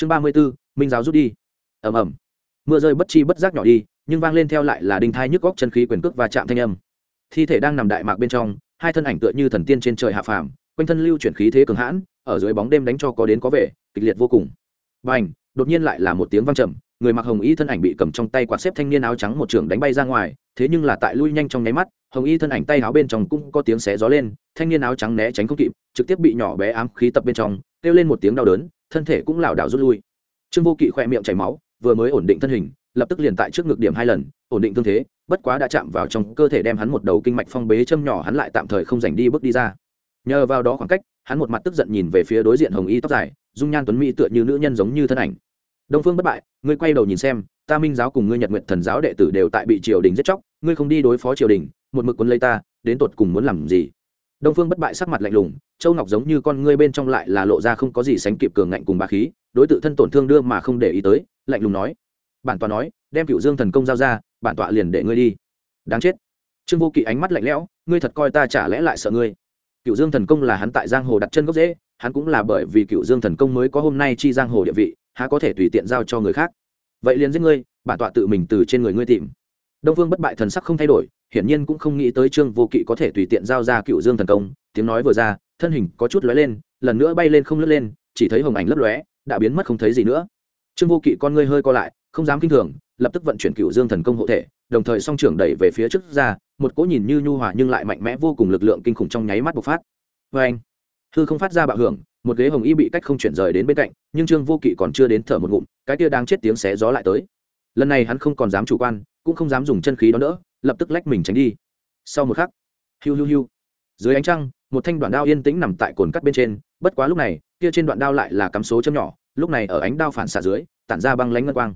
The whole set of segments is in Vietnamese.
chương ba mươi b ố minh giáo rút đi. Ầm ầm. Mưa rơi bất chi bất giác nhỏ đi, nhưng vang lên theo lại là đinh thai nhức góc chân khí quyền cước và chạm thanh âm. Thi thể đang nằm đại mạc bên trong, hai thân ảnh tựa như thần tiên trên trời hạ phàm, quanh thân lưu chuyển khí thế cường hãn, ở dưới bóng đêm đánh cho có đến có vẻ kịch liệt vô cùng. B à n h đột nhiên lại là một tiếng vang trầm, người mặc hồng y thân ảnh bị cầm trong tay quạt xếp thanh niên áo trắng một trường đánh bay ra ngoài, thế nhưng là tại lui nhanh trong nháy mắt, hồng y thân ảnh tay áo bên trong cũng có tiếng xé gió lên, thanh niên áo trắng né tránh không kịp, trực tiếp bị nhỏ bé ám khí tập bên trong, kêu lên một tiếng đau đớn thân thể cũng lảo đảo rút lui. Trương vô kỵ khoe miệng chảy máu, vừa mới ổn định thân hình, lập tức liền tại trước ngực điểm hai lần, ổn định thương thế, bất quá đã chạm vào trong cơ thể đem hắn một đầu kinh mạch phong bế châm nhỏ hắn lại tạm thời không dành đi bước đi ra. Nhờ vào đó khoảng cách, hắn một mặt tức giận nhìn về phía đối diện hồng y tóc dài, dung nhan tuấn mỹ tựa như nữ nhân giống như thân ảnh. Đông phương bất bại, ngươi quay đầu nhìn xem, ta minh giáo cùng ngươi nhật nguyện thần giáo đệ tử đều tại bị triều đình giết chóc, ngươi không đi đối phó triều đình, một mực quân lấy ta, đến tột cùng muốn làm gì? Đông phương bất bại sắc mặt lạnh lùng, châu ngọc giống như con ngươi bên trong lại là lộ ra không có gì sánh kịp cường ngạnh cùng bà khí, đối tượng thân tổn thương đưa mà không để ý tới, lạnh lùng nói, bản tọa nói, đem cựu dương thần công giao ra, bản tọa liền để ngươi đi. Đáng chết. Trương vô kỵ ánh mắt lạnh lẽo, ngươi thật coi ta chả lẽ lại sợ ngươi? Cựu dương thần công là hắn tại giang hồ đặt chân gốc dễ hắn cũng là bởi vì cựu dương thần công mới có hôm nay chi giang hồ địa vị, há có thể tùy tiện giao cho người khác? Vậy liền giết ngươi, bản tọa tự mình từ trên người ngươi tìm. Đông vương bất bại thần sắc không thay đổi hiển nhiên cũng không nghĩ tới trương vô kỵ có thể tùy tiện giao ra cựu dương thần công, tiếng nói vừa ra, thân hình có chút lóe lên, lần nữa bay lên không lướt lên, chỉ thấy hồng ảnh lấp lóe, đã biến mất không thấy gì nữa. Trương vô kỵ con ngươi hơi co lại, không dám kinh thường, lập tức vận chuyển cựu dương thần công hộ thể, đồng thời song trưởng đẩy về phía trước ra, một cỗ nhìn như nhu hòa nhưng lại mạnh mẽ vô cùng lực lượng kinh khủng trong nháy mắt bộc phát. Vê anh, hư không phát ra bạo hưởng, một ghế hồng y bị cách không chuyển rời đến bên cạnh, nhưng trương vô kỵ còn chưa đến thở một ngụm, cái kia đang chết tiếng xé gió lại tới. Lần này hắn không còn dám chủ quan, cũng không dám dùng chân khí đó nữa lập tức lách mình tránh đi. Sau một khắc, hiu hiu hiu, dưới ánh trăng, một thanh đoạn đao yên tĩnh nằm tại cồn cắt bên trên, bất quá lúc này, kia trên đoạn đao lại là cắm số châm nhỏ, lúc này ở ánh đao phản xạ dưới, tản ra băng lánh ngân quang.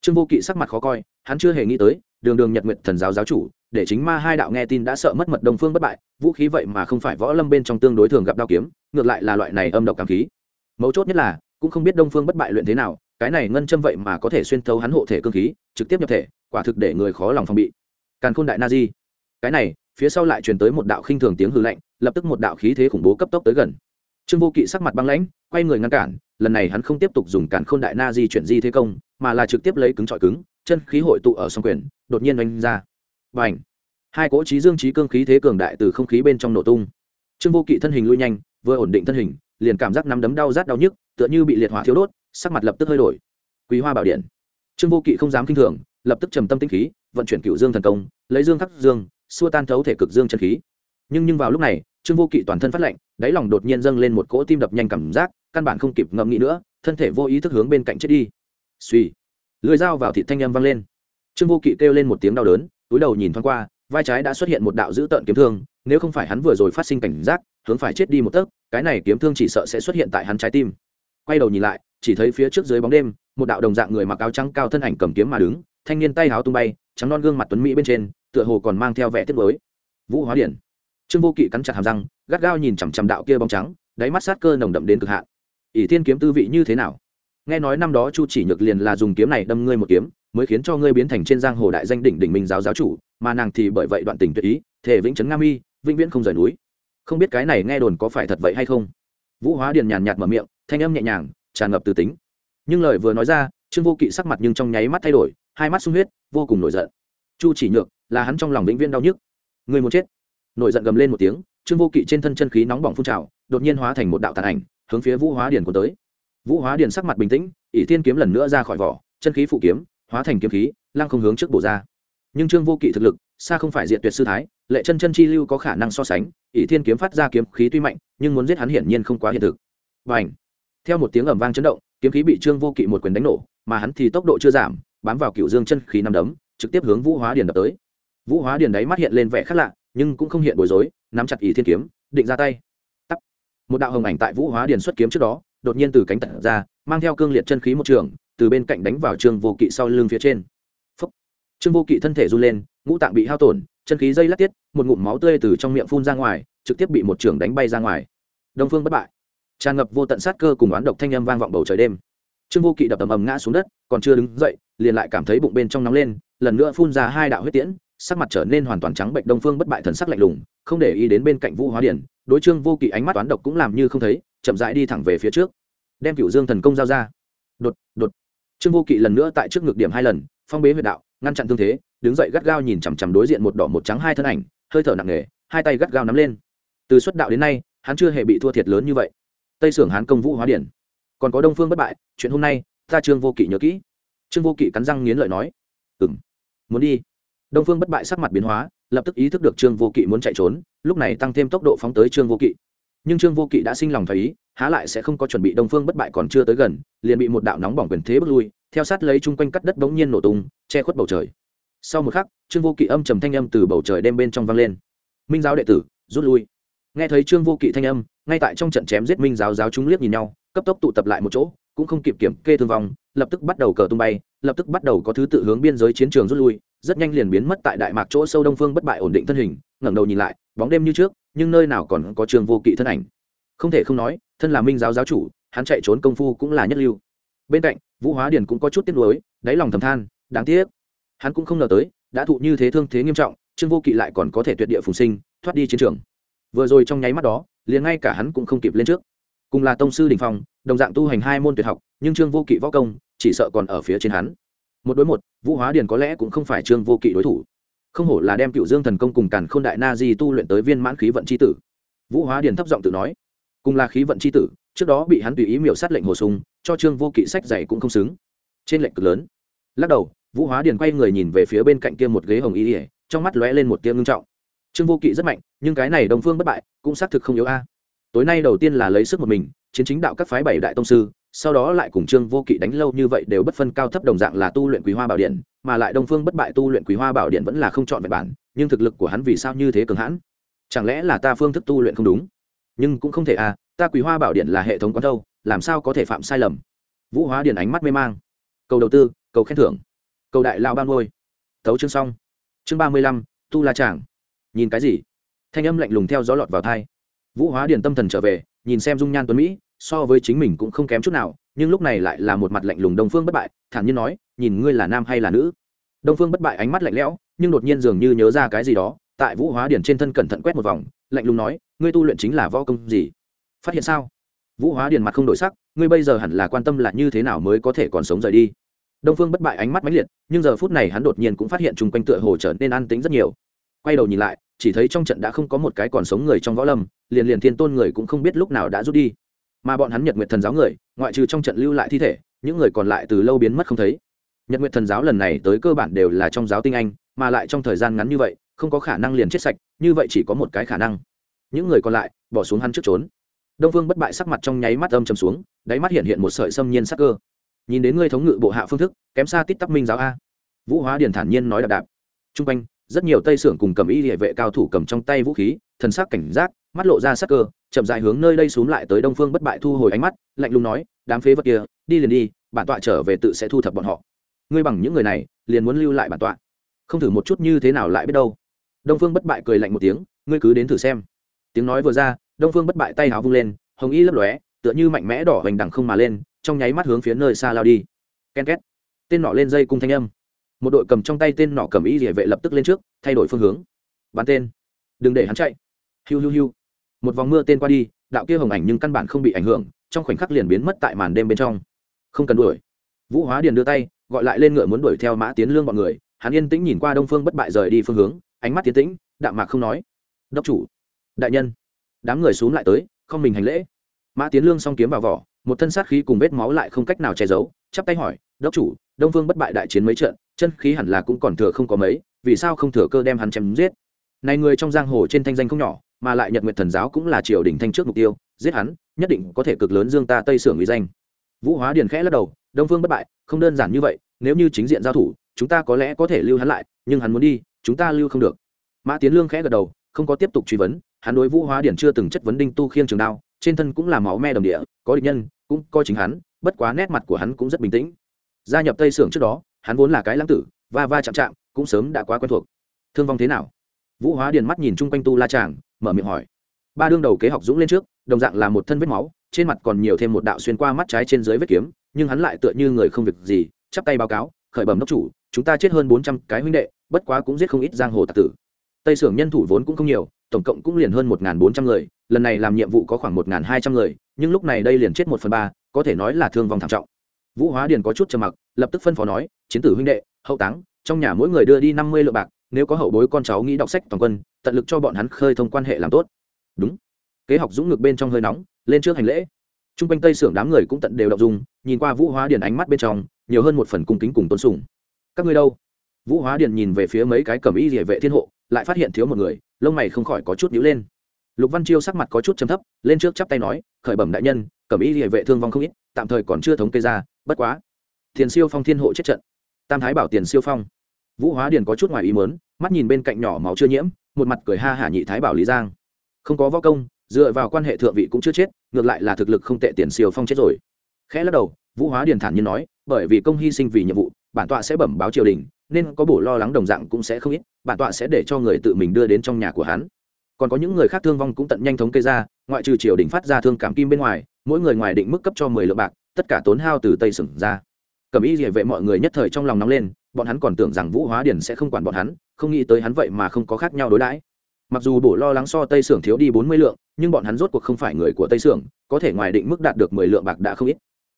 Trương vô kỵ sắc mặt khó coi, hắn chưa hề nghĩ tới, đường đường nhật nguyện thần giáo giáo chủ, để chính ma hai đạo nghe tin đã sợ mất mật đồng phương bất bại, vũ khí vậy mà không phải võ lâm bên trong tương đối thường gặp đao kiếm, ngược lại là loại này âm độc cảm khí. Mấu chốt nhất là, cũng không biết đông phương bất bại luyện thế nào, cái này ngân châm vậy mà có thể xuyên thấu hắn hộ thể cương khí, trực tiếp nhập thể, quả thực để người khó lòng phòng bị càn khôn đại na di. Cái này, phía sau lại truyền tới một đạo khinh thường tiếng hư lạnh, lập tức một đạo khí thế khủng bố cấp tốc tới gần. Trương vô kỵ sắc mặt băng lãnh, quay người ngăn cản, lần này hắn không tiếp tục dùng càn khôn đại na di chuyển di thế công, mà là trực tiếp lấy cứng trọi cứng, chân khí hội tụ ở song quyền, đột nhiên oanh ra. Và ảnh hai cỗ trí dương trí cương khí thế cường đại từ không khí bên trong nổ tung. Trương vô kỵ thân hình lui nhanh, vừa ổn định thân hình, liền cảm giác nắm đấm đau rát đau nhức, tựa như bị liệt hỏa thiếu đốt, sắc mặt lập tức hơi đổi. Quý hoa bảo điện. Trương vô kỵ không dám kinh thường lập tức trầm tâm tinh khí, vận chuyển cựu dương thần công, lấy dương khắc dương, xua tan thấu thể cực dương chân khí. Nhưng nhưng vào lúc này, trương vô kỵ toàn thân phát lạnh, đáy lòng đột nhiên dâng lên một cỗ tim đập nhanh cảm giác, căn bản không kịp ngẫm nghĩ nữa, thân thể vô ý thức hướng bên cạnh chết đi. Suy lưỡi dao vào thịt thanh âm vang lên. Trương vô kỵ kêu lên một tiếng đau đớn, túi đầu nhìn thoáng qua, vai trái đã xuất hiện một đạo dữ tợn kiếm thương, nếu không phải hắn vừa rồi phát sinh cảnh giác, hướng phải chết đi một tấc, cái này kiếm thương chỉ sợ sẽ xuất hiện tại hắn trái tim. Quay đầu nhìn lại, chỉ thấy phía trước dưới bóng đêm, một đạo đồng dạng người mặc áo trắng cao thân ảnh cầm kiếm mà đứng thanh niên tay háo tung bay, trắng non gương mặt tuấn mỹ bên trên, tựa hồ còn mang theo vẻ tiết mới vũ hóa điển. Trương vô kỵ cắn chặt hàm răng, gắt gao nhìn chằm chằm đạo kia bóng trắng, đáy mắt sát cơ nồng đậm đến cực hạn. Ỷ thiên kiếm tư vị như thế nào? Nghe nói năm đó chu chỉ nhược liền là dùng kiếm này đâm ngươi một kiếm, mới khiến cho ngươi biến thành trên giang hồ đại danh đỉnh đỉnh minh giáo giáo chủ, mà nàng thì bởi vậy đoạn tình tuyệt ý thể vĩnh trấn nga mi, vĩnh viễn không rời núi. Không biết cái này nghe đồn có phải thật vậy hay không? Vũ hóa điền nhàn nhạt mở miệng, thanh âm nhẹ nhàng, tràn ngập từ tính. Nhưng lời vừa nói ra, trương vô kỵ sắc mặt nhưng trong nháy mắt thay đổi hai mắt sung huyết, vô cùng nổi giận. Chu chỉ nhược là hắn trong lòng vĩnh viên đau nhức. Người muốn chết. Nổi giận gầm lên một tiếng, trương vô kỵ trên thân chân khí nóng bỏng phun trào, đột nhiên hóa thành một đạo tàn ảnh, hướng phía vũ hóa điền của tới. Vũ hóa điền sắc mặt bình tĩnh, ỷ thiên kiếm lần nữa ra khỏi vỏ, chân khí phụ kiếm, hóa thành kiếm khí, lăng không hướng trước bổ ra. Nhưng trương vô kỵ thực lực, xa không phải diện tuyệt sư thái, lệ chân chân chi lưu có khả năng so sánh, ỷ thiên kiếm phát ra kiếm khí tuy mạnh, nhưng muốn giết hắn hiển nhiên không quá hiện thực. Và ảnh theo một tiếng ẩm vang chấn động, kiếm khí bị trương vô kỵ một quyền đánh nổ, mà hắn thì tốc độ chưa giảm bám vào cựu dương chân khí năm đấm, trực tiếp hướng vũ hóa điền đập tới. Vũ hóa điền đáy mắt hiện lên vẻ khác lạ, nhưng cũng không hiện bối rối, nắm chặt ý thiên kiếm, định ra tay. Tắt. Một đạo hồng ảnh tại vũ hóa điền xuất kiếm trước đó, đột nhiên từ cánh tận ra, mang theo cương liệt chân khí một trường, từ bên cạnh đánh vào trương vô kỵ sau lưng phía trên. Phúc. trương vô kỵ thân thể run lên, ngũ tạng bị hao tổn, chân khí dây lắc tiết, một ngụm máu tươi từ trong miệng phun ra ngoài, trực tiếp bị một trường đánh bay ra ngoài. Đông phương bất bại. Tràn ngập vô tận sát cơ cùng oán độc thanh âm vang vọng bầu trời đêm trương vô kỵ đập tầm ầm ngã xuống đất, còn chưa đứng dậy, liền lại cảm thấy bụng bên trong nóng lên, lần nữa phun ra hai đạo huyết tiễn, sắc mặt trở nên hoàn toàn trắng bệnh, đông phương bất bại thần sắc lạnh lùng, không để ý đến bên cạnh vũ hóa điển, đối trương vô kỵ ánh mắt toán độc cũng làm như không thấy, chậm rãi đi thẳng về phía trước. Đem cựu dương thần công giao ra. Đột đột. Trương vô kỵ lần nữa tại trước ngực điểm hai lần, phong bế huyệt đạo, ngăn chặn thương thế, đứng dậy gắt gao nhìn chằm chằm đối diện một đỏ một trắng hai thân ảnh, hơi thở nặng nề, hai tay gắt gao nắm lên. Từ xuất đạo đến nay, hắn chưa hề bị thua thiệt lớn như vậy. Tây sưởng hán công vũ hóa điển còn có đông phương bất bại, chuyện hôm nay, ta trương vô kỵ nhớ kỹ. Trương vô kỵ cắn răng nghiến lợi nói ừng muốn đi. Đông phương bất bại sắc mặt biến hóa, lập tức ý thức được trương vô kỵ muốn chạy trốn, lúc này tăng thêm tốc độ phóng tới trương vô kỵ. Nhưng trương vô kỵ đã sinh lòng thấy há lại sẽ không có chuẩn bị đông phương bất bại còn chưa tới gần, liền bị một đạo nóng bỏng quyền thế bước lui, theo sát lấy chung quanh cắt đất bỗng nhiên nổ tung, che khuất bầu trời. Sau một khắc, trương vô kỵ âm trầm thanh âm từ bầu trời đem bên trong vang lên. Minh giáo đệ tử, rút lui nghe thấy trương vô kỵ thanh âm, ngay tại trong trận chém giết minh giáo giáo chúng liếc nhìn nhau, cấp tốc tụ tập lại một chỗ, cũng không kịp kiểm kê thương vong, lập tức bắt đầu cờ tung bay, lập tức bắt đầu có thứ tự hướng biên giới chiến trường rút lui, rất nhanh liền biến mất tại đại mạc chỗ sâu đông phương bất bại ổn định thân hình, ngẩng đầu nhìn lại, bóng đêm như trước, nhưng nơi nào còn có trường vô kỵ thân ảnh. Không thể không nói, thân là minh giáo giáo chủ, hắn chạy trốn công phu cũng là nhất lưu. Bên cạnh, vũ hóa điền cũng có chút tiếc nuối, đáy lòng thầm than, đáng tiếc. Hắn cũng không ngờ tới, đã thụ như thế thương thế nghiêm trọng, trương vô kỵ lại còn có thể tuyệt địa phùng sinh, thoát đi chiến trường vừa rồi trong nháy mắt đó, liền ngay cả hắn cũng không kịp lên trước. Cùng là tông sư đình phong, đồng dạng tu hành hai môn tuyệt học, nhưng trương vô kỵ võ công, chỉ sợ còn ở phía trên hắn. Một đối một, vũ hóa điền có lẽ cũng không phải trương vô kỵ đối thủ. Không hổ là đem cựu dương thần công cùng càn k h ô n đại na di tu luyện tới viên mãn khí vận c h i tử. Vũ hóa điền thấp giọng tự nói, cùng là khí vận c h i tử, trước đó bị hắn tùy ý miểu sát lệnh hồ sung, cho trương vô kỵ sách dày cũng không xứng. Trên lệnh cực lớn. Lắc đầu, vũ hóa điền quay người nhìn về phía bên cạnh kia một ghế hồng y ỉa trong mắt lóe lên một tiếng ngưng trọng trương vô kỵ rất mạnh, nhưng cái này đồng phương bất bại, cũng xác thực không yếu a. Tối nay đầu tiên là lấy sức một mình, chiến chính đạo các phái bảy đại tông sư, sau đó lại cùng trương vô kỵ đánh lâu như vậy đều bất phân cao thấp đồng dạng là tu luyện quý hoa bảo điện, mà lại đông phương bất bại tu luyện quý hoa bảo điện vẫn là không chọn vẹn bản, nhưng thực lực của hắn vì sao như thế cường hãn? Chẳng lẽ là ta phương thức tu luyện không đúng? Nhưng cũng không thể à ta quý hoa bảo điện là hệ thống quán đâu, làm sao có thể phạm sai lầm? Vũ hóa điện ánh mắt mê mang. Cầu đầu tư, cầu khen thưởng. Cầu đại lao ban ngôi. Tấu chương xong. Chương ba mươi lăm, tu la tràng nhìn cái gì? Thanh âm lạnh lùng theo gió lọt vào thai vũ hóa điện tâm thần trở về, nhìn xem dung nhan tuấn mỹ, so với chính mình cũng không kém chút nào, nhưng lúc này lại là một mặt lạnh lùng đông phương bất bại, thản nhiên nói, nhìn ngươi là nam hay là nữ? Đông phương bất bại ánh mắt lạnh lẽo, nhưng đột nhiên dường như nhớ ra cái gì đó, tại vũ hóa điển trên thân cẩn thận quét một vòng, lạnh lùng nói, ngươi tu luyện chính là võ công gì? Phát hiện sao? Vũ hóa điển mặt không đổi sắc, ngươi bây giờ hẳn là quan tâm là như thế nào mới có thể còn sống rời đi? Đông phương bất bại ánh mắt mãnh liệt, nhưng giờ phút này hắn đột nhiên cũng phát hiện chung quanh tựa hồ trở nên an tĩnh rất nhiều quay đầu nhìn lại, chỉ thấy trong trận đã không có một cái còn sống người trong võ lâm, liền liền thiên tôn người cũng không biết lúc nào đã rút đi. Mà bọn hắn nhật nguyệt thần giáo người, ngoại trừ trong trận lưu lại thi thể, những người còn lại từ lâu biến mất không thấy. Nhật nguyệt thần giáo lần này tới cơ bản đều là trong giáo tinh anh, mà lại trong thời gian ngắn như vậy, không có khả năng liền chết sạch, như vậy chỉ có một cái khả năng. Những người còn lại, bỏ xuống hắn trước trốn. Đông vương bất bại sắc mặt trong nháy mắt âm chầm xuống, đáy mắt hiện hiện một sợi xâm nhiên sắc cơ. Nhìn đến ngươi thống ngự bộ hạ phương thức, kém xa tít tắc minh giáo a. Vũ hóa điền thản nhiên nói đạp đạp. T r u n g quanh rất nhiều tây sưởng cùng cầm y địa vệ cao thủ cầm trong tay vũ khí, thần sắc cảnh giác, mắt lộ ra sắc cơ, chậm dài hướng nơi đây xuống lại tới đông phương bất bại thu hồi ánh mắt, lạnh lùng nói, đám phế vật kia, đi liền đi, bản tọa trở về tự sẽ thu thập bọn họ. Ngươi bằng những người này, liền muốn lưu lại bản tọa. Không thử một chút như thế nào lại biết đâu. Đông phương bất bại cười lạnh một tiếng, ngươi cứ đến thử xem. Tiếng nói vừa ra, đông phương bất bại tay háo vung lên, hồng y lấp lóe, tựa như mạnh mẽ đỏ hoành đằng không mà lên, trong nháy mắt hướng phía nơi xa lao đi. Ken két, tên nọ lên dây cung thanh âm một đội cầm trong tay tên nọ cầm y địa vệ lập tức lên trước, thay đổi phương hướng. Bắn tên. Đừng để hắn chạy. Hiu hiu hiu. Một vòng mưa tên qua đi, đạo kia hồng ảnh nhưng căn bản không bị ảnh hưởng, trong khoảnh khắc liền biến mất tại màn đêm bên trong. Không cần đuổi. Vũ hóa điền đưa tay, gọi lại lên ngựa muốn đuổi theo mã tiến lương bọn người. Hắn yên tĩnh nhìn qua đông phương bất bại rời đi phương hướng, ánh mắt tiến tĩnh, đạm mạc không nói. Đốc chủ, đại nhân. Đám người xuống lại tới, không mình hành lễ. Mã tiến lương song kiếm vào vỏ một thân sát khí cùng vết máu lại không cách nào che giấu, chắp tay hỏi, đốc chủ, đông phương bất bại đại chiến mấy trận, chân khí hẳn là cũng còn thừa không có mấy, vì sao không thừa cơ đem hắn chém giết? Này người trong giang hồ trên thanh danh không nhỏ, mà lại nhật nguyệt thần giáo cũng là triều đình thanh trước mục tiêu, giết hắn, nhất định có thể cực lớn dương ta tây sưởng uy danh. Vũ hóa điền khẽ lắc đầu, đông phương bất bại, không đơn giản như vậy, nếu như chính diện giao thủ, chúng ta có lẽ có thể lưu hắn lại, nhưng hắn muốn đi, chúng ta lưu không được. Mã tiến lương khẽ gật đầu, không có tiếp tục truy vấn, hắn đối vũ hóa điển chưa từng chất vấn đinh tu khiêng trường đao trên thân cũng là máu me đồng địa, có địch nhân, cũng coi chính hắn, bất quá nét mặt của hắn cũng rất bình tĩnh. Gia nhập tây sưởng trước đó, hắn vốn là cái lãng tử, va va chạm chạm, cũng sớm đã quá quen thuộc. Thương vong thế nào? Vũ hóa điền mắt nhìn chung quanh tu la tràng mở miệng hỏi. Ba đương đầu kế học dũng lên trước, đồng dạng là một thân vết máu, trên mặt còn nhiều thêm một đạo xuyên qua mắt trái trên dưới vết kiếm, nhưng hắn lại tựa như người không việc gì, chắp tay báo cáo, khởi bẩm đốc chủ, chúng ta chết hơn bốn trăm cái huynh đệ, bất quá cũng giết không ít giang hồ tạc tử tây sưởng nhân thủ vốn cũng không nhiều, tổng cộng cũng liền hơn một bốn trăm người, lần này làm nhiệm vụ có khoảng một hai trăm người, nhưng lúc này đây liền chết một phần ba, có thể nói là thương vong thảm trọng. Vũ hóa điền có chút trầm mặc, lập tức phân phó nói, chiến tử huynh đệ, hậu táng, trong nhà mỗi người đưa đi năm mươi lượng bạc, nếu có hậu bối con cháu nghĩ đọc sách toàn quân, tận lực cho bọn hắn khơi thông quan hệ làm tốt. Đúng. Kế học dũng ngực bên trong hơi nóng, lên trước hành lễ. T r u n g quanh tây xưởng đám người cũng tận đều đọc dùng, nhìn qua vũ hóa điền ánh mắt bên trong, nhiều hơn một phần cung kính cùng tôn sùng. Các ngươi đâu? Vũ hóa điền nhìn về phía mấy cái cầm y địa vệ thiên hộ, lại phát hiện thiếu một người, lông mày không khỏi có chút nhíu lên. Lục văn chiêu sắc mặt có chút chấm thấp, lên trước chắp tay nói, khởi bẩm đại nhân, cầm y địa vệ thương vong không ít, tạm thời còn chưa thống kê ra, bất quá. Tiền siêu phong thiên hộ chết trận. Tam thái bảo tiền siêu phong. Vũ hóa điền có chút ngoài ý mớn mắt nhìn bên cạnh nhỏ máu chưa nhiễm, một mặt cười ha hả nhị thái bảo lý giang. Không có võ công, dựa vào quan hệ thượng vị cũng chưa chết, ngược lại là thực lực không tệ tiền siêu phong chết rồi. Khẽ lắc đầu, vũ hóa điền thản nhiên nói, bởi vì công hy sinh vì nhiệm vụ bản tọa sẽ bẩm báo triều đình, nên có bổ lo lắng đồng dạng cũng sẽ không ít, bản tọa sẽ để cho người tự mình đưa đến trong nhà của hắn. Còn có những người khác thương vong cũng tận nhanh thống kê ra, ngoại trừ triều đình phát ra thương cảm kim bên ngoài, mỗi người ngoài định mức cấp cho mười lượng bạc, tất cả tốn hao từ tây sửng ra. Cầm ý địa vệ mọi người nhất thời trong lòng nóng lên, bọn hắn còn tưởng rằng vũ hóa điển sẽ không quản bọn hắn, không nghĩ tới hắn vậy mà không có khác nhau đối đãi. Mặc dù bổ lo lắng so tây sưởng thiếu đi bốn mươi lượng, nhưng bọn hắn rốt cuộc không phải người của tây sưởng có thể ngoài định mức đạt được mười lượng bạc đã không ít.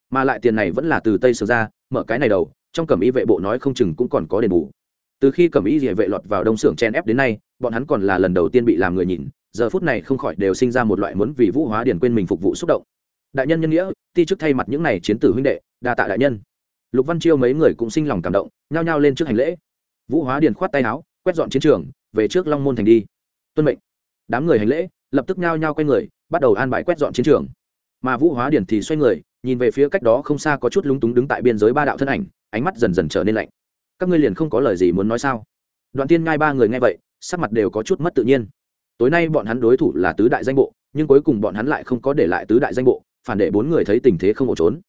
Mà lại tiền này vẫn là từ tây sưởng ra, mở cái này đầu trong cẩm y vệ bộ nói không chừng cũng còn có đền bù. Từ khi cẩm y địa vệ lọt vào đông xưởng chen ép đến nay, bọn hắn còn là lần đầu tiên bị làm người nhìn, giờ phút này không khỏi đều sinh ra một loại muốn vì vũ hóa điển quên mình phục vụ xúc động. Đại nhân nhân nghĩa, ti chức thay mặt những này chiến tử huynh đệ, đa tạ đại nhân. Lục văn chiêu mấy người cũng sinh lòng cảm động, nhao nhao lên trước hành lễ. Vũ hóa điền khoát tay áo, quét dọn chiến trường, về trước long môn thành đi. Tuân mệnh. Đám người hành lễ, lập tức nhao nhao quay người, bắt đầu an bài quét dọn chiến trường. Mà vũ hóa điền thì xoay người, nhìn về phía cách đó không xa có chút lúng túng đứng tại biên giới ba đạo thân ảnh ánh mắt dần dần trở nên lạnh. Các ngươi liền không có lời gì muốn nói sao? Đoạn tiên ngai ba người nghe vậy, sắc mặt đều có chút mất tự nhiên. Tối nay bọn hắn đối thủ là tứ đại danh bộ, nhưng cuối cùng bọn hắn lại không có để lại tứ đại danh bộ, phản để bốn người thấy tình thế không ổn trốn.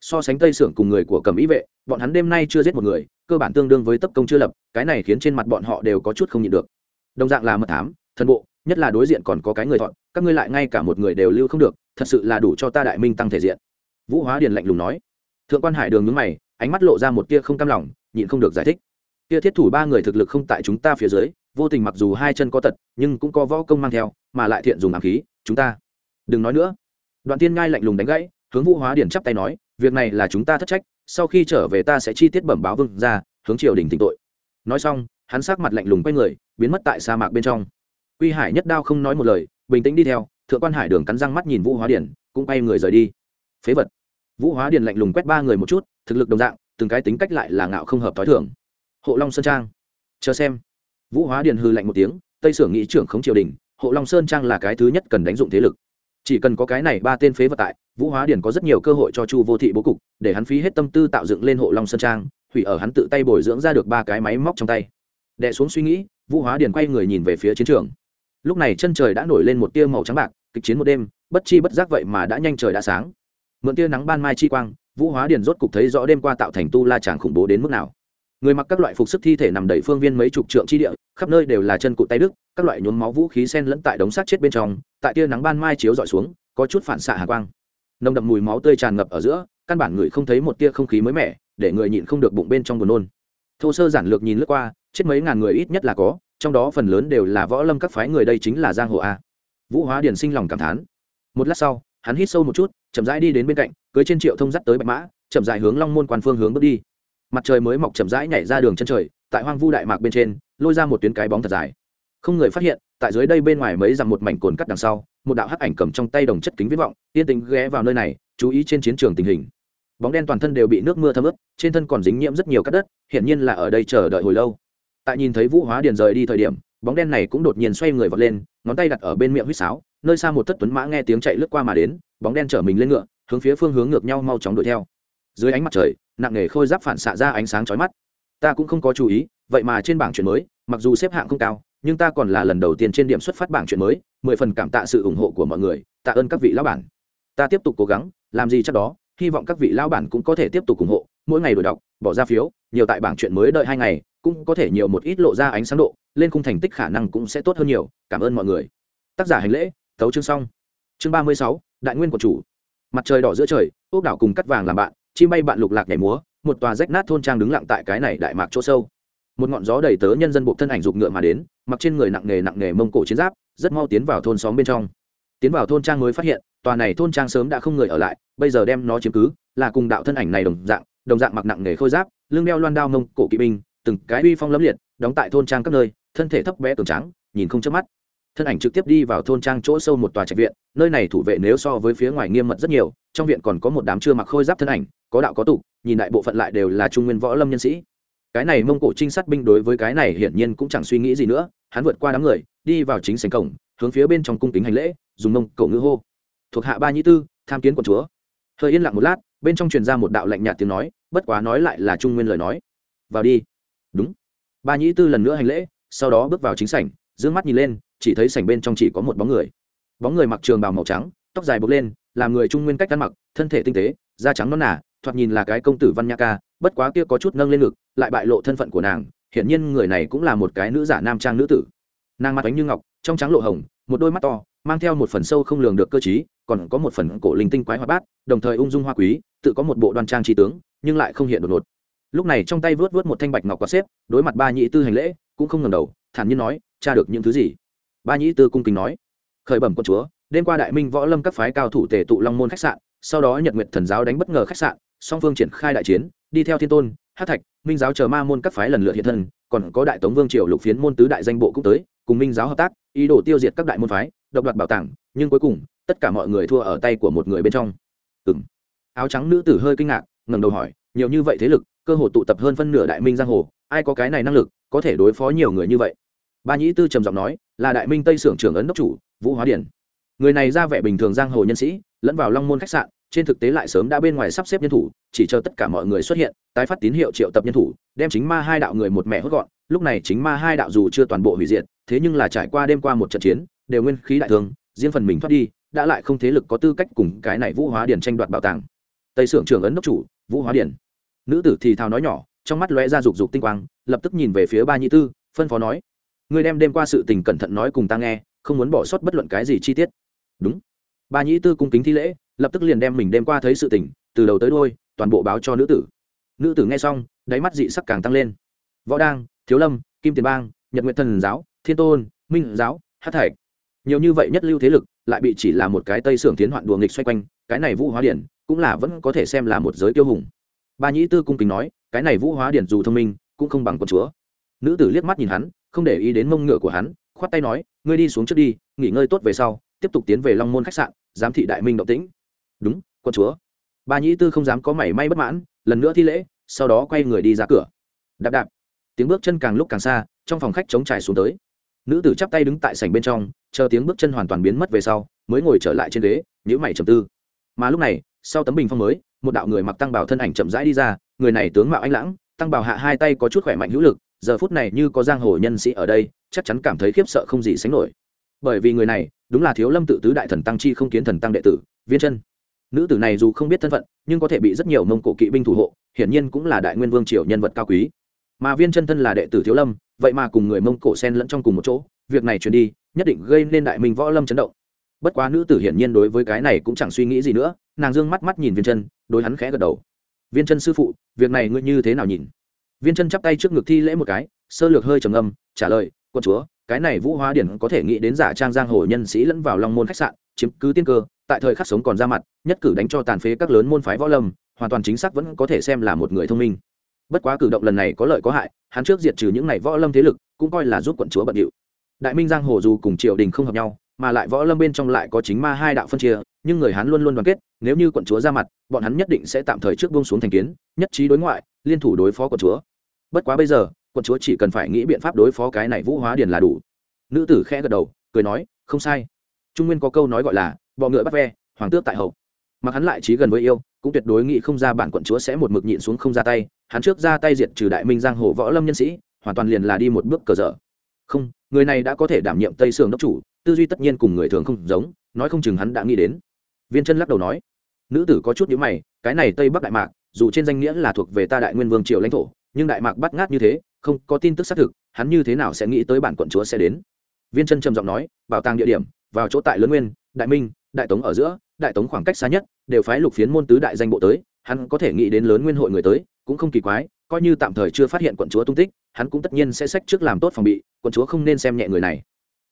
So sánh tây sưởng cùng người của cầm ý vệ, bọn hắn đêm nay chưa giết một người, cơ bản tương đương với tấp công chưa lập, cái này khiến trên mặt bọn họ đều có chút không nhịn được. Đồng dạng là mật thám thân bộ, nhất là đối diện còn có cái người thọn các ngươi lại ngay cả một người đều lưu không được, thật sự là đủ cho ta đại minh tăng thể diện. Vũ hóa điền lạnh lùng nói. Thượng quan hải đường nhướng mày ánh mắt lộ ra một tia không cam lòng, nhịn không được giải thích. Tia thiết thủ ba người thực lực không tại chúng ta phía dưới, vô tình mặc dù hai chân có tật, nhưng cũng có võ công mang theo, mà lại thiện dùng ám khí, chúng ta. Đừng nói nữa. Đoạn tiên ngai lạnh lùng đánh gãy, hướng vũ hóa điền chắp tay nói, việc này là chúng ta thất trách, sau khi trở về ta sẽ chi tiết bẩm báo vương ra hướng triều đình tỉnh tội. Nói xong, hắn sắc mặt lạnh lùng quay người, biến mất tại sa mạc bên trong. Quy hải nhất đao không nói một lời, bình tĩnh đi theo, thượng quan hải đường cắn răng mắt nhìn vũ hóa điển, cũng quay người rời đi. Phế vật. Vũ hóa điển lạnh lùng quét ba người một chút thực lực đồng dạng, từng cái tính cách lại là ngạo không hợp t h ó i thưởng hộ long sơn trang. Chờ xem. Vũ hóa Điền hư lạnh một tiếng, tây sưởng nghị trưởng khống triều đình, hộ long sơn trang là cái thứ nhất cần đánh dụng thế lực. Chỉ cần có cái này ba tên phế vật tại, vũ hóa Điền có rất nhiều cơ hội cho chu vô thị bố cục, để hắn phí hết tâm tư tạo dựng lên hộ long sơn trang, hủy ở hắn tự tay bồi dưỡng ra được ba cái máy móc trong tay. Đẻ xuống suy nghĩ, vũ hóa Điền quay người nhìn về phía chiến trường. Lúc này chân trời đã nổi lên một tia màu trắng bạc, kịch chiến một đêm, bất chi bất giác vậy mà đã nhanh trời đã sáng. Mượn tia nắng ban mai chi quang vũ hóa Điền rốt cục thấy rõ đêm qua tạo thành tu la tràng khủng bố đến mức nào. Người mặc các loại phục sức thi thể nằm đầy phương viên mấy chục trượng chi địa, khắp nơi đều là chân cụt tay đức các loại nhuốm máu vũ khí sen lẫn tại đống xác chết bên trong, tại tia nắng ban mai chiếu dọi xuống, có chút phản xạ hà quang. Nồng đậm mùi máu tươi tràn ngập ở giữa, căn bản người không thấy một tia không khí mới mẻ, để người nhịn không được bụng bên trong buồn nôn. Thô sơ giản lược nhìn lướt qua, chết mấy ngàn người ít nhất là có, trong đó phần lớn đều là võ lâm các phái người đây chính là giang hồ a. Vũ hóa điển sinh lòng cảm thán. Một lát sau, hắn hít sâu một chút, chậm rãi đi đến bên cạnh cưới trên triệu thông dắt tới bạch mã, chậm rãi hướng long môn quan phương hướng bước đi. Mặt trời mới mọc chậm rãi nhảy ra đường chân trời, tại hoang vu đại mạc bên trên, lôi ra một tuyến cái bóng thật dài. Không người phát hiện, tại dưới đây bên ngoài mấy dặm một mảnh cồn cắt đằng sau, một đạo hắc ảnh cầm trong tay đồng chất kính viết vọng, yên tĩnh ghé vào nơi này, chú ý trên chiến trường tình hình. Bóng đen toàn thân đều bị nước mưa thấm ướt, trên thân còn dính nhiễm rất nhiều cát đất, hiển nhiên là ở đây chờ đợi hồi lâu. Tại nhìn thấy vũ hóa điền rời đi thời điểm, bóng đen này cũng đột nhiên xoay người vọt lên, ngón tay đặt ở bên miệng huýt sáo, nơi xa một thất tuấn mã nghe tiếng chạy lướt qua mà đến, bóng đen chở mình lên ngựa hướng phía phương hướng ngược nhau mau chóng đuổi theo. Dưới ánh mặt trời, nặng nề khôi giáp phản xạ ra ánh sáng chói mắt. Ta cũng không có chú ý, vậy mà trên bảng chuyện mới, mặc dù xếp hạng không cao, nhưng ta còn là lần đầu tiên trên điểm xuất phát bảng chuyện mới, mười phần cảm tạ sự ủng hộ của mọi người, tạ ơn các vị lão bản. Ta tiếp tục cố gắng, làm gì chắc đó, hy vọng các vị lão bản cũng có thể tiếp tục ủng hộ, mỗi ngày đổi đọc, bỏ ra phiếu, nhiều tại bảng chuyện mới đợi hai ngày, cũng có thể nhiều một ít lộ ra ánh sáng độ, lên khung thành tích khả năng cũng sẽ tốt hơn nhiều, cảm ơn mọi người. Tác giả hành lễ tấu chương xong. Chương ba mươi sáu, đại nguyên của chủ mặt trời đỏ giữa trời, ốc đảo cùng cắt vàng làm bạn, chim bay bạn lục lạc nhảy múa, một tòa rách nát thôn trang đứng lặng tại cái này đại mạc chỗ sâu. Một ngọn gió đầy tớ nhân dân buộc thân ảnh dục ngựa mà đến, mặc trên người nặng nghề nặng nghề mông cổ chiến giáp, rất mau tiến vào thôn xóm bên trong. Tiến vào thôn trang mới phát hiện, tòa này thôn trang sớm đã không người ở lại, bây giờ đem nó chiếm cứ, là cùng đạo thân ảnh này đồng dạng đồng dạng mặc nặng nghề khôi giáp, lưng đeo loan đao mông cổ kỵ binh, từng cái uy phong lẫm liệt, đóng tại thôn trang các nơi, thân thể thấp bé cường trắng nhìn không chớp mắt thân ảnh trực tiếp đi vào thôn trang chỗ sâu một tòa trạch viện, nơi này thủ vệ nếu so với phía ngoài nghiêm mật rất nhiều, trong viện còn có một đám chưa mặc khôi giáp thân ảnh, có đạo có tục, nhìn đại bộ phận lại đều là trung nguyên võ lâm nhân sĩ. Cái này mông cổ trinh sát binh đối với cái này hiển nhiên cũng chẳng suy nghĩ gì nữa, hắn vượt qua đám người, đi vào chính sành cổng, hướng phía bên trong cung kính hành lễ, dùng mông cổ ngữ hô. Thuộc hạ ba nhĩ tư, tham kiến quận chúa. Hơi yên lặng một lát, bên trong truyền ra một đạo lạnh nhạt tiếng nói, bất quá nói lại là trung nguyên lời nói. Vào đi. Đúng. Ba nhĩ tư lần nữa hành lễ, sau đó bước vào chính sảnh d mắt nhìn lên chỉ thấy sảnh bên trong chỉ có một bóng người. Bóng người mặc trường bào màu trắng tóc dài bốc lên làm người trung nguyên cách ăn mặc thân thể tinh tế da trắng non nà, thoạt nhìn là cái công tử văn nha ca bất quá kia có chút nâng lên ngực lại bại lộ thân phận của nàng hiển nhiên người này cũng là một cái nữ giả nam trang nữ tử. Nàng mặt ánh như ngọc trong trắng lộ hồng một đôi mắt to mang theo một phần sâu không lường được cơ t còn có một phần cổ linh tinh quái hoa bát đồng thời ung dung hoa quý tự có một bộ đoan trang trí tướng nhưng lại không hiện đột ngột. Lúc này trong tay vớt vớt một thanh bạch ngọc có xếp đối mặt ba nhị tư hành lễ cũng không ngẩng đầu thản nhiên nói tra được những thứ gì? Ba Nhĩ tư cung kính nói, khởi bẩm quân chúa, đêm qua đại minh võ lâm các phái cao thủ tề tụ long môn khách sạn, sau đó nhật nguyệt thần giáo đánh bất ngờ khách sạn, song phương triển khai đại chiến, đi theo thiên tôn hát thạch, minh giáo chờ ma môn các phái lần lượt hiện thân, còn có đại tống vương triều lục phiến môn tứ đại danh bộ cũng tới, cùng minh giáo hợp tác, ý đồ tiêu diệt các đại môn phái, độc đoạt bảo tàng, nhưng cuối cùng, tất cả mọi người thua ở tay của một người bên trong. Ừ m áo trắng nữ tử hơi kinh ngạc, ngẩng đầu hỏi, nhiều như vậy thế lực, cơ hội tụ tập hơn phân nửa đại minh giang hồ, ai có cái này năng lực, có thể đối phó nhiều người như vậy? Ba nhĩ tư trầm giọng nói là đại minh tây sưởng trưởng ấn đốc chủ, vũ hóa điển. Người này ra vẻ bình thường giang hồ nhân sĩ, lẫn vào long môn khách sạn, trên thực tế lại sớm đã bên ngoài sắp xếp nhân thủ, chỉ chờ tất cả mọi người xuất hiện, tái phát tín hiệu triệu tập nhân thủ, đem chính ma hai đạo người một mẹ hốt gọn. Lúc này chính ma hai đạo dù chưa toàn bộ hủy diệt, thế nhưng là trải qua đêm qua một trận chiến, đều nguyên khí đại thương, riêng phần mình thoát đi, đã lại không thế lực có tư cách cùng cái này vũ hóa điển tranh đoạt bảo tàng. Tây sưởng trưởng ấn đốc chủ, vũ hóa điển. Nữ tử thì thào nói nhỏ, trong mắt lóe ra rục rục tinh quang, lập tức nhìn về phía ba nhị tư, phân phó nói ngươi đem đêm qua sự tình cẩn thận nói cùng ta nghe, không muốn bỏ sót bất luận cái gì chi tiết. Đúng. Ba Nhĩ tư cung kính thi lễ, lập tức liền đem mình đêm qua thấy sự tình, từ đầu tới đôi toàn bộ báo cho nữ tử. Nữ tử nghe xong, đáy mắt dị sắc càng tăng lên. Võ đang thiếu lâm, kim tiền bang, nhật nguyện thần giáo, thiên tôn, minh giáo hát thạch. Nhiều như vậy nhất lưu thế lực, lại bị chỉ là một cái tây sưởng tiến hoạn đùa nghịch xoay quanh, cái này vũ hóa điển, cũng là vẫn có thể xem là một giới tiêu hùng. Ba nhĩ tư cung kính nói, cái này vũ hóa điển dù thông minh, cũng không bằng con chúa. Nữ tử liếc mắt nhìn hắn không để ý đến mông ngựa của hắn, khoát tay nói, ngươi đi xuống trước đi, nghỉ ngơi tốt về sau, tiếp tục tiến về long môn khách sạn, giám thị đại minh động tĩnh. Đúng, quân chúa. Ba nhĩ tư không dám có mảy may bất mãn, lần nữa thi lễ, sau đó quay người đi ra cửa. Đạp đạp. Tiếng bước chân càng lúc càng xa, trong phòng khách chống trải xuống tới. Nữ tử chắp tay đứng tại sảnh bên trong, chờ tiếng bước chân hoàn toàn biến mất về sau, mới ngồi trở lại trên ghế nhữ mày trầm tư. Mà lúc này, sau tấm bình phong mới, một đạo người mặc tăng bảo thân ảnh chậm rãi đi ra, người này tướng mạo anh lãng, tăng bảo hạ hai tay có chút khỏe mạnh hữu lực giờ phút này như có giang hồ nhân sĩ ở đây, chắc chắn cảm thấy khiếp sợ không gì sánh nổi. Bởi vì người này, đúng là thiếu lâm tự tứ đại thần tăng chi không kiến thần tăng đệ tử, viên chân. Nữ tử này dù không biết thân phận, nhưng có thể bị rất nhiều mông cổ kỵ binh thủ hộ, hiển nhiên cũng là đại nguyên vương triều nhân vật cao quý. Mà viên chân thân là đệ tử thiếu lâm, vậy mà cùng người mông cổ sen lẫn trong cùng một chỗ, việc này truyền đi, nhất định gây nên đại minh võ lâm chấn động. Bất quá nữ tử hiển nhiên đối với cái này cũng chẳng suy nghĩ gì nữa, nàng dương mắt mắt nhìn viên chân, đối hắn khẽ gật đầu. Viên chân sư phụ, việc này ngươi như thế nào nhìn? Viên chân chắp tay trước ngực thi lễ một cái, sơ lược hơi trầm âm trả lời, quân chúa, cái này vũ hóa điển có thể nghĩ đến giả trang giang hồ nhân sĩ lẫn vào long môn khách sạn, chiếm cứ tiên cơ, tại thời khắc sống còn ra mặt, nhất cử đánh cho tàn phế các lớn môn phái võ lâm, hoàn toàn chính xác vẫn có thể xem là một người thông minh. Bất quá cử động lần này có lợi có hại, hắn trước diệt trừ những này võ lâm thế lực, cũng coi là giúp quận chúa bận điệu. Đại minh giang hồ dù cùng triều đình không hợp nhau, mà lại võ lâm bên trong lại có chính ma hai đạo phân chia, nhưng người hắn luôn luôn đoàn kết, nếu như quận chúa ra mặt, bọn hắn nhất định sẽ tạm thời trước buông xuống thành kiến, nhất trí đối ngoại, liên thủ đối phó quận chúa bất quá bây giờ, quận chúa chỉ cần phải nghĩ biện pháp đối phó cái này vũ hóa điền là đủ. Nữ tử khẽ gật đầu, cười nói, không sai. Trung nguyên có câu nói gọi là, bọ ngựa bắt ve, hoàng tước tại hậu. Mặc hắn lại trí gần với yêu, cũng tuyệt đối nghĩ không ra bản quận chúa sẽ một mực nhịn xuống không ra tay, hắn trước ra tay diệt trừ đại minh giang hồ võ lâm nhân sĩ, hoàn toàn liền là đi một bước cờ dở. Không, người này đã có thể đảm nhiệm tây sương đốc chủ, tư duy tất nhiên cùng người thường không giống, nói không chừng hắn đã nghĩ đến. Viên chân lắc đầu nói. Nữ tử có chút nhữ mày, cái này tây bắc đại mạc, dù trên danh nghĩa là thuộc về ta đại nguyên vương triều lãnh thổ nhưng đại mạc bắt ngát như thế, không có tin tức xác thực, hắn như thế nào sẽ nghĩ tới bản quận chúa sẽ đến? Viên chân trầm giọng nói, bảo tàng địa điểm, vào chỗ tại lớn nguyên, đại minh, đại tống ở giữa, đại tống khoảng cách xa nhất, đều phái lục phiến môn tứ đại danh bộ tới, hắn có thể nghĩ đến lớn nguyên hội người tới, cũng không kỳ quái, coi như tạm thời chưa phát hiện quận chúa tung tích, hắn cũng tất nhiên sẽ sách trước làm tốt phòng bị, quận chúa không nên xem nhẹ người này.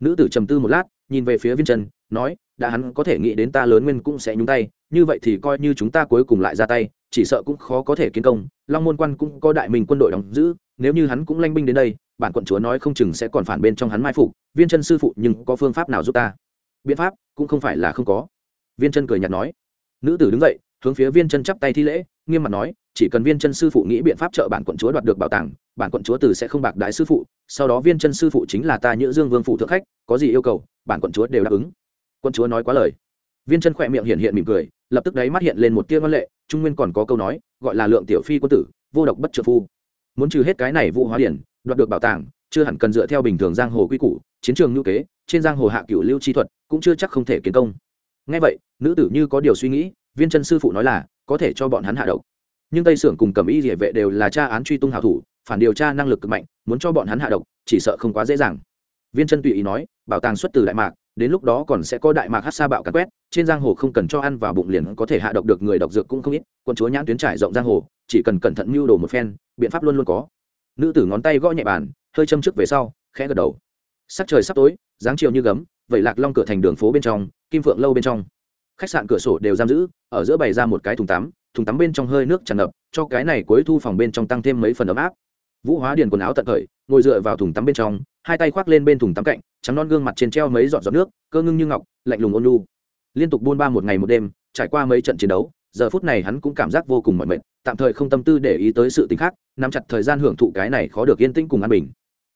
Nữ tử trầm tư một lát, nhìn về phía viên chân nói, đã hắn có thể nghĩ đến ta lớn nguyên cũng sẽ nhúng tay, như vậy thì coi như chúng ta cuối cùng lại ra tay chỉ sợ cũng khó có thể kiến công, long môn quan cũng có đại minh quân đội đóng giữ, nếu như hắn cũng lanh binh đến đây, bản quận chúa nói không chừng sẽ còn phản bên trong hắn mai phục, viên chân sư phụ nhưng có phương pháp nào giúp ta? Biện pháp cũng không phải là không có. Viên chân cười nhạt nói. Nữ tử đứng dậy, hướng phía viên chân chắp tay thi lễ, nghiêm mặt nói, chỉ cần viên chân sư phụ nghĩ biện pháp trợ bản quận chúa đoạt được bảo tàng, bản quận chúa từ sẽ không bạc đại sư phụ, sau đó viên chân sư phụ chính là ta nhữ dương vương phụ thượng khách, có gì yêu cầu, bản quận chúa đều đáp ứng. Quận chúa nói quá lời. Viên chân khỏe miệng hiện hiện mỉm cười, lập tức đấy mắt hiện lên một tia ngân lệ trung nguyên còn có câu nói, gọi là lượng tiểu phi quân tử, vô độc bất trợ phu. Muốn trừ hết cái này vụ hóa điển, đoạt được bảo tàng, chưa hẳn cần dựa theo bình thường giang hồ quy củ, chiến trường ngữ kế, trên giang hồ hạ cửu lưu chi thuật, cũng chưa chắc không thể kiến công. Ngay vậy, nữ tử như có điều suy nghĩ, viên chân sư phụ nói là, có thể cho bọn hắn hạ độc. Nhưng tây sưởng cùng cầm y địa vệ đều là tra án truy tung hảo thủ, phản điều tra năng lực cực mạnh, muốn cho bọn hắn hạ độc, chỉ sợ không quá dễ dàng. Viên chân tùy ý nói, bảo tàng xuất từ đại mạc đến lúc đó còn sẽ có đại mạc hát sa bạo cắn quét, trên giang hồ không cần cho ăn vào bụng liền có thể hạ độc được người độc dược cũng không ít, quân chúa nhãn tuyến trải rộng giang hồ, chỉ cần cẩn thận mưu đồ một phen, biện pháp luôn luôn có. Nữ tử ngón tay gõ nhẹ bàn, hơi châm trước về sau, khẽ gật đầu. Sắc trời sắp tối, dáng chiều như gấm vậy lạc long cửa thành đường phố bên trong, kim phượng lâu bên trong. Khách sạn cửa sổ đều giam giữ, ở giữa bày ra một cái thùng tắm thùng tắm bên trong hơi nước tràn ngập, cho cái này cuối thu phòng bên trong tăng thêm mấy phần ấm áp. Vũ hóa điền quần áo tận khởi ngồi dựa vào thùng tắm bên trong, hai tay khoác lên bên thùng tắm cạnh trắng non gương mặt trên treo mấy giọt giọt nước, cơ ngưng như ngọc, lạnh lùng ôn lu liên tục buôn ba một ngày một đêm, trải qua mấy trận chiến đấu, giờ phút này hắn cũng cảm giác vô cùng mỏi mệt, tạm thời không tâm tư để ý tới sự t khác, nắm chặt thời gian hưởng thụ cái này khó được yên tĩnh cùng an bình.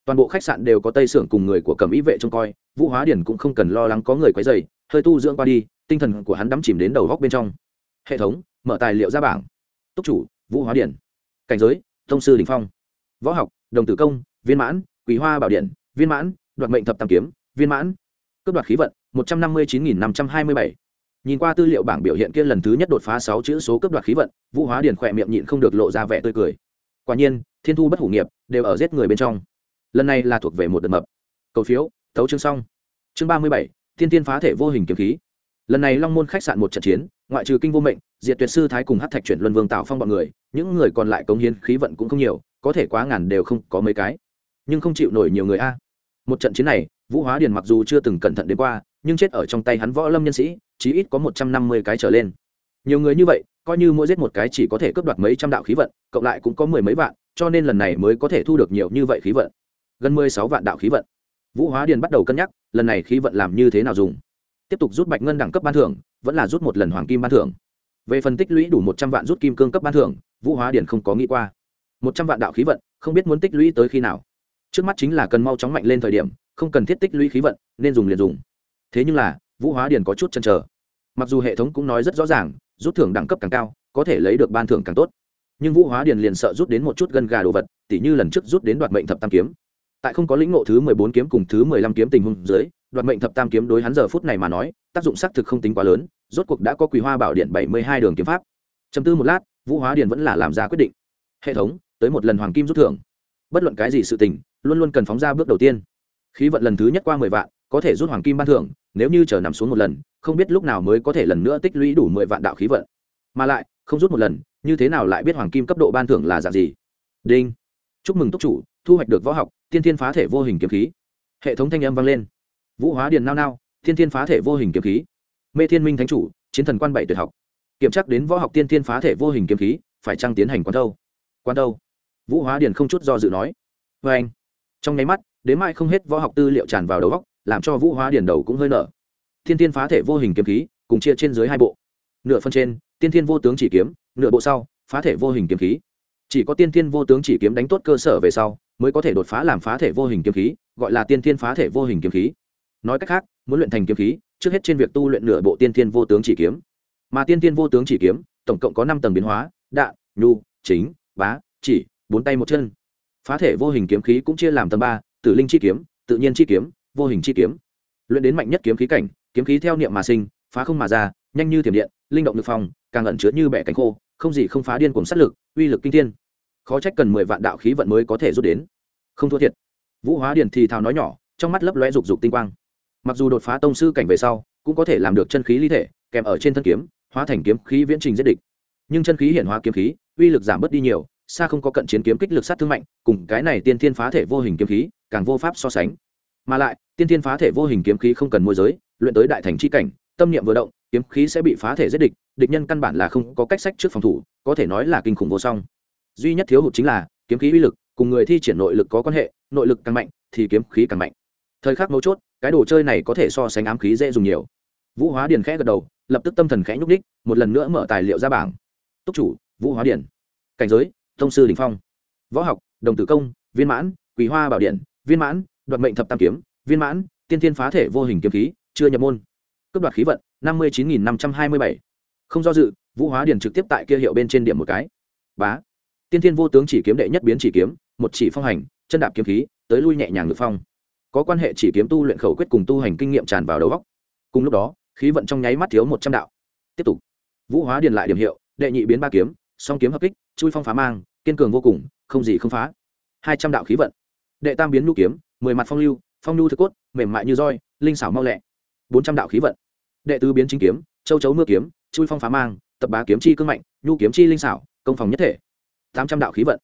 Toàn bộ khách sạn đều có tây xưởng cùng người của cầm ý vệ trông coi, vũ hóa điển cũng không cần lo lắng có người quấy dày hơi tu dưỡng qua đi, tinh thần của hắn đắm chìm đến đầu góc bên trong. Hệ thống, mở tài liệu ra bảng. Túc chủ, vũ hóa điển cảnh giới, thông sư đình phong. Võ học, đồng tử công, viên mãn, quý hoa bảo điện, viên mãn đoạt mệnh thập tam kiếm, viên mãn. Cướp đoạt khí vận, một trăm năm mươi chín nghìn năm trăm hai mươi bảy. Nhìn qua tư liệu bảng biểu hiện kia lần thứ nhất đột phá sáu chữ số cướp đoạt khí vận, vũ hóa điển khỏe miệng nhịn không được lộ ra vẻ tươi cười. Quả nhiên, thiên thu bất hủ nghiệp đều ở giết người bên trong. Lần này là thuộc về một đợt mập. Cầu phiếu, thấu chương xong. Chương ba mươi bảy, thiên tiên phá thể vô hình kiếm khí. Lần này long môn khách sạn một trận chiến, ngoại trừ kinh vô mệnh, diệt tuyệt sư thái cùng hát thạch chuyển luân vương tạo phong bọn người, những người còn lại cống hiến khí vận cũng không nhiều, có thể quá ngàn đều không có mấy cái. Nhưng không chịu nổi nhiều người a một trận chiến này, vũ hóa điền mặc dù chưa từng cẩn thận đến qua, nhưng chết ở trong tay hắn võ lâm nhân sĩ, chí ít có một trăm năm mươi cái trở lên. Nhiều người như vậy, coi như mỗi giết một cái chỉ có thể cướp đoạt mấy trăm đạo khí vận, cộng lại cũng có mười mấy vạn, cho nên lần này mới có thể thu được nhiều như vậy khí vận. Gần mười sáu vạn đạo khí vận. Vũ hóa điền bắt đầu cân nhắc, lần này khí vận làm như thế nào dùng. Tiếp tục rút bạch ngân đẳng cấp ban thưởng, vẫn là rút một lần hoàng kim ban thưởng. Về phần tích lũy đủ một trăm vạn rút kim cương cấp ban thưởng, vũ hóa điền không có nghĩ qua. một trăm vạn đạo khí vận, không biết muốn tích lũy tới khi nào trước mắt chính là cần mau chóng mạnh lên thời điểm, không cần thiết tích lũy khí vận, nên dùng liền dùng. Thế nhưng là, vũ hóa điền có chút chăn trở mặc dù hệ thống cũng nói rất rõ ràng, rút thưởng đẳng cấp càng cao, có thể lấy được ban thưởng càng tốt. Nhưng vũ hóa điền liền sợ rút đến một chút gân gà đồ vật, tỉ như lần trước rút đến đoạt mệnh thập tam kiếm. Tại không có lĩnh ngộ thứ mười bốn kiếm cùng thứ mười lăm kiếm tình huống dưới, đoạt mệnh thập tam kiếm đối hắn giờ phút này mà nói, tác dụng xác thực không tính quá lớn, rốt cuộc đã có quý hoa bảo điện bảy mươi hai đường kiếm pháp. Chấm tư một lát, vũ hóa điền vẫn là làm ra quyết định. Hệ thống, tới một lần hoàng kim rút thưởng bất luận cái gì sự tình, luôn luôn cần phóng ra bước đầu tiên. Khí vận lần thứ nhất qua mười vạn, có thể rút hoàng kim ban thưởng, nếu như chờ nằm xuống một lần, không biết lúc nào mới có thể lần nữa tích lũy đủ mười vạn đạo khí vận. Mà lại, không rút một lần, như thế nào lại biết hoàng kim cấp độ ban thưởng là dạng gì? Đinh. Chúc mừng túc chủ, thu hoạch được võ học tiên thiên phá thể vô hình kiếm khí. Hệ thống thanh âm vang lên. Vũ hóa điền nao nao tiên thiên phá thể vô hình kiếm khí. Mê thiên minh thánh chủ, chiến thần quan bảy tuyệt học. Kiểm tra đến võ học tiên thiên phá thể vô hình kiếm khí, phải trăng tiến hành quan đâu quan đâu vũ hóa điền không chút do dự nói vê anh. Trong nháy mắt, đến mai không hết võ học tư liệu tràn vào đầu góc làm cho vũ hóa điền đầu cũng hơi nở. Thiên thiên phá thể vô hình kiếm khí, cùng chia trên dưới hai bộ. Nửa phân trên, tiên thiên vô tướng chỉ kiếm, nửa bộ sau, phá thể vô hình kiếm khí. Chỉ có tiên thiên vô tướng chỉ kiếm đánh tốt cơ sở về sau, mới có thể đột phá làm phá thể vô hình kiếm khí, gọi là tiên thiên phá thể vô hình kiếm khí. Nói cách khác, muốn luyện thành kiếm khí, trước hết trên việc tu luyện nửa bộ tiên thiên vô tướng chỉ kiếm. Mà tiên thiên vô tướng chỉ kiếm, tổng cộng có năm tầng biến hóa, đạn, nhu, chính, bá, chỉ bốn tay một chân. Phá thể vô hình kiếm khí cũng chia làm tầm ba, tử linh chi kiếm, tự nhiên chi kiếm, vô hình chi kiếm. Luyện đến mạnh nhất kiếm khí cảnh, kiếm khí theo niệm mà sinh, phá không mà ra, nhanh như thiểm điện, linh động lực phòng, càng ẩn chứa như bẻ cánh khô, không gì không phá điên cùng sát lực, uy lực kinh thiên. Khó trách cần mười vạn đạo khí vận mới có thể rút đến. Không thua thiệt. Vũ hóa điền thì thào nói nhỏ, trong mắt lấp lóe rục rục tinh quang. Mặc dù đột phá tông sư cảnh về sau, cũng có thể làm được chân khí ly thể, kèm ở trên thân kiếm, hóa thành kiếm khí viễn trình giết địch. Nhưng chân khí hiển hóa kiếm khí, uy lực giảm bớt đi nhiều xa không có cận chiến kiếm kích lực sát thương mạnh, cùng cái này tiên thiên phá thể vô hình kiếm khí, càng vô pháp so sánh. Mà lại, tiên thiên phá thể vô hình kiếm khí không cần môi giới, luyện tới đại thành c h i cảnh, tâm niệm vừa động, kiếm khí sẽ bị phá thể giết địch địch nhân căn bản là không có cách sách trước phòng thủ, có thể nói là kinh khủng vô song. Duy nhất thiếu hụt chính là, kiếm khí uy lực, cùng người thi triển nội lực có quan hệ, nội lực càng mạnh, thì kiếm khí càng mạnh. Thời khắc mấu chốt, cái đồ chơi này có thể so sánh ám khí dễ dùng nhiều. Vũ hóa điền khẽ gật đầu, lập tức tâm thần khẽ nhúc ních một lần nữa mở tài liệu ra bảng. Túc chủ, vũ hóa điền. Cảnh giới thông sư đình phong. Võ học, đồng tử công, viên mãn quý hoa bảo điện, viên mãn, đoạt mệnh thập tam kiếm, viên mãn, tiên thiên phá thể vô hình kiếm khí, chưa nhập môn. Cấp đoạt khí vận, năm mươi chín nghìn năm trăm hai mươi bảy. Không do dự, vũ hóa điển trực tiếp tại kia hiệu bên trên điểm một cái. Bá. Tiên thiên vô tướng chỉ kiếm đệ nhất biến chỉ kiếm, một chỉ phong hành, chân đạp kiếm khí, tới lui nhẹ nhàng ngược phong. Có quan hệ chỉ kiếm tu luyện khẩu quyết cùng tu hành kinh nghiệm tràn vào đầu góc cùng lúc đó, khí vận trong nháy mắt thiếu một trăm đạo. Tiếp tục. Vũ hóa điền lại điểm hiệu, đệ nhị biến ba kiếm song kiếm hợp kích, chui phong phá mang, kiên cường vô cùng, không gì không phá. Hai trăm đạo khí vận. Đệ tam biến nhu kiếm, mười mặt phong lưu, phong nhu thực cốt, mềm mại như roi, linh xảo mau lẹ. Bốn trăm đạo khí vận. Đệ tứ biến chính kiếm, châu chấu mưa kiếm, chui phong phá mang, tập bá kiếm chi cương mạnh, nhu kiếm chi linh xảo, công phòng nhất thể. Tám trăm đạo khí vận.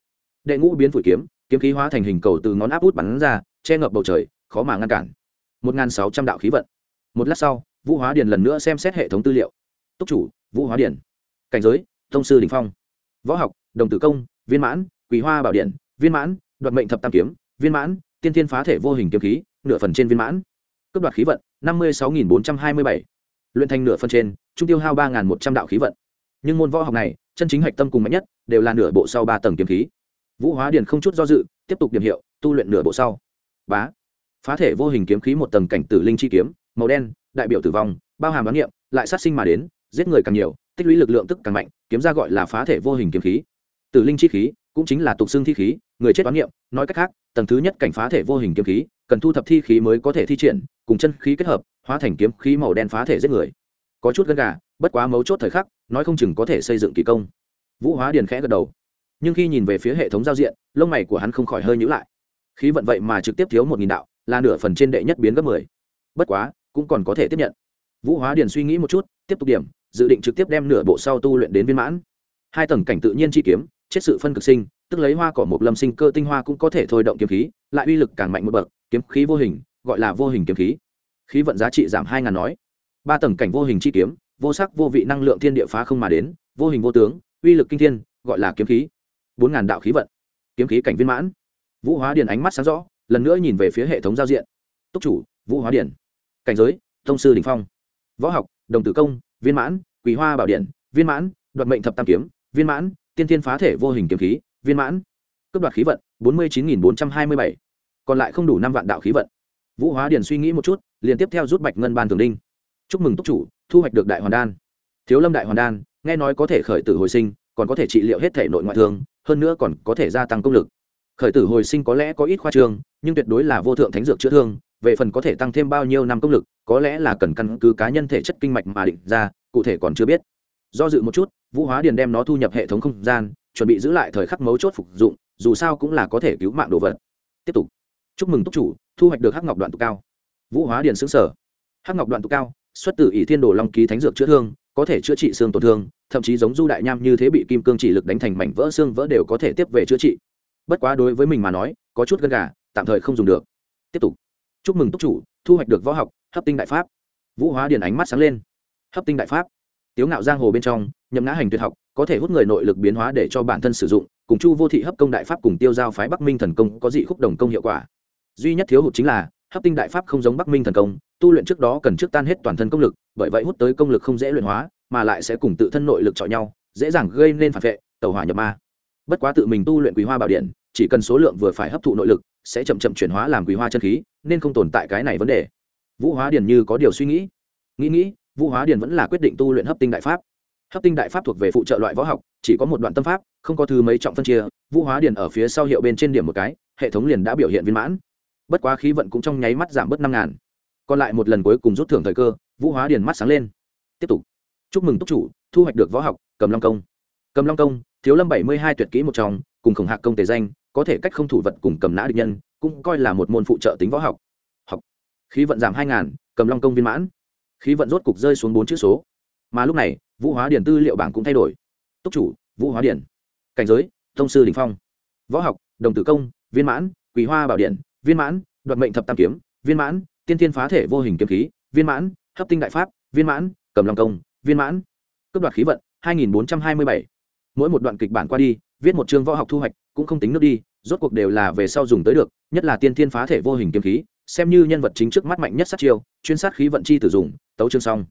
Đệ ngũ biến phủi kiếm kiếm khí hóa thành hình cầu từ ngón áp út bắn ra, che ngập bầu trời, khó mà ngăn cản. Một n sáu trăm đạo khí vận. Một lát sau, vũ hóa điền lần nữa xem xét hệ thống tư liệu. Túc chủ, vũ hóa điền. Cảnh giới thông sư đình phong võ học, đồng tử công, viên mãn quý hoa bảo điện, viên mãn, đoạt mệnh thập tam kiếm, viên mãn, tiên thiên phá thể vô hình kiếm khí, nửa phần trên viên mãn. Cấp đoạt khí vận, năm mươi sáu nghìn bốn trăm hai mươi bảy. Luyện thành nửa phần trên, trung tiêu hao ba một trăm đạo khí vận. Nhưng môn võ học này, chân chính hạch tâm cùng mạnh nhất, đều là nửa bộ sau ba tầng kiếm khí. Vũ hóa điền không chút do dự, tiếp tục điểm hiệu, tu luyện nửa bộ sau. Bá. Phá thể vô hình kiếm khí một tầng cảnh tử linh chi kiếm, màu đen, đại biểu tử vong, bao hàm đoán niệm, lại sát sinh mà đến, giết người càng nhiều tích lũy lực lượng tức càng mạnh, kiếm ra gọi là phá thể vô hình kiếm khí. Tử linh chi khí cũng chính là tục xương thi khí, người chết đoán niệm, nói cách khác, tầng thứ nhất cảnh phá thể vô hình kiếm khí, cần thu thập thi khí mới có thể thi triển, cùng chân khí kết hợp, hóa thành kiếm khí màu đen phá thể giết người. Có chút gân gà, bất quá mấu chốt thời khắc, nói không chừng có thể xây dựng kỳ công. Vũ hóa điền khẽ gật đầu. Nhưng khi nhìn về phía hệ thống giao diện, lông mày của hắn không khỏi hơi nhữ lại. Khí vận vậy mà trực tiếp thiếu một nghìn đạo, là nửa phần trên đệ nhất biến gấp mười. Bất quá, cũng còn có thể tiếp nhận. Vũ hóa điền suy nghĩ một chút, tiếp tục điểm dự định trực tiếp đem nửa bộ sau tu luyện đến viên mãn. Hai tầng cảnh tự nhiên chi kiếm, chết sự phân cực sinh, tức lấy hoa cỏ một lâm sinh cơ tinh hoa cũng có thể thôi động kiếm khí, lại uy lực càng mạnh một bậc, kiếm khí vô hình, gọi là vô hình kiếm khí. Khí vận giá trị giảm hai ngàn nói. Ba tầng cảnh vô hình chi kiếm, vô sắc vô vị năng lượng thiên địa phá không mà đến, vô hình vô tướng, uy lực kinh thiên, gọi là kiếm khí. Bốn ngàn đạo khí vận. Kiếm khí cảnh viên mãn. Vũ hóa điền ánh mắt sáng rõ, lần nữa nhìn về phía hệ thống giao diện. Túc chủ, vũ hóa điền. Cảnh giới thông sư đình phong. Võ học, đồng tử công viên mãn quý hoa bảo điện, viên mãn, đoạt mệnh thập tam kiếm, viên mãn, tiên thiên phá thể vô hình kiếm khí, viên mãn. Cấp đoạt khí vận, bốn mươi chín nghìn bốn trăm hai mươi bảy. Còn lại không đủ năm vạn đạo khí vận. Vũ hóa điền suy nghĩ một chút, liền tiếp theo rút bạch ngân ban thường đinh. Chúc mừng túc chủ, thu hoạch được đại hoàn đan. Thiếu lâm đại hoàn đan, nghe nói có thể khởi tử hồi sinh, còn có thể trị liệu hết thể nội ngoại thương, hơn nữa còn có thể gia tăng công lực. Khởi tử hồi sinh có lẽ có ít khoa trương, nhưng tuyệt đối là vô thượng thánh dược chữa thương về phần có thể tăng thêm bao nhiêu năm công lực, có lẽ là cần căn cứ cá nhân thể chất kinh mạch mà định ra, cụ thể còn chưa biết. Do dự một chút, vũ hóa điền đem nó thu nhập hệ thống không gian, chuẩn bị giữ lại thời khắc mấu chốt phục dụng, dù sao cũng là có thể cứu mạng đồ vật. Tiếp tục. Chúc mừng túc chủ, thu hoạch được hắc ngọc đoạn tụ cao. Vũ hóa điền xứng sở hắc ngọc đoạn tụ cao, xuất từ ỷ thiên đồ long ký thánh dược chữa thương, có thể chữa trị xương tổn thương, thậm chí giống du đại nham như thế bị kim cương chỉ lực đánh thành mảnh vỡ xương vỡ đều có thể tiếp về chữa trị. Bất quá đối với mình mà nói, có chút gân gà, tạm thời không dùng được. Tiếp tục chúc mừng túc chủ, thu hoạch được võ học, hấp tinh đại pháp. Vũ hóa điền ánh mắt sáng lên. Hấp tinh đại pháp. Tiếu ngạo giang hồ bên trong, nhậm ngã hành tuyệt học, có thể hút người nội lực biến hóa để cho bản thân sử dụng, cùng chu vô thị hấp công đại pháp cùng tiêu giao phái bắc minh thần công có dị khúc đồng công hiệu quả. Duy nhất thiếu hụt chính là, hấp tinh đại pháp không giống bắc minh thần công, tu luyện trước đó cần trước tan hết toàn thân công lực, bởi vậy hút tới công lực không dễ luyện hóa, mà lại sẽ cùng tự thân nội lực chọi nhau, dễ dàng gây nên phản vệ tàu hỏa nhập ma. Bất quá tự mình tu luyện quý hoa bảo điện chỉ cần số lượng vừa phải hấp thụ nội lực, sẽ chậm chậm chuyển hóa làm quý hoa chân khí, nên không tồn tại cái này vấn đề. Vũ hóa điền như có điều suy nghĩ. Nghĩ nghĩ, vũ hóa điền vẫn là quyết định tu luyện hấp tinh đại pháp. Hấp tinh đại pháp thuộc về phụ trợ loại võ học, chỉ có một đoạn tâm pháp, không có thứ mấy trọng phân chia, vũ hóa điền ở phía sau hiệu bên trên điểm một cái, hệ thống liền đã biểu hiện viên mãn. Bất quá khí vận cũng trong nháy mắt giảm bớt năm ngàn. Còn lại một lần cuối cùng rút thưởng thời cơ, vũ hóa điền mắt sáng lên. Tiếp tục. Chúc mừng túc chủ, thu hoạch được võ học, cầm long công. Cầm long công, thiếu lâm bảy mươi hai tuyệt kỹ một trong, cùng khổng hạc công tề danh có thể cách không thủ vật cùng cầm nã địch nhân, cũng coi là một môn phụ trợ tính võ học. Học. Khí vận giảm hai ngàn, cầm long công viên mãn. Khí vận rốt cục rơi xuống bốn chữ số. Mà lúc này, vũ hóa điển tư liệu bảng cũng thay đổi. Túc chủ, vũ hóa điển cảnh giới thông sư đình phong. Võ học, đồng tử công, viên mãn, quỳ hoa bảo điện, viên mãn, đoạt mệnh thập tam kiếm, viên mãn, tiên tiên phá thể vô hình kiếm khí, viên mãn, hấp tinh đại pháp, viên mãn, cầm long công, viên mãn. Cấp đoạt khí vận 2427. mỗi một đoạn kịch bản qua đi, viết một chương võ học thu hoạch cũng không tính nước đi, rốt cuộc đều là về sau dùng tới được, nhất là tiên thiên phá thể vô hình kiếm khí, xem như nhân vật chính trước mắt mạnh nhất sát chiêu, chuyên sát khí vận chi tử dùng, tấu chương xong.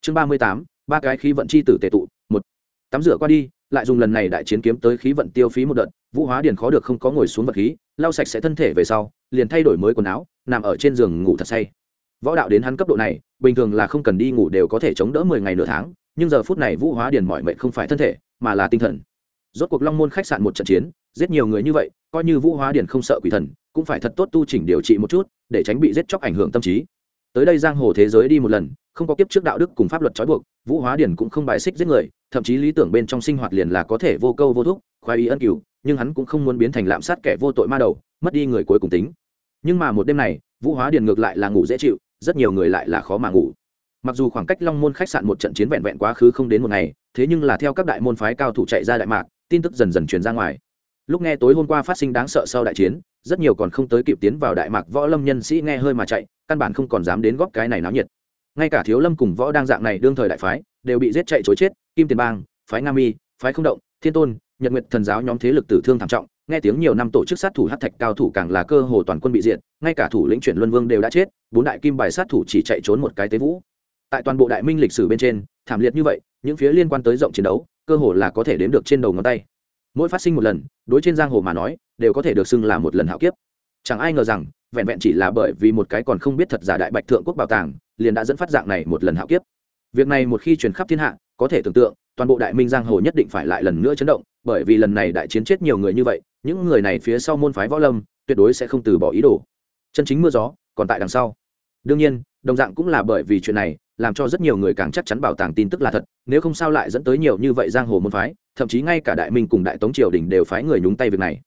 Chương ba mươi tám, ba cái khí vận chi tử tệ tụ, một. Tắm rửa qua đi, lại dùng lần này đại chiến kiếm tới khí vận tiêu phí một đợt, vũ hóa điền khó được không có ngồi xuống vật khí, lau sạch sẽ thân thể về sau, liền thay đổi mới quần áo, nằm ở trên giường ngủ thật say. Võ đạo đến hắn cấp độ này, bình thường là không cần đi ngủ đều có thể chống đỡ mười ngày nửa tháng, nhưng giờ phút này vũ hóa điền mọi mệnh không phải thân thể, mà là tinh thần rốt cuộc long môn khách sạn một trận chiến, giết nhiều người như vậy, coi như vũ hóa điền không sợ quỷ thần, cũng phải thật tốt tu chỉnh điều trị một chút, để tránh bị giết chóc ảnh hưởng tâm trí. Tới đây giang hồ thế giới đi một lần, không có kiếp trước đạo đức cùng pháp luật trói buộc, vũ hóa điển cũng không bài xích giết người, thậm chí lý tưởng bên trong sinh hoạt liền là có thể vô câu vô thúc, khoái ý ân cửu, nhưng hắn cũng không muốn biến thành lạm sát kẻ vô tội ma đầu, mất đi người cuối cùng tính. Nhưng mà một đêm này, vũ hóa điển ngược lại là ngủ dễ chịu, rất nhiều người lại là khó mà ngủ. Mặc dù khoảng cách long môn khách sạn một trận chiến vẹn vẹn quá khứ không đến một ngày, thế nhưng là theo các đại môn phái cao thủ chạy ra đại mạc tin tức dần dần truyền ra ngoài. Lúc nghe tối hôm qua phát sinh đáng sợ sau đại chiến, rất nhiều còn không tới kịp tiến vào đại mạc võ lâm nhân sĩ nghe hơi mà chạy, căn bản không còn dám đến góp cái này náo nhiệt. Ngay cả thiếu lâm cùng võ đang dạng này đương thời đại phái, đều bị giết chạy chối chết, kim tiền bang, phái nga mi, phái không động, thiên tôn, nhật nguyệt thần giáo nhóm thế lực tử thương thảm trọng, nghe tiếng nhiều năm tổ chức sát thủ hát thạch cao thủ càng là cơ hồ toàn quân bị diệt, ngay cả thủ lĩnh chuyển luân vương đều đã chết, bốn đại kim bài sát thủ chỉ chạy trốn một cái tế vũ. Tại toàn bộ đại minh lịch sử bên trên, thảm liệt như vậy, những phía liên quan tới rộng chiến đấu cơ hồ là có thể đếm được trên đầu ngón tay. Mỗi phát sinh một lần, đối trên giang hồ mà nói, đều có thể được xưng là một lần hạo kiếp. Chẳng ai ngờ rằng, vẹn vẹn chỉ là bởi vì một cái còn không biết thật giả đại bạch thượng quốc bảo tàng, liền đã dẫn phát dạng này một lần hạo kiếp. Việc này một khi truyền khắp thiên hạ, có thể tưởng tượng, toàn bộ đại minh giang hồ nhất định phải lại lần nữa chấn động, bởi vì lần này đại chiến chết nhiều người như vậy, những người này phía sau môn phái võ lâm, tuyệt đối sẽ không từ bỏ ý đồ. Chân chính mưa gió, còn tại đằng sau. Đương nhiên, đồng dạng cũng là bởi vì chuyện này làm cho rất nhiều người càng chắc chắn bảo tàng tin tức là thật, nếu không sao lại dẫn tới nhiều như vậy giang hồ môn phái, thậm chí ngay cả đại minh cùng đại tống triều đình đều phái người nhúng tay việc này.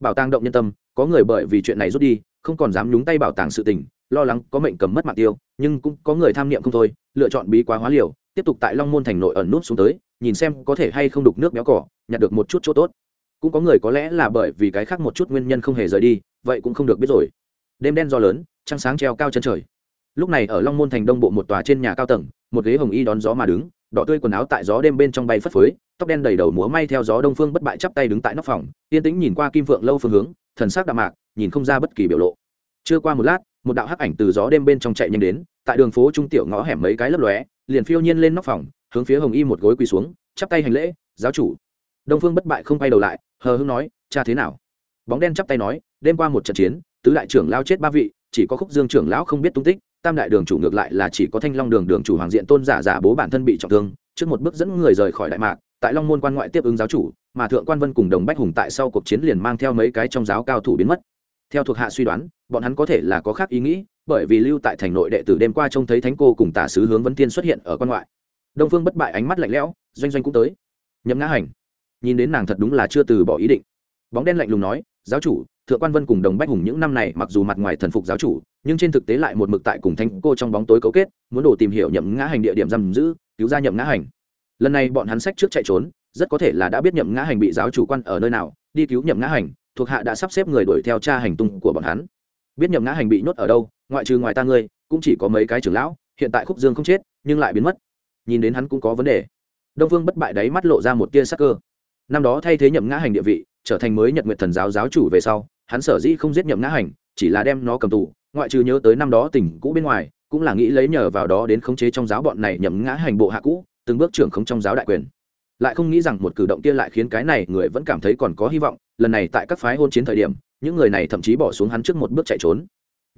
Bảo tàng động nhân tâm, có người bởi vì chuyện này rút đi, không còn dám nhúng tay bảo tàng sự tình, lo lắng có mệnh cầm mất mạng tiêu, nhưng cũng có người tham niệm không thôi, lựa chọn bí quá hóa liều, tiếp tục tại long môn thành nội ẩn nút xuống tới, nhìn xem có thể hay không đục nước béo cỏ, nhặt được một chút chỗ tốt. Cũng có người có lẽ là bởi vì cái khác một chút nguyên nhân không hề rời đi, vậy cũng không được biết rồi. Đêm đen do lớn, trăng sáng treo cao chân trời lúc này ở long môn thành đông bộ một tòa trên nhà cao tầng, một ghế hồng y đón gió mà đứng, đỏ tươi quần áo tại gió đêm bên trong bay phất phới, tóc đen đầy đầu múa may theo gió đông phương bất bại chắp tay đứng tại nóc phòng, yên tĩnh nhìn qua kim vượng lâu phương hướng, thần sắc đạm mạc, nhìn không ra bất kỳ biểu lộ. Chưa qua một lát, một đạo hắc ảnh từ gió đêm bên trong chạy nhanh đến, tại đường phố trung tiểu ngõ hẻm mấy cái lấp lóe, liền phiêu nhiên lên nóc phòng, hướng phía hồng y một gối quỳ xuống, chắp tay hành lễ, giáo chủ. Đông phương bất bại không quay đầu lại, hờ hưng nói, cha thế nào? Bóng đen chắp tay nói, đêm qua một trận chiến, tứ đại trưởng lao chết ba vị, chỉ có khúc dương trưởng lão không biết tung tích tam đại đường chủ ngược lại là chỉ có thanh long đường đường chủ hoàng diện tôn giả giả bố bản thân bị trọng thương, trước một bước dẫn người rời khỏi đại mạc, tại long môn quan ngoại tiếp ứng giáo chủ, mà thượng quan vân cùng đồng bách hùng tại sau cuộc chiến liền mang theo mấy cái trong giáo cao thủ biến mất. Theo thuộc hạ suy đoán, bọn hắn có thể là có khác ý nghĩ, bởi vì lưu tại thành nội đệ tử đêm qua trông thấy thánh cô cùng tả sứ hướng vấn tiên xuất hiện ở quan ngoại. Đông phương bất bại ánh mắt lạnh lẽo, doanh doanh cũng tới. Nhấm ngã hành, nhìn đến nàng thật đúng là chưa từ bỏ ý định. Bóng đen lạnh lùng nói, giáo chủ, thượng quan vân cùng đồng bách hùng những năm này mặc dù mặt ngoài thần phục giáo chủ nhưng trên thực tế lại một mực tại cùng thanh cô trong bóng tối cấu kết, muốn đổ tìm hiểu nhậm ngã hành địa điểm giam giữ, cứu ra nhậm ngã hành. Lần này bọn hắn sách trước chạy trốn, rất có thể là đã biết nhậm ngã hành bị giáo chủ quan ở nơi nào, đi cứu nhậm ngã hành, thuộc hạ đã sắp xếp người đuổi theo tra hành tung của bọn hắn. Biết nhậm ngã hành bị nhốt ở đâu, ngoại trừ ngoài ta ngươi, cũng chỉ có mấy cái trưởng lão, hiện tại khúc dương không chết, nhưng lại biến mất. Nhìn đến hắn cũng có vấn đề. Đông phương bất bại đáy mắt lộ ra một tia sắc cơ. Năm đó thay thế nhậm ngã hành địa vị, trở thành mới nhật nguyện thần giáo giáo chủ về sau, hắn sở dĩ không giết nhậm ngã hành, chỉ là đem nó cầm tù ngoại trừ nhớ tới năm đó tỉnh cũ bên ngoài, cũng là nghĩ lấy nhờ vào đó đến khống chế trong giáo bọn này nhậm ngã hành bộ hạ cũ, từng bước trưởng khống trong giáo đại quyền. Lại không nghĩ rằng một cử động kia lại khiến cái này người vẫn cảm thấy còn có hy vọng, lần này tại các phái hôn chiến thời điểm, những người này thậm chí bỏ xuống hắn trước một bước chạy trốn.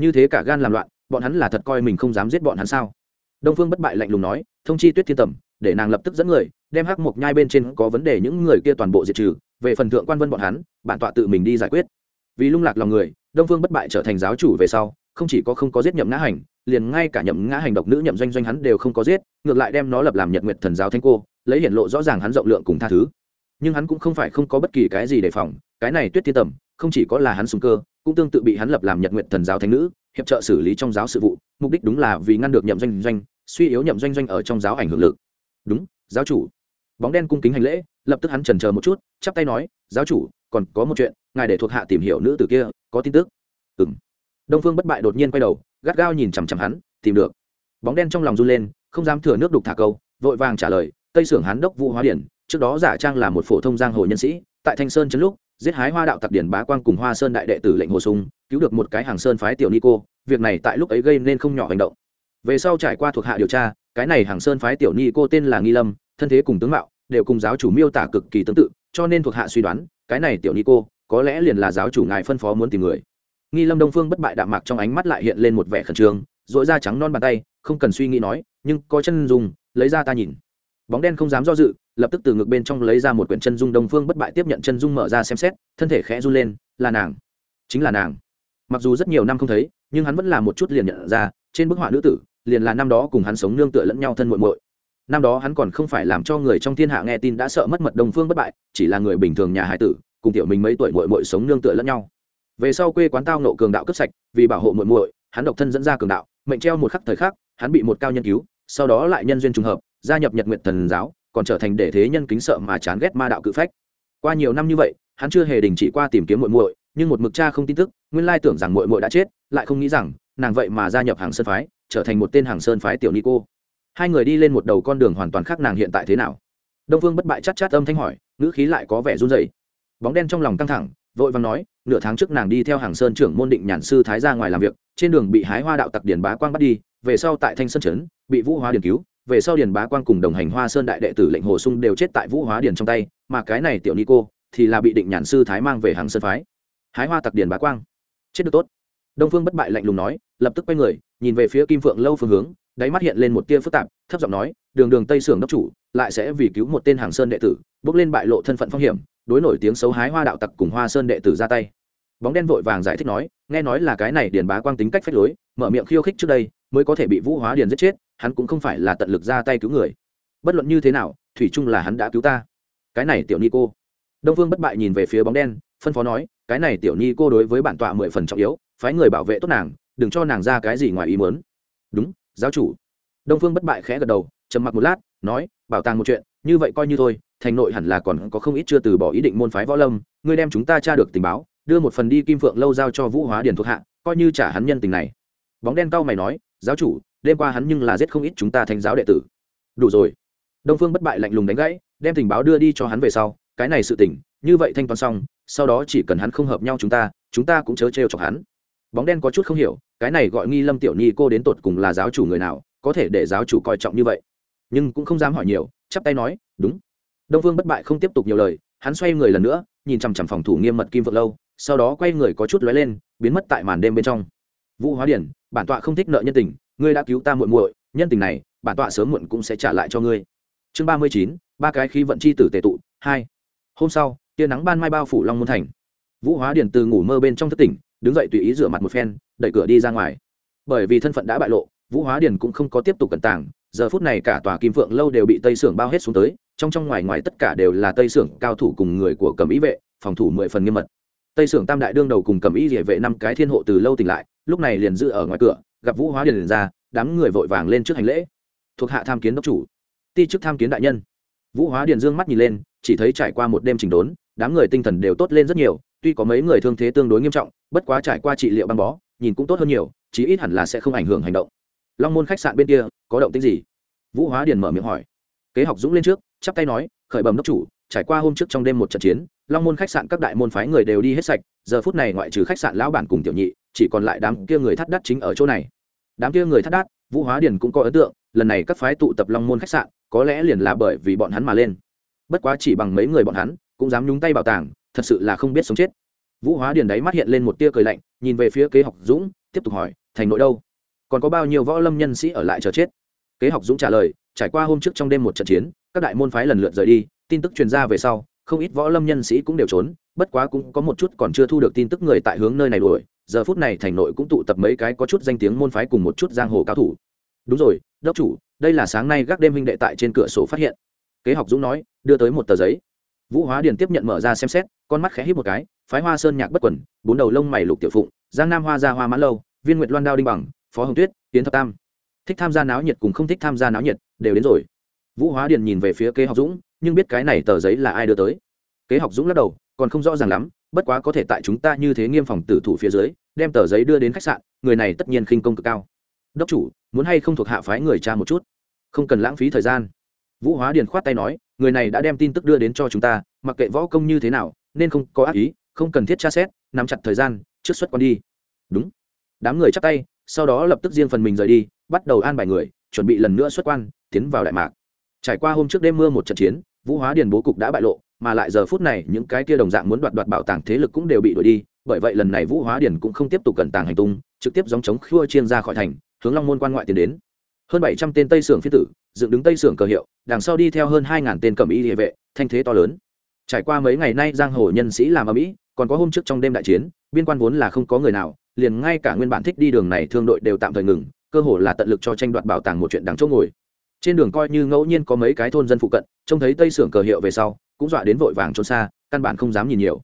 Như thế cả gan làm loạn, bọn hắn là thật coi mình không dám giết bọn hắn sao? Đông phương bất bại lạnh lùng nói, thông chi tuyết thiên tầm, để nàng lập tức dẫn người, đem hắc mộc nhai bên trên có vấn đề những người kia toàn bộ diệt trừ, về phần thượng quan vân bọn hắn, bản tọa tự mình đi giải quyết. Vì lung lạc lòng người, đông phương bất bại trở thành giáo chủ về sau không chỉ có không có giết nhậm ngã hành, liền ngay cả nhậm ngã hành độc nữ nhậm doanh doanh hắn đều không có giết, ngược lại đem nó lập làm nhật nguyệt thần giáo thanh cô, lấy hiện lộ rõ ràng hắn rộng lượng cùng tha thứ. Nhưng hắn cũng không phải không có bất kỳ cái gì đề phòng, cái này tuyết thiên tầm, không chỉ có là hắn súng cơ, cũng tương tự bị hắn lập làm nhật nguyện thần giáo thánh nữ, hiệp trợ xử lý trong giáo sự vụ, mục đích đúng là vì ngăn được nhậm doanh doanh, suy yếu nhậm doanh doanh ở trong giáo ảnh hưởng lực. Đúng, giáo chủ. Bóng đen cung kính hành lễ, lập tức hắn trần chờ một chút, chắp tay nói, giáo chủ, còn có một chuyện, ngài để thuộc hạ tìm hiểu nữ tử kia, có tin tức. Ừng đông phương bất bại đột nhiên quay đầu, gắt gao nhìn chằm chằm hắn, tìm được. Bóng đen trong lòng run lên, không dám thừa nước đục thả câu, vội vàng trả lời, tây sưởng hán đốc vũ hóa điển, trước đó giả trang là một phổ thông giang hồ nhân sĩ, tại thanh sơn trấn lúc, giết hái hoa đạo tặc điển bá quang cùng hoa sơn đại đệ tử lệnh hồ sung, cứu được một cái hàng sơn phái tiểu ni cô, việc này tại lúc ấy gây nên không nhỏ hành động. Về sau trải qua thuộc hạ điều tra, cái này hàng sơn phái tiểu ni cô tên là nghi lâm, thân thế cùng tướng mạo, đều cùng giáo chủ miêu tả cực kỳ tương tự, cho nên thuộc hạ suy đoán, cái này tiểu ni cô, có lẽ liền là giáo chủ ngài phân phó muốn tìm người nghi lâm đông phương bất bại đạm mạc trong ánh mắt lại hiện lên một vẻ khẩn trương dội da trắng non bàn tay, không cần suy nghĩ nói, nhưng có chân dùng lấy ra ta nhìn. Bóng đen không dám do dự, lập tức từ ngực bên trong lấy ra một quyển chân dung đông phương bất bại tiếp nhận chân dung mở ra xem xét, thân thể khẽ run lên, là nàng. Chính là nàng. Mặc dù rất nhiều năm không thấy, nhưng hắn vẫn là một chút liền nhận ra, trên bức họa nữ tử, liền là năm đó cùng hắn sống nương tựa lẫn nhau thân muội muội. Năm đó hắn còn không phải làm cho người trong thiên hạ nghe tin đã sợ mất mật Đông phương bất bại, chỉ là người bình thường nhà hải tử, cùng tiểu mình mấy tuổi muội muội sống nương tựa lẫn nhau về sau quê quán tao nộ cường đạo cướp sạch vì bảo hộ muội muội hắn độc thân dẫn ra cường đạo mệnh treo một khắc thời khắc hắn bị một cao nhân cứu sau đó lại nhân duyên trùng hợp gia nhập nhật nguyện thần giáo còn trở thành để thế nhân kính sợ mà chán ghét ma đạo cự phách. Qua nhiều năm như vậy hắn chưa hề đình chỉ qua tìm kiếm muội muội nhưng một mực cha không tin tức nguyên lai tưởng rằng muội muội đã chết lại không nghĩ rằng nàng vậy mà gia nhập hàng sơn phái trở thành một tên hàng sơn phái tiểu ni cô. Hai người đi lên một đầu con đường hoàn toàn khác nàng hiện tại thế nào? Đông phương bất bại chắc chát, chát âm thanh hỏi ngữ khí lại có vẻ run rẩy. Bóng đen trong lòng căng thẳng vội vàng nói, nửa tháng trước nàng đi theo hàng sơn trưởng môn định nhàn sư thái ra ngoài làm việc, trên đường bị hái hoa đạo tặc điền bá quang bắt đi, về sau tại thanh sơn trấn, bị vũ hóa điền cứu, về sau điền bá quang cùng đồng hành hoa sơn đại đệ tử lệnh hồ sung đều chết tại vũ hóa điền trong tay, mà cái này tiểu ni cô thì là bị định nhàn sư thái mang về hàng sơn phái. Hái hoa tặc điền bá quang. Chết được tốt. Đông phương bất bại lạnh lùng nói, lập tức quay người, nhìn về phía kim phượng lâu phương hướng, đáy mắt hiện lên một tia phức tạp, thấp giọng nói, đường đường tây sưởng đốc chủ, lại sẽ vì cứu một tên hàng sơn đệ tử, bước lên bại lộ thân phận phong hiểm đối nổi tiếng xấu hái hoa đạo tặc cùng hoa sơn đệ tử ra tay. Bóng đen vội vàng giải thích nói, nghe nói là cái này điền bá quang tính cách phách lối, mở miệng khiêu khích trước đây, mới có thể bị vũ hóa điền giết chết, hắn cũng không phải là tận lực ra tay cứu người. Bất luận như thế nào, thủy chung là hắn đã cứu ta. Cái này tiểu ni cô. Đông vương bất bại nhìn về phía bóng đen, phân phó nói, cái này tiểu ni cô đối với bản tọa mười phần trọng yếu, phái người bảo vệ tốt nàng, đừng cho nàng ra cái gì ngoài ý muốn. Đúng, giáo chủ. Đông phương bất bại khẽ gật đầu, trầm mặc một lát, nói, bảo tàng một chuyện, như vậy coi như thôi thành nội hẳn là còn có không ít chưa từ bỏ ý định môn phái võ lâm, ngươi đem chúng ta tra được tình báo, đưa một phần đi kim phượng lâu giao cho vũ hóa điền thuộc hạ, coi như trả hắn nhân tình này. Bóng đen cau mày nói, giáo chủ, đêm qua hắn nhưng là giết không ít chúng ta thành giáo đệ tử. Đủ rồi. Đông phương bất bại lạnh lùng đánh gãy, đem tình báo đưa đi cho hắn về sau, cái này sự tỉnh như vậy thanh toán xong, sau đó chỉ cần hắn không hợp nhau chúng ta chúng ta cũng chớ trêu chọc hắn. Bóng đen có chút không hiểu, cái này gọi nghi lâm tiểu nhi cô đến tột cùng là giáo chủ người nào, có thể để giáo chủ coi trọng như vậy? Nhưng cũng không dám hỏi nhiều, chắp tay nói, đúng đông phương bất bại không tiếp tục nhiều lời, hắn xoay người lần nữa, nhìn chằm chằm phòng thủ nghiêm mật kim vượng lâu, sau đó quay người có chút lóe lên, biến mất tại màn đêm bên trong. Vũ hóa điển, bản tọa không thích nợ nhân tình, ngươi đã cứu ta muội muội, nhân tình này, bản tọa sớm muộn cũng sẽ trả lại cho ngươi. Chương ba mươi chín, ba cái khí vận chi tử tề tụ, hai. Hôm sau, tia nắng ban mai bao phủ long môn thành. Vũ hóa điển từ ngủ mơ bên trong thất tỉnh, đứng dậy tùy ý rửa mặt một phen, đẩy cửa đi ra ngoài. Bởi vì thân phận đã bại lộ, vũ hóa điền cũng không có tiếp tục cẩn tàng, giờ phút này cả tòa kim phượng lâu đều bị tây sưởng bao hết xuống tới trong trong ngoài ngoài tất cả đều là tây sưởng cao thủ cùng người của cầm ý vệ, phòng thủ mười phần nghiêm mật. Tây sưởng tam đại đương đầu cùng cầm ý địa vệ năm cái thiên hộ từ lâu tỉnh lại, lúc này liền giữ ở ngoài cửa, gặp vũ hóa điền liền ra, đám người vội vàng lên trước hành lễ. Thuộc hạ tham kiến đốc chủ. Ti chức tham kiến đại nhân. Vũ hóa điền dương mắt nhìn lên, chỉ thấy trải qua một đêm trình đốn, đám người tinh thần đều tốt lên rất nhiều, tuy có mấy người thương thế tương đối nghiêm trọng, bất quá trải qua trị liệu băng bó, nhìn cũng tốt hơn nhiều, chí ít hẳn là sẽ không ảnh hưởng hành động. Long môn khách sạn bên kia, có động tích gì? Vũ hóa điền mở miệng hỏi. Kế học dũng lên trước chắp tay nói, khởi bẩm đốc chủ, trải qua hôm trước trong đêm một trận chiến, long môn khách sạn các đại môn phái người đều đi hết sạch, giờ phút này ngoại trừ khách sạn lão bản cùng tiểu nhị, chỉ còn lại đám kia người thắt đắt chính ở chỗ này. Đám kia người thắt đắt, vũ hóa điền cũng có ấn tượng, lần này các phái tụ tập long môn khách sạn, có lẽ liền là bởi vì bọn hắn mà lên. Bất quá chỉ bằng mấy người bọn hắn, cũng dám nhúng tay bảo tàng, thật sự là không biết sống chết. Vũ hóa điền đáy mắt hiện lên một tia cười lạnh, nhìn về phía kế học dũng, tiếp tục hỏi, thành nội đâu? Còn có bao nhiêu võ lâm nhân sĩ ở lại chờ chết? Kế học dũng trả lời, trải qua hôm trước trong đêm một trận chiến các đại môn phái lần lượt rời đi, tin tức truyền ra về sau, không ít võ lâm nhân sĩ cũng đều trốn, bất quá cũng có một chút còn chưa thu được tin tức người tại hướng nơi này đuổi, giờ phút này thành nội cũng tụ tập mấy cái có chút danh tiếng môn phái cùng một chút giang hồ cao thủ. Đúng rồi, đốc chủ, đây là sáng nay gác đêm huynh đệ tại trên cửa sổ phát hiện. Kế học dũng nói, đưa tới một tờ giấy. Vũ hóa điền tiếp nhận mở ra xem xét, con mắt khẽ hít một cái, phái hoa sơn nhạc bất quẩn bốn đầu lông mày lục tiểu phụng, giang nam hoa gia hoa mãn lâu, viên nguyệt loan đao đinh bằng, phó hồng tuyết, tiến thập tam. Thích tham gia náo nhiệt cùng không thích tham gia náo nhiệt, đều đến rồi vũ hóa điền nhìn về phía kế học dũng, nhưng biết cái này tờ giấy là ai đưa tới. Kế học dũng lắc đầu, còn không rõ ràng lắm, bất quá có thể tại chúng ta như thế nghiêm phòng tử thủ phía dưới, đem tờ giấy đưa đến khách sạn, người này tất nhiên khinh công cực cao. Đốc chủ, muốn hay không thuộc hạ phái người cha một chút? Không cần lãng phí thời gian. Vũ hóa điền khoát tay nói, người này đã đem tin tức đưa đến cho chúng ta, mặc kệ võ công như thế nào, nên không có ác ý, không cần thiết tra xét, nắm chặt thời gian, trước xuất quan đi. Đúng. Đám người chắp tay, sau đó lập tức riêng phần mình rời đi, bắt đầu an bài người, chuẩn bị lần nữa xuất quan, tiến vào đại mạc trải qua hôm trước đêm mưa một trận chiến, vũ hóa điền bố cục đã bại lộ, mà lại giờ phút này những cái kia đồng dạng muốn đoạt đoạt bảo tàng thế lực cũng đều bị đuổi đi, bởi vậy lần này vũ hóa điền cũng không tiếp tục cẩn tàng hành tung, trực tiếp dòng chống khua chiên ra khỏi thành, hướng long môn quan ngoại tiến đến. Hơn bảy trăm tên tây sưởng phi tử, dựng đứng tây sưởng cờ hiệu, đằng sau đi theo hơn hai ngàn tên cẩm y địa vệ, thanh thế to lớn. Trải qua mấy ngày nay giang hồ nhân sĩ làm ở mỹ còn có hôm trước trong đêm đại chiến, biên quan vốn là không có người nào, liền ngay cả nguyên bản thích đi đường này thương đội đều tạm thời ngừng, cơ hồ là tận lực cho tranh đoạt bảo tàng một chuyện đáng chỗ ngồi trên đường coi như ngẫu nhiên có mấy cái thôn dân phụ cận, trông thấy tây sưởng cờ hiệu về sau, cũng dọa đến vội vàng trốn xa, căn bản không dám nhìn nhiều.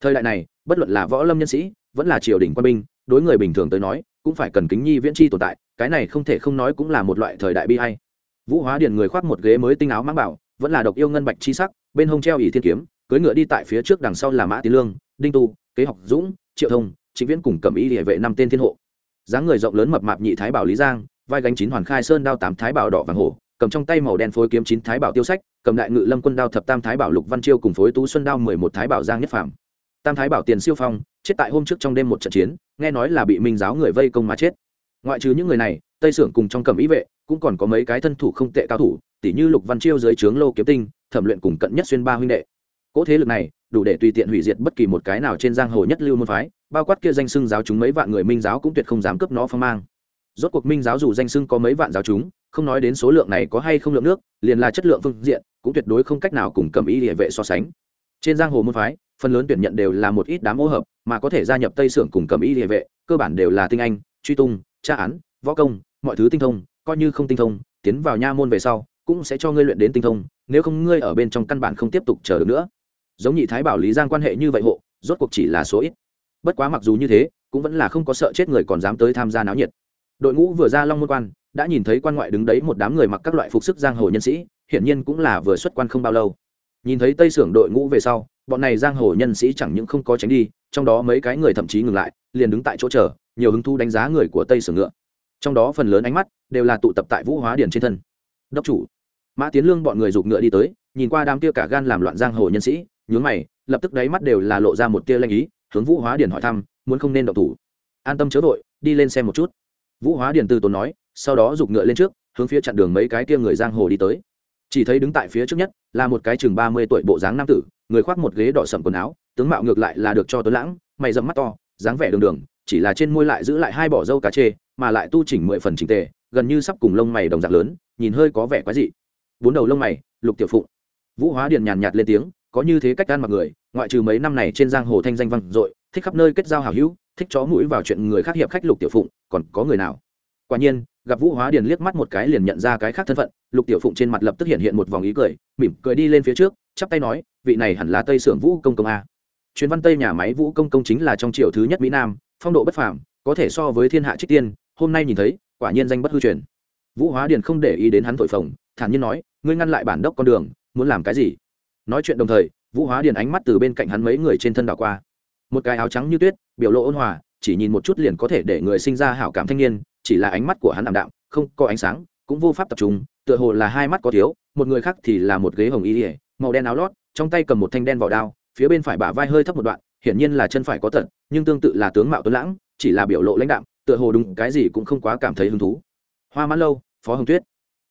Thời đại này, bất luận là võ lâm nhân sĩ, vẫn là triều đình quân binh, đối người bình thường tới nói, cũng phải cần kính nhi viễn chi tồn tại, cái này không thể không nói cũng là một loại thời đại bi hay vũ hóa điền người khoác một ghế mới tinh áo mang bảo, vẫn là độc yêu ngân bạch chi sắc, bên hông treo ỷ thiên kiếm, cưỡi ngựa đi tại phía trước đằng sau là mã tiến lương, đinh tu, kế học dũng, triệu thông chính viễn cùng cầm ý địa vệ năm tên thiên hộ. Dáng người rộng lớn mập mạp nhị thái bảo lý giang, vai gánh chín hoàn khai sơn đao tám thái bảo đỏ vàng hổ cầm trong tay màu đen phối kiếm chín thái bảo tiêu sách, cầm đại ngự lâm quân đao thập tam thái bảo lục văn chiêu cùng phối tú xuân đao mười một thái bảo giang nhất phạm tam thái bảo tiền siêu phong, chết tại hôm trước trong đêm một trận chiến, nghe nói là bị minh giáo người vây công mà chết. Ngoại trừ những người này, tây sưởng cùng trong cầm ý vệ, cũng còn có mấy cái thân thủ không tệ cao thủ tỷ như lục văn chiêu dưới trướng lô kiếm tinh, thẩm luyện cùng cận nhất xuyên ba huynh đệ. Cỗ thế lực này, đủ để tùy tiện hủy diệt bất kỳ một cái nào trên giang hồ nhất lưu môn phái, bao quát kia danh xưng giáo chúng mấy vạn người minh giáo cũng tuyệt không dám cướp nó phong mang. Rốt cuộc minh giáo dù danh xưng có mấy vạn giáo chúng không nói đến số lượng này có hay không lượng nước, liền là chất lượng phương diện, cũng tuyệt đối không cách nào cùng cầm Y địa vệ so sánh. Trên giang hồ môn phái, phần lớn tuyển nhận đều là một ít đám ô hợp, mà có thể gia nhập tây sưởng cùng cầm Y địa vệ, cơ bản đều là tinh anh, truy tung, tra án, võ công, mọi thứ tinh thông, coi như không tinh thông, tiến vào nha môn về sau, cũng sẽ cho ngươi luyện đến tinh thông, nếu không ngươi ở bên trong căn bản không tiếp tục chờ được nữa. Giống nhị thái bảo lý giang quan hệ như vậy hộ, rốt cuộc chỉ là số ít. Bất quá mặc dù như thế, cũng vẫn là không có sợ chết người còn dám tới tham gia náo nhiệt đội ngũ vừa ra long môn quan, đã nhìn thấy quan ngoại đứng đấy một đám người mặc các loại phục sức giang hồ nhân sĩ, hiển nhiên cũng là vừa xuất quan không bao lâu. Nhìn thấy tây sưởng đội ngũ về sau, bọn này giang hồ nhân sĩ chẳng những không có tránh đi, trong đó mấy cái người thậm chí ngừng lại, liền đứng tại chỗ chờ, nhiều hứng thu đánh giá người của tây sưởng ngựa. Trong đó phần lớn ánh mắt đều là tụ tập tại vũ hóa điển trên thân. Đốc chủ. Mã tiến lương bọn người giục ngựa đi tới, nhìn qua đám kia cả gan làm loạn giang hồ nhân sĩ, nhướng mày, lập tức đáy mắt đều là lộ ra một tia lanh ý, hướng vũ hóa điển hỏi thăm, muốn không nên độc thủ? An tâm chớ vội, đi lên xem một chút vũ hóa Điền từ tốn nói, sau đó giục ngựa lên trước, hướng phía chặn đường mấy cái kia người giang hồ đi tới. Chỉ thấy đứng tại phía trước nhất, là một cái chừng ba mươi tuổi bộ dáng nam tử, người khoác một ghế đỏ sậm quần áo, tướng mạo ngược lại là được cho tuấn lãng, mày dầm mắt to, dáng vẻ đường đường, chỉ là trên môi lại giữ lại hai bỏ dâu cà chê, mà lại tu chỉnh mười phần chỉnh tề, gần như sắp cùng lông mày đồng dạng lớn, nhìn hơi có vẻ quái dị. Bốn đầu lông mày, lục tiểu phụng. Vũ hóa điện nhàn nhạt lên tiếng, có như thế cách gan mặc người, ngoại trừ mấy năm này trên giang hồ thanh danh vang dội, thích khắp nơi kết giao hảo hữu thích chó mũi vào chuyện người khác hiệp khách lục tiểu phụng, còn có người nào? Quả nhiên, gặp vũ hóa điền liếc mắt một cái liền nhận ra cái khác thân phận, lục tiểu phụng trên mặt lập tức hiện hiện một vòng ý cười, mỉm cười đi lên phía trước, chắp tay nói, vị này hẳn là tây sưởng vũ công công a. Chuyến văn tây nhà máy vũ công công chính là trong triều thứ nhất mỹ nam, phong độ bất phàm, có thể so với thiên hạ trích tiên, hôm nay nhìn thấy, quả nhiên danh bất hư truyền. Vũ hóa điền không để ý đến hắn thổi phồng, thản nhiên nói, ngươi ngăn lại bản đốc con đường, muốn làm cái gì? Nói chuyện đồng thời, vũ hóa điền ánh mắt từ bên cạnh hắn mấy người trên thân đảo qua. Một cái áo trắng như tuyết biểu lộ ôn hòa, chỉ nhìn một chút liền có thể để người sinh ra hảo cảm thanh niên, chỉ là ánh mắt của hắn ảm đạm, không có ánh sáng, cũng vô pháp tập trung, tựa hồ là hai mắt có thiếu, một người khác thì là một ghế hồng y ỉa màu đen áo lót, trong tay cầm một thanh đen vỏ đao, phía bên phải bả vai hơi thấp một đoạn, hiển nhiên là chân phải có tật, nhưng tương tự là tướng mạo tuấn lãng, chỉ là biểu lộ lãnh đạm, tựa hồ đúng cái gì cũng không quá cảm thấy hứng thú. Hoa mãn lâu, phó hồng tuyết.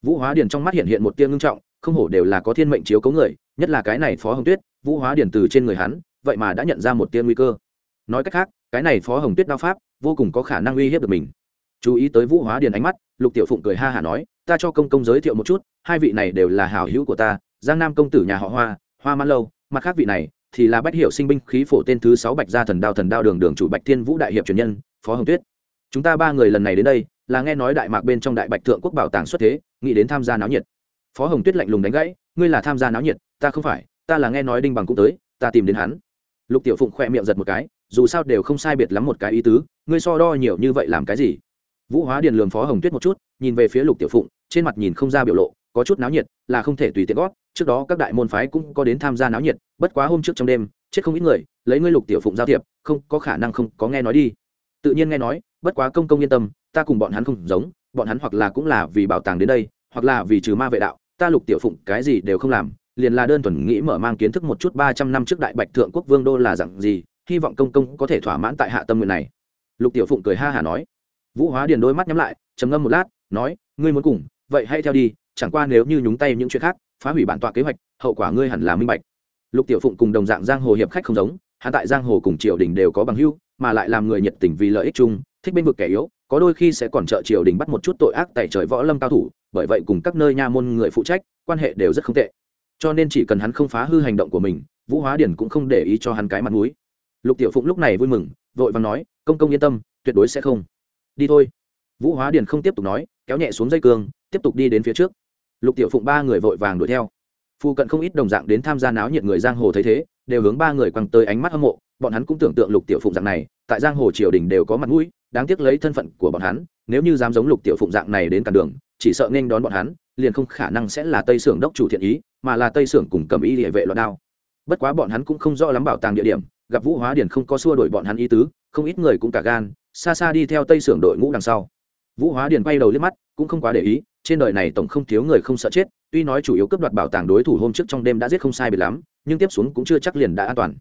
Vũ hóa điền trong mắt hiện hiện một tia ngưng trọng, không hổ đều là có thiên mệnh chiếu cấu người, nhất là cái này phó hồng tuyết, vũ hóa điền từ trên người hắn, vậy mà đã nhận ra một tia nguy cơ nói cách khác, cái này phó hồng tuyết đao pháp, vô cùng có khả năng uy hiếp được mình. Chú ý tới vũ hóa điền ánh mắt, lục tiểu phụng cười ha hả nói, ta cho công công giới thiệu một chút, hai vị này đều là hảo hữu của ta, giang nam công tử nhà họ hoa hoa mãn lâu, mặt khác vị này thì là bách hiệu sinh binh khí phổ tên thứ sáu bạch gia thần đao thần đao đường đường chủ bạch thiên vũ đại hiệp truyền nhân, phó hồng tuyết. Chúng ta ba người lần này đến đây, là nghe nói đại mạc bên trong đại bạch thượng quốc bảo tàng xuất thế, nghĩ đến tham gia náo nhiệt. Phó hồng tuyết lạnh lùng đánh gãy, ngươi là tham gia náo nhiệt, ta không phải, ta là nghe nói đinh bằng cũng tới, ta tìm đến hắn. Lục tiểu phụng khoe miệng giật một cái dù sao đều không sai biệt lắm một cái ý tứ, ngươi so đo nhiều như vậy làm cái gì? Vũ hóa điền lường phó hồng tuyết một chút, nhìn về phía lục tiểu phụng, trên mặt nhìn không ra biểu lộ, có chút náo nhiệt, là không thể tùy tiện gót trước đó các đại môn phái cũng có đến tham gia náo nhiệt, bất quá hôm trước trong đêm, chết không ít người, lấy ngươi lục tiểu phụng giao thiệp, không, có khả năng không, có nghe nói đi. Tự nhiên nghe nói, bất quá công công yên tâm, ta cùng bọn hắn không giống, bọn hắn hoặc là cũng là vì bảo tàng đến đây, hoặc là vì trừ ma vệ đạo, ta lục tiểu phụng cái gì đều không làm, liền là đơn thuần nghĩ mở mang kiến thức một chút ba trăm năm trước đại bạch thượng quốc vương đô là dạng gì hy vọng công công có thể thỏa mãn tại hạ tâm nguyện này. Lục tiểu phụng cười ha hả nói. Vũ hóa điền đôi mắt nhắm lại, trầm ngâm một lát, nói, ngươi muốn cùng, vậy hãy theo đi, chẳng qua nếu như nhúng tay những chuyện khác, phá hủy bản tọa kế hoạch, hậu quả ngươi hẳn là minh bạch. Lục tiểu phụng cùng đồng dạng giang hồ hiệp khách không giống, hạ tại giang hồ cùng triều đình đều có bằng hưu mà lại làm người nhiệt tình vì lợi ích chung, thích bên vực kẻ yếu, có đôi khi sẽ còn trợ triều đình bắt một chút tội ác tại trời võ lâm cao thủ, bởi vậy cùng các nơi nha môn người phụ trách, quan hệ đều rất không tệ. Cho nên chỉ cần hắn không phá hư hành động của mình, vũ hóa điển cũng không để ý cho hắn cái mặt mũi lục tiểu phụng lúc này vui mừng, vội vàng nói, công công yên tâm, tuyệt đối sẽ không. Đi thôi. Vũ hóa Điền không tiếp tục nói, kéo nhẹ xuống dây cương, tiếp tục đi đến phía trước. Lục tiểu phụng ba người vội vàng đuổi theo. Phu cận không ít đồng dạng đến tham gia náo nhiệt người giang hồ thấy thế, đều hướng ba người quăng tới ánh mắt hâm mộ. Bọn hắn cũng tưởng tượng lục tiểu phụng dạng này, tại giang hồ triều đình đều có mặt mũi, đáng tiếc lấy thân phận của bọn hắn, nếu như dám giống lục tiểu phụng dạng này đến cản đường, chỉ sợ nên đón bọn hắn, liền không khả năng sẽ là tây sưởng đốc chủ thiện ý, mà là tây sưởng cùng cầm ý địa vệ loạn đao. Bất quá bọn hắn cũng không rõ lắm bảo tàng địa điểm gặp vũ hóa điển không có xua đuổi bọn hắn ý tứ, không ít người cũng cả gan, xa xa đi theo tây sưởng đội ngũ đằng sau. Vũ hóa điển quay đầu liếc mắt, cũng không quá để ý, trên đời này tổng không thiếu người không sợ chết, tuy nói chủ yếu cướp đoạt bảo tàng đối thủ hôm trước trong đêm đã giết không sai biệt lắm, nhưng tiếp xuống cũng chưa chắc liền đã an toàn.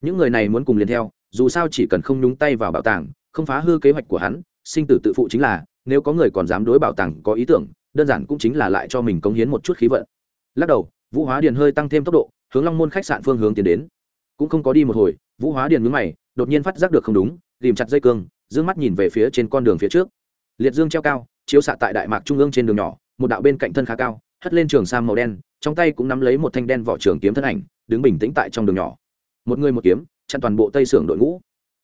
Những người này muốn cùng liền theo, dù sao chỉ cần không nhúng tay vào bảo tàng, không phá hư kế hoạch của hắn, sinh tử tự phụ chính là, nếu có người còn dám đối bảo tàng có ý tưởng, đơn giản cũng chính là lại cho mình cống hiến một chút khí vận. Lắc đầu, vũ hóa điền hơi tăng thêm tốc độ, hướng long môn khách sạn phương hướng tiến đến. Cũng không có đi một hồi vũ hóa điền ngứng mày, đột nhiên phát giác được không đúng tìm chặt dây cương d mắt nhìn về phía trên con đường phía trước. Liệt dương treo cao, chiếu xạ tại đại mạc trung ương trên đường nhỏ, một đạo bên cạnh thân khá cao, hất lên trường sam màu đen, trong tay cũng nắm lấy một thanh đen vỏ trường kiếm thân ảnh, đứng bình tĩnh tại trong đường nhỏ. Một người một kiếm, chặn toàn bộ tây sưởng đội ngũ.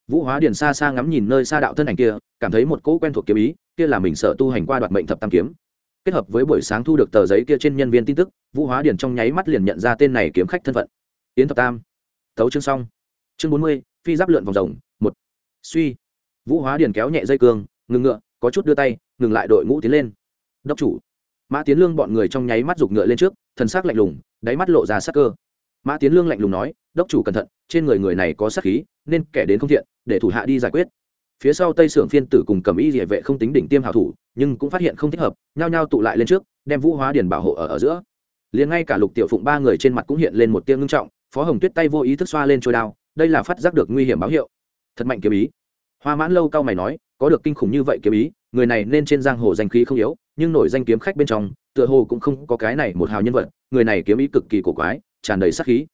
Vũ hóa điền xa xa ngắm nhìn nơi xa đạo thân ảnh kia, cảm thấy một cỗ quen thuộc kiếm ý, kia là mình sợ tu hành qua đoạt mệnh thập tam kiếm. Kết hợp với buổi sáng thu được tờ giấy kia trên nhân viên tin tức, vũ hóa điền trong nháy mắt liền nhận ra tên này kiếm khách thân phận. Yến thập tam, thấu chương xong chương bốn mươi, phi giáp lượn vòng rồng, một. Suy. Vũ hóa điền kéo nhẹ dây cương, ngừng ngựa, có chút đưa tay, ngừng lại đội ngũ tiến lên. Đốc chủ. Mã tiến lương bọn người trong nháy mắt giục ngựa lên trước, thần sắc lạnh lùng, đáy mắt lộ ra sắc cơ. Mã tiến lương lạnh lùng nói, đốc chủ cẩn thận, trên người người này có sắc khí, nên kẻ đến không thiện, để thủ hạ đi giải quyết. Phía sau tây sưởng phiên tử cùng cầm y địa vệ không tính đỉnh tiêm hảo thủ, nhưng cũng phát hiện không thích hợp, nhao nhao tụ lại lên trước, đem vũ hóa điền bảo hộ ở ở giữa. Liền ngay cả lục tiểu phụng ba người trên mặt cũng hiện lên một tiêm ngưng trọng, phó hồng tuyết tay vô ý thức xoa lên trôi đao đây là phát giác được nguy hiểm báo hiệu. Thật mạnh kiếm ý. Hoa mãn lâu cao mày nói, có được kinh khủng như vậy kiếm ý, người này nên trên giang hồ danh khí không yếu, nhưng nổi danh kiếm khách bên trong, tựa hồ cũng không có cái này một hào nhân vật, người này kiếm ý cực kỳ cổ quái, tràn đầy sắc khí.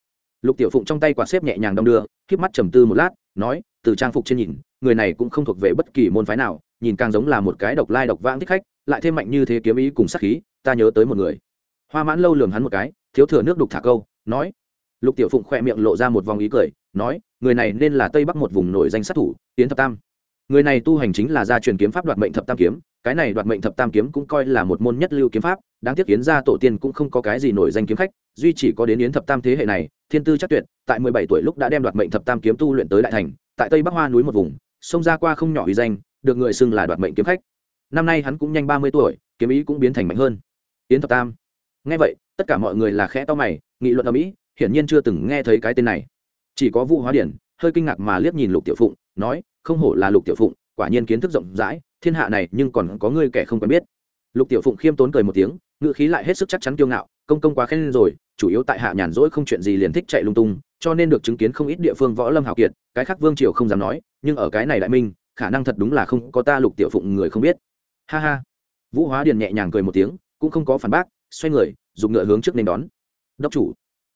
Lục tiểu phụng trong tay quạt xếp nhẹ nhàng đong đưa k mắt trầm tư một lát, nói, từ trang phục trên nhìn, người này cũng không thuộc về bất kỳ môn phái nào, nhìn càng giống là một cái độc lai độc vãng thích khách, lại thêm mạnh như thế kiếm ý cùng sắc khí, ta nhớ tới một người. Hoa mãn lâu lường hắn một cái, thiếu thừa nước đục thả câu, nói lục tiểu phụng khoe miệng lộ ra một vòng ý cười, nói, người này nên là tây bắc một vùng nổi danh sát thủ tiến thập tam. Người này tu hành chính là gia truyền kiếm pháp đoạt mệnh thập tam kiếm, cái này đoạt mệnh thập tam kiếm cũng coi là một môn nhất lưu kiếm pháp, đáng tiếc yến gia tổ tiên cũng không có cái gì nổi danh kiếm khách, duy chỉ có đến yến thập tam thế hệ này, thiên tư chắc tuyệt, tại mười bảy tuổi lúc đã đem đoạt mệnh thập tam kiếm tu luyện tới đại thành, tại tây bắc hoa núi một vùng sông ra qua không nhỏ uy danh, được người xưng là đoạt mệnh kiếm khách. Năm nay hắn cũng nhanh ba mươi tuổi, kiếm ý cũng biến thành mạnh hơn. Yến thập tam. Nghe vậy, tất cả mọi người là khẽ to mày, nghị luận ở mỹ hiển nhiên chưa từng nghe thấy cái tên này. Chỉ có vũ hóa điển, hơi kinh ngạc mà liếc nhìn lục tiểu phụng, nói, không hổ là lục tiểu phụng, quả nhiên kiến thức rộng rãi, thiên hạ này nhưng còn có người kẻ không quen biết. Lục tiểu phụng khiêm tốn cười một tiếng ngự khí lại hết sức chắc chắn kiêu ngạo, công công quá khen rồi, chủ yếu tại hạ nhàn rỗi không chuyện gì liền thích chạy lung tung, cho nên được chứng kiến không ít địa phương võ lâm hào kiệt, cái khác vương triều không dám nói, nhưng ở cái này đại minh, khả năng thật đúng là không có ta lục tiểu phụng người không biết. Ha ha. Vũ hóa điền nhẹ nhàng cười một tiếng, cũng không có phản bác, xoay người dùng ngựa hướng trước nên đón. Đốc chủ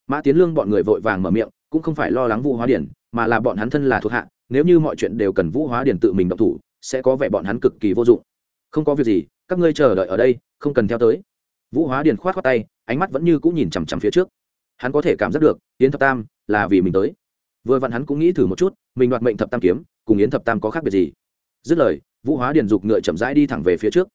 mã tiến lương bọn người vội vàng mở miệng, cũng không phải lo lắng vũ hóa điển, mà là bọn hắn thân là thuộc hạ, nếu như mọi chuyện đều cần vũ hóa điển tự mình động thủ, sẽ có vẻ bọn hắn cực kỳ vô dụng. Không có việc gì, các ngươi chờ đợi ở đây, không cần theo tới. Vũ hóa điền khoát khoát tay, ánh mắt vẫn như cũng nhìn chằm chằm phía trước. Hắn có thể cảm giác được, yến thập tam là vì mình tới. Vừa vặn hắn cũng nghĩ thử một chút, mình đoạt mệnh thập tam kiếm, cùng yến thập tam có khác biệt gì. Dứt lời, vũ hóa điền giục ngựa chậm rãi đi thẳng về phía trước.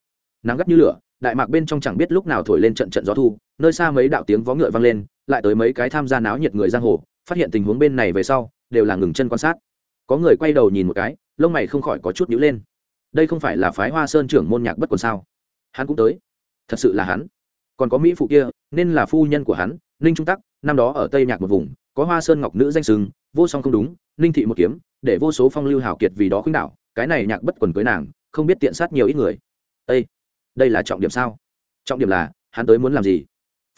Nắng gắt như lửa, đại mạc bên trong chẳng biết lúc nào thổi lên trận trận gió thu, nơi xa mấy đạo tiếng vó ngựa vang lên lại tới mấy cái tham gia náo nhiệt người giang hồ, phát hiện tình huống bên này về sau, đều là ngừng chân quan sát. Có người quay đầu nhìn một cái, lông mày không khỏi có chút nhữ lên. Đây không phải là phái hoa sơn trưởng môn nhạc bất quần sao? Hắn cũng tới. Thật sự là hắn. Còn có mỹ phụ kia, nên là phu nhân của hắn, ninh trung tắc, năm đó ở tây nhạc một vùng, có hoa sơn ngọc nữ danh sừng vô song không đúng, ninh thị một kiếm, để vô số phong lưu hào kiệt vì đó khuynh đạo cái này nhạc bất quần cưới nàng, không biết tiện sát nhiều ít người. Ê! đây là trọng điểm sao? Trọng điểm là, hắn tới muốn làm gì?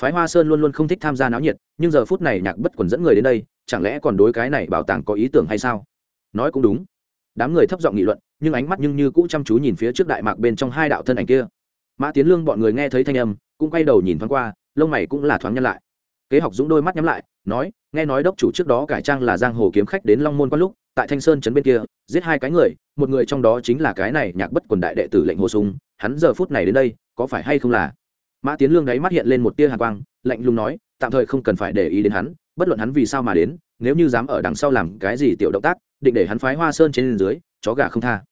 Phái hoa sơn luôn luôn không thích tham gia náo nhiệt, nhưng giờ phút này nhạc bất quần dẫn người đến đây, chẳng lẽ còn đối cái này bảo tàng có ý tưởng hay sao? Nói cũng đúng. Đám người thấp giọng nghị luận, nhưng ánh mắt nhưng như cũ chăm chú nhìn phía trước đại mạc bên trong hai đạo thân ảnh kia. Mã tiến lương bọn người nghe thấy thanh âm, cũng quay đầu nhìn thoáng qua, lông mày cũng là thoáng nhăn lại. Kế học dũng đôi mắt nhắm lại, nói, nghe nói đốc chủ trước đó cải trang là giang hồ kiếm khách đến long môn quan lúc, tại thanh sơn trấn bên kia, giết hai cái người, một người trong đó chính là cái này nhạc bất quần đại đệ tử lệnh hồ sung. Hắn giờ phút này đến đây, có phải hay không là mã tiến lương đáy mắt hiện lên một tia hàn quang, lạnh lùng nói, tạm thời không cần phải để ý đến hắn, bất luận hắn vì sao mà đến, nếu như dám ở đằng sau làm cái gì tiểu động tác, định để hắn phái hoa sơn trên dưới, chó gà không tha.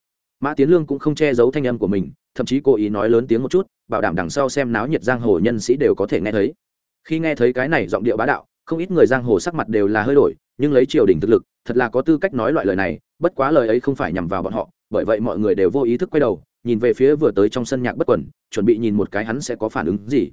Mã tiến lương cũng không che giấu thanh âm của mình, thậm chí cố ý nói lớn tiếng một chút, bảo đảm đằng sau xem náo nhiệt giang hồ nhân sĩ đều có thể nghe thấy. Khi nghe thấy cái này giọng điệu bá đạo, không ít người giang hồ sắc mặt đều là hơi đổi, nhưng lấy triều đình thực lực, thật là có tư cách nói loại lời này, bất quá lời ấy không phải nhằm vào bọn họ, bởi vậy mọi người đều vô ý thức quay đầu nhìn về phía vừa tới trong sân nhạc bất quẩn chuẩn bị nhìn một cái hắn sẽ có phản ứng gì.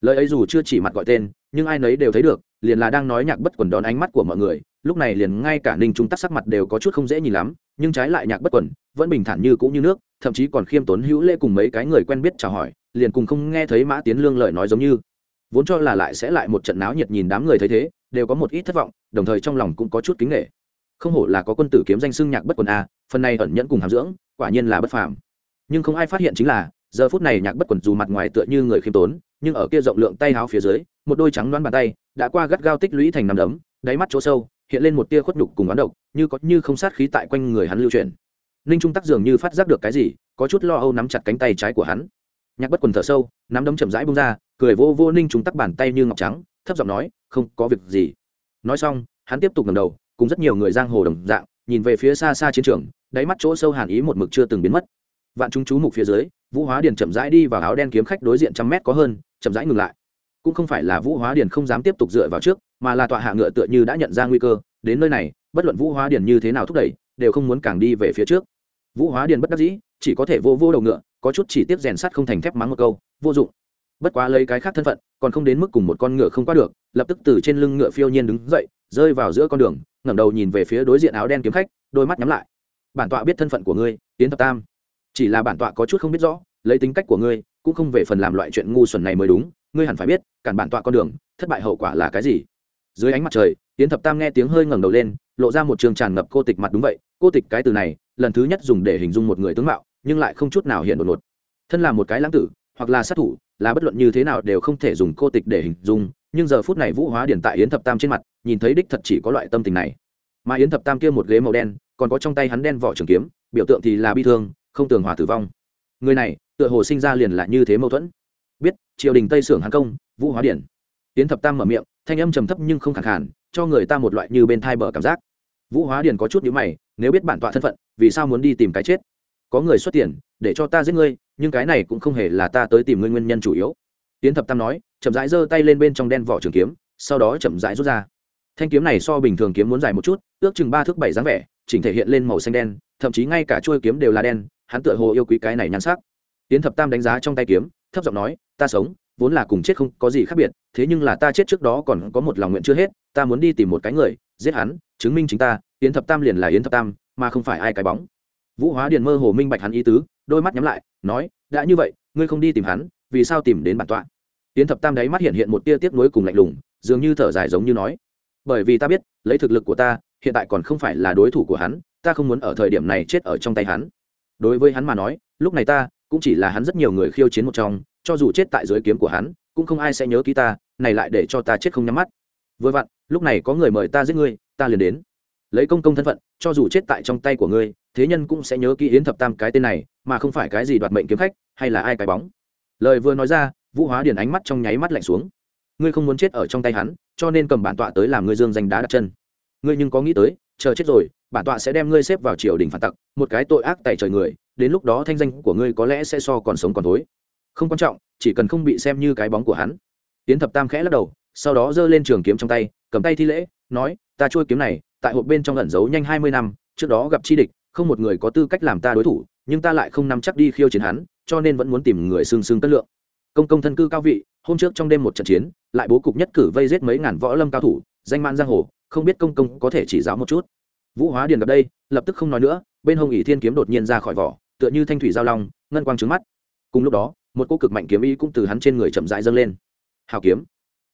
Lời ấy dù chưa chỉ mặt gọi tên, nhưng ai nấy đều thấy được, liền là đang nói nhạc bất quẩn đón ánh mắt của mọi người, lúc này liền ngay cả ninh trung tắc sắc mặt đều có chút không dễ nhìn lắm, nhưng trái lại nhạc bất quẩn vẫn bình thản như cũng như nước, thậm chí còn khiêm tốn hữu lễ cùng mấy cái người quen biết chào hỏi, liền cùng không nghe thấy mã tiến lương lời nói giống như. Vốn cho là lại sẽ lại một trận náo nhiệt nhìn đám người thấy thế, đều có một ít thất vọng, đồng thời trong lòng cũng có chút kính nghệ không hổ là có quân tử kiếm danh xưng nhạc bất quần a, phần này ẩn nhẫn cùng hàm dưỡng, quả nhiên là bất phàm nhưng không ai phát hiện chính là, giờ phút này nhạc bất quần dù mặt ngoài tựa như người khiêm tốn, nhưng ở kia rộng lượng tay háo phía dưới, một đôi trắng đoán bàn tay đã qua gắt gao tích lũy thành nằm đấm, đáy mắt chỗ sâu hiện lên một tia khuất nhục cùng oán độc, như có như không sát khí tại quanh người hắn lưu truyền. Ninh trung tắc dường như phát giác được cái gì, có chút lo âu nắm chặt cánh tay trái của hắn. Nhạc bất quần thở sâu, nắm đấm chậm rãi bông ra, cười vô vô ninh trung tắc bàn tay như ngọc trắng, thấp giọng nói, không có việc gì. Nói xong, hắn tiếp tục ngầm đầu, cùng rất nhiều người giang hồ đồng dạng, nhìn về phía xa xa chiến trường, đáy mắt chỗ sâu hàn ý một mực chưa từng biến mất vạn chúng chú mục phía dưới, vũ hóa điền chậm rãi đi vào áo đen kiếm khách đối diện trăm mét có hơn, chậm rãi ngừng lại. Cũng không phải là vũ hóa điền không dám tiếp tục dựa vào trước, mà là tọa hạ ngựa tựa như đã nhận ra nguy cơ, đến nơi này, bất luận vũ hóa điền như thế nào thúc đẩy, đều không muốn càng đi về phía trước. Vũ hóa điền bất đắc dĩ, chỉ có thể vô vô đầu ngựa, có chút chỉ tiếp rèn sắt không thành thép mắng một câu, vô dụng. Bất quá lấy cái khác thân phận, còn không đến mức cùng một con ngựa không qua được, lập tức từ trên lưng ngựa phiêu nhiên đứng dậy, rơi vào giữa con đường, ngẩng đầu nhìn về phía đối diện áo đen kiếm khách, đôi mắt nhắm lại. Bản tọa biết thân phận của ngươi tiến thập tam chỉ là bản tọa có chút không biết rõ, lấy tính cách của ngươi, cũng không về phần làm loại chuyện ngu xuẩn này mới đúng, ngươi hẳn phải biết, cản bản tọa con đường, thất bại hậu quả là cái gì. Dưới ánh mặt trời tiến thập tam nghe tiếng hơi ngẩng đầu lên, lộ ra một trường tràn ngập cô tịch mặt đúng vậy, cô tịch cái từ này, lần thứ nhất dùng để hình dung một người tướng mạo, nhưng lại không chút nào hiện đột ngột. Thân là một cái lãng tử, hoặc là sát thủ, là bất luận như thế nào đều không thể dùng cô tịch để hình dung, nhưng giờ phút này vũ hóa điển tại yến thập tam trên mặt, nhìn thấy đích thật chỉ có loại tâm tình này. Mà yến thập tam kia một ghế màu đen, còn có trong tay hắn đen vỏ trường kiếm, biểu tượng thì là bi thương không tường hòa tử vong. Người này, tựa hồ sinh ra liền là như thế mâu thuẫn. Biết, triều đình tây sưởng hàn công, vũ hóa điển. Tiến thập tam mở miệng, thanh âm trầm thấp nhưng không khẳng khản cho người ta một loại như bên thai bờ cảm giác. Vũ hóa điển có chút nhữ mày, nếu biết bản tọa thân phận, vì sao muốn đi tìm cái chết? Có người xuất tiền, để cho ta giết ngươi, nhưng cái này cũng không hề là ta tới tìm ngươi nguyên nhân chủ yếu. Tiến thập tam nói, chậm rãi giơ tay lên bên trong đen vỏ trường kiếm, sau đó chậm rãi rút ra. Thanh kiếm này so bình thường kiếm muốn dài một chút, ước chừng ba thước bảy dáng vẻ, chỉnh thể hiện lên màu xanh đen, thậm chí ngay cả chuôi kiếm đều là đen hắn tựa hồ yêu quý cái này nhan sắc. Tiến thập tam đánh giá trong tay kiếm, thấp giọng nói, ta sống, vốn là cùng chết không có gì khác biệt, thế nhưng là ta chết trước đó còn có một lòng nguyện chưa hết, ta muốn đi tìm một cái người, giết hắn, chứng minh chính ta, yến thập tam liền là yến thập tam, mà không phải ai cái bóng. Vũ hóa điền mơ hồ minh bạch hắn ý tứ, đôi mắt nhắm lại, nói, đã như vậy, ngươi không đi tìm hắn, vì sao tìm đến bản tọa? Tiễn thập tam đáy mắt hiện hiện một tia tiếc nuối cùng lạnh lùng, dường như thở dài giống như nói, bởi vì ta biết, lấy thực lực của ta, hiện tại còn không phải là đối thủ của hắn, ta không muốn ở thời điểm này chết ở trong tay hắn đối với hắn mà nói, lúc này ta cũng chỉ là hắn rất nhiều người khiêu chiến một trong, cho dù chết tại dưới kiếm của hắn, cũng không ai sẽ nhớ ký ta, này lại để cho ta chết không nhắm mắt. Vừa vặn, lúc này có người mời ta giết ngươi, ta liền đến. Lấy công công thân phận, cho dù chết tại trong tay của ngươi, thế nhân cũng sẽ nhớ kỹ yến thập tam cái tên này, mà không phải cái gì đoạt mệnh kiếm khách, hay là ai cái bóng. Lời vừa nói ra, vũ hóa điền ánh mắt trong nháy mắt lạnh xuống. Ngươi không muốn chết ở trong tay hắn, cho nên cầm bản tọa tới làm ngươi dương danh đá đặt chân. Ngươi nhưng có nghĩ tới chờ chết rồi, bản tọa sẽ đem ngươi xếp vào triều đình phản tặc, một cái tội ác tại trời người, đến lúc đó thanh danh của ngươi có lẽ sẽ so còn sống còn thối. Không quan trọng, chỉ cần không bị xem như cái bóng của hắn. Tiến thập tam khẽ lắc đầu, sau đó giơ lên trường kiếm trong tay, cầm tay thi lễ, nói, ta trôi kiếm này, tại hộp bên trong ẩn giấu nhanh hai mươi năm, trước đó gặp chi địch, không một người có tư cách làm ta đối thủ, nhưng ta lại không nắm chắc đi khiêu chiến hắn, cho nên vẫn muốn tìm người xương xương tất lượng. Công công thân cư cao vị, hôm trước trong đêm một trận chiến, lại bố cục nhất cử vây giết mấy ngàn võ lâm cao thủ, danh man giang hồ không biết công công có thể chỉ giáo một chút. Vũ hóa điền gặp đây, lập tức không nói nữa, bên hông ỷ thiên kiếm đột nhiên ra khỏi vỏ, tựa như thanh thủy giao long, ngân quang trứng mắt. Cùng lúc đó, một cô cực mạnh kiếm ý cũng từ hắn trên người chậm rãi dâng lên. Hào kiếm.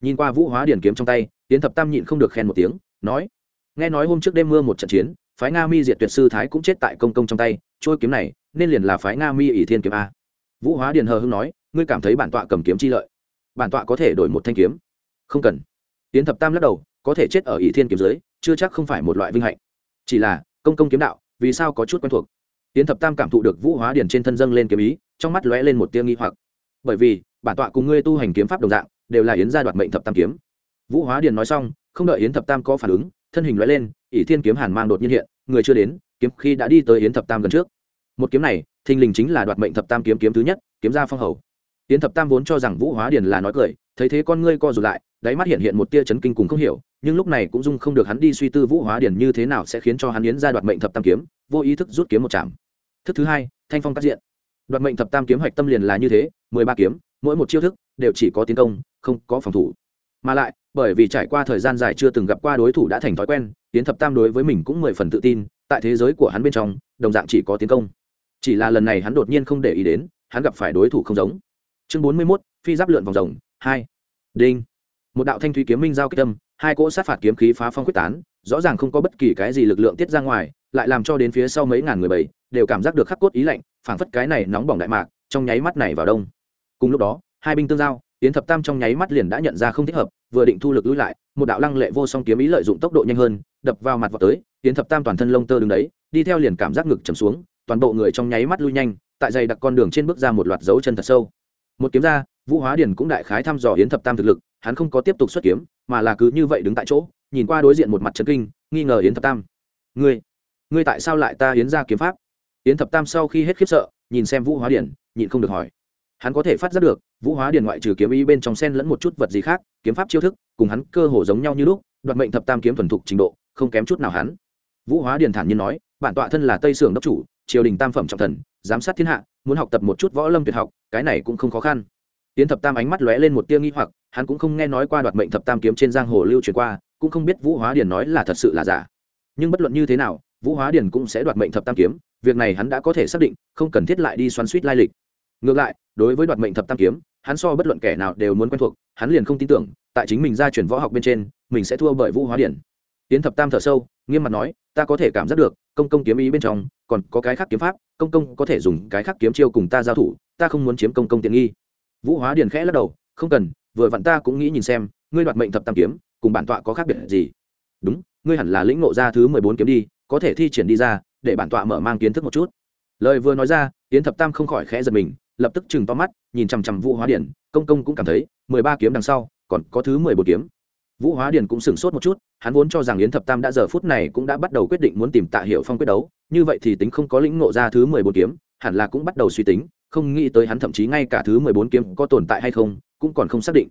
Nhìn qua vũ hóa Điền kiếm trong tay tiến thập tam nhịn không được khen một tiếng, nói, nghe nói hôm trước đêm mưa một trận chiến, phái nga mi diệt tuyệt sư thái cũng chết tại công công trong tay trôi kiếm này nên liền là phái nga mi ỷ thiên kiếm a. Vũ hóa điền hờ hưng nói, ngươi cảm thấy bản tọa cầm kiếm chi lợi? Bản tọa có thể đổi một thanh kiếm? Không cần. Tiến thập tam lắc đầu có thể chết ở ỷ thiên kiếm giới, chưa chắc không phải một loại vinh hạnh. Chỉ là công công kiếm đạo vì sao có chút quen thuộc? Tiến thập tam cảm thụ được vũ hóa điền trên thân dâng lên kiếm ý trong mắt lóe lên một tia nghi hoặc. Bởi vì bản tọa cùng ngươi tu hành kiếm pháp đồng dạng đều là yến gia đoạt mệnh thập tam kiếm. Vũ hóa điền nói xong không đợi yến thập tam có phản ứng thân hình lóe lên ỷ thiên kiếm hàn mang đột nhiên hiện người chưa đến kiếm khi đã đi tới yến thập tam gần trước. Một kiếm này thình lình chính là đoạt mệnh thập tam kiếm kiếm thứ nhất kiếm gia phong hầu. Yến thập tam vốn cho rằng vũ hóa điền là nói cười thấy thế con ngươi co rụt lại đáy mắt hiện hiện một tia chấn kinh cùng không hiểu nhưng lúc này cũng dung không được hắn đi suy tư vũ hóa điển như thế nào sẽ khiến cho hắn yến gia đoạt mệnh thập tam kiếm, vô ý thức rút kiếm một chạm. Thức thứ hai, thanh phong cắt diện. Đoạt mệnh thập tam kiếm hoạch tâm liền là như thế, mười ba kiếm, mỗi một chiêu thức đều chỉ có tiến công, không có phòng thủ. Mà lại, bởi vì trải qua thời gian dài chưa từng gặp qua đối thủ đã thành thói quen tiến thập tam đối với mình cũng mười phần tự tin, tại thế giới của hắn bên trong, đồng dạng chỉ có tiến công. Chỉ là lần này hắn đột nhiên không để ý đến, hắn gặp phải đối thủ không giống. Chương bốn mươi mốt, phi giáp lượn vòng rồng, hai. Đinh. Một đạo thanh thủy kiếm minh giao kích tâm hai cỗ sát phạt kiếm khí phá phong quyết tán, rõ ràng không có bất kỳ cái gì lực lượng tiết ra ngoài, lại làm cho đến phía sau mấy ngàn người bảy, đều cảm giác được khắc cốt ý lạnh, phảng phất cái này nóng bỏng đại mạc, trong nháy mắt này vào đông. Cùng lúc đó, hai binh tương giao tiến thập tam trong nháy mắt liền đã nhận ra không thích hợp, vừa định thu lực lui lại, một đạo lăng lệ vô song kiếm ý lợi dụng tốc độ nhanh hơn, đập vào mặt vào tới tiến thập tam toàn thân lông tơ đứng đấy, đi theo liền cảm giác ngực chầm xuống, toàn bộ người trong nháy mắt lui nhanh, tại dày đặc con đường trên bước ra một loạt dấu chân thật sâu. Một kiếm ra vũ hóa điền cũng đại khái thăm dò yến thập tam thực lực, hắn không có tiếp tục xuất kiếm, mà là cứ như vậy đứng tại chỗ, nhìn qua đối diện một mặt trấn kinh, nghi ngờ yến thập tam. Ngươi ngươi tại sao lại ta yến ra kiếm pháp? Yến thập tam sau khi hết khiếp sợ, nhìn xem vũ hóa điền, nhịn không được hỏi. Hắn có thể phát giác được, vũ hóa điền ngoại trừ kiếm ý bên trong sen lẫn một chút vật gì khác, kiếm pháp chiêu thức, cùng hắn cơ hồ giống nhau như lúc, đoạt mệnh thập tam kiếm thuần thục trình độ, không kém chút nào hắn. Vũ hóa điền thản nhiên nói, bản tọa thân là tây sưởng đốc chủ, triều đình tam phẩm trọng thần, giám sát thiên hạ, muốn học tập một chút võ lâm tuyệt học, cái này cũng không khó khăn tiến thập tam ánh mắt lóe lên một tia nghi hoặc, hắn cũng không nghe nói qua đoạt mệnh thập tam kiếm trên giang hồ lưu truyền qua, cũng không biết vũ hóa Điền nói là thật sự là giả. Nhưng bất luận như thế nào, vũ hóa Điền cũng sẽ đoạt mệnh thập tam kiếm, việc này hắn đã có thể xác định, không cần thiết lại đi xoắn suýt lai lịch. Ngược lại, đối với đoạt mệnh thập tam kiếm, hắn so bất luận kẻ nào đều muốn quen thuộc, hắn liền không tin tưởng, tại chính mình ra chuyển võ học bên trên, mình sẽ thua bởi vũ hóa điển tiến thập tam thở sâu, nghiêm mặt nói, ta có thể cảm giác được, công công kiếm ý bên trong, còn có cái khác kiếm pháp, công công có thể dùng cái khác kiếm chiêu cùng ta giao thủ, ta không muốn chiếm công công tiện nghi vũ hóa điền khẽ lắc đầu, không cần, vừa vặn ta cũng nghĩ nhìn xem, ngươi đoạt mệnh thập tam kiếm, cùng bản tọa có khác biệt gì? Đúng, ngươi hẳn là lĩnh ngộ ra thứ mười bốn kiếm đi, có thể thi triển đi ra, để bản tọa mở mang kiến thức một chút. Lời vừa nói ra, Yến thập tam không khỏi khẽ giật mình, lập tức chừng to mắt, nhìn chằm chằm vũ hóa điển công công cũng cảm thấy, mười ba kiếm đằng sau, còn có thứ mười bốn kiếm. Vũ hóa điển cũng sửng sốt một chút, hắn vốn cho rằng yến thập tam đã giờ phút này cũng đã bắt đầu quyết định muốn tìm tạ hiệu phong quyết đấu, như vậy thì tính không có lĩnh ngộ ra thứ mười bốn kiếm, hẳn là cũng bắt đầu suy tính không nghĩ tới hắn thậm chí ngay cả thứ mười bốn kiếm có tồn tại hay không, cũng còn không xác định.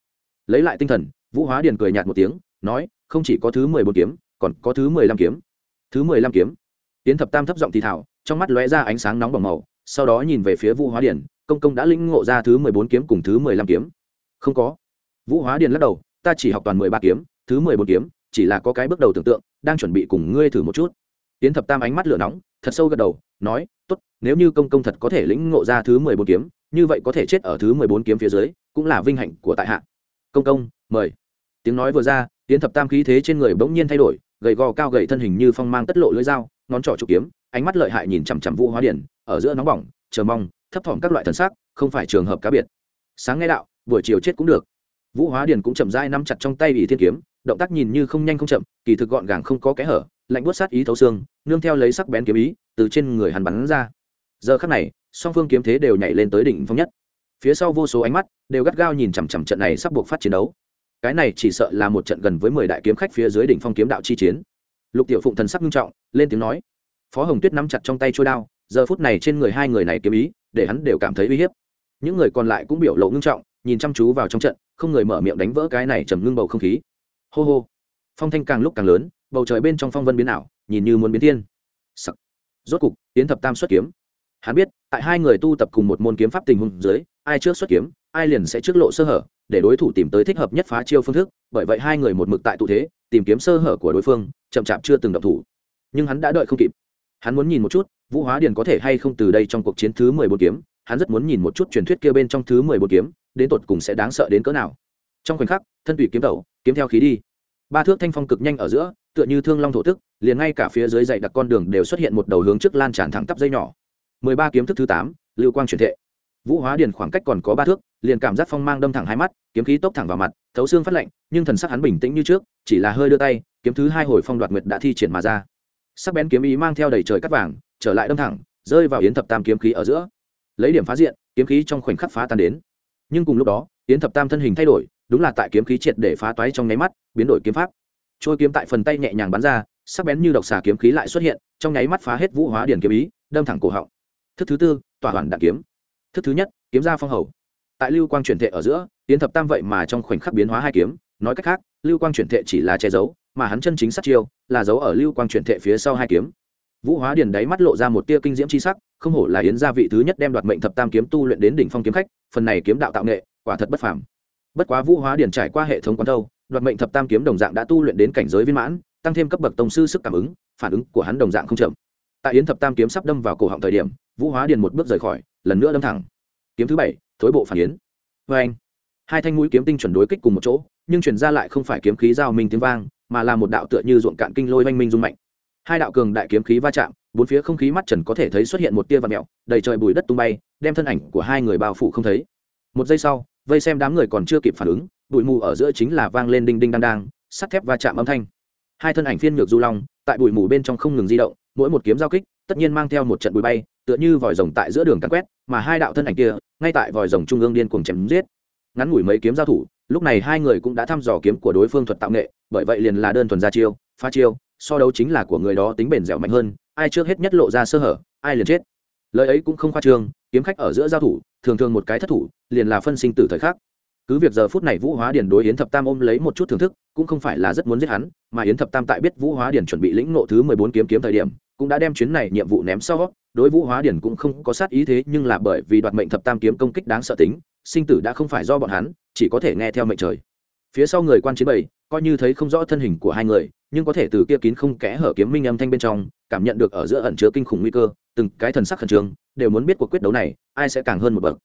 Lấy lại tinh thần, vũ hóa điền cười nhạt một tiếng, nói, không chỉ có thứ mười bốn kiếm, còn có thứ mười lăm kiếm. Thứ mười lăm kiếm. Tiến thập tam thấp giọng thì thảo, trong mắt lóe ra ánh sáng nóng bỏng màu, sau đó nhìn về phía vũ hóa điển công công đã lĩnh ngộ ra thứ mười bốn kiếm cùng thứ mười lăm kiếm. Không có. Vũ hóa điển lắc đầu, ta chỉ học toàn mười ba kiếm, thứ mười bốn kiếm, chỉ là có cái bước đầu tưởng tượng, đang chuẩn bị cùng ngươi thử một chút. Tiến thập tam ánh mắt lửa nóng thật sâu gật đầu, nói, tốt, nếu như công công thật có thể lĩnh ngộ ra thứ mười bốn kiếm, như vậy có thể chết ở thứ mười bốn kiếm phía dưới, cũng là vinh hạnh của tại hạ. Công công, mời. Tiếng nói vừa ra tiến thập tam khí thế trên người bỗng nhiên thay đổi, gầy gò cao gầy thân hình như phong mang tất lộ lưỡi dao, ngón trỏ trục kiếm, ánh mắt lợi hại nhìn chằm chằm vũ hóa điển, ở giữa nóng bỏng, chờ mong, thấp thỏm các loại thần sắc, không phải trường hợp cá biệt. Sáng nghe đạo, buổi chiều chết cũng được. Vũ hóa điển cũng chậm rãi nắm chặt trong tay ỷ thiên kiếm động tác nhìn như không nhanh không chậm, kỳ thực gọn gàng không có kẽ hở, lạnh buốt sát ý thấu xương, nương theo lấy sắc bén kiếm ý từ trên người hắn bắn ra. Giờ khắc này, song phương kiếm thế đều nhảy lên tới đỉnh phong nhất. Phía sau vô số ánh mắt đều gắt gao nhìn chằm chằm trận này sắp buộc phát chiến đấu. Cái này chỉ sợ là một trận gần với mười đại kiếm khách phía dưới đỉnh phong kiếm đạo chi chiến. Lục tiểu phụng thần sắc nghiêm trọng, lên tiếng nói, phó hồng tuyết nắm chặt trong tay trôi đao, giờ phút này trên người hai người này kiếm ý, để hắn đều cảm thấy uy hiếp. Những người còn lại cũng biểu lộ ngưng trọng, nhìn chăm chú vào trong trận, không người mở miệng đánh vỡ cái này trầm ngưng bầu không khí hô hô. Phong thanh càng lúc càng lớn, bầu trời bên trong phong vân biến ảo, nhìn như muốn biến thiên. Sắc. rốt cục tiến thập tam xuất kiếm. Hắn biết, tại hai người tu tập cùng một môn kiếm pháp tình huống dưới, ai trước xuất kiếm, ai liền sẽ trước lộ sơ hở, để đối thủ tìm tới thích hợp nhất phá chiêu phương thức, bởi vậy hai người một mực tại tụ thế, tìm kiếm sơ hở của đối phương, chậm chạp chưa từng động thủ. Nhưng hắn đã đợi không kịp. Hắn muốn nhìn một chút, vũ hóa điền có thể hay không từ đây trong cuộc chiến thứ mười bốn kiếm, hắn rất muốn nhìn một chút truyền thuyết kia bên trong thứ mười bốn kiếm, đến tột cùng sẽ đáng sợ đến cỡ nào. Trong khoảnh khắc, thân tùy kiếm tẩu kiếm theo khí đi. Ba thước thanh phong cực nhanh ở giữa, tựa như thương long thổ tức, liền ngay cả phía dưới dậy đặc con đường đều xuất hiện một đầu hướng trước lan tràn thẳng tắp dây nhỏ. Mười ba kiếm thức thứ tám, lưu quang truyền thệ vũ hóa điền khoảng cách còn có ba thước, liền cảm giác phong mang đâm thẳng hai mắt, kiếm khí tốc thẳng vào mặt, thấu xương phát lạnh, nhưng thần sắc hắn bình tĩnh như trước, chỉ là hơi đưa tay, kiếm thứ hai hồi phong đoạt nguyệt đã thi triển mà ra. Sắc bén kiếm ý mang theo đầy trời cắt vàng, trở lại đâm thẳng, rơi vào yến thập tam kiếm khí ở giữa. Lấy điểm phá diện, kiếm khí trong khoảnh khắc phá tan đến. Nhưng cùng lúc đó, yến thập tam thân hình thay đổi đúng là tại kiếm khí triệt để phá toái trong nháy mắt, biến đổi kiếm pháp. Trôi kiếm tại phần tay nhẹ nhàng bắn ra, sắc bén như độc xà kiếm khí lại xuất hiện, trong nháy mắt phá hết vũ hóa điển kiếm ý, đâm thẳng cổ họng. Thức thứ tư, tỏa hoàn đạn kiếm. Thức thứ nhất, kiếm ra phong hầu. Tại lưu quang chuyển thệ ở giữa, tiến thập tam vậy mà trong khoảnh khắc biến hóa hai kiếm, nói cách khác, lưu quang chuyển thệ chỉ là che giấu, mà hắn chân chính sát chiêu là giấu ở lưu quang chuyển thệ phía sau hai kiếm. Vũ hóa điền đáy mắt lộ ra một tia kinh diễm c h i sắc, không hổ là yến gia vị thứ nhất đem đoạt mệnh thập tam kiếm tu luyện đến đỉnh phong kiếm khách, phần này kiếm đạo tạo nghệ, quả thật bất phàm bất quá vũ hóa điển trải qua hệ thống quán thâu, đoạt mệnh thập tam kiếm đồng dạng đã tu luyện đến cảnh giới viên mãn, tăng thêm cấp bậc tổng sư sức cảm ứng, phản ứng của hắn đồng dạng không chậm. Tại yến thập tam kiếm sắp đâm vào cổ họng thời điểm, vũ hóa điền một bước rời khỏi, lần nữa đâm thẳng. Kiếm thứ bảy, thối bộ phản yến. Vê anh, hai thanh mũi kiếm tinh chuẩn đối kích cùng một chỗ, nhưng chuyển ra lại không phải kiếm khí giao minh tiếng vang, mà là một đạo tựa như ruộng cạn kinh lôi oanh minh rung mạnh. Hai đạo cường đại kiếm khí va chạm, bốn phía không khí mắt trần có thể thấy xuất hiện một tia và mẹo, đầy trời bùi đất tung bay, đem thân ảnh của hai người bao phủ không thấy. Một giây sau vây xem đám người còn chưa kịp phản ứng, bụi mù ở giữa chính là vang lên đinh đinh đang đang, sắt thép va chạm âm thanh. Hai thân ảnh phiên ngược du long, tại bụi mù bên trong không ngừng di động, mỗi một kiếm giao kích, tất nhiên mang theo một trận bụi bay, tựa như vòi rồng tại giữa đường cắn quét, mà hai đạo thân ảnh kia, ngay tại vòi rồng trung ương điên cuồng chém giết. Ngắn ngủi mấy kiếm giao thủ, lúc này hai người cũng đã thăm dò kiếm của đối phương thuật tạo nghệ, bởi vậy liền là đơn thuần ra chiêu pha chiêu, so đấu chính là của người đó tính bền dẻo mạnh hơn, ai trước hết nhất lộ ra sơ hở, ai liền chết. Lời ấy cũng không khoa trương, kiếm khách ở giữa giao thủ thường thường một cái thất thủ, liền là phân sinh tử thời khắc. Cứ việc giờ phút này vũ hóa điển đối yến thập tam ôm lấy một chút thưởng thức, cũng không phải là rất muốn giết hắn, mà yến thập tam tại biết vũ hóa điển chuẩn bị lĩnh nộ thứ mười bốn kiếm kiếm thời điểm, cũng đã đem chuyến này nhiệm vụ ném sau. Đối vũ hóa điển cũng không có sát ý thế, nhưng là bởi vì đoạt mệnh thập tam kiếm công kích đáng sợ tính, sinh tử đã không phải do bọn hắn, chỉ có thể nghe theo mệnh trời. Phía sau người quan chiến bảy coi như thấy không rõ thân hình của hai người, nhưng có thể từ kia kín không kẽ hở kiếm minh âm thanh bên trong, cảm nhận được ở giữa ẩn chứa kinh khủng nguy cơ, từng cái thần sắc khẩn trương, đều muốn biết cuộc quyết đấu này, ai sẽ càng hơn một bậc.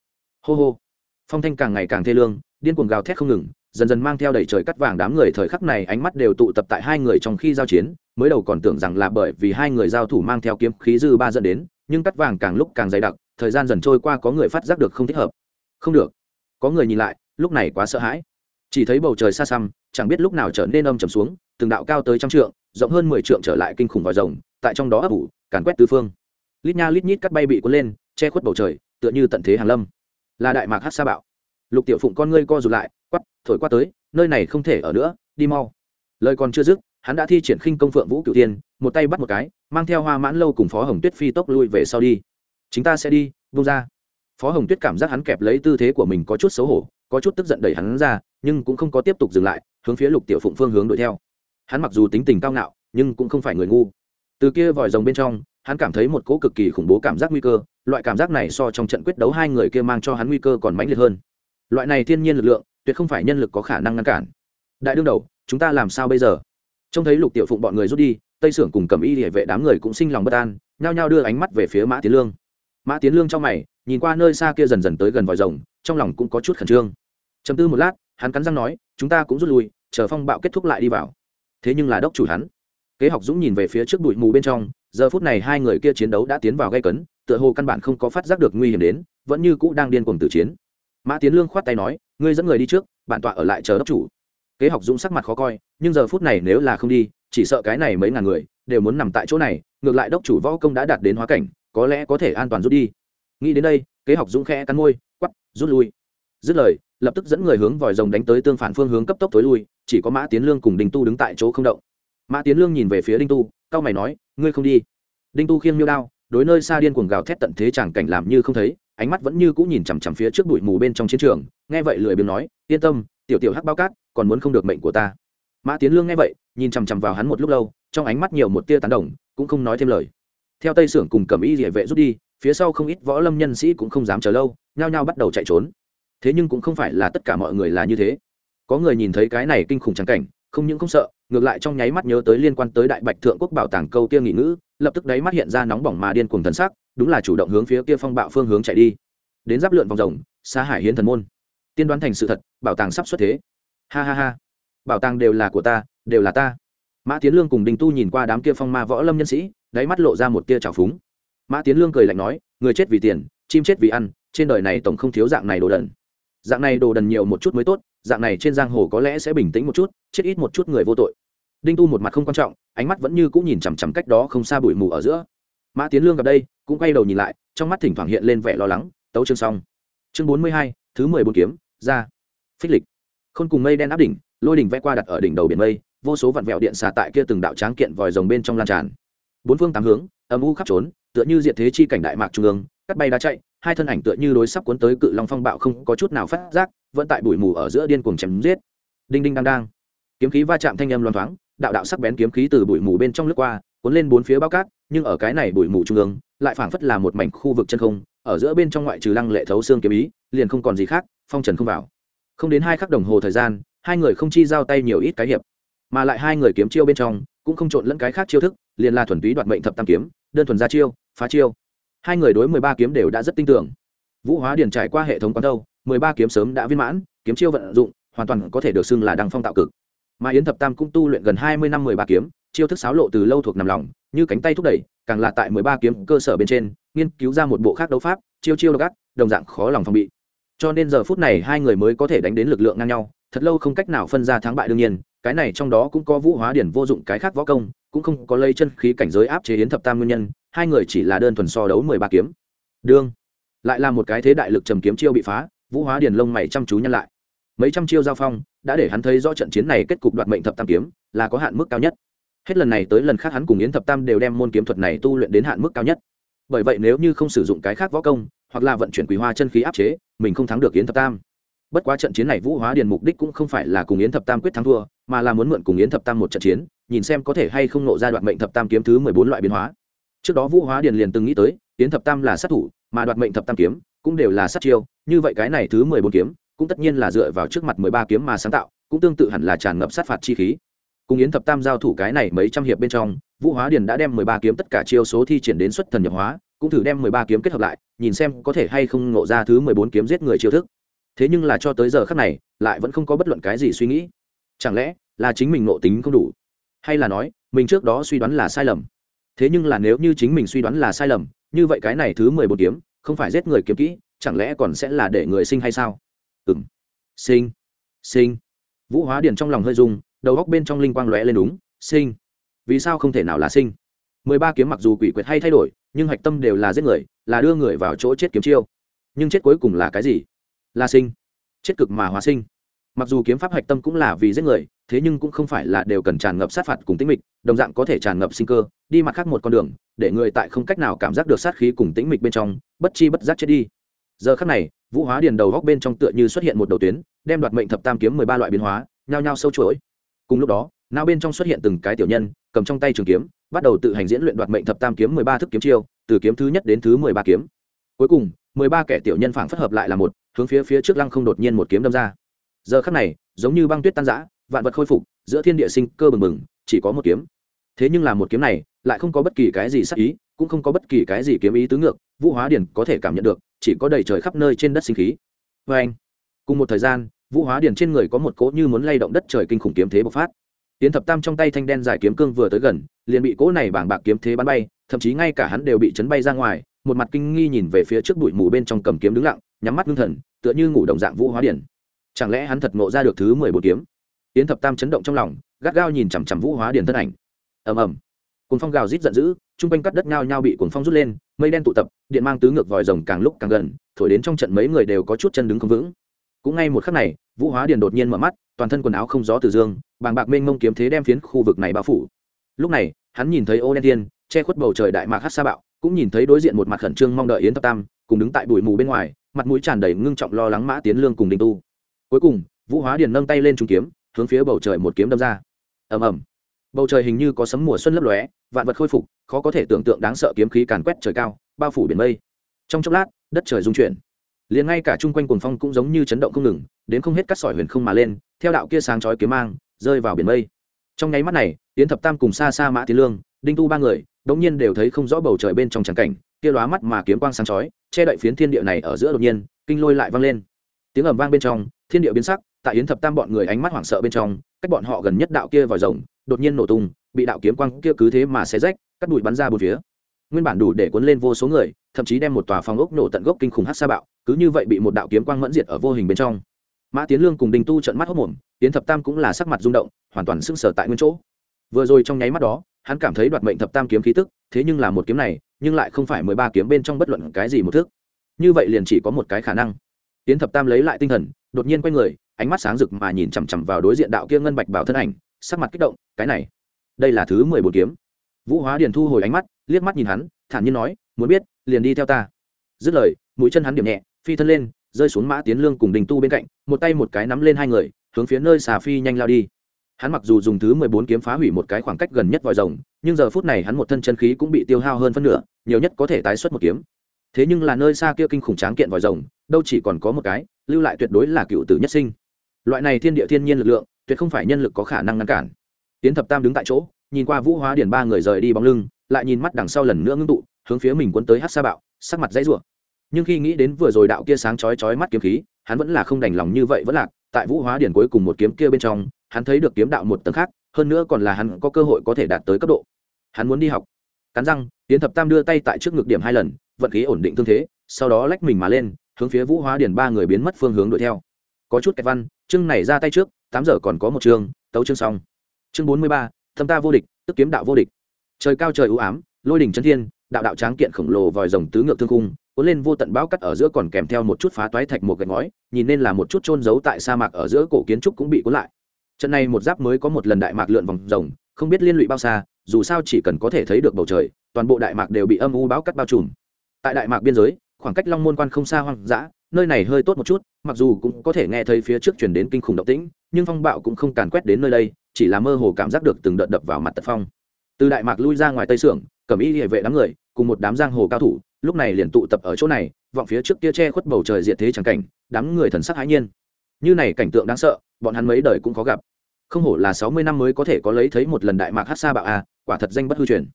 Hô hô. Phong thanh càng ngày càng thê lương, điên cuồng gào thét không ngừng, dần dần mang theo đầy trời cắt vàng đám người thời khắc này ánh mắt đều tụ tập tại hai người trong khi giao chiến, mới đầu còn tưởng rằng là bởi vì hai người giao thủ mang theo kiếm khí dư ba dẫn đến, nhưng cắt vàng càng lúc càng dày đặc, thời gian dần trôi qua có người phát giác được không thích hợp. Không được. Có người nhìn lại, lúc này quá sợ hãi. Chỉ thấy bầu trời xa xăm chẳng biết lúc nào trở nên âm trầm xuống, từng đạo cao tới trăm trượng, rộng hơn mười trượng trở lại kinh khủng vòi rồng, tại trong đó ấp ủ, càn quét tứ phương. Lít nha lít nhít cắt bay bị cuốn lên, che khuất bầu trời, tựa như tận thế hàn lâm. Là đại mạc hát sa bạo. Lục tiểu phụng con ngươi co rụt lại quắp thổi qua tới, nơi này không thể ở nữa, đi mau. Lời còn chưa dứt, hắn đã thi triển khinh công phượng vũ cựu tiên một tay bắt một cái, mang theo hoa mãn lâu cùng phó hồng tuyết phi tốc lui về sau đi. Chúng ta sẽ đi vung ra. Phó hồng tuyết cảm giác hắn kẹp lấy tư thế của mình có chút xấu hổ, có chút tức giận đẩy hắn ra nhưng cũng không có tiếp tục dừng lại, hướng phía lục tiểu phụng phương hướng đuổi theo. Hắn mặc dù tính tình cao ngạo, nhưng cũng không phải người ngu. Từ kia vòi rồng bên trong, hắn cảm thấy một cỗ cực kỳ khủng bố cảm giác nguy cơ, loại cảm giác này so trong trận quyết đấu hai người kia mang cho hắn nguy cơ còn mãnh liệt hơn. Loại này thiên nhiên lực lượng, tuyệt không phải nhân lực có khả năng ngăn cản. Đại đương đầu, chúng ta làm sao bây giờ? Trông thấy lục tiểu phụng bọn người rút đi, tây sưởng cùng cầm y địa vệ đám người cũng sinh lòng bất an, nhao nhao đưa ánh mắt về phía mã tiến lương. Mã tiến lương trong mày, nhìn qua nơi xa kia dần dần tới gần vòi rồng, trong lòng cũng có chút khẩn trương. Chấm tư một lát hắn cắn răng nói, chúng ta cũng rút lui, chờ phong bạo kết thúc lại đi vào. Thế nhưng là đốc chủ hắn, kế học dũng nhìn về phía trước bụi mù bên trong, giờ phút này hai người kia chiến đấu đã tiến vào gây cấn, tựa hồ căn bản không có phát giác được nguy hiểm đến, vẫn như cũ đang điên cuồng tử chiến. Mã tiến lương khoát tay nói, ngươi dẫn người đi trước, bản tọa ở lại chờ đốc chủ. Kế học dũng sắc mặt khó coi, nhưng giờ phút này nếu là không đi, chỉ sợ cái này mấy ngàn người đều muốn nằm tại chỗ này, ngược lại đốc chủ võ công đã đạt đến hóa cảnh, có lẽ có thể an toàn rút đi. Nghĩ đến đây, kế học dũng khẽ cắn môi quắp rút lui. Dứt lời lập tức dẫn người hướng vòi rồng đánh tới tương phản phương hướng cấp tốc tối lui, chỉ có mã tiến lương cùng đinh tu đứng tại chỗ không động. Mã tiến lương nhìn về phía đinh tu, cao mày nói, ngươi không đi. Đinh tu khiêng miêu đao, đối nơi xa điên cuồng gào thét tận thế chẳng cảnh làm như không thấy, ánh mắt vẫn như cũng nhìn chằm chằm phía trước bụi mù bên trong chiến trường, nghe vậy lười biếng nói, yên tâm, tiểu tiểu hắc bao cát còn muốn không được mệnh của ta. Mã tiến lương nghe vậy, nhìn chằm chằm vào hắn một lúc lâu, trong ánh mắt nhiều một tia tán đồng, cũng không nói thêm lời. Theo tây sưởng cùng cầm y địa vệ rút đi, phía sau không ít võ lâm nhân sĩ cũng không dám chờ lâu, nhao nhao bắt đầu chạy trốn thế nhưng cũng không phải là tất cả mọi người là như thế. Có người nhìn thấy cái này kinh khủng trắng cảnh, không những không sợ, ngược lại trong nháy mắt nhớ tới liên quan tới đại bạch thượng quốc bảo tàng câu kia nghị ngữ, lập tức đáy mắt hiện ra nóng bỏng mà điên cuồng thần sắc, đúng là chủ động hướng phía kia phong bạo phương hướng chạy đi. Đến giáp lượn vòng rồng xa hải hiến thần môn. Tiên đoán thành sự thật, bảo tàng sắp xuất thế. Ha ha ha. Bảo tàng đều là của ta, đều là ta. Mã tiến lương cùng đình tu nhìn qua đám kia phong ma võ lâm nhân sĩ, đáy mắt lộ ra một tia trào phúng. Mã tiến lương cười lạnh nói, người chết vì tiền, chim chết vì ăn, trên đời này tổng không thiếu dạng này đồ đần dạng này đồ đần nhiều một chút mới tốt, dạng này trên giang hồ có lẽ sẽ bình tĩnh một chút, chết ít một chút người vô tội. Đinh tu một mặt không quan trọng, ánh mắt vẫn như cũng nhìn chằm chằm cách đó không xa bụi mù ở giữa. Mã tiến lương gặp đây, cũng quay đầu nhìn lại, trong mắt thỉnh thoảng hiện lên vẻ lo lắng, tấu chương xong. Chương bốn mươi hai, thứ mười bốn kiếm, ra. Phích lịch. Khôn cùng mây đen áp đỉnh, lôi đỉnh vẽ qua đặt ở đỉnh đầu biển mây, vô số vặn vẹo điện xà tại kia từng đạo tráng kiện vòi rồng bên trong lan tràn. Bốn phương tám hướng, âm u khắp trốn, tựa như diện thế chi cảnh đại mạc trung ương, cắt bay đá chạy hai thân ảnh tựa như đối sắp cuốn tới cự long phong bạo không có chút nào phát giác, vẫn tại bụi mù ở giữa điên cuồng chém giết. Đinh đinh đang đang. Kiếm khí va chạm thanh âm loan thoáng, đạo đạo sắc bén kiếm khí từ bụi mù bên trong lướt qua, cuốn lên bốn phía bao cát, nhưng ở cái này bụi mù trung ương, lại phảng phất là một mảnh khu vực chân không, ở giữa bên trong ngoại trừ lăng lệ thấu xương kiếm ý, liền không còn gì khác, phong trần không vào. Không đến hai khắc đồng hồ thời gian, hai người không chi giao tay nhiều ít cái hiệp, mà lại hai người kiếm chiêu bên trong, cũng không trộn lẫn cái khác chiêu thức, liền là thuần túy đoạt mệnh thập tam kiếm, đơn thuần ra chiêu, phá chiêu hai người đối mười ba kiếm đều đã rất tin tưởng. Vũ hóa điền trải qua hệ thống quán đâu, mười ba kiếm sớm đã viên mãn, kiếm chiêu vận dụng, hoàn toàn có thể được xưng là đăng phong tạo cực. Mà yến thập tam cũng tu luyện gần hai mươi năm mười ba kiếm, chiêu thức sáo lộ từ lâu thuộc nằm lòng, như cánh tay thúc đẩy, càng là tại mười ba kiếm cơ sở bên trên, nghiên cứu ra một bộ khác đấu pháp, chiêu chiêu độc ác, đồng dạng khó lòng phòng bị. Cho nên giờ phút này hai người mới có thể đánh đến lực lượng ngang nhau, thật lâu không cách nào phân ra thắng bại đương nhiên, cái này trong đó cũng có vũ hóa điển vô dụng cái khác võ công, cũng không có lây chân khí cảnh giới áp chế yến thập tam nguyên nhân hai người chỉ là đơn thuần so đấu mười ba kiếm. Đương, lại là một cái thế đại lực trầm kiếm chiêu bị phá, vũ hóa điển lông mày chăm chú nhân lại. Mấy trăm chiêu giao phong, đã để hắn thấy rõ trận chiến này kết cục đoạt mệnh thập tam kiếm, là có hạn mức cao nhất. Hết lần này tới lần khác hắn cùng yến thập tam đều đem môn kiếm thuật này tu luyện đến hạn mức cao nhất. Bởi vậy nếu như không sử dụng cái khác võ công, hoặc là vận chuyển quý hoa chân khí áp chế, mình không thắng được yến thập tam. Bất quá trận chiến này vũ hóa điền mục đích cũng không phải là cùng yến thập tam quyết thắng thua, mà là muốn mượn cùng yến thập tam một trận chiến, nhìn xem có thể hay không nộ ra đoạn mệnh thập tam kiếm thứ mười bốn loại biến hóa trước đó vũ hóa điền liền từng nghĩ tới, tiến thập tam là sát thủ, mà đoạt mệnh thập tam kiếm cũng đều là sát chiêu, như vậy cái này thứ mười bốn kiếm cũng tất nhiên là dựa vào trước mặt mười ba kiếm mà sáng tạo, cũng tương tự hẳn là tràn ngập sát phạt chi khí. Cùng yến thập tam giao thủ cái này mấy trăm hiệp bên trong, vũ hóa điền đã đem mười ba kiếm tất cả chiêu số thi triển đến xuất thần nhập hóa, cũng thử đem mười ba kiếm kết hợp lại, nhìn xem có thể hay không ngộ ra thứ mười bốn kiếm giết người chiêu thức. Thế nhưng là cho tới giờ khắc này, lại vẫn không có bất luận cái gì suy nghĩ. Chẳng lẽ là chính mình nộ tính không đủ? Hay là nói, mình trước đó suy đoán là sai lầm? Thế nhưng là nếu như chính mình suy đoán là sai lầm, như vậy cái này thứ mười bốn kiếm, không phải giết người kiếm kỹ, chẳng lẽ còn sẽ là để người sinh hay sao? Ừ m sinh. Sinh. Vũ hóa điền trong lòng hơi dùng đầu góc bên trong linh quang lóe lên đúng, sinh. Vì sao không thể nào là sinh? Mười ba kiếm mặc dù quỷ quyệt hay thay đổi, nhưng hạch tâm đều là giết người, là đưa người vào chỗ chết kiếm chiêu. Nhưng chết cuối cùng là cái gì? Là sinh. Chết cực mà hóa sinh. Mặc dù kiếm pháp hạch tâm cũng là vì giết người thế nhưng cũng không phải là đều cần tràn ngập sát phạt cùng tĩnh mịch, đồng dạng có thể tràn ngập sinh cơ, đi mặt khác một con đường, để người tại không cách nào cảm giác được sát khí cùng tĩnh mịch bên trong, bất chi bất giác chết đi. Giờ khắc này, vũ hóa điền đầu góc bên trong tựa như xuất hiện một đầu tuyến, đem đoạt mệnh thập tam kiếm mười ba loại biến hóa, nhao nhao sâu chuỗi. Cùng lúc đó não bên trong xuất hiện từng cái tiểu nhân, cầm trong tay trường kiếm, bắt đầu tự hành diễn luyện đoạt mệnh thập tam kiếm mười ba thức kiếm chiêu, từ kiếm thứ nhất đến thứ mười ba kiếm. Cuối cùng, mười ba kẻ tiểu nhân phảng phất hợp lại là một, hướng phía phía trước lăng không đột nhiên một kiếm đâm ra. Giờ khắc này, giống như băng tuyết tan rã vạn vật khôi phục, giữa thiên địa sinh cơ bừng bừng, chỉ có một kiếm. Thế nhưng là một kiếm này, lại không có bất kỳ cái gì sắc ý, cũng không có bất kỳ cái gì kiếm ý tứ ngược, vũ hóa điển có thể cảm nhận được, chỉ có đầy trời khắp nơi trên đất sinh khí. Vê anh, cùng một thời gian, vũ hóa điển trên người có một cỗ như muốn lay động đất trời kinh khủng kiếm thế bộc phát. Tiến thập tam trong tay thanh đen dài kiếm cương vừa tới gần, liền bị cỗ này bảng bạc kiếm thế bắn bay, thậm chí ngay cả hắn đều bị chấn bay ra ngoài, một mặt kinh nghi nhìn về phía trước bụi mù bên trong cầm kiếm đứng lặng, nhắm mắt ngưng thần, tựa như ngủ đồng dạng vũ hóa điển. Chẳng lẽ hắn thật ngộ ra được thứ mười bốn kiếm? Yến thập tam chấn động trong lòng, gắt gao nhìn chằm chằm vũ hóa Điền thân ảnh. Ầm ầm. Cuốn phong gào rít giận dữ chung quanh cắt đất nhao nhao bị cuốn phong rút lên, mây đen tụ tập, điện mang tứ ngược vòi rồng càng lúc càng gần, thổi đến trong trận mấy người đều có chút chân đứng không vững. Cũng ngay một khắc này, vũ hóa điền đột nhiên mở mắt, toàn thân quần áo không gió từ dương, bàng bạc mênh mông kiếm thế đem phiến khu vực này bao phủ. Lúc này, hắn nhìn thấy ô đen thiên, che khuất bầu trời đại mạc hát sa bạo, cũng nhìn thấy đối diện một mặt khẩn trương mong đợi yến thập tam, cùng đứng tại bụi mù bên ngoài, mặt mũi tràn đầy ngưng trọng lo lắng mã tiến lương cùng đình tu. Cuối cùng, vũ hóa điền nâng tay lên trung kiếm hướng phía bầu trời một kiếm đâm ra. Ầm ầm. Bầu trời hình như có sấm mùa xuân lấp lóe, vạn vật khôi phục, khó có thể tưởng tượng đáng sợ kiếm khí càn quét trời cao, bao phủ biển mây. Trong chốc lát, đất trời rung chuyển. Liền ngay cả chung quanh cuồng phong cũng giống như chấn động không ngừng, đến không hết các sỏi huyền không mà lên, theo đạo kia sáng chói kiếm mang, rơi vào biển mây. Trong nháy mắt này tiến thập tam cùng xa xa mã tiến lương, đinh tu ba người, đống nhiên đều thấy không rõ bầu trời bên trong tràng cảnh, kia lóa mắt mà kiếm quang sáng chói, che đậy phiến thiên địa này ở giữa đột nhiên, kinh lôi lại vang lên. Tiếng ầm vang bên trong, thiên địa biến sắc tại yến thập tam bọn người ánh mắt hoảng sợ bên trong, cách bọn họ gần nhất đạo kia vòi rồng, đột nhiên nổ tung, bị đạo kiếm quang kia cứ thế mà xé rách, cắt đùi bắn ra bốn phía. Nguyên bản đủ để cuốn lên vô số người, thậm chí đem một tòa phòng ốc nổ tận gốc kinh khủng hát sa bạo, cứ như vậy bị một đạo kiếm quang mẫn diệt ở vô hình bên trong. Mã tiến lương cùng đình tu trận mắt hốc mồm tiến thập tam cũng là sắc mặt rung động, hoàn toàn sưng sở tại nguyên chỗ. Vừa rồi trong nháy mắt đó, hắn cảm thấy đoạt mệnh thập tam kiếm khí tức, thế nhưng là một kiếm này, nhưng lại không phải mười ba kiếm bên trong bất luận cái gì một thước như vậy liền chỉ có một cái khả năng. Tiến thập tam lấy lại tinh thần, đột nhiên quay người ánh mắt sáng rực mà nhìn chằm chằm vào đối diện đạo kia ngân bạch bảo thân ảnh, sắc mặt kích động, cái này, đây là thứ mười bốn kiếm. Vũ hóa điền thu hồi ánh mắt, liếc mắt nhìn hắn, thản nhiên nói, muốn biết, liền đi theo ta. Dứt lời, mũi chân hắn điểm nhẹ, phi thân lên, rơi xuống mã tiến lương cùng đình tu bên cạnh, một tay một cái nắm lên hai người, hướng phía nơi xà phi nhanh lao đi. Hắn mặc dù dùng thứ mười bốn kiếm phá hủy một cái khoảng cách gần nhất vòi rồng, nhưng giờ phút này hắn một thân chân khí cũng bị tiêu hao hơn phân nửa, nhiều nhất có thể tái xuất một kiếm. Thế nhưng là nơi xa kia kinh khủng tráng kiện vòi rồng, đâu chỉ còn có một cái, lưu lại tuyệt đối là cựu tử nhất sinh loại này thiên địa thiên nhiên lực lượng, tuyệt không phải nhân lực có khả năng ngăn cản. Tiến thập tam đứng tại chỗ, nhìn qua vũ hóa điển ba người rời đi bóng lưng, lại nhìn mắt đằng sau lần nữa ngưng tụ, hướng phía mình quấn tới hát sa bạo, sắc mặt dãy rủa. Nhưng khi nghĩ đến vừa rồi đạo kia sáng chói chói mắt kiếm khí, hắn vẫn là không đành lòng như vậy vẫn lạc, tại vũ hóa điển cuối cùng một kiếm kia bên trong, hắn thấy được kiếm đạo một tầng khác, hơn nữa còn là hắn có cơ hội có thể đạt tới cấp độ. Hắn muốn đi học. Cắn răng, tiến thập tam đưa tay tại trước ngực điểm hai lần, vận khí ổn định thương thế, sau đó lách mình mà lên, hướng phía vũ hóa điển ba người biến mất phương hướng đuổi theo có chút kẹt văn, chương này ra tay trước, tám giờ còn có một chương, tấu chương xong. Chương bốn mươi ba, thâm ta vô địch, tức kiếm đạo vô địch. Trời cao trời ưu ám, lôi đỉnh chân thiên, đạo đạo tráng kiện khổng lồ vòi rồng tứ ngược thương cung, cuốn lên vô tận bão cắt ở giữa còn kèm theo một chút phá toái thạch một gạch ngói, nhìn nên là một chút trôn giấu tại sa mạc ở giữa cổ kiến trúc cũng bị cuốn lại. Trận này một giáp mới có một lần đại mạc lượn vòng rồng, không biết liên lụy bao xa, dù sao chỉ cần có thể thấy được bầu trời, toàn bộ đại mạc đều bị âm u bão cắt bao trùm. Tại đại mạc biên giới khoảng cách long môn quan không xa hoang dã, nơi này hơi tốt một chút, mặc dù cũng có thể nghe thấy phía trước chuyển đến kinh khủng động tĩnh, nhưng phong bạo cũng không càn quét đến nơi đây, chỉ là mơ hồ cảm giác được từng đợt đập vào mặt tật phong. Từ đại mạc lui ra ngoài tây sưởng, cầm y địa vệ đám người, cùng một đám giang hồ cao thủ, lúc này liền tụ tập ở chỗ này, vọng phía trước kia che khuất bầu trời diện thế chẳng cảnh, đám người thần sắc hãi nhiên. Như này cảnh tượng đáng sợ, bọn hắn mấy đời cũng có gặp. Không hổ là sáu mươi năm mới có thể có lấy thấy một lần đại mạc hát xa bạo a, quả thật danh bất hư truyền.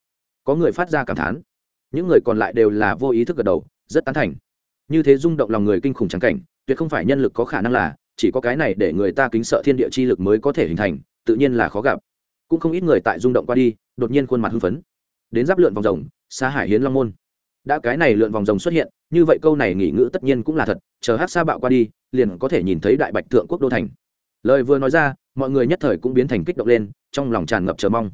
Có người phát ra cảm thán. Những người còn lại đều là vô ý thức gật đầu rất tán thành. Như thế rung động lòng người kinh khủng trắng cảnh, tuyệt không phải nhân lực có khả năng là, chỉ có cái này để người ta kính sợ thiên địa chi lực mới có thể hình thành, tự nhiên là khó gặp. Cũng không ít người tại rung động qua đi, đột nhiên khuôn mặt hưng phấn. Đến giáp lượn vòng rồng xa hải hiến long môn. Đã cái này lượn vòng rồng xuất hiện, như vậy câu này nghỉ ngữ tất nhiên cũng là thật, chờ hát xa bạo qua đi, liền có thể nhìn thấy đại bạch thượng quốc đô thành. Lời vừa nói ra, mọi người nhất thời cũng biến thành kích động lên, trong lòng tràn ngập chờ mong.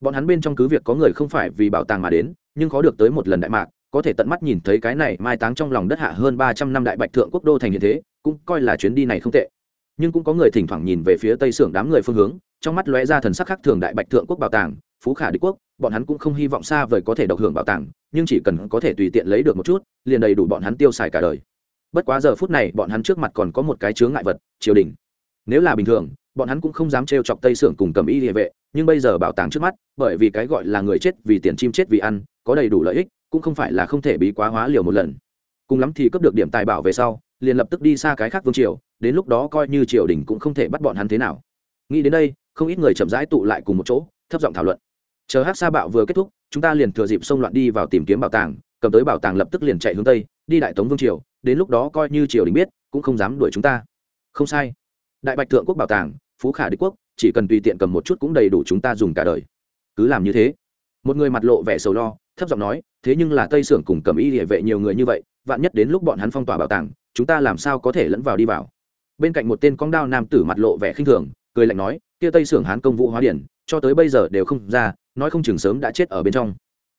Bọn hắn bên trong cứ việc có người không phải vì bảo tàng mà đến, nhưng khó được tới một lần đại mạc có thể tận mắt nhìn thấy cái này mai táng trong lòng đất hạ hơn ba trăm năm đại bạch thượng quốc đô thành hiện thế, cũng coi là chuyến đi này không tệ. Nhưng cũng có người thỉnh thoảng nhìn về phía tây xưởng đám người phương hướng, trong mắt lóe ra thần sắc khác thường đại bạch thượng quốc bảo tàng, phú khả đế quốc, bọn hắn cũng không hy vọng xa vời có thể độc hưởng bảo tàng, nhưng chỉ cần có thể tùy tiện lấy được một chút, liền đầy đủ bọn hắn tiêu xài cả đời. Bất quá giờ phút này, bọn hắn trước mặt còn có một cái chướng ngại vật, triều đình. Nếu là bình thường, bọn hắn cũng không dám trêu chọc tây sưởng cùng cầm y liề vệ, nhưng bây giờ bảo tàng trước mắt, bởi vì cái gọi là người chết vì tiền, chim chết vì ăn, có đầy đủ lợi ích cũng không phải là không thể bí quá hóa liều một lần. Cùng lắm thì cấp được điểm tài bảo về sau, liền lập tức đi xa cái khác vương triều, đến lúc đó coi như triều đình cũng không thể bắt bọn hắn thế nào. Nghĩ đến đây, không ít người chậm rãi tụ lại cùng một chỗ, thấp giọng thảo luận. Chờ hát sa bạo vừa kết thúc, chúng ta liền thừa dịp xông loạn đi vào tìm kiếm bảo tàng, cầm tới bảo tàng lập tức liền chạy hướng tây, đi đại tống vương triều, đến lúc đó coi như triều đình biết, cũng không dám đuổi chúng ta. Không sai. Đại bạch thượng quốc bảo tàng, phú khả đế quốc, chỉ cần tùy tiện cầm một chút cũng đầy đủ chúng ta dùng cả đời. Cứ làm như thế. Một người mặt lộ vẻ sầu lo thấp giọng nói, thế nhưng là tây sưởng cùng cầm y địa vệ nhiều người như vậy, vạn nhất đến lúc bọn hắn phong tỏa bảo tàng, chúng ta làm sao có thể lẫn vào đi vào? Bên cạnh một tên con đao nam tử mặt lộ vẻ khinh thường, cười lạnh nói, kia tây sưởng hán công vũ hóa điển, cho tới bây giờ đều không ra, nói không chừng sớm đã chết ở bên trong.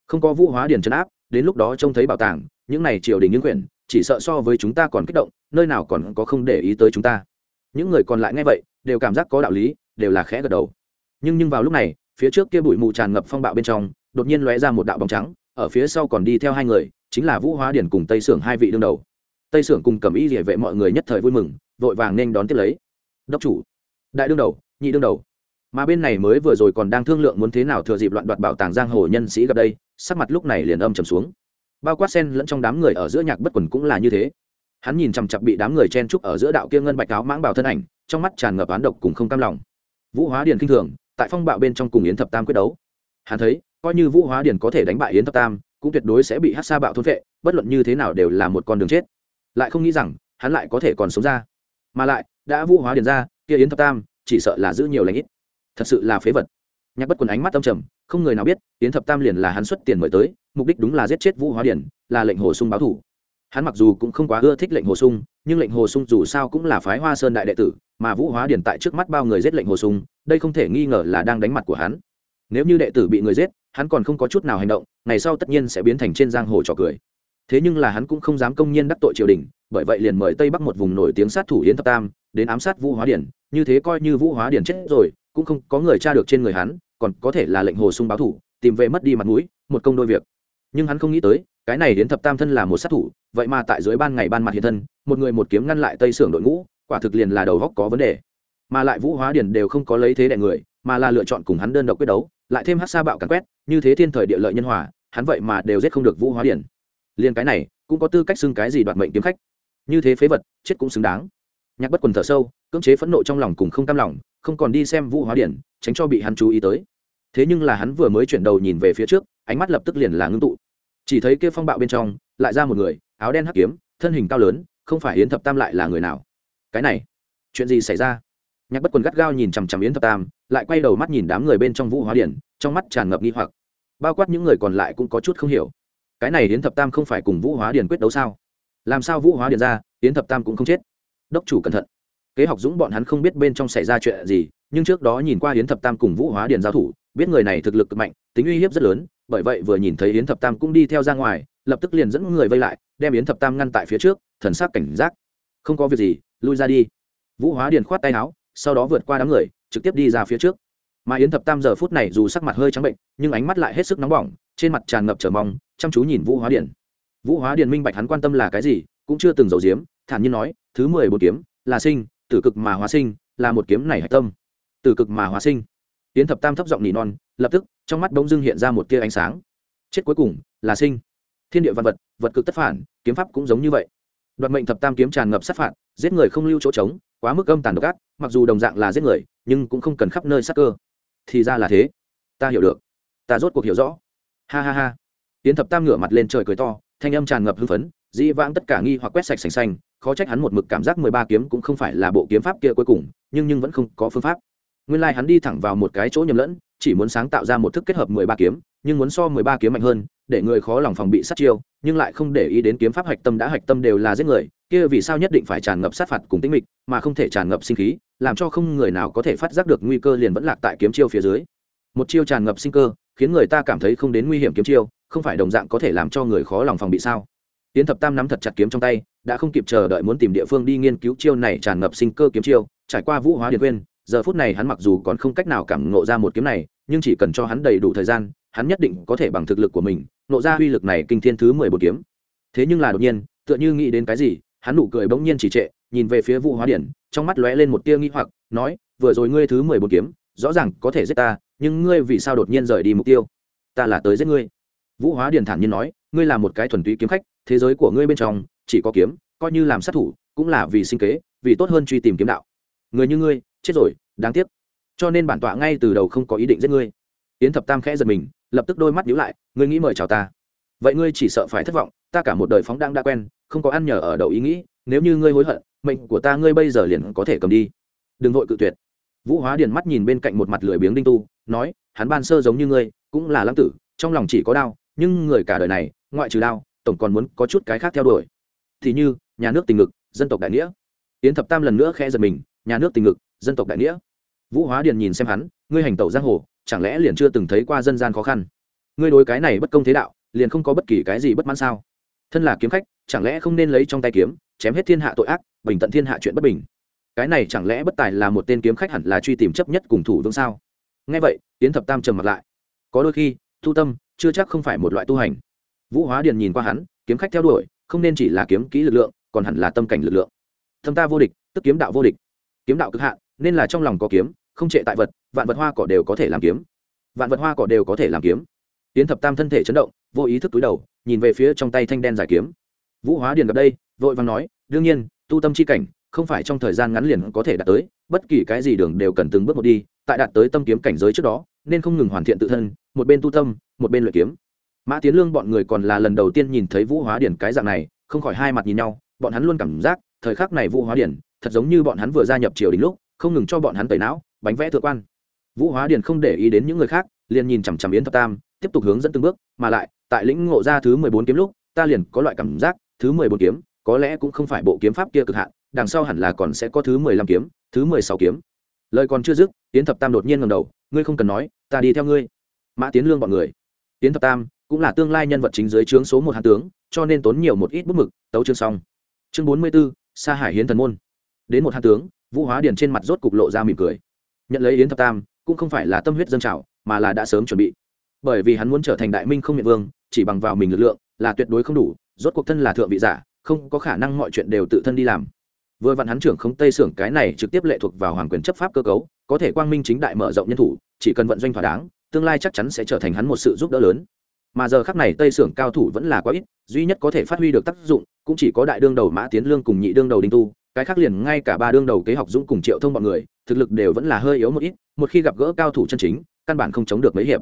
Không có vũ hóa điển chấn áp, đến lúc đó trông thấy bảo tàng, những này triều đình những quyển, chỉ sợ so với chúng ta còn kích động, nơi nào còn có không để ý tới chúng ta. Những người còn lại nghe vậy, đều cảm giác có đạo lý, đều là khẽ gật đầu. Nhưng nhưng vào lúc này, phía trước kia bụi mù tràn ngập phong bạo bên trong đột nhiên lóe ra một đạo bóng trắng, ở phía sau còn đi theo hai người, chính là vũ hóa điển cùng tây sưởng hai vị đương đầu. Tây sưởng cùng cầm y địa vệ mọi người nhất thời vui mừng, vội vàng nên đón tiếp lấy. Đốc chủ, đại đương đầu, nhị đương đầu. Mà bên này mới vừa rồi còn đang thương lượng muốn thế nào thừa dịp loạn đoạt bảo tàng giang hồ nhân sĩ gặp đây, sắc mặt lúc này liền âm trầm xuống. Bao quát sen lẫn trong đám người ở giữa nhạc bất quần cũng là như thế. Hắn nhìn chằm chặp bị đám người chen trúc ở giữa đạo kia ngân bạch áo mãng bảo thân ảnh, trong mắt tràn ngập án độc cùng không cam lòng. Vũ hóa điền kinh thường, tại phong bạo bên trong cùng yến thập tam quyết đấu hắn thấy, coi như vũ hóa điển có thể đánh bại yến thập tam, cũng tuyệt đối sẽ bị hát sa bạo thôn vệ bất luận như thế nào đều là một con đường chết. Lại không nghĩ rằng, hắn lại có thể còn sống ra. Mà lại, đã vũ hóa điển ra, kia yến thập tam, chỉ sợ là giữ nhiều lãnh ít. Thật sự là phế vật. Nhạc bất quần ánh mắt tâm trầm, không người nào biết, yến thập tam liền là hắn xuất tiền mời tới, mục đích đúng là giết chết vũ hóa điển là lệnh hồ sung báo thủ hắn mặc dù cũng không quá ưa thích lệnh hồ sung, nhưng lệnh hồ sung dù sao cũng là phái hoa sơn đại đệ tử, mà vũ hóa điển tại trước mắt bao người giết lệnh hồ sung, đây không thể nghi ngờ là đang đánh mặt của hắn nếu như đệ tử bị người giết, hắn còn không có chút nào hành động, ngày sau tất nhiên sẽ biến thành trên giang hồ trò cười. Thế nhưng là hắn cũng không dám công nhiên đắc tội triều đình, bởi vậy liền mời tây bắc một vùng nổi tiếng sát thủ yến thập tam đến ám sát vũ hóa điển. Như thế coi như vũ hóa điển chết rồi, cũng không có người tra được trên người hắn, còn có thể là lệnh hồ sung báo thủ, tìm về mất đi mặt mũi, một công đôi việc. Nhưng hắn không nghĩ tới, cái này đến thập tam thân là một sát thủ, vậy mà tại dưới ban ngày ban mặt hiện thân, một người một kiếm ngăn lại tây sưởng đội ngũ, quả thực liền là đầu góc có vấn đề. Mà lại vũ hóa điển đều không có lấy thế đại người, mà là lựa chọn cùng hắn đơn độc quyết đấu lại thêm hát sa bạo càn quét, như thế thiên thời địa lợi nhân hòa, hắn vậy mà đều giết không được vũ hóa điển. Liền cái này, cũng có tư cách xưng cái gì đoạt mệnh kiếm khách. Như thế phế vật, chết cũng xứng đáng. Nhạc bất quần thở sâu, cưỡng chế phẫn nộ trong lòng cùng không cam lòng, không còn đi xem vũ hóa điển, tránh cho bị hắn chú ý tới. Thế nhưng là hắn vừa mới chuyển đầu nhìn về phía trước, ánh mắt lập tức liền là ngưng tụ. Chỉ thấy kia phong bạo bên trong, lại ra một người, áo đen hắc kiếm, thân hình cao lớn, không phải yến thập tam lại là người nào. Cái này, chuyện gì xảy ra? Nhạc bất quần gắt gao nhìn chằm chằm yến thập tam, lại quay đầu mắt nhìn đám người bên trong vũ hóa điển, trong mắt tràn ngập nghi hoặc. Bao quát những người còn lại cũng có chút không hiểu. Cái này yến thập tam không phải cùng vũ hóa điển quyết đấu sao? Làm sao vũ hóa điển ra, yến thập tam cũng không chết? Đốc chủ cẩn thận. Kế học dũng bọn hắn không biết bên trong xảy ra chuyện gì, nhưng trước đó nhìn qua yến thập tam cùng vũ hóa điển giao thủ, biết người này thực lực cực mạnh, tính uy hiếp rất lớn, bởi vậy vừa nhìn thấy yến thập tam cũng đi theo ra ngoài, lập tức liền dẫn người vây lại, đem yến thập tam ngăn tại phía trước, thần sắc cảnh giác. Không có việc gì, lui ra đi. Vũ hóa điền khoát tay áo sau đó vượt qua đám người, trực tiếp đi ra phía trước. Mà yến thập tam giờ phút này dù sắc mặt hơi trắng bệnh, nhưng ánh mắt lại hết sức nóng bỏng, trên mặt tràn ngập trở mong, chăm chú nhìn vũ hóa điện vũ hóa điện minh bạch hắn quan tâm là cái gì, cũng chưa từng giấu giếm, thản nhiên nói, thứ mười một kiếm, là sinh, tử cực mà hóa sinh, là một kiếm này hạch tâm. Tử cực mà hóa sinh. Yến thập tam thấp giọng nỉ non, lập tức, trong mắt bỗng dưng hiện ra một tia ánh sáng. Chết cuối cùng, là sinh. Thiên địa văn vật vật cực tất phản, kiếm pháp cũng giống như vậy. Đoạt mệnh thập tam kiếm tràn ngập sát phạt, giết người không lưu chỗ trống, quá mức âm tàn độc ác mặc dù đồng dạng là giết người, nhưng cũng không cần khắp nơi sắc cơ. Thì ra là thế. Ta hiểu được. Ta rốt cuộc hiểu rõ. Ha ha ha. Tiến thập tam ngửa mặt lên trời cười to, thanh âm tràn ngập hưng phấn, dĩ vãng tất cả nghi hoặc quét sạch sành xanh, khó trách hắn một mực cảm giác mười ba kiếm cũng không phải là bộ kiếm pháp kia cuối cùng, nhưng nhưng vẫn không có phương pháp. Nguyên lai hắn đi thẳng vào một cái chỗ nhầm lẫn, chỉ muốn sáng tạo ra một thức kết hợp mười ba kiếm nhưng muốn so mười ba kiếm mạnh hơn, để người khó lòng phòng bị sát chiêu, nhưng lại không để ý đến kiếm pháp hạch tâm đã hạch tâm đều là giết người, kia vì sao nhất định phải tràn ngập sát phạt cùng tĩnh mịch, mà không thể tràn ngập sinh khí, làm cho không người nào có thể phát giác được nguy cơ liền vẫn lạc tại kiếm chiêu phía dưới. Một chiêu tràn ngập sinh cơ, khiến người ta cảm thấy không đến nguy hiểm kiếm chiêu, không phải đồng dạng có thể làm cho người khó lòng phòng bị sao? Tiến thập tam nắm thật chặt kiếm trong tay, đã không kịp chờ đợi muốn tìm địa phương đi nghiên cứu chiêu này tràn ngập sinh cơ kiếm chiêu, trải qua vũ hóa điện quên giờ phút này hắn mặc dù còn không cách nào cảm ngộ ra một kiếm này, nhưng chỉ cần cho hắn đầy đủ thời gian hắn nhất định có thể bằng thực lực của mình, nộ ra uy lực này kinh thiên thứ mười một kiếm. Thế nhưng là đột nhiên, tựa như nghĩ đến cái gì, hắn nụ cười bỗng nhiên chỉ trệ, nhìn về phía vũ hóa điển, trong mắt lóe lên một tia nghi hoặc, nói, vừa rồi ngươi thứ mười một kiếm, rõ ràng có thể giết ta, nhưng ngươi vì sao đột nhiên rời đi mục tiêu? Ta là tới giết ngươi. Vũ hóa điển thản nhiên nói, ngươi là một cái thuần túy kiếm khách, thế giới của ngươi bên trong, chỉ có kiếm, coi như làm sát thủ, cũng là vì sinh kế, vì tốt hơn truy tìm kiếm đạo. Người như ngươi, chết rồi, đáng tiếc. Cho nên bản tọa ngay từ đầu không có ý định giết ngươi. Yến thập tam khẽ giật mình lập tức đôi mắt nhíu lại, ngươi nghĩ mời chào ta? Vậy ngươi chỉ sợ phải thất vọng, ta cả một đời phóng đang đã quen, không có ăn nhờ ở đậu ý nghĩ, nếu như ngươi hối hận, mệnh của ta ngươi bây giờ liền có thể cầm đi. Đừng vội cự tuyệt. Vũ hóa điền mắt nhìn bên cạnh một mặt lười biếng đinh tu, nói, hắn ban sơ giống như ngươi, cũng là lãng tử, trong lòng chỉ có đau nhưng người cả đời này, ngoại trừ đau tổng còn muốn có chút cái khác theo đuổi. Thì như, nhà nước tình ngực, dân tộc đại nghĩa. Yến thập tam lần nữa khẽ giật mình, nhà nước tình ngực, dân tộc đại nghĩa. Vũ hóa điền nhìn xem hắn, ngươi hành tẩu giang hồ chẳng lẽ liền chưa từng thấy qua dân gian khó khăn? Ngươi đối cái này bất công thế đạo, liền không có bất kỳ cái gì bất mãn sao? Thân là kiếm khách, chẳng lẽ không nên lấy trong tay kiếm, chém hết thiên hạ tội ác, bình tận thiên hạ chuyện bất bình? Cái này chẳng lẽ bất tài là một tên kiếm khách hẳn là truy tìm chấp nhất cùng thủ vương sao? Nghe vậy tiến thập tam trầm mặt lại. Có đôi khi tu tâm chưa chắc không phải một loại tu hành. Vũ hóa điền nhìn qua hắn, kiếm khách theo đuổi, không nên chỉ là kiếm kỹ lực lượng, còn hẳn là tâm cảnh lực lượng. Thâm ta vô địch, tức kiếm đạo vô địch. Kiếm đạo cực hạn, nên là trong lòng có kiếm không trệ tại vật, vạn vật hoa cỏ đều có thể làm kiếm. Vạn vật hoa cỏ đều có thể làm kiếm. Tiến thập tam thân thể chấn động, vô ý thức túi đầu, nhìn về phía trong tay thanh đen giải kiếm. Vũ hóa điền gặp đây, vội vàng nói, đương nhiên, tu tâm chi cảnh, không phải trong thời gian ngắn liền có thể đạt tới, bất kỳ cái gì đường đều cần từng bước một đi, tại đạt tới tâm kiếm cảnh giới trước đó, nên không ngừng hoàn thiện tự thân, một bên tu tâm, một bên luyện kiếm. Mã tiến lương bọn người còn là lần đầu tiên nhìn thấy vũ hóa điển cái dạng này, không khỏi hai mặt nhìn nhau, bọn hắn luôn cảm giác, thời khắc này vũ hóa điển thật giống như bọn hắn vừa gia nhập triều đình lúc, không ngừng cho bọn hắn tẩy não bánh vẽ thượng quan. Vũ hóa điển không để ý đến những người khác, liền nhìn chằm chằm yến thập tam, tiếp tục hướng dẫn từng bước, mà lại, tại lĩnh ngộ ra thứ mười bốn kiếm lúc, ta liền có loại cảm giác, thứ mười bốn kiếm, có lẽ cũng không phải bộ kiếm pháp kia cực hạn, đằng sau hẳn là còn sẽ có thứ mười lăm kiếm, thứ mười sáu kiếm. Lời còn chưa dứt, yến thập tam đột nhiên ngầm đầu, ngươi không cần nói, ta đi theo ngươi. Mã tiến lương bọn người. Yến thập tam cũng là tương lai nhân vật chính dưới trướng số một hạ tướng, cho nên tốn nhiều một ít bút mực, tấu chương xong. Chương bốn mươi b ố sa hải hiến thần môn. Đến một hạ tướng, vũ hóa điền trên mặt rốt cục lộ ra mỉm cười nhận lấy yến thập tam, cũng không phải là tâm huyết dân trào, mà là đã sớm chuẩn bị. Bởi vì hắn muốn trở thành đại minh không miệng vương, chỉ bằng vào mình lực lượng, là tuyệt đối không đủ, rốt cuộc thân là thượng vị giả, không có khả năng mọi chuyện đều tự thân đi làm. Vừa vặn hắn trưởng không tây xưởng cái này trực tiếp lệ thuộc vào hoàng quyền chấp pháp cơ cấu, có thể quang minh chính đại mở rộng nhân thủ, chỉ cần vận doanh thỏa đáng, tương lai chắc chắn sẽ trở thành hắn một sự giúp đỡ lớn. Mà giờ khắc này tây xưởng cao thủ vẫn là quá ít, duy nhất có thể phát huy được tác dụng, cũng chỉ có đại đương đầu mã tiến lương cùng nhị đương đầu đinh tu, cái khác liền ngay cả ba đương đầu kế học dũng cùng triệu thông bọn người thực lực đều vẫn là hơi yếu một ít, một khi gặp gỡ cao thủ chân chính, căn bản không chống được mấy hiệp.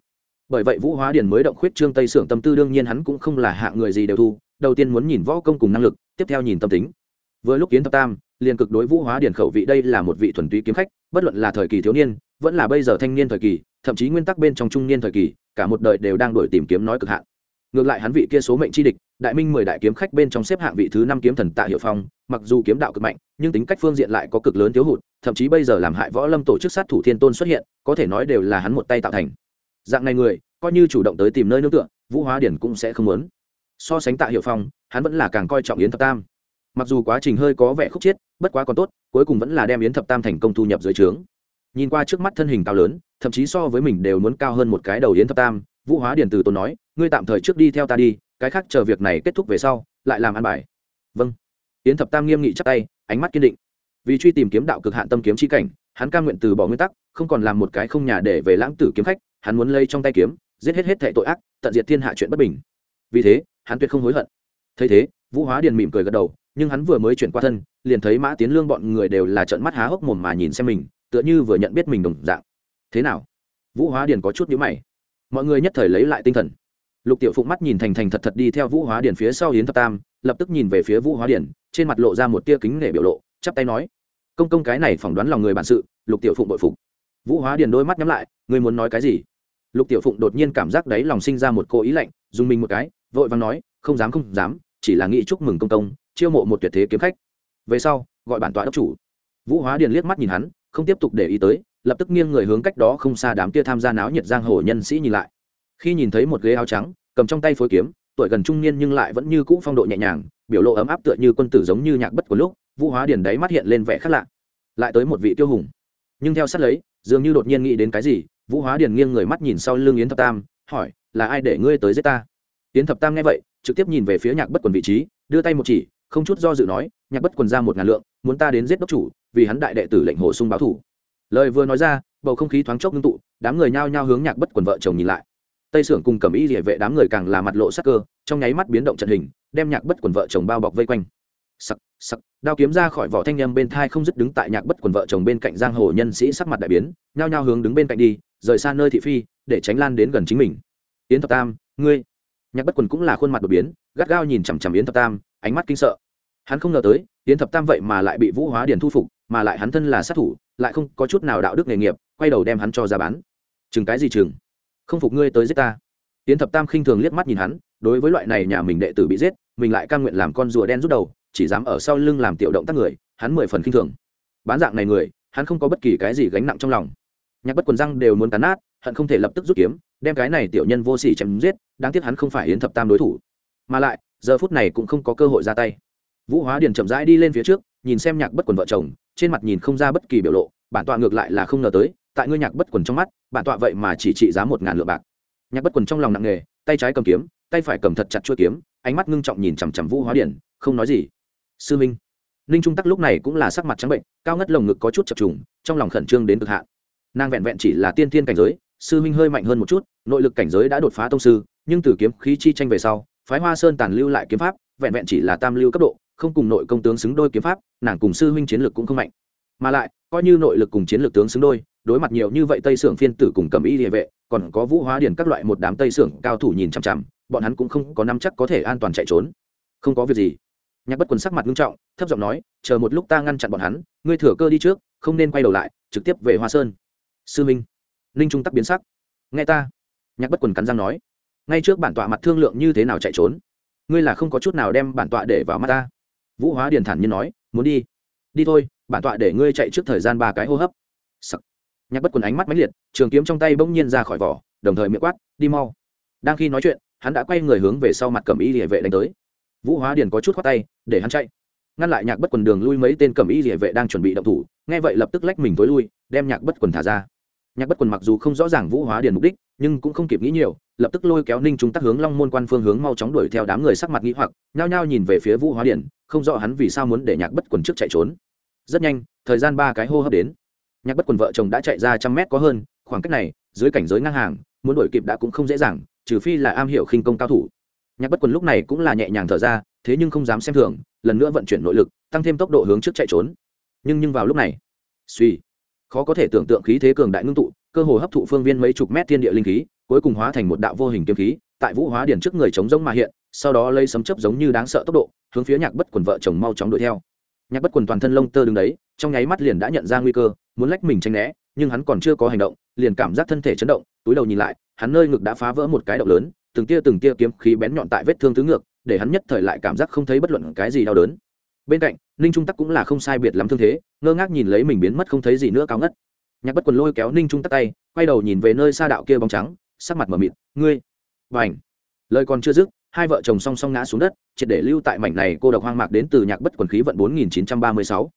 Bởi vậy vũ hóa điền mới động khuyết trương tây Sưởng tâm tư, đương nhiên hắn cũng không là hạng người gì đều thu, đầu tiên muốn nhìn võ công cùng năng lực, tiếp theo nhìn tâm tính. Với lúc kiến thập tam, liền cực đối vũ hóa điền khẩu vị đây là một vị thuần túy kiếm khách, bất luận là thời kỳ thiếu niên, vẫn là bây giờ thanh niên thời kỳ, thậm chí nguyên tắc bên trong trung niên thời kỳ, cả một đời đều đang đổi tìm kiếm nói cực hạn. Ngược lại hắn vị kia số mệnh chi địch đại minh mười đại kiếm khách bên trong xếp hạng vị thứ năm kiếm thần tạ hiệu phong, mặc dù kiếm đạo cực mạnh, nhưng tính cách phương diện lại có cực lớn thiếu hụt, thậm chí bây giờ làm hại võ lâm tổ chức sát thủ thiên tôn xuất hiện, có thể nói đều là hắn một tay tạo thành. Dạng này người, coi như chủ động tới tìm nơi nương tựa, vũ hóa điển cũng sẽ không muốn. So sánh tạ hiệu phong, hắn vẫn là càng coi trọng yến thập tam. Mặc dù quá trình hơi có vẻ khúc chiết, bất quá còn tốt, cuối cùng vẫn là đem yến thập tam thành công thu nhập dưới trướng. Nhìn qua trước mắt thân hình cao lớn, thậm chí so với mình đều muốn cao hơn một cái đầu yến thập tam, vũ hóa điển từ tốn nói, ngươi tạm thời trước đi theo ta đi cái khác chờ việc này kết thúc về sau, lại làm ăn bài. Vâng. Yến thập tam nghiêm nghị chắc tay, ánh mắt kiên định. Vì truy tìm kiếm đạo cực hạn tâm kiếm chi cảnh, hắn cam nguyện từ bỏ nguyên tắc, không còn làm một cái không nhà để về lãng tử kiếm khách, hắn muốn lây trong tay kiếm, giết hết hết thệ tội ác, tận diệt thiên hạ chuyện bất bình. Vì thế, hắn tuyệt không hối hận. Thấy thế, vũ hóa điền mỉm cười gật đầu, nhưng hắn vừa mới chuyển qua thân, liền thấy mã tiến lương bọn người đều là trận mắt há hốc mồm mà nhìn xem mình, tựa như vừa nhận biết mình đồng dạng. Thế nào? Vũ hóa điền có chút nhíu mày. Mọi người nhất thời lấy lại tinh thần lục tiểu phụng mắt nhìn thành thành thật thật đi theo vũ hóa điền phía sau hiến thập tam, lập tức nhìn về phía vũ hóa điền trên mặt lộ ra một tia kính nể biểu lộ, chắp tay nói, công công cái này phỏng đoán lòng người bản sự, lục tiểu phụng bội phục. Vũ hóa điền đôi mắt nhắm lại, ngươi muốn nói cái gì? Lục tiểu phụng đột nhiên cảm giác đấy lòng sinh ra một cô ý lạnh, dùng mình một cái, vội vàng nói, không dám không dám, chỉ là nghĩ chúc mừng công công, chiêu mộ một tuyệt thế kiếm khách. Về sau, gọi bản tọa đốc chủ. Vũ hóa điền liếc mắt nhìn hắn, không tiếp tục để ý tới, lập tức nghiêng người hướng cách đó không xa đám kia tham gia náo nhiệt giang hồ nhân sĩ nhìn lại khi nhìn thấy một ghế áo trắng, cầm trong tay phối kiếm, tuổi gần trung niên nhưng lại vẫn như cũ phong độ nhẹ nhàng, biểu lộ ấm áp tựa như quân tử giống như nhạc bất của lúc, vũ hóa điền đáy mắt hiện lên vẻ khác lạ. Lại tới một vị tiêu hùng. Nhưng theo sát lấy, dường như đột nhiên nghĩ đến cái gì, vũ hóa điền nghiêng người mắt nhìn sau lưng yến thập tam, hỏi, là ai để ngươi tới giết ta? Yến thập tam nghe vậy, trực tiếp nhìn về phía nhạc bất quần vị trí, đưa tay một chỉ, không chút do dự nói, nhạc bất quần ra một ngàn lượng, muốn ta đến giết đốc chủ, vì hắn đại đệ tử lệnh hồ sung báo thủ. Lời vừa nói ra, bầu không khí thoáng chốc ngưng tụ, đám người nhao nhao hướng nhạc bất quần vợ chồng nhìn lại tây sưởng cùng cầm y địa vệ đám người càng là mặt lộ sắc cơ, trong nháy mắt biến động trận hình, đem nhạc bất quần vợ chồng bao bọc vây quanh. Sặc sặc, đao kiếm ra khỏi vỏ thanh nhâm bên thai không dứt đứng tại nhạc bất quần vợ chồng bên cạnh giang hồ nhân sĩ sắc mặt đại biến, nhao nhao hướng đứng bên cạnh đi, rời xa nơi thị phi, để tránh lan đến gần chính mình. Yến thập tam, ngươi. Nhạc bất quần cũng là khuôn mặt đột biến, gắt gao nhìn chằm chằm yến thập tam, ánh mắt kinh sợ. Hắn không ngờ tới, yến thập tam vậy mà lại bị vũ hóa điền thu phục, mà lại hắn thân là sát thủ, lại không có chút nào đạo đức nghề nghiệp, quay đầu đem hắn cho ra bán. Chừng cái gì chừng? Không phục ngươi tới giết ta. Tiến thập tam khinh thường liếc mắt nhìn hắn, đối với loại này nhà mình đệ tử bị giết, mình lại cam nguyện làm con rùa đen rút đầu, chỉ dám ở sau lưng làm tiểu động tác người, hắn mười phần khinh thường. Bán dạng này người, hắn không có bất kỳ cái gì gánh nặng trong lòng. Nhạc bất quần răng đều muốn cắn nát, hận không thể lập tức rút kiếm, đem cái này tiểu nhân vô sỉ chém giết, đáng tiếc hắn không phải yến thập tam đối thủ. Mà lại, giờ phút này cũng không có cơ hội ra tay. Vũ hóa điền chậm rãi đi lên phía trước, nhìn xem nhạc bất quần vợ chồng, trên mặt nhìn không ra bất kỳ biểu lộ, bản tọa ngược lại là không ngờ tới tại ngươi nhạc bất quần trong mắt, bản tọa vậy mà chỉ trị giá một ngàn lượng bạc. Nhạc bất quần trong lòng nặng nề, tay trái cầm kiếm, tay phải cầm thật chặt chuôi kiếm, ánh mắt ngưng trọng nhìn chằm chằm vũ hóa điển, không nói gì. Sư minh, ninh trung tắc lúc này cũng là sắc mặt trắng bệnh, cao ngất lồng ngực có chút chập trùng, trong lòng khẩn trương đến cực hạn. Nàng vẹn vẹn chỉ là tiên thiên cảnh giới, sư minh hơi mạnh hơn một chút, nội lực cảnh giới đã đột phá tông sư, nhưng từ kiếm khí chi tranh về sau, phái hoa sơn tàn lưu lại kiếm pháp, vẹn vẹn chỉ là tam lưu cấp độ, không cùng nội công tướng xứng đôi kiếm pháp, nàng cùng sư huynh chiến lược cũng không mạnh. Mà lại, coi như nội lực cùng chiến lược tướng xứng đôi đối mặt nhiều như vậy tây sưởng phiên tử cùng cầm y địa vệ, còn có vũ hóa điển các loại một đám tây sưởng cao thủ nhìn chằm chằm, bọn hắn cũng không có nắm chắc có thể an toàn chạy trốn. Không có việc gì. Nhạc bất quần sắc mặt nghiêm trọng, thấp giọng nói, chờ một lúc ta ngăn chặn bọn hắn, ngươi thừa cơ đi trước, không nên quay đầu lại, trực tiếp về hoa sơn. Sư minh. Ninh trung tắc biến sắc. Nghe ta. Nhạc bất quần cắn răng nói, ngay trước bản tọa mặt thương lượng như thế nào chạy trốn? Ngươi là không có chút nào đem bản tọa để vào mắt ta. Vũ hóa điền thản nhiên nói, muốn đi. Đi thôi, bản tọa để ngươi chạy trước thời gian ba cái hô hấp. Sắc nhạc bất quần ánh mắt máy liệt, trường kiếm trong tay bỗng nhiên ra khỏi vỏ, đồng thời miệng quát, đi mau. Đang khi nói chuyện, hắn đã quay người hướng về sau mặt cầm y địa vệ đánh tới. Vũ hóa điền có chút khoát tay, để hắn chạy. Ngăn lại nhạc bất quần đường lui mấy tên cầm y địa vệ đang chuẩn bị động thủ, nghe vậy lập tức lách mình tối lui, đem nhạc bất quần thả ra. Nhạc bất quần mặc dù không rõ ràng vũ hóa điền mục đích, nhưng cũng không kịp nghĩ nhiều, lập tức lôi kéo ninh chúng tắc hướng long môn quan phương hướng mau chóng đuổi theo đám người sắc mặt nghĩ hoặc, nhao nhao nhìn về phía vũ hóa điền, không rõ hắn vì sao muốn để nhạc bất quần trước chạy trốn. Rất nhanh, thời gian ba cái hô hấp đến nhạc bất quần vợ chồng đã chạy ra trăm mét có hơn, khoảng cách này, dưới cảnh giới ngang hàng, muốn đuổi kịp đã cũng không dễ dàng, trừ phi là am hiểu khinh công cao thủ. Nhạc bất quần lúc này cũng là nhẹ nhàng thở ra, thế nhưng không dám xem thường, lần nữa vận chuyển nội lực, tăng thêm tốc độ hướng trước chạy trốn. Nhưng nhưng vào lúc này, suy, khó có thể tưởng tượng khí thế cường đại ngưng tụ, cơ hồ hấp thụ phương viên mấy chục mét thiên địa linh khí, cuối cùng hóa thành một đạo vô hình kiếm khí, tại vũ hóa điển trước người chống giống mà hiện, sau đó lây sấm chấp giống như đáng sợ tốc độ, hướng phía nhạc bất quần vợ chồng mau chóng đuổi theo nhạc bất quần toàn thân lông tơ đứng đấy, trong nháy mắt liền đã nhận ra nguy cơ, muốn lách mình tranh né, nhưng hắn còn chưa có hành động, liền cảm giác thân thể chấn động, túi đầu nhìn lại, hắn nơi ngực đã phá vỡ một cái động lớn, từng tia từng tia kiếm khí bén nhọn tại vết thương tứ ngược, để hắn nhất thời lại cảm giác không thấy bất luận cái gì đau đớn. Bên cạnh, ninh trung tắc cũng là không sai biệt lắm thương thế, ngơ ngác nhìn lấy mình biến mất không thấy gì nữa cao ngất. Nhạc bất quần lôi kéo ninh trung tắc tay, quay đầu nhìn về nơi xa đạo kia bóng trắng, sắc mặt mờ mịt, ngươi! Và ảnh lời còn chưa dứt hai vợ chồng song song ngã xuống đất, triệt để lưu tại mảnh này cô độc hoang mạc đến từ nhạc bất quần khí vận bốn nghìn chín trăm ba mươi sáu.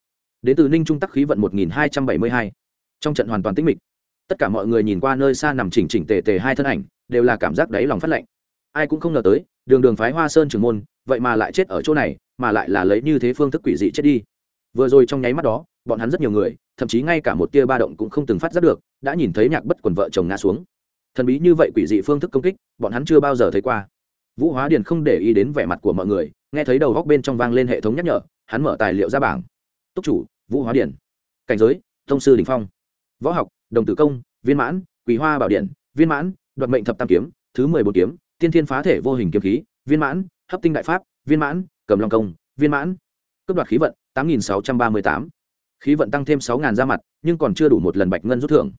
Đến từ ninh trung tắc khí vận một nghìn hai trăm bảy mươi hai. Trong trận hoàn toàn tĩnh mịch, tất cả mọi người nhìn qua nơi xa nằm chỉnh chỉnh tề tề hai thân ảnh, đều là cảm giác đáy lòng phát lạnh. Ai cũng không ngờ tới, đường đường phái hoa sơn trường môn, vậy mà lại chết ở chỗ này, mà lại là lấy như thế phương thức quỷ dị chết đi. Vừa rồi trong nháy mắt đó, bọn hắn rất nhiều người, thậm chí ngay cả một tia ba động cũng không từng phát giác được, đã nhìn thấy nhạc bất quần vợ chồng ngã xuống. Thần bí như vậy quỷ dị phương thức công kích, bọn hắn chưa bao giờ thấy qua vũ hóa điền không để ý đến vẻ mặt của mọi người, nghe thấy đầu góc bên trong vang lên hệ thống nhắc nhở, hắn mở tài liệu ra bảng. Túc chủ, vũ hóa điền. Cảnh giới, thông sư đình phong. Võ học, đồng tử công, viên mãn quý hoa bảo điện, viên mãn, đoạt mệnh thập tam kiếm, thứ mười bốn kiếm, tiên thiên phá thể vô hình kiếm khí, viên mãn, hấp tinh đại pháp, viên mãn, cầm long công, viên mãn. Cấp đoạt khí vận, tám nghìn sáu trăm ba mươi tám. Khí vận tăng thêm sáu ngàn ra mặt, nhưng còn chưa đủ một lần bạch ngân rút thưởng.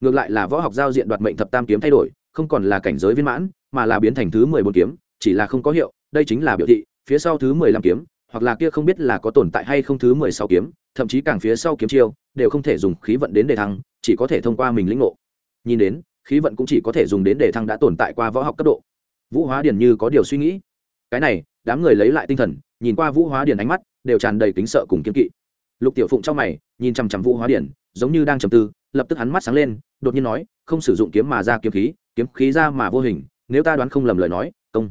Ngược lại là võ học giao diện đoạt mệnh thập tam kiếm thay đổi không còn là cảnh giới viên mãn, mà là biến thành thứ mười bốn kiếm, chỉ là không có hiệu, đây chính là biểu thị, phía sau thứ mười lăm kiếm, hoặc là kia không biết là có tồn tại hay không thứ mười sáu kiếm, thậm chí càng phía sau kiếm chiêu, đều không thể dùng khí vận đến để thăng, chỉ có thể thông qua mình lĩnh ngộ. Nhìn đến, khí vận cũng chỉ có thể dùng đến để thăng đã tồn tại qua võ học cấp độ. Vũ hóa điển như có điều suy nghĩ. Cái này, đám người lấy lại tinh thần, nhìn qua vũ hóa điển ánh mắt, đều tràn đầy kính sợ cùng kiên kỵ. Lục tiểu phụng trong mày, nhìn chằm chằm vũ hóa điển giống như đang trầm tư, lập tức hắn mắt sáng lên, đột nhiên nói, không sử dụng kiếm mà ra kiếm khí kiếm khí ra mà vô hình, nếu ta đoán không lầm lời nói công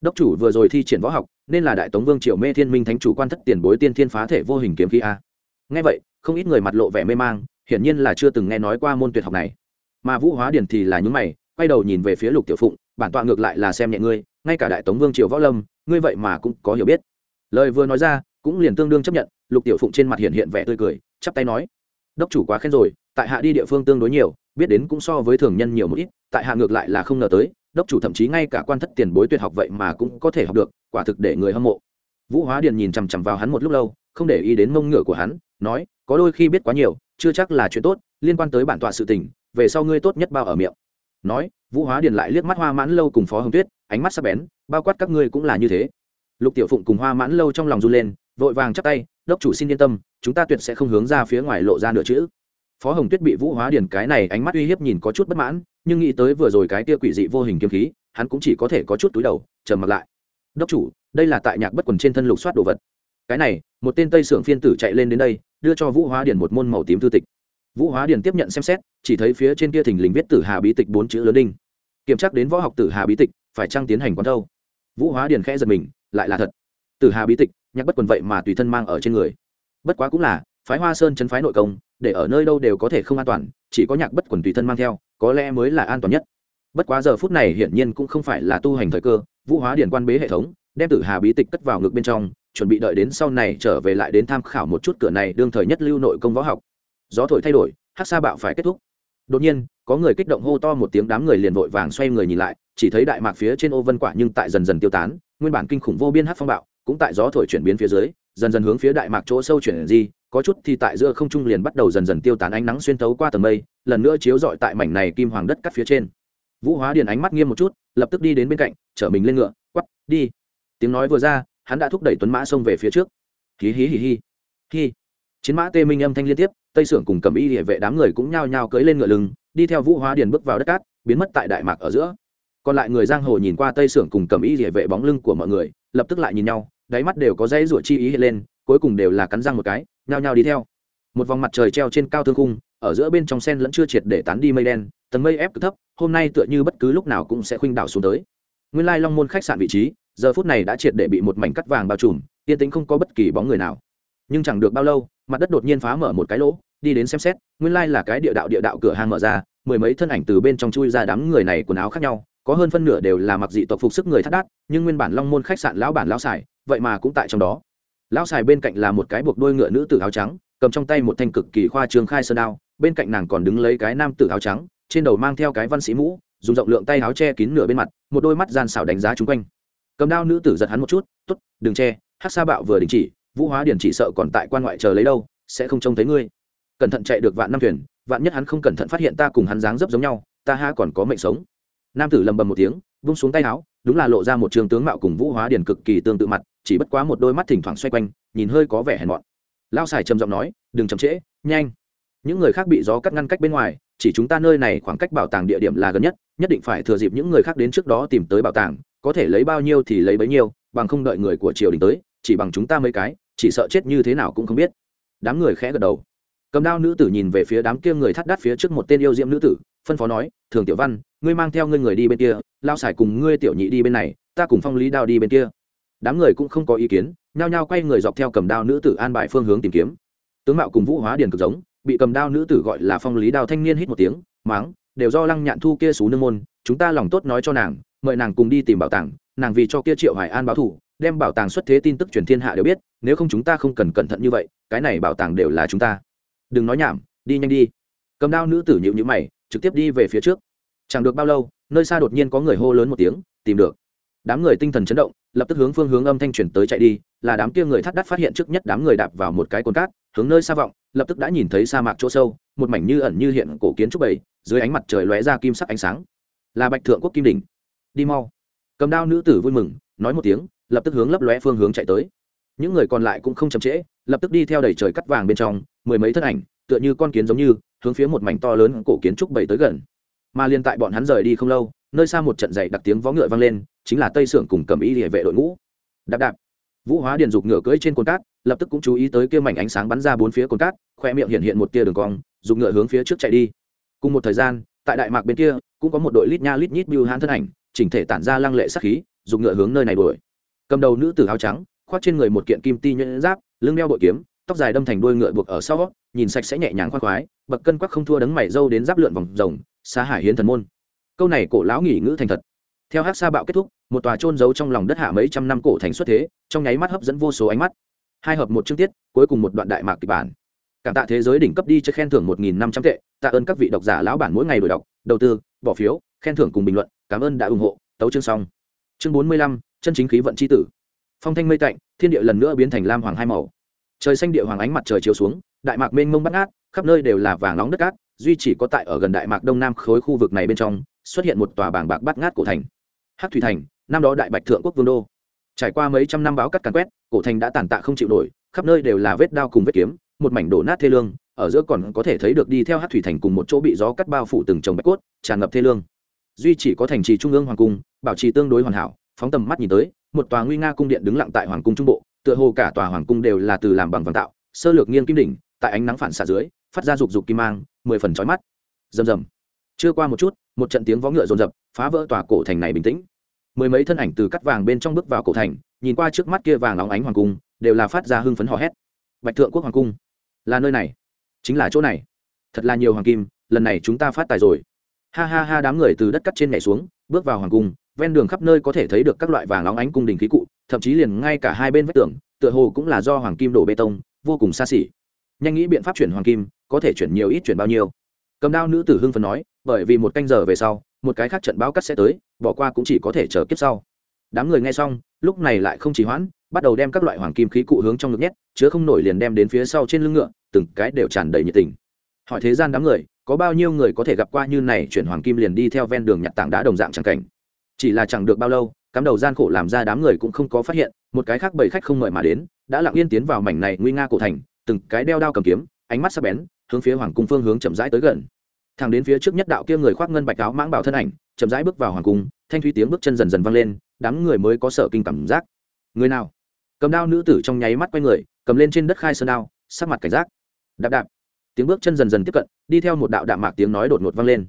đốc chủ vừa rồi thi triển võ học, nên là đại tống vương triều mê thiên minh thánh chủ quan thất tiền bối tiên thiên phá thể vô hình kiếm khí a. Ngay vậy, không ít người mặt lộ vẻ mê mang, hiển nhiên là chưa từng nghe nói qua môn tuyệt học này. Mà vũ hóa điển thì là những mày, quay đầu nhìn về phía lục tiểu phụng, bản tọa ngược lại là xem nhẹ ngươi, ngay cả đại tống vương triều võ lâm, ngươi vậy mà cũng có hiểu biết. Lời vừa nói ra, cũng liền tương đương chấp nhận, lục tiểu phụng trên mặt hiện hiện vẻ tươi cười, chắp tay nói, đốc chủ quá khen rồi, tại hạ đi địa phương tương đối nhiều biết đến cũng so với thường nhân nhiều một ít, tại hạ ngược lại là không ngờ tới, đốc chủ thậm chí ngay cả quan thất tiền bối tuyệt học vậy mà cũng có thể học được, quả thực để người hâm mộ. Vũ hóa điền nhìn chằm chằm vào hắn một lúc lâu, không để ý đến mông ngựa của hắn, nói, có đôi khi biết quá nhiều, chưa chắc là chuyện tốt, liên quan tới bản tọa sự tình, về sau ngươi tốt nhất bao ở miệng. Nói, vũ hóa điền lại liếc mắt hoa mãn lâu cùng phó hồng tuyết, ánh mắt sắp bén, bao quát các ngươi cũng là như thế. Lục tiểu phụng cùng hoa mãn lâu trong lòng run lên, vội vàng chắp tay, đốc chủ xin yên tâm, chúng ta tuyệt sẽ không hướng ra phía ngoài lộ ra nửa chữ phó hồng tuyết bị vũ hóa điền cái này ánh mắt uy hiếp nhìn có chút bất mãn, nhưng nghĩ tới vừa rồi cái tia quỷ dị vô hình kiếm khí, hắn cũng chỉ có thể có chút túi đầu, trầm mặt lại. Đốc chủ, đây là tại nhạc bất quần trên thân lục soát đồ vật. Cái này, một tên tây sưởng phiên tử chạy lên đến đây, đưa cho vũ hóa điền một môn màu tím thư tịch. Vũ hóa điền tiếp nhận xem xét, chỉ thấy phía trên kia thình lình viết tử hà bí tịch bốn chữ lớn đinh. Kiểm tra đến võ học tử hà bí tịch, phải trăng tiến hành quán thâu? Vũ hóa điền khẽ giật mình, lại là thật. Tử hà bí tịch, nhạc bất quần vậy mà tùy thân mang ở trên người. Bất quá cũng là phái hoa sơn chân phái nội công, để ở nơi đâu đều có thể không an toàn, chỉ có nhạc bất quần tùy thân mang theo, có lẽ mới là an toàn nhất. Bất quá giờ phút này hiển nhiên cũng không phải là tu hành thời cơ, vũ hóa điển quan bế hệ thống, đem tử hà bí tịch cất vào ngực bên trong, chuẩn bị đợi đến sau này trở về lại đến tham khảo một chút cửa này đương thời nhất lưu nội công võ học. Gió thổi thay đổi, hát sa bạo phải kết thúc. Đột nhiên, có người kích động hô to một tiếng đám người liền vội vàng xoay người nhìn lại, chỉ thấy đại mạc phía trên ô vân quả nhưng tại dần dần tiêu tán, nguyên bản kinh khủng vô biên hát phong bạo, cũng tại gió thổi chuyển biến phía dưới, dần dần hướng phía đại mạc chỗ sâu chuyển di có chút thì tại giữa không trung liền bắt đầu dần dần tiêu tán ánh nắng xuyên thấu qua tầng mây, lần nữa chiếu rọi tại mảnh này kim hoàng đất cắt phía trên. Vũ hóa điền ánh mắt nghiêm một chút, lập tức đi đến bên cạnh, chở mình lên ngựa, quắp, đi. Tiếng nói vừa ra, hắn đã thúc đẩy tuấn mã xông về phía trước. Hí hí hí hí. Hí. Chiến mã tê minh âm thanh liên tiếp, tây sưởng cùng cầm y địa vệ đám người cũng nhao nhao cưỡi lên ngựa lưng, đi theo vũ hóa điền bước vào đất cát, biến mất tại đại mạc ở giữa. Còn lại người giang hồ nhìn qua tây sưởng cùng cầm y địa vệ bóng lưng của mọi người, lập tức lại nhìn nhau, đáy mắt đều có dãy ruột chi ý hiện lên cuối cùng đều là cắn răng một cái, nhao nhao đi theo. Một vòng mặt trời treo trên cao thương cung ở giữa bên trong sen lẫn chưa triệt để tán đi mây đen, tầng mây ép cực thấp, hôm nay tựa như bất cứ lúc nào cũng sẽ khuynh đảo xuống tới. Nguyên lai long môn khách sạn vị trí, giờ phút này đã triệt để bị một mảnh cắt vàng bao trùm, yên tĩnh không có bất kỳ bóng người nào. Nhưng chẳng được bao lâu, mặt đất đột nhiên phá mở một cái lỗ, đi đến xem xét, nguyên lai là cái địa đạo địa đạo cửa hàng mở ra, mười mấy thân ảnh từ bên trong chui ra đám người này quần áo khác nhau, có hơn phân nửa đều là mặc dị tộc phục sức người thắt đát, nhưng nguyên bản long môn khách sạn lão bản lão xài, vậy mà cũng tại trong đó lão xài bên cạnh là một cái buộc đôi ngựa nữ tử áo trắng, cầm trong tay một thanh cực kỳ khoa trương khai sơn đao, bên cạnh nàng còn đứng lấy cái nam tử áo trắng, trên đầu mang theo cái văn sĩ mũ, dùng rộng lượng tay áo che kín nửa bên mặt, một đôi mắt gian xảo đánh giá chung quanh. Cầm đao nữ tử giật hắn một chút t ố t đừng che hát sa bạo vừa đình chỉ, vũ hóa điển chỉ sợ còn tại quan ngoại chờ lấy đâu, sẽ không trông thấy ngươi. Cẩn thận chạy được vạn năm thuyền, vạn nhất hắn không cẩn thận phát hiện ta cùng hắn dáng dấp giống nhau, ta ha còn có mệnh sống. Nam tử lầm bầm một tiếng vung xuống tay áo, đúng là lộ ra một trường tướng mạo cùng vũ hóa điển cực kỳ tương tự mặt chỉ bất quá một đôi mắt thỉnh thoảng xoay quanh, nhìn hơi có vẻ hèn mọn. Lao xài trầm giọng nói, đừng chậm trễ, nhanh. Những người khác bị gió cắt ngăn cách bên ngoài, chỉ chúng ta nơi này khoảng cách bảo tàng địa điểm là gần nhất nhất định phải thừa dịp những người khác đến trước đó tìm tới bảo tàng, có thể lấy bao nhiêu thì lấy bấy nhiêu, bằng không đợi người của triều đình tới, chỉ bằng chúng ta mấy cái, chỉ sợ chết như thế nào cũng không biết. Đám người khẽ gật đầu. Cầm đao nữ tử nhìn về phía đám kia người thắt đắt phía trước một tên yêu diễm nữ tử, phân phó nói, thường tiểu văn, ngươi mang theo ngươi người đi bên kia, lao xài cùng ngươi tiểu nhị đi bên này, ta cùng phong lý đao đi bên kia đám người cũng không có ý kiến, nhao nhao quay người dọc theo cầm đao nữ tử an bài phương hướng tìm kiếm. Tướng mạo cùng vũ hóa điền cực giống, bị cầm đao nữ tử gọi là phong lý đao thanh niên hít một tiếng, máng, đều do lăng nhạn thu kia xú nương môn, chúng ta lòng tốt nói cho nàng, mời nàng cùng đi tìm bảo tàng, nàng vì cho kia triệu hải an báo thủ, đem bảo tàng xuất thế tin tức truyền thiên hạ đều biết, nếu không chúng ta không cần cẩn thận như vậy, cái này bảo tàng đều là chúng ta. Đừng nói nhảm, đi nhanh đi. Cầm đao nữ tử nhịu nhữ mày, trực tiếp đi về phía trước. Chẳng được bao lâu, nơi xa đột nhiên có người hô lớn một tiếng, tìm được đám người tinh thần chấn động, lập tức hướng phương hướng âm thanh chuyển tới chạy đi, là đám kia người thắt đắt phát hiện trước nhất đám người đạp vào một cái cồn cát, hướng nơi xa vọng, lập tức đã nhìn thấy sa mạc chỗ sâu, một mảnh như ẩn như hiện cổ kiến trúc bầy, dưới ánh mặt trời lóe ra kim sắc ánh sáng. Là bạch thượng quốc kim đỉnh. Đi mau. Cầm đao nữ tử vui mừng, nói một tiếng, lập tức hướng lấp lóe phương hướng chạy tới. Những người còn lại cũng không chậm trễ, lập tức đi theo đầy trời cắt vàng bên trong, mười mấy thân ảnh, tựa như con kiến giống như, hướng phía một mảnh to lớn cổ kiến trúc bầy tới gần. Mà liên tại bọn hắn rời đi không lâu nơi xa một trận dày đặc tiếng vó ngựa vang lên, chính là tây sưởng cùng cầm ý địa vệ đội ngũ. Đạp đạp. Vũ hóa điền dục ngựa cưỡi trên cồn cát, lập tức cũng chú ý tới kia mảnh ánh sáng bắn ra bốn phía cồn cát, khoe miệng hiện hiện một tia đường cong dùng ngựa hướng phía trước chạy đi. Cùng một thời gian, tại đại mạc bên kia, cũng có một đội lít nha lít nhít bưu hãn thân ảnh, chỉnh thể tản ra lăng lệ sắc khí dùng ngựa hướng nơi này đuổi. Cầm đầu nữ tử áo trắng, khoác trên người một kiện kim ti nhuyễn giáp, lưng đeo bội kiếm, tóc dài đâm thành đuôi ngựa buộc ở sau, nhìn sạch sẽ nhẹ nhàng khoác khoái, bậc cân quắc không thua đấng mày dâu đến giáp lượn vòng rồng xa hải hiến thần môn câu này cổ lão nghỉ ngữ thành thật. Theo hát sa bạo kết thúc, một tòa trôn giấu trong lòng đất hạ mấy trăm năm cổ thành xuất thế, trong nháy mắt hấp dẫn vô số ánh mắt. Hai hợp một chương tiết, cuối cùng một đoạn đại mạc kịch bản. Cảm tạ thế giới đỉnh cấp đi cho khen thưởng một nghìn năm trăm tệ, tạ ơn các vị độc giả lão bản mỗi ngày đổi đọc, đầu tư, bỏ phiếu, khen thưởng cùng bình luận, cảm ơn đã ủng hộ, tấu chương xong. Chương bốn mươi lăm, chân chính khí vận c h i tử. Phong thanh mây tạnh, thiên địa lần nữa biến thành lam hoàng hai màu. Trời xanh địa hoàng ánh mặt trời chiếu xuống, đại mạc mênh mông bắt ngát, khắp nơi đều là vàng nóng đất cát, duy chỉ có tại ở gần đại mạc đông nam khối khu vực này bên trong xuất hiện một tòa bảng bạc bắt ngát cổ thành. Hát thủy thành, năm đó đại bạch thượng quốc vương đô. Trải qua mấy trăm năm báo cắt càn quét, cổ thành đã tàn tạ không chịu nổi, khắp nơi đều là vết đao cùng vết kiếm, một mảnh đổ nát thê lương, ở giữa còn có thể thấy được đi theo hát thủy thành cùng một chỗ bị gió cắt bao phủ từng trồng bạch cốt, tràn ngập thê lương. Duy chỉ có thành trì trung ương hoàng cung, bảo trì tương đối hoàn hảo, phóng tầm mắt nhìn tới, một tòa nguy nga cung điện đứng lặng tại hoàng cung trung bộ, tựa hồ cả tòa hoàng cung đều là từ làm bằng vàng tạo, sơ lược nghiêng kim đỉnh, tại ánh nắng phản xạ dưới, phát ra rục rục kim mang, mười phần trói mắt. Rầm rầm chưa qua một chút, một trận tiếng vó ngựa rồn rập phá vỡ tòa cổ thành này bình tĩnh. Mười mấy thân ảnh từ cắt vàng bên trong bước vào cổ thành, nhìn qua trước mắt kia vàng óng ánh hoàng cung, đều là phát ra hưng phấn hò hét. Bạch thượng quốc hoàng cung, là nơi này, chính là chỗ này. Thật là nhiều hoàng kim, lần này chúng ta phát tài rồi. Ha ha ha, đám người từ đất cắt trên nhảy xuống, bước vào hoàng cung, ven đường khắp nơi có thể thấy được các loại vàng óng ánh cung đình khí cụ, thậm chí liền ngay cả hai bên vách tường, tựa hồ cũng là do hoàng kim đổ bê tông, vô cùng xa xỉ. Nhanh nghĩ biện pháp chuyển hoàng kim, có thể chuyển nhiều ít chuyển bao nhiêu. Cầm đao nữ tử hưng phần nói bởi vì một canh giờ về sau, một cái khác trận báo cắt sẽ tới, bỏ qua cũng chỉ có thể chờ kiếp sau. Đám người nghe xong, lúc này lại không chỉ hoãn, bắt đầu đem các loại hoàng kim khí cụ hướng trong ngực nhét, chứa không nổi liền đem đến phía sau trên lưng ngựa, từng cái đều tràn đầy nhiệt tình. Hỏi thế gian đám người, có bao nhiêu người có thể gặp qua như này chuyển hoàng kim liền đi theo ven đường nhặt tảng đá đồng dạng chẳng cảnh? Chỉ là chẳng được bao lâu, cắm đầu gian khổ làm ra đám người cũng không có phát hiện, một cái khác bảy khách không mời mà đến, đã lặng yên tiến vào mảnh này nguy nga cổ thành, từng cái đeo đao cầm kiếm, ánh mắt sắc bén, hướng phía hoàng cung phương hướng chậm rãi tới gần thẳng đến phía trước nhất đạo kia người khoác ngân bạch áo mãng bảo thân ảnh, chậm rãi bước vào hoàng cung, thanh thúy tiếng bước chân dần dần vang lên, đám người mới có sợ kinh cảm giác. Người nào? Cầm đao nữ tử trong nháy mắt quay người, cầm lên trên đất khai sơn đao, sắc mặt cảnh giác. Đạp đạp. Tiếng bước chân dần dần tiếp cận, đi theo một đạo đạm mạc tiếng nói đột ngột vang lên.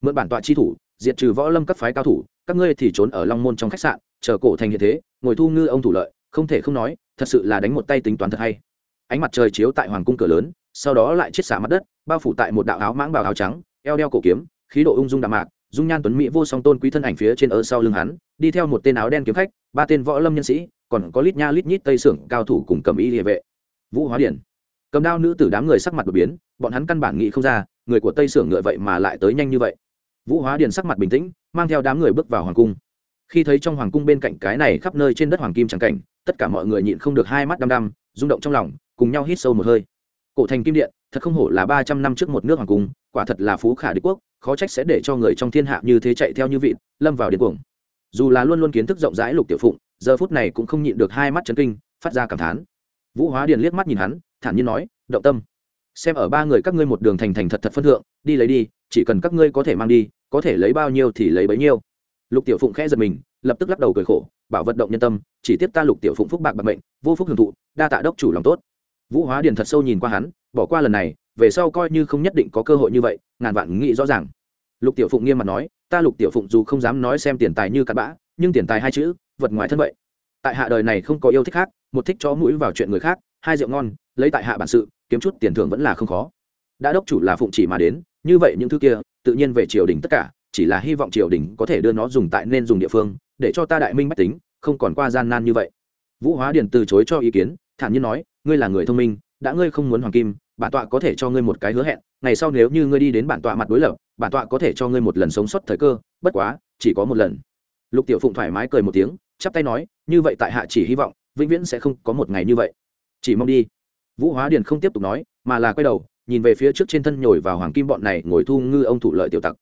Mượn bản tọa chi thủ, diệt trừ võ lâm các phái cao thủ, các ngươi thì trốn ở long môn trong khách sạn, chờ cổ thành hiện thế, ngồi thu ngư ông thủ lợi, không thể không nói, thật sự là đánh một tay tính toán thật hay. Ánh mặt trời chiếu tại hoàng cung cửa lớn, sau đó lại chiết xả mặt đất, bao phủ tại một đạo áo mãng bào áo trắng eo đeo cổ kiếm, khí độ ung dung đạm mạc, dung nhan tuấn mỹ vô song tôn quý thân ảnh phía trên ở sau lưng hắn, đi theo một tên áo đen kiếm khách, ba tên võ lâm nhân sĩ, còn có lít nha lít nhít tây sưởng cao thủ cùng cầm y địa vệ. Vũ hóa điển. Cầm đao nữ tử đám người sắc mặt đột biến, bọn hắn căn bản nghĩ không ra, người của tây sưởng ngựa vậy mà lại tới nhanh như vậy. Vũ hóa điền sắc mặt bình tĩnh, mang theo đám người bước vào hoàng cung. Khi thấy trong hoàng cung bên cạnh cái này khắp nơi trên đất hoàng kim tràng cảnh, tất cả mọi người nhịn không được hai mắt đăm đăm, rung động trong lòng, cùng nhau hít sâu một hơi cổ thành kim điện, thật không hổ là ba trăm năm trước một nước hoàng cung, quả thật là phú khả đế quốc, khó trách sẽ để cho người trong thiên hạ như thế chạy theo như vị lâm vào điên cuồng. Dù là luôn luôn kiến thức rộng rãi lục tiểu phụng, giờ phút này cũng không nhịn được hai mắt chấn kinh, phát ra cảm thán. Vũ hóa điền liếc mắt nhìn hắn, thản nhiên nói, động tâm. Xem ở ba người các ngươi một đường thành thành thật thật phân thượng, đi lấy đi, chỉ cần các ngươi có thể mang đi, có thể lấy bao nhiêu thì lấy bấy nhiêu. Lục tiểu phụng khẽ giật mình, lập tức lắc đầu cười khổ, bảo vận động nhân tâm, chỉ tiếp ta lục tiểu phụng phúc bạc bạc mệnh, vô phúc hưởng thụ, đa tạ đốc chủ lòng tốt vũ hóa điền thật sâu nhìn qua hắn, bỏ qua lần này, về sau coi như không nhất định có cơ hội như vậy, ngàn vạn nghĩ rõ ràng. Lục tiểu phụng nghiêm mặt nói, ta lục tiểu phụng dù không dám nói xem tiền tài như cặn bã, nhưng tiền tài hai chữ, vật ngoài thân vậy. Tại hạ đời này không có yêu thích khác, một thích cho mũi vào chuyện người khác, hai rượu ngon, lấy tại hạ bản sự, kiếm chút tiền thưởng vẫn là không khó. Đã đốc chủ là phụng chỉ mà đến, như vậy những thứ kia, tự nhiên về triều đình tất cả, chỉ là hy vọng triều đình có thể đưa nó dùng tại nên dùng địa phương, để cho ta đại minh mách tính, không còn qua gian nan như vậy. Vũ hóa điền từ chối cho ý kiến, thản nhiên nói ngươi là người thông minh, đã ngươi không muốn hoàng kim, bản tọa có thể cho ngươi một cái hứa hẹn, ngày sau nếu như ngươi đi đến bản tọa mặt đối lập, bản tọa có thể cho ngươi một lần sống sót thời cơ, bất quá, chỉ có một lần. Lục tiểu phụng thoải mái cười một tiếng, chắp tay nói, như vậy tại hạ chỉ hy vọng, vĩnh viễn sẽ không có một ngày như vậy. Chỉ mong đi. Vũ hóa điền không tiếp tục nói, mà là quay đầu, nhìn về phía trước trên thân nhồi vào hoàng kim bọn này, ngồi thu ngư ông thủ lợi tiểu tặc.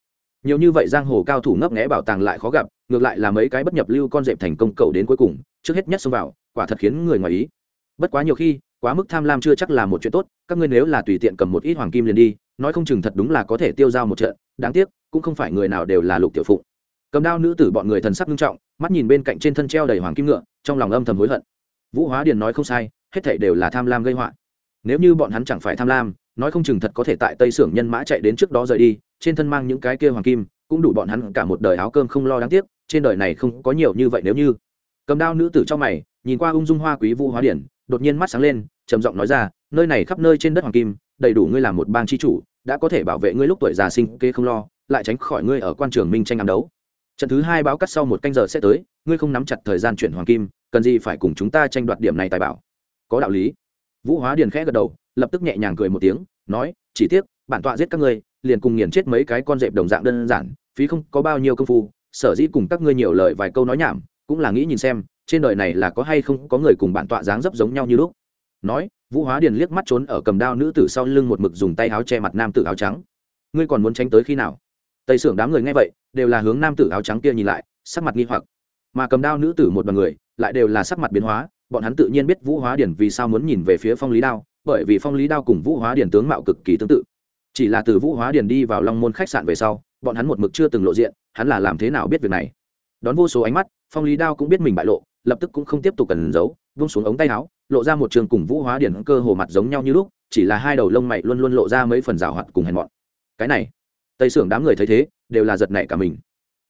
Nhiều như vậy giang hồ cao thủ ngấp nghẽ bảo tàng lại khó gặp, ngược lại là mấy cái bất nhập lưu con dẹp thành công cầu đến cuối cùng, trước hết nhất xông vào, quả thật khiến người ngoài ý. Bất quá nhiều khi quá mức tham lam chưa chắc là một chuyện tốt, các ngươi nếu là tùy tiện cầm một ít hoàng kim liền đi, nói không chừng thật đúng là có thể tiêu dao một trận, đáng tiếc, cũng không phải người nào đều là lục tiểu phụng. Cầm đao nữ tử bọn người thần sắc nghiêm trọng, mắt nhìn bên cạnh trên thân treo đầy hoàng kim ngựa, trong lòng âm thầm hối hận. Vũ hóa điền nói không sai, hết thảy đều là tham lam gây họa. Nếu như bọn hắn chẳng phải tham lam, nói không chừng thật có thể tại tây Xưởng nhân mã chạy đến trước đó rời đi, trên thân mang những cái kia hoàng kim, cũng đủ bọn hắn cả một đời áo cơm không lo đáng tiếc, trên đời này không có nhiều như vậy nếu như. Cầm đao nữ tử trong mày, nhìn qua ung dung hoa quý vũ hóa điển đột nhiên mắt sáng lên, trầm giọng nói ra, nơi này khắp nơi trên đất hoàng kim, đầy đủ ngươi làm một bang chi chủ, đã có thể bảo vệ ngươi lúc tuổi già sinh kê không lo, lại tránh khỏi ngươi ở quan trường minh tranh ám đấu. Trận thứ hai báo cắt sau một canh giờ sẽ tới, ngươi không nắm chặt thời gian chuyển hoàng kim, cần gì phải cùng chúng ta tranh đoạt điểm này tài bảo? Có đạo lý. Vũ hóa điền khẽ gật đầu, lập tức nhẹ nhàng cười một tiếng, nói, chỉ tiếc, bản tọa giết các ngươi, liền cùng nghiền chết mấy cái con dẹp đồng dạng đơn giản, phí không có bao nhiêu công phu, sở dĩ cùng các ngươi nhiều lời vài câu nói nhảm, cũng là nghĩ nhìn xem trên đời này là có hay không có người cùng bản tọa dáng dấp giống nhau như lúc? Nói, vũ hóa điền liếc mắt trốn ở cầm đao nữ tử sau lưng một mực dùng tay áo che mặt nam tử áo trắng. Ngươi còn muốn tránh tới khi nào? Tây sưởng đám người nghe vậy, đều là hướng nam tử áo trắng kia nhìn lại, sắc mặt nghi hoặc. Mà cầm đao nữ tử một đoàn người, lại đều là sắc mặt biến hóa, bọn hắn tự nhiên biết vũ hóa điển vì sao muốn nhìn về phía phong lý đao, bởi vì phong lý đao cùng vũ hóa điển tướng mạo cực kỳ tương tự. Chỉ là từ vũ hóa điển đi vào long môn khách sạn về sau, bọn hắn một mực chưa từng lộ diện, hắn là làm thế nào biết việc này? Đón vô số ánh mắt, phong lý đao cũng biết mình bại lộ lập tức cũng không tiếp tục cần giấu, vung xuống ống tay áo, lộ ra một trường cùng vũ hóa điển cơ hồ mặt giống nhau như lúc, chỉ là hai đầu lông mày luôn luôn lộ ra mấy phần rào hoạt cùng hèn mọn. Cái này, tây sưởng đám người thấy thế, đều là giật nảy cả mình.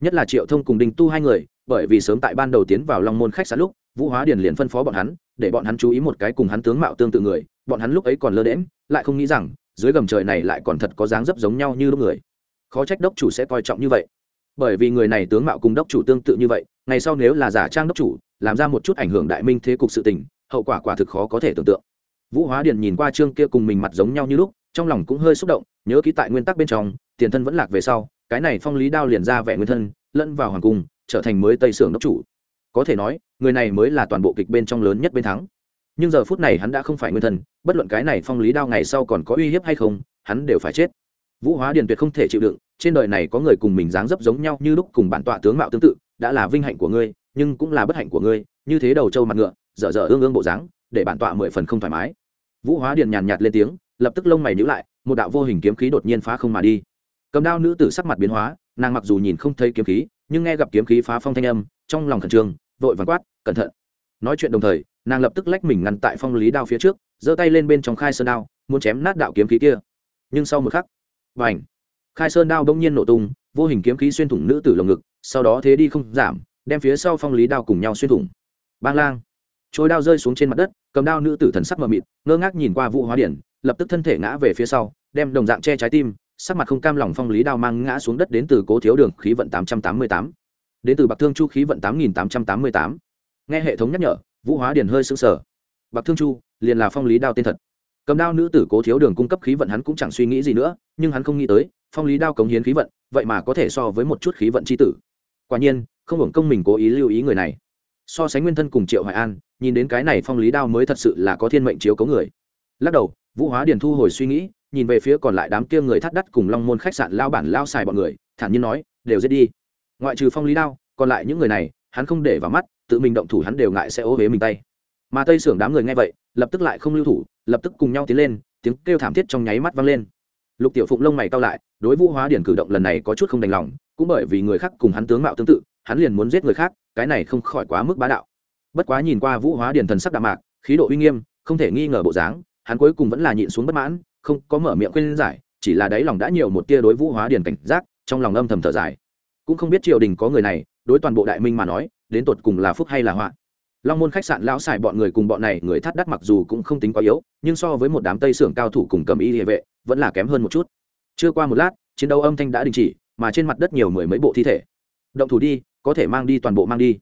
Nhất là triệu thông cùng đình tu hai người, bởi vì sớm tại ban đầu tiến vào long môn khách sạn lúc, vũ hóa điền liền phân phó bọn hắn, để bọn hắn chú ý một cái cùng hắn tướng mạo tương tự người, bọn hắn lúc ấy còn lơ đễm lại không nghĩ rằng, dưới gầm trời này lại còn thật có dáng dấp giống nhau như lúc người. Khó trách đốc chủ sẽ coi trọng như vậy. Bởi vì người này tướng mạo cùng đốc chủ tương tự như vậy, ngày sau nếu là giả trang đốc chủ làm ra một chút ảnh hưởng đại minh thế cục sự tình, hậu quả quả thực khó có thể tưởng tượng. Vũ hóa điền nhìn qua trương kia cùng mình mặt giống nhau như lúc, trong lòng cũng hơi xúc động, nhớ ký tại nguyên tắc bên trong, tiền thân vẫn lạc về sau, cái này phong lý đao liền ra vẻ nguyên thân, lẫn vào hoàng cung, trở thành mới tây sưởng đốc chủ. Có thể nói, người này mới là toàn bộ kịch bên trong lớn nhất bên thắng. Nhưng giờ phút này hắn đã không phải nguyên thân, bất luận cái này phong lý đao ngày sau còn có uy hiếp hay không, hắn đều phải chết. Vũ hóa điền tuyệt không thể chịu đựng, trên đời này có người cùng mình dáng dấp giống nhau như lúc cùng bản tọa tướng mạo tương tự, đã là vinh hạnh của ngươi nhưng cũng là bất hạnh của ngươi, như thế đầu trâu mặt ngựa, dở dở ương ương bộ dáng, để bản tọa mười phần không thoải mái. Vũ hóa điền nhàn nhạt lên tiếng, lập tức lông mày nhữ lại, một đạo vô hình kiếm khí đột nhiên phá không mà đi. Cầm đao nữ tử sắc mặt biến hóa, nàng mặc dù nhìn không thấy kiếm khí, nhưng nghe gặp kiếm khí phá phong thanh âm, trong lòng khẩn trương, vội vàng quát, cẩn thận! Nói chuyện đồng thời, nàng lập tức lách mình ngăn tại phong lý đao phía trước, giơ tay lên bên trong khai sơn đao, muốn chém nát đạo kiếm khí kia. Nhưng sau một khắc và ảnh khai sơn đao đông nhiên nổ tung, vô hình kiếm khí xuyên thủng nữ tử lồng ngực, sau đó thế đi không giảm đem phía sau phong lý đao cùng nhau xuyên thủng. Bang lang. Trôi đao rơi xuống trên mặt đất, cầm đao nữ tử thần sắc mờ mịt, ngơ ngác nhìn qua vũ hóa điển, lập tức thân thể ngã về phía sau, đem đồng dạng che trái tim, sắc mặt không cam lòng phong lý đao mang ngã xuống đất đến từ cố thiếu đường khí vận tám trăm tám mươi tám. Đến từ bạc thương chu khí vận tám nghìn tám trăm tám mươi tám. Nghe hệ thống nhắc nhở, vũ hóa điển hơi sững sờ. Bạc thương chu, liền là phong lý đao tên thật. Cầm đao nữ tử cố thiếu đường cung cấp khí vận hắn cũng chẳng suy nghĩ gì nữa, nhưng hắn không nghĩ tới, phong lý đao cống hiến khí vận, vậy mà có thể so với một chút khí vận c h i tử. Quả nhiên không hưởng công mình cố ý lưu ý người này. So sánh nguyên thân cùng triệu hoài an, nhìn đến cái này phong lý đao mới thật sự là có thiên mệnh chiếu cấu người. Lắc đầu, vũ hóa điền thu hồi suy nghĩ, nhìn về phía còn lại đám kia người thắt đắt cùng long môn khách sạn lao bản lao xài bọn người, thản nhiên nói, đều giết đi. Ngoại trừ phong lý đao, còn lại những người này, hắn không để vào mắt, tự mình động thủ hắn đều ngại sẽ ố huế mình tay. Mà tây sưởng đám người nghe vậy, lập tức lại không lưu thủ, lập tức cùng nhau tiến lên, tiếng kêu thảm thiết trong nháy mắt vang lên. Lục tiểu phụng lông mày cao lại, đối vũ hóa điển cử động lần này có chút không đành lòng, cũng bởi vì người khác cùng hắn tướng mạo tương tự hắn liền muốn giết người khác, cái này không khỏi quá mức bá đạo. Bất quá nhìn qua vũ hóa điền thần sắc đạm mạc, khí độ uy nghiêm, không thể nghi ngờ bộ dáng, hắn cuối cùng vẫn là nhịn xuống bất mãn, không có mở miệng khuyên giải, chỉ là đáy lòng đã nhiều một tia đối vũ hóa điền cảnh giác, trong lòng âm thầm thở dài. Cũng không biết triều đình có người này, đối toàn bộ đại minh mà nói, đến tột cùng là phúc hay là họa. Long môn khách sạn lão xài bọn người cùng bọn này người thắt đắt mặc dù cũng không tính quá yếu, nhưng so với một đám tây xưởng cao thủ cùng cầm y địa vệ, vẫn là kém hơn một chút. Chưa qua một lát, chiến đấu âm thanh đã đình chỉ, mà trên mặt đất nhiều mười mấy bộ thi thể. Động thủ đi có thể mang đi toàn bộ mang đi.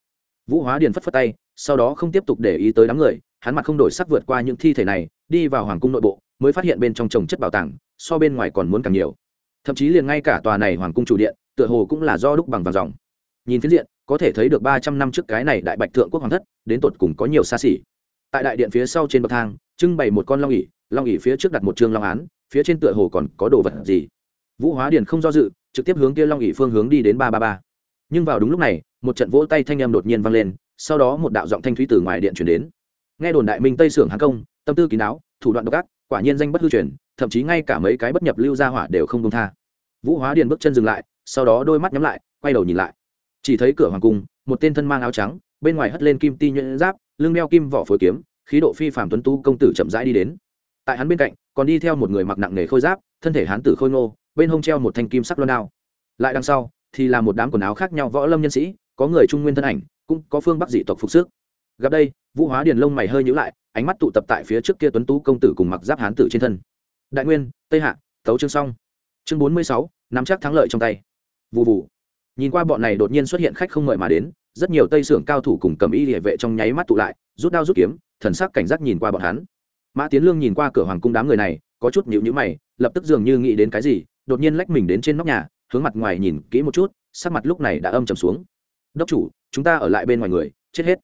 Vũ hóa điền phất phất tay, sau đó không tiếp tục để ý tới đám người, hắn mặt không đổi sắc vượt qua những thi thể này, đi vào hoàng cung nội bộ, mới phát hiện bên trong trồng chất bảo tàng, so bên ngoài còn muốn càng nhiều. Thậm chí liền ngay cả tòa này hoàng cung chủ điện, tựa hồ cũng là do đúc bằng vàng dòng. Nhìn phiến diện, có thể thấy được ba trăm năm trước cái này đại bạch thượng quốc hoàng thất, đến tột cùng có nhiều xa xỉ. Tại đại điện phía sau trên bậc thang, trưng bày một con long ỉ long ỉ phía trước đặt một chương long án, phía trên tựa hồ còn có đồ vật gì. Vũ hóa điền không do dự, trực tiếp hướng kia long ỉ phương hướng đi đến ba ba ba nhưng vào đúng lúc này, một trận vỗ tay thanh em đột nhiên vang lên, sau đó một đạo giọng thanh thúy từ ngoài điện chuyển đến. Nghe đồn đại minh tây sưởng hàng công, tâm tư kín đáo, thủ đoạn độc ác, quả nhiên danh bất hư truyền, thậm chí ngay cả mấy cái bất nhập lưu gia hỏa đều không công tha. Vũ hóa điền bước chân dừng lại, sau đó đôi mắt nhắm lại, quay đầu nhìn lại. Chỉ thấy cửa hoàng cung, một tên thân mang áo trắng, bên ngoài hất lên kim ti nhuyễn giáp, lưng đeo kim vỏ phối kiếm, khí độ phi phàm tuấn tu công tử chậm rãi đi đến. Tại hắn bên cạnh, còn đi theo một người mặc nặng nghề khôi giáp, thân thể hán tử khôi ngô, bên hông treo một thanh kim sắc loan đao. Lại đằng sau thì là một đám quần áo khác nhau võ lâm nhân sĩ, có người trung nguyên thân ảnh, cũng có phương bắc dị tộc phục sức. Gặp đây, vũ hóa điền lông mày hơi nhữ lại, ánh mắt tụ tập tại phía trước kia tuấn tú công tử cùng mặc giáp hán tử trên thân. Đại nguyên, tây hạ, tấu chương xong chương bốn mươi sáu, nắm chắc thắng lợi trong tay. Vụ vụ nhìn qua bọn này đột nhiên xuất hiện khách không mời mà đến, rất nhiều tây sưởng cao thủ cùng cầm y địa vệ trong nháy mắt tụ lại, rút đao rút kiếm, thần sắc cảnh giác nhìn qua bọn hắn. Mã tiến lương nhìn qua cửa hoàng cung đám người này, có chút nhịu nhữ mày, lập tức dường như nghĩ đến cái gì, đột nhiên lách mình đến trên nóc nhà hướng mặt ngoài nhìn kỹ một chút, sắc mặt lúc này đã âm trầm xuống. Đốc chủ, chúng ta ở lại bên ngoài người, chết hết.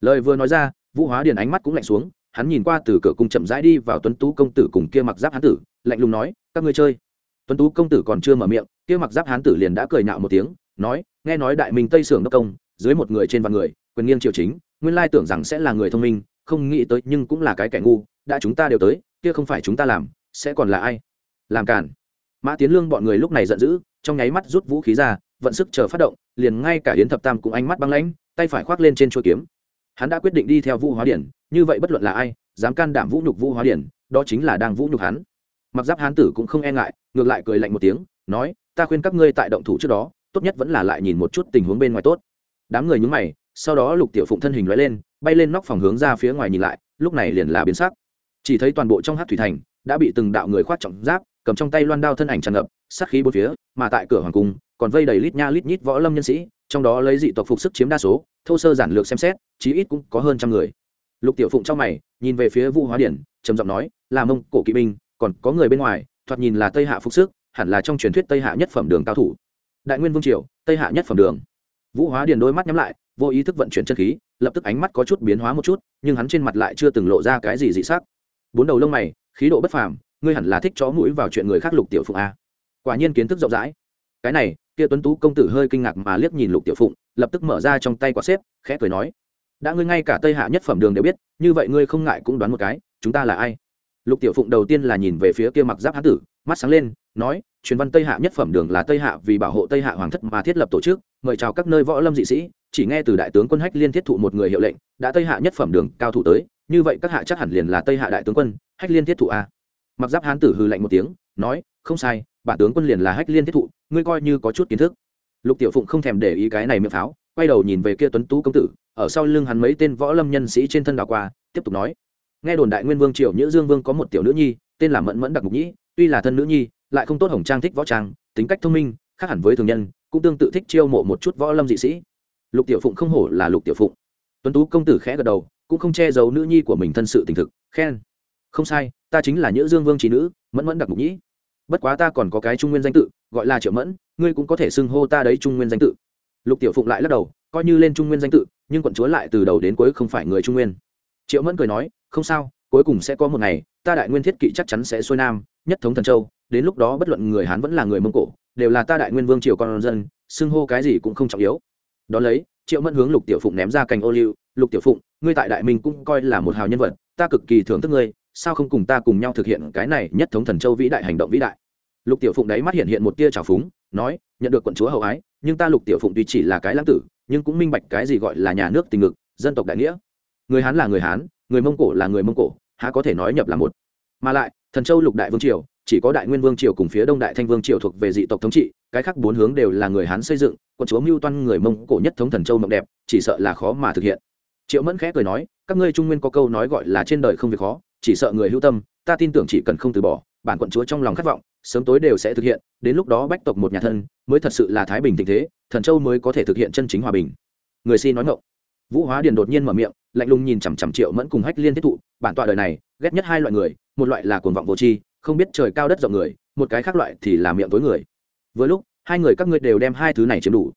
Lời vừa nói ra, vũ hóa điền ánh mắt cũng lạnh xuống, hắn nhìn qua từ cửa cung chậm rãi đi vào tuấn tú công tử cùng kia mặc giáp hán tử, lạnh lùng nói, các ngươi chơi. Tuấn tú công tử còn chưa mở miệng, kia mặc giáp hán tử liền đã cười nhạo một tiếng, nói, nghe nói đại minh tây sưởng đốc công, dưới một người trên vạn người, quyền nghiêng triều chính, nguyên lai tưởng rằng sẽ là người thông minh, không nghĩ tới nhưng cũng là cái kẻ ngu, đã chúng ta đều tới, kia không phải chúng ta làm, sẽ còn là ai? Làm cản mã tiến lương bọn người lúc này giận dữ trong nháy mắt rút vũ khí ra, vận sức chờ phát động, liền ngay cả yến thập tam cũng ánh mắt băng lãnh, tay phải khoác lên trên chuôi kiếm. Hắn đã quyết định đi theo vũ hóa điển, như vậy bất luận là ai, dám can đảm vũ nhục vũ hóa điển, đó chính là đang vũ nhục hắn. Mặc giáp hán tử cũng không e ngại, ngược lại cười lạnh một tiếng, nói, ta khuyên các ngươi tại động thủ trước đó, tốt nhất vẫn là lại nhìn một chút tình huống bên ngoài tốt. Đám người nhúng mày, sau đó lục tiểu phụng thân hình lóe lên, bay lên nóc phòng hướng ra phía ngoài nhìn lại, lúc này liền là biến sắc. Chỉ thấy toàn bộ trong hát thủy thành, đã bị từng đạo người khoát trọng giáp cầm trong tay loan đao thân ảnh tràn ngập, sát khí bốn phía, mà tại cửa hoàng cung, còn vây đầy lít nha lít nhít võ lâm nhân sĩ, trong đó lấy dị tộc phục sức chiếm đa số, thô sơ giản lược xem xét, chí ít cũng có hơn trăm người. Lục tiểu phụng trong mày, nhìn về phía vu hóa điển, trầm giọng nói, là mông cổ kỵ binh, còn có người bên ngoài, thoạt nhìn là tây hạ phục sức, hẳn là trong truyền thuyết tây hạ nhất phẩm đường cao thủ. Đại nguyên vương triều, tây hạ nhất phẩm đường. Vũ hóa điền đôi mắt nhắm lại, vô ý thức vận chuyển chân khí, lập tức ánh mắt có chút biến hóa một chút, nhưng hắn trên mặt lại chưa từng lộ ra cái gì dị sắc. Bốn đầu lông mày, khí độ bất phàm ngươi hẳn là thích chó mũi vào chuyện người khác lục tiểu phụng a quả nhiên kiến thức rộng rãi. Cái này, kia tuấn tú công tử hơi kinh ngạc mà liếc nhìn lục tiểu phụng, lập tức mở ra trong tay quả xếp, khẽ cười nói, đã ngươi ngay cả tây hạ nhất phẩm đường đều biết, như vậy ngươi không ngại cũng đoán một cái, chúng ta là ai? Lục tiểu phụng đầu tiên là nhìn về phía kia mặc giáp hán tử, mắt sáng lên, nói, truyền văn tây hạ nhất phẩm đường là tây hạ vì bảo hộ tây hạ hoàng thất mà thiết lập tổ chức, mời chào các nơi võ lâm dị sĩ, chỉ nghe từ đại tướng quân hách liên thiết thụ một người hiệu lệnh, đã tây hạ nhất phẩm đường cao thủ tới, như vậy các hạ chắc hẳn liền là tây hạ đại tướng quân, hách liên thiết thụ a mặc giáp hán tử hư lạnh một tiếng, nói, không sai, bản tướng quân liền là hách liên thiết thụ, ngươi coi như có chút kiến thức. Lục tiểu phụng không thèm để ý cái này miệng pháo, quay đầu nhìn về kia tuấn tú công tử, ở sau lưng hắn mấy tên võ lâm nhân sĩ trên thân đảo qua, tiếp tục nói, nghe đồn đại nguyên vương triều nhữ dương vương có một tiểu nữ nhi, tên là mẫn mẫn đặc mục nhĩ, tuy là thân nữ nhi, lại không tốt hồng trang thích võ trang, tính cách thông minh, khác hẳn với thường nhân, cũng tương tự thích chiêu mộ một chút võ lâm dị sĩ. Lục tiểu phụng không hổ là lục tiểu phụng. Tuấn tú công tử khẽ gật đầu, cũng không che giấu nữ nhi của mình thân sự tình thực, khen không sai, ta chính là nhữ dương vương trí nữ, mẫn mẫn đặc mục nhĩ. Bất quá ta còn có cái trung nguyên danh tự, gọi là triệu mẫn, ngươi cũng có thể xưng hô ta đấy trung nguyên danh tự. Lục tiểu phụng lại lắc đầu, coi như lên trung nguyên danh tự, nhưng quận chúa lại từ đầu đến cuối không phải người trung nguyên. Triệu mẫn cười nói, không sao, cuối cùng sẽ có một ngày, ta đại nguyên thiết kỵ chắc chắn sẽ xuôi nam, nhất thống thần châu, đến lúc đó bất luận người hán vẫn là người mông cổ, đều là ta đại nguyên vương triều con dân, xưng hô cái gì cũng không trọng yếu. Đón lấy, triệu mẫn hướng lục tiểu phụng ném ra cành ô liu, lục tiểu phụng, ngươi tại đại minh cũng coi là một hào nhân vật, ta cực kỳ thưởng thức ngươi sao không cùng ta cùng nhau thực hiện cái này nhất thống thần châu vĩ đại hành động vĩ đại? Lục tiểu phụng đấy mắt hiện hiện một tia trào phúng, nói, nhận được quận chúa hậu ái, nhưng ta lục tiểu phụng tuy chỉ là cái lãng tử, nhưng cũng minh bạch cái gì gọi là nhà nước tình ngực, dân tộc đại nghĩa. Người hán là người hán, người mông cổ là người mông cổ, há có thể nói nhập là một. Mà lại, thần châu lục đại vương triều, chỉ có đại nguyên vương triều cùng phía đông đại thanh vương triều thuộc về dị tộc thống trị, cái khác bốn hướng đều là người hán xây dựng, quận chúa mưu toan người mông cổ nhất thống thần châu mộng đẹp, chỉ sợ là khó mà thực hiện. Triệu mẫn khẽ cười nói, các ngươi trung nguyên có câu nói gọi là trên đời không việc khó chỉ sợ người hữu tâm, ta tin tưởng chỉ cần không từ bỏ, bản quận chúa trong lòng khát vọng, sớm tối đều sẽ thực hiện, đến lúc đó bách tộc một nhà thân mới thật sự là thái bình tình thế, thần châu mới có thể thực hiện chân chính hòa bình. Người si nói ngộng vũ hóa điền đột nhiên mở miệng, lạnh lùng nhìn chằm chằm triệu mẫn cùng hách liên thiết thụ, bản tọa đời này, ghét nhất hai loại người, một loại là cuồng vọng vô tri, không biết trời cao đất rộng người, một cái khác loại thì là miệng tối người. Vừa lúc, hai người các ngươi đều đem hai thứ này chiếm đủ.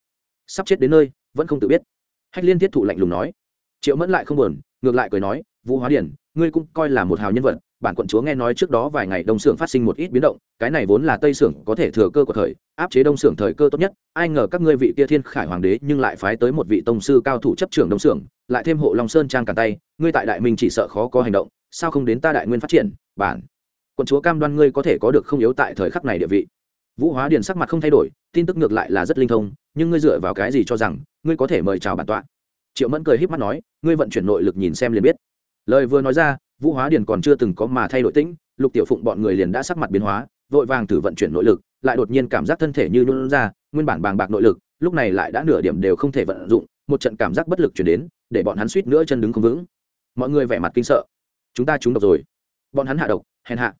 Sắp chết đến nơi, vẫn không tự biết. Hách liên thiết thụ lạnh lùng nói. Triệu mẫn lại không buồn, ngược lại cười nói vũ hóa điển, ngươi cũng coi là một hào nhân vật, bản quận chúa nghe nói trước đó vài ngày đông xưởng phát sinh một ít biến động, cái này vốn là tây xưởng có thể thừa cơ của thời, áp chế đông xưởng thời cơ tốt nhất, ai ngờ các ngươi vị kia thiên khải hoàng đế nhưng lại phái tới một vị tông sư cao thủ chấp trưởng đông xưởng lại thêm hộ long sơn trang càn tay, ngươi tại đại minh chỉ sợ khó có hành động, sao không đến ta đại nguyên phát triển, bản quận chúa cam đoan ngươi có thể có được không yếu tại thời khắc này địa vị. Vũ hóa điền sắc mặt không thay đổi, tin tức ngược lại là rất linh thông, nhưng ngươi dựa vào cái gì cho rằng, ngươi có thể mời chào bản tọa? Triệu mẫn cười h í p mắt nói, ngươi vận chuyển nội lực nhìn xem liền biết lời vừa nói ra, vũ hóa điền còn chưa từng có mà thay đổi tĩnh, lục tiểu phụng bọn người liền đã sắc mặt biến hóa, vội vàng thử vận chuyển nội lực, lại đột nhiên cảm giác thân thể như luôn ra, nguyên bản bàng bạc nội lực, lúc này lại đã nửa điểm đều không thể vận dụng, một trận cảm giác bất lực chuyển đến, để bọn hắn suýt nữa chân đứng không vững. Mọi người vẻ mặt kinh sợ. Chúng ta trúng độc rồi. Bọn hắn hạ độc, hèn hạ.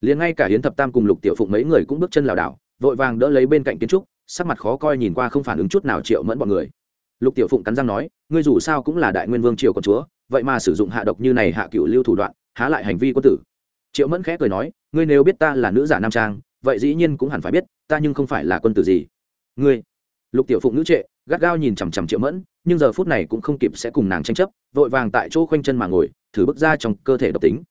Liền ngay cả hiến thập tam cùng lục tiểu phụng mấy người cũng bước chân lảo đảo, vội vàng đỡ lấy bên cạnh kiến trúc, sắc mặt khó coi nhìn qua không phản ứng chút nào triệu mẫn bọn người lục tiểu phụng cắn răng nói, ngươi dù sao cũng là đại nguyên vương triều con chúa, vậy mà sử dụng hạ độc như này hạ cựu lưu thủ đoạn, há lại hành vi quân tử. Triệu mẫn khẽ cười nói, ngươi nếu biết ta là nữ giả nam trang, vậy dĩ nhiên cũng hẳn phải biết, ta nhưng không phải là quân tử gì. Ngươi? Lục tiểu phụng nữ trệ, gắt gao nhìn chằm chằm triệu mẫn, nhưng giờ phút này cũng không kịp sẽ cùng nàng tranh chấp, vội vàng tại chỗ khoanh chân mà ngồi, thử bước ra trong cơ thể độc tính.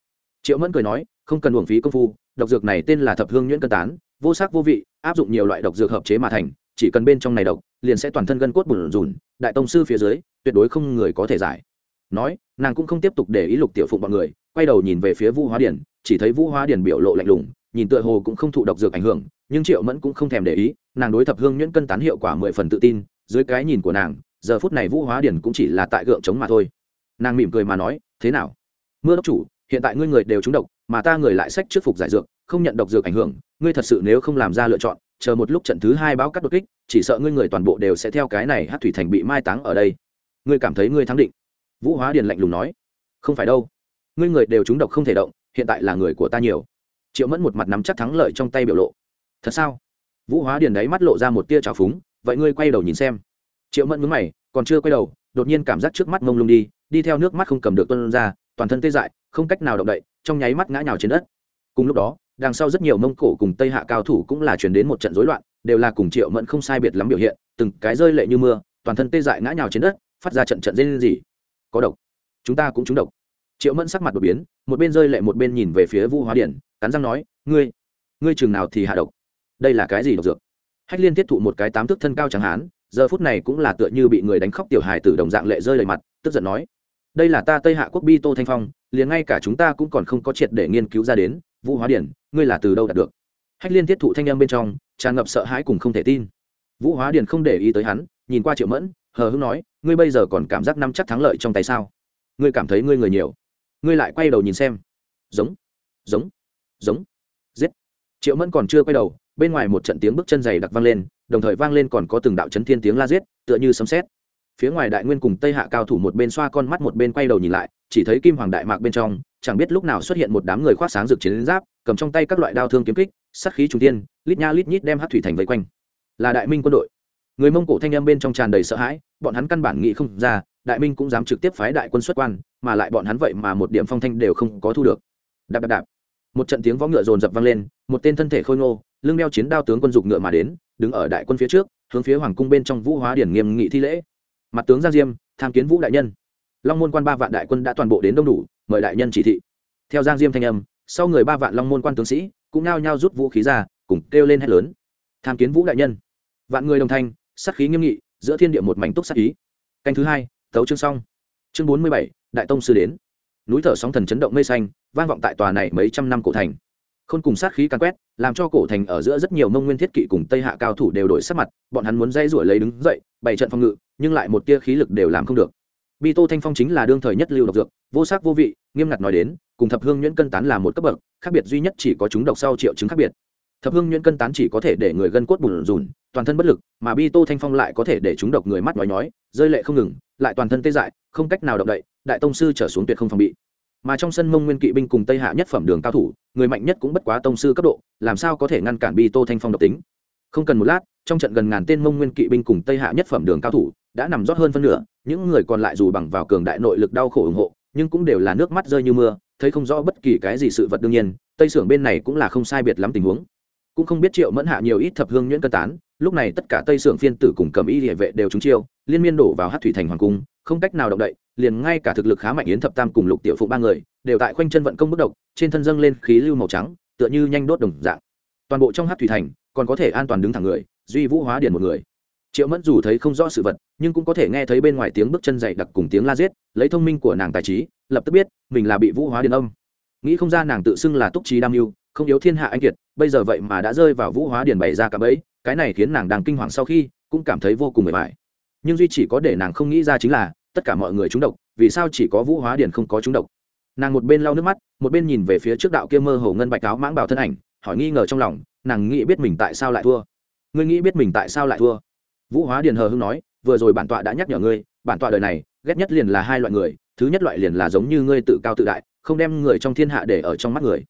Triệu mẫn cười nói, không cần uổng phí công phu, độc dược này tên là thập hương nhuyễn cân tán, vô sắc vô vị, áp dụng nhiều loại độc dược hợp chế mà thành, chỉ cần bên trong này độc liền sẽ toàn thân gân cốt bùn rùn, đại tông sư phía dưới, tuyệt đối không người có thể giải. Nói, nàng cũng không tiếp tục để ý lục tiểu phụng bọn người, quay đầu nhìn về phía vũ hóa điển, chỉ thấy vũ hóa điển biểu lộ lạnh lùng, nhìn tựa hồ cũng không thụ độc dược ảnh hưởng, nhưng triệu mẫn cũng không thèm để ý, nàng đối thập hương nhuyễn cân tán hiệu quả mười phần tự tin, dưới cái nhìn của nàng, giờ phút này vũ hóa điển cũng chỉ là tại gượng chống mà thôi. Nàng mỉm cười mà nói, thế nào? Mưa đốc chủ, hiện tại ngươi người đều trúng độc, mà ta người lại sách trước phục giải dược, không nhận độc dược ảnh hưởng, ngươi thật sự nếu không làm ra lựa chọn chờ một lúc trận thứ hai báo cắt đột kích, chỉ sợ ngươi người toàn bộ đều sẽ theo cái này hát thủy thành bị mai táng ở đây. Ngươi cảm thấy ngươi thắng định. Vũ hóa điền lạnh lùng nói. Không phải đâu. Ngươi người đều trúng độc không thể động, hiện tại là người của ta nhiều. Triệu mẫn một mặt nắm chắc thắng lợi trong tay biểu lộ. Thật sao? Vũ hóa điền đấy mắt lộ ra một tia trào phúng, vậy ngươi quay đầu nhìn xem. Triệu mẫn mướn mày, còn chưa quay đầu, đột nhiên cảm giác trước mắt mông lung đi đi theo nước mắt không cầm được tuân ra, toàn thân tê dại, không cách nào động đậy, trong nháy mắt ngã nhào trên đất. Cùng lúc đó đằng sau rất nhiều mông cổ cùng tây hạ cao thủ cũng là chuyển đến một trận rối loạn, đều là cùng triệu mẫn không sai biệt lắm biểu hiện, từng cái rơi lệ như mưa, toàn thân tê dại ngã nhào trên đất, phát ra trận trận dây lên gì có độc. Chúng ta cũng trúng độc. Triệu mẫn sắc mặt đột biến, một bên rơi lệ một bên nhìn về phía vũ hóa điển, cắn răng nói, ngươi ngươi chừng nào thì hạ độc? Đây là cái gì độc dược? Hách liên tiếp thụ một cái tám thước thân cao chẳng hán giờ phút này cũng là tựa như bị người đánh khóc tiểu hài từ đồng dạng lệ rơi lệ mặt, tức giận nói, đây là ta tây hạ quốc bi tô thanh phong, liền ngay cả chúng ta cũng còn không có triệt để nghiên cứu ra đến vũ hóa điển ngươi là từ đâu đạt được? Hách liên tiết thụ thanh em bên trong, tràn ngập sợ hãi cùng không thể tin. Vũ hóa Điền không để ý tới hắn, nhìn qua triệu mẫn, hờ hưng nói, ngươi bây giờ còn cảm giác năm chắc thắng lợi trong tay sao? Ngươi cảm thấy ngươi người nhiều. Ngươi lại quay đầu nhìn xem. Giống giống giống. Giết. Triệu mẫn còn chưa quay đầu, bên ngoài một trận tiếng bước chân dày đặc vang lên, đồng thời vang lên còn có từng đạo chấn thiên tiếng la giết, tựa như sấm sét. Phía ngoài đại nguyên cùng tây hạ cao thủ một bên xoa con mắt một bên quay đầu nhìn lại, chỉ thấy kim hoàng đại mạc bên trong, chẳng biết lúc nào xuất hiện một đám người khoác sáng rực chiến giáp cầm trong tay các loại đao thương kiếm kích sắt khí trung tiên lít nha lít nhít đem hát thủy thành vây quanh. Là đại minh quân đội. Người mông cổ thanh âm bên trong tràn đầy sợ hãi, bọn hắn căn bản nghĩ không ra, đại minh cũng dám trực tiếp phái đại quân xuất quan, mà lại bọn hắn vậy mà một điểm phong thanh đều không có thu được. Đạp đạp đạp. Một trận tiếng võ ngựa rồn rập vang lên, một tên thân thể khôi ngô, lưng đeo chiến đao tướng quân dục ngựa mà đến, đứng ở đại quân phía trước, hướng phía hoàng cung bên trong vũ hóa điển nghiêm nghị thi lễ. Mặt tướng giang diêm, tham kiến vũ đại nhân. Long môn quan ba vạn đại quân đã toàn bộ đến đông đủ, mời đại nhân chỉ thị. Theo giang diêm thanh âm sau người ba vạn long môn quan tướng sĩ cũng nao nhao rút vũ khí ra, cùng kêu lên hét lớn. Tham kiến vũ đại nhân. Vạn người đồng thanh sắc khí nghiêm nghị, giữa thiên địa một mảnh túc sắc ý. Canh thứ hai, tấu chương xong. Chương bốn mươi bảy, đại tông sư đến. Núi thở sóng thần chấn động mây xanh, vang vọng tại tòa này mấy trăm năm cổ thành. Không cùng sát khí càn quét, làm cho cổ thành ở giữa rất nhiều mông nguyên thiết kỵ cùng tây hạ cao thủ đều đổi sắc mặt, bọn hắn muốn dây rủi lấy đứng dậy bảy trận phòng ngự, nhưng lại một tia khí lực đều làm không được bi tô thanh phong chính là đương thời nhất lưu độc dược, vô sắc vô vị, nghiêm ngặt nói đến, cùng thập hương nhuyễn cân tán là một cấp bậc, khác biệt duy nhất chỉ có chúng độc sau triệu chứng khác biệt. Thập hương nhuyễn cân tán chỉ có thể để người gân cốt bùn rùn, toàn thân bất lực, mà bi tô thanh phong lại có thể để chúng độc người mắt nói nhói, rơi lệ không ngừng, lại toàn thân tê dại, không cách nào động đậy, đại tông sư trở xuống tuyệt không phòng bị. Mà trong sân mông nguyên kỵ binh cùng tây hạ nhất phẩm đường cao thủ, người mạnh nhất cũng bất quá tông sư cấp độ, làm sao có thể ngăn cản bi tô thanh phong độc tính? Không cần một lát, trong trận gần ngàn tên mông nguyên kỵ binh cùng tây hạ nhất phẩm đường cao thủ đã nằm rót hơn phân nửa, những người còn lại dù bằng vào cường đại nội lực đau khổ ủng hộ, nhưng cũng đều là nước mắt rơi như mưa, thấy không rõ bất kỳ cái gì sự vật đương nhiên, tây sưởng bên này cũng là không sai biệt lắm tình huống. Cũng không biết triệu mẫn hạ nhiều ít thập hương nhuyễn cân tán, lúc này tất cả tây sưởng phiên tử cùng cầm y địa vệ đều trúng chiêu, liên miên đổ vào hát thủy thành hoàng cung, không cách nào động đậy, liền ngay cả thực lực khá mạnh yến thập tam cùng lục tiểu phụ ba người, đều tại khoanh chân vận công bất động trên thân dâng lên khí lưu màu trắng, tựa như nhanh đốt đồng dạng. Toàn bộ trong hát thủy thành, còn có thể an toàn đứng thẳng người, duy vũ hóa điển một người. Triệu mẫn dù thấy không rõ sự vật nhưng cũng có thể nghe thấy bên ngoài tiếng bước chân dày đặc cùng tiếng la giết, lấy thông minh của nàng tài trí, lập tức biết, mình là bị vũ hóa điện âm. Nghĩ không ra nàng tự xưng là túc trí đam mưu, không yếu thiên hạ anh kiệt, bây giờ vậy mà đã rơi vào vũ hóa điền bày ra cả bẫy, cái này khiến nàng đang kinh hoàng sau khi, cũng cảm thấy vô cùng mệt mỏi. Nhưng duy chỉ có để nàng không nghĩ ra chính là, tất cả mọi người trúng độc, vì sao chỉ có vũ hóa điền không có trúng độc? Nàng một bên lau nước mắt, một bên nhìn về phía trước đạo kia mơ hồ ngân bạch áo mãng bảo thân ảnh, hỏi nghi ngờ trong lòng, nàng nghĩ biết mình tại sao lại thua? Ngươi nghĩ biết mình tại sao lại thua? Vũ hóa điền hờ hưng nói vừa rồi bản tọa đã nhắc nhở ngươi, bản tọa đời này, ghét nhất liền là hai loại người, thứ nhất loại liền là giống như ngươi tự cao tự đại, không đem người trong thiên hạ để ở trong mắt người.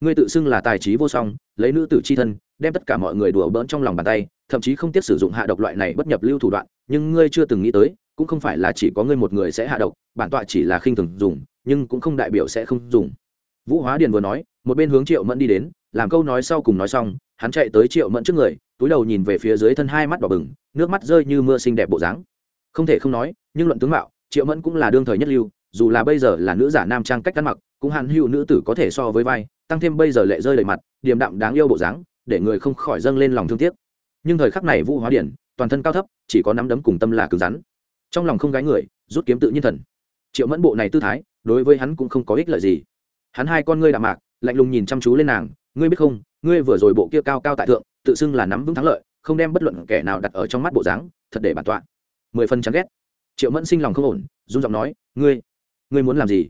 Ngươi tự xưng là tài trí vô song, lấy nữ tử c h i thân, đem tất cả mọi người đùa bỡn trong lòng bàn tay, thậm chí không tiếc sử dụng hạ độc loại này bất nhập lưu thủ đoạn, nhưng ngươi chưa từng nghĩ tới, cũng không phải là chỉ có ngươi một người sẽ hạ độc, bản tọa chỉ là khinh thường dùng, nhưng cũng không đại biểu sẽ không dùng. Vũ hóa điền vừa nói, một bên hướng triệu mẫn đi đến, làm câu nói sau cùng nói xong, hắn chạy tới triệu mẫn trước người, túi đầu nhìn về phía dưới thân hai mắt đỏ bừng nước mắt rơi như mưa xinh đẹp bộ dáng. Không thể không nói, nhưng luận tướng mạo, triệu mẫn cũng là đương thời nhất lưu, dù là bây giờ là nữ giả nam trang cách ăn mặc, cũng hàn hữu nữ tử có thể so với vai, tăng thêm bây giờ lệ rơi đầy mặt, điềm đạm đáng yêu bộ dáng, để người không khỏi dâng lên lòng thương tiếc. Nhưng thời khắc này vũ hóa điển, toàn thân cao thấp, chỉ có nắm đấm cùng tâm là cứng rắn. Trong lòng không gái người, rút kiếm tự nhiên thần. Triệu mẫn bộ này tư thái, đối với hắn cũng không có ích lợi gì. Hắn hai con ngươi đạm mạc, lạnh lùng nhìn chăm chú lên nàng, ngươi biết không, ngươi vừa rồi bộ kia cao cao tại thượng, tự xưng là nắm vững thắng lợi không đem bất luận kẻ nào đặt ở trong mắt bộ dáng, thật để bản tọa mười phần chán ghét. Triệu mẫn sinh lòng không ổn, run giọng nói, ngươi ngươi muốn làm gì?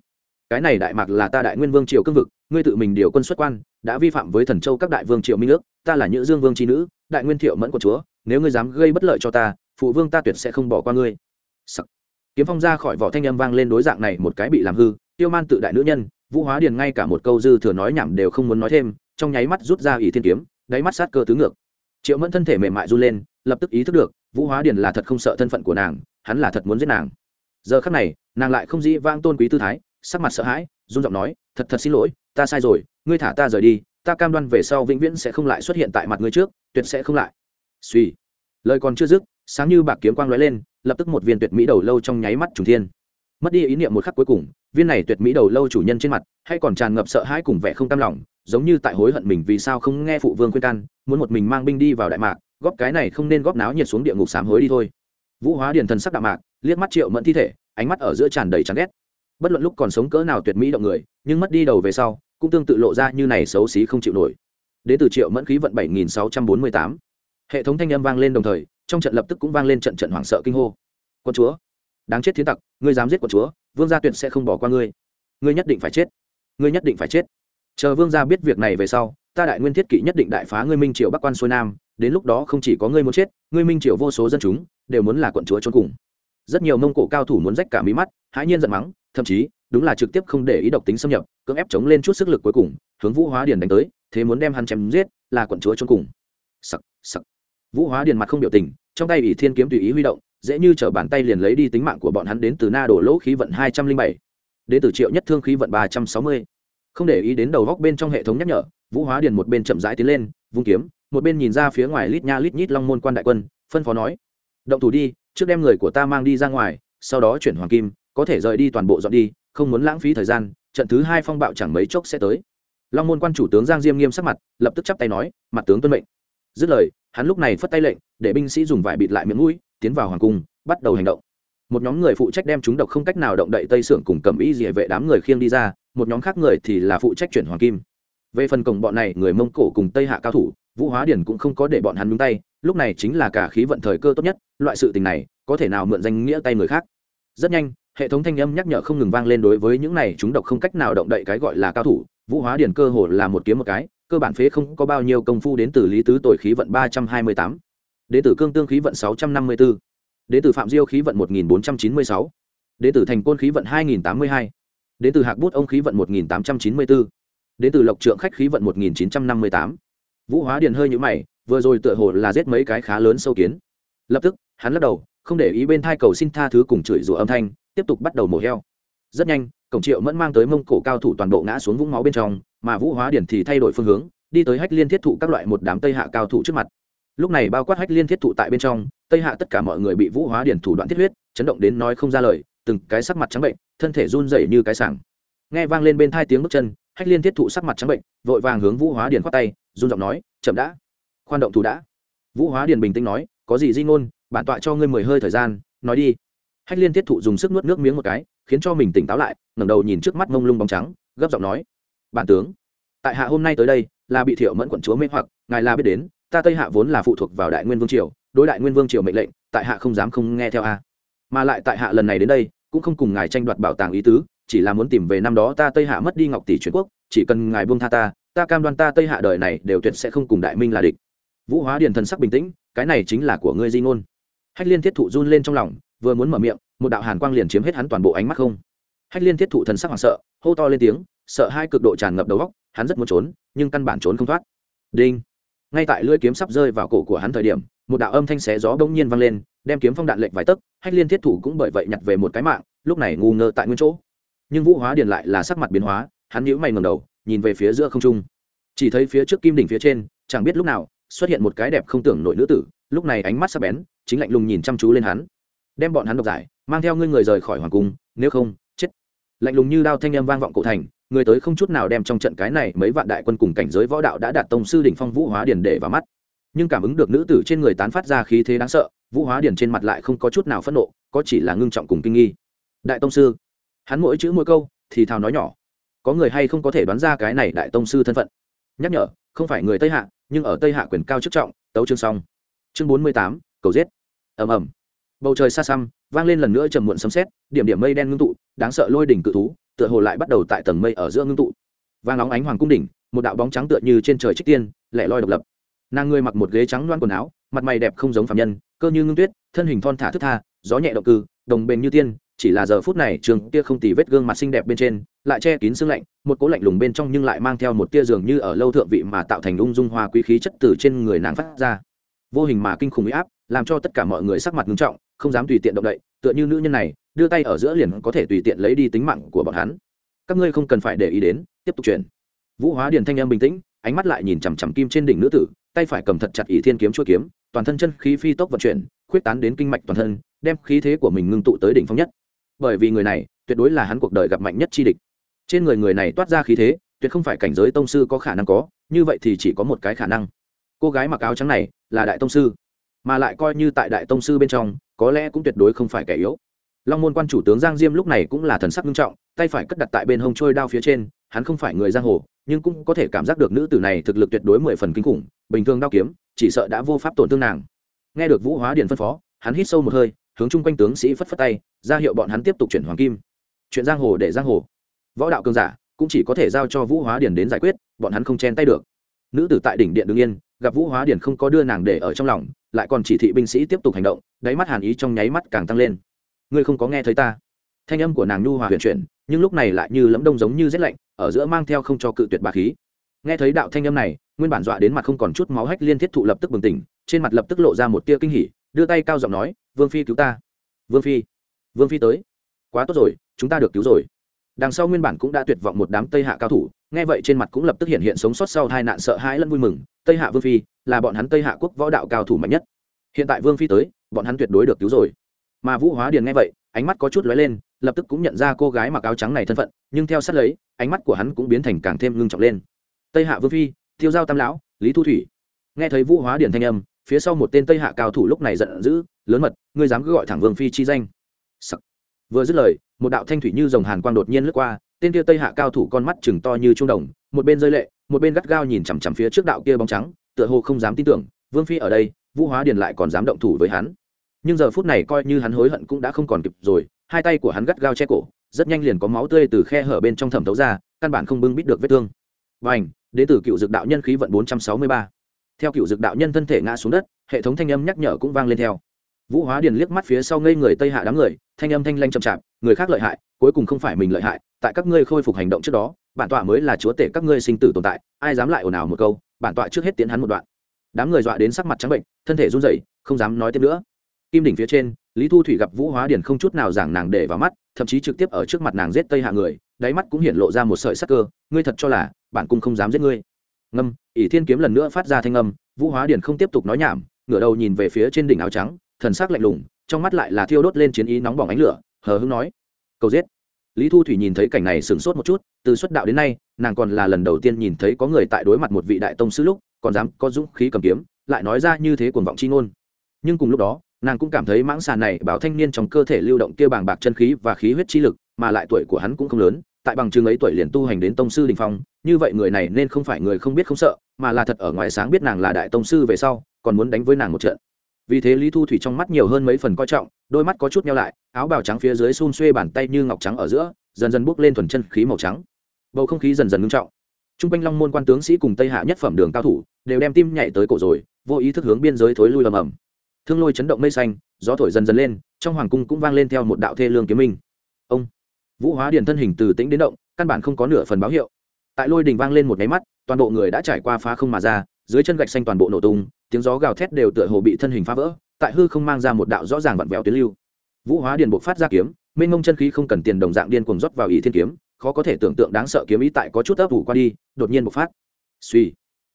Cái này đại mạc là ta đại nguyên vương triều cương vực, ngươi tự mình điều quân xuất quan, đã vi phạm với thần châu các đại vương triều minh nước ta là nhữ dương vương tri nữ, đại nguyên thiệu mẫn của chúa, nếu ngươi dám gây bất lợi cho ta, phụ vương ta tuyệt sẽ không bỏ qua ngươi. Sắc. kiếm phong ra khỏi vỏ thanh âm vang lên đối dạng này một cái bị làm hư, tiêu man tự đại nữ nhân, vũ hóa điền ngay cả một câu dư thừa nói nhảm đều không muốn nói thêm, trong nháy mắt rút ra ỷ thiên kiếm, đáy mắt sát cơ tứ ngược triệu mẫn thân thể mềm mại run lên, lập tức ý thức được, vũ hóa điền là thật không sợ thân phận của nàng, hắn là thật muốn giết nàng. Giờ khắc này, nàng lại không dĩ vang tôn quý tư thái, sắc mặt sợ hãi, run giọng nói, thật thật xin lỗi, ta sai rồi, ngươi thả ta rời đi, ta cam đoan về sau vĩnh viễn sẽ không lại xuất hiện tại mặt ngươi trước, tuyệt sẽ không lại. Suy. Lời còn chưa dứt, sáng như bạc kiếm quang lóe lên, lập tức một viên tuyệt mỹ đầu lâu trong nháy mắt trùng thiên. Mất đi ý niệm một khắc cuối cùng, viên này tuyệt mỹ đầu lâu chủ nhân trên mặt, hay còn tràn ngập sợ hãi cùng vẻ không cam lòng giống như tại hối hận mình vì sao không nghe phụ vương khuyên can, muốn một mình mang binh đi vào đại mạc, góp cái này không nên góp náo nhiệt xuống địa ngục sám hối đi thôi. Vũ hóa điền thần sắc đạo mạc, liếc mắt triệu mẫn thi thể, ánh mắt ở giữa tràn đầy chán ghét. Bất luận lúc còn sống cỡ nào tuyệt mỹ động người, nhưng mất đi đầu về sau, cũng tương tự lộ ra như này xấu xí không chịu nổi. Đến từ triệu mẫn khí vận bảy nghìn sáu trăm bốn mươi tám, hệ thống thanh âm vang lên đồng thời, trong trận lập tức cũng vang lên trận trận hoảng sợ kinh hô. Quân chúa, đáng chết thiên tặc, ngươi dám giết quân chúa, vương gia tuyệt sẽ không bỏ qua ngươi. Ngươi nhất định phải chết. Ngươi nhất định phải chết chờ vương gia biết việc này về sau, ta đại nguyên thiết kỵ nhất định đại phá ngươi minh triều bắc quan xuôi nam, đến lúc đó không chỉ có ngươi muốn chết, ngươi minh triều vô số dân chúng đều muốn là quận chúa trốn cùng. Rất nhiều mông cổ cao thủ muốn rách cả mí mắt, hãi nhiên giận mắng, thậm chí, đúng là trực tiếp không để ý độc tính xâm nhập, cưỡng ép chống lên chút sức lực cuối cùng, hướng vũ hóa điền đánh tới, thế muốn đem hắn chém giết, là quận chúa trốn cùng. Sặc sặc. Vũ hóa điền mặt không biểu tình, trong tay ỷ thiên kiếm tùy ý huy động, dễ như chở bàn tay liền lấy đi tính mạng của bọn hắn đến từ na đổ lỗ khí vận hai trăm linh bảy, đến từ triệu nhất thương khí vận ba trăm sáu mươi không để ý đến đầu góc bên trong hệ thống nhắc nhở, vũ hóa điền một bên chậm rãi tiến lên, vung kiếm, một bên nhìn ra phía ngoài lít nha lít nhít long môn quan đại quân, phân phó nói, động thủ đi, trước đem người của ta mang đi ra ngoài, sau đó chuyển hoàng kim, có thể rời đi toàn bộ dọn đi, không muốn lãng phí thời gian, trận thứ hai phong bạo chẳng mấy chốc sẽ tới. Long môn quan chủ tướng giang diêm nghiêm sắc mặt, lập tức chắp tay nói, mặt tướng tuân mệnh. Dứt lời, hắn lúc này phất tay lệnh, để binh sĩ dùng vải bịt lại miệng mũi, tiến vào hoàng cung, bắt đầu hành động. Một nhóm người phụ trách đem chúng độc không cách nào động đậy tây sưởng cùng cầm ý địa vệ đám người khiêng đi ra một nhóm khác người thì là phụ trách chuyển hoàng kim. Về phần cổng bọn này, người mông cổ cùng tây hạ cao thủ, vũ hóa điển cũng không có để bọn hắn nhúng tay, lúc này chính là cả khí vận thời cơ tốt nhất, loại sự tình này, có thể nào mượn danh nghĩa tay người khác. Rất nhanh, hệ thống thanh âm nhắc nhở không ngừng vang lên đối với những này chúng độc không cách nào động đậy cái gọi là cao thủ, vũ hóa điển cơ hồ là một kiếm một cái, cơ bản phế không có bao nhiêu công phu đến từ lý tứ tội khí vận ba trăm hai mươi tám. Đến từ cương tương khí vận sáu trăm năm mươi bốn đến từ phạm diêu khí vận một nghìn bốn trăm chín mươi sáu. Đến từ thành côn khí vận hai nghìn tám mươi hai đến từ hạc bút ông khí vận một nghìn tám trăm chín mươi bốn đến từ lộc trượng khách khí vận một nghìn chín trăm năm mươi tám. Vũ hóa điền hơi nhũ mày, vừa rồi tựa hồ là giết mấy cái khá lớn sâu kiến. Lập tức, hắn lắc đầu, không để ý bên thai cầu xin tha thứ cùng chửi rủa âm thanh, tiếp tục bắt đầu mổ heo. Rất nhanh, cổng triệu mẫn mang tới mông cổ cao thủ toàn bộ ngã xuống vũng máu bên trong, mà vũ hóa điển thì thay đổi phương hướng, đi tới hách liên thiết thụ các loại một đám tây hạ cao thủ trước mặt. Lúc này bao quát hách liên thiết thụ tại bên trong, tây hạ tất cả mọi người bị vũ hóa điển thủ đoạn thiết huyết, chấn động đến nói không ra lời từng cái sắc mặt trắng bệnh, thân thể run rẩy như cái sảng. Nghe vang lên bên thai tiếng bước chân, hách liên thiết thụ sắc mặt trắng bệnh, vội vàng hướng vũ hóa Điền khoát tay, run giọng nói, chậm đã. Khoan động thủ đã. Vũ hóa Điền bình tĩnh nói, có gì di ngôn, bản tọa cho ngươi mười hơi thời gian, nói đi. Hách liên thiết thụ dùng sức nuốt nước miếng một cái, khiến cho mình tỉnh táo lại, ngẩng đầu nhìn trước mắt mông lung bóng trắng, gấp giọng nói, bản tướng, tại hạ hôm nay tới đây là bị thiệu mẫn quận chúa mê hoặc, ngài là biết đến, ta tây hạ vốn là phụ thuộc vào đại nguyên vương triều, đối đại nguyên vương triều mệnh lệnh, tại hạ không dám không nghe theo a. Mà lại tại hạ lần này đến đây cũng không cùng ngài tranh đoạt bảo tàng ý tứ, chỉ là muốn tìm về năm đó ta tây hạ mất đi ngọc tỷ truyền quốc, chỉ cần ngài buông tha ta ta cam đoan ta tây hạ đời này đều tuyệt sẽ không cùng đại minh là địch. Vũ hóa điền thần sắc bình tĩnh, cái này chính là của ngươi di ngôn. Hách liên thiết thụ run lên trong lòng, vừa muốn mở miệng, một đạo hàn quang liền chiếm hết hắn toàn bộ ánh mắt không. Hách liên thiết thụ thần sắc hoảng sợ, hô to lên tiếng, sợ hai cực độ tràn ngập đầu góc hắn rất muốn trốn, nhưng căn bản trốn không thoát. Đinh. Ngay tại lưỡi kiếm sắp rơi vào cổ của hắn thời điểm, một đạo âm thanh xé gió bỗng nhiên vang lên đem kiếm phong đạn lệnh vài tấc, hách liên thiết thủ cũng bởi vậy nhặt về một cái mạng, lúc này ngu ngơ tại nguyên chỗ. Nhưng vũ hóa điền lại là sắc mặt biến hóa, hắn nhíu mày ngầm đầu, nhìn về phía giữa không trung. Chỉ thấy phía trước kim đỉnh phía trên, chẳng biết lúc nào, xuất hiện một cái đẹp không tưởng nổi nữ tử, lúc này ánh mắt sắc bén, chính lạnh lùng nhìn chăm chú lên hắn. Đem bọn hắn độc giải, mang theo ngươi người rời khỏi hoàng cung, nếu không, chết. Lạnh lùng như đao thanh âm vang vọng cổ thành, người tới không chút nào đem trong trận cái này mấy vạn đại quân cùng cảnh giới võ đạo đã đạt tông sư đỉnh phong vũ hóa điền để vào mắt. Nhưng cảm ứng được nữ tử trên người tán phát ra khí thế đáng sợ vũ hóa điền trên mặt lại không có chút nào phẫn nộ, có chỉ là ngưng trọng cùng kinh nghi. Đại tông sư, hắn mỗi chữ mỗi câu thì thào nói nhỏ. Có người hay không có thể đoán ra cái này đại tông sư thân phận? Nhắc nhở, không phải người tây hạ, nhưng ở tây hạ quyền cao chức trọng, tấu chương xong. Chương bốn mươi tám, cầu giết. Ầm ầm. Bầu trời xa xăm, vang lên lần nữa trầm muộn sấm sét, điểm điểm mây đen ngưng tụ, đáng sợ lôi đỉnh cự thú, tựa hồ lại bắt đầu tại tầng mây ở giữa ngưng tụ. Vang óng ánh hoàng cung đỉnh, một đạo bóng trắng tựa như trên trời trích tiên, lẻ loi độc lập. Nàng người mặc một ghế trắng loan quần áo, mặt mày đẹp không giống phạm nhân cơ như ngưng tuyết, thân hình thon thả thức tha, gió nhẹ động cư, đồng bền như tiên, chỉ là giờ phút này trường tia không tì vết gương mặt xinh đẹp bên trên, lại che kín xương lạnh, một cố lạnh lùng bên trong nhưng lại mang theo một tia dường như ở lâu thượng vị mà tạo thành ung dung hoa quý khí chất từ trên người nàng phát ra. Vô hình mà kinh khủng uy áp, làm cho tất cả mọi người sắc mặt nghiêm trọng, không dám tùy tiện động đậy, tựa như nữ nhân này, đưa tay ở giữa liền có thể tùy tiện lấy đi tính mạng của bọn hắn. Các ngươi không cần phải để ý đến, tiếp tục chuyển. Vũ hóa điền thanh em bình tĩnh, ánh mắt lại nhìn chằm chằm kim trên đỉnh nữ tử, tay phải cầm thật chặt ỷ thiên kiếm chuôi kiếm toàn thân chân khí phi tốc vận chuyển, khuyết tán đến kinh mạch toàn thân, đem khí thế của mình ngưng tụ tới đỉnh phong nhất. Bởi vì người này, tuyệt đối là hắn cuộc đời gặp mạnh nhất chi địch. Trên người người này toát ra khí thế, tuyệt không phải cảnh giới tông sư có khả năng có, như vậy thì chỉ có một cái khả năng. Cô gái mặc áo trắng này là đại tông sư, mà lại coi như tại đại tông sư bên trong, có lẽ cũng tuyệt đối không phải kẻ yếu long môn quan chủ tướng giang diêm lúc này cũng là thần sắc nghiêm trọng, tay phải cất đặt tại bên hông trôi đao phía trên, hắn không phải người giang hồ, nhưng cũng có thể cảm giác được nữ tử này thực lực tuyệt đối mười phần kinh khủng, bình thường đao kiếm, chỉ sợ đã vô pháp tổn thương nàng. Nghe được vũ hóa điện phân phó, hắn hít sâu một hơi, hướng chung quanh tướng sĩ phất phất tay, ra hiệu bọn hắn tiếp tục chuyển hoàng kim. Chuyện giang hồ để giang hồ. Võ đạo cường giả cũng chỉ có thể giao cho vũ hóa Điện đến giải quyết, bọn hắn không chen tay được. Nữ tử tại đỉnh điện đương yên, gặp vũ hóa Điện không có đưa nàng để ở trong lòng, lại còn chỉ thị binh sĩ tiếp tục hành động, đáy mắt hàn ý trong nháy mắt càng tăng lên ngươi không có nghe thấy ta. Thanh âm của nàng nhu hòa huyền chuyển, nhưng lúc này lại như lẫm đông giống như rét lạnh, ở giữa mang theo không cho cự tuyệt bà khí. Nghe thấy đạo thanh âm này, nguyên bản dọa đến mặt không còn chút máu hách liên thiết thụ lập tức bừng tỉnh, trên mặt lập tức lộ ra một tia kinh hỉ, đưa tay cao giọng nói, vương phi cứu ta. Vương phi vương phi tới. Quá tốt rồi, chúng ta được cứu rồi. Đằng sau nguyên bản cũng đã tuyệt vọng một đám tây hạ cao thủ, nghe vậy trên mặt cũng lập tức hiện hiện sống sót sau hai nạn sợ hãi lẫn vui mừng, tây hạ vương phi, là bọn hắn tây hạ quốc võ đạo cao thủ mạnh nhất. Hiện tại vương phi tới, bọn hắn tuyệt đối được cứu rồi mà vũ hóa điền nghe vậy, ánh mắt có chút lóe lên, lập tức cũng nhận ra cô gái mặc áo trắng này thân phận, nhưng theo sát lấy, ánh mắt của hắn cũng biến thành càng thêm ngưng trọng lên. Tây hạ vương phi, tiêu giao tam lão, lý thu thủy. Nghe thấy vũ hóa điền thanh âm, phía sau một tên tây hạ cao thủ lúc này giận dữ, lớn mật, ngươi dám cứ gọi thẳng vương phi chi danh、Sắc. Vừa dứt lời, một đạo thanh thủy như dòng hàn quang đột nhiên lướt qua, tên kia tây hạ cao thủ con mắt chừng to như trung đồng, một bên rơi lệ, một bên gắt gao nhìn chằm chằm phía trước đạo kia bóng trắng, tựa hồ không dám tin tưởng, vương phi ở đây, vũ hóa điền lại còn dám động thủ với hắn nhưng giờ phút này coi như hắn hối hận cũng đã không còn kịp rồi, hai tay của hắn gắt gao che cổ, rất nhanh liền có máu tươi từ khe hở bên trong thẩm thấu ra, căn bản không bưng bít được vết thương. Và ảnh đến từ cựu dược đạo nhân khí vận bốn trăm sáu mươi ba. Theo cựu dược đạo nhân thân thể ngã xuống đất, hệ thống thanh âm nhắc nhở cũng vang lên theo. Vũ hóa điền liếc mắt phía sau ngây người tây hạ đám người, thanh âm thanh lanh chậm chạp, người khác lợi hại, cuối cùng không phải mình lợi hại, tại các ngươi khôi phục hành động trước đó, bản tọa mới là chúa tể các ngươi sinh tử tồn tại, ai dám lại ồn ào một câu, bản tọa trước hết tiến hắn một đoạn. Đám người dọa đến sắc mặt trắng bệnh, thân thể run rẩy, không dám nói tiếp nữa kim đỉnh phía trên, lý thu thủy gặp vũ hóa điền không chút nào giảng nàng để vào mắt, thậm chí trực tiếp ở trước mặt nàng giết tây hạ người, đáy mắt cũng hiện lộ ra một sợi sắc cơ, ngươi thật cho là bản cung không dám giết ngươi? Ngâm, ỷ thiên kiếm lần nữa phát ra thanh âm, vũ hóa điền không tiếp tục nói nhảm, ngửa đầu nhìn về phía trên đỉnh áo trắng, thần sắc lạnh lùng, trong mắt lại là thiêu đốt lên chiến ý nóng bỏng ánh lửa, hờ hững nói, cầu giết. Lý thu thủy nhìn thấy cảnh này sửng sốt một chút, từ xuất đạo đến nay, nàng còn là lần đầu tiên nhìn thấy có người tại đối mặt một vị đại tông sư lúc, còn dám có dũng khí cầm kiếm, lại nói ra như thế cuồng vọng chi ngôn. Nhưng cùng lúc đó nàng cũng cảm thấy mãng xà này bảo thanh niên trong cơ thể lưu động kia bàng bạc chân khí và khí huyết chi lực, mà lại tuổi của hắn cũng không lớn, tại bằng chứng ấy tuổi liền tu hành đến tông sư đình phong, như vậy người này nên không phải người không biết không sợ, mà là thật ở ngoài sáng biết nàng là đại tông sư về sau, còn muốn đánh với nàng một trận. Vì thế lý thu thủy trong mắt nhiều hơn mấy phần coi trọng, đôi mắt có chút nhau lại, áo bào trắng phía dưới xun xuê bàn tay như ngọc trắng ở giữa, dần dần bước lên thuần chân khí màu trắng. Bầu không khí dần dần ngưng trọng. T r u n g quanh long môn quan tướng sĩ cùng tây hạ nhất phẩm đường cao thủ, đều đem tim nhảy tới cổ rồi, vô ý thức hướng biên giới thối lui ầm ầm thương lôi chấn động mây xanh, gió thổi dần dần lên, trong hoàng cung cũng vang lên theo một đạo thê lương kiếm minh. Ông, vũ hóa điền thân hình từ tĩnh đến động, căn bản không có nửa phần báo hiệu. Tại lôi đình vang lên một máy mắt, toàn bộ người đã trải qua phá không mà ra, dưới chân gạch xanh toàn bộ nổ tung, tiếng gió gào thét đều tựa hồ bị thân hình phá vỡ, tại hư không mang ra một đạo rõ ràng vặn vẹo tuyến lưu. Vũ hóa điền buộc phát ra kiếm, mênh mông chân khí không cần tiền đồng dạng điên cuồng rót vào ý thiên kiếm, khó có thể tưởng tượng đáng sợ kiếm ý tại có chút ấp ủ qua đi, đột nhiên bộc phát. Suy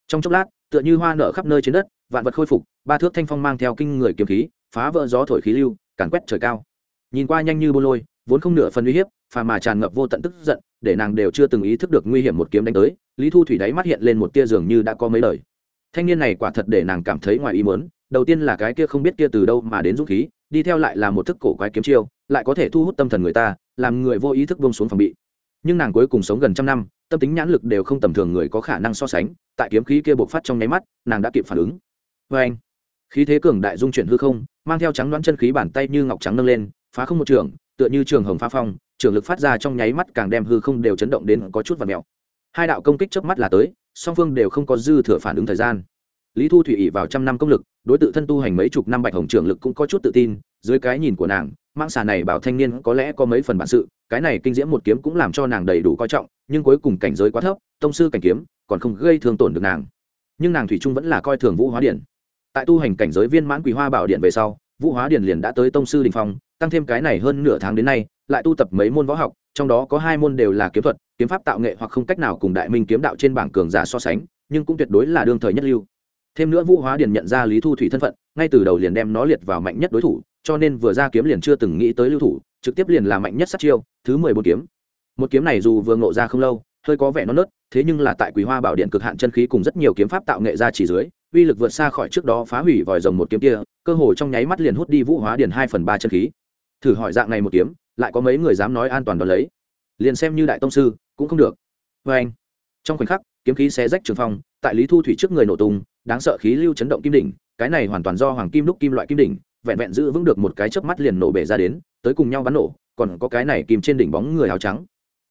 trong chốc lát tựa như hoa nở khắp nơi trên đất, vạn vật khôi phục, ba thước thanh phong mang theo kinh người kiếm khí, phá vỡ gió thổi khí lưu, càn quét trời cao. Nhìn qua nhanh như bô lôi, vốn không nửa phần uy hiếp phà mà tràn ngập vô tận tức giận, để nàng đều chưa từng ý thức được nguy hiểm một kiếm đánh tới, lý thu thủy đáy mắt hiện lên một tia dường như đã có mấy lời. Thanh niên này quả thật để nàng cảm thấy ngoài ý mớn đầu tiên là cái kia không biết kia từ đâu mà đến dũng khí, đi theo lại là một thức cổ quái kiếm chiêu, lại có thể thu hút tâm thần người ta, làm người vô ý thức bông xuống phòng bị. Nhưng nàng cuối cùng sống gần trăm năm tâm tính nhãn lực đều không tầm thường người có khả năng so sánh, tại kiếm khí kia bộc phát trong nháy mắt, nàng đã kịp phản ứng. Vê anh, khí thế cường đại dung chuyển hư không, mang theo trắng đoán chân khí bàn tay như ngọc trắng nâng lên, phá không một trường, tựa như trường hồng phá phong, trường lực phát ra trong nháy mắt càng đem hư không đều chấn động đến có chút và mèo hai đạo công kích trước mắt là tới, song phương đều không có dư thừa phản ứng thời gian. Lý thu thủy ỉ vào trăm năm công lực, đối tự thân tu hành mấy chục năm bạch hồng trường lực cũng có chút tự tin, dưới cái nhìn của nàng mang xà này bảo thanh niên có lẽ có mấy phần bản sự, cái này kinh diễm một kiếm cũng làm cho nàng đầy đủ coi trọng nhưng cuối cùng cảnh giới quá thấp, tông sư cảnh kiếm còn không gây thương tổn được nàng. Nhưng nàng thủy trung vẫn là coi thường vũ hóa điện tại tu hành cảnh giới viên mãn quỳ hoa bảo điện về sau, vũ hóa điện liền đã tới tông sư đình phong, tăng thêm cái này hơn nửa tháng đến nay, lại tu tập mấy môn võ học, trong đó có hai môn đều là kiếm thuật, kiếm pháp tạo nghệ hoặc không cách nào cùng đại minh kiếm đạo trên bảng cường giả so sánh, nhưng cũng tuyệt đối là đương thời nhất lưu. Thêm nữa vũ hóa điền nhận ra lý thu thủy thân phận, ngay từ đầu liền đem nó liệt vào mạnh nhất đối thủ, cho nên vừa ra kiếm liền chưa từng nghĩ tới lưu thủ, trực tiếp liền là mạnh nhất sát chiêu, thứ mười bốn kiếm một kiếm này dù vừa ngộ ra không lâu, hơi có vẻ non nớt, thế nhưng là tại quý hoa bảo điện cực hạn chân khí cùng rất nhiều kiếm pháp tạo nghệ ra chỉ dưới, uy lực vượt xa khỏi trước đó phá hủy vòi rồng một kiếm kia, cơ hồ trong nháy mắt liền hút đi vũ hóa điền hai phần ba chân khí. Thử hỏi dạng này một kiếm, lại có mấy người dám nói an toàn đ lấy? Liền xem như đại tông sư, cũng không được. Vê anh, trong khoảnh khắc, kiếm khí xé rách trường phong, tại lý thu thủy trước người nổ tung, đáng sợ khí lưu chấn động kim đỉnh, cái này hoàn toàn do hoàng kim đúc kim loại kim đỉnh, vẹn vẹn giữ vững được một cái chớp mắt liền nổ bể ra đến, tới cùng nhau bắn nổ, còn có cái này kìm trên đỉnh bóng người áo trắng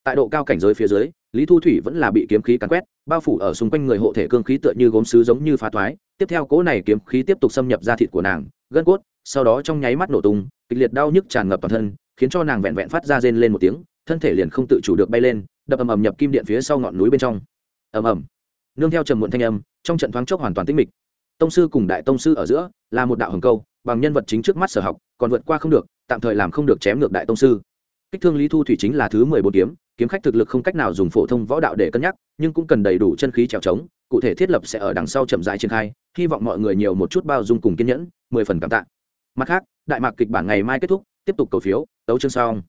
tại độ cao cảnh giới phía dưới, lý thu thủy vẫn là bị kiếm khí cắn quét, bao phủ ở xung quanh người hộ thể cương khí tựa như gốm sứ giống như phá thoái. Tiếp theo, cỗ này kiếm khí tiếp tục xâm nhập ra thịt của nàng, gân cốt, sau đó trong nháy mắt nổ tung, kịch liệt đau nhức tràn ngập toàn thân, khiến cho nàng vẹn vẹn phát ra rên lên một tiếng, thân thể liền không tự chủ được bay lên, đập ầm ầm nhập kim điện phía sau ngọn núi bên trong. Ầm ầm. Nương theo trầm muộn thanh âm, trong trận thoáng chốc hoàn toàn tĩnh mịch. Tông sư cùng đại tông sư ở giữa, là một đạo hồng câu, bằng nhân vật chính trước mắt sở học, còn vượt qua không được, tạm thời làm không được chém ngược đại tông sư. Kích thương lý thu thủy chính là thứ mười bốn kiếm kiếm khách thực lực không cách nào dùng phổ thông võ đạo để cân nhắc, nhưng cũng cần đầy đủ chân khí trèo trống, cụ thể thiết lập sẽ ở đằng sau chậm rãi triển khai, hy vọng mọi người nhiều một chút bao dung cùng kiên nhẫn, mười phần cảm tạ. Mặt khác, đại mạc kịch bản ngày mai kết thúc, tiếp tục cầu phiếu, tấu chương sau.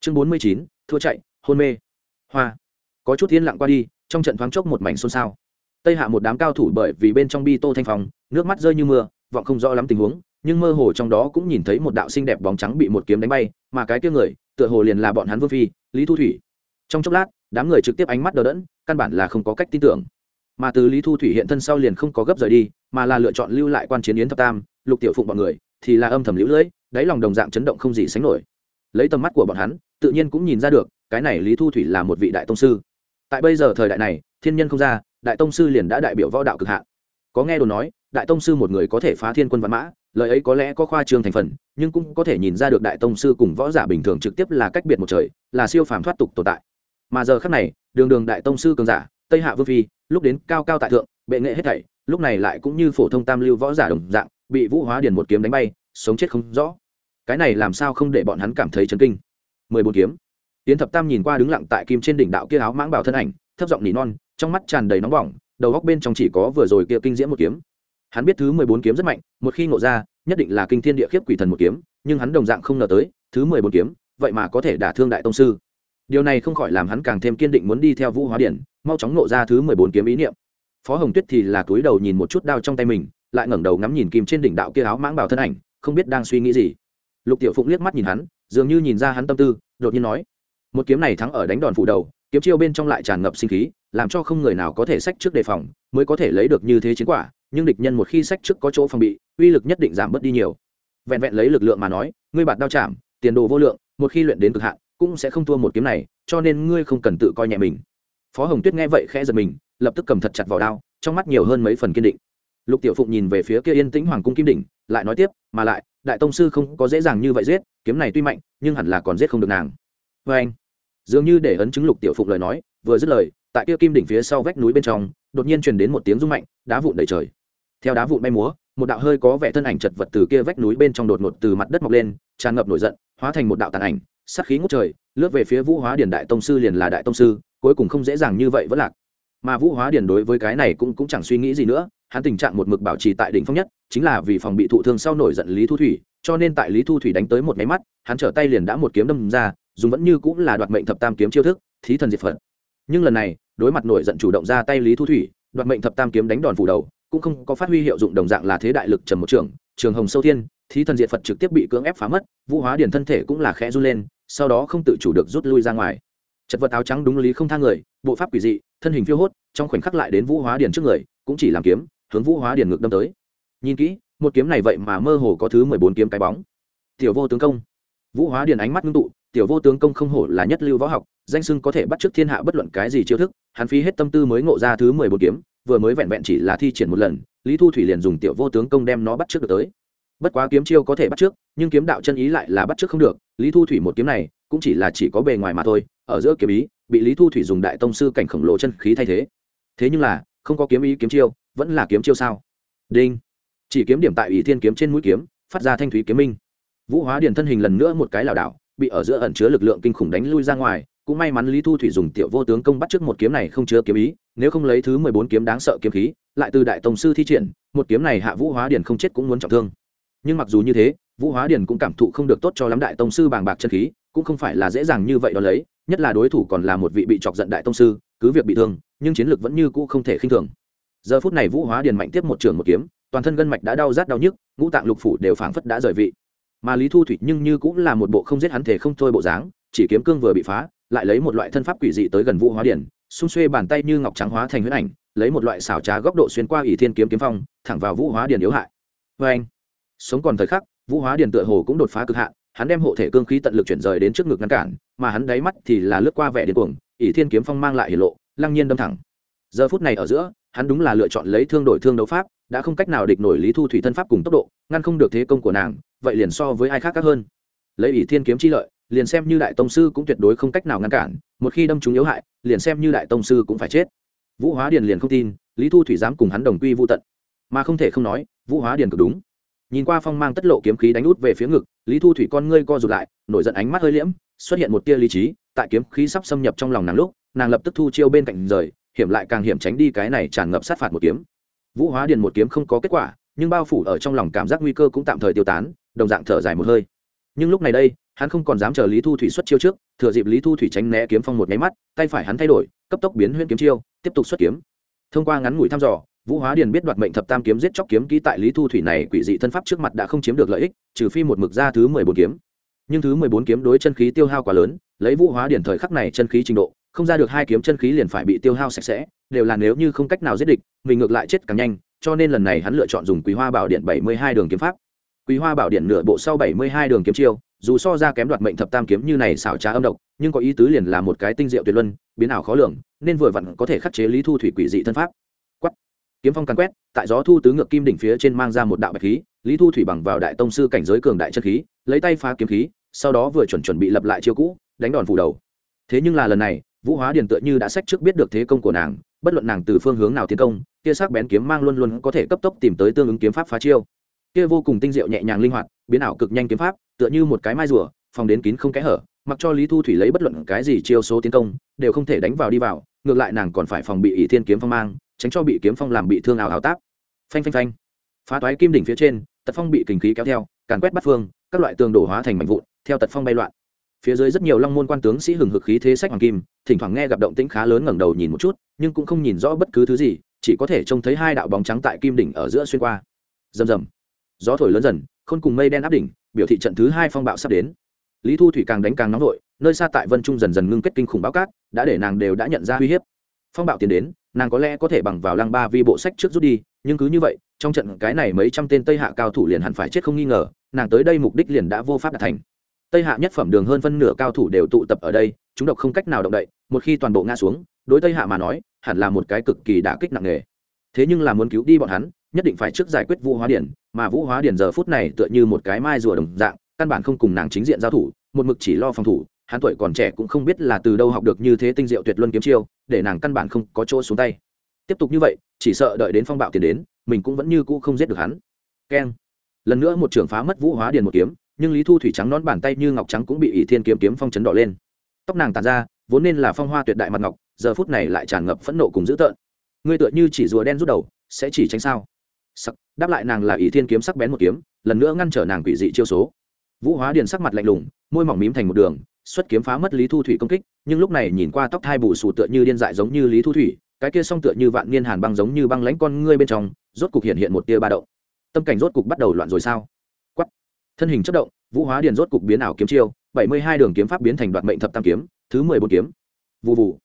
Chương bốn mươi chín, thua chạy, hôn mê. Hoa. Có chút yên lặng qua đi, trong trận thoáng chốc một mảnh xôn xao. Tây hạ một đám cao thủ bởi vì bên trong bi tô thanh phòng nước mắt rơi như mưa, vọng không rõ lắm tình huống, nhưng mơ hồ trong đó cũng nhìn thấy một đạo xinh đẹp bóng trắng bị một kiếm đánh bay, mà cái kia người, tựa hồ liền là bọn hắn vương phi, lý thu thủy trong chốc lát, đám người trực tiếp ánh mắt đờ đẫn, căn bản là không có cách tin tưởng. Mà từ lý thu thủy hiện thân sau liền không có gấp rời đi, mà là lựa chọn lưu lại quan chiến yến thập tam, lục tiểu phụng bọn người, thì là âm thầm lũ lưỡi đáy lòng đồng dạng chấn động không gì sánh nổi. Lấy tầm mắt của bọn hắn, tự nhiên cũng nhìn ra được, cái này lý thu thủy là một vị đại tông sư. Tại bây giờ thời đại này, thiên nhân không ra, đại tông sư liền đã đại biểu võ đạo cực hạn. Có nghe đồn nói, đại tông sư một người có thể phá thiên quân văn mã, lời ấy có lẽ có khoa trương thành phần, nhưng cũng có thể nhìn ra được đại tông sư cùng võ giả bình thường trực tiếp là cách biệt một trời, là siêu phàm thoát tục tồn tại mà giờ khác này, đường đường đại tông sư cường giả, tây hạ vương phi, lúc đến cao cao tại thượng, bệ nghệ hết thảy, lúc này lại cũng như phổ thông tam lưu võ giả đồng dạng, bị vũ hóa điền một kiếm đánh bay, sống chết không rõ. Cái này làm sao không để bọn hắn cảm thấy chấn kinh? Mười bốn kiếm. Tiến thập tam nhìn qua đứng lặng tại kim trên đỉnh đạo kia áo mãng bảo thân ảnh, thấp giọng nỉ non, trong mắt tràn đầy nóng bỏng, đầu góc bên trong chỉ có vừa rồi kia kinh diễm một kiếm. Hắn biết thứ mười bốn kiếm rất mạnh, một khi ngộ ra, nhất định là kinh thiên địa khiếp quỷ thần một kiếm, nhưng hắn đồng dạng không ngờ tới, thứ mười bốn kiếm, vậy mà có thể đả thương đại tông sư điều này không khỏi làm hắn càng thêm kiên định muốn đi theo vũ hóa điển, mau chóng ngộ ra thứ mười bốn kiếm ý niệm. Phó hồng tuyết thì là túi đầu nhìn một chút đao trong tay mình, lại ngẩng đầu ngắm nhìn kim trên đỉnh đạo kia áo mãng bảo thân ảnh, không biết đang suy nghĩ gì. Lục tiểu phụng liếc mắt nhìn hắn, dường như nhìn ra hắn tâm tư, đột nhiên nói, một kiếm này thắng ở đánh đòn phủ đầu, kiếm chiêu bên trong lại tràn ngập sinh khí, làm cho không người nào có thể sách trước đề phòng, mới có thể lấy được như thế chiến quả, nhưng địch nhân một khi sách trước có chỗ phòng bị, uy lực nhất định giảm bớt đi nhiều. Vẹn vẹn lấy lực lượng mà nói, ngươi bạt đao chạm, tiền đồ vô lượng, một khi luyện đến cực hạn cũng sẽ không thua một kiếm này, cho nên ngươi không cần tự coi nhẹ mình. Phó hồng tuyết nghe vậy khẽ giật mình, lập tức cầm thật chặt vào đao, trong mắt nhiều hơn mấy phần kiên định. Lục tiểu phụng nhìn về phía kia yên tĩnh hoàng cung kim đỉnh, lại nói tiếp, mà lại, đại tông sư không có dễ dàng như vậy giết, kiếm này tuy mạnh, nhưng hẳn là còn giết không được nàng. Vê anh, dường như để ấn chứng lục tiểu phụng lời nói, vừa dứt lời, tại kia kim đỉnh phía sau vách núi bên trong, đột nhiên truyền đến một tiếng rung mạnh, đá vụn đầy trời. Theo đá vụn bay múa, một đạo hơi có vẻ thân ảnh chật vật từ kia vách núi bên trong đột ngột từ mặt đất mọc lên, tràn ngập nổi giận, hóa thành một đạo tàn ảnh sát khí ngút trời, lướt về phía vũ hóa điển đại tông sư liền là đại tông sư, cuối cùng không dễ dàng như vậy vẫn lạc. Mà vũ hóa điển đối với cái này cũng cũng chẳng suy nghĩ gì nữa, hắn tình trạng một mực bảo trì tại đỉnh phong nhất, chính là vì phòng bị thụ thương sau nổi giận lý thu thủy, cho nên tại lý thu thủy đánh tới một máy mắt, hắn trở tay liền đã một kiếm đâm ra, dùng vẫn như cũng là đoạt mệnh thập tam kiếm chiêu thức, thí thần diệt phật. Nhưng lần này, đối mặt nổi giận chủ động ra tay lý thu thủy, đoạt mệnh thập tam kiếm đánh đòn phủ đầu, cũng không có phát huy hiệu dụng đồng dạng là thế đại lực trầm một trường trường hồng sâu thiên thí thần diệt phật trực tiếp bị cưỡng ép phá mất, vũ hóa điển thân thể cũng là khẽ run lên, sau đó không tự chủ được rút lui ra ngoài. Chật vật áo trắng đúng lý không thang người, bộ pháp quỷ dị, thân hình phiêu hốt, trong khoảnh khắc lại đến vũ hóa điển trước người, cũng chỉ làm kiếm, hướng vũ hóa điển ngược đâm tới. Nhìn kỹ, một kiếm này vậy mà mơ hồ có thứ mười bốn kiếm cái bóng. Tiểu vô tướng công. Vũ hóa điển ánh mắt ngưng tụ, tiểu vô tướng công không hổ là nhất lưu võ học, danh sưng có thể bắt chước thiên hạ bất luận cái gì chiêu thức, hắn phí hết tâm tư mới ngộ ra thứ mười bốn kiếm, vừa mới vẹn vẹn chỉ là thi triển một lần, lý thu thủy liền dùng tiểu vô tướng công đem nó bắt trước được tới bất quá kiếm chiêu có thể bắt trước, nhưng kiếm đạo chân ý lại là bắt trước không được. Lý thu thủy một kiếm này, cũng chỉ là chỉ có bề ngoài mà thôi, ở giữa kiếm ý, bị lý thu thủy dùng đại tông sư cảnh khổng lồ chân khí thay thế. Thế nhưng là, không có kiếm ý kiếm chiêu, vẫn là kiếm chiêu sao? Đinh. Chỉ kiếm điểm tại ủy thiên kiếm trên mũi kiếm, phát ra thanh thúy kiếm minh. Vũ hóa điền thân hình lần nữa một cái lảo đảo, bị ở giữa ẩn chứa lực lượng kinh khủng đánh lui ra ngoài. Cũng may mắn lý thu thủy dùng tiểu vô tướng công bắt trước một kiếm này không chứa kiếm ý, nếu không lấy thứ mười bốn kiếm đáng sợ kiếm khí, lại từ đại tổng sư thi triển, một kiếm này hạ vũ hóa điền không chết cũng muốn trọng thương nhưng mặc dù như thế, vũ hóa điền cũng cảm thụ không được tốt cho lắm đại tông sư bàng bạc chân khí, cũng không phải là dễ dàng như vậy đó lấy, nhất là đối thủ còn là một vị bị chọc giận đại tông sư, cứ việc bị thương, nhưng chiến lược vẫn như cũ không thể khinh thường. Giờ phút này vũ hóa điền mạnh tiếp một trường một kiếm, toàn thân gân mạch đã đau rát đau nhức, ngũ tạng lục phủ đều phảng phất đã rời vị. Mà lý thu thủy nhưng như cũng là một bộ không giết hắn thể không thôi bộ dáng, chỉ kiếm cương vừa bị phá, lại lấy một loại thân pháp quỷ dị tới gần vũ hóa điển xung xuê bàn tay như ngọc trắng hóa thành huyết ảnh, lấy một loại xảo trá góc độ xuyên qua ỷ thiên kiếm kiếm phong, thẳng vào vũ hóa điển yếu hại. Vê anh sống còn thời khắc, vũ hóa Điền tựa hồ cũng đột phá cực hạn, hắn đem hộ thể cương khí tận lực chuyển rời đến trước ngực ngăn cản, mà hắn đáy mắt thì là lướt qua vẻ điên cuồng, ỷ thiên kiếm phong mang lại hiển lộ, lăng nhiên đâm thẳng. Giờ phút này ở giữa, hắn đúng là lựa chọn lấy thương đổi thương đấu pháp, đã không cách nào địch nổi lý thu thủy thân pháp cùng tốc độ, ngăn không được thế công của nàng, vậy liền so với ai khác khác hơn. Lấy ỷ thiên kiếm chi lợi, liền xem như đại tông sư cũng tuyệt đối không cách nào ngăn cản, một khi đâm chúng yếu hại, liền xem như đại tông sư cũng phải chết. Vũ hóa điền liền không tin, lý thu thủy dám cùng hắn đồng quy vô tận. Mà không thể không nói, vũ hóa điền cực đúng nhìn qua phong mang tất lộ kiếm khí đánh út về phía ngực, lý thu thủy con ngươi co rụt lại, nổi giận ánh mắt hơi liễm, xuất hiện một tia lý trí, tại kiếm khí sắp xâm nhập trong lòng nàng lúc, nàng lập tức thu chiêu bên cạnh rời, hiểm lại càng hiểm tránh đi cái này tràn ngập sát phạt một kiếm. Vũ hóa điền một kiếm không có kết quả, nhưng bao phủ ở trong lòng cảm giác nguy cơ cũng tạm thời tiêu tán, đồng dạng thở dài một hơi. Nhưng lúc này đây, hắn không còn dám chờ lý thu thủy xuất chiêu trước, thừa dịp lý thu thủy tránh né kiếm phong một nháy mắt, tay phải hắn thay đổi, cấp tốc biến huyễn kiếm chiêu, tiếp tục xuất kiếm. Thông qua ngắn ngủi thăm dò vũ hóa điền biết đoạt mệnh thập tam kiếm giết chóc kiếm kỹ tại lý thu thủy này quỷ dị thân pháp trước mặt đã không chiếm được lợi ích, trừ phi một mực ra thứ mười bốn kiếm. Nhưng thứ mười bốn kiếm đối chân khí tiêu hao quá lớn, lấy vũ hóa điền thời khắc này chân khí trình độ, không ra được hai kiếm chân khí liền phải bị tiêu hao sạch sẽ, đều là nếu như không cách nào giết địch, mình ngược lại chết càng nhanh, cho nên lần này hắn lựa chọn dùng quý hoa bảo điện bảy mươi hai đường kiếm pháp. Quý hoa bảo điện nửa bộ sau bảy mươi hai đường kiếm chiêu, dù so ra kém đoạt mệnh thập tam kiếm như này xảo trá âm độc, nhưng có ý tứ liền là một cái tinh diệu tuyệt luân, biến ảo khó lường, nên vừa vặn có thể khắc chế lý thu thủy quỷ dị thân pháp kiếm phong càn quét, tại gió thu tứ ngược kim đỉnh phía trên mang ra một đạo bạch khí, lý thu thủy bằng vào đại tông sư cảnh giới cường đại chân khí, lấy tay phá kiếm khí, sau đó vừa chuẩn chuẩn bị lập lại chiêu cũ, đánh đòn phủ đầu. Thế nhưng là lần này, vũ hóa điền tựa như đã sách trước biết được thế công của nàng, bất luận nàng từ phương hướng nào tiến công kia sắc bén kiếm mang luôn luôn có thể cấp tốc tìm tới tương ứng kiếm pháp phá chiêu. Kia vô cùng tinh diệu nhẹ nhàng linh hoạt, biến ảo cực nhanh kiếm pháp, tựa như một cái mai rùa, phòng đến kín không kẽ hở, mặc cho lý thu thủy lấy bất luận cái gì chiêu số tiến công, đều không thể đánh vào đi vào, ngược lại nàng còn phải phòng bị ỷ thiên kiếm phong mang tránh cho bị kiếm phong làm bị thương ảo ảo táp. Phanh phanh phanh. Phá toái kim đỉnh phía trên, tật phong bị kình khí kéo theo, càn quét bắt phương, các loại tường đổ hóa thành mảnh vụn, theo tật phong bay loạn. Phía dưới rất nhiều long môn quan tướng sĩ hừng hực khí thế sách hoàng kim, thỉnh thoảng nghe gặp động tĩnh khá lớn ngẩng đầu nhìn một chút, nhưng cũng không nhìn rõ bất cứ thứ gì, chỉ có thể trông thấy hai đạo bóng trắng tại kim đỉnh ở giữa xuyên qua. Rầm rầm. Gió thổi lớn dần, khôn cùng mây đen áp đỉnh, biểu thị trận thứ hai phong bạo sắp đến. Lý thu thủy càng đánh càng nóng vội, nơi xa tại vân trung dần dần ngưng kết kinh khủng báo cát, đã để nàng đều đã nhận ra uy hiếp. Phong bạo tiến đến nàng có lẽ có thể bằng vào lăng ba vi bộ sách trước rút đi, nhưng cứ như vậy, trong trận cái này mấy trăm tên tây hạ cao thủ liền hẳn phải chết không nghi ngờ, nàng tới đây mục đích liền đã vô pháp đạt thành. Tây hạ nhất phẩm đường hơn phân nửa cao thủ đều tụ tập ở đây, chúng độc không cách nào động đậy, một khi toàn bộ ngã xuống, đối tây hạ mà nói, hẳn là một cái cực kỳ đả kích nặng nề. Thế nhưng là muốn cứu đi bọn hắn, nhất định phải trước giải quyết vũ hóa điển, mà vũ hóa điển giờ phút này tựa như một cái mai rùa đồng dạng, căn bản không cùng nàng chính diện giao thủ, một mực chỉ lo phòng thủ hắn tuổi còn trẻ cũng không biết là từ đâu học được như thế tinh diệu tuyệt luân kiếm chiêu, để nàng căn bản không có chỗ xuống tay. Tiếp tục như vậy, chỉ sợ đợi đến phong bạo tiền đến, mình cũng vẫn như cũ không giết được hắn. Keng. Lần nữa một trưởng phá mất vũ hóa điền một kiếm, nhưng lý thu thủy trắng nón bàn tay như ngọc trắng cũng bị ỷ thiên kiếm kiếm phong chấn đỏ lên. Tóc nàng tàn ra, vốn nên là phong hoa tuyệt đại mặt ngọc, giờ phút này lại tràn ngập phẫn nộ cùng dữ tợn. Ngươi tựa như chỉ rùa đen rút đầu, sẽ chỉ tránh sao? Sắc, đáp lại nàng là ỷ thiên kiếm sắc bén một kiếm, lần nữa ngăn trở nàng quỷ dị chiêu số. Vũ hóa điền sắc mặt lạnh lùng, môi mỏng mím thành một đường xuất kiếm phá mất lý thu thủy công kích, nhưng lúc này nhìn qua tóc thai bù sù tựa như điên dại giống như lý thu thủy, cái kia song tựa như vạn niên hàn băng giống như băng lãnh con ngươi bên trong, rốt cục hiện hiện một tia ba động. Tâm cảnh rốt cục bắt đầu loạn rồi sao? Quắt thân hình chất động, vũ hóa điền rốt cục biến ảo kiếm chiêu, bảy mươi hai đường kiếm pháp biến thành đoạn mệnh thập tam kiếm, thứ mười bốn kiếm. Vụ vụ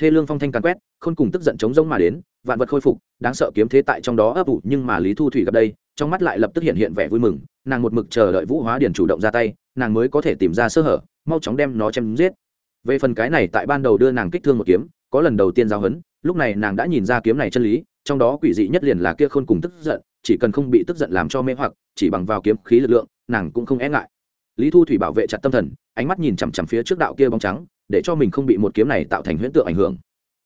thê lương phong thanh càn quét, khôn cùng tức giận chống rông mà đến, vạn vật khôi phục, đáng sợ kiếm thế tại trong đó ấp ủ, nhưng mà lý thu thủy gặp đây, trong mắt lại lập tức hiện hiện vẻ vui mừng, nàng một mực chờ đợi vũ hóa điền chủ động ra tay, nàng mới có thể tìm ra sơ hở mau chóng đem nó chém giết. Về phần cái này tại ban đầu đưa nàng kích thương một kiếm, có lần đầu tiên giao hấn, lúc này nàng đã nhìn ra kiếm này chân lý, trong đó quỷ dị nhất liền là kia khôn cùng tức giận, chỉ cần không bị tức giận làm cho mê hoặc, chỉ bằng vào kiếm khí lực lượng, nàng cũng không e ngại. Lý thu thủy bảo vệ chặt tâm thần, ánh mắt nhìn chằm chằm phía trước đạo kia bóng trắng, để cho mình không bị một kiếm này tạo thành huyễn tượng ảnh hưởng.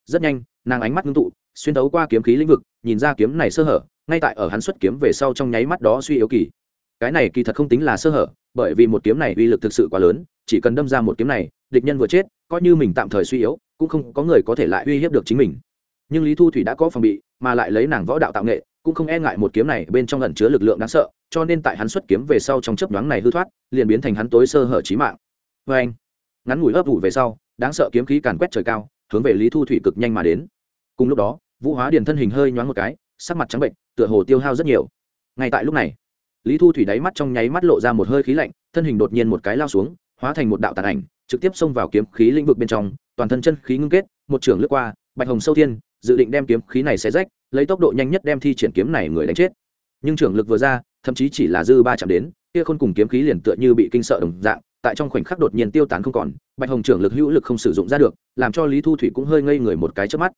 Rất nhanh, nàng ánh mắt ngưng tụ, xuyên tấu qua kiếm khí lĩnh vực, nhìn ra kiếm này sơ hở, ngay tại ở hắn xuất kiếm về sau trong nháy mắt đó suy yếu kỳ cái này kỳ thật không tính là sơ hở, bởi vì một kiếm này uy lực thực sự quá lớn, chỉ cần đâm ra một kiếm này, địch nhân vừa chết, coi như mình tạm thời suy yếu, cũng không có người có thể lại uy hiếp được chính mình. Nhưng lý thu thủy đã có phòng bị, mà lại lấy nàng võ đạo tạo nghệ, cũng không e ngại một kiếm này bên trong ẩn chứa lực lượng đáng sợ, cho nên tại hắn xuất kiếm về sau trong chấp đoán này hư thoát, liền biến thành hắn tối sơ hở trí mạng. Vê anh, ngắn ngủi ấp ủ về sau, đáng sợ kiếm khí càn quét trời cao, hướng về lý thu thủy cực nhanh mà đến. Cùng lúc đó, vũ hóa điền thân hình hơi nhoáng một cái, sắc mặt trắng bệnh, tựa hồ tiêu hao rất nhiều. Ngay tại lúc này lý thu thủy đáy mắt trong nháy mắt lộ ra một hơi khí lạnh, thân hình đột nhiên một cái lao xuống, hóa thành một đạo tàn ảnh, trực tiếp xông vào kiếm khí lĩnh vực bên trong, toàn thân chân khí ngưng kết, một trường lướt qua, bạch hồng sâu thiên, dự định đem kiếm khí này xé rách, lấy tốc độ nhanh nhất đem thi triển kiếm này người đánh chết. Nhưng trưởng lực vừa ra, thậm chí chỉ là dư ba chạm đến, kia khôn cùng kiếm khí liền tựa như bị kinh sợ đồng dạng, tại trong khoảnh khắc đột nhiên tiêu tán không còn, bạch hồng trưởng lực hữu lực không sử dụng ra được, làm cho lý thu thủy cũng hơi ngây người một cái trước mắt.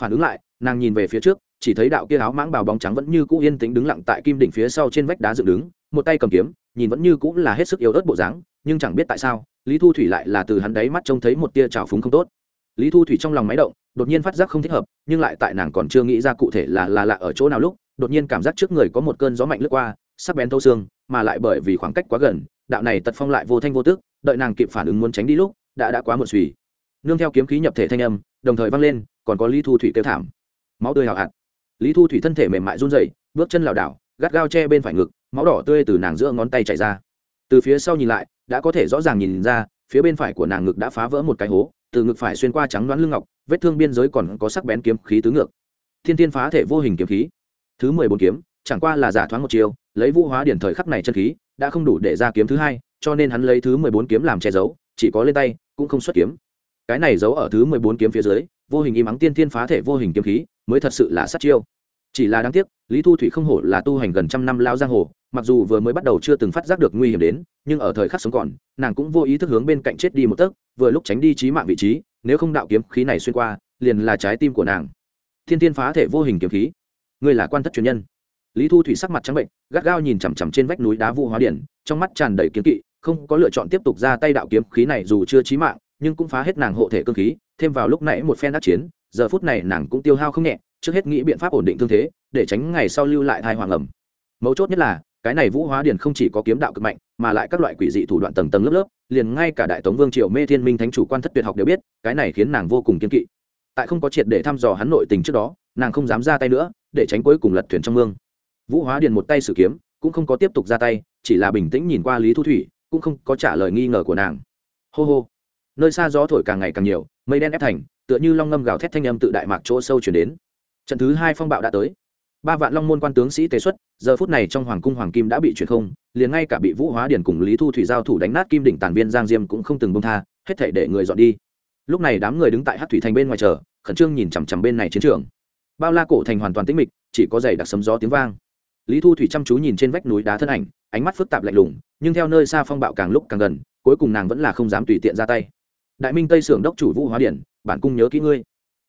Phản ứng lại, nàng nhìn về phía trước chỉ thấy đạo kia áo mãng bào bóng trắng vẫn như cũ yên tĩnh đứng lặng tại kim đỉnh phía sau trên vách đá dựng đứng, một tay cầm kiếm, nhìn vẫn như cũ là hết sức yếu ớt bộ dáng, nhưng chẳng biết tại sao, lý thu thủy lại là từ hắn đáy mắt trông thấy một tia trào phúng không tốt. Lý thu thủy trong lòng máy động, đột nhiên phát giác không thích hợp, nhưng lại tại nàng còn chưa nghĩ ra cụ thể là là lạ ở chỗ nào lúc, đột nhiên cảm giác trước người có một cơn gió mạnh lướt qua, sắc bén thâu xương, mà lại bởi vì khoảng cách quá gần, đạo này tật phong lại vô thanh vô tức, đợi nàng kịp phản ứng muốn tránh đi lúc, đã đã quá một suy nương theo kiếm khí nhập thể thanh âm, đồng thời vang lên, còn có lý thu thủy kêu thảm. Máu tươi hào hạt lý thu thủy thân thể mềm mại run rẩy, bước chân lảo đảo, gắt gao che bên phải ngực, máu đỏ tươi từ nàng giữa ngón tay chảy ra. Từ phía sau nhìn lại, đã có thể rõ ràng nhìn ra, phía bên phải của nàng ngực đã phá vỡ một cái hố, từ ngực phải xuyên qua trắng đoán lưng ngọc, vết thương biên giới còn có sắc bén kiếm khí tứ ngược. Thiên thiên phá thể vô hình kiếm khí. Thứ mười bốn kiếm, chẳng qua là giả thoáng một chiều lấy vũ hóa điển thời khắc này chân khí, đã không đủ để ra kiếm thứ hai, cho nên hắn lấy thứ mười bốn kiếm làm che giấu, chỉ có lên tay, cũng không xuất kiếm. Cái này giấu ở thứ mười bốn kiếm phía dưới vô hình im ắng tiên thiên phá thể vô hình kiếm khí, mới thật sự là sát chiêu. Chỉ là đáng tiếc, lý thu thủy không hổ là tu hành gần trăm năm lao giang hồ, mặc dù vừa mới bắt đầu chưa từng phát giác được nguy hiểm đến, nhưng ở thời khắc sống còn, nàng cũng vô ý thức hướng bên cạnh chết đi một tấc, vừa lúc tránh đi trí mạng vị trí, nếu không đạo kiếm khí này xuyên qua, liền là trái tim của nàng. Thiên Thiên phá thể vô hình kiếm khí. Ngươi là quan thất truyền nhân. Lý thu thủy sắc mặt trắng bệnh, gắt gao nhìn chằm chằm trên vách núi đá vu hóa điển, trong mắt tràn đầy kiếm kỵ, không có lựa chọn tiếp tục ra tay đạo kiếm khí này dù chưa trí mạng nhưng cũng phá hết nàng hộ thể cơ khí, thêm vào lúc nãy một phen đắc chiến, giờ phút này nàng cũng tiêu hao không nhẹ, trước hết nghĩ biện pháp ổn định thương thế, để tránh ngày sau lưu lại thai hoàng ẩm. Mấu chốt nhất là, cái này vũ hóa Điền không chỉ có kiếm đạo cực mạnh, mà lại các loại quỷ dị thủ đoạn tầng tầng lớp lớp, liền ngay cả đại tống vương triều mê thiên minh thánh chủ quan thất tuyệt học đều biết, cái này khiến nàng vô cùng kiên kỵ. Tại không có triệt để thăm dò hắn nội tình trước đó, nàng không dám ra tay nữa, để tránh cuối cùng lật thuyền trong mương. Vũ hóa điền một tay sử kiếm, cũng không có tiếp tục ra tay, chỉ là bình tĩnh nhìn qua lý thu thủy, cũng không có trả lời nghi ngờ của nàng. Hô hô nơi xa gió thổi càng ngày càng nhiều, mây đen ép thành, tựa như long ngâm gào thét thanh âm tự đại mạc chỗ sâu chuyển đến. Trận thứ hai phong bạo đã tới. Ba vạn long môn quan tướng sĩ tế xuất, giờ phút này trong hoàng cung hoàng kim đã bị chuyển không, liền ngay cả bị vũ hóa điển cùng lý thu thủy giao thủ đánh nát kim đỉnh tàn viên giang diêm cũng không từng bông tha, hết thể để người dọn đi. Lúc này đám người đứng tại hát thủy thành bên ngoài chờ, khẩn trương nhìn chằm chằm bên này chiến trường. Bao la cổ thành hoàn toàn tĩnh mịch, chỉ có giày đặc sấm gió tiếng vang. Lý thu thủy chăm chú nhìn trên vách núi đá thân ảnh, ánh mắt phức tạp lạnh lùng, nhưng theo nơi xa phong bạo càng lúc càng gần, cuối cùng nàng vẫn là không dám tùy tiện ra tay đại minh tây sưởng đốc chủ vũ hóa điển, bản cung nhớ kỹ ngươi.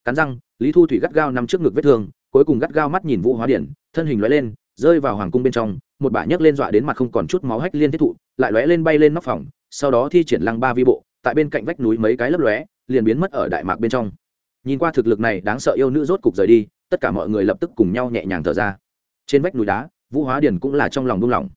Cắn răng, lý thu thủy gắt gao nằm trước ngực vết thương, cuối cùng gắt gao mắt nhìn vũ hóa điển, thân hình lóe lên, rơi vào hoàng cung bên trong, một bả nhấc lên dọa đến mặt không còn chút máu hách liên thiết thụ, lại lóe lên bay lên nóc phòng, sau đó thi triển lăng ba vi bộ, tại bên cạnh vách núi mấy cái lấp lóe, liền biến mất ở đại mạc bên trong. Nhìn qua thực lực này đáng sợ yêu nữ rốt cục rời đi, tất cả mọi người lập tức cùng nhau nhẹ nhàng thở ra. Trên vách núi đá, vũ hóa điền cũng là trong lòng buông lỏng.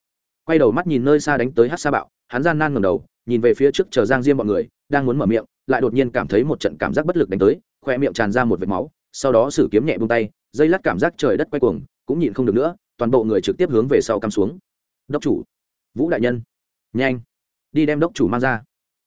Quay đầu mắt nhìn nơi xa đánh tới hát sa bạo, hắn gian nan ngầm đầu nhìn về phía trước chờ giang diêm mọi người, đang muốn mở miệng, lại đột nhiên cảm thấy một trận cảm giác bất lực đánh tới khoe miệng tràn ra một vệt máu, sau đó sử kiếm nhẹ buông tay, dây lát cảm giác trời đất quay cuồng, cũng nhịn không được nữa, toàn bộ người trực tiếp hướng về sau cắm xuống. Đốc chủ, vũ đại nhân, nhanh, đi đem đốc chủ mang ra.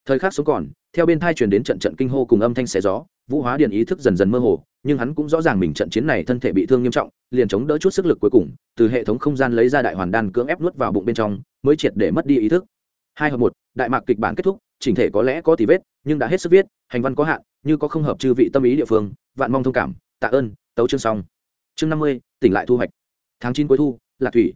Thời khắc sống còn, theo bên thai truyền đến trận trận kinh hô cùng âm thanh xé gió, vũ hóa điện ý thức dần dần mơ hồ, nhưng hắn cũng rõ ràng mình trận chiến này thân thể bị thương nghiêm trọng, liền chống đỡ chút sức lực cuối cùng, từ hệ thống không gian lấy ra đại hoàn đan cưỡng ép nuốt vào bụng bên trong, mới triệt để mất đi ý thức hai hợp một, đại mạc kịch bản kết thúc, chỉnh thể có lẽ có tỷ vết, nhưng đã hết sức viết, hành văn có hạn, như có không hợp chư vị tâm ý địa phương, vạn mong thông cảm, tạ ơn, tấu chương xong. Chương năm mươi, tỉnh lại thu hoạch. Tháng chín cuối thu, lạc thủy.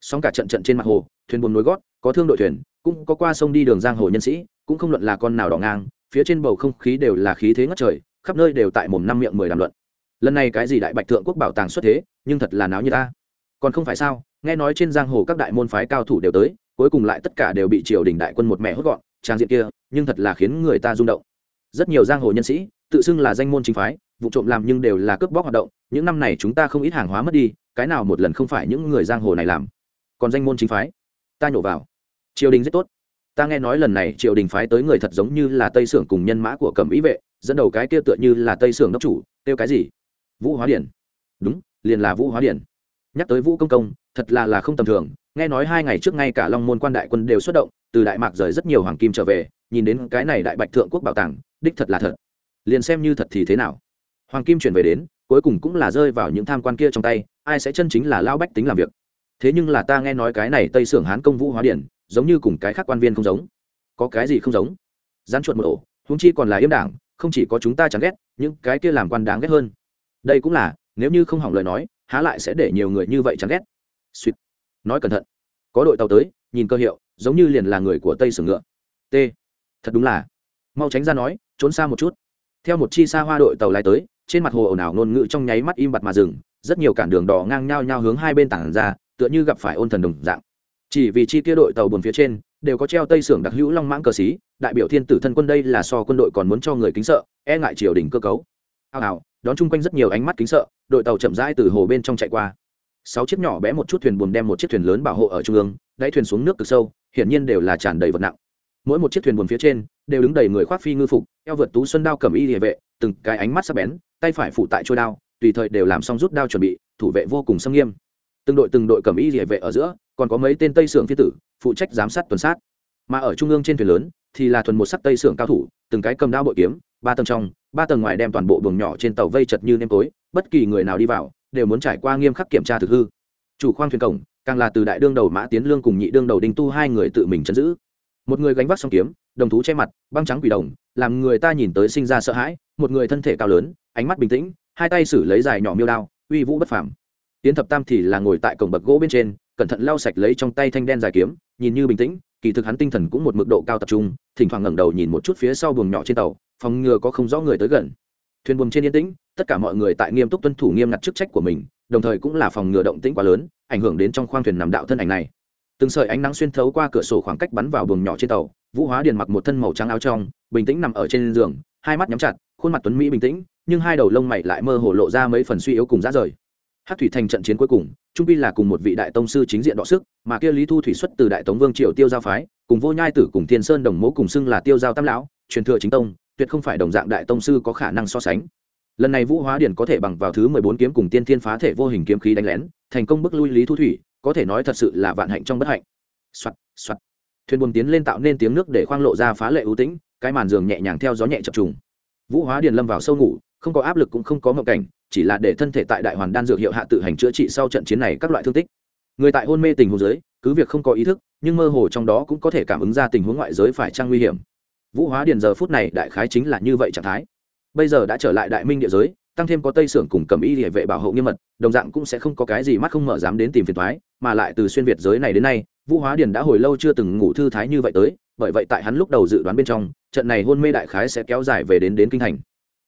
Sóng cả trận trận trên mặt hồ, thuyền buồn nối gót, có thương đội thuyền, cũng có qua sông đi đường giang hồ nhân sĩ, cũng không luận là con nào đỏ ngang, phía trên bầu không khí đều là khí thế ngất trời, khắp nơi đều tại mồm năm miệng mười đàm luận. Lần này cái gì đại bạch thượng quốc bảo tàng xuất thế, nhưng thật là náo như ta còn không phải sao, nghe nói trên giang hồ các đại môn phái cao thủ đều tới cuối cùng lại tất cả đều bị triều đình đại quân một mẹ hốt gọn, trang diện kia, nhưng thật là khiến người ta rung động. Rất nhiều giang hồ nhân sĩ, tự xưng là danh môn chính phái, vụ trộm làm nhưng đều là cướp bóc hoạt động, những năm này chúng ta không ít hàng hóa mất đi, cái nào một lần không phải những người giang hồ này làm. Còn danh môn chính phái, ta nhổ vào. Triều đình rất tốt. Ta nghe nói lần này triều đình phái tới người thật giống như là tây sưởng cùng nhân mã của cẩm ý vệ, dẫn đầu cái kia tựa như là tây sưởng đốc chủ, kêu cái gì? Vũ hóa điển. Đúng, liền là vũ hóa điển. Nhắc tới vũ công công thật là là không tầm thường. Nghe nói hai ngày trước ngay cả long môn quan đại quân đều xuất động, từ đại mạc rời rất nhiều hoàng kim trở về, nhìn đến cái này đại bạch thượng quốc bảo tàng, đích thật là thật. Liền xem như thật thì thế nào. Hoàng kim chuyển về đến, cuối cùng cũng là rơi vào những tham quan kia trong tay, ai sẽ chân chính là lao bách tính làm việc. Thế nhưng là ta nghe nói cái này tây sưởng hán công vũ hóa điển, giống như cùng cái khác quan viên không giống. Có cái gì không giống? Rán chuột một ổ húng chi còn là yếm đảng, không chỉ có chúng ta chẳng ghét, những cái kia làm quan đáng ghét hơn. Đây cũng là, nếu như không hỏng lời nói, há lại sẽ để nhiều người như vậy chẳng ghét suýt nói cẩn thận. Có đội tàu tới, nhìn cơ hiệu, giống như liền là người của tây sưởng ngựa. T. Thật đúng là. Mau tránh ra nói, trốn xa một chút. Theo một chi xa hoa đội tàu lai tới, trên mặt hồ ồn ào ngôn ngữ trong nháy mắt im bặt mà dừng, rất nhiều cản đường đỏ ngang nhau nhau hướng hai bên tảng ra, tựa như gặp phải ôn thần đồng dạng. Chỉ vì chi kia đội tàu buồn phía trên, đều có treo tây sưởng đặc hữu long mãng cờ xí, đại biểu thiên tử thân quân đây là so quân đội còn muốn cho người kính sợ e ngại triều đình cơ cấu. Hào hào, đón chung quanh rất nhiều ánh mắt kính sợ, đội tàu chậm rãi từ hồ bên trong chạy qua sáu chiếc nhỏ bé một chút thuyền buồm đem một chiếc thuyền lớn bảo hộ ở trung ương, đáy thuyền xuống nước cực sâu, hiển nhiên đều là tràn đầy vật nặng. Mỗi một chiếc thuyền buồm phía trên đều đứng đầy người khoác phi ngư phục, eo vượt tú xuân đao cầm y địa vệ, từng cái ánh mắt sắc bén, tay phải phụ tại trôi đao, tùy thời đều làm xong rút đao chuẩn bị, thủ vệ vô cùng xâm nghiêm. Từng đội từng đội cầm y địa vệ ở giữa, còn có mấy tên tây sưởng phi tử, phụ trách giám sát tuần sát. Mà ở trung ương trên thuyền lớn thì là thuần một sắc tây sưởng cao thủ, từng cái cầm đao bội kiếm, ba tầng trong, ba tầng ngoài đem toàn bộ buồng nhỏ trên tàu vây chật như nêm tối, bất kỳ người nào đi vào đều muốn trải qua nghiêm khắc kiểm tra thực hư. Chủ khoang thuyền cổng, càng là từ đại đương đầu mã tiến lương cùng nhị đương đầu đinh tu hai người tự mình chấn giữ. Một người gánh vác song kiếm, đồng thú che mặt, băng trắng quỷ đồng, làm người ta nhìn tới sinh ra sợ hãi, một người thân thể cao lớn, ánh mắt bình tĩnh, hai tay xử lấy dài nhỏ miêu đao, uy vũ bất phàm. Tiến thập tam thì là ngồi tại cổng bậc gỗ bên trên, cẩn thận lau sạch lấy trong tay thanh đen dài kiếm, nhìn như bình tĩnh, kỳ thực hắn tinh thần cũng một mức độ cao tập trung, thỉnh thoảng ngẩng đầu nhìn một chút phía sau buồng nhỏ trên tàu, phòng ngừa có không rõ người tới gần thuyền buồm trên yên tĩnh, tất cả mọi người tại nghiêm túc tuân thủ nghiêm ngặt chức trách của mình, đồng thời cũng là phòng ngừa động tĩnh quá lớn, ảnh hưởng đến trong khoang thuyền nằm đạo thân ảnh này. Từng sợi ánh nắng xuyên thấu qua cửa sổ khoảng cách bắn vào buồng nhỏ trên tàu, vũ hóa điền mặc một thân màu trắng áo trong, bình tĩnh nằm ở trên giường, hai mắt nhắm chặt, khuôn mặt tuấn mỹ bình tĩnh, nhưng hai đầu lông mày lại mơ hồ lộ ra mấy phần suy yếu cùng rã rời. Hát thủy thành trận chiến cuối cùng, trung pi là cùng một vị đại tông sư chính diện đọ sức, mà kia lý thu thủy xuất từ đại tống vương triều tiêu giao phái, cùng vô nhai tử cùng thiên sơn đồng mẫu cùng xưng là tiêu giao tam lão, truyền thừa chính tông tuyệt không phải đồng dạng đại tông sư có khả năng so sánh. Lần này vũ hóa điển có thể bằng vào thứ mười bốn kiếm cùng tiên thiên phá thể vô hình kiếm khí đánh lén, thành công bức lui lý thu thủy, có thể nói thật sự là vạn hạnh trong bất hạnh. Soạt soạt. Thuyền buồm tiến lên tạo nên tiếng nước để khoang lộ ra phá lệ ưu tĩnh, cái màn giường nhẹ nhàng theo gió nhẹ chập trùng. Vũ hóa điền lâm vào sâu ngủ, không có áp lực cũng không có mộng cảnh, chỉ là để thân thể tại đại hoàn đan dược hiệu hạ tự hành chữa trị sau trận chiến này các loại thương tích. Người tại hôn mê tình huống giới, cứ việc không có ý thức, nhưng mơ hồ trong đó cũng có thể cảm ứng ra tình huống ngoại giới phải trang nguy hiểm vũ hóa điền giờ phút này đại khái chính là như vậy trạng thái. Bây giờ đã trở lại đại minh địa giới, tăng thêm có tây sưởng cùng cầm y địa vệ bảo hộ nghiêm mật, đồng dạng cũng sẽ không có cái gì mắt không mở dám đến tìm phiền thoái mà lại từ xuyên việt giới này đến nay, vũ hóa điền đã hồi lâu chưa từng ngủ thư thái như vậy tới, bởi vậy tại hắn lúc đầu dự đoán bên trong, trận này hôn mê đại khái sẽ kéo dài về đến đến kinh thành.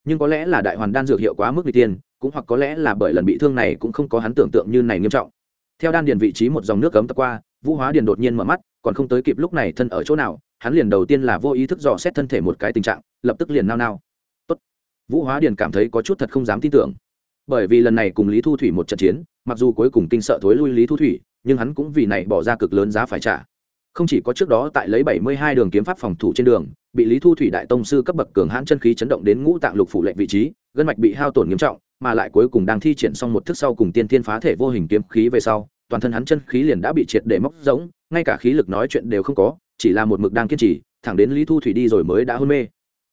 Nhưng có lẽ là đại hoàn đan dược hiệu quá mức vị tiên, cũng hoặc có lẽ là bởi lần bị thương này cũng không có hắn tưởng tượng như này nghiêm trọng. Theo đan điền vị trí một dòng nước cấm tập qua, vũ hóa điền đột nhiên mở mắt, còn không tới kịp lúc này thân ở chỗ nào hắn liền đầu tiên là vô ý thức dò xét thân thể một cái tình trạng, lập tức liền nao nao. Tốt. vũ hóa điền cảm thấy có chút thật không dám tin tưởng. Bởi vì lần này cùng lý thu thủy một trận chiến, mặc dù cuối cùng kinh sợ thối lui lý thu thủy, nhưng hắn cũng vì này bỏ ra cực lớn giá phải trả. Không chỉ có trước đó tại lấy bảy mươi hai đường kiếm pháp phòng thủ trên đường, bị lý thu thủy đại tông sư cấp bậc cường hãn chân khí chấn động đến ngũ tạng lục phủ lệnh vị trí, gân mạch bị hao tổn nghiêm trọng, mà lại cuối cùng đang thi triển xong một thức sau cùng tiên tiên phá thể vô hình kiếm khí về sau, toàn thân hắn chân khí liền đã bị triệt để móc rỗng, ngay cả khí lực nói chuyện đều không có chỉ là một mực đang kiên trì, thẳng đến lý thu thủy đi rồi mới đã hôn mê.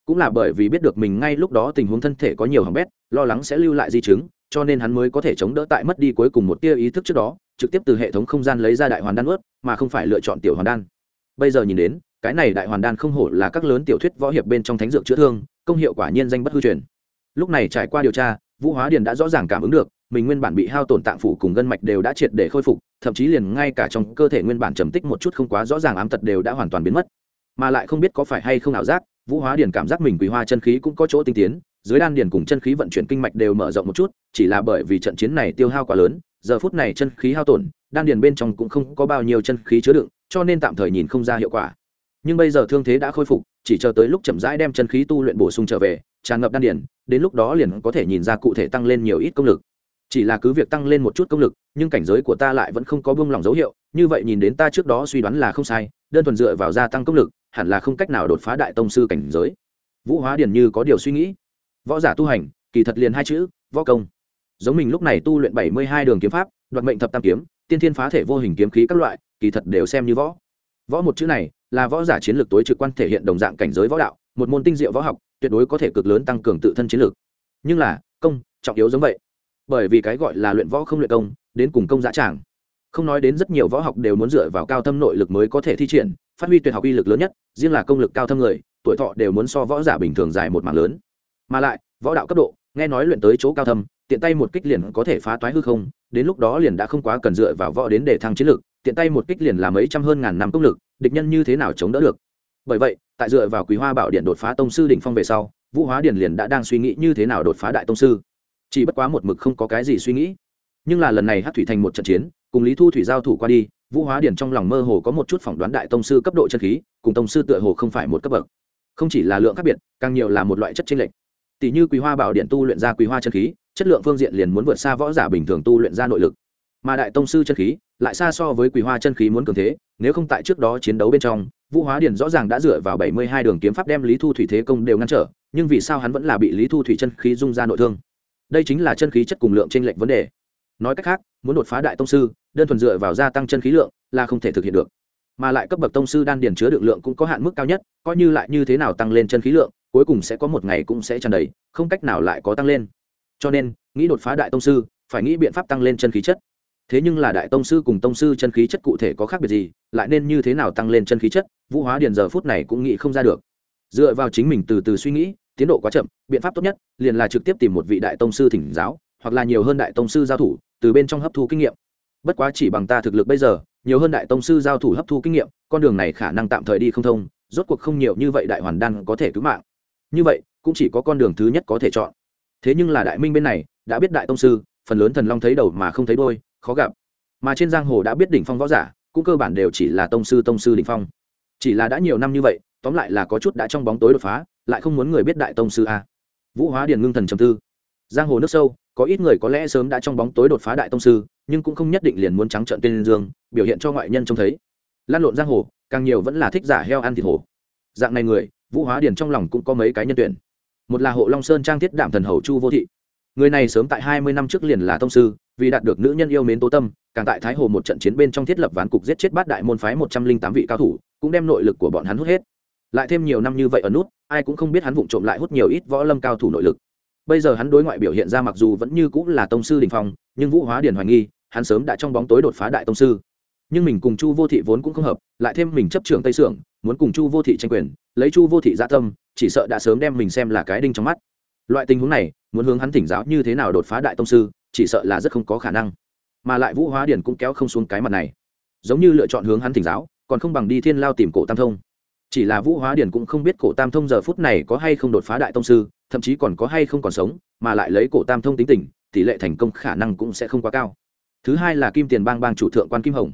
Cũng là bởi vì biết được mình ngay lúc đó tình huống thân thể có nhiều hỏng bét, lo lắng sẽ lưu lại di chứng, cho nên hắn mới có thể chống đỡ tại mất đi cuối cùng một tia ý thức trước đó, trực tiếp từ hệ thống không gian lấy ra đại hoàn đan ướt, mà không phải lựa chọn tiểu hoàn đan. Bây giờ nhìn đến, cái này đại hoàn đan không hổ là các lớn tiểu thuyết võ hiệp bên trong thánh dược chữa thương, công hiệu quả nhiên danh bất hư truyền. Lúc này trải qua điều tra, vũ hóa điền đã rõ ràng cảm ứng được mình nguyên bản bị hao tổn tạng phủ cùng gân mạch đều đã triệt để khôi phục, thậm chí liền ngay cả trong cơ thể nguyên bản trầm tích một chút không quá rõ ràng ám tật đều đã hoàn toàn biến mất. Mà lại không biết có phải hay không ảo giác, vũ hóa điền cảm giác mình quý hoa chân khí cũng có chỗ tinh tiến, dưới đan điền cùng chân khí vận chuyển kinh mạch đều mở rộng một chút, chỉ là bởi vì trận chiến này tiêu hao quá lớn, giờ phút này chân khí hao tổn, đan điền bên trong cũng không có bao nhiêu chân khí chứa đựng, cho nên tạm thời nhìn không ra hiệu quả. Nhưng bây giờ thương thế đã khôi phục, chỉ chờ tới lúc chậm rãi đem chân khí tu luyện bổ sung trở về, tràn ngập đan điền, đến lúc đó liền có thể nhìn ra cụ thể tăng lên nhiều ít công lực chỉ là cứ việc tăng lên một chút công lực, nhưng cảnh giới của ta lại vẫn không có buông lỏng dấu hiệu, như vậy nhìn đến ta trước đó suy đoán là không sai, đơn thuần dựa vào gia tăng công lực, hẳn là không cách nào đột phá đại tông sư cảnh giới. Vũ hóa điền như có điều suy nghĩ. Võ giả tu hành, kỳ thật liền hai chữ, võ công. Giống mình lúc này tu luyện bảy mươi hai đường kiếm pháp, đoạt mệnh thập tam kiếm, tiên thiên phá thể vô hình kiếm khí các loại, kỳ thật đều xem như võ. Võ một chữ này, là võ giả chiến lược tối trực quan thể hiện đồng dạng cảnh giới võ đạo, một môn tinh diệu võ học, tuyệt đối có thể cực lớn tăng cường tự thân chiến lược. Nhưng là, công, trọng yếu giống vậy bởi vì cái gọi là luyện võ không luyện công, đến cùng công giá tràng. Không nói đến rất nhiều võ học đều muốn dựa vào cao thâm nội lực mới có thể thi triển, phát huy tuyệt học uy lực lớn nhất, riêng là công lực cao thâm người, tuổi thọ đều muốn so võ giả bình thường dài một mảng lớn. Mà lại, võ đạo cấp độ, nghe nói luyện tới chỗ cao thâm, tiện tay một kích liền có thể phá toái hư không, đến lúc đó liền đã không quá cần dựa vào võ đến để thăng chiến lực, tiện tay một kích liền là mấy trăm hơn ngàn năm công lực, địch nhân như thế nào chống đỡ được? Bởi vậy, tại dựa vào quý hoa bảo điện đột phá tông sư đỉnh phong về sau, vũ hóa điền liền đã đang suy nghĩ như thế nào đột phá đại tông sư chỉ bất quá một mực không có cái gì suy nghĩ. Nhưng là lần này hát thủy thành một trận chiến, cùng lý thu thủy giao thủ qua đi, vũ hóa điển trong lòng mơ hồ có một chút phỏng đoán đại tông sư cấp độ chân khí, cùng tông sư tựa hồ không phải một cấp bậc. Không chỉ là lượng khác biệt, càng nhiều là một loại chất chênh lệch. Tỷ như quý hoa bảo điện tu luyện ra quý hoa chân khí, chất lượng phương diện liền muốn vượt xa võ giả bình thường tu luyện ra nội lực. Mà đại tông sư chân khí, lại xa so với quý hoa chân khí muốn cường thế, nếu không tại trước đó chiến đấu bên trong, vũ hóa điền rõ ràng đã dựa vào bảy mươi hai đường kiếm pháp đem lý thu thủy thế công đều ngăn trở, nhưng vì sao hắn vẫn là bị lý thu thủy chân khí dung ra nội thương? Đây chính là chân khí chất cùng lượng trên lệnh vấn đề. Nói cách khác, muốn đột phá đại tông sư, đơn thuần dựa vào gia tăng chân khí lượng là không thể thực hiện được. Mà lại cấp bậc tông sư đan điền chứa đựng lượng cũng có hạn mức cao nhất, coi như lại như thế nào tăng lên chân khí lượng, cuối cùng sẽ có một ngày cũng sẽ tràn đầy, không cách nào lại có tăng lên. Cho nên, nghĩ đột phá đại tông sư, phải nghĩ biện pháp tăng lên chân khí chất. Thế nhưng là đại tông sư cùng tông sư chân khí chất cụ thể có khác biệt gì, lại nên như thế nào tăng lên chân khí chất, vũ hóa điền giờ phút này cũng nghĩ không ra được dựa vào chính mình từ từ suy nghĩ, tiến độ quá chậm, biện pháp tốt nhất liền là trực tiếp tìm một vị đại tông sư thỉnh giáo, hoặc là nhiều hơn đại tông sư giao thủ, từ bên trong hấp thu kinh nghiệm. Bất quá chỉ bằng ta thực lực bây giờ, nhiều hơn đại tông sư giao thủ hấp thu kinh nghiệm, con đường này khả năng tạm thời đi không thông, rốt cuộc không nhiều như vậy đại hoàn đan có thể cứu mạng. Như vậy, cũng chỉ có con đường thứ nhất có thể chọn. Thế nhưng là đại minh bên này, đã biết đại tông sư, phần lớn thần long thấy đầu mà không thấy đôi khó gặp. Mà trên giang hồ đã biết đỉnh phong võ giả, cũng cơ bản đều chỉ là tông sư tông sư đỉnh phong. Chỉ là đã nhiều năm như vậy tóm lại là có chút đã trong bóng tối đột phá, lại không muốn người biết đại tông sư a. Vũ hóa điền ngưng thần trầm tư. Giang hồ nước sâu, có ít người có lẽ sớm đã trong bóng tối đột phá đại tông sư, nhưng cũng không nhất định liền muốn trắng trợn tên dương, biểu hiện cho ngoại nhân trông thấy. Lan lộn giang hồ, càng nhiều vẫn là thích giả heo ăn thịt hổ. Dạng này người, vũ hóa điền trong lòng cũng có mấy cái nhân tuyển. Một là hộ long sơn trang thiết đảm thần hầu chu vô thị. Người này sớm tại hai mươi năm trước liền là tông sư, vì đạt được nữ nhân yêu mến tố tâm, càng tại thái hồ một trận chiến bên trong thiết lập ván cục giết chết bát đại môn phái một trăm linh tám vị cao thủ, cũng đem nội lực của bọn hắn hút hết lại thêm nhiều năm như vậy ở nút, ai cũng không biết hắn vụng trộm lại hút nhiều ít võ lâm cao thủ nội lực. Bây giờ hắn đối ngoại biểu hiện ra mặc dù vẫn như cũng là tông sư đình phong, nhưng vũ hóa điền hoài nghi, hắn sớm đã trong bóng tối đột phá đại tông sư. Nhưng mình cùng chu vô thị vốn cũng không hợp, lại thêm mình chấp trưởng tây sưởng, muốn cùng chu vô thị tranh quyền, lấy chu vô thị dạ tâm, chỉ sợ đã sớm đem mình xem là cái đinh trong mắt. Loại tình huống này, muốn hướng hắn thỉnh giáo như thế nào đột phá đại tông sư, chỉ sợ là rất không có khả năng. Mà lại vũ hóa điển cũng kéo không xuống cái mặt này. Giống như lựa chọn hướng hắn thỉnh giáo, còn không bằng đi thiên lao tìm cổ tam thông chỉ là vũ hóa điển cũng không biết cổ tam thông giờ phút này có hay không đột phá đại tông sư, thậm chí còn có hay không còn sống, mà lại lấy cổ tam thông tính tình, tỷ lệ thành công khả năng cũng sẽ không quá cao. Thứ hai là kim tiền bang bang chủ thượng quan kim hồng.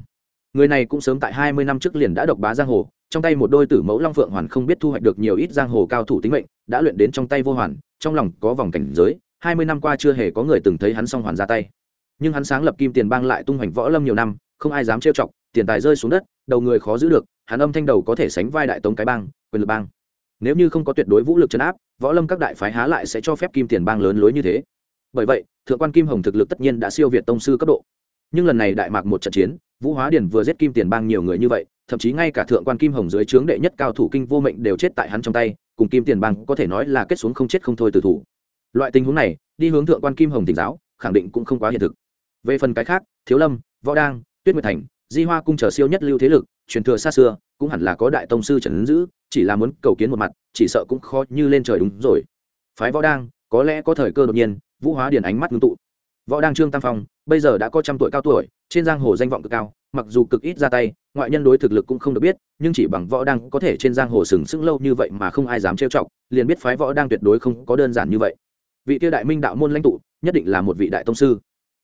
Người này cũng sớm tại hai mươi năm trước liền đã độc bá giang hồ, trong tay một đôi tử mẫu long phượng hoàn không biết thu hoạch được nhiều ít giang hồ cao thủ tính mệnh, đã luyện đến trong tay vô hoàn, trong lòng có vòng cảnh giới, hai mươi năm qua chưa hề có người từng thấy hắn song hoàn ra tay. Nhưng hắn sáng lập kim tiền bang lại tung hoành võ lâm nhiều năm, không ai dám trêu chọc, tiền tài rơi xuống đất, đầu người khó giữ được hàn âm thanh đầu có thể sánh vai đại tống cái bang, quyền lực bang. Nếu như không có tuyệt đối vũ lực chấn áp, võ lâm các đại phái há lại sẽ cho phép kim tiền bang lớn lối như thế. Bởi vậy, thượng quan kim hồng thực lực tất nhiên đã siêu việt tông sư cấp độ. Nhưng lần này đại mạc một trận chiến, vũ hóa điển vừa giết kim tiền bang nhiều người như vậy, thậm chí ngay cả thượng quan kim hồng dưới trướng đệ nhất cao thủ kinh vô mệnh đều chết tại hắn trong tay, cùng kim tiền bang có thể nói là kết xuống không chết không thôi từ thủ. Loại tình huống này, đi hướng thượng quan kim hồng tỉnh giáo, khẳng định cũng không quá hiện thực. Về phần cái khác, thiếu lâm, võ đang, tuyết nguyệt thành di hoa cung chờ siêu nhất lưu thế lực, truyền thừa xa xưa, cũng hẳn là có đại tông sư trần ứng dữ chỉ là muốn cầu kiến một mặt, chỉ sợ cũng khó như lên trời đúng rồi. Phái võ đang, có lẽ có thời cơ đột nhiên, vũ hóa điền ánh mắt ngưng tụ. Võ đang trương tam phong, bây giờ đã có trăm tuổi cao tuổi, trên giang hồ danh vọng cực cao, mặc dù cực ít ra tay, ngoại nhân đối thực lực cũng không được biết, nhưng chỉ bằng võ đang có thể trên giang hồ sừng sững lâu như vậy mà không ai dám trêu chọc, liền biết phái võ đang tuyệt đối không có đơn giản như vậy. Vị tiêu đại minh đạo môn lãnh tụ, nhất định là một vị đại tông sư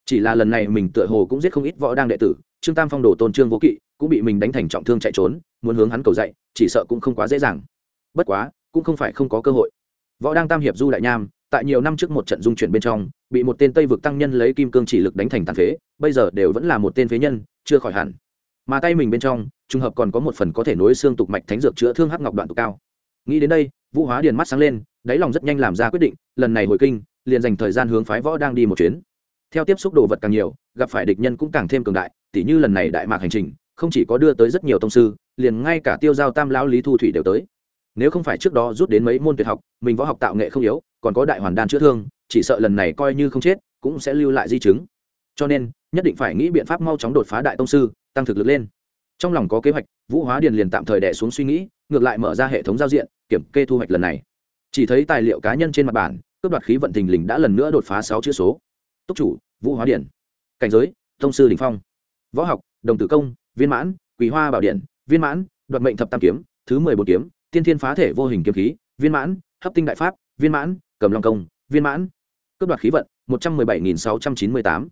chỉ là lần này mình tựa hồ cũng giết không ít võ đang đệ tử, trương tam phong đồ tôn trương vô kỵ cũng bị mình đánh thành trọng thương chạy trốn, muốn hướng hắn cầu dạy, chỉ sợ cũng không quá dễ dàng. Bất quá, cũng không phải không có cơ hội. Võ đang tam hiệp du đại nham, tại nhiều năm trước một trận dung chuyển bên trong, bị một tên tây vực tăng nhân lấy kim cương chỉ lực đánh thành tàn phế, bây giờ đều vẫn là một tên phế nhân, chưa khỏi hẳn. Mà tay mình bên trong, trùng hợp còn có một phần có thể nối xương tục mạch thánh dược chữa thương hắc ngọc đoạn tục cao. Nghĩ đến đây, vũ hóa điền mắt sáng lên, đáy lòng rất nhanh làm ra quyết định, lần này hồi kinh, liền dành thời gian hướng phái võ đang đi một chuyến theo tiếp xúc đồ vật càng nhiều, gặp phải địch nhân cũng càng thêm cường đại, tỉ như lần này đại mạc hành trình, không chỉ có đưa tới rất nhiều tông sư, liền ngay cả tiêu giao tam lão lý thu thủy đều tới. Nếu không phải trước đó rút đến mấy môn tuyệt học, mình võ học tạo nghệ không yếu, còn có đại hoàn đan chữa thương, chỉ sợ lần này coi như không chết, cũng sẽ lưu lại di chứng. Cho nên, nhất định phải nghĩ biện pháp mau chóng đột phá đại tông sư, tăng thực lực lên. Trong lòng có kế hoạch, vũ hóa điền liền tạm thời đẻ xuống suy nghĩ, ngược lại mở ra hệ thống giao diện, kiểm kê thu hoạch lần này. Chỉ thấy tài liệu cá nhân trên mặt bản, cướp đoạt khí vận thình lình đã lần nữa đột phá sáu chữ số túc chủ, vũ hóa điển cảnh giới, thông sư đình phong. Võ học, đồng tử công, viên mãn quý hoa bảo điện, viên mãn, đoạt mệnh thập tam kiếm, thứ mười bốn kiếm, tiên thiên phá thể vô hình kiếm khí, viên mãn, hấp tinh đại pháp, viên mãn, cầm long công, viên mãn. Cướp đoạt khí vận, một trăm mười bảy nghìn sáu trăm chín mươi tám.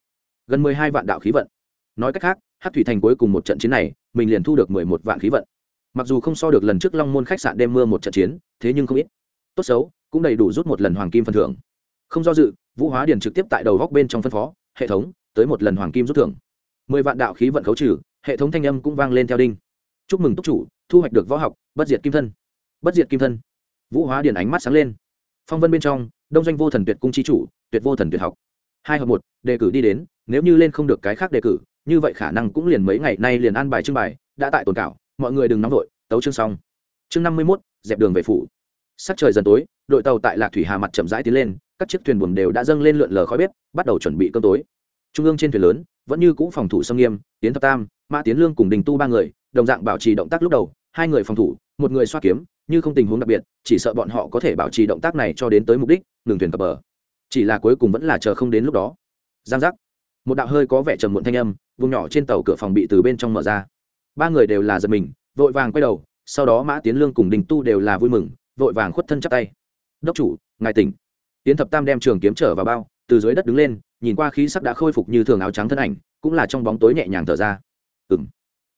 Gần mười hai vạn đạo khí vận. Nói cách khác hát thủy thành cuối cùng một trận chiến này, mình liền thu được mười một vạn khí vận. Mặc dù không so được lần trước long môn khách sạn đêm mưa một trận chiến, thế nhưng không ít. Tốt xấu, cũng đầy đủ rút một lần hoàng kim phần thưởng. Không do dự vũ hóa điền trực tiếp tại đầu góc bên trong phân phó, hệ thống, tới một lần hoàng kim rút thưởng. Mười vạn đạo khí vận khấu trừ, hệ thống thanh âm cũng vang lên theo đinh. Chúc mừng túc chủ, thu hoạch được võ học, bất diệt kim thân. Bất diệt kim thân. Vũ hóa điền ánh mắt sáng lên. Phong vân bên trong, đông doanh vô thần tuyệt cung chi chủ, tuyệt vô thần tuyệt học. Hai hợp một, đề cử đi đến, nếu như lên không được cái khác đề cử, như vậy khả năng cũng liền mấy ngày nay liền an bài trưng bày đã tại tồn cảo, mọi người đừng nóng vội, tấu chương xong. Chương năm mươi mốt, dẹp đường về phủ. Sắc trời dần tối, đội tàu tại lạc thủy hà mặt chậm rãi tiến lên các chiếc thuyền buồm đều đã dâng lên lượn lờ khói bếp, bắt đầu chuẩn bị cơm tối. Trung ương trên thuyền lớn, vẫn như cũ phòng thủ sông nghiêm tiến thập tam, mã tiến lương cùng đình tu ba người, đồng dạng bảo trì động tác lúc đầu, hai người phòng thủ, một người xoa kiếm, như không tình huống đặc biệt, chỉ sợ bọn họ có thể bảo trì động tác này cho đến tới mục đích, ngừng thuyền cập bờ. Chỉ là cuối cùng vẫn là chờ không đến lúc đó. Giang giác. Một đạo hơi có vẻ trầm muộn thanh âm, vùng nhỏ trên tàu cửa phòng bị từ bên trong mở ra. Ba người đều là giật mình, vội vàng quay đầu, sau đó mã tiến lương cùng đình tu đều là vui mừng, vội vàng khuất thân chắp tay. Đốc chủ, ngài tỉnh tiến thập tam đem trường kiếm trở vào bao từ dưới đất đứng lên nhìn qua khí sắc đã khôi phục như thường áo trắng thân ảnh cũng là trong bóng tối nhẹ nhàng thở ra. Ừ m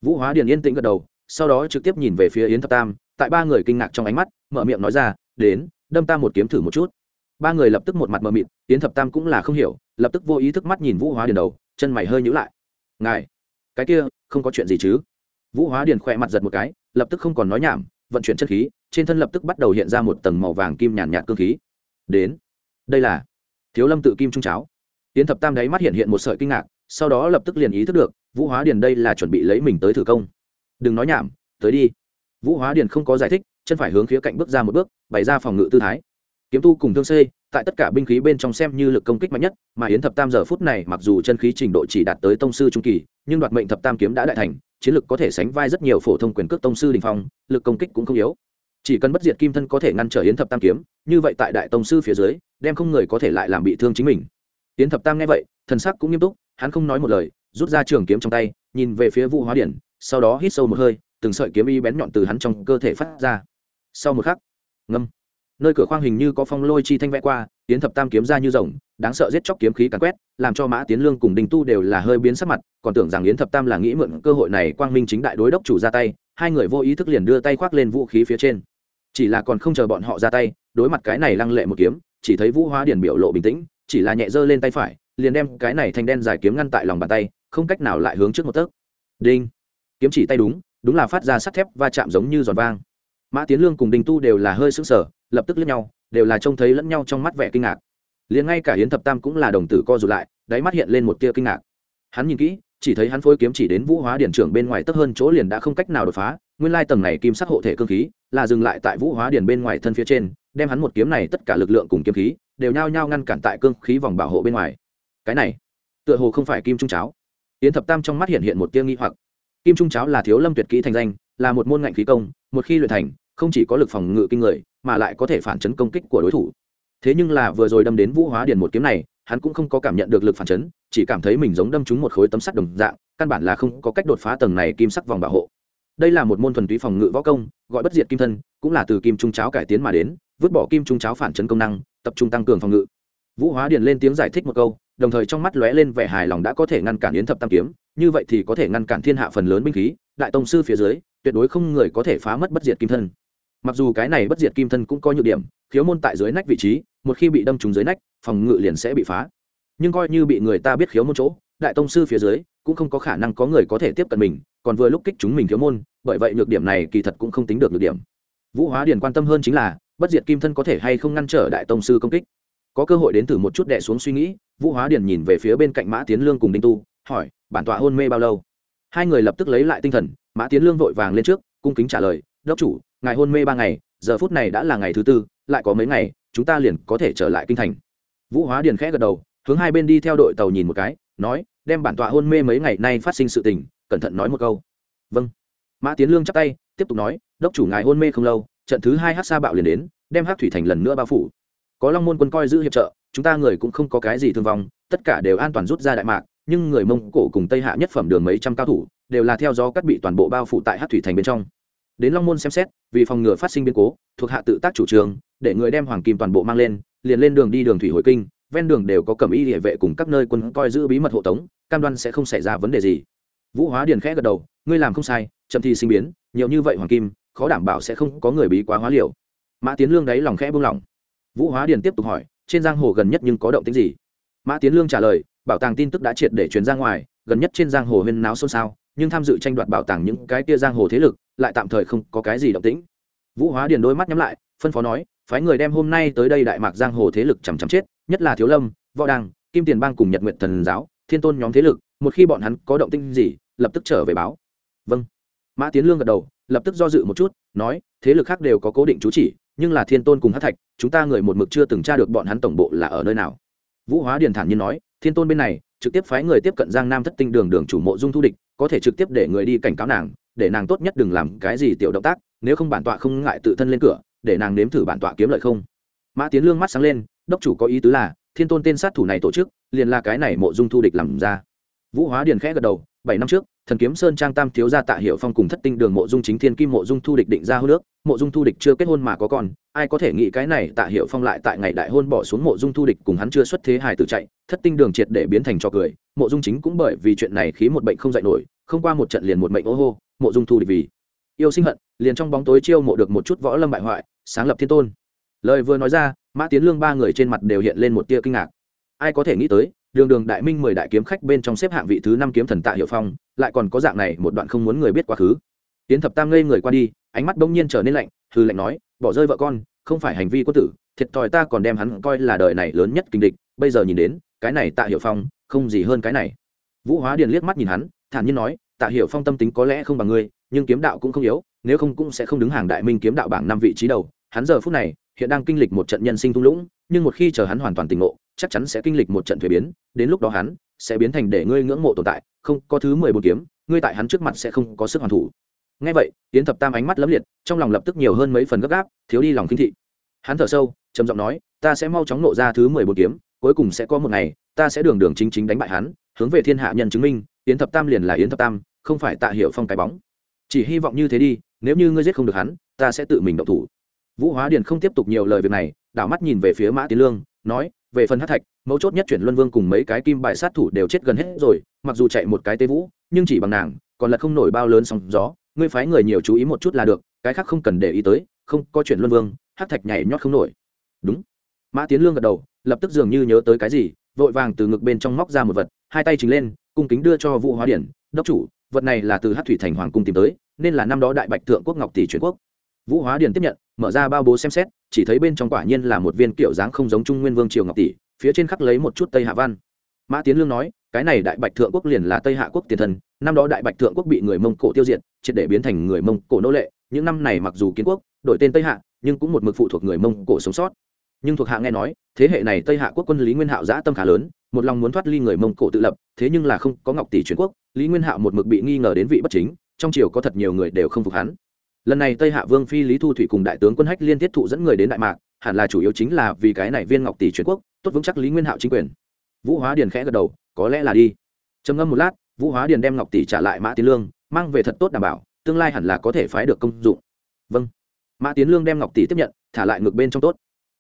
vũ hóa điền yên tĩnh gật đầu sau đó trực tiếp nhìn về phía yến thập tam tại ba người kinh ngạc trong ánh mắt mở miệng nói ra đến đâm ta một kiếm thử một chút. Ba người lập tức một mặt mờ mịt yến thập tam cũng là không hiểu lập tức vô ý thức mắt nhìn vũ hóa điền đầu chân mày hơi nhữ lại. Ngài cái kia không có chuyện gì chứ? Vũ hóa điền khỏe mặt giật một cái lập tức không còn nói nhảm vận chuyển chất khí trên thân lập tức bắt đầu hiện ra một tầng màu vàng kim nhàn nhạt, cương cơ khí. Đến đây là thiếu lâm tự kim trung cháo. Tiến thập tam đáy mắt hiện hiện một sợi kinh ngạc, sau đó lập tức liền ý thức được, vũ hóa điền đây là chuẩn bị lấy mình tới thử công. Đừng nói nhảm, tới đi. Vũ hóa điền không có giải thích, chân phải hướng khía cạnh bước ra một bước, bày ra phòng ngự tư thái. Kiếm tu cùng thương xây tại tất cả binh khí bên trong xem như lực công kích mạnh nhất, mà yến thập tam giờ phút này mặc dù chân khí trình độ chỉ đạt tới tông sư trung kỳ, nhưng đoạt mệnh thập tam kiếm đã đại thành, chiến lực có thể sánh vai rất nhiều phổ thông quyền cước tông sư đình phong, lực công kích cũng không yếu chỉ cần bất diệt kim thân có thể ngăn trở yến thập tam kiếm, như vậy tại đại tông sư phía dưới, đem không người có thể lại làm bị thương chính mình. Yến thập tam nghe vậy, thần sắc cũng nghiêm túc, hắn không nói một lời, rút ra trường kiếm trong tay, nhìn về phía vũ hóa điển, sau đó hít sâu một hơi, từng sợi kiếm y bén nhọn từ hắn trong cơ thể phát ra. Sau một khắc, ngâm. Nơi cửa khoang hình như có phong lôi chi thanh vẽ qua tiến thập tam kiếm ra như rồng, đáng sợ giết chóc kiếm khí càn quét, làm cho mã tiến lương cùng đình tu đều là hơi biến sắc mặt, còn tưởng rằng yến thập tam là nghĩ mượn cơ hội này quang minh chính đại đối đốc chủ ra tay, hai người vô ý thức liền đưa tay khoác lên vũ khí phía trên chỉ là còn không chờ bọn họ ra tay, đối mặt cái này lăng lệ một kiếm, chỉ thấy vũ hóa điển biểu lộ bình tĩnh, chỉ là nhẹ dơ lên tay phải, liền đem cái này thanh đen dài kiếm ngăn tại lòng bàn tay, không cách nào lại hướng trước một tấc. Đinh! Kiếm chỉ tay đúng đúng là phát ra sắt thép va chạm giống như giòn vang. Mã tiến lương cùng đình tu đều là hơi sững sờ, lập tức lướt nhau, đều là trông thấy lẫn nhau trong mắt vẻ kinh ngạc. Liền ngay cả hiến thập tam cũng là đồng tử co rụt lại, đáy mắt hiện lên một tia kinh ngạc. Hắn nhìn kỹ, chỉ thấy hắn phôi kiếm chỉ đến vũ hóa điển trưởng bên ngoài tấp hơn chỗ liền đã không cách nào đột phá nguyên lai tầng này kim sắc hộ thể cương khí là dừng lại tại vũ hóa điển bên ngoài thân phía trên, đem hắn một kiếm này tất cả lực lượng cùng kiếm khí đều nhao nhao ngăn cản tại cương khí vòng bảo hộ bên ngoài. Cái này, tựa hồ không phải kim trung cháo. Yến thập tam trong mắt hiện hiện một tia nghi hoặc. Kim trung cháo là thiếu lâm tuyệt kỹ thành danh, là một môn ngạnh khí công, một khi luyện thành, không chỉ có lực phòng ngự kinh người, mà lại có thể phản chấn công kích của đối thủ. Thế nhưng là vừa rồi đâm đến vũ hóa điền một kiếm này, hắn cũng không có cảm nhận được lực phản chấn, chỉ cảm thấy mình giống đâm trúng một khối tấm sắt đồng dạng, căn bản là không có cách đột phá tầng này kim sắc vòng bảo hộ đây là một môn thuần túy phòng ngự võ công, gọi bất diệt kim thân, cũng là từ kim trung cháo cải tiến mà đến, vứt bỏ kim trung cháo phản chấn công năng, tập trung tăng cường phòng ngự. Vũ hóa điền lên tiếng giải thích một câu, đồng thời trong mắt lóe lên vẻ hài lòng đã có thể ngăn cản yến thập tam kiếm, như vậy thì có thể ngăn cản thiên hạ phần lớn binh khí, đại tông sư phía dưới, tuyệt đối không người có thể phá mất bất diệt kim thân. Mặc dù cái này bất diệt kim thân cũng có nhược điểm, khiếu môn tại dưới nách vị trí, một khi bị đâm trúng dưới nách, phòng ngự liền sẽ bị phá. Nhưng coi như bị người ta biết khiếu môn chỗ, đại tông sư phía dưới, cũng không có khả năng có người có thể tiếp cận mình còn vừa lúc kích chúng mình thiếu môn, bởi vậy nhược điểm này kỳ thật cũng không tính được nhược điểm. Vũ hóa điền quan tâm hơn chính là, bất diệt kim thân có thể hay không ngăn trở đại tông sư công kích. Có cơ hội đến thử một chút đệ xuống suy nghĩ, vũ hóa điền nhìn về phía bên cạnh mã tiến lương cùng đinh tu, hỏi, bản tọa hôn mê bao lâu? Hai người lập tức lấy lại tinh thần, mã tiến lương vội vàng lên trước, cung kính trả lời, đốc chủ, ngài hôn mê ba ngày, giờ phút này đã là ngày thứ tư, lại có mấy ngày, chúng ta liền có thể trở lại kinh thành. Vũ hóa điền khẽ gật đầu, hướng hai bên đi theo đội tàu nhìn một cái, nói, đem bản tọa hôn mê mấy ngày nay phát sinh sự tình cẩn thận nói một câu. Vâng. Mã tiến lương chắp tay, tiếp tục nói, đốc chủ ngài hôn mê không lâu, trận thứ hai hát sa bạo liền đến, đem hát thủy thành lần nữa bao phủ. Có long môn quân coi giữ hiệp trợ, chúng ta người cũng không có cái gì thương vong, tất cả đều an toàn rút ra đại mạc, nhưng người mông cổ cùng tây hạ nhất phẩm đường mấy trăm cao thủ, đều là theo gió cắt bị toàn bộ bao phủ tại hát thủy thành bên trong. Đến long môn xem xét, vì phòng ngừa phát sinh biến cố, thuộc hạ tự tác chủ trương, để người đem hoàng kim toàn bộ mang lên, liền lên đường đi đường thủy hồi kinh, ven đường đều có cầm y địa vệ cùng các nơi quân coi giữ bí mật hộ tống, cam đoan sẽ không xảy ra vấn đề gì vũ hóa điền khẽ gật đầu, ngươi làm không sai, chậm thì sinh biến, nhiều như vậy hoàng kim, khó đảm bảo sẽ không có người bí quá hóa liều. Mã tiến lương đáy lòng khẽ buông lỏng. Vũ hóa điền tiếp tục hỏi, trên giang hồ gần nhất nhưng có động tính gì? Mã tiến lương trả lời, bảo tàng tin tức đã triệt để truyền ra ngoài, gần nhất trên giang hồ huyên náo xôn xao, nhưng tham dự tranh đoạt bảo tàng những cái kia giang hồ thế lực, lại tạm thời không có cái gì động tĩnh. Vũ hóa điền đôi mắt nhắm lại, phân phó nói, phái người đem hôm nay tới đây đại mạc giang hồ thế lực chằm chằm chết, nhất là thiếu lâm, võ đăng, kim tiền bang cùng nhật nguyện thần giáo, thiên tôn nhóm thế lực, một khi bọn hắn có động tĩnh gì lập tức trở về báo. Vâng. Mã tiến lương gật đầu, lập tức do dự một chút, nói, thế lực khác đều có cố định chú chỉ, nhưng là thiên tôn cùng hát thạch, chúng ta người một mực chưa từng tra được bọn hắn tổng bộ là ở nơi nào. Vũ hóa điền thản nhiên nói, thiên tôn bên này, trực tiếp phái người tiếp cận giang nam thất tinh đường đường chủ mộ dung thu địch, có thể trực tiếp để người đi cảnh cáo nàng, để nàng tốt nhất đừng làm cái gì tiểu động tác, nếu không bản tọa không ngại tự thân lên cửa, để nàng nếm thử bản tọa kiếm lợi không. Mã tiến lương mắt sáng lên, đốc chủ có ý tứ là, thiên tôn tên sát thủ này tổ chức, liền là cái này mộ dung thu địch làm ra. Vũ hóa điền khẽ gật đầu bảy năm trước, thần kiếm sơn trang tam thiếu gia tạ hiệu phong cùng thất tinh đường mộ dung chính thiên kim mộ dung thu địch định ra hôn nước mộ dung thu địch chưa kết hôn mà có con, ai có thể nghĩ cái này tạ hiệu phong lại tại ngày đại hôn bỏ xuống mộ dung thu địch cùng hắn chưa xuất thế hài tử chạy, thất tinh đường triệt để biến thành trò cười, mộ dung chính cũng bởi vì chuyện này khí một bệnh không dạy nổi, không qua một trận liền một mệnh ô hô, mộ dung thu địch vì yêu sinh hận, liền trong bóng tối chiêu mộ được một chút võ lâm bại hoại, sáng lập thiên tôn. Lời vừa nói ra, mã tiến lương ba người trên mặt đều hiện lên một tia kinh ngạc. Ai có thể nghĩ tới đường đường đại minh mười đại kiếm khách bên trong xếp hạng vị thứ năm kiếm thần tạ hiệu phong, lại còn có dạng này một đoạn không muốn người biết quá khứ. Tiến thập tam ngây người qua đi, ánh mắt bỗng nhiên trở nên lạnh hư lạnh nói, bỏ rơi vợ con, không phải hành vi quân tử, thiệt thòi ta còn đem hắn coi là đời này lớn nhất kinh địch, bây giờ nhìn đến, cái này tạ hiệu phong, không gì hơn cái này. Vũ hóa điền liếc mắt nhìn hắn, thản nhiên nói, tạ hiệu phong tâm tính có lẽ không bằng ngươi, nhưng kiếm đạo cũng không yếu, nếu không cũng sẽ không đứng hàng đại minh kiếm đạo bảng năm vị trí đầu. Hắn giờ phút này, hiện đang kinh lịch một trận nhân sinh thung lũng, nhưng một khi chờ hắn hoàn toàn tỉnh ngộ chắc chắn sẽ kinh lịch một trận thuế biến, đến lúc đó hắn sẽ biến thành để ngươi ngưỡng mộ tồn tại, không có thứ mười bốn kiếm, ngươi tại hắn trước mặt sẽ không có sức hoàn thủ. Ngay vậy tiến thập tam ánh mắt lấm liệt, trong lòng lập tức nhiều hơn mấy phần gấp gáp, thiếu đi lòng kinh thị. Hắn thở sâu, trầm giọng nói, ta sẽ mau chóng nộ ra thứ mười bốn kiếm, cuối cùng sẽ có một ngày, ta sẽ đường đường chính chính đánh bại hắn, hướng về thiên hạ nhân chứng minh, yến thập tam liền là yến thập tam, không phải tạ hiệu phong cái bóng. Chỉ hy vọng như thế đi, nếu như ngươi giết không được hắn, ta sẽ tự mình động thủ. Vũ hóa điền không tiếp tục nhiều lời việc này, đảo mắt nhìn về phía mã tiến lương, nói về phần hát thạch, mấu chốt nhất chuyển luân vương cùng mấy cái kim bài sát thủ đều chết gần hết rồi, mặc dù chạy một cái tê vũ, nhưng chỉ bằng nàng, còn là không nổi bao lớn sóng gió. Ngươi phái người nhiều chú ý một chút là được, cái khác không cần để ý tới, không, có chuyển luân vương, hát thạch nhảy nhót không nổi. Đúng. Mã tiến lương gật đầu, lập tức dường như nhớ tới cái gì, vội vàng từ ngực bên trong móc ra một vật, hai tay trình lên, cung kính đưa cho vũ hóa điển, đốc chủ, vật này là từ hát thủy thành hoàng cung tìm tới, nên là năm đó đại bạch thượng quốc ngọc tỷ truyền quốc. Vũ hóa điển tiếp nhận mở ra bao bố xem xét, chỉ thấy bên trong quả nhiên là một viên kiểu dáng không giống trung nguyên vương triều ngọc tỷ, phía trên khắc lấy một chút tây hạ văn. Mã tiến lương nói, cái này đại bạch thượng quốc liền là tây hạ quốc tiền thần năm đó đại bạch thượng quốc bị người mông cổ tiêu diệt, triệt để biến thành người mông cổ nô lệ, những năm này mặc dù kiến quốc, đổi tên tây hạ, nhưng cũng một mực phụ thuộc người mông cổ sống sót. Nhưng thuộc hạ nghe nói, thế hệ này tây hạ quốc quân lý nguyên hạo giã tâm khá lớn, một lòng muốn thoát ly người mông cổ tự lập, thế nhưng là không có ngọc tỷ truyền quốc, lý nguyên hạo một mực bị nghi ngờ đến vị bất chính, trong triều có thật nhiều người đều không phục hắn lần này tây hạ vương phi lý thu thủy cùng đại tướng quân hách liên tiếp thụ dẫn người đến đại mạc, hẳn là chủ yếu chính là vì cái này viên ngọc tỷ truyền quốc, tốt vững chắc lý nguyên hạo chính quyền. Vũ hóa điền khẽ gật đầu, có lẽ là đi. Trầm ngâm một lát, vũ hóa điền đem ngọc tỷ trả lại mã tiến lương, mang về thật tốt đảm bảo, tương lai hẳn là có thể phái được công dụng. Vâng. Mã tiến lương đem ngọc tỷ tiếp nhận, thả lại ngược bên trong tốt.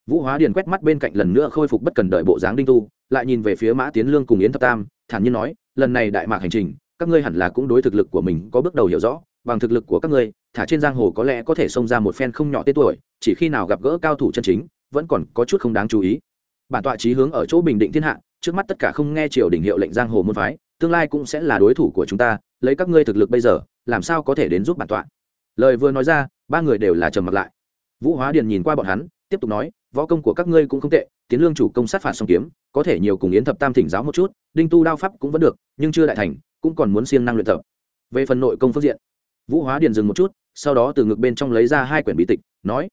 Vũ hóa điền quét mắt bên cạnh lần nữa khôi phục bất cần đợi bộ dáng đinh tu, lại nhìn về phía mã tiến lương cùng yến thập tam, thản nhiên nói, lần này đại mạc hành trình, các ngươi hẳn là cũng đối thực lực của mình có bước đầu hiểu rõ, bằng thực lực của các ngươi thả trên giang hồ có lẽ có thể xông ra một phen không nhỏ tên tuổi, chỉ khi nào gặp gỡ cao thủ chân chính, vẫn còn có chút không đáng chú ý. Bản tọa trí hướng ở chỗ bình định thiên hạ, trước mắt tất cả không nghe triều đình hiệu lệnh giang hồ môn phái, tương lai cũng sẽ là đối thủ của chúng ta, lấy các ngươi thực lực bây giờ, làm sao có thể đến giúp bản tọa? Lời vừa nói ra, ba người đều là trầm mặt lại. Vũ hóa điền nhìn qua bọn hắn, tiếp tục nói, võ công của các ngươi cũng không tệ, tiến lương chủ công sát phạt song kiếm, có thể nhiều cùng yến thập tam thỉnh giáo một chút, đinh tu đao pháp cũng vẫn được, nhưng chưa đại thành, cũng còn muốn siêng năng luyện tập. Về phần nội công phương diện, vũ hóa điền dừng một chút sau đó từ ngực bên trong lấy ra hai quyển bí tịch, nói,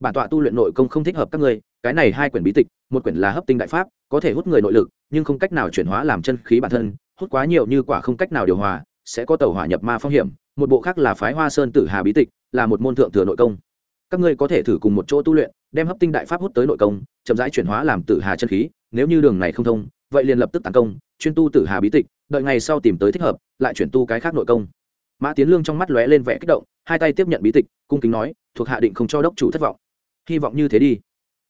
bản tọa tu luyện nội công không thích hợp các ngươi, cái này hai quyển bí tịch, một quyển là hấp tinh đại pháp, có thể hút người nội lực, nhưng không cách nào chuyển hóa làm chân khí bản thân, hút quá nhiều như quả không cách nào điều hòa, sẽ có tàu hỏa nhập ma phong hiểm, một bộ khác là phái hoa sơn tử hà bí tịch, là một môn thượng thừa nội công. Các ngươi có thể thử cùng một chỗ tu luyện, đem hấp tinh đại pháp hút tới nội công, chậm rãi chuyển hóa làm tử hà chân khí, nếu như đường này không thông, vậy liền lập tức tấn công, chuyên tu tử hà bí tịch, đợi ngày sau tìm tới thích hợp, lại chuyển tu cái khác nội công. Mã tiến lương trong mắt lóe lên vẻ kích động hai tay tiếp nhận bí tịch, cung kính nói, thuộc hạ định không cho đốc chủ thất vọng. Hy vọng như thế đi.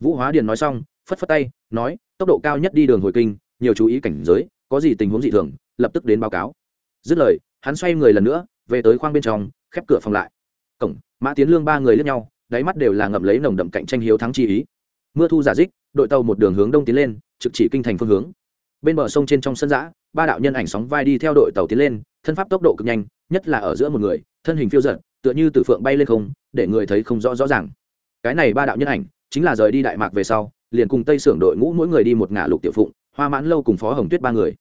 Vũ hóa điền nói xong, phất phất tay, nói, tốc độ cao nhất đi đường hồi kinh, nhiều chú ý cảnh giới, có gì tình huống dị thường, lập tức đến báo cáo. Dứt lời, hắn xoay người lần nữa, về tới khoang bên trong, khép cửa phòng lại. Cổng, mã tiến lương ba người lướt nhau, đáy mắt đều là ngậm lấy nồng đậm cạnh tranh hiếu thắng chi ý. Mưa thu giả dích, đội tàu một đường hướng đông tiến lên, trực chỉ kinh thành phương hướng. Bên bờ sông trên trong sân giã ba đạo nhân ảnh sóng vai đi theo đội tàu tiến lên, thân pháp tốc độ cực nhanh, nhất là ở giữa một người, thân hình phiêu giật tựa như từ phượng bay lên không, để người thấy không rõ rõ ràng. Cái này ba đạo nhân ảnh, chính là rời đi đại mạc về sau, liền cùng tây sưởng đội ngũ mỗi người đi một ngã lục tiểu phụng, hoa mãn lâu cùng phó hồng tuyết ba người.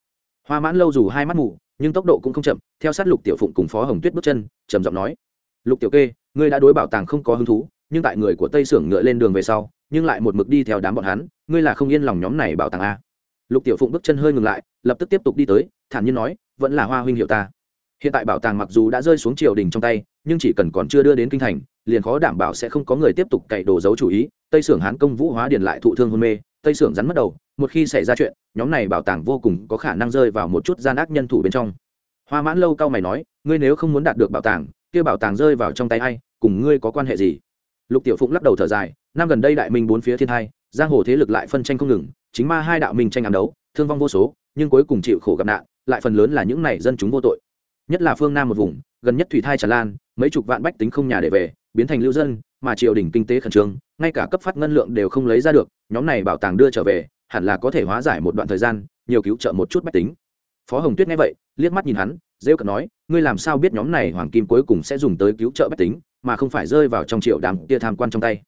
Hoa mãn lâu dù hai mắt mù, nhưng tốc độ cũng không chậm, theo sát lục tiểu phụng cùng phó hồng tuyết bước chân, trầm giọng nói, lục tiểu kê, ngươi đã đối bảo tàng không có hứng thú, nhưng tại người của tây sưởng ngựa lên đường về sau, nhưng lại một mực đi theo đám bọn hắn, ngươi là không yên lòng nhóm này bảo tàng a. Lục tiểu phụng bước chân hơi ngừng lại, lập tức tiếp tục đi tới, thản nhiên nói, vẫn là hoa huynh hiệu ta. Hiện tại bảo tàng mặc dù đã rơi xuống triều đình trong tay nhưng chỉ cần còn chưa đưa đến kinh thành, liền khó đảm bảo sẽ không có người tiếp tục cậy đồ giấu chủ ý. Tây sưởng hán công vũ hóa điền lại thụ thương hôn mê, tây sưởng rắn mất đầu, một khi xảy ra chuyện, nhóm này bảo tàng vô cùng có khả năng rơi vào một chút gian ác nhân thủ bên trong. Hoa mãn lâu cao mày nói, ngươi nếu không muốn đạt được bảo tàng, kia bảo tàng rơi vào trong tay ai, cùng ngươi có quan hệ gì? Lục tiểu phụng lắc đầu thở dài, năm gần đây đại minh bốn phía thiên hai giang hồ thế lực lại phân tranh không ngừng, chính ma hai đạo minh tranh ám đấu, thương vong vô số, nhưng cuối cùng chịu khổ gặp nạn, lại phần lớn là những này dân chúng vô tội. Nhất là phương nam một vùng gần nhất thủy thai tràn lan, mấy chục vạn bách tính không nhà để về, biến thành lưu dân, mà triều đình kinh tế khẩn trương, ngay cả cấp phát ngân lượng đều không lấy ra được, nhóm này bảo tàng đưa trở về, hẳn là có thể hóa giải một đoạn thời gian, nhiều cứu trợ một chút bách tính. Phó hồng tuyết nghe vậy, liếc mắt nhìn hắn, rêu cận nói, ngươi làm sao biết nhóm này hoàng kim cuối cùng sẽ dùng tới cứu trợ bách tính, mà không phải rơi vào trong triệu đàm kia tham quan trong tay?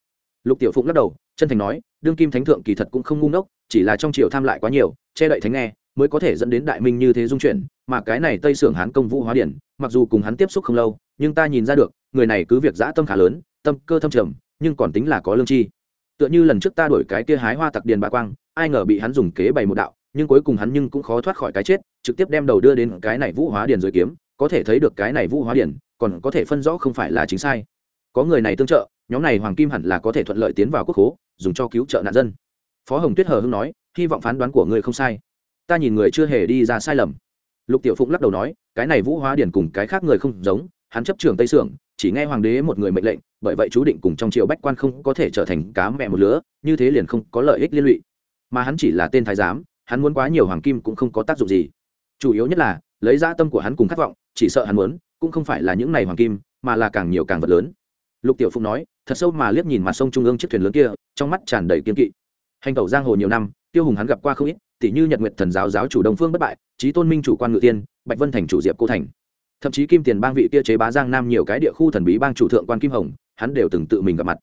Lục tiểu phụng lắc đầu, chân thành nói, đương kim thánh thượng kỳ thật cũng không ngu ngốc, chỉ là trong triều tham lại quá nhiều, che đậy thánh nghe mới có thể dẫn đến đại minh như thế dung chuyển, mà cái này tây sưởng hán công vũ hóa điển, mặc dù cùng hắn tiếp xúc không lâu, nhưng ta nhìn ra được, người này cứ việc dã tâm khá lớn, tâm cơ thâm trầm, nhưng còn tính là có lương chi. Tựa như lần trước ta đổi cái kia hái hoa tặc điền bà quang, ai ngờ bị hắn dùng kế bày một đạo, nhưng cuối cùng hắn nhưng cũng khó thoát khỏi cái chết, trực tiếp đem đầu đưa đến cái này vũ hóa điền rồi kiếm, có thể thấy được cái này vũ hóa điền còn có thể phân rõ không phải là chính sai. Có người này tương trợ, nhóm này hoàng kim hẳn là có thể thuận lợi tiến vào quốc hố, dùng cho cứu trợ nạn dân. Phó hồng tuyết hờ hưng nói, hy vọng phán đoán của ngươi không sai ta nhìn người chưa hề đi ra sai lầm. Lục tiểu phụng lắc đầu nói, cái này vũ hóa điển cùng cái khác người không giống, hắn chấp trường tây sưởng, chỉ nghe hoàng đế một người mệnh lệnh, bởi vậy chú định cùng trong triều bách quan không có thể trở thành cá mẹ một lứa, như thế liền không có lợi ích liên lụy. Mà hắn chỉ là tên thái giám, hắn muốn quá nhiều hoàng kim cũng không có tác dụng gì. Chủ yếu nhất là, lấy ra tâm của hắn cùng khát vọng, chỉ sợ hắn muốn, cũng không phải là những này hoàng kim, mà là càng nhiều càng vật lớn. Lục tiểu phụng nói, thật sâu mà liếc nhìn mặt sông trung ương chiếc thuyền lớn kia, trong mắt tràn đầy kiên kỵ. Hành tẩu giang hồ nhiều năm, tiêu hùng hắn gặp qua không ít tỷ như nhật nguyệt thần giáo giáo chủ đông phương bất bại trí tôn minh chủ quan ngự tiên bạch vân thành chủ diệp cô thành. Thậm chí kim tiền bang vị kia chế bá giang nam nhiều cái địa khu thần bí bang chủ thượng quan kim hồng, hắn đều từng tự mình gặp mặt.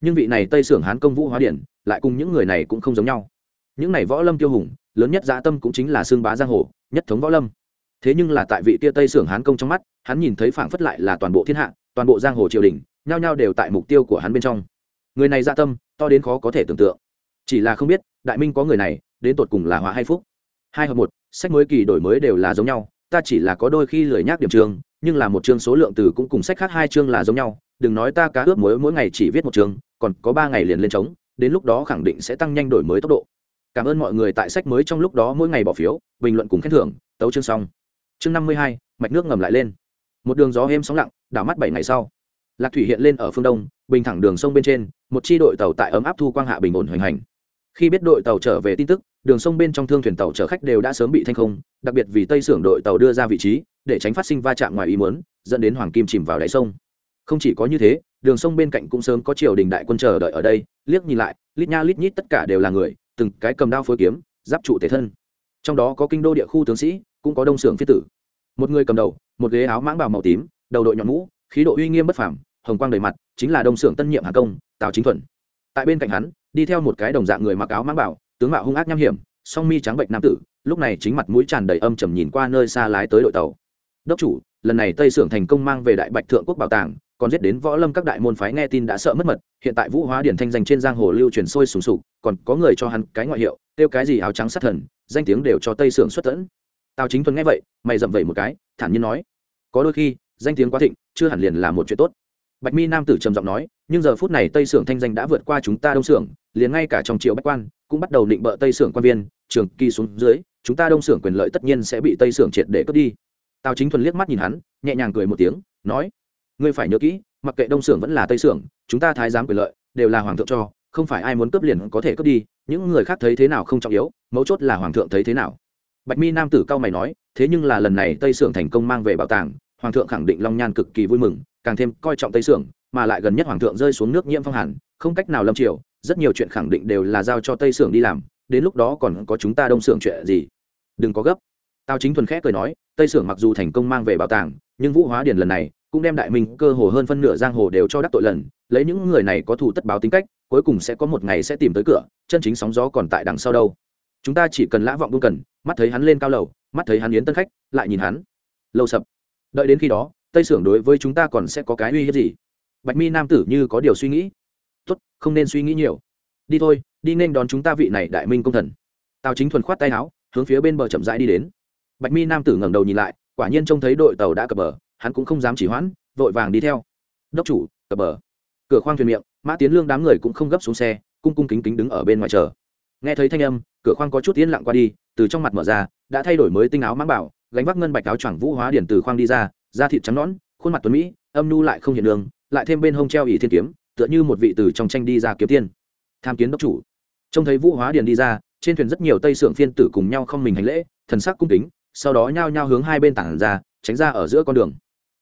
Nhưng vị này tây sưởng hán công vũ hóa điển, lại cùng những người này cũng không giống nhau. Những này võ lâm tiêu hùng, lớn nhất dã tâm cũng chính là xương bá giang hồ, nhất thống võ lâm. Thế nhưng là tại vị kia tây sưởng hán công trong mắt, hắn nhìn thấy phảng phất lại là toàn bộ thiên hạ, toàn bộ giang hồ triều đình, nhao nhao đều tại mục tiêu của hắn bên trong. Người này dã tâm, to đến khó có thể tưởng tượng. Chỉ là không biết, đại minh có người này đến tột cùng là họa hay phúc. Hai hợp một, sách mới kỳ đổi mới đều là giống nhau, ta chỉ là có đôi khi lười nhác điểm trường, nhưng là một chương số lượng từ cũng cùng sách khác hai chương là giống nhau. Đừng nói ta cá ướp mỗi mỗi ngày chỉ viết một chương, còn có ba ngày liền lên trống, đến lúc đó khẳng định sẽ tăng nhanh đổi mới tốc độ. Cảm ơn mọi người tại sách mới trong lúc đó mỗi ngày bỏ phiếu, bình luận cùng khen thưởng, tấu chương xong. Chương năm mươi hai, mạch nước ngầm lại lên. Một đường gió êm sóng lặng, đảo mắt bảy ngày sau. Lạc thủy hiện lên ở phương đông, bình thẳng đường sông bên trên, một chi đội tàu tại ấm áp thu quang hạ bình ổn hoành hành khi biết đội tàu trở về tin tức, đường sông bên trong thương thuyền tàu chở khách đều đã sớm bị thanh không, đặc biệt vì tây xưởng đội tàu đưa ra vị trí, để tránh phát sinh va chạm ngoài ý muốn, dẫn đến hoàng kim chìm vào đáy sông. Không chỉ có như thế, đường sông bên cạnh cũng sớm có triều đình đại quân chờ đợi ở đây, liếc nhìn lại, lít nha lít nhít tất cả đều là người, từng cái cầm đao phối kiếm, giáp trụ thể thân. Trong đó có kinh đô địa khu tướng sĩ, cũng có đông xưởng phi tử. Một người cầm đầu, một ghế áo mãng bào màu tím, đầu đội nhọn mũ, khí độ uy nghiêm bất phàm, hồng quang đầy mặt, chính là đông xưởng tân nhiệm hà công, tào chính thuần. Tại bên cạnh hắn đi theo một cái đồng dạng người mặc áo mang bảo, tướng mạo hung ác nham hiểm, song mi trắng bệnh nam tử, lúc này chính mặt mũi tràn đầy âm trầm nhìn qua nơi xa lái tới đội tàu. Đốc chủ, lần này tây sưởng thành công mang về đại bạch thượng quốc bảo tàng, còn giết đến võ lâm các đại môn phái nghe tin đã sợ mất mật, hiện tại vũ hóa điển thanh danh trên giang hồ lưu truyền sôi sùng sục, còn có người cho hắn cái ngoại hiệu tiêu cái gì áo trắng sát thần, danh tiếng đều cho tây sưởng xuất tẫn. Tào chính thuần nghe vậy, mày dậm vậy một cái, thản nhiên nói, có đôi khi, danh tiếng quá thịnh, chưa hẳn liền là một chuyện tốt bạch mi nam tử trầm giọng nói, nhưng giờ phút này tây sưởng thanh danh đã vượt qua chúng ta đông sưởng, liền ngay cả trong triều bách quan cũng bắt đầu định bợ tây sưởng quan viên, trường kỳ xuống dưới, chúng ta đông sưởng quyền lợi tất nhiên sẽ bị tây sưởng triệt để cướp đi. Tào chính thuần liếc mắt nhìn hắn, nhẹ nhàng cười một tiếng, nói, ngươi phải nhớ kỹ, mặc kệ đông sưởng vẫn là tây sưởng, chúng ta thái giám quyền lợi đều là hoàng thượng cho, không phải ai muốn cướp liền có thể cướp đi, những người khác thấy thế nào không trọng yếu, mấu chốt là hoàng thượng thấy thế nào. Bạch mi nam tử cao mày nói, thế nhưng là lần này tây sưởng thành công mang về bảo tàng, hoàng thượng khẳng định long nhan cực kỳ vui mừng càng thêm coi trọng tây sưởng, mà lại gần nhất hoàng thượng rơi xuống nước nhiễm phong hàn, không cách nào lâm triều, rất nhiều chuyện khẳng định đều là giao cho tây sưởng đi làm, đến lúc đó còn có chúng ta đông sưởng chuyện gì? Đừng có gấp. Tao chính thuần khẽ cười nói, tây sưởng mặc dù thành công mang về bảo tàng, nhưng vũ hóa điền lần này cũng đem đại minh cơ hồ hơn phân nửa giang hồ đều cho đắc tội lần, lấy những người này có thủ tất báo tính cách, cuối cùng sẽ có một ngày sẽ tìm tới cửa, chân chính sóng gió còn tại đằng sau đâu. Chúng ta chỉ cần lã vọng buông cần, mắt thấy hắn lên cao lầu, mắt thấy hắn yến tân khách, lại nhìn hắn. Lâu sập. Đợi đến khi đó tây sưởng đối với chúng ta còn sẽ có cái uy hiếp gì? Bạch mi nam tử như có điều suy nghĩ. Tốt, không nên suy nghĩ nhiều. Đi thôi, đi nên đón chúng ta vị này đại minh công thần. Tào chính thuần khoát tay áo, hướng phía bên bờ chậm rãi đi đến. Bạch mi nam tử ngẩng đầu nhìn lại, quả nhiên trông thấy đội tàu đã cập bờ, hắn cũng không dám chỉ hoãn, vội vàng đi theo. Đốc chủ, cập bờ. Cửa khoang thuyền miệng, mã tiến lương đám người cũng không gấp xuống xe, cung cung kính kính đứng ở bên ngoài chờ. Nghe thấy thanh âm, cửa khoang có chút yên lặng qua đi, từ trong mặt mở ra, đã thay đổi mới tinh áo mang bảo, gánh vác ngân bạch áo choàng vũ hóa điển từ khoang đi ra da thịt trắng nõn, khuôn mặt tuấn mỹ, âm nhu lại không hiện đường, lại thêm bên hông treo ỷ thiên kiếm, tựa như một vị từ trong tranh đi ra kiếm tiên. Tham kiến đốc chủ. Trông thấy vũ hóa điền đi ra, trên thuyền rất nhiều tây sưởng phiên tử cùng nhau không mình hành lễ, thần sắc cung kính, sau đó nhao nhao hướng hai bên tảng ra, tránh ra ở giữa con đường.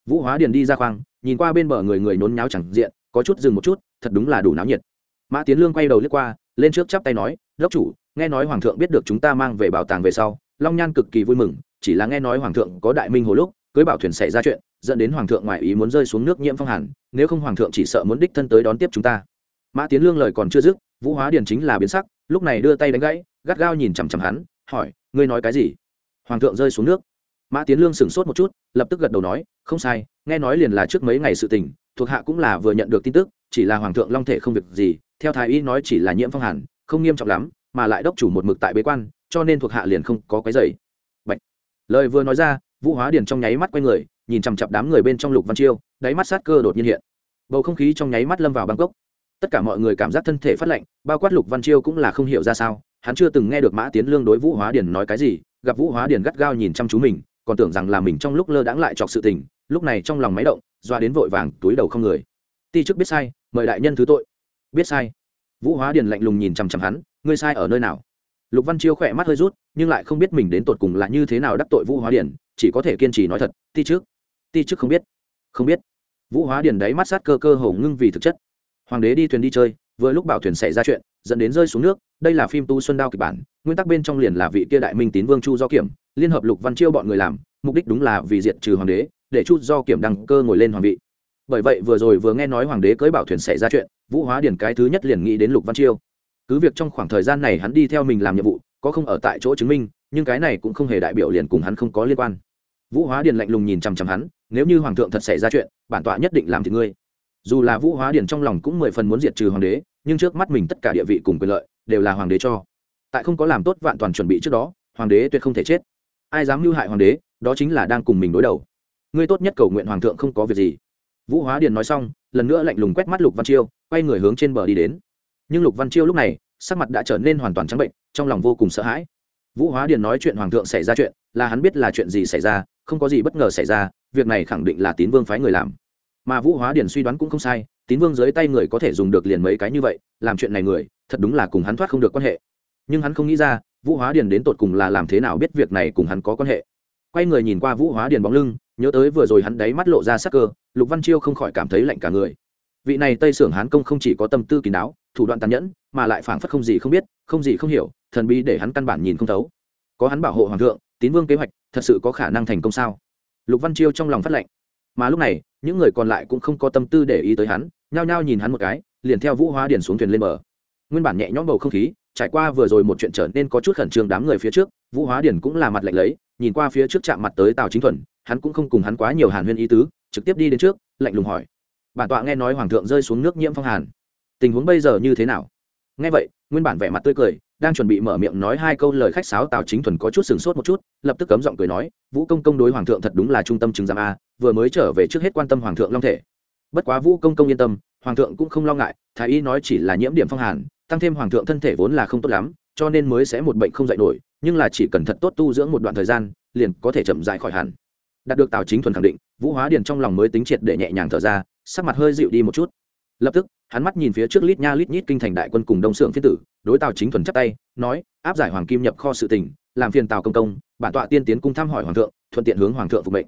Vũ hóa điền đi ra khoang, nhìn qua bên bờ người người nhốn nháo chẳng diện, có chút dừng một chút, thật đúng là đủ náo nhiệt. Mã tiến lương quay đầu lướt qua, lên trước chắp tay nói, đốc chủ, nghe nói hoàng thượng biết được chúng ta mang về bảo tàng về sau, long nhan cực kỳ vui mừng, chỉ là nghe nói hoàng thượng có đại minh hồ lúc cưới bảo thuyền xảy ra chuyện, dẫn đến hoàng thượng ngoại ý muốn rơi xuống nước nhiễm phong hàn, nếu không hoàng thượng chỉ sợ muốn đích thân tới đón tiếp chúng ta. Mã tiến lương lời còn chưa dứt, vũ hóa điền chính là biến sắc, lúc này đưa tay đánh gãy, gắt gao nhìn chằm chằm hắn, hỏi, ngươi nói cái gì? Hoàng thượng rơi xuống nước. Mã tiến lương sửng sốt một chút, lập tức gật đầu nói, không sai, nghe nói liền là trước mấy ngày sự tình, thuộc hạ cũng là vừa nhận được tin tức, chỉ là hoàng thượng long thể không việc gì, theo thái y nói chỉ là nhiễm phong hàn, không nghiêm trọng lắm, mà lại đốc chủ một mực tại bế quan, cho nên thuộc hạ liền không có cái dày Bạch. lời vừa nói ra vũ hóa điền trong nháy mắt quay người, nhìn chằm chặp đám người bên trong lục văn chiêu, đáy mắt sát cơ đột nhiên hiện. Bầu không khí trong nháy mắt lâm vào bangkok tất cả mọi người cảm giác thân thể phát lạnh, bao quát lục văn chiêu cũng là không hiểu ra sao, hắn chưa từng nghe được mã tiến lương đối vũ hóa điền nói cái gì, gặp vũ hóa điền gắt gao nhìn chăm chú mình, còn tưởng rằng là mình trong lúc lơ đãng lại chọc sự tình, lúc này trong lòng máy động, doa đến vội vàng, túi đầu không người. Ti chức biết sai, mời đại nhân thứ tội. Biết sai. Vũ hóa điền lạnh lùng nhìn chằm chằm hắn, ngươi sai ở nơi nào? Lục văn chiêu khỏe mắt hơi rút, nhưng lại không biết mình đến tột cùng là như thế nào đắc tội vũ hóa điền chỉ có thể kiên trì nói thật, ti trước. Ti trước không biết. Không biết. Vũ hóa điền đáy mắt sát cơ cơ hổ ngưng vì thực chất. Hoàng đế đi thuyền đi chơi, vừa lúc bảo thuyền xảy ra chuyện, dẫn đến rơi xuống nước, đây là phim tu xuân đao kịch bản, nguyên tắc bên trong liền là vị kia đại minh tín vương chu do kiểm, liên hợp lục văn chiêu bọn người làm, mục đích đúng là vì diệt trừ hoàng đế, để chu do kiểm đăng cơ ngồi lên hoàng vị. Bởi vậy vừa rồi vừa nghe nói hoàng đế cưới bảo thuyền xảy ra chuyện, vũ hóa điển cái thứ nhất liền nghĩ đến lục văn chiêu. Cứ việc trong khoảng thời gian này hắn đi theo mình làm nhiệm vụ, có không ở tại chỗ chứng minh, nhưng cái này cũng không hề đại biểu liền cùng hắn không có liên quan vũ hóa điền lạnh lùng nhìn chằm chằm hắn, nếu như hoàng thượng thật xảy ra chuyện, bản tọa nhất định làm thì ngươi. Dù là vũ hóa điền trong lòng cũng mười phần muốn diệt trừ hoàng đế, nhưng trước mắt mình tất cả địa vị cùng quyền lợi đều là hoàng đế cho. Tại không có làm tốt vạn toàn chuẩn bị trước đó, hoàng đế tuyệt không thể chết. Ai dám mưu hại hoàng đế, đó chính là đang cùng mình đối đầu. Ngươi tốt nhất cầu nguyện hoàng thượng không có việc gì. Vũ hóa điền nói xong, lần nữa lạnh lùng quét mắt lục văn chiêu, quay người hướng trên bờ đi đến. Nhưng lục văn chiêu lúc này, sắc mặt đã trở nên hoàn toàn trắng bệnh, trong lòng vô cùng sợ hãi. Vũ hóa điền nói chuyện hoàng thượng xảy ra chuyện, là hắn biết là chuyện gì xảy ra không có gì bất ngờ xảy ra, việc này khẳng định là tín vương phái người làm. Mà vũ hóa điền suy đoán cũng không sai, tín vương dưới tay người có thể dùng được liền mấy cái như vậy, làm chuyện này người, thật đúng là cùng hắn thoát không được quan hệ. Nhưng hắn không nghĩ ra, vũ hóa điền đến tột cùng là làm thế nào biết việc này cùng hắn có quan hệ. Quay người nhìn qua vũ hóa điền bóng lưng, nhớ tới vừa rồi hắn đáy mắt lộ ra sắc cơ, lục văn chiêu không khỏi cảm thấy lạnh cả người. Vị này tây sưởng hán công không chỉ có tâm tư kín đáo, thủ đoạn tàn nhẫn, mà lại phảng phất không gì không biết, không gì không hiểu, thần bí để hắn căn bản nhìn không thấu. Có hắn bảo hộ hoàng thượng tín vương kế hoạch thật sự có khả năng thành công sao? Lục văn chiêu trong lòng phát lệnh. Mà lúc này, những người còn lại cũng không có tâm tư để ý tới hắn, nhao nhao nhìn hắn một cái, liền theo vũ hóa điền xuống thuyền lên bờ. Nguyên bản nhẹ nhõm bầu không khí, trải qua vừa rồi một chuyện trở nên có chút khẩn trương đám người phía trước, vũ hóa điền cũng là mặt lạnh lấy, nhìn qua phía trước chạm mặt tới tào chính thuần, hắn cũng không cùng hắn quá nhiều hàn huyên ý tứ, trực tiếp đi đến trước, lạnh lùng hỏi. Bản tọa nghe nói hoàng thượng rơi xuống nước nhiễm phong hàn. Tình huống bây giờ như thế nào? Nghe vậy, nguyên bản vẻ mặt tươi cười đang chuẩn bị mở miệng nói hai câu lời khách sáo, tào chính thuần có chút sừng sốt một chút, lập tức cấm giọng cười nói, vũ công công đối hoàng thượng thật đúng là trung tâm chứng giám a, vừa mới trở về trước hết quan tâm hoàng thượng long thể. Bất quá vũ công công yên tâm, hoàng thượng cũng không lo ngại, thái y nói chỉ là nhiễm điểm phong hàn, tăng thêm hoàng thượng thân thể vốn là không tốt lắm, cho nên mới sẽ một bệnh không dạy nổi, nhưng là chỉ cần thật tốt tu dưỡng một đoạn thời gian, liền có thể chậm dại khỏi hẳn. Đạt được tào chính thuần khẳng định, vũ hóa điền trong lòng mới tính triệt để nhẹ nhàng thở ra, sắc mặt hơi dịu đi một chút lập tức, hắn mắt nhìn phía trước lít nha lít nhít kinh thành đại quân cùng đông xưởng phiên tử, đối tào chính thuần chắp tay, nói, áp giải hoàng kim nhập kho sự tình, làm phiền tào công công, bản tọa tiên tiến cung thăm hỏi hoàng thượng, thuận tiện hướng hoàng thượng phục mệnh.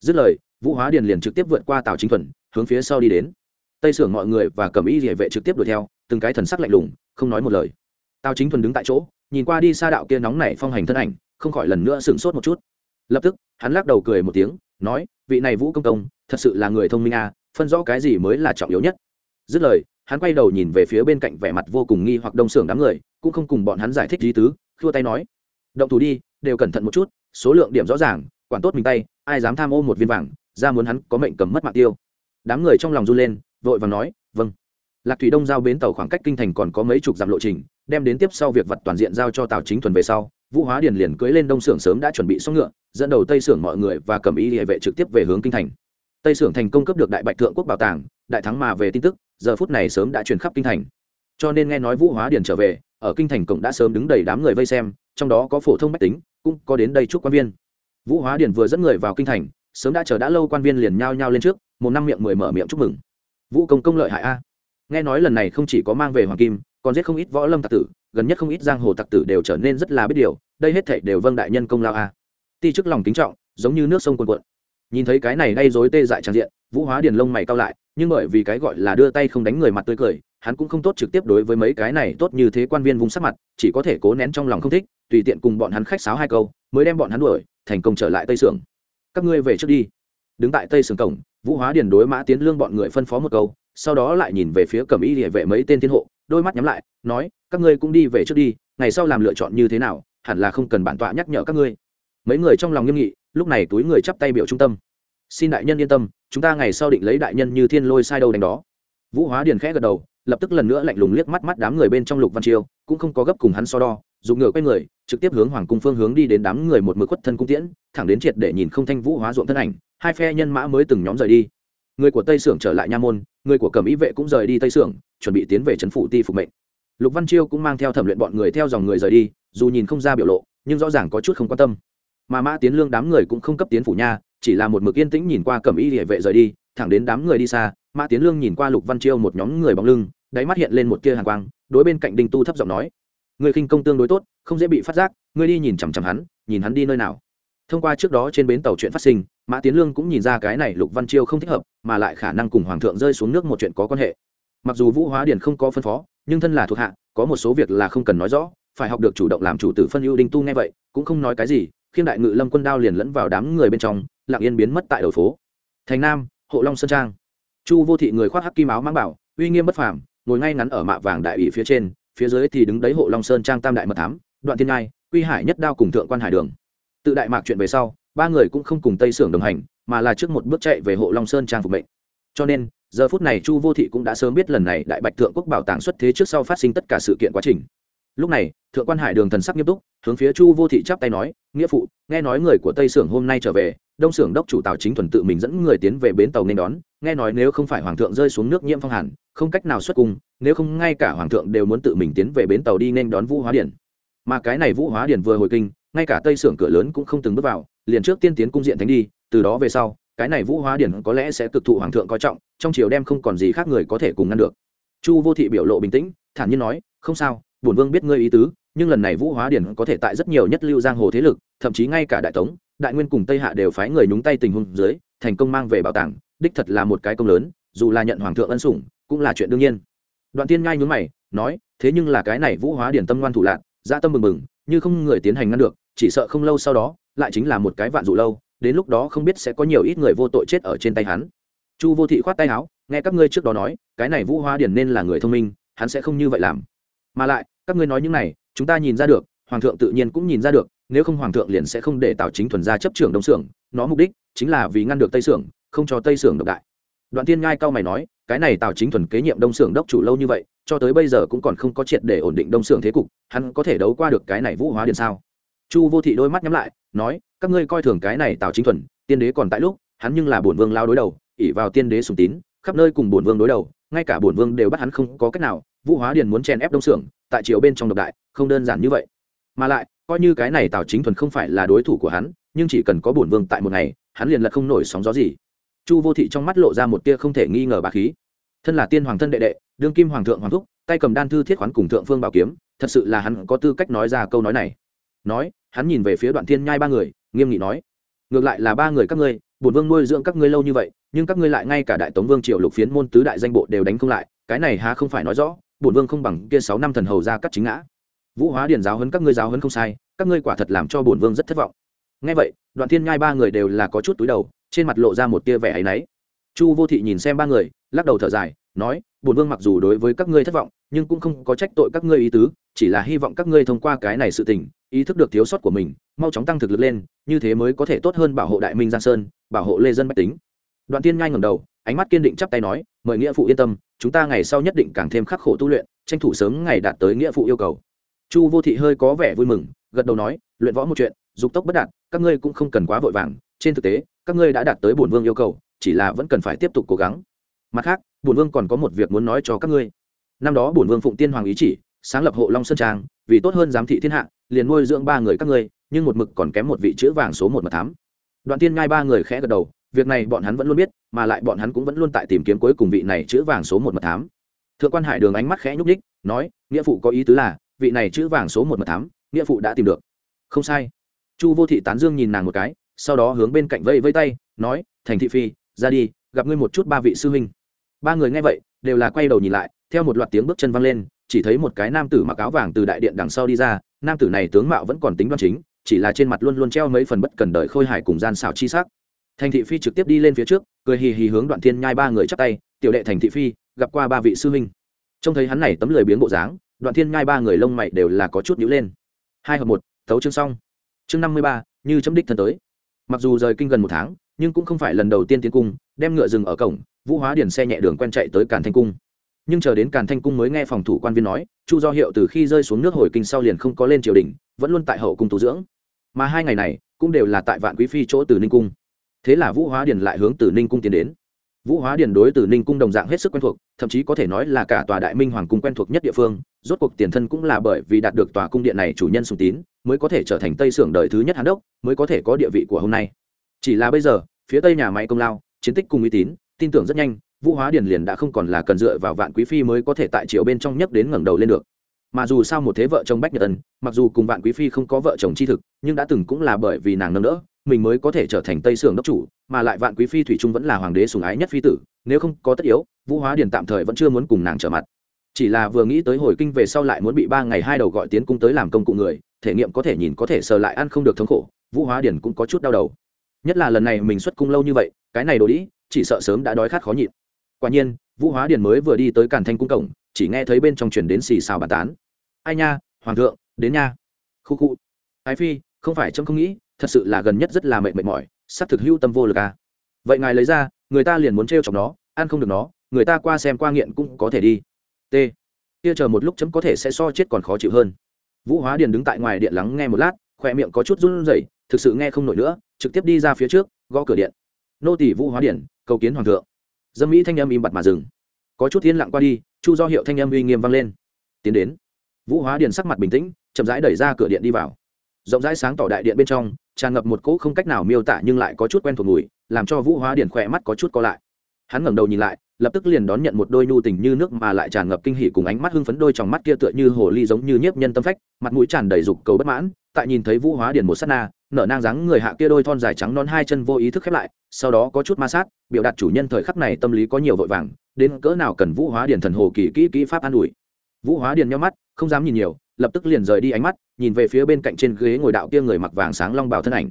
Dứt lời, vũ hóa điền liền trực tiếp vượt qua tào chính thuần, hướng phía sau đi đến. Tây sưởng mọi người và cầm y địa vệ trực tiếp đuổi theo, từng cái thần sắc lạnh lùng, không nói một lời. Tào chính thuần đứng tại chỗ, nhìn qua đi xa đạo kia nóng nảy phong hành thân ảnh, không khỏi lần nữa sửng sốt một chút. Lập tức, hắn lắc đầu cười một tiếng, nói, vị này vũ công công, thật sự là người thông minh à phân rõ cái gì mới là trọng yếu nhất dứt lời, hắn quay đầu nhìn về phía bên cạnh vẻ mặt vô cùng nghi hoặc đông xưởng đám người, cũng không cùng bọn hắn giải thích lý tứ, khua tay nói, động thủ đi, đều cẩn thận một chút, số lượng điểm rõ ràng, quản tốt mình tay, ai dám tham ô một viên vàng, ra muốn hắn có mệnh cầm mất mạng tiêu. Đám người trong lòng run lên, vội vàng nói vâng. Lạc thủy đông giao bến tàu khoảng cách kinh thành còn có mấy chục dặm lộ trình, đem đến tiếp sau việc vật toàn diện giao cho tàu chính thuần về sau, vũ hóa điền liền cưới lên đông xưởng sớm đã chuẩn bị xong ngựa, dẫn đầu tây xưởng mọi người và cầm ý địa vệ trực tiếp về hướng kinh thành. Tây xưởng thành công cấp được đại bạch thượng quốc bảo tàng, đại thắng mà về tin tức giờ phút này sớm đã truyền khắp kinh thành. Cho nên nghe nói vũ hóa điền trở về, ở kinh thành cũng đã sớm đứng đầy đám người vây xem, trong đó có phổ thông bách tính, cũng có đến đây chúc quan viên. Vũ hóa điền vừa dẫn người vào kinh thành, sớm đã chờ đã lâu quan viên liền nhao nhao lên trước, một năm miệng mười mở miệng chúc mừng. Vũ công công lợi hại a. Nghe nói lần này không chỉ có mang về hoàng kim, còn giết không ít võ lâm tặc tử, gần nhất không ít giang hồ tặc tử đều trở nên rất là biết điều, đây hết thảy đều vâng đại nhân công lao a. Ti chức lòng kính trọng, giống như nước sông cuồn cuộn. Nhìn thấy cái này gây rối tê dại tràn diện, vũ hóa điền lông mày cao lại nhưng bởi vì cái gọi là đưa tay không đánh người mặt tươi cười, hắn cũng không tốt trực tiếp đối với mấy cái này tốt như thế quan viên vùng sắc mặt, chỉ có thể cố nén trong lòng không thích, tùy tiện cùng bọn hắn khách sáo hai câu, mới đem bọn hắn đuổi, thành công trở lại tây sưởng. Các ngươi về trước đi. Đứng tại tây sưởng cổng, vũ hóa điền đối mã tiến lương bọn người phân phó một câu, sau đó lại nhìn về phía cẩm y địa vệ mấy tên thiên hộ, đôi mắt nhắm lại, nói, các ngươi cũng đi về trước đi, ngày sau làm lựa chọn như thế nào, hẳn là không cần bản tọa nhắc nhở các ngươi. Mấy người trong lòng nghiêm nghị, lúc này túi người chắp tay biểu trung tâm. Xin đại nhân yên tâm chúng ta ngày sau định lấy đại nhân như thiên lôi sai đâu đánh đó. Vũ hóa điền khẽ gật đầu, lập tức lần nữa lạnh lùng liếc mắt mắt đám người bên trong lục văn chiêu, cũng không có gấp cùng hắn so đo, dùng ngựa quay người, trực tiếp hướng hoàng cung phương hướng đi đến đám người một mực khuất thân cung tiễn, thẳng đến triệt để nhìn không thanh vũ hóa ruộng thân ảnh, hai phe nhân mã mới từng nhóm rời đi. Người của tây sưởng trở lại nha môn, người của cẩm ý vệ cũng rời đi tây sưởng, chuẩn bị tiến về trấn phủ ti phục mệnh. Lục văn chiêu cũng mang theo thẩm luyện bọn người theo dòng người rời đi, dù nhìn không ra biểu lộ, nhưng rõ ràng có chút không quan tâm. Mà mã tiến lương đám người cũng không cấp tiến phủ nha chỉ là một mực yên tĩnh nhìn qua cẩm y địa vệ rời đi, thẳng đến đám người đi xa, mã tiến lương nhìn qua lục văn chiêu một nhóm người bóng lưng, đáy mắt hiện lên một tia hàng quang, đối bên cạnh đinh tu thấp giọng nói, người khinh công tương đối tốt, không dễ bị phát giác, ngươi đi nhìn chằm chằm hắn, nhìn hắn đi nơi nào. Thông qua trước đó trên bến tàu chuyện phát sinh, mã tiến lương cũng nhìn ra cái này lục văn chiêu không thích hợp, mà lại khả năng cùng hoàng thượng rơi xuống nước một chuyện có quan hệ. Mặc dù vũ hóa điển không có phân phó, nhưng thân là thuộc hạ, có một số việc là không cần nói rõ, phải học được chủ động làm chủ tử phân ưu đinh tu nghe vậy, cũng không nói cái gì khiêng đại ngự lâm quân đao liền lẫn vào đám người bên trong lặng yên biến mất tại đầu phố. Thành nam, hộ long sơn trang. Chu vô thị người khoác hắc kim áo mang bảo, uy nghiêm bất phàm, ngồi ngay ngắn ở mạ vàng đại ủy phía trên, phía dưới thì đứng đấy hộ long sơn trang tam đại mật thám, đoạn thiên ngai, quy hải nhất đao cùng thượng quan hải đường. Tự đại mạc chuyện về sau, ba người cũng không cùng tây sưởng đồng hành, mà là trước một bước chạy về hộ long sơn trang phục mệnh. Cho nên, giờ phút này chu vô thị cũng đã sớm biết lần này đại bạch thượng quốc bảo tàng xuất thế trước sau phát sinh tất cả sự kiện quá trình lúc này, thượng quan hải đường thần sắc nghiêm túc, hướng phía chu vô thị chắp tay nói, nghĩa phụ, nghe nói người của tây sưởng hôm nay trở về, đông sưởng đốc chủ tào chính thuần tự mình dẫn người tiến về bến tàu nên đón, nghe nói nếu không phải hoàng thượng rơi xuống nước nhiễm phong hàn, không cách nào xuất cung, nếu không ngay cả hoàng thượng đều muốn tự mình tiến về bến tàu đi nên đón vũ hóa điển. Mà cái này vũ hóa điển vừa hồi kinh, ngay cả tây sưởng cửa lớn cũng không từng bước vào, liền trước tiên tiến cung diện thánh đi, từ đó về sau, cái này vũ hóa điển có lẽ sẽ cực thụ hoàng thượng coi trọng, trong chiều đem không còn gì khác người có thể cùng ngăn được. Chu vô thị biểu lộ bình tĩnh, thản nhiên nói, không sao bổn vương biết ngươi ý tứ, nhưng lần này vũ hóa điển có thể tại rất nhiều nhất lưu giang hồ thế lực, thậm chí ngay cả đại tống, đại nguyên cùng tây hạ đều phái người nhúng tay tình huống dưới, thành công mang về bảo tàng, đích thật là một cái công lớn, dù là nhận hoàng thượng ân sủng, cũng là chuyện đương nhiên. Đoạn tiên ngai nhún mày, nói, thế nhưng là cái này vũ hóa điển tâm ngoan thủ lạc gia dạ tâm mừng mừng, như không người tiến hành ngăn được, chỉ sợ không lâu sau đó, lại chính là một cái vạn dụ lâu, đến lúc đó không biết sẽ có nhiều ít người vô tội chết ở trên tay hắn. Chu vô thị khoát tay áo, nghe các ngươi trước đó nói, cái này vũ hóa điển nên là người thông minh, hắn sẽ không như vậy làm. Mà lại các ngươi nói những này, chúng ta nhìn ra được, hoàng thượng tự nhiên cũng nhìn ra được, nếu không hoàng thượng liền sẽ không để tào chính thuần ra chấp trưởng đông xưởng nó mục đích chính là vì ngăn được tây xưởng không cho tây xưởng độc đại. Đoạn tiên ngai cao mày nói, cái này tào chính thuần kế nhiệm đông xưởng đốc chủ lâu như vậy, cho tới bây giờ cũng còn không có triệt để ổn định đông xưởng thế cục, hắn có thể đấu qua được cái này vũ hóa điện sao? Chu vô thị đôi mắt nhắm lại, nói, các ngươi coi thường cái này tào chính thuần, tiên đế còn tại lúc, hắn nhưng là bổn vương lao đối đầu ỉ vào tiên đế sùng tín, khắp nơi cùng bổn vương đối đầu, ngay cả bổn vương đều bắt hắn không có cách nào vũ hóa điền muốn chen ép đông xưởng tại triều bên trong độc đại, không đơn giản như vậy. Mà lại, coi như cái này tào chính thuần không phải là đối thủ của hắn, nhưng chỉ cần có bổn vương tại một ngày, hắn liền lật không nổi sóng gió gì. Chu vô thị trong mắt lộ ra một tia không thể nghi ngờ bà khí. Thân là tiên hoàng thân đệ đệ, đương kim hoàng thượng hoàng thúc, tay cầm đan thư thiết khoán cùng thượng phương bảo kiếm, thật sự là hắn có tư cách nói ra câu nói này. Nói, hắn nhìn về phía đoạn thiên nhai ba người, nghiêm nghị nói, ngược lại là ba người các ngươi, bổn vương nuôi dưỡng các ngươi lâu như vậy, nhưng các ngươi lại ngay cả đại tống vương triều lục phiến môn tứ đại danh bộ đều đánh không lại, cái này há không phải nói rõ bổn vương không bằng kia sáu năm thần hầu ra cắt chính ngã. Vũ hóa điền giáo hấn các ngươi giáo hấn không sai, các ngươi quả thật làm cho bổn vương rất thất vọng. Ngay vậy, đoạn thiên nhai ba người đều là có chút túi đầu, trên mặt lộ ra một tia vẻ áy náy. Chu vô thị nhìn xem ba người, lắc đầu thở dài, nói, bổn vương mặc dù đối với các ngươi thất vọng, nhưng cũng không có trách tội các ngươi ý tứ, chỉ là hy vọng các ngươi thông qua cái này sự tình, ý thức được thiếu sót của mình, mau chóng tăng thực lực lên, như thế mới có thể tốt hơn bảo hộ đại minh giang sơn, bảo hộ lê dân bách tính. Đoạn tiên nhai ngầm đầu, ánh mắt kiên định chắp tay nói, mời nghĩa phụ yên tâm chúng ta ngày sau nhất định càng thêm khắc khổ tu luyện, tranh thủ sớm ngày đạt tới nghĩa phụ yêu cầu. Chu vô thị hơi có vẻ vui mừng, gật đầu nói, luyện võ một chuyện, dục tốc bất đạt, các ngươi cũng không cần quá vội vàng, trên thực tế, các ngươi đã đạt tới bổn vương yêu cầu, chỉ là vẫn cần phải tiếp tục cố gắng. Mặt khác, bổn vương còn có một việc muốn nói cho các ngươi. Năm đó bổn vương phụng tiên hoàng ý chỉ, sáng lập hộ long sơn trang, vì tốt hơn giám thị thiên hạ, liền nuôi dưỡng ba người các ngươi, nhưng một mực còn kém một vị chữ vàng số một mật thám. Đoạn tiên ngai ba người khẽ gật đầu, việc này bọn hắn vẫn luôn biết mà lại bọn hắn cũng vẫn luôn tại tìm kiếm cuối cùng vị này chữ vàng số một mật thám. Thượng quan hải đường ánh mắt khẽ nhúc ních nói, nghĩa phụ có ý tứ là, vị này chữ vàng số một mật thám, nghĩa phụ đã tìm được. Không sai. Chu vô thị tán dương nhìn nàng một cái, sau đó hướng bên cạnh vây vây tay, nói, thành thị phi, ra đi, gặp ngươi một chút ba vị sư huynh. Ba người nghe vậy, đều là quay đầu nhìn lại, theo một loạt tiếng bước chân văng lên, chỉ thấy một cái nam tử mặc áo vàng từ đại điện đằng sau đi ra, nam tử này tướng mạo vẫn còn tính đoan chính, chỉ là trên mặt luôn luôn treo mấy phần bất cần đời khôi hài cùng gian xảo chi sắc thành thị phi trực tiếp đi lên phía trước, cười hì hì hướng đoạn thiên nhai ba người chắp tay, tiểu đệ thành thị phi, gặp qua ba vị sư huynh. Trông thấy hắn này tấm lười biếng bộ dáng, đoạn thiên nhai ba người lông mày đều là có chút nhữ lên. Hai hợp một, thấu chương xong. Chương năm mươi ba, như chấm đích thân tới. Mặc dù rời kinh gần một tháng, nhưng cũng không phải lần đầu tiên tiến cung, đem ngựa dừng ở cổng, vũ hóa điển xe nhẹ đường quen chạy tới càn thanh cung. Nhưng chờ đến càn thanh cung mới nghe phòng thủ quan viên nói, chu do hiệu từ khi rơi xuống nước hồi kinh sau liền không có lên triều đình, vẫn luôn tại hậu cung tu dưỡng. Mà hai ngày này, cũng đều là tại vạn quý phi chỗ từ ninh cung thế là vũ hóa điền lại hướng từ ninh cung tiến đến. Vũ hóa điền đối từ ninh cung đồng dạng hết sức quen thuộc, thậm chí có thể nói là cả tòa đại minh hoàng cung quen thuộc nhất địa phương, rốt cuộc tiền thân cũng là bởi vì đạt được tòa cung điện này chủ nhân sùng tín, mới có thể trở thành tây xưởng đời thứ nhất hàn đốc, mới có thể có địa vị của hôm nay. Chỉ là bây giờ, phía tây nhà máy công lao, chiến tích cùng uy tín, tin tưởng rất nhanh, vũ hóa điền liền đã không còn là cần dựa vào vạn quý phi mới có thể tại triều bên trong nhấc đến ngẩng đầu lên được. Mà dù sao một thế vợ chồng bách nhật ân, mặc dù cùng vạn quý phi không có vợ chồng chi thực, nhưng đã từng cũng là bởi vì nàng nâng đỡ mình mới có thể trở thành tây sưởng đốc chủ, mà lại vạn quý phi thủy trung vẫn là hoàng đế sùng ái nhất phi tử, nếu không có tất yếu, vũ hóa điền tạm thời vẫn chưa muốn cùng nàng trở mặt. Chỉ là vừa nghĩ tới hồi kinh về sau lại muốn bị ba ngày hai đầu gọi tiến cung tới làm công cụ người, thể nghiệm có thể nhìn có thể sờ lại ăn không được thống khổ, vũ hóa điền cũng có chút đau đầu. Nhất là lần này mình xuất cung lâu như vậy, cái này đồ đĩ, chỉ sợ sớm đã đói khát khó nhịn. Quả nhiên, vũ hóa điền mới vừa đi tới càn thanh cung cổng, chỉ nghe thấy bên trong chuyển đến xì xào bàn tán. Ai nha, hoàng thượng, đến nha. Khu khu. Ái phi, không phải trâm không nghĩ thật sự là gần nhất rất là mệt mệt mỏi, sắp thực hưu tâm vô lực à. vậy ngài lấy ra, người ta liền muốn t r chọc nó, ăn không được nó, người ta qua xem qua nghiện cũng có thể đi. T. Kia chờ một lúc chấm có thể sẽ so chết còn khó chịu hơn. Vũ hóa điền đứng tại ngoài điện lắng nghe một lát khoe miệng có chút run rẩy, thực sự nghe không nổi nữa, trực tiếp đi ra phía trước, gõ cửa điện. Nô tỷ vũ hóa điện cầu kiến hoàng thượng. Dâm mỹ thanh âm im bặt mà dừng. Có chút yên lặng qua đi, chu do hiệu thanh âm uy nghiêm vang lên. Tiến đến. Vũ hóa điện sắc mặt bình tĩnh, chậm rãi đẩy ra cửa điện đi vào. Rộng rãi sáng tỏ đại điện bên trong tràn ngập một cỗ không cách nào miêu tả nhưng lại có chút quen thuộc mùi, làm cho vũ hóa điển khỏe mắt có chút co lại. Hắn ngẩng đầu nhìn lại, lập tức liền đón nhận một đôi nhu tình như nước mà lại tràn ngập kinh hỉ cùng ánh mắt hưng phấn đôi trong mắt kia tựa như hồ ly giống như nhiếp nhân tâm phách, mặt mũi tràn đầy dục cầu bất mãn, tại nhìn thấy vũ hóa điển một sát na, nở nang dáng người hạ kia đôi thon dài trắng non hai chân vô ý thức khép lại, sau đó có chút ma sát, biểu đạt chủ nhân thời khắc này tâm lý có nhiều vội vàng, đến cỡ nào cần vũ hóa điển thần hồ kỳ kỹ kỹ pháp an ủi. Vũ hóa điển nhau mắt, không dám nhìn nhiều lập tức liền rời đi ánh mắt, nhìn về phía bên cạnh trên ghế ngồi đạo kia người mặc vàng sáng long bào thân ảnh.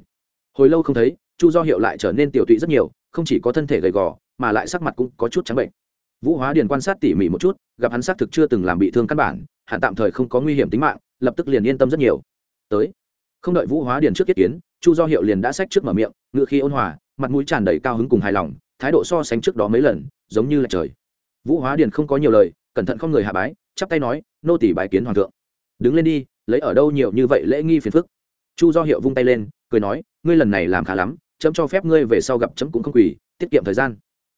Hồi lâu không thấy, chu do hiệu lại trở nên tiểu tụy rất nhiều, không chỉ có thân thể gầy gò, mà lại sắc mặt cũng có chút trắng bệnh. Vũ hóa điền quan sát tỉ mỉ một chút, gặp hắn xác thực chưa từng làm bị thương căn bản hạn tạm thời không có nguy hiểm tính mạng, lập tức liền yên tâm rất nhiều. Tới. Không đợi vũ hóa điền trước yết kiến, chu do hiệu liền đã sách trước mở miệng ngự khi ôn hòa, mặt mũi tràn đầy cao hứng cùng hài lòng, thái độ so sánh trước đó mấy lần, giống như là trời. Vũ hóa điền không có nhiều lời, cẩn thận không người hạ bái, chắp tay nói, nô tỷ bài kiến hoàng thượng đứng lên đi, lấy ở đâu nhiều như vậy lễ nghi phiền phức. Chu do hiệu vung tay lên, cười nói, ngươi lần này làm khá lắm, chấm cho phép ngươi về sau gặp chấm cũng không quỳ, tiết kiệm thời gian.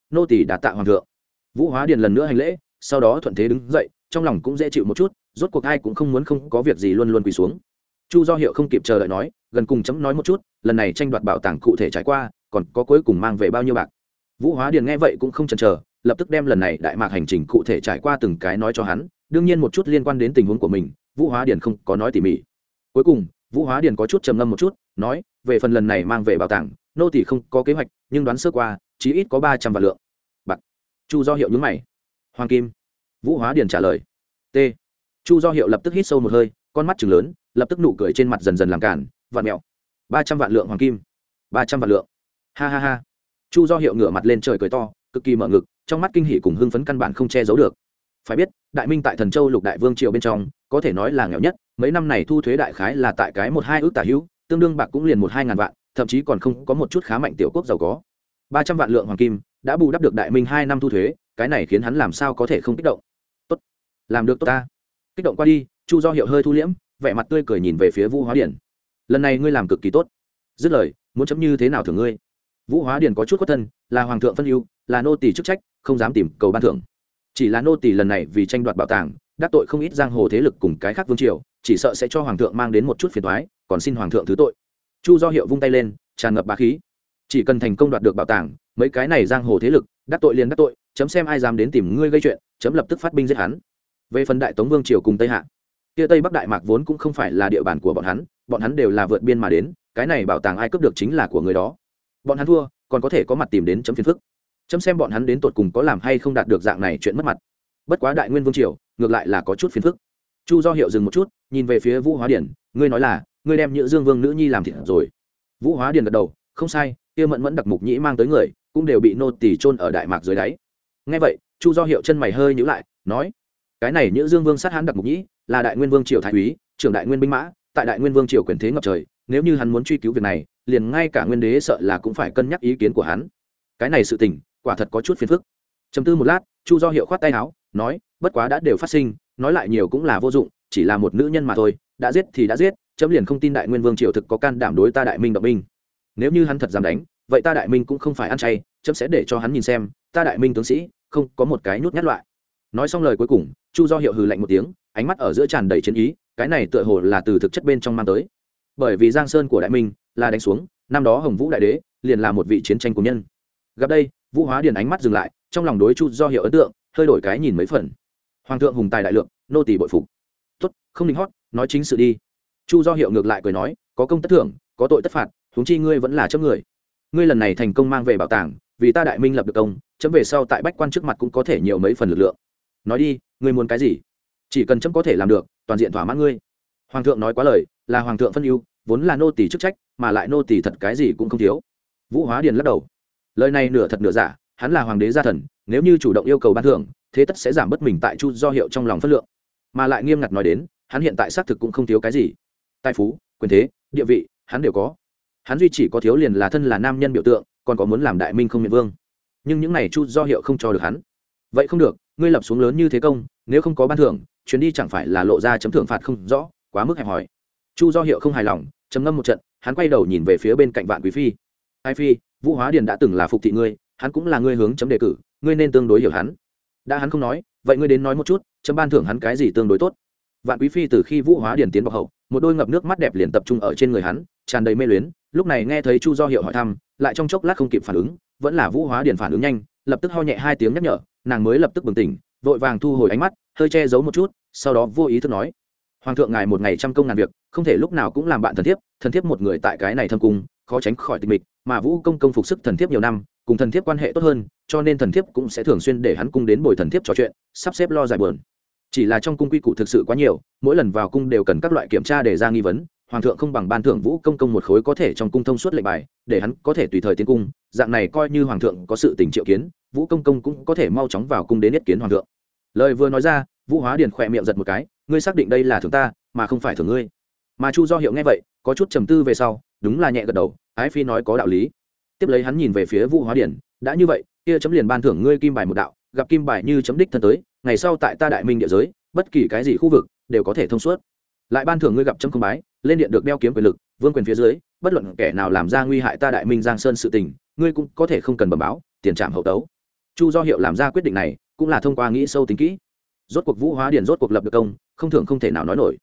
Nô tỷ đã tạ hoàng thượng. Vũ hóa điền lần nữa hành lễ, sau đó thuận thế đứng dậy, trong lòng cũng dễ chịu một chút, rốt cuộc ai cũng không muốn không có việc gì luôn luôn quỳ xuống. Chu do hiệu không kịp chờ đợi nói, gần cùng chấm nói một chút, lần này tranh đoạt bảo tàng cụ thể trải qua, còn có cuối cùng mang về bao nhiêu bạc. Vũ hóa điền nghe vậy cũng không chần chờ, lập tức đem lần này đại mạc hành trình cụ thể trải qua từng cái nói cho hắn, đương nhiên một chút liên quan đến tình huống của mình vũ hóa điền không có nói tỉ mỉ. Cuối cùng, vũ hóa điền có chút trầm ngâm một chút, nói, về phần lần này mang về bảo tàng, nô tỷ không có kế hoạch, nhưng đoán sơ qua, chí ít có ba trăm vạn lượng. Bạc. Chu do hiệu nhúng mày. Hoàng kim. Vũ hóa điền trả lời. T. Chu do hiệu lập tức hít sâu một hơi, con mắt chừng lớn, lập tức nụ cười trên mặt dần dần làm cản vạn mẹo. Ba trăm vạn lượng hoàng kim. Ba trăm vạn lượng. Ha ha ha. Chu do hiệu ngửa mặt lên trời cười to, cực kỳ mở ngực, trong mắt kinh hỷ cùng hưng phấn căn bản không che giấu được phải biết, đại minh tại thần châu lục đại vương triều bên trong, có thể nói là nghèo nhất, mấy năm này thu thuế đại khái là tại cái một hai ước tả hữu, tương đương bạc cũng liền một hai ngàn vạn, thậm chí còn không có một chút khá mạnh tiểu quốc giàu có. Ba trăm vạn lượng hoàng kim đã bù đắp được đại minh hai năm thu thuế, cái này khiến hắn làm sao có thể không kích động? Tốt, làm được tốt ta. Kích động qua đi, chu do hiệu hơi thu liễm, vẻ mặt tươi cười nhìn về phía vũ hóa điển. Lần này ngươi làm cực kỳ tốt. Dứt lời, muốn chấm như thế nào thường ngươi? Vũ hóa điển có chút khuất thân, là hoàng thượng phân ưu, là nô tỳ chức trách, không dám tìm cầu ban thưởng chỉ là nô tỳ lần này vì tranh đoạt bảo tàng, đắc tội không ít giang hồ thế lực cùng cái khác vương triều, chỉ sợ sẽ cho hoàng thượng mang đến một chút phiền thoái còn xin hoàng thượng thứ tội. Chu do hiệu vung tay lên, tràn ngập bá khí. Chỉ cần thành công đoạt được bảo tàng, mấy cái này giang hồ thế lực, đắc tội liền đắc tội, chấm xem ai dám đến tìm ngươi gây chuyện, chấm lập tức phát binh giết hắn. Về phần đại tống vương triều cùng tây hạ, kia tây bắc đại mạc vốn cũng không phải là địa bàn của bọn hắn bọn hắn đều là vượt biên mà đến, cái này bảo tàng ai cướp được chính là của người đó. Bọn hắn thua, còn có thể có mặt tìm đến chấm phiền phức chấm xem bọn hắn đến tột cùng có làm hay không đạt được dạng này chuyện mất mặt. Bất quá đại nguyên vương triều, ngược lại là có chút phiền phức. Chu do hiệu dừng một chút, nhìn về phía vũ hóa điển, ngươi nói là, ngươi đem nhữ dương vương nữ nhi làm thịt rồi. Vũ hóa điển gật đầu, không sai, kia mẫn mẫn đặc mục nhĩ mang tới người, cũng đều bị nô tỳ trôn ở đại mạc dưới đáy. Ngay vậy, chu do hiệu chân mày hơi nhữ lại, nói, cái này nhữ dương vương sát hán đặc mục nhĩ, là đại nguyên vương triều thái úy, trưởng đại nguyên binh mã, tại đại nguyên vương triều quyền thế ngập trời, nếu như hắn muốn truy cứu việc này, liền ngay cả nguyên đế sợ là cũng phải cân nhắc ý kiến của hắn. Cái này sự tình quả thật có chút phiền phức. Chấm tư một lát, chu do hiệu khoát tay áo, nói, bất quá đã đều phát sinh, nói lại nhiều cũng là vô dụng, chỉ là một nữ nhân mà thôi, đã giết thì đã giết, chấm liền không tin đại nguyên vương triều thực có can đảm đối ta đại minh động minh nếu như hắn thật dám đánh, vậy ta đại minh cũng không phải ăn chay, chấm sẽ để cho hắn nhìn xem, ta đại minh tướng sĩ, không có một cái nhút nhát loại. Nói xong lời cuối cùng, chu do hiệu hừ lạnh một tiếng, ánh mắt ở giữa tràn đầy chiến ý, cái này tựa hồ là từ thực chất bên trong mang tới. Bởi vì giang sơn của đại minh là đánh xuống, năm đó hồng vũ đại đế liền là một vị chiến tranh của nhân gặp đây, vũ hóa điền ánh mắt dừng lại, trong lòng đối chu do hiệu ấn tượng, hơi đổi cái nhìn mấy phần. Hoàng thượng hùng tài đại lượng, nô tỷ bội phục. Tốt, không lính hót, nói chính sự đi. Chu do hiệu ngược lại cười nói, có công tất thưởng, có tội tất phạt, huống chi ngươi vẫn là chấp người. Ngươi lần này thành công mang về bảo tàng, vì ta đại minh lập được công, chấm về sau tại bách quan trước mặt cũng có thể nhiều mấy phần lực lượng. Nói đi, ngươi muốn cái gì? Chỉ cần chấm có thể làm được, toàn diện thỏa mãn ngươi. Hoàng thượng nói quá lời, là hoàng thượng phân ưu, vốn là nô tỷ chức trách, mà lại nô tỷ thật cái gì cũng không thiếu. Vũ hóa điền lắc đầu lời này nửa thật nửa giả, hắn là hoàng đế gia thần, nếu như chủ động yêu cầu ban thưởng, thế tất sẽ giảm bớt mình tại chu do hiệu trong lòng phất lượng. Mà lại nghiêm ngặt nói đến, hắn hiện tại xác thực cũng không thiếu cái gì. Tài phú, quyền thế, địa vị, hắn đều có. Hắn duy chỉ có thiếu liền là thân là nam nhân biểu tượng, còn có muốn làm đại minh không miệng vương. Nhưng những này chu do hiệu không cho được hắn. Vậy không được, ngươi lập xuống lớn như thế công, nếu không có ban thưởng, chuyến đi chẳng phải là lộ ra chấm thưởng phạt không rõ, quá mức hẹp hòi. Chu do hiệu không hài lòng chấm ngâm một trận, hắn quay đầu nhìn về phía bên cạnh vạn quý phi. Ai phi vũ hóa điền đã từng là phục thị ngươi, hắn cũng là ngươi hướng chấm đề cử, ngươi nên tương đối hiểu hắn. Đã hắn không nói, vậy ngươi đến nói một chút, chấm ban thưởng hắn cái gì tương đối tốt? Vạn quý phi từ khi vũ hóa điền tiến vào hậu, một đôi ngập nước mắt đẹp liền tập trung ở trên người hắn, tràn đầy mê luyến, lúc này nghe thấy chu do hiệu hỏi thăm, lại trong chốc lát không kịp phản ứng, vẫn là vũ hóa điền phản ứng nhanh, lập tức ho nhẹ hai tiếng nhắc nhở, nàng mới lập tức bừng tỉnh, vội vàng thu hồi ánh mắt, hơi che giấu một chút, sau đó vô ý thức nói hoàng thượng ngài một ngày trăm công ngàn việc, không thể lúc nào cũng làm bạn thần thiếp thần thiếp một người tại cái này thâm cung, khó tránh khỏi tình mịch, mà vũ công công phục sức thần thiếp nhiều năm, cùng thần thiếp quan hệ tốt hơn, cho nên thần thiếp cũng sẽ thường xuyên để hắn cung đến bồi thần thiếp trò chuyện, sắp xếp lo giải bờn chỉ là trong cung quy củ thực sự quá nhiều, mỗi lần vào cung đều cần các loại kiểm tra để ra nghi vấn, hoàng thượng không bằng ban thưởng vũ công công một khối có thể trong cung thông suốt lệnh bài, để hắn có thể tùy thời tiến cung, dạng này coi như hoàng thượng có sự tình triệu kiến, vũ công công cũng có thể mau chóng vào cung đến nhất kiến hoàng thượng. Lời vừa nói ra, vũ hóa điền khỏe miệng giật một cái ngươi xác định đây là thưởng ta, mà không phải thưởng ngươi. Mà chu do hiệu nghe vậy, có chút trầm tư về sau, đúng là nhẹ gật đầu, ái phi nói có đạo lý. Tiếp lấy hắn nhìn về phía vũ hóa điển, đã như vậy, kia chấm liền ban thưởng ngươi kim bài một đạo, gặp kim bài như chấm đích thân tới, ngày sau tại ta đại minh địa giới, bất kỳ cái gì khu vực, đều có thể thông suốt. Lại ban thưởng ngươi gặp chấm không bái, lên điện được đeo kiếm quyền lực, vương quyền phía dưới, bất luận kẻ nào làm ra nguy hại ta đại minh giang sơn sự tình, ngươi cũng có thể không cần bẩm báo, tiền trạm hậu tấu. Chu do hiệu làm ra quyết định này, cũng là thông qua nghĩ sâu tính kỹ. Rốt cuộc vũ hóa điền rốt cuộc lập được công không thường không thể nào nói nổi.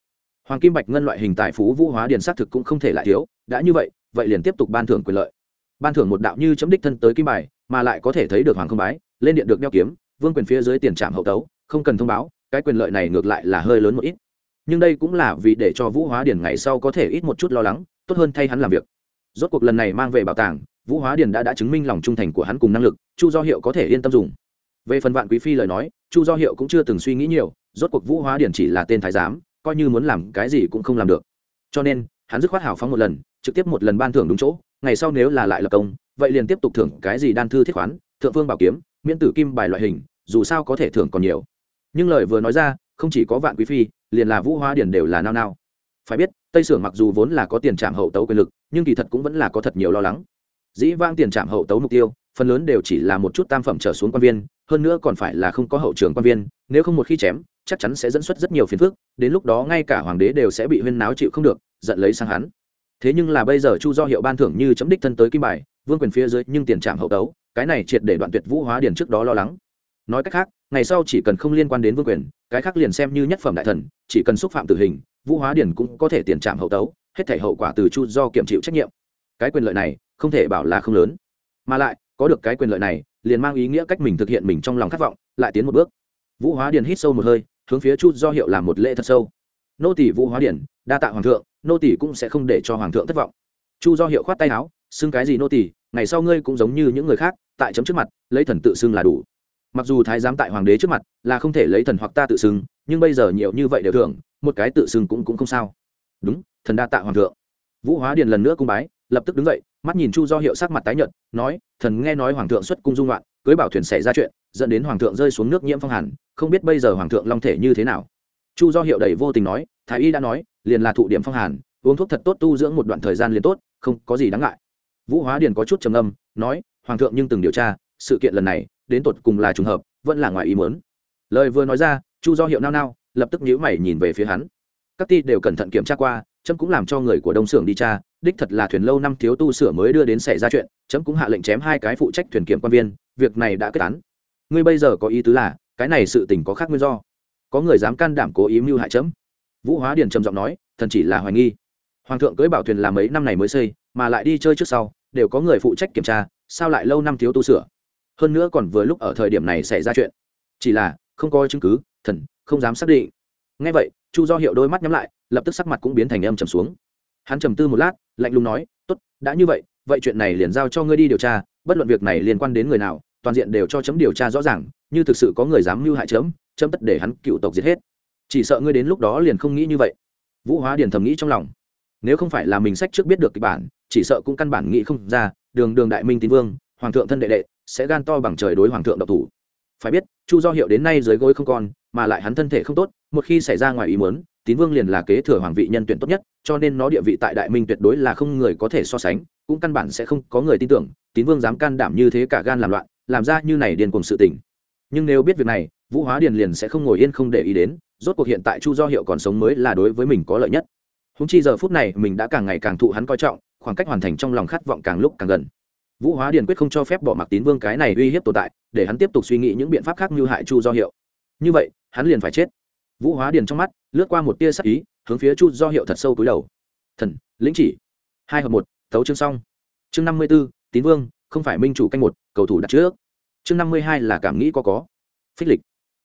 Hoàng kim bạch ngân loại hình tài phú vũ hóa điền xác thực cũng không thể lại thiếu, đã như vậy vậy liền tiếp tục ban thưởng quyền lợi. Ban thưởng một đạo như chấm đích thân tới kim bài, mà lại có thể thấy được hoàng không bái, lên điện được đeo kiếm, vương quyền phía dưới tiền trạm hậu tấu, không cần thông báo, cái quyền lợi này ngược lại là hơi lớn một ít. Nhưng đây cũng là vì để cho vũ hóa điền ngày sau có thể ít một chút lo lắng, tốt hơn thay hắn làm việc. Rốt cuộc lần này mang về bảo tàng, vũ hóa điền đã đã chứng minh lòng trung thành của hắn cùng năng lực, chu do hiệu có thể yên tâm dùng. Về phần vạn quý phi lời nói, chu do hiệu cũng chưa từng suy nghĩ nhiều rốt cuộc vũ hóa điển chỉ là tên thái giám, coi như muốn làm cái gì cũng không làm được. Cho nên, hắn dứt khoát hào phóng một lần, trực tiếp một lần ban thưởng đúng chỗ, ngày sau nếu là lại lập công, vậy liền tiếp tục thưởng cái gì đan thư thiết khoán, thượng phương bảo kiếm, miễn tử kim bài loại hình, dù sao có thể thưởng còn nhiều. Nhưng lời vừa nói ra, không chỉ có vạn quý phi, liền là vũ hóa điển đều là nao nao. Phải biết, tây sưởng mặc dù vốn là có tiền trạm hậu tấu quyền lực, nhưng kỳ thật cũng vẫn là có thật nhiều lo lắng. Dĩ vang tiền trạm hậu tấu mục tiêu, phần lớn đều chỉ là một chút tam phẩm trở xuống quan viên, hơn nữa còn phải là không có hậu trường quan viên, nếu không một khi chém chắc chắn sẽ dẫn xuất rất nhiều phiền phức, đến lúc đó ngay cả hoàng đế đều sẽ bị huyên náo chịu không được, giận lấy sang hắn. Thế nhưng là bây giờ chu do hiệu ban thưởng như chấm đích thân tới kim bài, vương quyền phía dưới nhưng tiền trạm hậu tấu, cái này triệt để đoạn tuyệt vũ hóa điển trước đó lo lắng. Nói cách khác, ngày sau chỉ cần không liên quan đến vương quyền, cái khác liền xem như nhất phẩm đại thần, chỉ cần xúc phạm tử hình, vũ hóa điển cũng có thể tiền trạm hậu tấu, hết thể hậu quả từ chu do kiểm chịu trách nhiệm. Cái quyền lợi này, không thể bảo là không lớn. Mà lại, có được cái quyền lợi này, liền mang ý nghĩa cách mình thực hiện mình trong lòng khát vọng, lại tiến một bước. Vũ hóa điển hít sâu một hơi hướng phía chu do hiệu làm một lễ thật sâu. Nô tỷ vũ hóa điển, đa tạ hoàng thượng, nô tỷ cũng sẽ không để cho hoàng thượng thất vọng. Chu do hiệu khoát tay áo, xưng cái gì nô tỷ ngày sau ngươi cũng giống như những người khác, tại chấm trước mặt, lấy thần tự xưng là đủ. Mặc dù thái giám tại hoàng đế trước mặt là không thể lấy thần hoặc ta tự xưng, nhưng bây giờ nhiều như vậy đều thưởng, một cái tự xưng cũng cũng không sao. Đúng, thần đa tạ hoàng thượng. Vũ hóa điền lần nữa cung bái, lập tức đứng dậy, mắt nhìn chu do hiệu sắc mặt tái nhợt, nói, thần nghe nói hoàng thượng xuất cung dung loạn, cưới bảo thuyền xảy ra chuyện dẫn đến hoàng thượng rơi xuống nước nhiễm phong hàn, không biết bây giờ hoàng thượng long thể như thế nào. Chu do hiệu đầy vô tình nói, thái y đã nói, liền là thụ điểm phong hàn, uống thuốc thật tốt tu dưỡng một đoạn thời gian liền tốt, không có gì đáng ngại. Vũ hóa điền có chút trầm âm nói, hoàng thượng nhưng từng điều tra, sự kiện lần này, đến tột cùng là trùng hợp, vẫn là ngoài ý muốn. Lời vừa nói ra, chu do hiệu nao nao, lập tức nhíu mày nhìn về phía hắn. Các ti đều cẩn thận kiểm tra qua trâm cũng làm cho người của đông xưởng đi tra, đích thật là thuyền lâu năm thiếu tu sửa mới đưa đến xảy ra chuyện trâm cũng hạ lệnh chém hai cái phụ trách thuyền kiểm quan viên, việc này đã kết án ngươi bây giờ có ý tứ là, cái này sự tình có khác nguyên do. Có người dám can đảm cố ý mưu hại chấm. Vũ hóa điền trầm giọng nói, thần chỉ là hoài nghi. Hoàng thượng cưới bảo thuyền làm mấy năm này mới xây, mà lại đi chơi trước sau, đều có người phụ trách kiểm tra, sao lại lâu năm thiếu tu sửa? Hơn nữa còn vừa lúc ở thời điểm này xảy ra chuyện. Chỉ là, không có chứng cứ, thần, không dám xác định. Ngay vậy, chu do hiệu đôi mắt nhắm lại, lập tức sắc mặt cũng biến thành âm trầm xuống. Hắn trầm tư một lát, lạnh lùng nói, tốt, đã như vậy vậy chuyện này liền giao cho ngươi đi điều tra, bất luận việc này liên quan đến người nào toàn diện đều cho chấm điều tra rõ ràng, như thực sự có người dám mưu hại chấm chấm tất để hắn cựu tộc giết hết. Chỉ sợ ngươi đến lúc đó liền không nghĩ như vậy. Vũ hóa điền thầm nghĩ trong lòng. Nếu không phải là mình sách trước biết được kịch bản, chỉ sợ cũng căn bản nghĩ không ra, đường đường đại minh tín vương, hoàng thượng thân đệ đệ, sẽ gan to bằng trời đối hoàng thượng độc thủ. Phải biết, chu do hiệu đến nay dưới gối không còn, mà lại hắn thân thể không tốt, một khi xảy ra ngoài ý muốn, tín vương liền là kế thừa hoàng vị nhân tuyển tốt nhất, cho nên nó địa vị tại đại minh tuyệt đối là không người có thể so sánh, cũng căn bản sẽ không có người tin tưởng, tín vương dám can đảm như thế cả gan làm loạn làm ra như này điền cùng sự tình. Nhưng nếu biết việc này, vũ hóa điền liền sẽ không ngồi yên không để ý đến, rốt cuộc hiện tại chu do hiệu còn sống mới là đối với mình có lợi nhất. Húng chi giờ phút này, mình đã càng ngày càng thụ hắn coi trọng, khoảng cách hoàn thành trong lòng khát vọng càng lúc càng gần. Vũ hóa điền quyết không cho phép bỏ mặc tín vương cái này uy hiếp tồn tại, để hắn tiếp tục suy nghĩ những biện pháp khác như hại chu do hiệu. Như vậy, hắn liền phải chết. Vũ hóa điền trong mắt, lướt qua một tia sắc ý, hướng phía chu do hiệu thật sâu cúi đầu. Thần, lĩnh chỉ. Hai hợp một, thấu chương xong. Chương năm mươi b ố tín vương không phải minh chủ canh một, cầu thủ đặt trước. Chương năm mươi hai là cảm nghĩ có có. Phích lịch.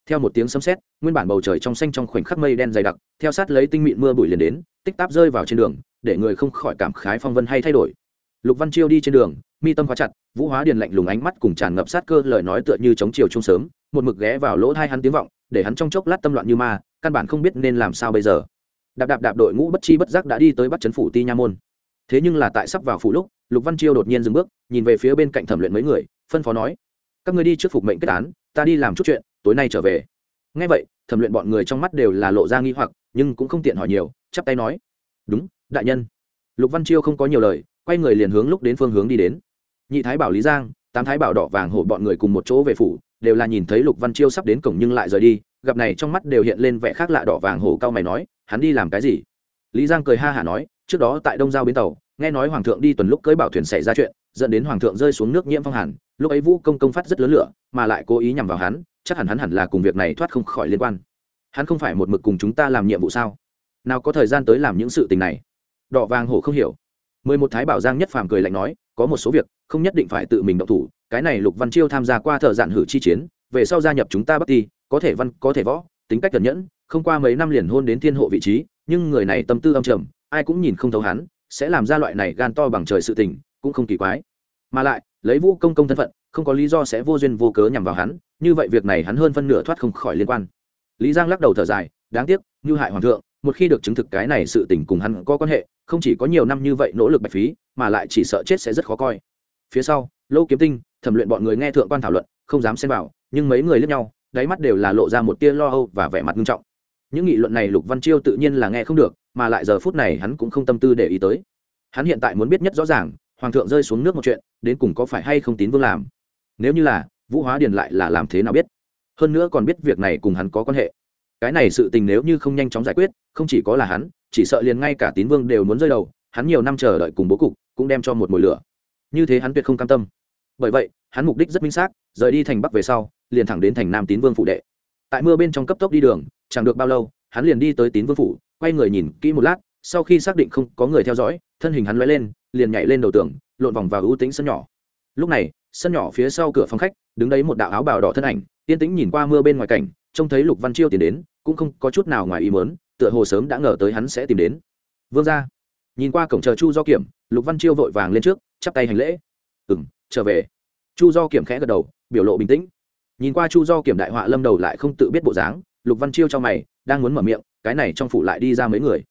Theo một tiếng sấm sét, nguyên bản bầu trời trong xanh trong khoảnh khắc mây đen dày đặc, theo sát lấy tinh mịn mưa bụi liền đến, tích táp rơi vào trên đường, để người không khỏi cảm khái phong vân hay thay đổi. Lục văn chiêu đi trên đường, mi tâm khóa chặt, vũ hóa điền lạnh lùng ánh mắt cùng tràn ngập sát cơ lời nói tựa như chống chiều chung sớm, một mực ghé vào lỗ thai hắn tiếng vọng, để hắn trong chốc lát tâm loạn như ma, căn bản không biết nên làm sao bây giờ. Đạp đạp đạp đội ngũ bất chi bất giác đã đi tới bắt chấn phủ ti nha môn thế nhưng là tại sắp vào phủ lúc, lục văn chiêu đột nhiên dừng bước, nhìn về phía bên cạnh thẩm luyện mấy người, phân phó nói, các người đi trước phục mệnh kết án, ta đi làm chút chuyện, tối nay trở về. Ngay vậy, thẩm luyện bọn người trong mắt đều là lộ ra nghi hoặc, nhưng cũng không tiện hỏi nhiều, chắp tay nói, đúng, đại nhân. Lục văn chiêu không có nhiều lời, quay người liền hướng lúc đến phương hướng đi đến. Nhị thái bảo lý giang, tám thái bảo đỏ vàng hổ bọn người cùng một chỗ về phủ, đều là nhìn thấy lục văn chiêu sắp đến cổng nhưng lại rời đi, gặp này trong mắt đều hiện lên vẻ khác lạ đỏ vàng hổ cao mày nói, hắn đi làm cái gì? Lý giang cười ha hả nói, trước đó tại đông giao bến tàu, nghe nói hoàng thượng đi tuần lúc cưới bảo thuyền xảy ra chuyện, dẫn đến hoàng thượng rơi xuống nước nhiễm phong hàn, lúc ấy vũ công công phát rất lớn lửa, mà lại cố ý nhằm vào hắn, chắc hẳn hắn hẳn là cùng việc này thoát không khỏi liên quan. Hắn không phải một mực cùng chúng ta làm nhiệm vụ sao? Nào có thời gian tới làm những sự tình này? Đỏ vàng hổ không hiểu. Mười một thái bảo giang nhất phàm cười lạnh nói, có một số việc, không nhất định phải tự mình động thủ, cái này lục văn chiêu tham gia qua thợ giản hử chi chiến, về sau gia nhập chúng ta bắc ti, có thể văn, có thể võ, tính cách cẩn nhẫn, không qua mấy năm liền hôn đến thiên hộ vị trí nhưng người này tâm tư âm trầm, ai cũng nhìn không thấu hắn, sẽ làm ra loại này gan to bằng trời sự tình, cũng không kỳ quái. Mà lại, lấy vũ công công thân phận, không có lý do sẽ vô duyên vô cớ nhằm vào hắn, như vậy việc này hắn hơn phân nửa thoát không khỏi liên quan. Lý giang lắc đầu thở dài, đáng tiếc, như hại hoàng thượng, một khi được chứng thực cái này sự tình cùng hắn có quan hệ, không chỉ có nhiều năm như vậy nỗ lực bạch phí, mà lại chỉ sợ chết sẽ rất khó coi. Phía sau, lô kiếm tinh, thẩm luyện bọn người nghe thượng quan thảo luận, không dám xem vào, nhưng mấy người lướt nhau, đáy mắt đều là lộ ra một tia lo âu và vẻ mặt nghiêm trọng những nghị luận này lục văn chiêu tự nhiên là nghe không được, mà lại giờ phút này hắn cũng không tâm tư để ý tới. Hắn hiện tại muốn biết nhất rõ ràng, hoàng thượng rơi xuống nước một chuyện, đến cùng có phải hay không tín vương làm. Nếu như là, vũ hóa điền lại là làm thế nào biết? Hơn nữa còn biết việc này cùng hắn có quan hệ. Cái này sự tình nếu như không nhanh chóng giải quyết, không chỉ có là hắn, chỉ sợ liền ngay cả tín vương đều muốn rơi đầu, hắn nhiều năm chờ đợi cùng bố cục, cũng đem cho một mồi lửa. Như thế hắn tuyệt không cam tâm. Bởi vậy, hắn mục đích rất minh xác, rời đi thành bắc về sau, liền thẳng đến thành nam tín vương phụ đệ. Tại mưa bên trong cấp tốc đi đường chẳng được bao lâu, hắn liền đi tới tín vương phủ, quay người nhìn kỹ một lát, sau khi xác định không có người theo dõi, thân hình hắn lóe lên, liền nhảy lên đầu tường, lộn vòng vào ưu tính sân nhỏ. Lúc này, sân nhỏ phía sau cửa phòng khách, đứng đấy một đạo áo bào đỏ thân ảnh, yên tĩnh nhìn qua mưa bên ngoài cảnh, trông thấy lục văn chiêu tìm đến, cũng không có chút nào ngoài ý mớn tựa hồ sớm đã ngờ tới hắn sẽ tìm đến. Vương ra nhìn qua cổng chờ chu do kiểm, lục văn chiêu vội vàng lên trước, chắp tay hành lễ. Ừ m trở về. Chu do kiểm khẽ gật đầu, biểu lộ bình tĩnh. Nhìn qua chu do kiểm đại họa lâm đầu lại không tự biết bộ dáng lục văn chiêu cho mày, đang muốn mở miệng, cái này trong phủ lại đi ra mấy người.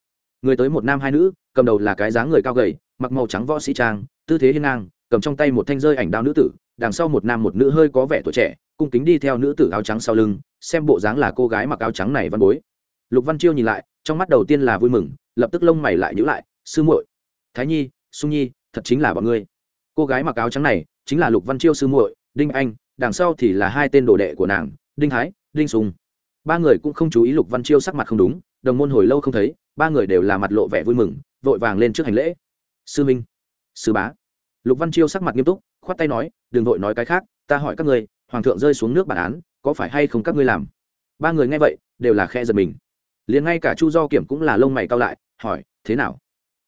Người tới một nam hai nữ, cầm đầu là cái dáng người cao gầy, mặc màu trắng võ sĩ trang, tư thế hiên ngang, cầm trong tay một thanh rơi ảnh đao nữ tử, đằng sau một nam một nữ hơi có vẻ tuổi trẻ, cung kính đi theo nữ tử áo trắng sau lưng, xem bộ dáng là cô gái mặc áo trắng này văn bối. Lục văn chiêu nhìn lại, trong mắt đầu tiên là vui mừng, lập tức lông mày lại nhữ lại, sư muội, thái nhi, sung nhi, thật chính là bọn ngươi. Cô gái mặc áo trắng này, chính là lục văn chiêu sư muội, đinh anh, đằng sau thì là hai tên đồ đệ của nàng, đinh thái, đinh sùng ba người cũng không chú ý lục văn chiêu sắc mặt không đúng, đồng môn hồi lâu không thấy, ba người đều là mặt lộ vẻ vui mừng, vội vàng lên trước hành lễ. Sư minh, sư bá. Lục văn chiêu sắc mặt nghiêm túc, khoát tay nói, đừng vội nói cái khác, ta hỏi các ngươi hoàng thượng rơi xuống nước bản án, có phải hay không các ngươi làm? Ba người nghe vậy, đều là khe giật mình. Liền ngay cả chu do kiểm cũng là lông mày cao lại, hỏi, thế nào?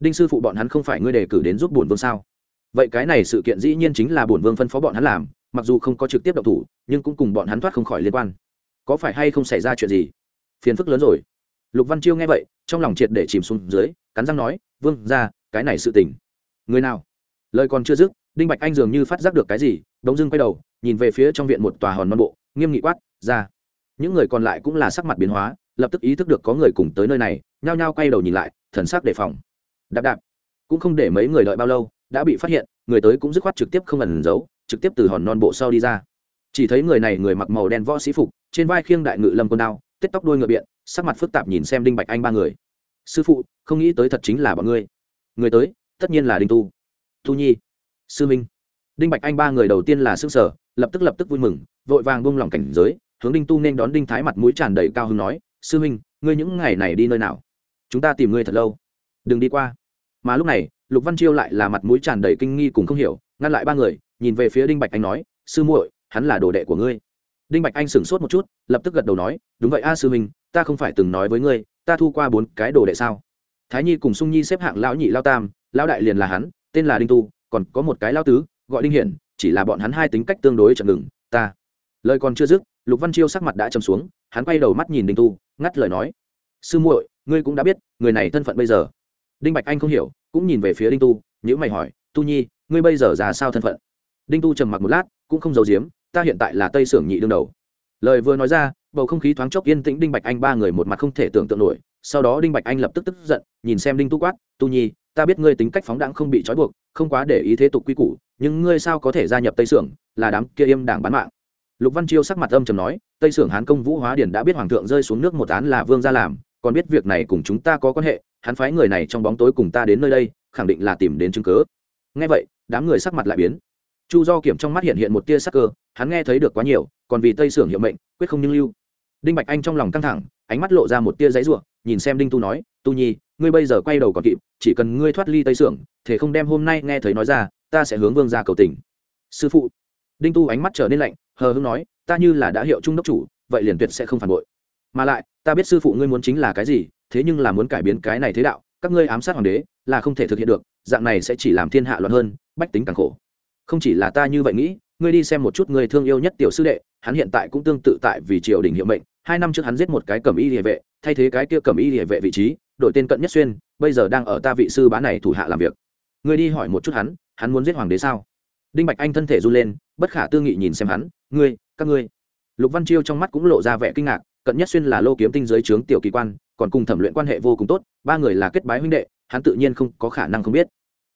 Đinh sư phụ bọn hắn không phải ngươi đề cử đến giúp bổn vương sao? Vậy cái này sự kiện dĩ nhiên chính là bổn vương phân phó bọn hắn làm, mặc dù không có trực tiếp động thủ, nhưng cũng cùng bọn hắn thoát không khỏi liên quan có phải hay không xảy ra chuyện gì? Phiền phức lớn rồi. Lục văn chiêu nghe vậy, trong lòng triệt để chìm xuống dưới, cắn răng nói, vương ra cái này sự tình. Người nào? Lời còn chưa dứt, đinh bạch anh dường như phát giác được cái gì đống dưng quay đầu, nhìn về phía trong viện một tòa hòn non bộ, nghiêm nghị quát, ra. Những người còn lại cũng là sắc mặt biến hóa, lập tức ý thức được có người cùng tới nơi này, nhao nhao quay đầu nhìn lại, thần sắc đề phòng. Đạp đạp. Cũng không để mấy người đợi bao lâu, đã bị phát hiện, người tới cũng dứt khoát trực tiếp không ẩn giấu, trực tiếp từ hòn non bộ sau đi ra chỉ thấy người này người mặc màu đen võ sĩ phục, trên vai khiêng đại ngự lâm quân đao, tết tóc đuôi ngựa biện, sắc mặt phức tạp nhìn xem đinh bạch anh ba người. Sư phụ, không nghĩ tới thật chính là bọn ngươi. Người tới, tất nhiên là đinh tu. Tu nhi. Sư minh. Đinh bạch anh ba người đầu tiên là s ư ơ n g sở lập tức lập tức vui mừng, vội vàng bông lỏng cảnh giới, hướng đinh tu nên đón đinh thái mặt mũi tràn đầy cao hưng nói, sư minh, ngươi những ngày này đi nơi nào? Chúng ta tìm ngươi thật lâu. Đừng đi qua. Mà lúc này, lục văn chiêu lại là mặt mũi tràn đầy kinh nghi cùng không hiểu, ngăn lại ba người, nhìn về phía đinh bạch anh nói, sư muội hắn là đồ đệ của ngươi. Đinh bạch anh sửng sốt một chút, lập tức gật đầu nói, đúng vậy a sư minh ta không phải từng nói với ngươi, ta thu qua bốn cái đồ đệ sao? Thái nhi cùng sung nhi xếp hạng lão nhị lao tam, lão đại liền là hắn, tên là đinh tu, còn có một cái lao tứ, gọi đinh hiển, chỉ là bọn hắn hai tính cách tương đối chậm ngừng, ta. Lời còn chưa dứt, lục văn chiêu sắc mặt đã chầm xuống, hắn quay đầu mắt nhìn đinh tu, ngắt lời nói, sư muội, ngươi cũng đã biết, người này thân phận bây giờ. Đinh bạch anh không hiểu, cũng nhìn về phía đinh tu nhữ mày hỏi, tu nhi, ngươi bây giờ ra sao thân phận? Đinh tu trầm mặc một lát, cũng không giấu giếm ta hiện tại là tây sưởng nhị đương đầu. Lời vừa nói ra, bầu không khí thoáng chốc yên tĩnh đinh bạch anh ba người một mặt không thể tưởng tượng nổi. Sau đó đinh bạch anh lập tức tức giận, nhìn xem đinh tu quát, tu nhi, ta biết ngươi tính cách phóng đãng không bị trói buộc, không quá để ý thế tục quy củ, nhưng ngươi sao có thể gia nhập tây sưởng, là đám kia im đảng bán mạng. Lục văn chiêu sắc mặt âm trầm nói, tây sưởng hán công vũ hóa điển đã biết hoàng thượng rơi xuống nước một án là vương gia làm, còn biết việc này cùng chúng ta có quan hệ, hắn phái người này trong bóng tối cùng ta đến nơi đây, khẳng định là tìm đến chứng cớ Nghe vậy, đám người sắc mặt lại biến chu do kiểm trong mắt hiện hiện một tia sắc cơ, hắn nghe thấy được quá nhiều, còn vì tây sưởng hiệu mệnh, quyết không nhưng lưu. Đinh bạch anh trong lòng căng thẳng, ánh mắt lộ ra một tia giấy ruộng nhìn xem đinh tu nói, tu nhi, ngươi bây giờ quay đầu còn kịp, chỉ cần ngươi thoát ly tây sưởng thể không đem hôm nay nghe thấy nói ra, ta sẽ hướng vương ra cầu tình. Sư phụ. Đinh tu ánh mắt trở nên lạnh, hờ hưng nói, ta như là đã hiệu trung đốc chủ, vậy liền tuyệt sẽ không phản bội. Mà lại, ta biết sư phụ ngươi muốn chính là cái gì, thế nhưng là muốn cải biến cái này thế đạo, các ngươi ám sát hoàng đế, là không thể thực hiện được, dạng này sẽ chỉ làm thiên hạ loạn hơn, bách tính càng khổ không chỉ là ta như vậy nghĩ, ngươi đi xem một chút người thương yêu nhất tiểu sư đệ, hắn hiện tại cũng tương tự tại vì triều đình hiệu mệnh, hai năm trước hắn giết một cái cầm y địa vệ, thay thế cái kia cầm y địa vệ vị trí, đội tên cận nhất xuyên, bây giờ đang ở ta vị sư bá này thủ hạ làm việc. Ngươi đi hỏi một chút hắn hắn muốn giết hoàng đế sao? Đinh bạch anh thân thể run lên, bất khả tư nghị nhìn xem hắn, ngươi, các ngươi. Lục văn chiêu trong mắt cũng lộ ra vẻ kinh ngạc, cận nhất xuyên là lô kiếm tinh giới trướng tiểu kỳ quan, còn cùng thẩm luyện quan hệ vô cùng tốt, ba người là kết bái huynh đệ, hắn tự nhiên không có khả năng không biết.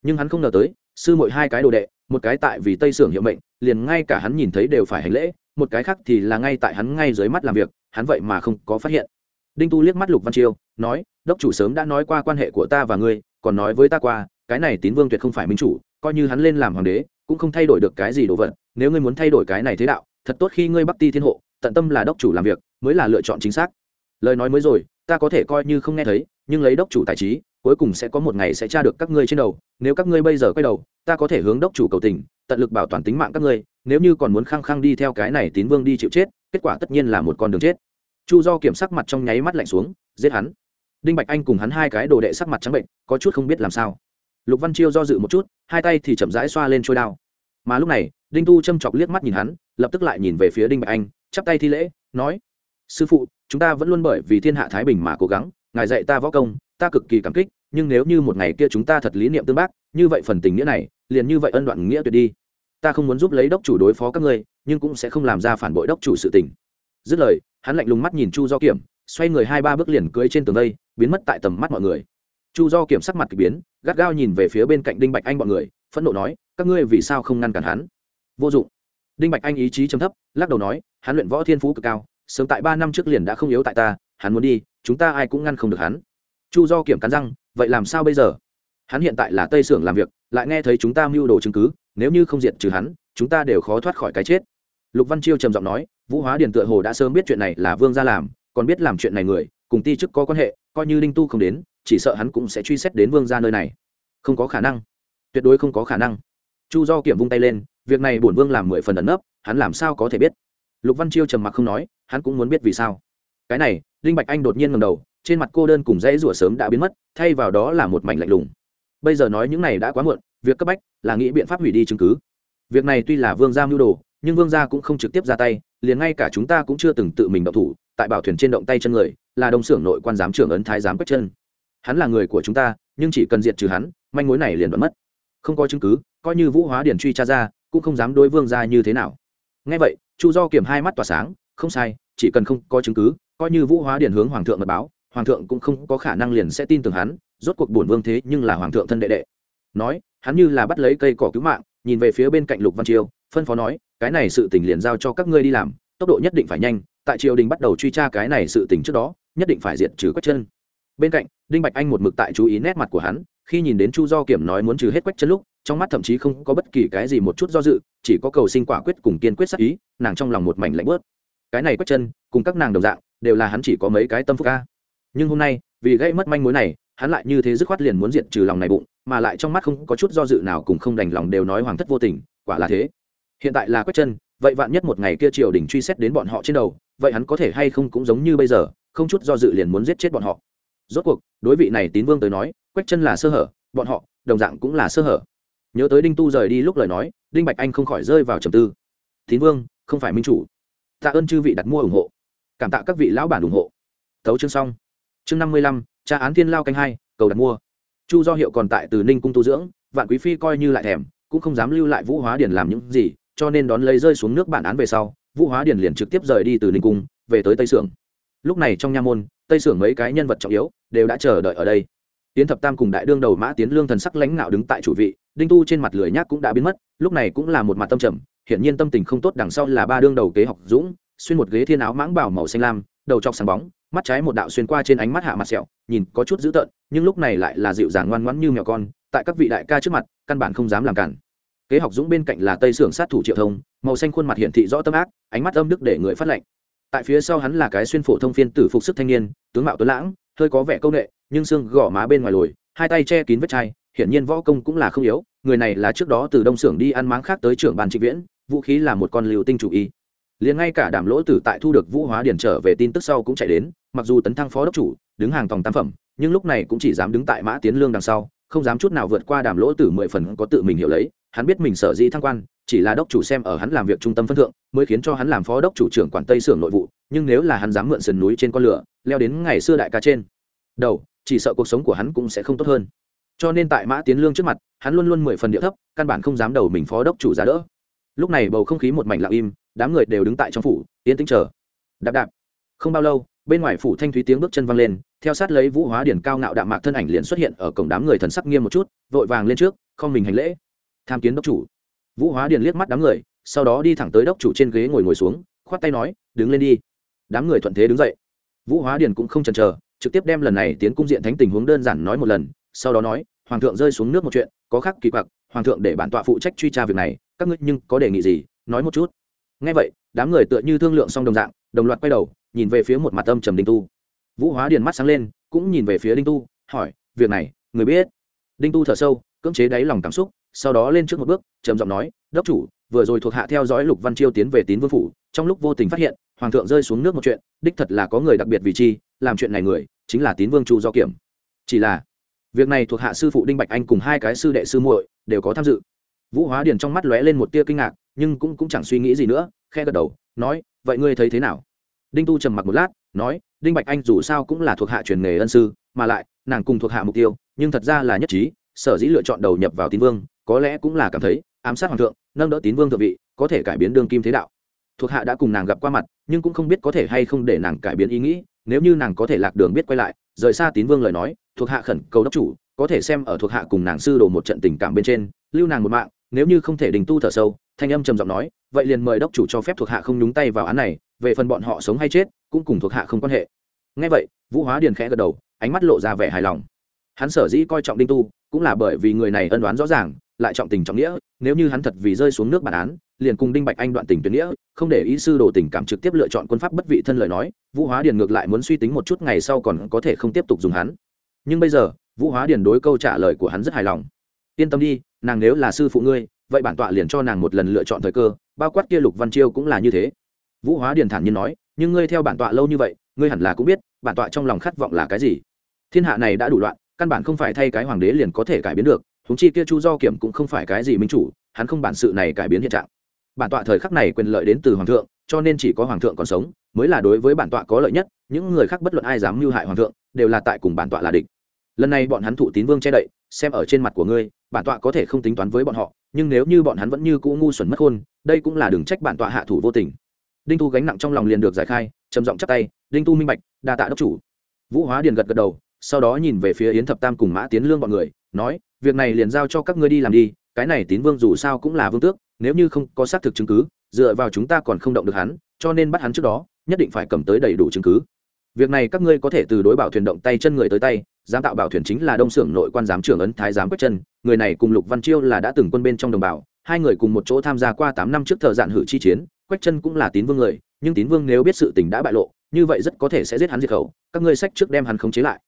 Nhưng hắn không ngờ tới, sư mội hai cái đồ đệ một cái tại vì tây sưởng hiệu mệnh, liền ngay cả hắn nhìn thấy đều phải hành lễ, một cái khác thì là ngay tại hắn ngay dưới mắt làm việc, hắn vậy mà không có phát hiện. Đinh tu liếc mắt lục văn chiêu, nói, đốc chủ sớm đã nói qua quan hệ của ta và ngươi, còn nói với ta qua, cái này tín vương tuyệt không phải minh chủ, coi như hắn lên làm hoàng đế, cũng không thay đổi được cái gì đồ vật, nếu ngươi muốn thay đổi cái này thế đạo, thật tốt khi ngươi bắc ti thiên hộ, tận tâm là đốc chủ làm việc, mới là lựa chọn chính xác. Lời nói mới rồi, ta có thể coi như không nghe thấy, nhưng lấy đốc chủ tài trí cuối cùng sẽ có một ngày sẽ tra được các ngươi trên đầu, nếu các ngươi bây giờ quay đầu, ta có thể hướng đốc chủ cầu tình, tận lực bảo toàn tính mạng các ngươi, nếu như còn muốn khăng khăng đi theo cái này tín vương đi chịu chết, kết quả tất nhiên là một con đường chết. Chu do kiểm sắc mặt trong nháy mắt lạnh xuống, giết hắn. Đinh bạch anh cùng hắn hai cái đồ đệ sắc mặt trắng bệnh, có chút không biết làm sao. Lục văn chiêu do dự một chút, hai tay thì chậm rãi xoa lên trôi đao. Mà lúc này, đinh tu châm chọc liếc mắt nhìn hắn, lập tức lại nhìn về phía đinh bạch anh, chắp tay thi lễ, nói, sư phụ, chúng ta vẫn luôn bởi vì thiên hạ thái bình mà cố gắng, ngài dạy ta võ công ta cực kỳ cảm kích, nhưng nếu như một ngày kia chúng ta thật lý niệm tương bác, như vậy phần tình nghĩa này, liền như vậy ân đoạn nghĩa tuyệt đi. Ta không muốn giúp lấy đốc chủ đối phó các ngươi, nhưng cũng sẽ không làm ra phản bội đốc chủ sự tình. Dứt lời, hắn lạnh lùng mắt nhìn chu do kiểm, xoay người hai ba bước liền cưỡi trên tường đây biến mất tại tầm mắt mọi người. Chu do kiểm sắc mặt k ỳ biến, gắt gao nhìn về phía bên cạnh đinh bạch anh bọn người, phẫn nộ nói, các ngươi vì sao không ngăn cản hắn? Vô dụng. Đinh bạch anh ý chí chấm thấp, lắc đầu nói, hắn luyện võ thiên phú cực cao, sớm tại ba năm trước liền đã không yếu tại ta, hắn muốn đi, chúng ta ai cũng ngăn không được hắn chu do kiểm cắn răng, vậy làm sao bây giờ? Hắn hiện tại là tây sưởng làm việc, lại nghe thấy chúng ta mưu đồ chứng cứ, nếu như không diệt trừ hắn, chúng ta đều khó thoát khỏi cái chết. Lục văn chiêu trầm giọng nói, vũ hóa điền tựa hồ đã sớm biết chuyện này là vương gia làm, còn biết làm chuyện này người, cùng ti chức có quan hệ, coi như linh tu không đến, chỉ sợ hắn cũng sẽ truy xét đến vương gia nơi này. Không có khả năng. Tuyệt đối không có khả năng. Chu do kiểm vung tay lên, việc này bổn vương làm mười phần ẩn nấp, hắn làm sao có thể biết? Lục văn chiêu trầm mặc không nói, hắn cũng muốn biết vì sao. Cái này linh bạch anh đột nhiên ngầm đầu trên mặt cô đơn cùng dãy rủa sớm đã biến mất, thay vào đó là một mảnh lạnh lùng. Bây giờ nói những này đã quá muộn, việc cấp bách là nghĩ biện pháp hủy đi chứng cứ. Việc này tuy là vương gia mưu đồ, nhưng vương gia cũng không trực tiếp ra tay, liền ngay cả chúng ta cũng chưa từng tự mình động thủ, tại bảo thuyền trên động tay chân người, là đồng xưởng nội quan giám trưởng ấn thái giám quách chân. Hắn là người của chúng ta, nhưng chỉ cần diệt trừ hắn, manh mối này liền vẫn mất. Không có chứng cứ, coi như vũ hóa điển truy tra ra, cũng không dám đối vương gia như thế nào. Ngay vậy, chu do kiểm hai mắt tỏa sáng, không sai, chỉ cần không có chứng cứ, coi như vũ hóa điển hướng hoàng thượng mật báo hoàng thượng cũng không có khả năng liền sẽ tin tưởng hắn, rốt cuộc bổn vương thế nhưng là hoàng thượng thân đệ đệ. Nói, hắn như là bắt lấy cây cỏ cứu mạng, nhìn về phía bên cạnh lục văn chiêu, phân phó nói, cái này sự tình liền giao cho các ngươi đi làm, tốc độ nhất định phải nhanh, tại triều đình bắt đầu truy tra cái này sự tình trước đó, nhất định phải diệt trừ quách chân. Bên cạnh, đinh bạch anh một mực tại chú ý nét mặt của hắn, khi nhìn đến chu do kiểm nói muốn trừ hết quách chân lúc, trong mắt thậm chí không có bất kỳ cái gì một chút do dự, chỉ có cầu sinh quả quyết cùng kiên quyết sắc ý, nàng trong lòng một mảnh lạnh bớt. Cái này quách chân, cùng các nàng đồng dạng, đều là hắn chỉ có mấy cái tâm phúc ca nhưng hôm nay, vì gây mất manh mối này, hắn lại như thế dứt khoát liền muốn diệt trừ lòng này bụng, mà lại trong mắt không có chút do dự nào cùng không đành lòng đều nói hoàng thất vô tình, quả là thế. Hiện tại là quách chân, vậy vạn nhất một ngày kia triều đình truy xét đến bọn họ trên đầu, vậy hắn có thể hay không cũng giống như bây giờ, không chút do dự liền muốn giết chết bọn họ. Rốt cuộc, đối vị này tín vương tới nói, quách chân là sơ hở, bọn họ, đồng dạng cũng là sơ hở. Nhớ tới đinh tu rời đi lúc lời nói, đinh bạch anh không khỏi rơi vào trầm tư. Tín vương, không phải minh chủ. Tạ ơn chư vị đặt mua ủng hộ. Cảm tạ các vị lão bản ủng hộ. Thấu chương xong chương năm mươi lăm, tra án thiên lao canh hai, cầu đặt mua. Chu do hiệu còn tại từ ninh cung tu dưỡng, vạn quý phi coi như lại thèm, cũng không dám lưu lại vũ hóa điển làm những gì, cho nên đón lấy rơi xuống nước bản án về sau, vũ hóa điển liền trực tiếp rời đi từ ninh cung, về tới tây sưởng. Lúc này trong nha môn, tây sưởng mấy cái nhân vật trọng yếu đều đã chờ đợi ở đây. Tiến thập tam cùng đại đương đầu mã tiến lương thần sắc lãnh ngạo đứng tại chủ vị, đinh tu trên mặt lười nhác cũng đã biến mất, lúc này cũng là một mặt tâm trầm, hiển nhiên tâm tình không tốt đằng sau là ba đương đầu kế học dũng, xuyên một ghế thiên áo mãng bảo màu xanh lam, đầu chọc sáng bóng mắt trái một đạo xuyên qua trên ánh mắt hạ mặt sẹo nhìn có chút dữ tợn nhưng lúc này lại là dịu dàng ngoan ngoãn như mèo con tại các vị đại ca trước mặt căn bản không dám làm cản. Kế học dũng bên cạnh là tây sưởng sát thủ triệu thông màu xanh khuôn mặt hiển thị rõ tâm ác ánh mắt âm đức để người phát lệnh. Tại phía sau hắn là cái xuyên phổ thông phiên tử phục sức thanh niên tướng mạo tuấn lãng hơi có vẻ công nghệ, nhưng xương gò má bên ngoài lồi hai tay che kín vết chai hiển nhiên võ công cũng là không yếu người này là trước đó từ đông xưởng đi ăn máng khác tới trưởng bàn trịnh viễn vũ khí là một con liều tinh chủ y liền ngay cả đàm lỗ tử tại thu được vũ hóa điển trở về tin tức sau cũng chạy đến, mặc dù tấn thăng phó đốc chủ, đứng hàng tòng tam phẩm, nhưng lúc này cũng chỉ dám đứng tại mã tiến lương đằng sau, không dám chút nào vượt qua đàm lỗ tử mười phần có tự mình hiểu lấy, hắn biết mình sở dĩ thăng quan, chỉ là đốc chủ xem ở hắn làm việc trung tâm phân thượng, mới khiến cho hắn làm phó đốc chủ trưởng quản tây xưởng nội vụ, nhưng nếu là hắn dám mượn sườn núi trên con lửa, leo đến ngày xưa đại ca trên, đầu, chỉ sợ cuộc sống của hắn cũng sẽ không tốt hơn. Cho nên tại mã tiến lương trước mặt, hắn luôn luôn mười phần địa thấp, căn bản không dám đầu mình phó đốc chủ giá đỡ. Lúc này bầu không khí một mảnh lặng im đám người đều đứng tại trong phủ, yên tĩnh chờ. Đạp đạp. Không bao lâu, bên ngoài phủ thanh thúy tiếng bước chân văng lên, theo sát lấy vũ hóa điển cao ngạo đạm mạc thân ảnh liền xuất hiện ở cổng đám người thần sắc nghiêm một chút, vội vàng lên trước, không mình hành lễ. Tham kiến đốc chủ. Vũ hóa điển liếc mắt đám người, sau đó đi thẳng tới đốc chủ trên ghế ngồi ngồi xuống, khoát tay nói, đứng lên đi. Đám người thuận thế đứng dậy. Vũ hóa điển cũng không chần chờ, trực tiếp đem lần này tiến cung diện thánh tình huống đơn giản nói một lần, sau đó nói, hoàng thượng rơi xuống nước một chuyện, có khác kỳ quặc, hoàng thượng để bản tọa phụ trách truy tra việc này, các ngươi nhưng có đề nghị gì, nói một chút ngay vậy, đám người tựa như thương lượng xong đồng dạng, đồng loạt quay đầu, nhìn về phía một mặt âm trầm đinh tu. Vũ hóa điền mắt sáng lên, cũng nhìn về phía đinh tu, hỏi, việc này, người biết? Đinh tu thở sâu, cưỡng chế đáy lòng cảm xúc, sau đó lên trước một bước, trầm giọng nói, đốc chủ, vừa rồi thuộc hạ theo dõi lục văn chiêu tiến về tín vương phủ, trong lúc vô tình phát hiện, hoàng thượng rơi xuống nước một chuyện, đích thật là có người đặc biệt vì chi, làm chuyện này người, chính là tín vương chu do kiểm. Chỉ là, việc này thuộc hạ sư phụ đinh bạch anh cùng hai cái sư đệ sư muội đều có tham dự. Vũ hóa điền trong mắt lóe lên một tia kinh ngạc nhưng cũng cũng chẳng suy nghĩ gì nữa, khe gật đầu, nói, vậy ngươi thấy thế nào? Đinh tu trầm mặc một lát, nói, đinh bạch anh dù sao cũng là thuộc hạ truyền nghề ân sư, mà lại, nàng cùng thuộc hạ mục tiêu, nhưng thật ra là nhất trí, sở dĩ lựa chọn đầu nhập vào tín vương, có lẽ cũng là cảm thấy, ám sát hoàng thượng, nâng đỡ tín vương thượng vị, có thể cải biến đương kim thế đạo. Thuộc hạ đã cùng nàng gặp qua mặt, nhưng cũng không biết có thể hay không để nàng cải biến ý nghĩ, nếu như nàng có thể lạc đường biết quay lại, rời xa tín vương lời nói, thuộc hạ khẩn cầu đốc chủ, có thể xem ở thuộc hạ cùng nàng sư đồ một trận tình cảm bên trên, lưu nàng một mạng nếu như không thể đình tu thở sâu, thanh âm trầm giọng nói, vậy liền mời đốc chủ cho phép thuộc hạ không nhúng tay vào án này, về phần bọn họ sống hay chết, cũng cùng thuộc hạ không quan hệ. Ngay vậy, vũ hóa điền khẽ gật đầu, ánh mắt lộ ra vẻ hài lòng. Hắn sở dĩ coi trọng đinh tu, cũng là bởi vì người này ân đoán rõ ràng, lại trọng tình trọng nghĩa, nếu như hắn thật vì rơi xuống nước bản án, liền cùng đinh bạch anh đoạn tình tuyệt nghĩa, không để ý sư đồ tình cảm trực tiếp lựa chọn quân pháp bất vị thân lời nói, vũ hóa điền ngược lại muốn suy tính một chút ngày sau còn có thể không tiếp tục dùng hắn. Nhưng bây giờ, vũ hóa điền đối câu trả lời của hắn rất hài lòng. Yên tâm đi nàng nếu là sư phụ ngươi, vậy bản tọa liền cho nàng một lần lựa chọn thời cơ, bao quát kia lục văn chiêu cũng là như thế. Vũ hóa điền thản nhiên nói, nhưng ngươi theo bản tọa lâu như vậy, ngươi hẳn là cũng biết, bản tọa trong lòng khát vọng là cái gì. Thiên hạ này đã đủ loạn, căn bản không phải thay cái hoàng đế liền có thể cải biến được húng chi kia chu do kiểm cũng không phải cái gì minh chủ, hắn không bản sự này cải biến hiện trạng. Bản tọa thời khắc này quyền lợi đến từ hoàng thượng, cho nên chỉ có hoàng thượng còn sống, mới là đối với bản tọa có lợi nhất, những người khác bất luận ai dám mưu hại hoàng thượng, đều là tại cùng bản tọa là địch. Lần này bọn hắn thụ tín vương che đậy xem ở trên mặt của ngươi, bản tọa có thể không tính toán với bọn họ, nhưng nếu như bọn hắn vẫn như cũ ngu xuẩn mất khôn đây cũng là đừng trách bản tọa hạ thủ vô tình. Đinh tu gánh nặng trong lòng liền được giải khai, trầm giọng chắp tay, đinh tu minh bạch, đa tạ đốc chủ. Vũ hóa điền gật gật đầu, sau đó nhìn về phía yến thập tam cùng mã tiến lương bọn người, nói, việc này liền giao cho các ngươi đi làm đi, cái này tín vương dù sao cũng là vương tước, nếu như không có xác thực chứng cứ, dựa vào chúng ta còn không động được hắn, cho nên bắt hắn trước đó, nhất định phải cầm tới đầy đủ chứng cứ. Việc này các ngươi có thể từ đối bảo thuyền động tay chân người tới tay giám tạo bảo thuyền chính là đông xưởng nội quan giám trưởng ấn thái giám quách chân người này cùng lục văn chiêu là đã từng quân bên trong đồng bào, hai người cùng một chỗ tham gia qua tám năm trước thợ dạn hử chi chiến, quách chân cũng là tín vương người, nhưng tín vương nếu biết sự tình đã bại lộ, như vậy rất có thể sẽ giết hắn diệt khẩu, các ngươi sách trước đem hắn khống chế lại.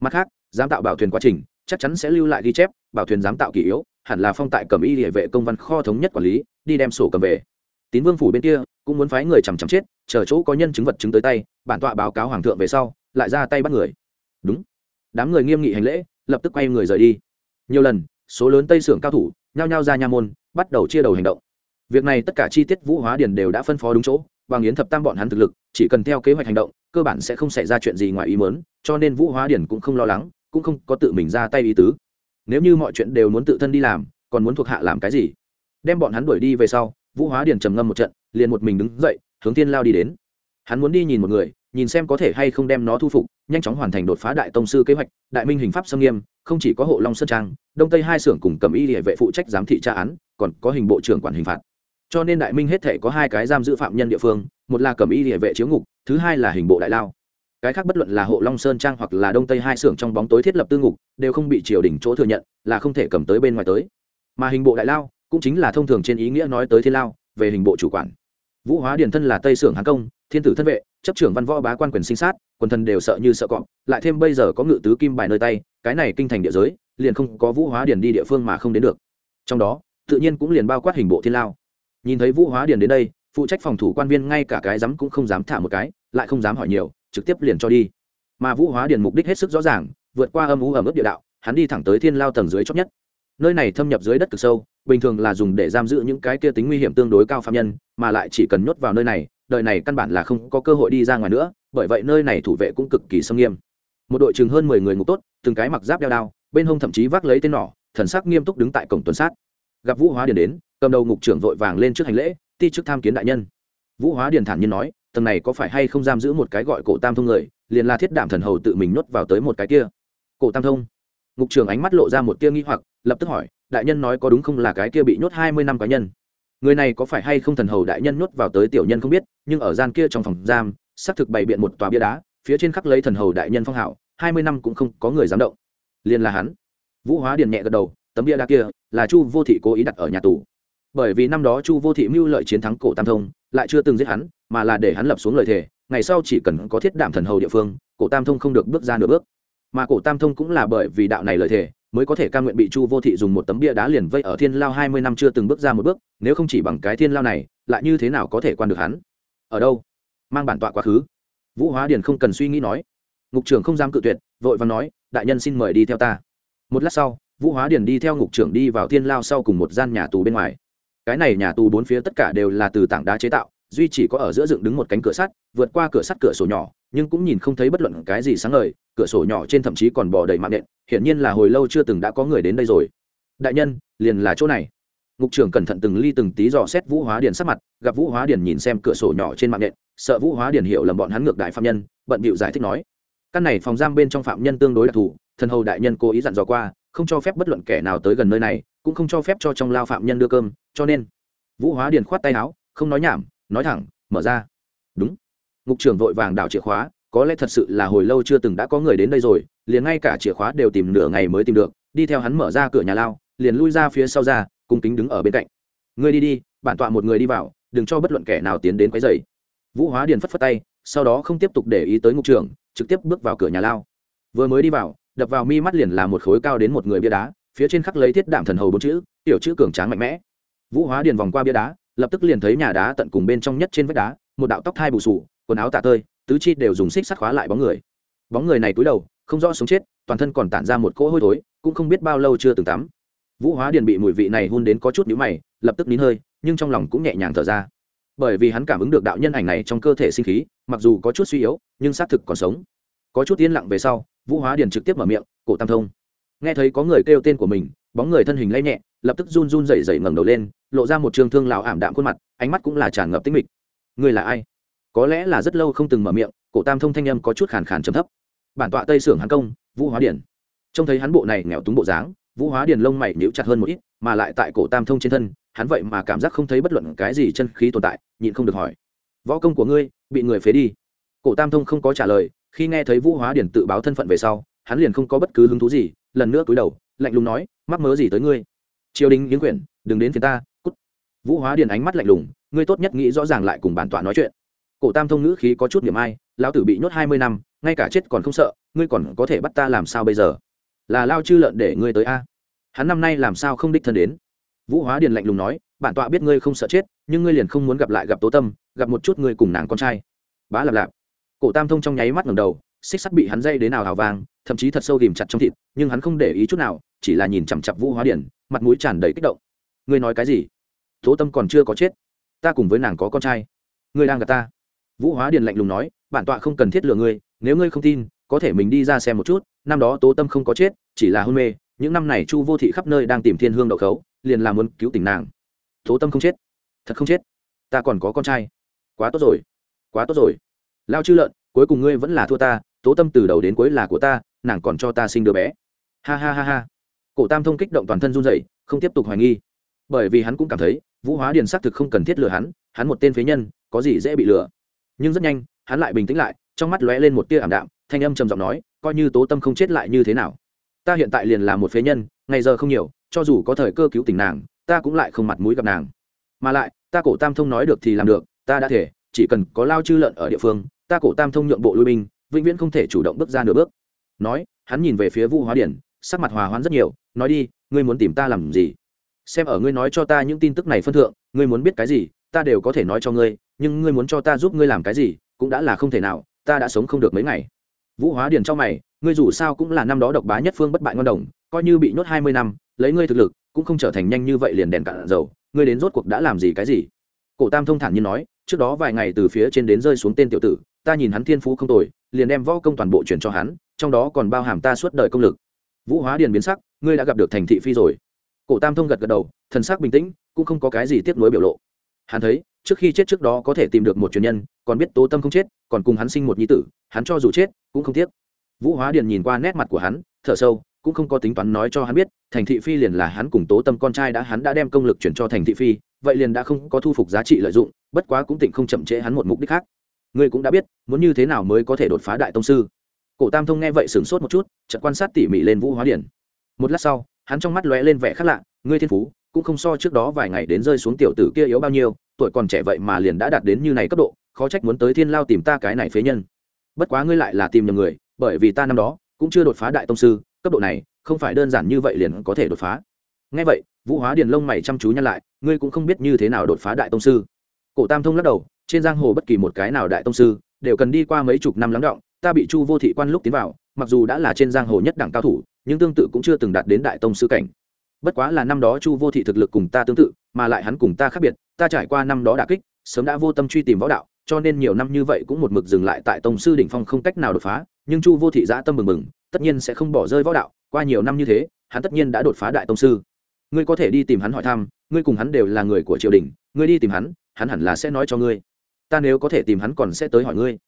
Mặt khác, giám tạo bảo thuyền quá trình, chắc chắn sẽ lưu lại ghi chép, bảo thuyền giám tạo kỷ yếu, hẳn là phong tại cầm y địa vệ công văn kho thống nhất quản lý, đi đem sổ cầm về. Tín vương phủ bên kia, cũng muốn phái người chằm chằm chết, chờ chỗ có nhân chứng vật chứng tới tay, bản tọa báo cáo hoàng thượng về sau, lại ra tay bắt người. Đúng đám người nghiêm nghị hành lễ, lập tức quay người rời đi. Nhiều lần, số lớn tây xưởng cao thủ, nhao nhao ra nha môn, bắt đầu chia đầu hành động. Việc này tất cả chi tiết vũ hóa điền đều đã phân phó đúng chỗ, bằng yến thập tam bọn hắn thực lực, chỉ cần theo kế hoạch hành động, cơ bản sẽ không xảy ra chuyện gì ngoài ý mớn cho nên vũ hóa điền cũng không lo lắng, cũng không có tự mình ra tay ý tứ. Nếu như mọi chuyện đều muốn tự thân đi làm, còn muốn thuộc hạ làm cái gì? Đem bọn hắn đuổi đi về sau, vũ hóa điền trầm ngâm một trận, liền một mình đứng dậy, hướng tiên lao đi đến. Hắn muốn đi nhìn một người nhìn xem có thể hay không đem nó thu phục, nhanh chóng hoàn thành đột phá đại tông sư kế hoạch, đại minh hình pháp xâm nghiêm, không chỉ có hộ long sơn trang, đông tây hai xưởng cùng cầm y địa vệ phụ trách giám thị tra án, còn có hình bộ trưởng quản hình phạt. Cho nên đại minh hết thể có hai cái giam giữ phạm nhân địa phương, một là cầm y địa vệ chiếu ngục, thứ hai là hình bộ đại lao. Cái khác bất luận là hộ long sơn trang hoặc là đông tây hai xưởng trong bóng tối thiết lập tư ngục, đều không bị triều đình chỗ thừa nhận, là không thể cầm tới bên ngoài tới. Mà hình bộ đại lao cũng chính là thông thường trên ý nghĩa nói tới thiên lao, về hình bộ chủ quản. Vũ hóa điển thân là tây xưởng hán công, thiên tử thân vệ chấp trưởng văn võ bá quan quyền sinh sát, quần thần đều sợ như sợ cọp, lại thêm bây giờ có ngự tứ kim bài nơi tay, cái này kinh thành địa giới, liền không có vũ hóa điền đi địa phương mà không đến được. Trong đó, tự nhiên cũng liền bao quát hình bộ thiên lao. Nhìn thấy vũ hóa điền đến đây, phụ trách phòng thủ quan viên ngay cả cái dám cũng không dám thả một cái, lại không dám hỏi nhiều, trực tiếp liền cho đi. Mà vũ hóa điền mục đích hết sức rõ ràng, vượt qua âm u ẩm ướt địa đạo, hắn đi thẳng tới thiên lao tầng dưới chót nhất. Nơi này thâm nhập dưới đất cực sâu, bình thường là dùng để giam giữ những cái kia tính nguy hiểm tương đối cao phạm nhân, mà lại chỉ cần nhốt vào nơi này đời này căn bản là không có cơ hội đi ra ngoài nữa, bởi vậy nơi này thủ vệ cũng cực kỳ sâm nghiêm. Một đội chừng hơn mười người ngục tốt, từng cái mặc giáp đeo đao, bên hông thậm chí vác lấy tên nỏ, thần sắc nghiêm túc đứng tại cổng tuần sát. Gặp vũ hóa điền đến, cầm đầu ngục trưởng vội vàng lên trước hành lễ, ti chức tham kiến đại nhân. Vũ hóa điền thản nhiên nói, tầng này có phải hay không giam giữ một cái gọi cổ tam thông người, liền là thiết đảm thần hầu tự mình nhốt vào tới một cái kia? Cổ tam thông. Ngục trưởng ánh mắt lộ ra một tia nghi hoặc, lập tức hỏi, đại nhân nói có đúng không là cái kia bị nhốt hai mươi năm cá nhân? Người này có phải hay không thần hầu đại nhân nuốt vào tới tiểu nhân không biết, nhưng ở gian kia trong phòng giam, xác thực bày biện một tòa bia đá, phía trên khắc lấy thần hầu đại nhân phong hảo, hai mươi năm cũng không có người dám động. Liền là hắn. Vũ hóa điền nhẹ gật đầu, tấm bia đá kia là chu vô thị cố ý đặt ở nhà tù. Bởi vì năm đó chu vô thị mưu lợi chiến thắng cổ tam thông, lại chưa từng giết hắn, mà là để hắn lập xuống lời thề, ngày sau chỉ cần có thiết đảm thần hầu địa phương, cổ tam thông không được bước ra nửa bước. Mà cổ tam thông cũng là bởi vì đạo này lời thề mới có thể ca nguyện bị chu vô thị dùng một tấm bia đá liền vây ở thiên lao hai mươi năm chưa từng bước ra một bước, nếu không chỉ bằng cái thiên lao này, lại như thế nào có thể quan được hắn? Ở đâu? Mang bản tọa quá khứ. Vũ hóa điền không cần suy nghĩ nói. Ngục trưởng không dám cự tuyệt, vội và nói, đại nhân xin mời đi theo ta. Một lát sau, vũ hóa điền đi theo ngục trưởng đi vào thiên lao sau cùng một gian nhà tù bên ngoài. Cái này nhà tù bốn phía tất cả đều là từ tảng đá chế tạo, duy chỉ có ở giữa dựng đứng một cánh cửa sắt, vượt qua cửa sắt cửa sổ nhỏ, nhưng cũng nhìn không thấy bất luận cái gì sáng ngời, cửa sổ nhỏ trên thậm chí còn bò đầy mạng nện hiển nhiên là hồi lâu chưa từng đã có người đến đây rồi. Đại nhân, liền là chỗ này. Ngục trưởng cẩn thận từng ly từng tí dò xét vũ hóa điền sắc mặt, gặp vũ hóa điền nhìn xem cửa sổ nhỏ trên mạng nện sợ vũ hóa điền hiểu lầm bọn hắn ngược đại phạm nhân, bận bịu giải thích nói. Căn này phòng giam bên trong phạm nhân tương đối đặc thù, thần hầu đại nhân cố ý dặn dò qua, không cho phép bất luận kẻ nào tới gần nơi này, cũng không cho phép cho trong lao phạm nhân đưa cơm, cho nên. Vũ hóa điền khoát tay áo, không nói nhảm, nói thẳng, mở ra. Đúng. Ngục trưởng vội vàng đảo chìa khóa có lẽ thật sự là hồi lâu chưa từng đã có người đến đây rồi, liền ngay cả chìa khóa đều tìm nửa ngày mới tìm được, đi theo hắn mở ra cửa nhà lao, liền lui ra phía sau ra, cung kính đứng ở bên cạnh. Ngươi đi đi, bản tọa một người đi vào, đừng cho bất luận kẻ nào tiến đến quấy rầy. Vũ hóa điền phất phất tay, sau đó không tiếp tục để ý tới ngục trưởng, trực tiếp bước vào cửa nhà lao. Vừa mới đi vào, đập vào mi mắt liền là một khối cao đến một người bia đá, phía trên khắc lấy thiết đạm thần hầu bốn chữ, tiểu chữ cường tráng mạnh mẽ. Vũ hóa điền vòng qua bia đá, lập tức liền thấy nhà đá tận cùng bên trong nhất trên vách đá, một đạo tóc thai bù sù, quần áo tạ tơi tứ chi đều dùng xích sắt khóa lại bóng người. Bóng người này cúi đầu, không rõ sống chết, toàn thân còn tản ra một cỗ hôi thối, cũng không biết bao lâu chưa từng tắm. Vũ hóa điền bị mùi vị này hôn đến có chút nhũ mày, lập tức nín hơi, nhưng trong lòng cũng nhẹ nhàng thở ra. Bởi vì hắn cảm ứng được đạo nhân ảnh này trong cơ thể sinh khí, mặc dù có chút suy yếu, nhưng xác thực còn sống. Có chút yên lặng về sau, vũ hóa điền trực tiếp mở miệng, cổ tam thông. Nghe thấy có người kêu tên của mình, bóng người thân hình lay nhẹ, lập tức run run rẩy rẩy ngẩng đầu lên, lộ ra một trường thương lão ảm đạm khuôn mặt, ánh mắt cũng là tràn ngập tinh mịch. Người là ai? Có lẽ là rất lâu không từng mở miệng, cổ tam thông thanh âm có chút khàn khàn trầm thấp. Bản tọa tây sưởng hắn công, vũ hóa điển. Trông thấy hắn bộ này nghèo túng bộ dáng, vũ hóa điển lông mày nhíu chặt hơn một ít, mà lại tại cổ tam thông trên thân, hắn vậy mà cảm giác không thấy bất luận cái gì chân khí tồn tại, nhịn không được hỏi. Võ công của ngươi, bị người phế đi? Cổ tam thông không có trả lời, khi nghe thấy vũ hóa điển tự báo thân phận về sau, hắn liền không có bất cứ hứng thú gì, lần nữa cúi đầu, lạnh lùng nói, mắc mớ gì tới ngươi? Triều đình yến quyển, đừng đến phía ta, cút. Vũ hóa điền ánh mắt lạnh lùng, ngươi tốt nhất nghĩ rõ ràng lại cùng bản tọa nói chuyện cổ tam thông ngữ khí có chút niềm ai, lão tử bị nhốt hai mươi năm, ngay cả chết còn không sợ, ngươi còn có thể bắt ta làm sao bây giờ? Là lao chư lợn để ngươi tới a. Hắn năm nay làm sao không đích thân đến? Vũ hóa điền lạnh lùng nói, bản tọa biết ngươi không sợ chết, nhưng ngươi liền không muốn gặp lại gặp tố tâm, gặp một chút ngươi cùng nàng con trai. Bá lạp lạp. Cổ tam thông trong nháy mắt ngầm đầu, xích sắt bị hắn dây đến nào hào vàng, thậm chí thật sâu ghìm chặt trong thịt, nhưng hắn không để ý chút nào, chỉ là nhìn chằm chặp vũ hóa điển mặt mũi tràn đầy kích động. Ngươi nói cái gì? Tố tâm còn chưa có chết, ta cùng với nàng có con trai. Ngươi đang gặp ta vũ hóa điền lạnh lùng nói, bản tọa không cần thiết lừa ngươi, nếu ngươi không tin, có thể mình đi ra xem một chút, năm đó tố tâm không có chết, chỉ là hôn mê, những năm này chu vô thị khắp nơi đang tìm thiên hương đậu khấu, liền làm muốn cứu tỉnh nàng. Tố tâm không chết? Thật không chết? Ta còn có con trai. Quá tốt rồi, quá tốt rồi. Lao chư lợn, cuối cùng ngươi vẫn là thua ta, tố tâm từ đầu đến cuối là của ta, nàng còn cho ta sinh đứa bé. Ha ha ha ha. Cổ tam thông kích động toàn thân run rẩy, không tiếp tục hoài nghi. Bởi vì hắn cũng cảm thấy, vũ hóa điền xác thực không cần thiết lừa hắn hắn một tên phế nhân, có gì dễ bị lừa nhưng rất nhanh, hắn lại bình tĩnh lại, trong mắt lóe lên một tia ảm đạm, thanh âm trầm giọng nói, coi như tố tâm không chết lại như thế nào? Ta hiện tại liền là một phế nhân, ngày giờ không nhiều, cho dù có thời cơ cứu tình nàng, ta cũng lại không mặt mũi gặp nàng. Mà lại, ta cổ tam thông nói được thì làm được, ta đã thể, chỉ cần có lao chư lợn ở địa phương, ta cổ tam thông nhượng bộ lui binh, vĩnh viễn không thể chủ động bước ra nửa bước. Nói, hắn nhìn về phía Vu hóa điển, sắc mặt hòa hoãn rất nhiều, nói đi, ngươi muốn tìm ta làm gì? Xem ở ngươi nói cho ta những tin tức này phân thượng, ngươi muốn biết cái gì, ta đều có thể nói cho ngươi nhưng ngươi muốn cho ta giúp ngươi làm cái gì, cũng đã là không thể nào, ta đã sống không được mấy ngày. Vũ hóa điền trong mày, ngươi dù sao cũng là năm đó độc bá nhất phương bất bại ngon đồng, coi như bị nhốt hai mươi năm, lấy ngươi thực lực, cũng không trở thành nhanh như vậy liền đèn cạn dầu, ngươi đến rốt cuộc đã làm gì cái gì? Cổ tam thông thản như nói, trước đó vài ngày từ phía trên đến rơi xuống tên tiểu tử, ta nhìn hắn thiên phú không tồi, liền đem võ công toàn bộ chuyển cho hắn, trong đó còn bao hàm ta suốt đời công lực. Vũ hóa điền biến sắc, ngươi đã gặp được thành thị phi rồi. Cổ tam thông gật gật đầu, thần sắc bình tĩnh, cũng không có cái gì tiếp nối biểu lộ. Hắn thấy trước khi chết trước đó có thể tìm được một truyền nhân, còn biết tố tâm không chết, còn cùng hắn sinh một nhi tử, hắn cho dù chết, cũng không tiếc. Vũ hóa điền nhìn qua nét mặt của hắn, thở sâu, cũng không có tính toán nói cho hắn biết, thành thị phi liền là hắn cùng tố tâm con trai đã, hắn đã đem công lực chuyển cho thành thị phi, vậy liền đã không có thu phục giá trị lợi dụng, bất quá cũng tỉnh không chậm trễ hắn một mục đích khác. Ngươi cũng đã biết, muốn như thế nào mới có thể đột phá đại tông sư. Cổ tam thông nghe vậy sửng sốt một chút, chợt quan sát tỉ mỉ lên vũ hóa điển một lát sau, hắn trong mắt lóe lên vẻ khác lạ, ngươi thiên phú cũng không so trước đó vài ngày đến rơi xuống tiểu tử kia yếu bao nhiêu, tuổi còn trẻ vậy mà liền đã đạt đến như này cấp độ, khó trách muốn tới thiên lao tìm ta cái này phế nhân. Bất quá ngươi lại là tìm nhầm người, bởi vì ta năm đó cũng chưa đột phá đại tông sư, cấp độ này không phải đơn giản như vậy liền có thể đột phá. Ngay vậy, vũ hóa điền lông mày chăm chú nhăn lại, ngươi cũng không biết như thế nào đột phá đại tông sư. Cổ tam thông lắc đầu, trên giang hồ bất kỳ một cái nào đại tông sư đều cần đi qua mấy chục năm lắng động ta bị chu vô thị quan lúc tiến vào, mặc dù đã là trên giang hồ nhất đẳng cao thủ, nhưng tương tự cũng chưa từng đạt đến đại tông sư cảnh bất quá là năm đó chu vô thị thực lực cùng ta tương tự, mà lại hắn cùng ta khác biệt, ta trải qua năm đó đà kích, sớm đã vô tâm truy tìm võ đạo, cho nên nhiều năm như vậy cũng một mực dừng lại tại tông sư đỉnh phong không cách nào đột phá, nhưng chu vô thị giã tâm mừng mừng, tất nhiên sẽ không bỏ rơi võ đạo, qua nhiều năm như thế, hắn tất nhiên đã đột phá đại tông sư. Ngươi có thể đi tìm hắn hỏi thăm, ngươi cùng hắn đều là người của triều đình, ngươi đi tìm hắn hắn hẳn là sẽ nói cho ngươi. Ta nếu có thể tìm hắn còn sẽ tới hỏi ngươi.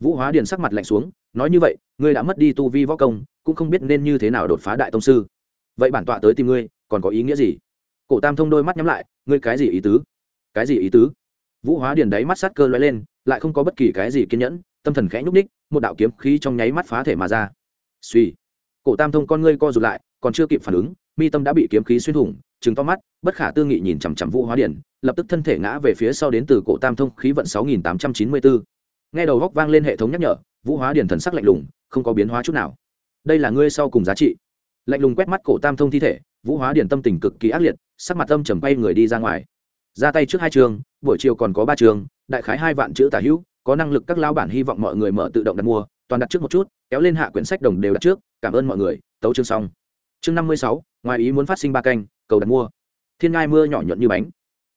Vũ hóa điền sắc mặt lạnh xuống, nói như vậy, ngươi đã mất đi tu vi võ công, cũng không biết nên như thế nào đột phá đại tông sư. Vậy bản tọa tới tìm ngươi còn có ý nghĩa gì? Cổ tam thông đôi mắt nhắm lại, ngươi cái gì ý tứ? Cái gì ý tứ? Vũ hóa điền đáy mắt sát cơ lóe lên, lại không có bất kỳ cái gì kiên nhẫn, tâm thần khẽ nhúc ních một đạo kiếm khí trong nháy mắt phá thể mà ra. Suy cổ tam thông con ngươi co rụt lại, còn chưa kịp phản ứng, mi tâm đã bị kiếm khí xuyên thủng chứng to mắt, bất khả tư nghị nhìn chằm chằm vũ hóa điển lập tức thân thể ngã về phía sau đến từ cổ tam thông khí vận sáu nghìn tám trăm chín mươi bốn nghe đầu góc vang lên hệ thống nhắc nhở, vũ hóa điển thần sắc lạnh lùng, không có biến hóa chút nào. Đây là ngươi sau cùng giá trị. Lạnh lùng quét mắt cổ tam thông thi thể vũ hóa điển tâm tình cực kỳ ác liệt, sắc mặt tâm trầm bay người đi ra ngoài. Ra tay trước hai trường, buổi chiều còn có ba trường, đại khái hai vạn chữ tả hữu, có năng lực các lao bản hy vọng mọi người mở tự động đặt mua, toàn đặt trước một chút, kéo lên hạ quyển sách đồng đều đặt trước, cảm ơn mọi người, tấu chương xong. Chương năm mươi sáu, ngoài ý muốn phát sinh ba canh, cầu đặt mua. Thiên ngai mưa nhỏ nhuận như bánh.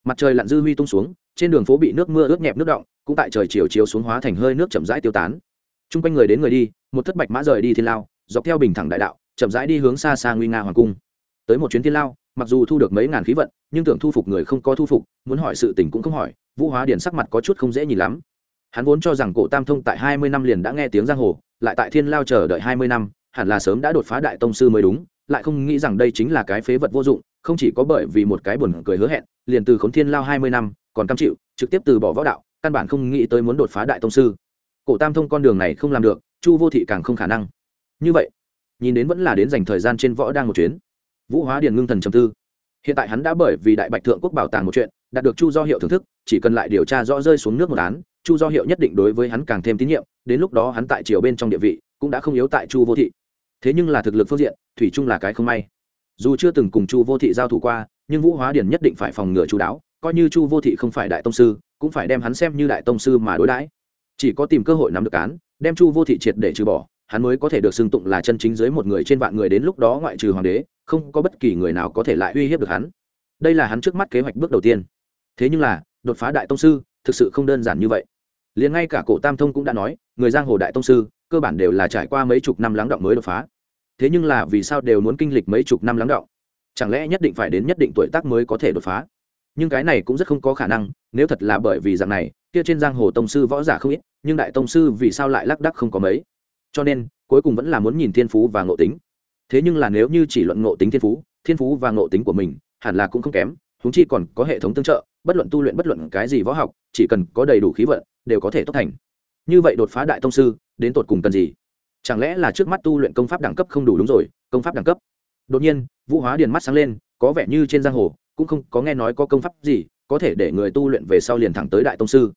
Mặt trời lặn dư huy tung xuống, trên đường phố bị nước mưa ướt nhẹp nước động, cũng tại trời chiều chiếu xuống hóa thành hơi nước chậm rãi tiêu tán. T r u n g quanh người đến người đi, một thất bạch mã rời đi thiên lao, dọc theo bình thẳng đại đạo, chậm rãi đi hướng xa xa nguy nga hoàng cung tới một chuyến thiên lao, mặc dù thu được mấy ngàn khí vận, nhưng tưởng thu phục người không có thu phục, muốn hỏi sự tình cũng không hỏi, vũ hóa điển sắc mặt có chút không dễ nhìn lắm. Hắn vốn cho rằng cổ tam thông tại hai mươi năm liền đã nghe tiếng giang hồ, lại tại thiên lao chờ đợi hai mươi năm, hẳn là sớm đã đột phá đại tông sư mới đúng, lại không nghĩ rằng đây chính là cái phế vật vô dụng, không chỉ có bởi vì một cái buồn cười hứa hẹn, liền từ khốn thiên lao hai mươi năm, còn cam chịu, trực tiếp từ bỏ võ đạo, căn bản không nghĩ tới muốn đột phá đại tông sư. Cổ tam thông con đường này không làm được, chu vô thị càng không khả năng. Như vậy, nhìn đến vẫn là đến dành thời gian trên võ đang một chuyến vũ hóa điền ngưng thần trầm tư. Hiện tại hắn đã bởi vì đại bạch thượng quốc bảo tàng một chuyện, đạt được chu do hiệu thưởng thức, chỉ cần lại điều tra rõ rơi xuống nước một án, chu do hiệu nhất định đối với hắn càng thêm tín nhiệm, đến lúc đó hắn tại triều bên trong địa vị cũng đã không yếu tại chu vô thị. Thế nhưng là thực lực phương diện, thủy chung là cái không may. Dù chưa từng cùng chu vô thị giao thủ qua, nhưng vũ hóa điển nhất định phải phòng ngừa chú đáo, coi như chu vô thị không phải đại tông sư, cũng phải đem hắn xem như đại tông sư mà đối đãi. Chỉ có tìm cơ hội nắm được án, đem chu vô thị triệt để trừ bỏ, hắn mới có thể được xưng tụng là chân chính dưới một người trên vạn người đến lúc đó ngoại trừ hoàng đế không có bất kỳ người nào có thể lại uy hiếp được hắn. Đây là hắn trước mắt kế hoạch bước đầu tiên. Thế nhưng là, đột phá đại tông sư, thực sự không đơn giản như vậy. Liền ngay cả cổ tam thông cũng đã nói, người giang hồ đại tông sư, cơ bản đều là trải qua mấy chục năm lắng động mới đột phá. Thế nhưng là vì sao đều muốn kinh lịch mấy chục năm lắng động? Chẳng lẽ nhất định phải đến nhất định tuổi tác mới có thể đột phá? Nhưng cái này cũng rất không có khả năng, nếu thật là bởi vì dạng này, kia trên giang hồ tông sư võ giả không ít, nhưng đại tông sư vì sao lại lác đắc không có mấy? Cho nên, cuối cùng vẫn là muốn nhìn thiên phú và ngộ tính thế nhưng là nếu như chỉ luận ngộ tính thiên phú thiên phú và ngộ tính của mình hẳn là cũng không kém húng chi còn có hệ thống tương trợ, bất luận tu luyện bất luận cái gì võ học, chỉ cần có đầy đủ khí vận, đều có thể tốt thành. Như vậy đột phá đại tông sư, đến tột cùng cần gì? Chẳng lẽ là trước mắt tu luyện công pháp đẳng cấp không đủ đúng rồi, công pháp đẳng cấp? Đột nhiên, vũ hóa điền mắt sáng lên, có vẻ như trên giang hồ, cũng không có nghe nói có công pháp gì có thể để người tu luyện về sau liền thẳng tới đại tông sư.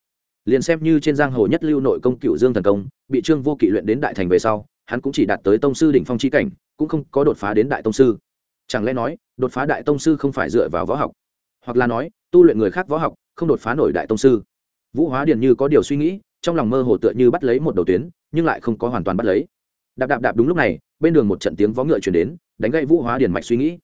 Liền xem như trên giang hồ nhất lưu nội công cựu dương thần công, bị trương vô kỵ luyện đến đại thành về sau, hắn cũng chỉ đạt tới tông sư đỉnh phong chi cảnh cũng không có đột phá đến đại tông sư. Chẳng lẽ nói, đột phá đại tông sư không phải dựa vào võ học? Hoặc là nói, tu luyện người khác võ học, không đột phá nổi đại tông sư? Vũ hóa điền như có điều suy nghĩ, trong lòng mơ hồ tựa như bắt lấy một đầu tuyến, nhưng lại không có hoàn toàn bắt lấy. Đạp đạp đạp đúng lúc này, bên đường một trận tiếng vó ngựa chuyển đến, đánh gậy vũ hóa điền mạch suy nghĩ.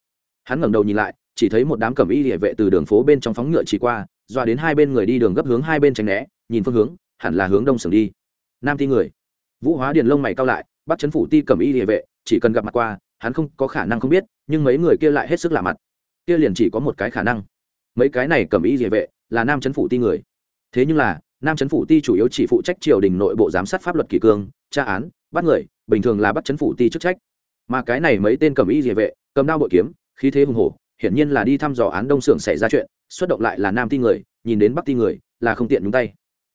Hắn ngẩng đầu nhìn lại, chỉ thấy một đám cẩm y địa vệ từ đường phố bên trong phóng ngựa chỉ qua doa đến hai bên người đi đường gấp hướng hai bên tránh né, nhìn phương hướng, hẳn là hướng đông sừng đi. Nam ti người. Vũ hóa điền lông mày cao lại, bắt chấn phủ ti cẩm y địa vệ chỉ cần gặp mặt qua, hắn không có khả năng không biết, nhưng mấy người kia lại hết sức lạ mặt. Kia liền chỉ có một cái khả năng. Mấy cái này cẩm y địa vệ, là nam chấn phủ ti người. Thế nhưng là, nam chấn phủ ti chủ yếu chỉ phụ trách triều đình nội bộ giám sát pháp luật kỷ cương, tra án, bắt người, bình thường là bắt chấn phủ ti chức trách. Mà cái này mấy tên cẩm y địa vệ, cầm đao bội kiếm, khí thế hùng hổ, hiển nhiên là đi thăm dò án đông xưởng xảy ra chuyện, xuất động lại là nam ti người, nhìn đến bắc ti người, là không tiện nhúng tay.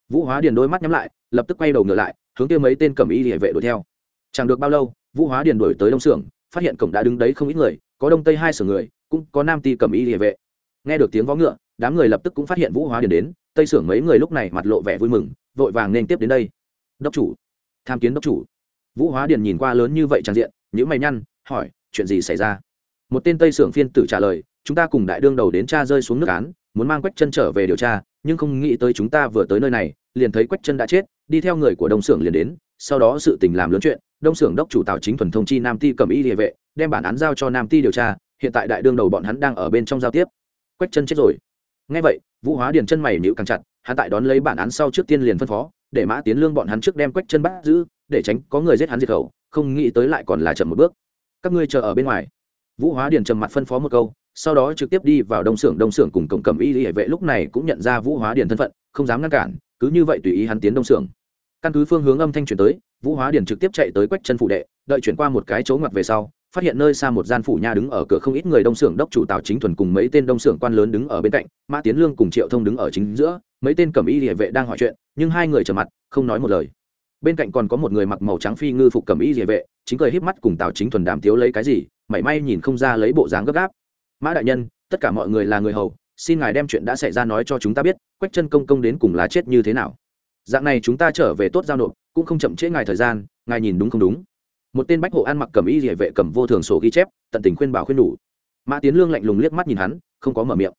Vũ hóa điền đôi mắt nhắm lại, lập tức quay đầu ngựa lại, hướng kia mấy tên cẩm y địa vệ đuổi theo. Chẳng được bao lâu vũ hóa điền đuổi tới đông xưởng phát hiện cổng đã đứng đấy không ít người, có đông tây hai xưởng người, cũng có nam ti cầm y địa vệ. Nghe được tiếng vó ngựa, đám người lập tức cũng phát hiện vũ hóa điền đến, tây xưởng mấy người lúc này mặt lộ vẻ vui mừng, vội vàng nên tiếp đến đây. Đốc chủ, tham kiến đốc chủ. Vũ hóa điền nhìn qua lớn như vậy trang diện những mày nhăn, hỏi, chuyện gì xảy ra? Một tên tây xưởng phiên tử trả lời, chúng ta cùng đại đương đầu đến cha rơi xuống nước án, muốn mang quách chân trở về điều tra, nhưng không nghĩ tới chúng ta vừa tới nơi này, liền thấy quách chân đã chết, đi theo người của đông xưởng liền đến, sau đó sự tình làm lớn chuyện đông xưởng đốc chủ tào chính thuần thông chi nam ti cầm y địa vệ, đem bản án giao cho nam ti điều tra, hiện tại đại đương đầu bọn hắn đang ở bên trong giao tiếp. Quách chân chết rồi. Ngay vậy, vũ hóa điền chân mày nịu càng chặt, hắn tại đón lấy bản án sau trước tiên liền phân phó, để mã tiến lương bọn hắn trước đem quách chân bắt giữ, để tránh có người giết hắn diệt khẩu, không nghĩ tới lại còn là chậm một bước. Các ngươi chờ ở bên ngoài. Vũ hóa điền trầm mặt phân phó một câu, sau đó trực tiếp đi vào đông xưởng đông xưởng cùng cổng cầm y hệ vệ lúc này cũng nhận ra vũ hóa điền thân phận, không dám ngăn cản, cứ như vậy tùy ý hắn tiến đông xưởng. Căn cứ phương hướng âm thanh chuyển tới vũ hóa điền trực tiếp chạy tới quách chân phủ đệ, đợi chuyển qua một cái chỗ ngoặt về sau, phát hiện nơi xa một gian phủ nha đứng ở cửa không ít người đông xưởng đốc chủ tào chính thuần cùng mấy tên đông xưởng quan lớn đứng ở bên cạnh, mã tiến lương cùng triệu thông đứng ở chính giữa, mấy tên cẩm y địa vệ đang hỏi chuyện, nhưng hai người trở mặt, không nói một lời. Bên cạnh còn có một người mặc màu trắng phi ngư phục cẩm y địa vệ, chính cười híp mắt cùng tào chính thuần đàm tiếu lấy cái gì, mảy may nhìn không ra lấy bộ dáng gấp gáp. Mã đại nhân, tất cả mọi người là người hầu, xin ngài đem chuyện đã xảy ra nói cho chúng ta biết, quách chân công công đến cùng là chết như thế nào? Dạng này chúng ta trở về tốt giao nộp cũng không chậm trễ ngài thời gian, ngài nhìn đúng không đúng. Một tên bách hộ ăn mặc cầm y địa vệ cầm vô thường sổ ghi chép, tận tình khuyên bảo khuyên đủ mã tiến lương lạnh lùng liếc mắt nhìn hắn, không có mở miệng.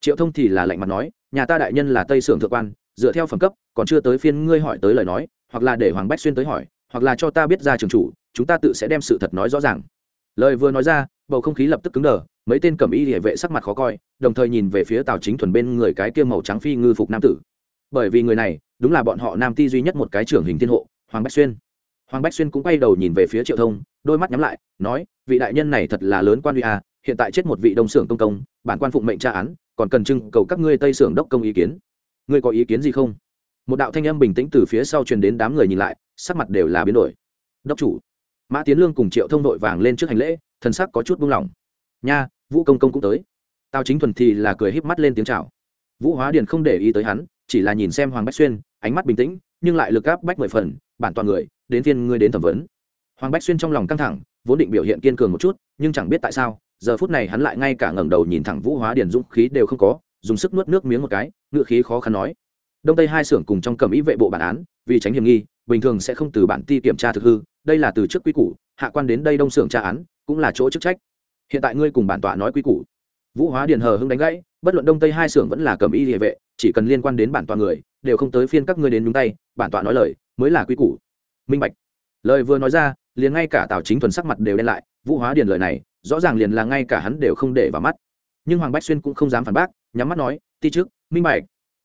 Triệu thông thì là lạnh mặt nói, nhà ta đại nhân là tây sưởng thượng quan, dựa theo phẩm cấp, còn chưa tới phiên ngươi hỏi tới lời nói, hoặc là để hoàng bách xuyên tới hỏi, hoặc là cho ta biết ra trường chủ, chúng ta tự sẽ đem sự thật nói rõ ràng. Lời vừa nói ra, bầu không khí lập tức cứng đờ, mấy tên cẩm y địa vệ sắc mặt khó coi, đồng thời nhìn về phía tào chính thuần bên người cái kia màu trắng phi ngư phục nam tử. Bởi vì người này đúng là bọn họ nam ti duy nhất một cái trưởng hình thiên hộ, hoàng bách xuyên. Hoàng bách xuyên cũng quay đầu nhìn về phía triệu thông, đôi mắt nhắm lại, nói, vị đại nhân này thật là lớn quan huy à hiện tại chết một vị đông xưởng công công, bản quan phụng mệnh tra án, còn cần trưng cầu các ngươi tây xưởng đốc công ý kiến. Ngươi có ý kiến gì không? Một đạo thanh âm bình tĩnh từ phía sau truyền đến đám người nhìn lại, sắc mặt đều là biến đổi. Đốc chủ, mã tiến lương cùng triệu thông đội vàng lên trước hành lễ, thần sắc có chút buông lỏng. Nha, vũ công công cũng tới. Tao chính thuần thì là cười híp mắt lên tiếng chào. Vũ hóa điền không để ý tới hắn, chỉ là nhìn xem hoàng bách xuyên ánh mắt bình tĩnh, nhưng lại lực áp bách mười phần, bản toàn người, đến phiên ngươi đến thẩm vấn. Hoàng bách xuyên trong lòng căng thẳng, vốn định biểu hiện kiên cường một chút, nhưng chẳng biết tại sao, giờ phút này hắn lại ngay cả ngẩng đầu nhìn thẳng vũ hóa điền dũng khí đều không có, dùng sức nuốt nước miếng một cái ngựa khí khó khăn nói. Đông tây hai xưởng cùng trong cầm ý vệ bộ bản án, vì tránh hiểm nghi, bình thường sẽ không từ bản ti kiểm tra thực hư, đây là từ trước quy củ, hạ quan đến đây đông xưởng tra án, cũng là chỗ chức trách. Hiện tại ngươi cùng bản tọa nói quy củ vũ hóa điền hờ hưng đánh gãy, bất luận đông tây hai xưởng vẫn là cầm y địa vệ, chỉ cần liên quan đến bản tọa người, đều không tới phiên các ngươi đến nhúng tay, bản tọa nói lời, mới là quy củ. Minh bạch. Lời vừa nói ra, liền ngay cả tào chính thuần sắc mặt đều đen lại, vũ hóa điền lời này, rõ ràng liền là ngay cả hắn đều không để vào mắt. Nhưng hoàng bách xuyên cũng không dám phản bác, nhắm mắt nói, ti trước minh bạch.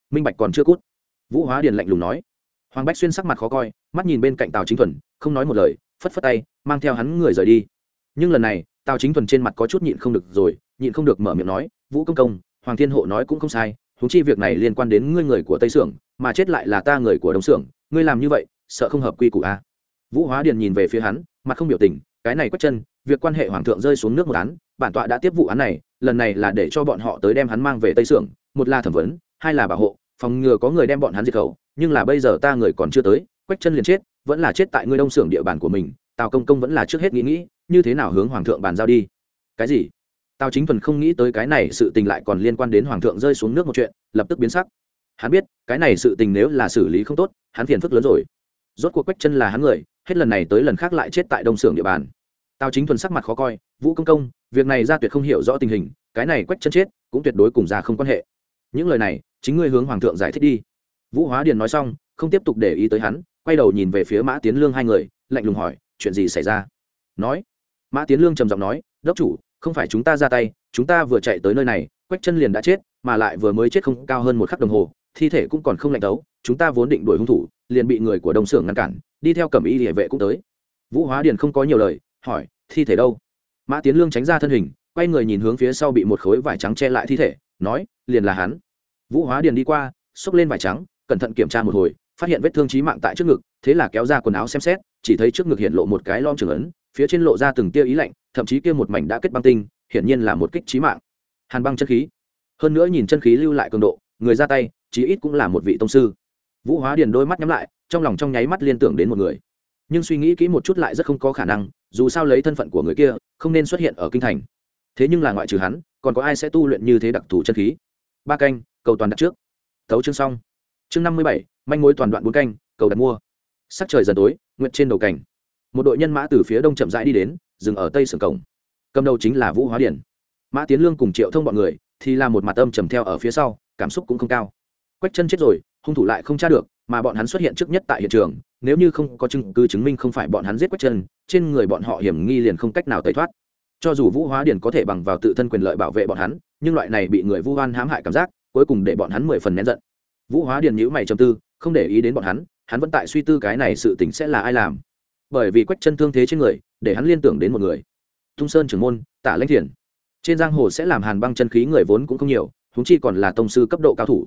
Minh bạch còn chưa cút. Vũ hóa điền lạnh lùng nói. Hoàng bách xuyên sắc mặt khó coi, mắt nhìn bên cạnh tào chính thuần, không nói một lời, phất phất tay, mang theo hắn người rời đi. Nhưng lần này, tào chính thuần trên mặt có chút nhịn không được rồi nhịn không được mở miệng nói, vũ công công, hoàng thiên hộ nói cũng không sai húng chi việc này liên quan đến ngươi người của tây sưởng, mà chết lại là ta người của đông sưởng, ngươi làm như vậy, sợ không hợp quy củ à. vũ hóa điền nhìn về phía hắn, mặt không biểu tình, cái này quách chân, việc quan hệ hoàng thượng rơi xuống nước một án, bản tọa đã tiếp vụ án này, lần này là để cho bọn họ tới đem hắn mang về tây sưởng, một là thẩm vấn, hai là bảo hộ, phòng ngừa có người đem bọn hắn diệt khẩu, nhưng là bây giờ ta người còn chưa tới, quách chân liền chết, vẫn là chết tại ngươi đông xưởng địa bàn của mình, tào công công vẫn là trước hết nghĩ nghĩ, như thế nào hướng hoàng thượng bàn giao đi cái gì tào chính thuần không nghĩ tới cái này sự tình lại còn liên quan đến hoàng thượng rơi xuống nước một chuyện, lập tức biến sắc. Hắn biết, cái này sự tình nếu là xử lý không tốt, hắn phiền phức lớn rồi. Rốt cuộc quách chân là hắn người, hết lần này tới lần khác lại chết tại đông xưởng địa bàn. Tào chính thuần sắc mặt khó coi, vũ công công, việc này ra tuyệt không hiểu rõ tình hình, cái này quách chân chết, cũng tuyệt đối cùng ra không quan hệ. Những lời này, chính ngươi hướng hoàng thượng giải thích đi. Vũ hóa điền nói xong, không tiếp tục để ý tới hắn, quay đầu nhìn về phía mã tiến lương hai người, lạnh lùng hỏi, chuyện gì xảy ra? Nói, mã tiến lương trầm giọng nói, đốc chủ không phải chúng ta ra tay, chúng ta vừa chạy tới nơi này, quách chân liền đã chết, mà lại vừa mới chết không cao hơn một khắc đồng hồ, thi thể cũng còn không lạnh tấu, chúng ta vốn định đuổi hung thủ, liền bị người của đồng xưởng ngăn cản, đi theo cẩm y địa vệ cũng tới. Vũ hóa điền không có nhiều lời, hỏi, thi thể đâu? Mã tiến lương tránh ra thân hình, quay người nhìn hướng phía sau bị một khối vải trắng che lại thi thể, nói, liền là hắn. Vũ hóa điền đi qua, xốc lên vải trắng, cẩn thận kiểm tra một hồi, phát hiện vết thương trí mạng tại trước ngực, thế là kéo ra quần áo xem xét, chỉ thấy trước ngực hiện lộ một cái lom trường ấn, phía trên lộ ra từng tia ý lạnh thậm chí kia một mảnh đã kết băng tinh, hiển nhiên là một kích trí mạng. Hàn băng chân khí. Hơn nữa nhìn chân khí lưu lại cường độ, người ra tay, chí ít cũng là một vị tông sư. Vũ hóa điền đôi mắt nhắm lại, trong lòng trong nháy mắt liên tưởng đến một người. Nhưng suy nghĩ kỹ một chút lại rất không có khả năng, dù sao lấy thân phận của người kia, không nên xuất hiện ở kinh thành. Thế nhưng là ngoại trừ hắn, còn có ai sẽ tu luyện như thế đặc thù chân khí? Ba canh, cầu toàn đặt trước. Thấu chương xong. Chương năm mươi bảy, manh mối toàn đoạn bốn canh, cầu đặt mua. Sắc trời dần tối nguyện trên đầu cảnh một đội nhân mã từ phía đông chậm rãi đi đến dừng ở tây sườn cổng. Cầm đầu chính là vũ hóa điển. Mã tiến lương cùng triệu thông bọn người thì là một mặt âm trầm theo ở phía sau, cảm xúc cũng không cao. Quách chân chết rồi, hung thủ lại không tra được, mà bọn hắn xuất hiện trước nhất tại hiện trường, nếu như không có chứng cứ chứng minh không phải bọn hắn giết quách chân, trên người bọn họ hiểm nghi liền không cách nào tẩy thoát. Cho dù vũ hóa điển có thể bằng vào tự thân quyền lợi bảo vệ bọn hắn, nhưng loại này bị người vu oan hãm hại cảm giác, cuối cùng để bọn hắn mười phần nén giận. Vũ hóa điển nhữ mày trầm tư, không để ý đến bọn hắn hắn vẫn tại suy tư cái này sự tình sẽ là ai làm. Bởi vì quách chân thương thế trên người để hắn liên tưởng đến một người. Tung sơn trưởng môn, tả lãnh thiền. Trên giang hồ sẽ làm hàn băng chân khí người vốn cũng không nhiều húng chi còn là tông sư cấp độ cao thủ.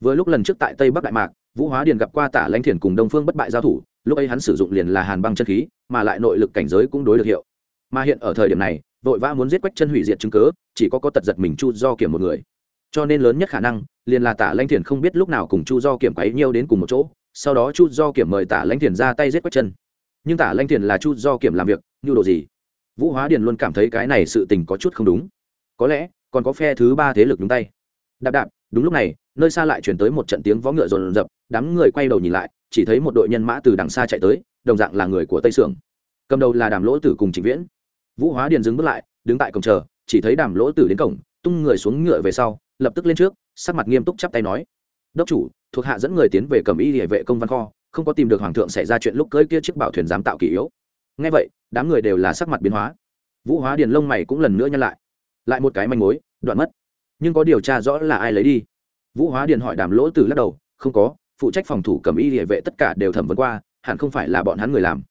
Vừa lúc lần trước tại tây bắc đại mạc, vũ hóa điền gặp qua tả lãnh thiền cùng đông phương bất bại giao thủ, lúc ấy hắn sử dụng liền là hàn băng chân khí, mà lại nội lực cảnh giới cũng đối được hiệu. Mà hiện ở thời điểm này, vội vã muốn giết quách chân hủy diệt chứng cớ chỉ có có tật giật mình chu do kiểm một người. Cho nên lớn nhất khả năng, liền là tả lãnh thiền không biết lúc nào cùng chu do kiểm quấy nhiêu đến cùng một chỗ, sau đó chu do kiểm mời tả lãnh thiền ra tay giết quách chân. Nhưng tả lãnh thiền là chu do kiểm làm việc như đồ gì? Vũ hóa điền luôn cảm thấy cái này sự tình có chút không đúng. Có lẽ, còn có phe thứ ba thế lực đúng tay. Đạp đạp, đúng lúc này, nơi xa lại chuyển tới một trận tiếng võ ngựa rồn rập, đám người quay đầu nhìn lại, chỉ thấy một đội nhân mã từ đằng xa chạy tới, đồng dạng là người của tây sưởng. Cầm đầu là đàm lỗ tử cùng trịnh viễn. Vũ hóa điền dừng bước lại, đứng tại cổng chờ, chỉ thấy đàm lỗ tử đến cổng, tung người xuống ngựa về sau, lập tức lên trước, sắc mặt nghiêm túc chắp tay nói, đốc chủ, thuộc hạ dẫn người tiến về cầm y địa vệ công văn kho, không có tìm được hoàng thượng xảy ra chuyện lúc cưỡi kia chiếc bảo thuyền giám tạo kỷ yếu ngay vậy, đám người đều là sắc mặt biến hóa. Vũ hóa điền lông mày cũng lần nữa nhăn lại. Lại một cái manh mối, đoạn mất. Nhưng có điều tra rõ là ai lấy đi? Vũ hóa điền hỏi đàm lỗ từ lắc đầu, không có, phụ trách phòng thủ cầm y địa vệ tất cả đều thẩm vấn qua, hẳn không phải là bọn hắn người làm.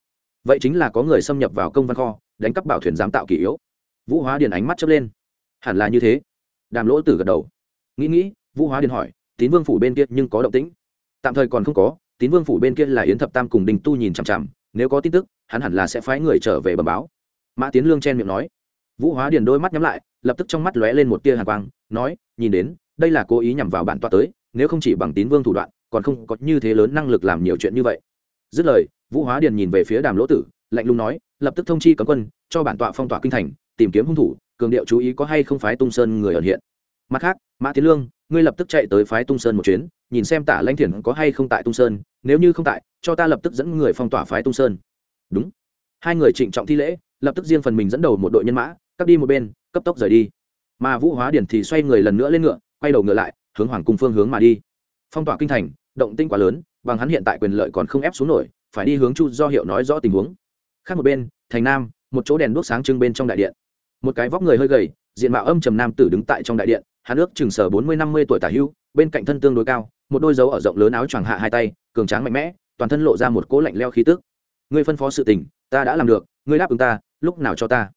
Vậy chính là có người xâm nhập vào công văn kho, đánh cắp bảo thuyền giám tạo kỷ yếu. Vũ hóa điền ánh mắt chớp lên. Hẳn là như thế. Đàm lỗ tử gật đầu. Nghĩ nghĩ, vũ hóa điền hỏi, tín vương phủ bên kia nhưng có động tĩnh? Tạm thời còn không có. Tín vương phủ bên kia là yến thập tam cùng đình tu nhìn chằm chằm nếu có tin tức, hắn hẳn là sẽ phái người trở về bờ báo. Mã tiến lương chen miệng nói. Vũ hóa điền đôi mắt nhắm lại, lập tức trong mắt lóe lên một tia hàn quang, nói, nhìn đến, đây là cố ý nhằm vào bản tọa tới, nếu không chỉ bằng tín vương thủ đoạn, còn không có như thế lớn năng lực làm nhiều chuyện như vậy. Dứt lời, vũ hóa điền nhìn về phía đàm lỗ tử, lạnh lùng nói, lập tức thông chi cấm quân, cho bản tọa phong tỏa kinh thành, tìm kiếm hung thủ, cường điệu chú ý có hay không phái tung sơn người ẩn hiện. Mặt khác, mã tiến lương ngươi lập tức chạy tới phái tung sơn một chuyến, nhìn xem tả lãnh thiền có hay không tại tung sơn, nếu như không tại, cho ta lập tức dẫn người phong tỏa phái tung sơn. Đúng. Hai người trịnh trọng thi lễ, lập tức riêng phần mình dẫn đầu một đội nhân mã cắt đi một bên, cấp tốc rời đi. Mà vũ hóa điển thì xoay người lần nữa lên ngựa, quay đầu ngựa lại, hướng hoàng cung phương hướng mà đi. Phong tỏa kinh thành, động tinh quá lớn, bằng hắn hiện tại quyền lợi còn không ép xuống nổi, phải đi hướng chu do hiệu nói rõ tình huống. Khác một bên, thành nam, một chỗ đèn đuốc sáng trưng bên trong đại điện. Một cái vóc người hơi gầy, diện mạo âm trầm nam tử đứng tại trong đại điện hắn ước chừng sở bốn mươi, năm mươi tuổi tả hưu bên cạnh thân tương đối cao, một đôi dấu ở rộng lớn áo choàng hạ hai tay, cường tráng mạnh mẽ, toàn thân lộ ra một cỗ lạnh leo khí tức. Ngươi phân phó sự tình, ta đã làm được, ngươi đáp ứng ta, lúc nào cho ta?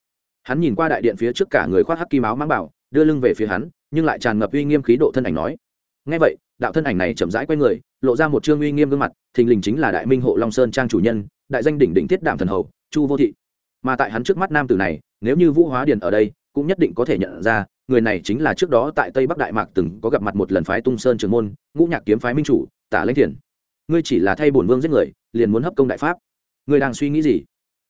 Hắn nhìn qua đại điện phía trước cả người khoác hắc kim áo mang bảo, đưa lưng về phía hắn, nhưng lại tràn ngập uy nghiêm khí độ thân ảnh nói. Ngay vậy, đạo thân ảnh này chậm rãi quay người, lộ ra một trương uy nghiêm gương mặt, thình lình chính là đại minh hộ long sơn trang chủ nhân, đại danh đỉnh đỉnh thiết đạm thần hầu, chu vô thị. Mà tại hắn trước mắt nam tử này, nếu như vũ hóa điền ở đây, cũng nhất định có thể nhận ra người này chính là trước đó tại tây bắc đại mạc từng có gặp mặt một lần phái tung sơn trường môn, ngũ nhạc kiếm phái minh chủ, tả lãnh thiền. Ngươi chỉ là thay bổn vương giết người, liền muốn hấp công đại pháp. Ngươi đang suy nghĩ gì?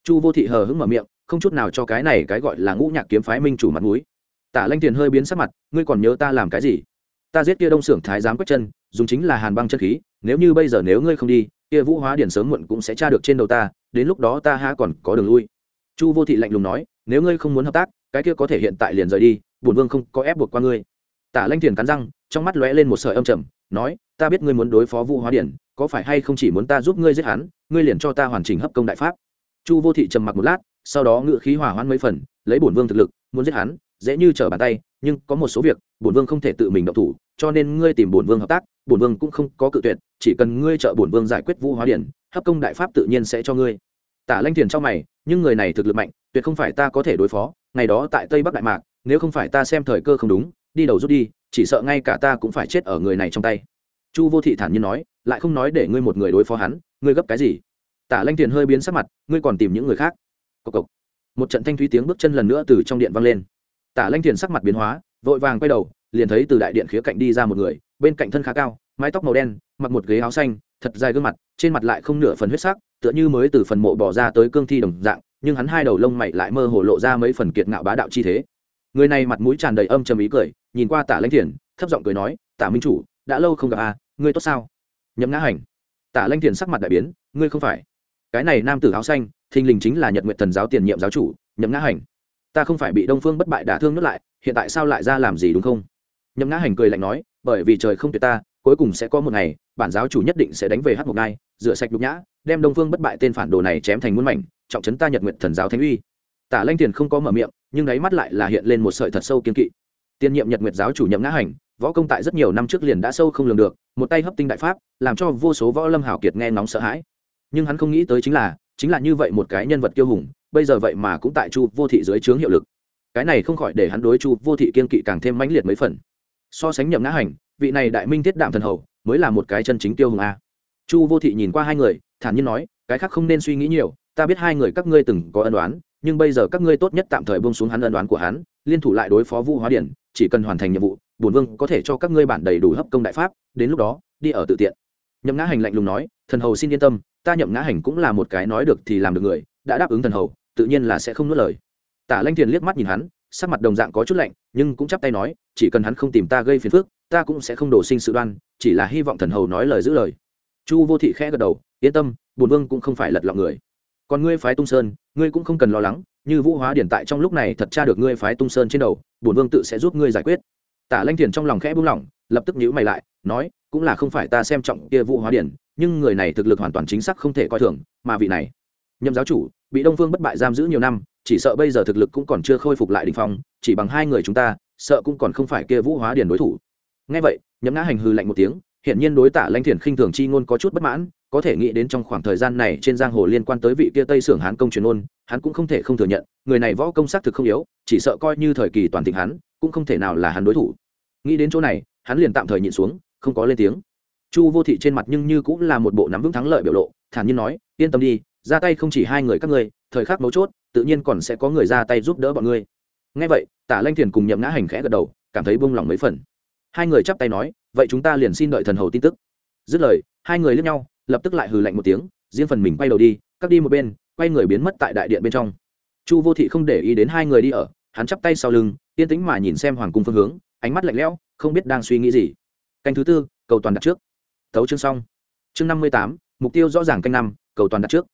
Chu vô thị hờ hững mở miệng, không chút nào cho cái này cái gọi là ngũ nhạc kiếm phái minh chủ mặt mũi. Tả lãnh thiền hơi biến sắc mặt, ngươi còn nhớ ta làm cái gì? Ta giết kia đông xưởng thái giám quách chân, dùng chính là hàn băng chân khí, nếu như bây giờ nếu ngươi không đi, kia vũ hóa điển sớm muộn cũng sẽ tra được trên đầu ta, đến lúc đó ta ha còn có đường lui. Chu vô thị lạnh lùng nói, nếu ngươi không muốn hợp tác cái kia có thể hiện tại liền rời đi, bổn vương không có ép buộc qua ngươi. Tả lanh thiền cắn răng, trong mắt lóe lên một sợi âm trầm, nói, ta biết ngươi muốn đối phó vũ hóa điển, có phải hay không chỉ muốn ta giúp ngươi giết hắn, ngươi liền cho ta hoàn chỉnh hấp công đại pháp. Chu vô thị trầm mặc một lát, sau đó ngự khí hỏa hoãn mấy phần, lấy bổn vương thực lực, muốn giết hắn, dễ như trở bàn tay, nhưng có một số việc, bổn vương không thể tự mình động thủ, cho nên ngươi tìm bổn vương hợp tác, bổn vương cũng không có cự tuyệt, chỉ cần ngươi trợ bổn vương giải quyết vũ hóa điển, hấp công đại pháp tự nhiên sẽ cho ngươi. Tả lanh thiền trong mày, nhưng người này thực lực mạnh, tuyệt không phải ta có thể đối phó ngày đó tại tây bắc đại mạc, nếu không phải ta xem thời cơ không đúng, đi đầu rút đi, chỉ sợ ngay cả ta cũng phải chết ở người này trong tay. Chu vô thị thản nhiên nói, lại không nói để ngươi một người đối phó hắn, ngươi gấp cái gì? Tả lanh Tiền hơi biến sắc mặt, ngươi còn tìm những người khác. Cộc cộc. một trận thanh thúy tiếng bước chân lần nữa từ trong điện vang lên. Tả lanh Tiền sắc mặt biến hóa, vội vàng quay đầu, liền thấy từ đại điện khía cạnh đi ra một người, bên cạnh thân khá cao, mái tóc màu đen, mặc một ghế áo xanh, thật dài gương mặt, trên mặt lại không nửa phần huyết sắc, tựa như mới từ phần mộ bỏ ra tới cương thi đồng dạng nhưng hắn hai đầu lông mày lại mơ hồ lộ ra mấy phần kiệt ngạo bá đạo chi thế. Người này mặt mũi tràn đầy âm trầm ý cười, nhìn qua tả lãnh thiền thấp giọng cười nói, tả minh chủ, đã lâu không gặp à ngươi tốt sao? Nhậm ngã hành, tả lãnh thiền sắc mặt đại biến, ngươi không phải. Cái này nam tử áo xanh, thình lình chính là nhật nguyện thần giáo tiền nhiệm giáo chủ. Nhậm ngã hành, ta không phải bị đông phương bất bại đả thương nuốt lại, hiện tại sao lại ra làm gì đúng không? Nhậm ngã hành cười lạnh nói, bởi vì trời không tuyệt ta, cuối cùng sẽ có một ngày, bản giáo chủ nhất định sẽ đánh về hát một ngai, rửa sạch nhục nhã, đem đông phương bất bại tên phản đồ này chém thành muôn mảnh trọng trấn ta nhật nguyện thần giáo thánh uy. Tả lanh tiền không có mở miệng, nhưng đáy mắt lại là hiện lên một sợi thật sâu kiên kỵ. Tiên nhiệm nhật nguyệt giáo chủ nhậm ngã hành, võ công tại rất nhiều năm trước liền đã sâu không lường được, một tay hấp tinh đại pháp, làm cho vô số võ lâm hảo kiệt nghe nóng sợ hãi. Nhưng hắn không nghĩ tới chính là chính là như vậy một cái nhân vật kiêu hùng, bây giờ vậy mà cũng tại chu vô thị dưới trướng hiệu lực. Cái này không khỏi để hắn đối chu vô thị kiên kỵ càng thêm mãnh liệt mấy phần. So sánh nhậm ngã hành, vị này đại minh thiết đạm thần hầu, mới là một cái chân chính tiêu hùng a. Chu vô thị nhìn qua hai người, thản nhiên nói, cái khác không nên suy nghĩ nhiều ta biết hai người các ngươi từng có ân đoán nhưng bây giờ các ngươi tốt nhất tạm thời buông xuống hắn ân đoán của hắn, liên thủ lại đối phó vũ hóa điển, chỉ cần hoàn thành nhiệm vụ, bổn vương có thể cho các ngươi bản đầy đủ hấp công đại pháp, đến lúc đó, đi ở tự tiện. Nhậm ngã hành lạnh lùng nói, thần hầu xin yên tâm, ta nhậm ngã hành cũng là một cái nói được thì làm được người, đã đáp ứng thần hầu, tự nhiên là sẽ không nuốt lời. Tả lanh thiền liếc mắt nhìn hắn, sắc mặt đồng dạng có chút lạnh, nhưng cũng chắp tay nói, chỉ cần hắn không tìm ta gây phiền phức, ta cũng sẽ không đổ sinh sự đoan, chỉ là hy vọng thần hầu nói lời giữ lời. Chu vô thị khẽ gật đầu, yên tâm bùn vương cũng không phải lật lọng người còn ngươi phái tung sơn, ngươi cũng không cần lo lắng, như vũ hóa điển tại trong lúc này thật tra được ngươi phái tung sơn trên đầu, bổn vương tự sẽ giúp ngươi giải quyết. Tả lanh thiền trong lòng khẽ buông lỏng, lập tức nhíu mày lại, nói, cũng là không phải ta xem trọng kia vũ hóa điển, nhưng người này thực lực hoàn toàn chính xác không thể coi thường, mà vị này nhậm giáo chủ, bị đông phương bất bại giam giữ nhiều năm, chỉ sợ bây giờ thực lực cũng còn chưa khôi phục lại đ ỉ n h phong, chỉ bằng hai người chúng ta, sợ cũng còn không phải kia vũ hóa điển đối thủ. Ngay vậy nhậm ngã hành hư lạnh một tiếng hiện nhiên đối tả Lanh thiền khinh thường chi ngôn có chút bất mãn có thể nghĩ đến trong khoảng thời gian này trên giang hồ liên quan tới vị kia tây sưởng hán công truyền ôn hắn cũng không thể không thừa nhận, người này võ công xác thực không yếu, chỉ sợ coi như thời kỳ toàn thịnh hắn, cũng không thể nào là hắn đối thủ. Nghĩ đến chỗ này, hắn liền tạm thời nhịn xuống, không có lên tiếng. Chu vô thị trên mặt nhưng như cũng là một bộ nắm vững thắng lợi biểu lộ, thản nhiên nói, yên tâm đi, ra tay không chỉ hai người các ngươi, thời khắc mấu chốt, tự nhiên còn sẽ có người ra tay giúp đỡ bọn ngươi. Ngay vậy, tả lanh thiền cùng nhậm ngã hành khẽ gật đầu, cảm thấy bông lòng mấy phần. Hai người chắp tay nói, vậy chúng ta liền xin đợi thần hầu tin tức. Dứt lời, hai người lướt nhau lập tức lại hừ lạnh một tiếng, riêng phần mình quay đầu đi, cắt đi một bên, quay người biến mất tại đại điện bên trong. Chu vô thị không để ý đến hai người đi ở, hắn chắp tay sau lưng, yên tĩnh mà nhìn xem hoàng cung phương hướng, ánh mắt lạnh lẽo, không biết đang suy nghĩ gì. Canh thứ tư, cầu toàn đặt trước. Thấu chương xong. Chương năm mươi tám, mục tiêu rõ ràng canh năm, cầu toàn đặt trước.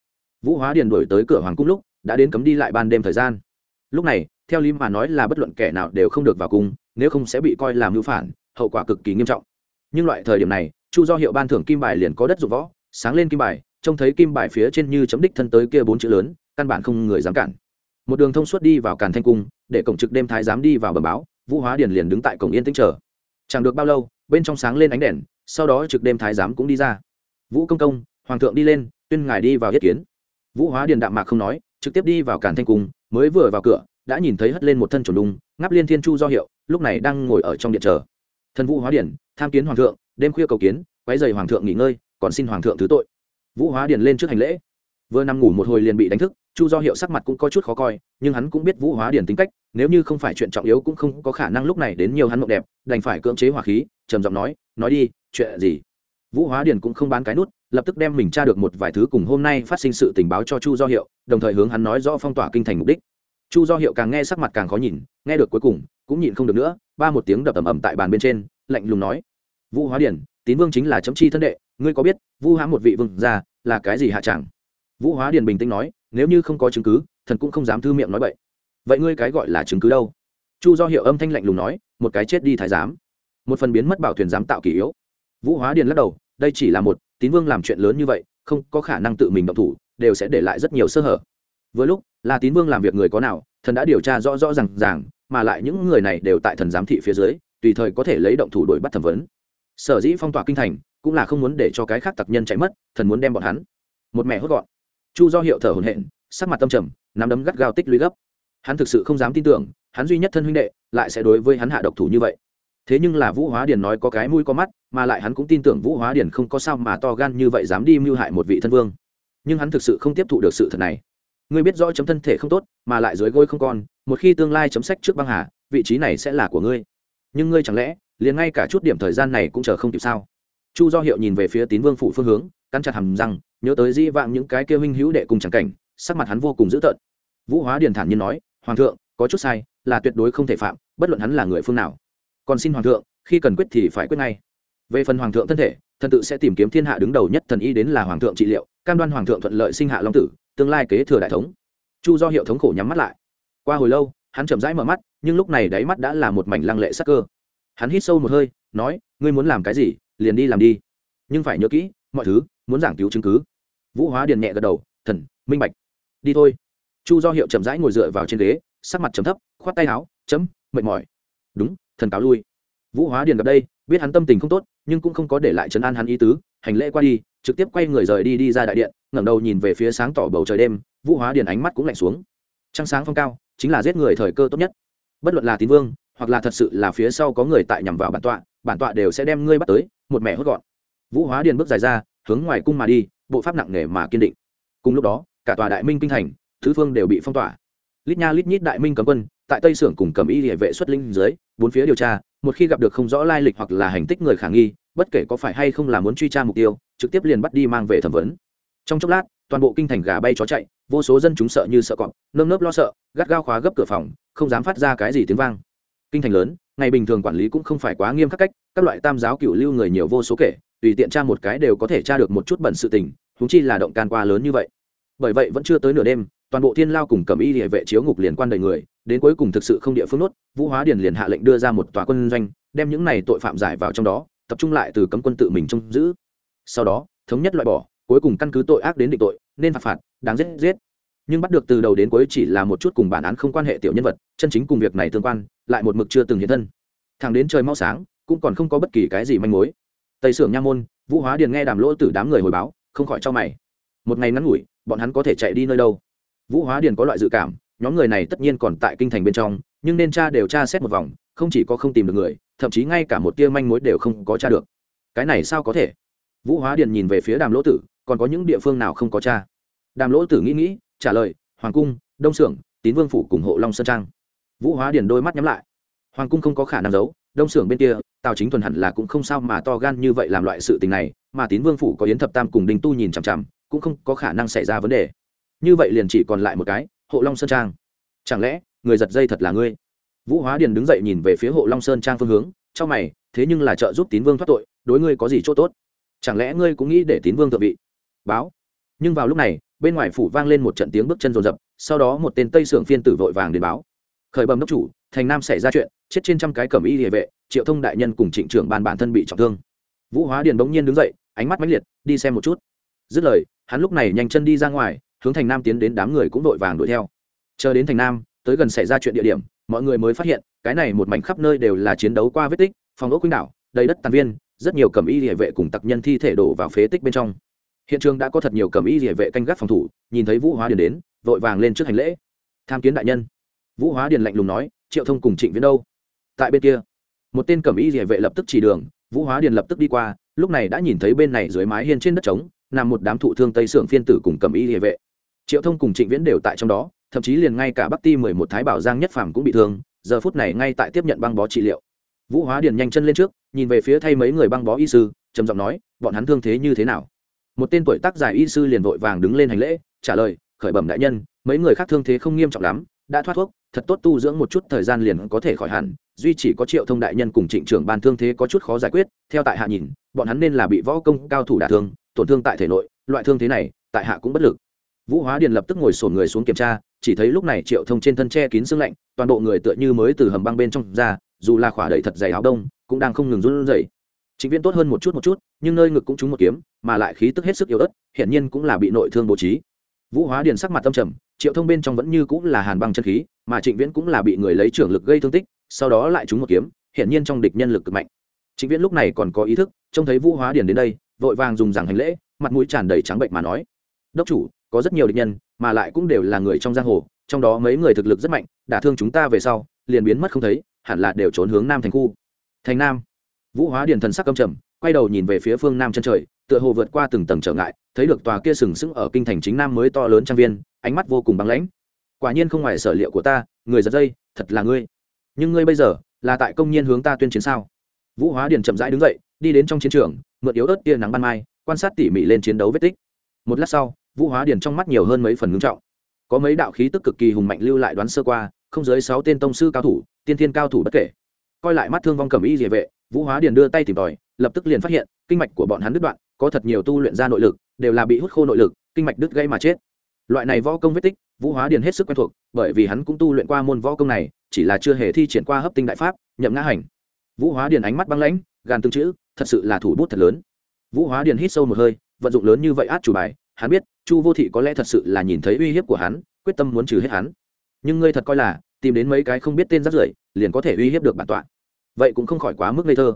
Vũ hóa điền đổi tới cửa hoàng cung lúc, đã đến cấm đi lại ban đêm thời gian. Lúc này, theo lý mà nói là bất luận kẻ nào đều không được vào cung, nếu không sẽ bị coi làm mưu phản, hậu quả cực kỳ nghiêm trọng. Nhưng loại thời điểm này, chu do hiệu ban thưởng kim bài liền có đất dụng võ sáng lên kim bài, trông thấy kim bài phía trên như chấm đích thân tới kia bốn chữ lớn, căn bản không người dám cản. Một đường thông suốt đi vào càn thanh cung, để cổng trực đêm thái giám đi vào bờ báo, vũ hóa điền liền đứng tại cổng yên tĩnh chờ. Chẳng được bao lâu, bên trong sáng lên ánh đèn, sau đó trực đêm thái giám cũng đi ra. Vũ công công, hoàng thượng đi lên, tuyên ngài đi vào yết kiến. Vũ hóa điền đạm mạc không nói, trực tiếp đi vào càn thanh cung, mới vừa vào cửa, đã nhìn thấy hất lên một thân trồn đùng ngắp liên thiên chu do hiệu, lúc này đang ngồi ở trong điện chờ. Thần vũ hóa điển tham kiến hoàng thượng, đêm khuya cầu kiến, quấy dày hoàng thượng nghỉ ngơi còn xin hoàng thượng thứ tội. Vũ hóa điền lên trước hành lễ. Vừa nằm ngủ một hồi liền bị đánh thức, chu do hiệu sắc mặt cũng có chút khó coi, nhưng hắn cũng biết vũ hóa điền tính cách, nếu như không phải chuyện trọng yếu cũng không có khả năng lúc này đến nhiều hắn mộng đẹp, đành phải cưỡng chế hỏa khí, trầm giọng nói nói đi, chuyện gì? Vũ hóa điền cũng không bán cái nút, lập tức đem mình tra được một vài thứ cùng hôm nay phát sinh sự tình báo cho chu do hiệu, đồng thời hướng hắn nói rõ phong tỏa kinh thành mục đích. Chu do hiệu càng nghe sắc mặt càng khó nhìn, nghe được cuối cùng, cũng nhịn không được nữa, ba một tiếng đập ầm ầm tại bàn bên trên, lạnh lùng nói, vũ hóa điền, tín vương chính là chấm chi thân đệ ngươi có biết, vu hãm một vị vương gia là cái gì hạ chẳng? Vũ hóa Điền bình tĩnh nói, nếu như không có chứng cứ, thần cũng không dám thư miệng nói vậy vậy ngươi cái gọi là chứng cứ đâu? Chu do hiệu âm thanh lạnh lùng nói, một cái chết đi thái giám. Một phần biến mất bảo thuyền giám tạo kỷ yếu. Vũ hóa điền lắc đầu, đây chỉ là một, tín vương làm chuyện lớn như vậy, không có khả năng tự mình động thủ, đều sẽ để lại rất nhiều sơ hở. Với lúc, là tín vương làm việc người có nào, thần đã điều tra rõ rõ r à n g ràng, mà lại những người này đều tại thần giám thị phía dưới, tùy thời có thể lấy động thủ đuổi bắt thẩm vấn. Sở dĩ phong tỏa kinh thành cũng là không muốn để cho cái khác tặc nhân chạy mất, thần muốn đem bọn hắn. Một mẹ hốt gọn. Chu do hiệu thở hồn hện sắc mặt tâm trầm, nắm đấm gắt gao tích lũy gấp. Hắn thực sự không dám tin tưởng, hắn duy nhất thân huynh đệ, lại sẽ đối với hắn hạ độc thủ như vậy. Thế nhưng là vũ hóa điền nói có cái mũi có mắt, mà lại hắn cũng tin tưởng vũ hóa điền không có sao mà to gan như vậy dám đi mưu hại một vị thân vương. Nhưng hắn thực sự không tiếp thụ được sự thật này. Ngươi biết rõ chấm thân thể không tốt, mà lại dưới gối không còn, một khi tương lai chấm sách trước băng hà, vị trí này sẽ là của ngươi. Nhưng ngươi chẳng lẽ, liền ngay cả chút điểm thời gian này cũng chờ không kịp sao? Chu do hiệu nhìn về phía tín vương phủ phương hướng căn chặt hầm răng, nhớ tới di vãng những cái kêu huynh hữu đệ cùng chẳng cảnh, sắc mặt hắn vô cùng dữ tợn. Vũ hóa điền thản nhiên nói, hoàng thượng, có chút sai, là tuyệt đối không thể phạm, bất luận hắn là người phương nào. Còn xin hoàng thượng, khi cần quyết thì phải quyết ngay. Về phần hoàng thượng thân thể, thần tự sẽ tìm kiếm thiên hạ đứng đầu nhất thần y đến là hoàng thượng trị liệu, cam đoan hoàng thượng thuận lợi sinh hạ long tử, tương lai kế thừa đại thống. Chu do hiệu thống khổ nhắm mắt lại. Qua hồi lâu, hắn chậm rãi mở mắt, nhưng lúc này đáy mắt đã là một mảnh lăng lệ sắc cơ. Hắn hít sâu một hơi, nói, ngươi muốn làm cái gì? Liền đi làm đi. Nhưng phải nhớ kỹ, mọi thứ muốn giảng cứu chứng cứ. Vũ hóa điền nhẹ gật đầu, thần, minh bạch. Đi thôi. Chu do hiệu chậm rãi ngồi dựa vào trên ghế, sắc mặt chấm thấp, khoát tay áo, chấm, mệt mỏi. Đúng, thần cáo lui. Vũ hóa điền gặp đây, biết hắn tâm tình không tốt, nhưng cũng không có để lại trấn an hắn ý tứ, hành lễ qua đi, trực tiếp quay người rời đi đi ra đại điện, ngẩng đầu nhìn về phía sáng tỏ bầu trời đêm, vũ hóa điền ánh mắt cũng lạnh xuống. Trăng sáng phong cao, chính là giết người thời cơ tốt nhất. Bất luận là tín vương, hoặc là thật sự là phía sau có người tại nhằm vào bản tọa bản tọa đều sẽ đem ngươi bắt tới một mẹ hốt gọn. Vũ hóa điền bước dài ra, hướng ngoài cung mà đi, bộ pháp nặng nề mà kiên định. Cùng lúc đó, cả tòa đại minh kinh thành, thứ phương đều bị phong tỏa. Lít nha lít nhít đại minh cấm quân, tại tây sưởng cùng cầm y địa vệ xuất linh dưới, bốn phía điều tra, một khi gặp được không rõ lai lịch hoặc là hành tích người khả nghi, bất kể có phải hay không là muốn truy tra mục tiêu, trực tiếp liền bắt đi mang về thẩm vấn. Trong chốc lát, toàn bộ kinh thành gà bay chó chạy, vô số dân chúng sợ như sợ cọp, nơm nớp lo sợ, gắt gao khóa gấp cửa phòng, không dám phát ra cái gì tiếng vang kinh thành lớn, ngày bình thường quản lý cũng không phải quá nghiêm khắc cách, các loại tam giáo cựu lưu người nhiều vô số kể, tùy tiện tra một cái đều có thể tra được một chút bẩn sự tình húng chi là động can qua lớn như vậy. Bởi vậy vẫn chưa tới nửa đêm, toàn bộ thiên lao cùng cầm y địa vệ chiếu ngục liền quan đầy người, đến cuối cùng thực sự không địa phương nốt, vũ hóa điền liền hạ lệnh đưa ra một tòa quân doanh, đem những này tội phạm giải vào trong đó, tập trung lại từ cấm quân tự mình trông giữ. Sau đó, thống nhất loại bỏ, cuối cùng căn cứ tội ác đến định tội, nên phạt phạt, đáng giết giết nhưng bắt được từ đầu đến cuối chỉ là một chút cùng bản án không quan hệ tiểu nhân vật, chân chính cùng việc này tương quan, lại một mực chưa từng hiện thân. Thằng đến trời mau sáng, cũng còn không có bất kỳ cái gì manh mối. Tây sưởng nha môn, vũ hóa điền nghe đàm lỗ từ đám người hồi báo, không khỏi cho mày. Một ngày ngắn ngủi, bọn hắn có thể chạy đi nơi đâu? Vũ hóa điền có loại dự cảm, nhóm người này tất nhiên còn tại kinh thành bên trong, nhưng nên cha đều tra xét một vòng, không chỉ có không tìm được người, thậm chí ngay cả một tia manh mối đều không có cha được. Cái này sao có thể? Vũ hóa điền nhìn về phía đàm lỗ tử, còn có những địa phương nào không có cha đàm lỗ tử nghĩ nghĩ trả lời, hoàng cung, đông xưởng tín vương phủ cùng hộ long sơn trang. Vũ hóa điền đôi mắt nhắm lại. Hoàng cung không có khả năng giấu, đông xưởng bên kia, tào chính thuần hẳn là cũng không sao mà to gan như vậy làm loại sự tình này, mà tín vương phủ có yến thập tam cùng đinh tu nhìn chằm chằm, cũng không có khả năng xảy ra vấn đề. Như vậy liền chỉ còn lại một cái, hộ long sơn trang. Chẳng lẽ, người giật dây thật là ngươi? Vũ hóa điền đứng dậy nhìn về phía hộ long sơn trang phương hướng cho mày, thế nhưng là trợ giúp tín vương thoát tội, đối ngươi có gì chỗ tốt? Chẳng lẽ ngươi cũng nghĩ để tín vương thượng vị? Báo. Nhưng vào lúc này bên ngoài phủ vang lên một trận tiếng bước chân rồn rập, sau đó một tên tây sưởng phiên tử vội vàng đến báo. Khởi bầm đốc chủ, thành nam xảy ra chuyện, chết trên trăm cái cẩm y địa vệ, triệu thông đại nhân cùng trịnh trưởng bàn bản thân bị trọng thương. Vũ hóa điền bỗng nhiên đứng dậy, ánh mắt mãnh liệt, đi xem một chút. Dứt lời, hắn lúc này nhanh chân đi ra ngoài, hướng thành nam tiến đến đám người cũng vội vàng đuổi theo. Chờ đến thành nam, tới gần xảy ra chuyện địa điểm, mọi người mới phát hiện, cái này một mảnh khắp nơi đều là chiến đấu qua vết tích, phòng ốc quýnh đảo đầy đất tàn viên, rất nhiều cầm y địa vệ cùng tặc nhân thi thể đổ vào phế tích bên trong hiện trường đã có thật nhiều cầm y địa vệ canh gác phòng thủ, nhìn thấy vũ hóa điền đến, vội vàng lên trước hành lễ. Tham kiến đại nhân. Vũ hóa điền lạnh lùng nói, triệu thông cùng trịnh viễn đâu? Tại bên kia. Một tên cẩm y địa vệ lập tức chỉ đường, vũ hóa điền lập tức đi qua, lúc này đã nhìn thấy bên này dưới mái hiên trên đất trống, nằm một đám thụ thương tây sưởng phiên tử cùng cẩm y địa vệ. Triệu thông cùng trịnh viễn đều tại trong đó, thậm chí liền ngay cả bắc ti mười một thái bảo giang nhất phàm cũng bị thương, giờ phút này ngay tại tiếp nhận băng bó trị liệu. Vũ hóa điền nhanh chân lên trước, nhìn về phía thay mấy người băng bó y sư, trầm giọng nói, bọn hắn thương thế như thế nào? Một tên tuổi tác dài y sư liền vội vàng đứng lên hành lễ, trả lời, khởi bẩm đại nhân, mấy người khác thương thế không nghiêm trọng lắm, đã thoát thuốc, thật tốt tu dưỡng một chút thời gian liền có thể khỏi hẳn, duy chỉ có triệu thông đại nhân cùng trịnh trưởng ban thương thế có chút khó giải quyết, theo tại hạ nhìn, bọn hắn nên là bị võ công cao thủ đả thương, tổn thương tại thể nội, loại thương thế này, tại hạ cũng bất lực. Vũ hóa điền lập tức ngồi sổn người xuống kiểm tra, chỉ thấy lúc này triệu thông trên thân che kín xương lạnh, toàn bộ người tựa như mới từ hầm băng bên trong ra, dù là khỏa đầy thật dày áo đông, cũng đang không ngừng run rẩy chính viên tốt hơn một chút một chút, nhưng nơi ngực cũng trúng một kiếm, mà lại khí tức hết sức yếu ớt, hiển nhiên cũng là bị nội thương bố trí. Vũ hóa điền sắc mặt tâm trầm, triệu thông bên trong vẫn như cũng là hàn băng chân khí, mà trịnh viễn cũng là bị người lấy trưởng lực gây thương tích, sau đó lại trúng một kiếm, hiển nhiên trong địch nhân lực cực mạnh. Trịnh viễn lúc này còn có ý thức, trông thấy vũ hóa điền đến đây, vội vàng dùng rằng hành lễ, mặt mũi tràn đầy trắng bệnh mà nói. Đốc chủ, có rất nhiều địch nhân, mà lại cũng đều là người trong giang hồ, trong đó mấy người thực lực rất mạnh, đả thương chúng ta về sau, liền biến mất không thấy, hẳn là đều trốn hướng nam thành khu. Thành nam? Vũ hóa điền thần sắc căm trầm, quay đầu nhìn về phía phương nam chân trời, tựa hồ vượt qua từng tầng trở ngại, thấy được tòa kia sừng sững ở kinh thành chính nam mới to lớn trang viên, ánh mắt vô cùng băng lãnh. Quả nhiên không ngoài sở liệu của ta, người giật dây, thật là ngươi. Nhưng ngươi bây giờ, là tại công nhiên hướng ta tuyên chiến sao? Vũ hóa điền chậm rãi đứng dậy, đi đến trong chiến trường, mượn yếu ớt tia nắng ban mai, quan sát tỉ mỉ lên chiến đấu vết tích. Một lát sau, vũ hóa điền trong mắt nhiều hơn mấy phần ngưng trọng. Có mấy đạo khí tức cực kỳ hùng mạnh lưu lại đoán sơ qua, không dưới sáu tên tông sư cao thủ, tiên thiên cao thủ bất kể. Coi lại mắt thương vong cầm y địa vệ vũ hóa điền đưa tay tìm tòi, lập tức liền phát hiện, kinh mạch của bọn hắn đứt đoạn, có thật nhiều tu luyện ra nội lực, đều là bị hút khô nội lực, kinh mạch đứt gây mà chết. Loại này võ công vết tích, vũ hóa điền hết sức quen thuộc, bởi vì hắn cũng tu luyện qua môn võ công này, chỉ là chưa hề thi triển qua hấp tinh đại pháp, nhậm ngã hành. Vũ hóa điền ánh mắt băng lãnh, gàn tương chữ, thật sự là thủ bút thật lớn. Vũ hóa điền hít sâu một hơi, vận dụng lớn như vậy át chủ bài, hắn biết, chu vô thị có lẽ thật sự là nhìn thấy uy hiếp của hắn, quyết tâm muốn trừ hết hắn. Nhưng ngươi thật coi là, tìm đến mấy cái không biết tên rắt rưởi, liền có thể uy hiếp được bản tọa vậy cũng không khỏi quá mức ngây thơ.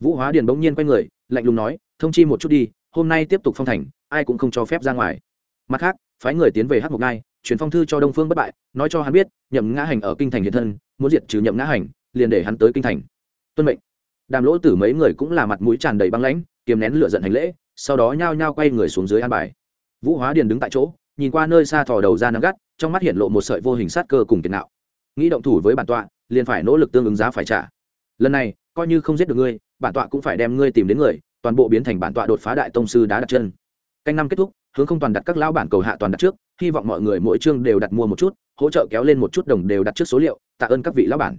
Vũ hóa điền bỗng nhiên quay người, lạnh lùng nói, thông chi một chút đi, hôm nay tiếp tục phong thành, ai cũng không cho phép ra ngoài. Mặt khác, phái người tiến về hát mộc ngai, truyền phong thư cho đông phương bất bại, nói cho hắn biết, nhậm ngã hành ở kinh thành hiện thân, muốn diệt trừ nhậm ngã hành, liền để hắn tới kinh thành. Tuân mệnh. Đàm lỗ tử mấy người cũng là mặt mũi tràn đầy băng lãnh, kiềm nén lửa giận hành lễ, sau đó nhao nhao quay người xuống dưới an bài. Vũ hóa điền đứng tại chỗ, nhìn qua nơi xa thò đầu ra nắng gắt, trong mắt hiện lộ một sợi vô hình sát cơ cùng tiền nạo. Nghĩ động thủ với bản tọa, liền phải nỗ lực tương ứng giá phải trả lần này, coi như không giết được ngươi, bản tọa cũng phải đem ngươi tìm đến người, toàn bộ biến thành bản tọa đột phá đại tông sư đá đặt chân. Canh năm kết thúc, hướng không toàn đặt các lão bản cầu hạ toàn đặt trước, hy vọng mọi người mỗi chương đều đặt mua một chút, hỗ trợ kéo lên một chút đồng đều đặt trước số liệu, tạ ơn các vị lão bản.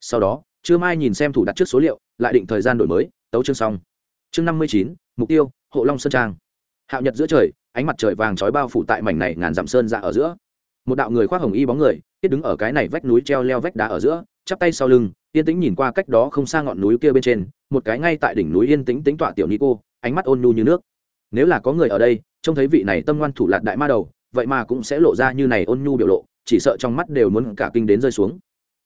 Sau đó, trưa mai nhìn xem thủ đặt trước số liệu, lại định thời gian đổi mới, tấu chương xong. Chương năm mươi chín, mục tiêu, hộ long sơn trang. Hạo nhật giữa trời, ánh mặt trời vàng trói bao phủ tại mảnh này ngàn dặm sơn ra ở giữa. Một đạo người khoác hồng y bóng người, tiết đứng ở cái này vách núi treo leo vách đá ở giữa, chắp tay sau lưng yên tĩnh nhìn qua cách đó không xa ngọn núi kia bên trên, một cái ngay tại đỉnh núi yên tĩnh tính tọa tiểu ni cô ánh mắt ôn nhu như nước. Nếu là có người ở đây, trông thấy vị này tâm ngoan thủ lạt đại ma đầu, vậy mà cũng sẽ lộ ra như này ôn nhu biểu lộ, chỉ sợ trong mắt đều muốn cả kinh đến rơi xuống.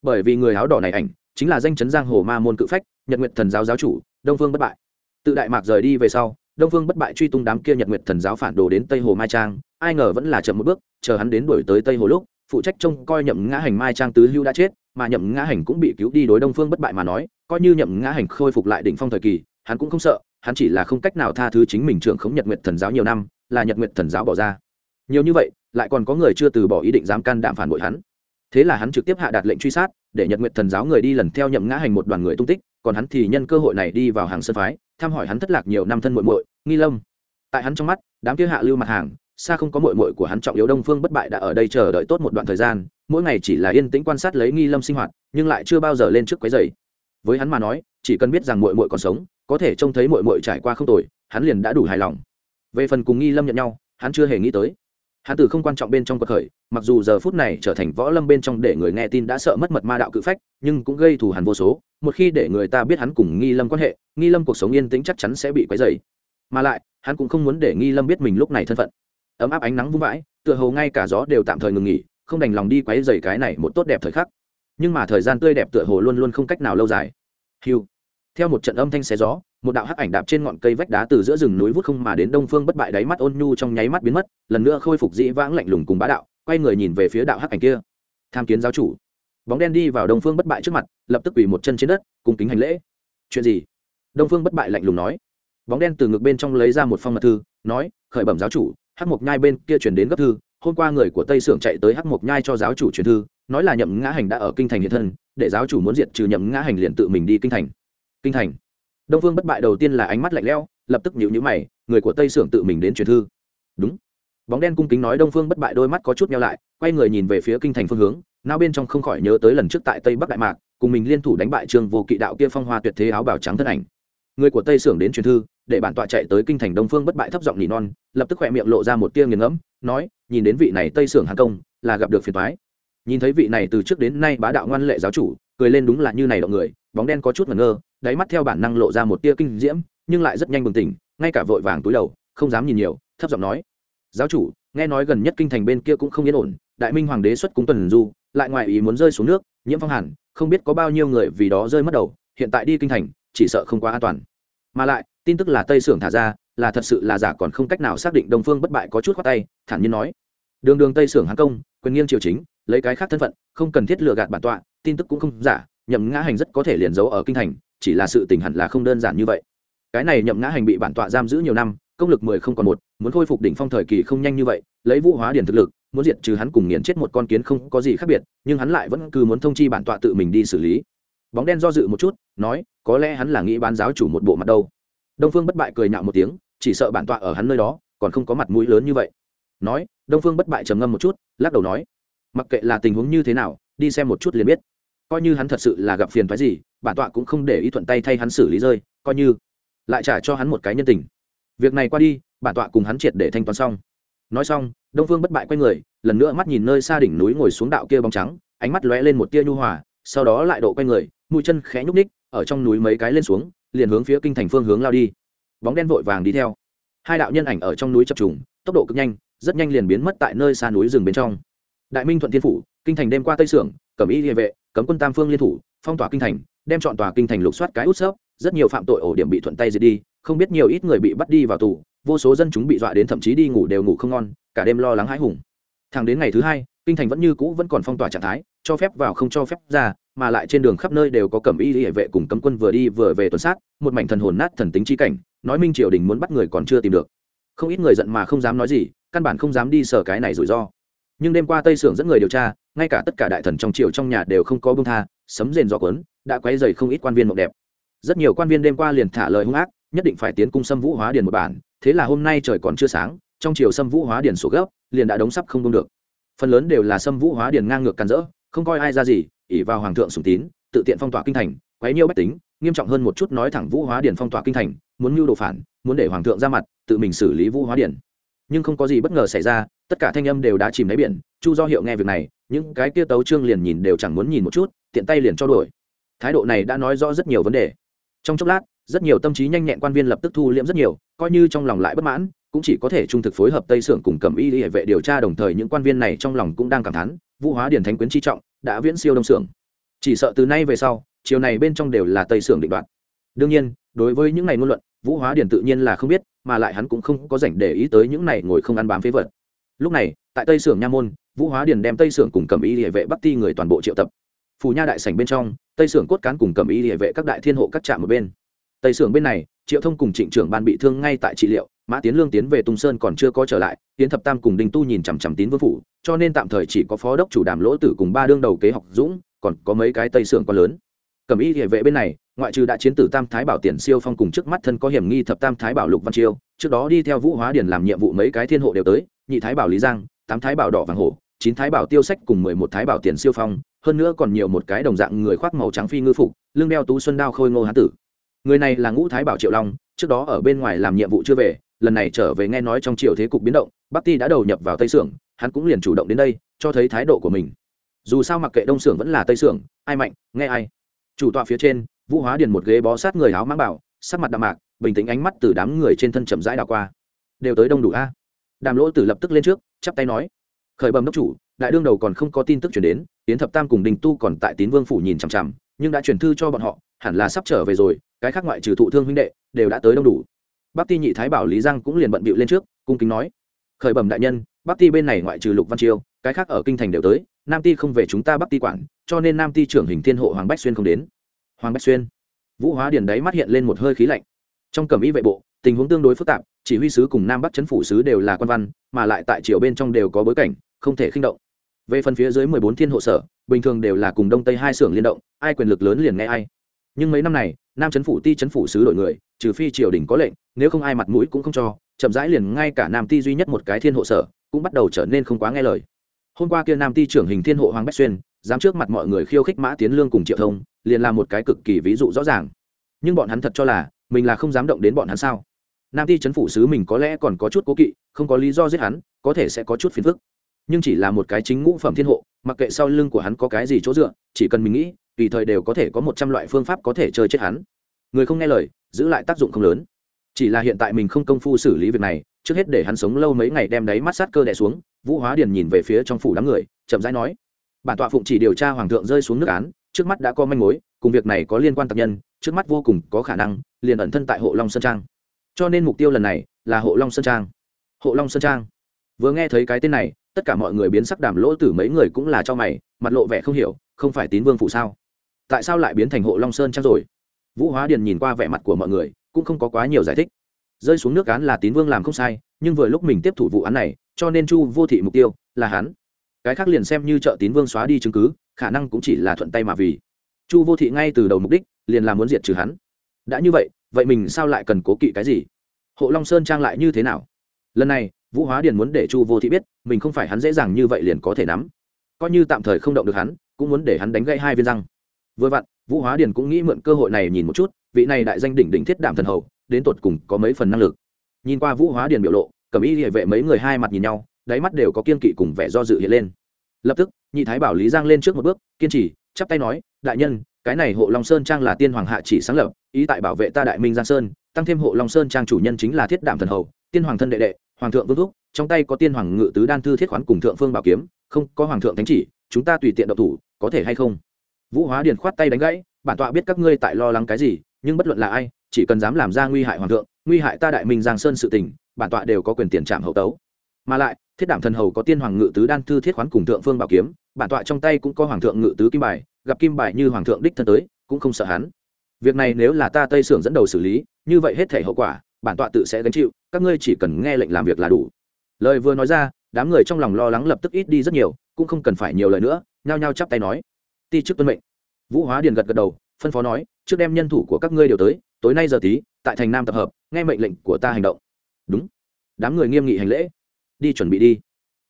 Bởi vì người áo đỏ này ảnh, chính là danh chấn giang hồ ma môn cự phách, nhật nguyệt thần giáo giáo chủ, đông phương bất bại. Tự đại mạc rời đi về sau, đông phương bất bại truy tung đám kia nhật nguyệt thần giáo phản đồ đến tây hồ mai trang, ai ngờ vẫn là chậm một bước, chờ hắn đến đuổi tới tây hồ lúc, phụ trách trông coi nhậm ngã hành mai trang tứ hưu đã chết mà nhậm ngã hành cũng bị cứu đi đối đông phương bất bại mà nói, coi như nhậm ngã hành khôi phục lại đỉnh phong thời kỳ, hắn cũng không sợ, hắn chỉ là không cách nào tha thứ chính mình trưởng khống nhật nguyện thần giáo nhiều năm, là nhật nguyện thần giáo bỏ ra. Nhiều như vậy, lại còn có người chưa từ bỏ ý định dám can đảm phản bội hắn. Thế là hắn trực tiếp hạ đạt lệnh truy sát, để nhật nguyện thần giáo người đi lần theo nhậm ngã hành một đoàn người tung tích, còn hắn thì nhân cơ hội này đi vào hàng sân phái, thăm hỏi hắn thất lạc nhiều năm thân muội muội, nghi lâm. Tại hắn trong mắt, đám kia hạ lưu mặt hàng, xa không có muội muội của hắn trọng yếu đông phương bất bại đã ở đây chờ đợi tốt một đoạn thời gian mỗi ngày chỉ là yên tĩnh quan sát lấy nghi lâm sinh hoạt, nhưng lại chưa bao giờ lên trước quấy dày với hắn mà nói, chỉ cần biết rằng muội muội còn sống, có thể trông thấy muội muội trải qua không tồi, hắn liền đã đủ hài lòng. Về phần cùng nghi lâm nhận nhau, hắn chưa hề nghĩ tới. Hắn từ không quan trọng bên trong cuộc khởi, mặc dù giờ phút này trở thành võ lâm bên trong để người nghe tin đã sợ mất mật ma đạo cự phách, nhưng cũng gây thù hằn vô số, một khi để người ta biết hắn cùng nghi lâm quan hệ, nghi lâm cuộc sống yên tĩnh chắc chắn sẽ bị quấy dày mà lại, hắn cũng không muốn để nghi lâm biết mình lúc này thân phận. Ấm áp ánh nắng vung vãi, tựa hồ ngay cả gió đều tạm thời ngừng nghỉ không đành lòng đi quấy rầy cái này một tốt đẹp thời khắc. Nhưng mà thời gian tươi đẹp tựa hồ luôn luôn không cách nào lâu dài. Hiu. Theo một trận âm thanh xé gió, một đạo hắc ảnh đạp trên ngọn cây vách đá từ giữa rừng núi vút không mà đến đông phương bất bại đáy mắt ôn nhu trong nháy mắt biến mất, lần nữa khôi phục dĩ vãng lạnh lùng cùng bá đạo, quay người nhìn về phía đạo hắc ảnh kia. Tham kiến giáo chủ. Bóng đen đi vào đông phương bất bại trước mặt, lập tức quỳ một chân trên đất cùng kính hành lễ. Chuyện gì? Đông phương bất bại lạnh lùng nói. Bóng đen từ ngực bên trong lấy ra một phong mật thư, nói, khởi bẩm giáo chủ, hắc mộc nhai bên kia chuyển đến gấp thư hôm qua người của tây sưởng chạy tới hắc mộc nhai cho giáo chủ truyền thư, nói là nhậm ngã hành đã ở kinh thành hiện thân, để giáo chủ muốn diệt trừ nhậm ngã hành liền tự mình đi kinh thành. Kinh thành? Đông phương bất bại đầu tiên là ánh mắt lạnh lẽo, lập tức nhịu nhữ mày, người của tây sưởng tự mình đến truyền thư. Đúng. Bóng đen cung kính nói đông phương bất bại đôi mắt có chút nhau lại, quay người nhìn về phía kinh thành phương hướng nao bên trong không khỏi nhớ tới lần trước tại tây bắc đại mạc, cùng mình liên thủ đánh bại trương vô kỵ đạo kia phong hoa tuyệt thế áo bào trắng thân ảnh. Người của tây sưởng đến truyền thư để bản tọa chạy tới kinh thành đông phương bất bại thấp giọng nỉ non, lập tức khỏe miệng lộ ra một tia nghiền ngẫm, nói, nhìn đến vị này tây sưởng hàng công, là gặp được phiền toái. Nhìn thấy vị này từ trước đến nay bá đạo ngoan lệ giáo chủ, cười lên đúng là như này động người, bóng đen có chút ngẩn ngơ, đáy mắt theo bản năng lộ ra một tia kinh diễm, nhưng lại rất nhanh bừng tỉnh, ngay cả vội vàng túi đầu, không dám nhìn nhiều, thấp giọng nói, giáo chủ, nghe nói gần nhất kinh thành bên kia cũng không yên ổn, đại minh hoàng đế xuất cúng tuần du, lại ngoài ý muốn rơi xuống nước, nhiễm phong hàn, không biết có bao nhiêu người vì đó rơi mất đầu, hiện tại đi kinh thành, chỉ sợ không quá an toàn. Mà lại tin tức là tây sưởng thả ra, là thật sự là giả còn không cách nào xác định đông phương bất bại có chút khoát tay, thản nhiên nói. Đường đường tây sưởng hán công, quyền nghiêng triều chính, lấy cái khác thân phận, không cần thiết lừa gạt bản tọa, tin tức cũng không giả, nhậm ngã hành rất có thể liền giấu ở kinh thành, chỉ là sự tình hẳn là không đơn giản như vậy. Cái này nhậm ngã hành bị bản tọa giam giữ nhiều năm, công lực mười không còn một, muốn khôi phục đỉnh phong thời kỳ không nhanh như vậy, lấy vũ hóa điển thực lực, muốn diệt trừ hắn cùng nghiền chết một con kiến không có gì khác biệt, nhưng hắn lại vẫn cứ muốn thông chi bản tọa tự mình đi xử lý. Bóng đen do dự một chút, nói, có lẽ hắn là nghĩ bán giáo chủ một bộ mặt đâu đông phương bất bại cười nhạo một tiếng, chỉ sợ bản tọa ở hắn nơi đó, còn không có mặt mũi lớn như vậy. Nói, đông phương bất bại trầm ngâm một chút, lắc đầu nói, mặc kệ là tình huống như thế nào, đi xem một chút liền biết. Coi như hắn thật sự là gặp phiền phái gì, bản tọa cũng không để ý thuận tay thay hắn xử lý rơi, coi như lại trả cho hắn một cái nhân tình. Việc này qua đi, bản tọa cùng hắn triệt để thanh toán xong. Nói xong, đông phương bất bại quay người, lần nữa mắt nhìn nơi xa đỉnh núi ngồi xuống đạo kia bóng trắng, ánh mắt lóe lên một tia nhu hòa, sau đó lại độ quay người, mũi chân khẽ nhúc ních ở trong núi mấy cái lên xuống liền hướng phía kinh thành phương hướng lao đi. Bóng đen vội vàng đi theo. Hai đạo nhân ảnh ở trong núi chập trùng, tốc độ cực nhanh, rất nhanh liền biến mất tại nơi xa núi rừng bên trong. Đại minh thuận thiên phủ, kinh thành đêm qua tây sưởng, cẩm y địa vệ, cấm quân tam phương liên thủ, phong tỏa kinh thành, đem chọn tòa kinh thành lục soát cái út sấp rất nhiều phạm tội ổ điểm bị thuận tay diệt đi, không biết nhiều ít người bị bắt đi vào tù, vô số dân chúng bị dọa đến thậm chí đi ngủ đều ngủ không ngon, cả đêm lo lắng hãi hùng. Thẳng đến ngày thứ hai, kinh thành vẫn như cũ vẫn còn phong tỏa trạng thái, cho phép vào không cho phép ra mà lại trên đường khắp nơi đều có cẩm y hệ vệ cùng cấm quân vừa đi vừa về tuần sát, một mảnh thần hồn nát thần tính chi cảnh, nói minh triều đình muốn bắt người còn chưa tìm được. Không ít người giận mà không dám nói gì, căn bản không dám đi sở cái này rủi ro. Nhưng đêm qua tây sưởng dẫn người điều tra, ngay cả tất cả đại thần trong triều trong nhà đều không có bông tha, sấm rền gió quấn đã quấy dày không ít quan viên mộng đẹp. Rất nhiều quan viên đêm qua liền thả lời hung ác, nhất định phải tiến cung xâm vũ hóa điền một bản, thế là hôm nay trời còn chưa sáng, trong chiều xâm vũ hóa điền sổ gấp, liền đã đóng sắp không đông được. Phần lớn đều là xâm vũ hóa điền ngang ngược càn rỡ không coi ai ra gì ỉ vào hoàng thượng sùng tín, tự tiện phong tỏa kinh thành, quấy nhiêu bách tính, nghiêm trọng hơn một chút nói thẳng vũ hóa điện phong tỏa kinh thành, muốn mưu đồ phản, muốn để hoàng thượng ra mặt, tự mình xử lý vũ hóa điện. nhưng không có gì bất ngờ xảy ra, tất cả thanh âm đều đã chìm đáy biển, chu do hiệu nghe việc này, những cái kia tấu trương liền nhìn đều chẳng muốn nhìn một chút, tiện tay liền cho đổi thái độ này đã nói rõ rất nhiều vấn đề trong chốc lát, rất nhiều tâm trí nhanh nhẹn quan viên lập tức thu liễm rất nhiều, coi như trong lòng lại bất mãn cũng chỉ có thể trung thực phối hợp tây sưởng cùng cầm y hệ vệ điều tra, đồng thời những quan viên này trong lòng cũng đang cảm thán, vũ hóa điển thánh quyến chi trọng, đã viễn siêu đông sưởng. Chỉ sợ từ nay về sau, chiều này bên trong đều là tây sưởng định đoạt. Đương nhiên, đối với những này ngôn luận, vũ hóa điển tự nhiên là không biết, mà lại hắn cũng không có dành để ý tới những này ngồi không ăn bám phế vật. Lúc này, tại tây sưởng nha môn, vũ hóa điển đem tây sưởng cùng cầm y hệ vệ bắc ti người toàn bộ triệu tập. Phù nha đại sảnh bên trong, tây sưởng cốt cán cùng cầm y hệ vệ các đại thiên hộ các trạm một bên. Tây sưởng bên này, triệu thông cùng trịnh trưởng ban bị thương ngay tại trị liệu mã tiến lương tiến về tung sơn còn chưa có trở lại, tiến thập tam cùng đinh tu nhìn chằm chằm tín vương phủ, cho nên tạm thời chỉ có phó đốc chủ đàm lỗ tử cùng ba đương đầu kế học dũng, còn có mấy cái tây sưởng quá lớn. Cầm y địa vệ bên này, ngoại trừ đã chiến tử tam thái bảo tiền siêu phong cùng trước mắt thân có hiểm nghi thập tam thái bảo lục văn chiêu, trước đó đi theo vũ hóa Điền làm nhiệm vụ mấy cái thiên hộ đều tới, nhị thái bảo lý giang, tám thái bảo đỏ vàng hổ, chín thái bảo tiêu sách cùng mười một thái bảo tiền siêu phong, hơn nữa còn nhiều một cái đồng dạng người khoác màu trắng phi ngư phục, lưng đeo tú xuân đao khôi ngô hán tử. Người này là ngũ thái bảo triệu long, trước đó ở bên ngoài làm nhiệm vụ chưa về lần này trở về nghe nói trong triều thế cục biến động, bắc ti đã đầu nhập vào tây sưởng, hắn cũng liền chủ động đến đây, cho thấy thái độ của mình. Dù sao mặc kệ đông sưởng vẫn là tây sưởng, ai mạnh, nghe ai. Chủ tọa phía trên, vũ hóa điền một ghế bó sát người áo mãng bảo, sắc mặt đạm mạc, bình tĩnh ánh mắt từ đám người trên thân chậm rãi đảo qua. Đều tới đông đủ a? Đàm lỗ tử lập tức lên trước, chắp tay nói. Khởi bẩm đốc chủ, đại đương đầu còn không có tin tức chuyển đến tiến thập tam cùng đình tu còn tại tín vương phủ nhìn chằm chằm, nhưng đã chuyển thư cho bọn họ, hẳn là sắp trở về rồi, cái khác ngoại trừ thụ thương huynh đệ, đều đã tới đông đủ bắc ti nhị thái bảo lý giang cũng liền bận bịu lên trước, cung kính nói, khởi bẩm đại nhân bắc ti bên này ngoại trừ lục văn chiêu, cái khác ở kinh thành đều tới, nam ti không về chúng ta bắc ti quản, cho nên nam ti trưởng hình thiên hộ hoàng bách xuyên không đến. Hoàng bách xuyên, vũ hóa điền đáy mắt hiện lên một hơi khí lạnh. Trong cẩm ý vệ bộ, tình huống tương đối phức tạp, chỉ huy sứ cùng nam bắc chấn phủ sứ đều là quan văn, mà lại tại triều bên trong đều có bối cảnh, không thể khinh động. Về phần phía dưới mười bốn thiên hộ sở, bình thường đều là cùng đông tây hai xưởng liên động, ai quyền lực lớn liền nghe ai nhưng mấy năm này, nam chấn phủ, ti chấn phủ sứ đội người, trừ phi triều đình có lệnh, nếu không ai mặt mũi cũng không cho, chậm rãi liền ngay cả nam ti duy nhất một cái thiên hộ sở, cũng bắt đầu trở nên không quá nghe lời. Hôm qua kia nam ti trưởng hình thiên hộ hoàng bách xuyên, dám trước mặt mọi người khiêu khích mã tiến lương cùng triệu thông, liền là một cái cực kỳ ví dụ rõ ràng. Nhưng bọn hắn thật cho là, mình là không dám động đến bọn hắn sao? Nam ti chấn phủ sứ mình có lẽ còn có chút cố kỵ, không có lý do giết hắn, có thể sẽ có chút phiền phức. Nhưng chỉ là một cái chính ngũ phẩm thiên hộ, mặc kệ sau lưng của hắn có cái gì chỗ dựa, chỉ cần mình nghĩ tùy thời đều có thể có một trăm loại phương pháp có thể chơi chết hắn. Người không nghe lời, giữ lại tác dụng không lớn. Chỉ là hiện tại mình không công phu xử lý việc này, trước hết để hắn sống lâu mấy ngày đem đáy mắt sát cơ đẻ xuống, vũ hóa điền nhìn về phía trong phủ đám người, chậm rãi nói, bản tọa phụng chỉ điều tra hoàng thượng rơi xuống nước án, trước mắt đã có manh mối, cùng việc này có liên quan tập nhân, trước mắt vô cùng có khả năng, liền ẩn thân tại hộ long sơn trang. Cho nên mục tiêu lần này là hộ long sơn trang. Hộ long sơn trang. Vừa nghe thấy cái tên này, tất cả mọi người biến sắc đàm lỗ tử mấy người cũng là cho mày, mặt lộ vẻ không hiểu, không phải tín vương phụ sao? Tại sao lại biến thành hộ long sơn trang rồi? Vũ hóa điền nhìn qua vẻ mặt của mọi người, cũng không có quá nhiều giải thích. Rơi xuống nước án là tín vương làm không sai, nhưng vừa lúc mình tiếp thủ vụ án này, cho nên chu vô thị mục tiêu là hắn. Cái khác liền xem như trợ tín vương xóa đi chứng cứ, khả năng cũng chỉ là thuận tay mà vì. Chu vô thị ngay từ đầu mục đích, liền là muốn diệt trừ hắn. Đã như vậy vậy mình sao lại cần cố kỵ cái gì? Hộ long sơn trang lại như thế nào? Lần này, vũ hóa điền muốn để chu vô thị biết, mình không phải hắn dễ dàng như vậy liền có thể nắm. Coi như tạm thời không động được hắn, cũng muốn để hắn đánh gãy hai viên răng vừa vặn, vũ hóa điền cũng nghĩ mượn cơ hội này nhìn một chút, vị này đại danh đỉnh đỉnh thiết đảm thần hầu, đến tột cùng có mấy phần năng lực. Nhìn qua vũ hóa điền biểu lộ cầm y địa vệ mấy người hai mặt nhìn nhau, đáy mắt đều có kiên kỵ cùng vẻ do dự hiện lên. Lập tức, nhị thái bảo lý giang lên trước một bước, kiên trì, chắp tay nói, đại nhân, cái này hộ long sơn trang là tiên hoàng hạ chỉ sáng lập, ý tại bảo vệ ta đại minh giang sơn, tăng thêm hộ long sơn trang chủ nhân chính là thiết đảm thần hầu, tiên hoàng thân đệ đệ, hoàng thượng vương thúc, trong tay có tiên hoàng ngự tứ đan thư thiết khoán cùng thượng phương bảo kiếm, không có hoàng thượng thánh chỉ, chúng ta tùy tiện độc thủ, có thể hay không? Vũ hóa điền khoát tay đánh gãy, bản tọa biết các ngươi tại lo lắng cái gì, nhưng bất luận là ai, chỉ cần dám làm ra nguy hại hoàng thượng, nguy hại ta đại minh giang sơn sự tình, bản tọa đều có quyền tiền trạm hậu tấu. Mà lại, thiết đảm thần hầu có tiên hoàng ngự tứ đan thư thiết khoán cùng thượng phương bảo kiếm, bản tọa trong tay cũng có hoàng thượng ngự tứ kim bài, gặp kim bài như hoàng thượng đích thân tới, cũng không sợ hắn. Việc này nếu là ta tây sưởng dẫn đầu xử lý, như vậy hết thể hậu quả, bản tọa tự sẽ gánh chịu, các ngươi chỉ cần nghe lệnh làm việc là đủ. Lời vừa nói ra, đám người trong lòng lo lắng lập tức ít đi rất nhiều, cũng không cần phải nhiều lời nữa, nhao nhao chắp tay nói ti chức tuân mệnh. Vũ hóa điền gật gật đầu, phân phó nói, trước đem nhân thủ của các ngươi đều tới, tối nay giờ tí, tại thành nam tập hợp, nghe mệnh lệnh của ta hành động. Đúng. Đám người nghiêm nghị hành lễ. Đi chuẩn bị đi.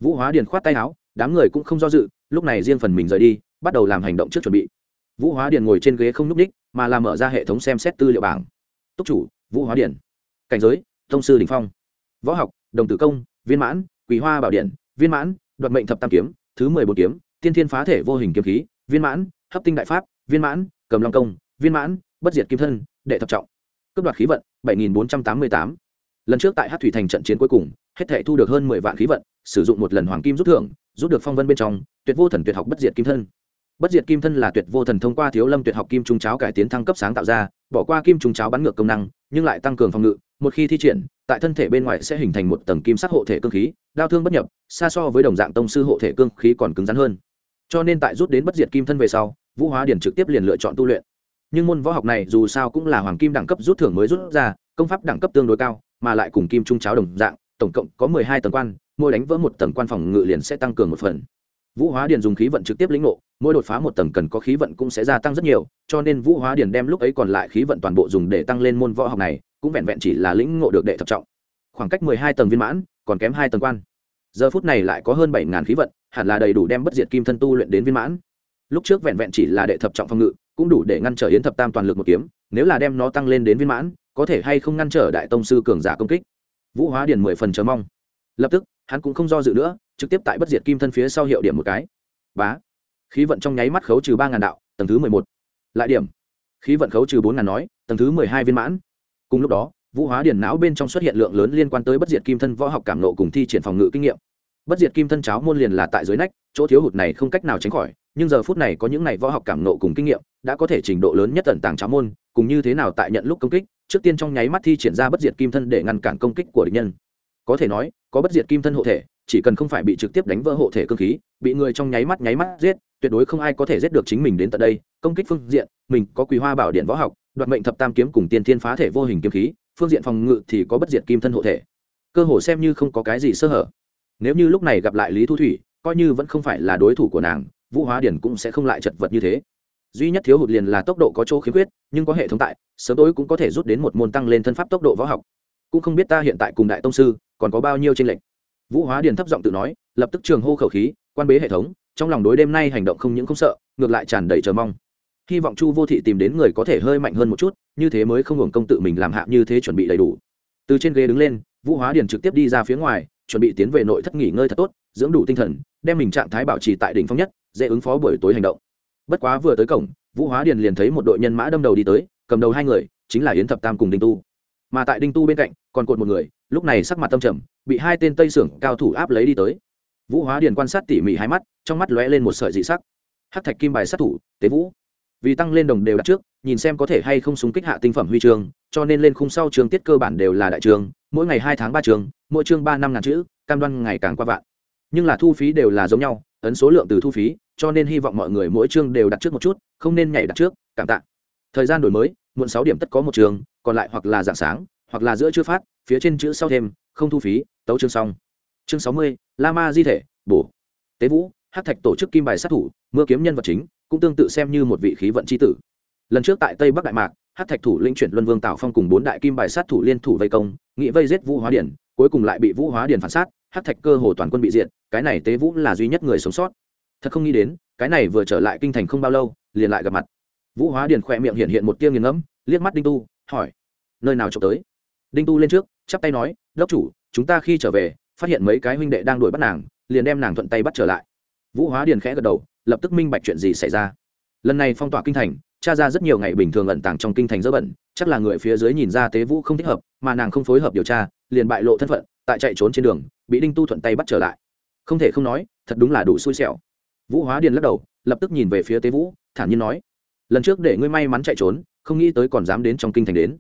Vũ hóa điền khoát tay áo, đám người cũng không do dự, lúc này riêng phần mình rời đi, bắt đầu làm hành động trước chuẩn bị. Vũ hóa điền ngồi trên ghế không n ú c ních mà làm mở ra hệ thống xem xét tư liệu bảng. Túc chủ, vũ hóa điền. Cảnh giới, thông sư đình phong. Võ học, đồng tử công, viên mãn quý hoa bảo điện, viên mãn, đoạt mệnh thập tam kiếm, thứ mười bốn kiếm, tiên thiên phá thể vô hình kiếm khí viên mãn, hấp tinh đại pháp, viên mãn, cầm long công, viên mãn, bất diệt kim thân, đệ thập trọng. Cướp đoạt khí vận, bảy nghìn bốn trăm tám mươi tám. Lần trước tại hát thủy thành trận chiến cuối cùng, hết thể thu được hơn mười vạn khí vận, sử dụng một lần hoàng kim rút thưởng, rút được phong vân bên trong, tuyệt vô thần tuyệt học bất diệt kim thân. Bất diệt kim thân là tuyệt vô thần thông qua thiếu lâm tuyệt học kim trung cháo cải tiến thăng cấp sáng tạo ra, bỏ qua kim trung cháo bắn ngược công năng, nhưng lại tăng cường phòng ngự, một khi thi triển, tại thân thể bên ngoài sẽ hình thành một tầng kim sắc hộ thể cương khí, đao thương bất nhập, xa so với đồng dạng tông sư hộ thể cương khí còn cứng rắn hơn cho nên tại rút đến bất diệt kim thân về sau, vũ hóa điển trực tiếp liền lựa chọn tu luyện. Nhưng môn võ học này dù sao cũng là hoàng kim đẳng cấp rút thưởng mới rút ra, công pháp đẳng cấp tương đối cao, mà lại cùng kim trung cháo đồng dạng, tổng cộng có mười hai tầng quan, mỗi đánh vỡ một tầng quan phòng ngự liền sẽ tăng cường một phần. Vũ hóa điền dùng khí vận trực tiếp lĩnh ngộ, mỗi đột phá một tầng cần có khí vận cũng sẽ gia tăng rất nhiều, cho nên vũ hóa điền đem lúc ấy còn lại khí vận toàn bộ dùng để tăng lên môn võ học này, cũng vẹn vẹn chỉ là lĩnh ngộ được đệ thập trọng. Khoảng cách mười hai tầng viên mãn, còn kém hai tầng quan. Giờ phút này lại có hơn bảy ngàn khí vận hẳn là đầy đủ đem bất diệt kim thân tu luyện đến viên mãn. Lúc trước vẹn vẹn chỉ là đệ thập trọng phòng ngự, cũng đủ để ngăn trở yến thập tam toàn lực một kiếm, nếu là đem nó tăng lên đến viên mãn, có thể hay không ngăn trở đại tông sư cường giả công kích. Vũ hóa điền mười phần chờ mong. Lập tức, hắn cũng không do dự nữa, trực tiếp tại bất diệt kim thân phía sau hiệu điểm một cái. Bá. Khí vận trong nháy mắt khấu trừ ba ngàn đạo, tầng thứ mười một. Lại điểm. Khí vận khấu trừ bốn ngàn nói, tầng thứ mười hai viên mãn. Cùng lúc đó, vũ hóa điền não bên trong xuất hiện lượng lớn liên quan tới bất diệt kim thân võ học cảm nộ cùng thi triển phòng ngự kinh nghiệm bất diệt kim thân cháo môn liền là tại dưới nách, chỗ thiếu hụt này không cách nào tránh khỏi, nhưng giờ phút này có những này võ học cảm nộ cùng kinh nghiệm, đã có thể trình độ lớn nhất tận tàng cháo môn, cùng như thế nào tại nhận lúc công kích, trước tiên trong nháy mắt thi triển ra bất diệt kim thân để ngăn cản công kích của địch nhân. Có thể nói, có bất diệt kim thân hộ thể, chỉ cần không phải bị trực tiếp đánh vỡ hộ thể cơ khí, bị người trong nháy mắt nháy mắt giết, tuyệt đối không ai có thể giết được chính mình đến tận đây, công kích phương diện, mình có quý hoa bảo điện võ học, đoạt mệnh thập tam kiếm cùng tiên thiên phá thể vô hình kiếm khí, phương diện phòng ngự thì có bất diệt kim thân hộ thể. Cơ hồ xem như không có cái gì sơ hở nếu như lúc này gặp lại lý thu thủy, coi như vẫn không phải là đối thủ của nàng, vũ hóa điển cũng sẽ không lại chật vật như thế. Duy nhất thiếu hụt liền là tốc độ có chỗ khiếm khuyết, nhưng có hệ thống tại, sớm tối cũng có thể rút đến một môn tăng lên thân pháp tốc độ võ học. Cũng không biết ta hiện tại cùng đại tông sư, còn có bao nhiêu tranh lệch. Vũ hóa điền thấp giọng tự nói, lập tức trường hô khẩu khí, quan bế hệ thống, trong lòng đối đêm nay hành động không những không sợ, ngược lại tràn đầy chờ mong. Hy vọng chu vô thị tìm đến người có thể hơi mạnh hơn một chút, như thế mới không hưởng công tự mình làm hạ như thế chuẩn bị đầy đủ. Từ trên ghế đứng lên, vũ hóa điền trực tiếp đi ra phía ngoài chuẩn bị tiến về nội thất nghỉ ngơi thật tốt, dưỡng đủ tinh thần, đem mình trạng thái bảo trì tại đỉnh phong nhất, dễ ứng phó buổi tối hành động. Bất quá vừa tới cổng, vũ hóa điền liền thấy một đội nhân mã đâm đầu đi tới, cầm đầu hai người, chính là yến thập tam cùng đinh tu. Mà tại đinh tu bên cạnh, còn cột một người, lúc này sắc mặt tâm trầm, bị hai tên tây sưởng cao thủ áp lấy đi tới. Vũ hóa điền quan sát tỉ mỉ hai mắt, trong mắt lóe lên một sợi dị sắc. Hắc thạch kim bài sát thủ, tế vũ vì tăng lên đồng đều đặt trước, nhìn xem có thể hay không súng kích hạ tinh phẩm huy chương, cho nên lên khung sau trường tiết cơ bản đều là đại trường, mỗi ngày hai tháng ba trường, mỗi chương ba năm ngàn chữ, cam đoan ngày càng qua vạn. Nhưng là thu phí đều là giống nhau, ấn số lượng từ thu phí, cho nên hy vọng mọi người mỗi chương đều đặt trước một chút, không nên nhảy đặt trước, cảm tạ. Thời gian đổi mới, muộn sáu điểm tất có một trường, còn lại hoặc là dạng sáng, hoặc là giữa chưa phát, phía trên chữ sau thêm, không thu phí, tấu chương xong. Chương sáu mươi, la ma di thể, bổ. Tế vũ hát thạch tổ chức kim bài sát thủ, mưa kiếm nhân vật chính cũng tương tự xem như một vị khí vận c h i tử. Lần trước tại tây bắc đại mạc hát thạch thủ linh chuyển luân vương tào phong cùng bốn đại kim bài sát thủ liên thủ vây công nghị vây giết vũ hóa điển, cuối cùng lại bị vũ hóa điển phản sát hát thạch cơ hồ toàn quân bị diện cái này tế vũ là duy nhất người sống sót. Thật không nghĩ đến, cái này vừa trở lại kinh thành không bao lâu, liền lại gặp mặt. Vũ hóa điển khỏe miệng hiện hiện một tiêu nghiền ngẫm, liếc mắt đinh tu, hỏi, nơi nào trộm tới? Đinh tu lên trước, chắp tay nói, đốc chủ, chúng ta khi trở về, phát hiện mấy cái huynh đệ đang đuổi bắt nàng, liền đem nàng thuận tay bắt trở lại. Vũ hóa điền khẽ gật đầu lập tức minh bạch chuyện gì xảy ra. Lần này phong tỏa kinh thành, tra ra rất nhiều ngày bình thường ẩn tàng trong kinh thành dơ bẩn, chắc là người phía dưới nhìn ra tế vũ không thích hợp, mà nàng không phối hợp điều tra, liền bại lộ thân phận, tại chạy trốn trên đường, bị đinh tu thuận tay bắt trở lại. Không thể không nói, thật đúng là đủ xui xẻo. Vũ hóa điền lắc đầu, lập tức nhìn về phía tế vũ, thản nhiên nói, lần trước để ngươi may mắn chạy trốn, không nghĩ tới còn dám đến trong kinh thành đến.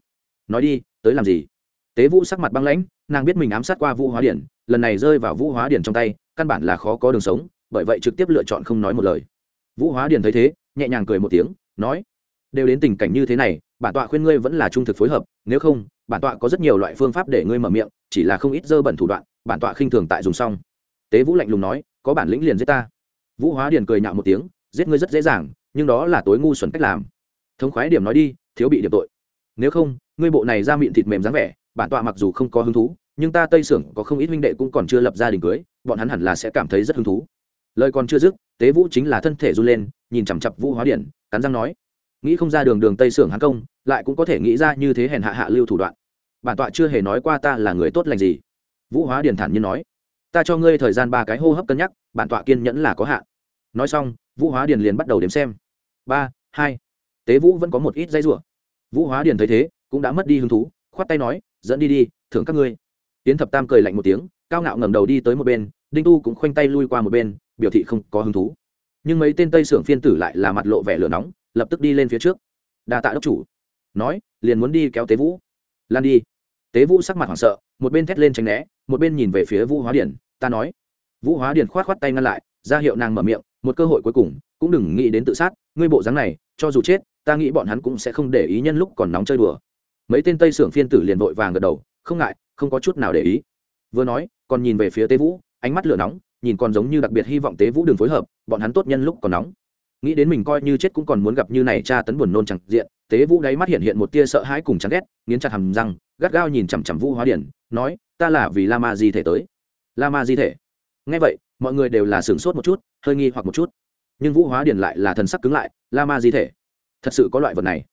Nói đi, tới làm gì? Tế vũ sắc mặt băng lãnh, nàng biết mình ám sát qua vũ hóa điển lần này rơi vào vũ hóa điển trong tay, căn bản là khó có đường sống bởi vậy trực tiếp lựa chọn không nói một lời. Vũ hóa điền thấy thế, nhẹ nhàng cười một tiếng, nói, đều đến tình cảnh như thế này, bản tọa khuyên ngươi vẫn là trung thực phối hợp, nếu không, bản tọa có rất nhiều loại phương pháp để ngươi mở miệng, chỉ là không ít dơ bẩn thủ đoạn, bản tọa khinh thường tại dùng xong. Tế vũ lạnh lùng nói, có bản lĩnh liền giết ta. Vũ hóa điền cười nhạo một tiếng, giết ngươi rất dễ dàng, nhưng đó là tối ngu xuẩn cách làm. Thống khoái điểm nói đi, thiếu bị điểm tội. Nếu không, ngươi bộ này ra miệng thịt mềm dáng vẻ, bản tọa mặc dù không có hứng thú, nhưng ta tây sưởng có không ít huynh đệ cũng còn chưa lập gia đình cưới, bọn hắn hẳn là sẽ cảm thấy rất hứng thú lời còn chưa dứt, tế vũ chính là thân thể run lên, nhìn chằm chặp vũ hóa điển, cắn răng nói, nghĩ không ra đường đường tây sưởng hắn công, lại cũng có thể nghĩ ra như thế hèn hạ hạ lưu thủ đoạn. Bản tọa chưa hề nói qua ta là người tốt lành gì. Vũ hóa điển thản nhiên nói, ta cho ngươi thời gian ba cái hô hấp cân nhắc, bản tọa kiên nhẫn là có hạn. Nói xong, vũ hóa điển liền bắt đầu đếm xem. Ba, hai. Tế vũ vẫn có một ít dây rủa. Vũ hóa điển thấy thế, cũng đã mất đi hứng thú, khoát tay nói, dẫn đi đi, thưởng các ngươi. Tiến thập tam cười lạnh một tiếng, cao ngạo ngẩng đầu đi tới một bên, đinh tu cũng khoanh tay lui qua một bên biểu thị không có hứng thú. Nhưng mấy tên tây sưởng phiên tử lại là mặt lộ vẻ lửa nóng, lập tức đi lên phía trước. Đa tạ đốc chủ. Nói, liền muốn đi kéo tế vũ. Lan đi. Tế vũ sắc mặt hoảng sợ, một bên thét lên tránh né, một bên nhìn về phía vũ hóa điển. Ta nói. Vũ hóa điển khoát khoát tay ngăn lại, ra hiệu nàng mở miệng, một cơ hội cuối cùng, cũng đừng nghĩ đến tự sát, ngươi bộ dáng này, cho dù chết, ta nghĩ bọn hắn cũng sẽ không để ý nhân lúc còn nóng chơi đùa. Mấy tên tây sưởng phiên tử liền vội vàng gật đầu, không ngại, không có chút nào để ý. Vừa nói, còn nhìn về phía tế vũ, ánh mắt lửa nóng nhìn còn giống như đặc biệt hy vọng tế vũ đường phối hợp, bọn hắn tốt nhân lúc còn nóng. Nghĩ đến mình coi như chết cũng còn muốn gặp như này cha tấn buồn nôn chẳng diện, tế vũ đáy mắt hiện hiện một tia sợ hãi cùng chán ghét, nghiến chặt hầm răng, gắt gao nhìn chằm chằm vũ hóa điển, nói, ta là vì la ma di thể tới. La ma di thể? Ngay vậy, mọi người đều là sửng sốt một chút, hơi nghi hoặc một chút. Nhưng vũ hóa điển lại là thần sắc cứng lại, la ma di thể? Thật sự có loại vật này.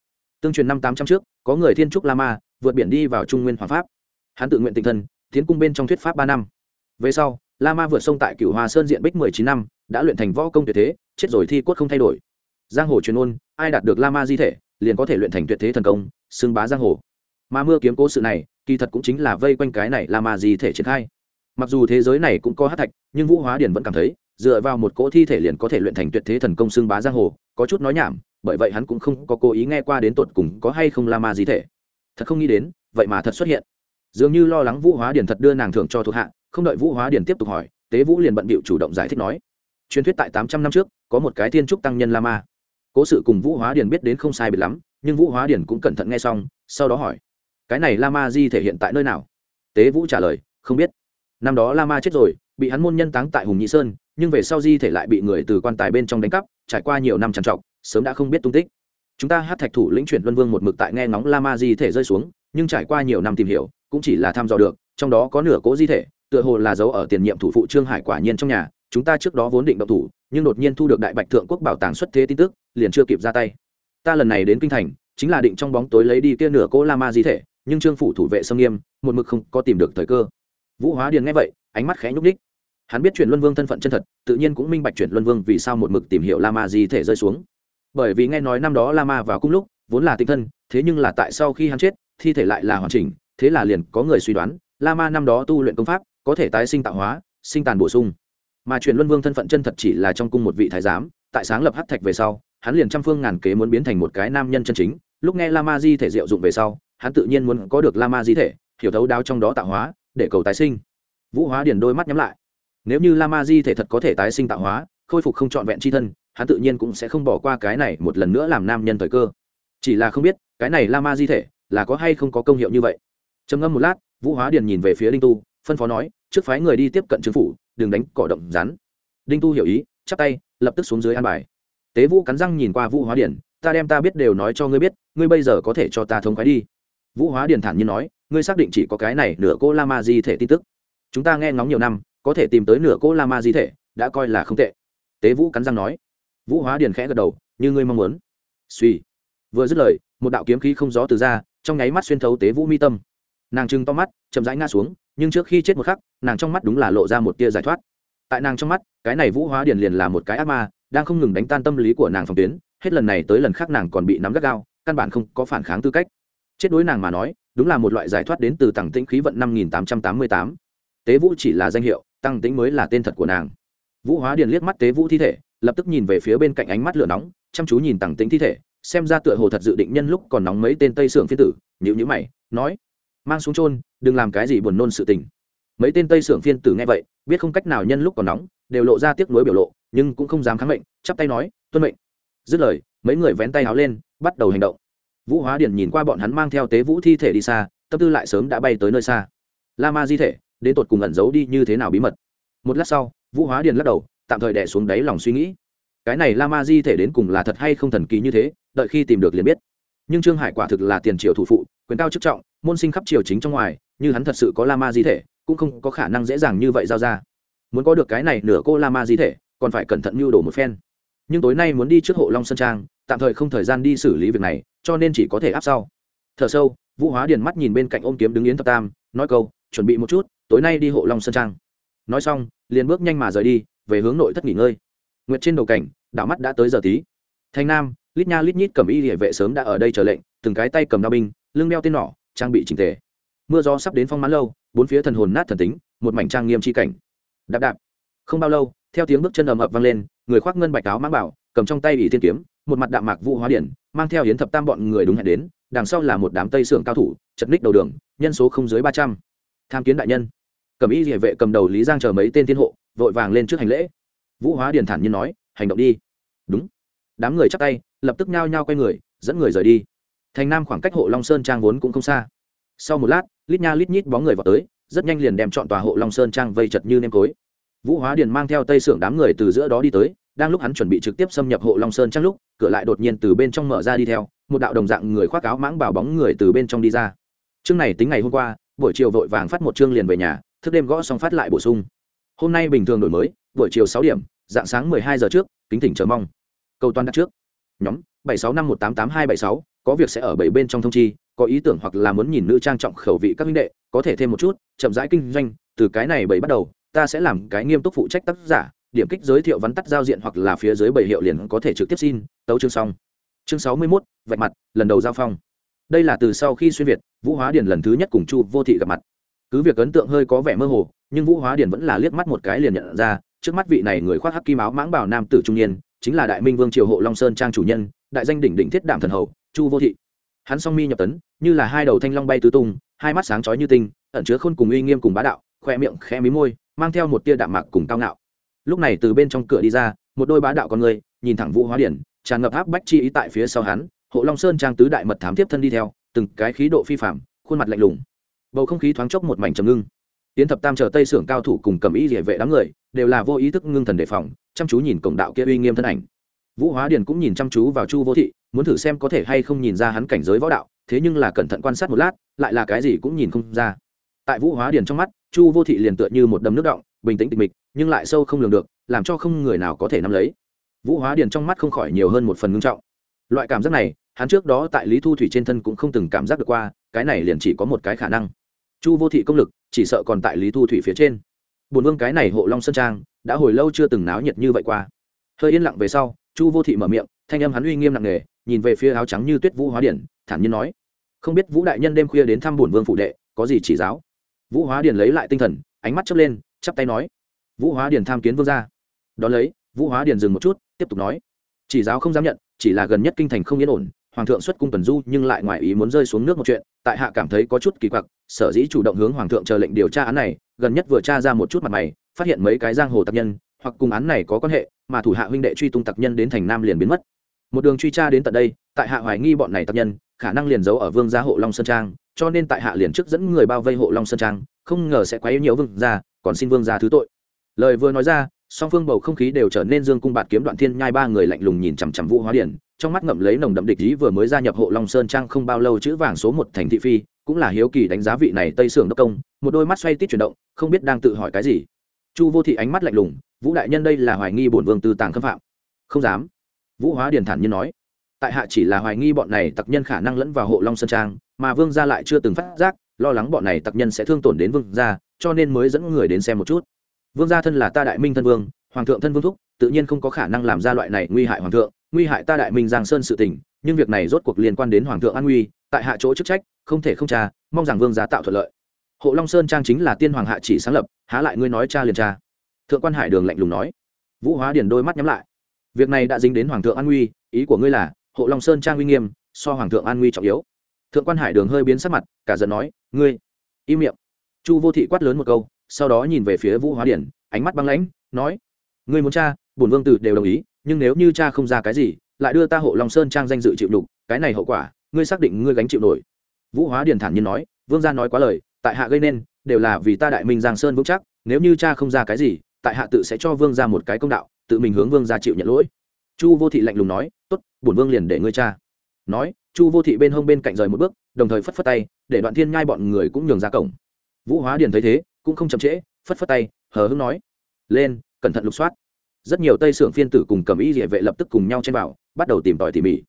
Tương truyền năm tám trăm trước, có người thiên trúc la ma, vượt biển đi vào trung nguyên hoàng pháp. Hắn tự nguyện tinh thân, tiến cung bên trong thuyết pháp ba năm. Về sau la ma vượt sông tại cửu hoa sơn diện bích mười chín năm, đã luyện thành võ công tuyệt thế, chết rồi thi quất không thay đổi. Giang hồ truyền ôn, ai đạt được la ma di thể, liền có thể luyện thành tuyệt thế thần công, xưng bá giang hồ. Mà mưa kiếm cố sự này, kỳ thật cũng chính là vây quanh cái này la ma di thể triển khai. Mặc dù thế giới này cũng có hát thạch, nhưng vũ hóa điển vẫn cảm thấy, dựa vào một cỗ thi thể liền có thể luyện thành tuyệt thế thần công xưng bá giang hồ, có chút nói nhảm, bởi vậy hắn cũng không có cố ý nghe qua đến tột cùng có hay không la ma di thể. Thật không nghĩ đến, vậy mà thật xuất hiện. Dường như lo lắng vũ hóa điển thật đưa nàng thưởng cho thuộc hạ không đợi vũ hóa điển tiếp tục hỏi, tế vũ liền bận bịu chủ động giải thích nói. Truyền thuyết tại tám trăm năm trước, có một cái thiên trúc tăng nhân la ma cố sự cùng vũ hóa điển biết đến không sai biệt lắm, nhưng vũ hóa điển cũng cẩn thận nghe xong, sau đó hỏi, cái này la ma di thể hiện tại nơi nào? Tế vũ trả lời, không biết. Năm đó la ma chết rồi, bị hắn môn nhân táng tại hùng nhị sơn, nhưng về sau di thể lại bị người từ quan tài bên trong đánh cắp, trải qua nhiều năm trằn trọc, sớm đã không biết tung tích. Chúng ta hát thạch thủ lĩnh chuyển luân vương một mực tại nghe ngóng la ma di thể rơi xuống, nhưng trải qua nhiều năm tìm hiểu, cũng chỉ là thăm dò được, trong đó có nửa cỗ di thể tựa hồ là dấu ở tiền nhiệm thủ phụ trương hải quả nhiên trong nhà, chúng ta trước đó vốn định động thủ, nhưng đột nhiên thu được đại bạch thượng quốc bảo tàng xuất thế tin tức, liền chưa kịp ra tay. Ta lần này đến kinh thành, chính là định trong bóng tối lấy đi kia nửa cô la ma di thể, nhưng trương phủ thủ vệ sông nghiêm, một mực không có tìm được thời cơ. Vũ hóa điền nghe vậy, ánh mắt khẽ nhúc ních hắn biết chuyển luân vương thân phận chân thật, tự nhiên cũng minh bạch chuyển luân vương vì sao một mực tìm hiểu la ma di thể rơi xuống. Bởi vì nghe nói năm đó la ma vào cung lúc, vốn là tinh thân, thế nhưng là tại sau khi hắn chết, thi thể lại là hoàn chỉnh, thế là liền có người suy đoán, la ma năm đó tu luyện công pháp có thể tái sinh tạo hóa, sinh tàn bổ sung. Mà truyền luân vương thân phận chân thật chỉ là trong cung một vị thái giám, tại sáng lập hát thạch về sau, hắn liền trăm phương ngàn kế muốn biến thành một cái nam nhân chân chính, lúc nghe la ma di thể diệu dụng về sau, hắn tự nhiên muốn có được la ma di thể, hiểu thấu đáo trong đó tạo hóa, để cầu tái sinh. Vũ hóa điền đôi mắt nhắm lại. Nếu như la ma di thể thật có thể tái sinh tạo hóa, khôi phục không trọn vẹn c h i thân, hắn tự nhiên cũng sẽ không bỏ qua cái này một lần nữa làm nam nhân thời cơ. Chỉ là không biết, cái này la ma di thể là có hay không có công hiệu như vậy. Trầm ngâm một lát, vũ hóa điền nhìn về phía đinh tu phân phó nói, trước phái người đi tiếp cận chính phủ, đừng đánh cỏ động rắn. Đinh tu hiểu ý, chắp tay, lập tức xuống dưới an bài. Tế vũ cắn răng nhìn qua vũ hóa điền ta đem ta biết đều nói cho ngươi biết, ngươi bây giờ có thể cho ta thống khoái đi. Vũ hóa điền thản nhiên nói, ngươi xác định chỉ có cái này nửa cô la ma di thể tin tức. Chúng ta nghe ngóng nhiều năm, có thể tìm tới nửa cô la ma di thể, đã coi là không tệ. Tế vũ cắn răng nói. Vũ hóa điền khẽ gật đầu, như ngươi mong muốn. Suy vừa dứt lời, một đạo kiếm khí không gió từ ra, trong nháy mắt xuyên thấu tế vũ mi tâm. Nàng trừng to mắt, chậm rãi ngã xuống nhưng trước khi chết một khắc, nàng trong mắt đúng là lộ ra một tia giải thoát. Tại nàng trong mắt, cái này vũ hóa điền liền là một cái ác ma, đang không ngừng đánh tan tâm lý của nàng phòng tuyến, hết lần này tới lần khác nàng còn bị nắm gắt gao, căn bản không có phản kháng tư cách. Chết đối nàng mà nói, đúng là một loại giải thoát đến từ tàng tĩnh khí vận năm nghìn tám trăm tám mươi tám. Tế vũ chỉ là danh hiệu tăng tĩnh mới là tên thật của nàng. Vũ hóa điền liếc mắt tế vũ thi thể, lập tức nhìn về phía bên cạnh ánh mắt lửa nóng, chăm chú nhìn tàng tĩnh thi thể, xem ra tựa hồ thật dự định nhân lúc còn nóng mấy tên tây sưởng phiên tử nhữ nhữ mày, nói, mang xuống trôn đừng làm cái gì buồn nôn sự tình. Mấy tên tây sưởng phiên tử nghe vậy, biết không cách nào nhân lúc còn nóng, đều lộ ra tiếc nuối biểu lộ, nhưng cũng không dám kháng mệnh, chắp tay nói, tuân mệnh. Dứt lời, mấy người vén tay áo lên, bắt đầu hành động. Vũ hóa điển nhìn qua bọn hắn mang theo tế vũ thi thể đi xa, tâm tư lại sớm đã bay tới nơi xa. La ma di thể, đến tột cùng ẩn giấu đi như thế nào bí mật? Một lát sau, vũ hóa điền lắc đầu, tạm thời đẻ xuống đáy lòng suy nghĩ. Cái này la ma di thể đến cùng là thật hay không thần kỳ như thế, đợi khi tìm được liền biết. Nhưng trương hải quả thực là tiền triều thủ phụ, quyền cao chức trọng môn sinh khắp triều chính trong ngoài, như hắn thật sự có la ma di thể, cũng không có khả năng dễ dàng như vậy giao ra. Muốn có được cái này nửa cô la ma di thể, còn phải cẩn thận mưu đồ một phen. Nhưng tối nay muốn đi trước hộ long sơn trang, tạm thời không thời gian đi xử lý việc này, cho nên chỉ có thể áp sau. Thở sâu, vũ hóa điền mắt nhìn bên cạnh ôm kiếm đứng yến thập tam, nói câu, chuẩn bị một chút, tối nay đi hộ long sơn trang. Nói xong, liền bước nhanh mà rời đi, về hướng nội thất nghỉ ngơi. Nguyệt trên đầu cảnh đảo mắt đã tới giờ tí. Thành nam, lít nha lít nhít cầm y địa vệ sớm đã ở đây chờ lệnh, từng cái tay cầm đao binh, lưng đeo tên nỏ trang bị trình tề. Mưa gió sắp đến phong mãn lâu, bốn phía thần hồn nát thần tính, một mảnh trang nghiêm chi cảnh. Đạp đạp. Không bao lâu, theo tiếng bước chân ầm ập vang lên, người khoác ngân bạch áo mang bảo, cầm trong tay ỷ thiên kiếm, một mặt đạm mạc vũ hóa điển, mang theo hiến thập tam bọn người đúng hẹn đến, đằng sau là một đám tây sưởng cao thủ, chật ních đầu đường, nhân số không dưới ba trăm. Tham kiến đại nhân. Cầm ý địa vệ cầm đầu lý giang chờ mấy tên thiên hộ, vội vàng lên trước hành lễ. Vũ hóa điền thản nhiên nói, hành động đi. Đúng. Đám người chắc tay, lập tức nhao nhao quay người, dẫn người rời đi thành nam khoảng cách hộ long sơn trang vốn cũng không xa. Sau một lát, lít nha lít nhít bóng người vào tới, rất nhanh liền đem chọn tòa hộ long sơn trang vây chật như nêm cối. Vũ hóa điền mang theo tây sưởng đám người từ giữa đó đi tới, đang lúc hắn chuẩn bị trực tiếp xâm nhập hộ long sơn trang lúc, cửa lại đột nhiên từ bên trong mở ra đi theo, một đạo đồng dạng người khoác áo mãng bảo bóng người từ bên trong đi ra. Chương này tính ngày hôm qua, buổi chiều vội vàng phát một chương liền về nhà, thức đêm gõ xong phát lại bổ sung. Hôm nay bình thường đổi mới, buổi chiều sáu điểm, dạng sáng mười hai giờ trước, kính thỉnh chờ mong. Cầu Toàn đặt trước. Nhóm, bảy sáu năm một tám tám hai bảy sáu có việc sẽ ở bảy bên trong thông chi có ý tưởng hoặc là muốn nhìn nữ trang trọng khẩu vị các minh đệ có thể thêm một chút chậm rãi kinh doanh từ cái này bảy bắt đầu ta sẽ làm cái nghiêm túc phụ trách tác giả điểm kích giới thiệu vắn tắt giao diện hoặc là phía dưới bảy hiệu liền có thể trực tiếp xin tấu chương xong. Chương sáu mươi 61, vạch mặt lần đầu giao phong. Đây là từ sau khi xuyên việt vũ hóa điền lần thứ nhất cùng chu vô thị gặp mặt. Cứ việc ấn tượng hơi có vẻ mơ hồ nhưng vũ hóa điền vẫn là liếc mắt một cái liền nhận ra trước mắt vị này người khoác hắc kim áo mãng bảo nam tử trung niên chính là đại minh vương triều hộ long sơn trang chủ nhân đại danh đỉnh đỉnh thiết đảm thần hầu chu vô thị. Hắn song mi nhập tấn, như là hai đầu thanh long bay tứ tung, hai mắt sáng chói như tinh, ẩn chứa khôn cùng uy nghiêm cùng bá đạo khoe miệng khẽ mí môi, mang theo một tia đạm mạc cùng cao ngạo. Lúc này từ bên trong cửa đi ra, một đôi bá đạo con người, nhìn thẳng vũ hóa điển, tràn ngập áp bách chi ý tại phía sau hắn, hộ long sơn trang tứ đại mật thám tiếp thân đi theo, từng cái khí độ phi phạm khuôn mặt lạnh lùng. Bầu không khí thoáng chốc một mảnh trầm ngưng. Tiến thập tam chờ tây sưởng cao thủ cùng cầm ý địa vệ đám người, đều là vô ý thức ngưng thần đề phòng, chăm chú nhìn cổng đạo kia uy nghiêm thân ảnh vũ hóa điền cũng nhìn chăm chú vào chu vô thị, muốn thử xem có thể hay không nhìn ra hắn cảnh giới võ đạo, thế nhưng là cẩn thận quan sát một lát, lại là cái gì cũng nhìn không ra. Tại vũ hóa điền trong mắt, chu vô thị liền tựa như một đầm nước động, bình tĩnh tịch mịch, nhưng lại sâu không lường được, làm cho không người nào có thể nắm lấy. Vũ hóa điền trong mắt không khỏi nhiều hơn một phần ngưng trọng. Loại cảm giác này, hắn trước đó tại lý thu thủy trên thân cũng không từng cảm giác được qua, cái này liền chỉ có một cái khả năng. Chu vô thị công lực, chỉ sợ còn tại lý thu thủy phía trên. Bồn vương cái này hộ long sơn trang, đã hồi lâu chưa từng náo nhiệt như vậy qua. Hơi yên lặng về sau chu vô thị mở miệng, thanh âm hắn uy nghiêm nặng nề, nhìn về phía áo trắng như tuyết vũ hóa điển, thản nhiên nói, không biết vũ đại nhân đêm khuya đến thăm bổn vương phụ đệ, có gì chỉ giáo? Vũ hóa điển lấy lại tinh thần, ánh mắt chớp lên, chắp tay nói, vũ hóa điển tham kiến vương gia. Đón lấy, vũ hóa điển dừng một chút, tiếp tục nói, chỉ giáo không dám nhận, chỉ là gần nhất kinh thành không yên ổn, hoàng thượng xuất cung tuần du nhưng lại ngoài ý muốn rơi xuống nước một chuyện, tại hạ cảm thấy có chút kỳ quặc, sở dĩ chủ động hướng hoàng thượng chờ lệnh điều tra án này, gần nhất vừa tra ra một chút mặt mày, phát hiện mấy cái giang hồ tác nhân hoặc cùng án này có quan hệ, mà thủ hạ huynh đệ truy tung tặc nhân đến thành nam liền biến mất. Một đường truy tra đến tận đây, tại hạ hoài nghi bọn này tặc nhân, khả năng liền giấu ở vương gia hộ long sơn trang, cho nên tại hạ liền trước dẫn người bao vây hộ long sơn trang, không ngờ sẽ quấy nhiều vương gia, còn xin vương gia thứ tội. Lời vừa nói ra, song phương bầu không khí đều trở nên dương cung bạt kiếm đoạn thiên nhai ba người lạnh lùng nhìn chằm chằm vũ hóa điển, trong mắt ngậm lấy nồng đậm địch ý vừa mới gia nhập hộ long sơn trang không bao lâu chữ vàng số một thành thị phi, cũng là hiếu kỳ đánh giá vị này tây sưởng đốc công, một đôi mắt xoay tít chuyển động, không biết đang tự hỏi cái gì. Chu vô thị ánh mắt lạnh lùng vũ đại nhân đây là hoài nghi bổn vương tư tàng khâm phạm. Không dám. Vũ hóa điền thản nhiên nói. Tại hạ chỉ là hoài nghi bọn này tặc nhân khả năng lẫn vào hộ long sơn trang, mà vương gia lại chưa từng phát giác, lo lắng bọn này tặc nhân sẽ thương tổn đến vương gia, cho nên mới dẫn người đến xem một chút. Vương gia thân là ta đại minh thân vương, hoàng thượng thân vương thúc, tự nhiên không có khả năng làm ra loại này nguy hại hoàng thượng, nguy hại ta đại minh giang sơn sự tình, nhưng việc này rốt cuộc liên quan đến hoàng thượng an nguy, tại hạ chỗ chức trách, không thể không tra, mong rằng vương gia tạo thuận lợi. Hộ long sơn trang chính là tiên hoàng hạ chỉ sáng lập, há lại ngươi nói cha liền cha thượng quan hải đường lạnh lùng nói. Vũ hóa điền đôi mắt nhắm lại. Việc này đã dính đến hoàng thượng an nguy, ý của ngươi là, hộ long sơn trang uy nghiêm, so hoàng thượng an nguy trọng yếu. Thượng quan hải đường hơi biến sắc mặt, cả giận nói, ngươi, im miệng. Chu vô thị quát lớn một câu, sau đó nhìn về phía vũ hóa điển ánh mắt băng lãnh, nói, ngươi muốn cha, bổn vương tử đều đồng ý, nhưng nếu như cha không ra cái gì, lại đưa ta hộ long sơn trang danh dự chịu đục, cái này hậu quả, ngươi xác định ngươi gánh chịu nổi. Vũ hóa điển thản nhiên nói, vương gia nói quá lời, tại hạ gây nên, đều là vì ta đại minh giang sơn vững chắc, nếu như cha không ra cái gì tại hạ tự sẽ cho vương ra một cái công đạo, tự mình hướng vương ra chịu nhận lỗi. Chu vô thị lạnh lùng nói t ố t bổn vương liền để ngươi cha nói, chu vô thị bên hông bên cạnh rời một bước, đồng thời phất phất tay, để đoạn thiên nhai bọn người cũng nhường ra cổng. Vũ hóa điền thấy thế, cũng không chậm trễ, phất phất tay, hờ hưng nói, lên, cẩn thận lục soát. Rất nhiều tây sưởng phiên tử cùng cầm y địa vệ lập tức cùng nhau trên vào, bắt đầu tìm tòi tỉ mỉ.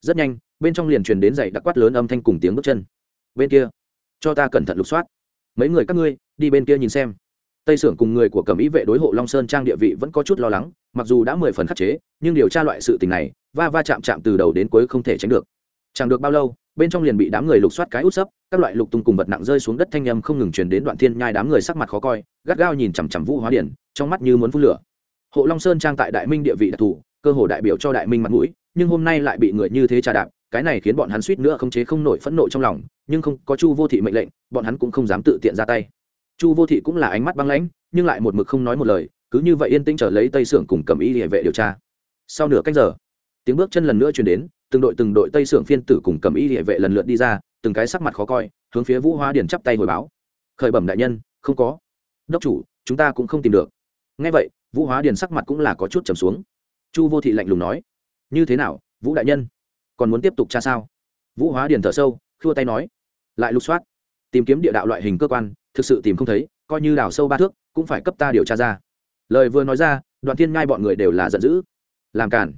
Rất nhanh, bên trong liền truyền đến dậy đặc quát lớn âm thanh cùng tiếng bước chân. Bên kia, cho ta cẩn thận lục soát. Mấy người các ngươi, đi bên kia nhìn xem tây sưởng cùng người của cẩm ý vệ đối hộ long sơn trang địa vị vẫn có chút lo lắng, mặc dù đã mười phần khắc chế, nhưng điều tra loại sự tình này, va va chạm chạm từ đầu đến cuối không thể tránh được. Chẳng được bao lâu, bên trong liền bị đám người lục soát cái út sấp, các loại lục tung cùng vật nặng rơi xuống đất thanh â m không ngừng truyền đến đoạn thiên nhai đám người sắc mặt khó coi, gắt gao nhìn chằm chằm vũ hóa điển, trong mắt như muốn phun lửa. Hộ long sơn trang tại đại minh địa vị đặc thù, cơ hồ đại biểu cho đại minh mặt mũi, nhưng hôm nay lại bị người như thế trà đạp, cái này khiến bọn hắn suýt nữa không chế không nổi phẫn nộ trong lòng, nhưng không có chu vô thị mệnh lệnh, bọn hắn cũng không dám tự tiện ra tay chu vô thị cũng là ánh mắt băng lãnh, nhưng lại một mực không nói một lời, cứ như vậy yên tĩnh trở lấy tây sưởng cùng cầm y địa vệ điều tra. Sau nửa cách giờ, tiếng bước chân lần nữa chuyển đến, từng đội từng đội tây sưởng phiên tử cùng cầm y địa vệ lần lượt đi ra, từng cái sắc mặt khó coi, hướng phía vũ hóa điển chắp tay hồi báo. Khởi bẩm đại nhân, không có. Đốc chủ, chúng ta cũng không tìm được. Ngay vậy, vũ hóa điển sắc mặt cũng là có chút trầm xuống. Chu vô thị lạnh lùng nói, như thế nào, vũ đại nhân, còn muốn tiếp tục tra sao? Vũ hóa điển thở sâu, khua tay nói, lại lục soát, tìm kiếm địa đạo loại hình cơ quan thực sự tìm không thấy, coi như đào sâu ba thước, cũng phải cấp ta điều tra ra. Lời vừa nói ra đoàn thiên ngai bọn người đều là giận dữ. Làm cản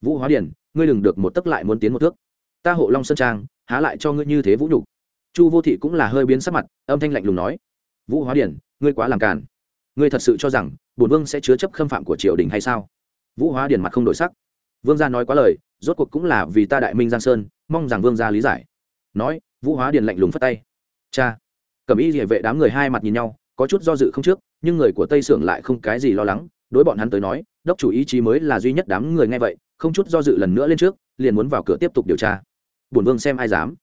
vũ hóa điển, ngươi đừng được một tấc lại muốn tiến một thước. Ta hộ long sơn trang, há lại cho ngươi như thế vũ nhục. Chu vô thị cũng là hơi biến sắc mặt, âm thanh lạnh lùng nói. Vũ hóa điển, ngươi quá làm cản ngươi thật sự cho rằng, bổn vương sẽ chứa chấp khâm phạm của triều đình hay sao? Vũ hóa điển mặt không đổi sắc. Vương gia nói quá lời, rốt cuộc cũng là vì ta đại minh giang sơn, mong rằng vương gia lý giải. Nói, vũ hóa điển lạnh lùng phất tay. Cha cẩm y địa vệ đám người hai mặt nhìn nhau, có chút do dự không trước, nhưng người của tây sưởng lại không cái gì lo lắng, đối bọn hắn tới nói, đốc chủ ý chí mới là duy nhất đám người nghe vậy, không chút do dự lần nữa lên trước, liền muốn vào cửa tiếp tục điều tra. Bổn vương xem ai dám.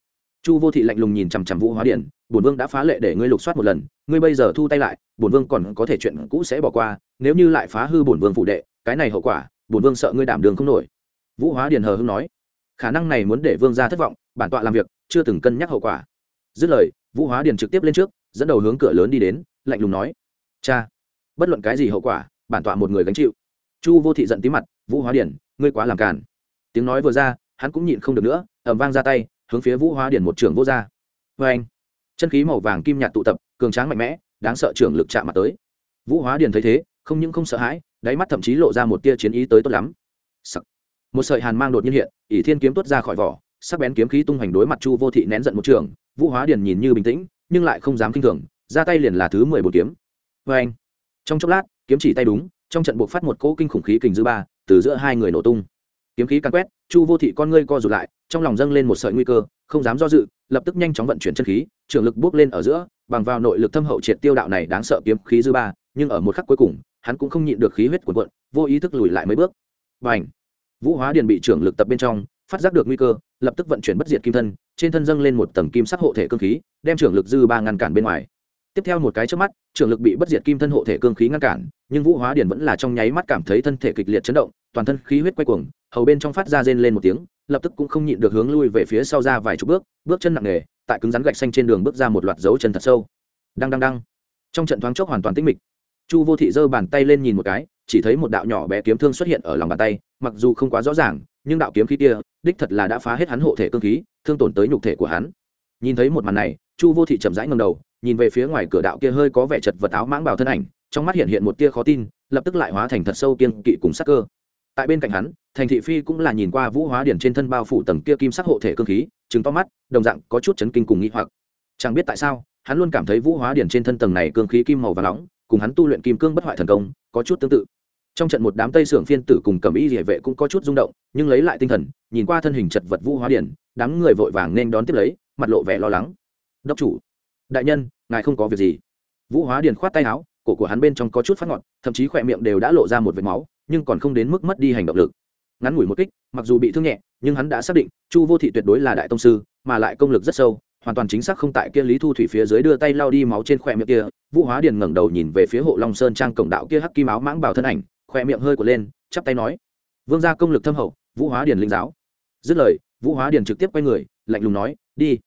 Chu vô thị lạnh lùng nhìn chằm chằm vũ hóa điện bổn vương đã phá lệ để ngươi lục soát một lần, ngươi bây giờ thu tay lại, bổn vương còn có thể chuyện cũ sẽ bỏ qua, nếu như lại phá hư bổn vương phụ đệ, cái này hậu quả, bổn vương sợ ngươi đảm đường không nổi. Vũ hóa điền hờ hưng nói, khả năng này muốn để vương gia thất vọng, bản tọa làm việc, chưa từng cân nhắc hậu quả dứt lời, vũ hóa điền trực tiếp lên trước, dẫn đầu hướng cửa lớn đi đến, lạnh lùng nói, cha, bất luận cái gì hậu quả, bản tọa một người gánh chịu. Chu vô thị giận tí mặt, vũ hóa điền, ngươi quá làm càn. Tiếng nói vừa ra, hắn cũng nhịn không được nữa ẩm vang ra tay, hướng phía vũ hóa điền một trường vô ra. Vê anh, chân khí màu vàng kim nhạt tụ tập, cường tráng mạnh mẽ, đáng sợ trưởng lực chạm mặt tới. Vũ hóa điền thấy thế, không những không sợ hãi, đáy mắt thậm chí lộ ra một tia chiến ý tới tốt lắm. Sắc. một sợi hàn mang đột nhiên hiện, ỷ thiên kiếm tuốt ra khỏi vỏ, sắc bén kiếm khí tung hoành đối mặt chu vô thị nén giận một trường vũ hóa điền nhìn như bình tĩnh, nhưng lại không dám kinh thường, ra tay liền là thứ mười một kiếm. Vê anh, trong chốc lát, kiếm chỉ tay đúng, trong trận buộc phát một cỗ kinh khủng khí kình dư ba, từ giữa hai người nổ tung. Kiếm khí càn quét, chu vô thị con ngươi co rụt lại, trong lòng dâng lên một sợi nguy cơ, không dám do dự, lập tức nhanh chóng vận chuyển chân khí, trường lực bước lên ở giữa, bằng vào nội lực thâm hậu triệt tiêu đạo này đáng sợ kiếm khí dư ba, nhưng ở một khắc cuối cùng, hắn cũng không nhịn được khí huyết cuồn cuộn, vô ý thức lùi lại mấy bước. Và h vũ hóa điền bị trưởng lực tập bên trong, phát giác được nguy cơ, lập tức vận chuyển bất diệt kim thân trên thân dâng lên một tầng kim sắc hộ thể cương khí, đem trưởng lực dư ba ngăn cản bên ngoài. Tiếp theo một cái trước mắt, trưởng lực bị bất diệt kim thân hộ thể cương khí ngăn cản, nhưng vũ hóa điền vẫn là trong nháy mắt cảm thấy thân thể kịch liệt chấn động, toàn thân khí huyết quay cuồng, hầu bên trong phát ra rên lên một tiếng, lập tức cũng không nhịn được hướng lui về phía sau ra vài chục bước bước chân nặng nề, tại cứng rắn gạch xanh trên đường bước ra một loạt dấu chân thật sâu. Đang đang đang trong trận thoáng chốc hoàn toàn tĩnh mịch. Chu vô thị giơ bàn tay lên nhìn một cái, chỉ thấy một đạo nhỏ bé kiếm thương xuất hiện ở lòng bàn tay, mặc dù không quá rõ ràng, nhưng đạo kiếm khí kia, đích thật là đã phá hết hắn hộ thể cương khí thương tổn tới nhục thể của hắn. Nhìn thấy một màn này, chu vô thị chậm rãi ngầm đầu, nhìn về phía ngoài cửa đạo kia hơi có vẻ chật vật áo mãng bảo thân ảnh, trong mắt hiện hiện một tia khó tin, lập tức lại hóa thành thật sâu kiên kỵ cùng sắc cơ. Tại bên cạnh hắn, thành thị phi cũng là nhìn qua vũ hóa điển trên thân bao phủ tầng kia kim sắc hộ thể cương khí chứng to mắt, đồng dạng có chút chấn kinh cùng nghĩ hoặc. Chẳng biết tại sao, hắn luôn cảm thấy vũ hóa điển trên thân tầng này cương khí kim màu và nóng, cùng hắn tu luyện kim cương bất hoại thần công, có chút tương tự. Trong trận một đám tây sưởng phiên tử cùng cầm y địa vệ cũng có chút rung động, nhưng lấy lại tinh thần, nhìn qua thân hình chật vật vũ hóa điển đám người vội vàng nên đón tiếp lấy, mặt lộ vẻ lo lắng. Đốc chủ, đại nhân, ngài không có việc gì. Vũ hóa điển khoát tay áo, cổ của hắn bên trong có chút phát ngọt, thậm chí khỏe miệng đều đã lộ ra một vệt máu, nhưng còn không đến mức mất đi hành động lực. Ngắn ngủi một kích, mặc dù bị thương nhẹ, nhưng hắn đã xác định, chu vô thị tuyệt đối là đại tông sư, mà lại công lực rất sâu, hoàn toàn chính xác không tại kia lý thu thủy phía dưới đưa tay lao đi máu trên khỏe miệng kia. Vũ hóa điền ngẩng đầu nhìn về phía hộ long sơn trang cổng đạo kia hắc kim áo mãng bảo thân ảnh, khỏe miệng hơi của lên, chắp tay nói, vương gia công lực thâm hậu. Vũ hóa điền linh giáo. Dứt lời vũ hóa điền trực tiếp quay người, lạnh lùng nói, đi.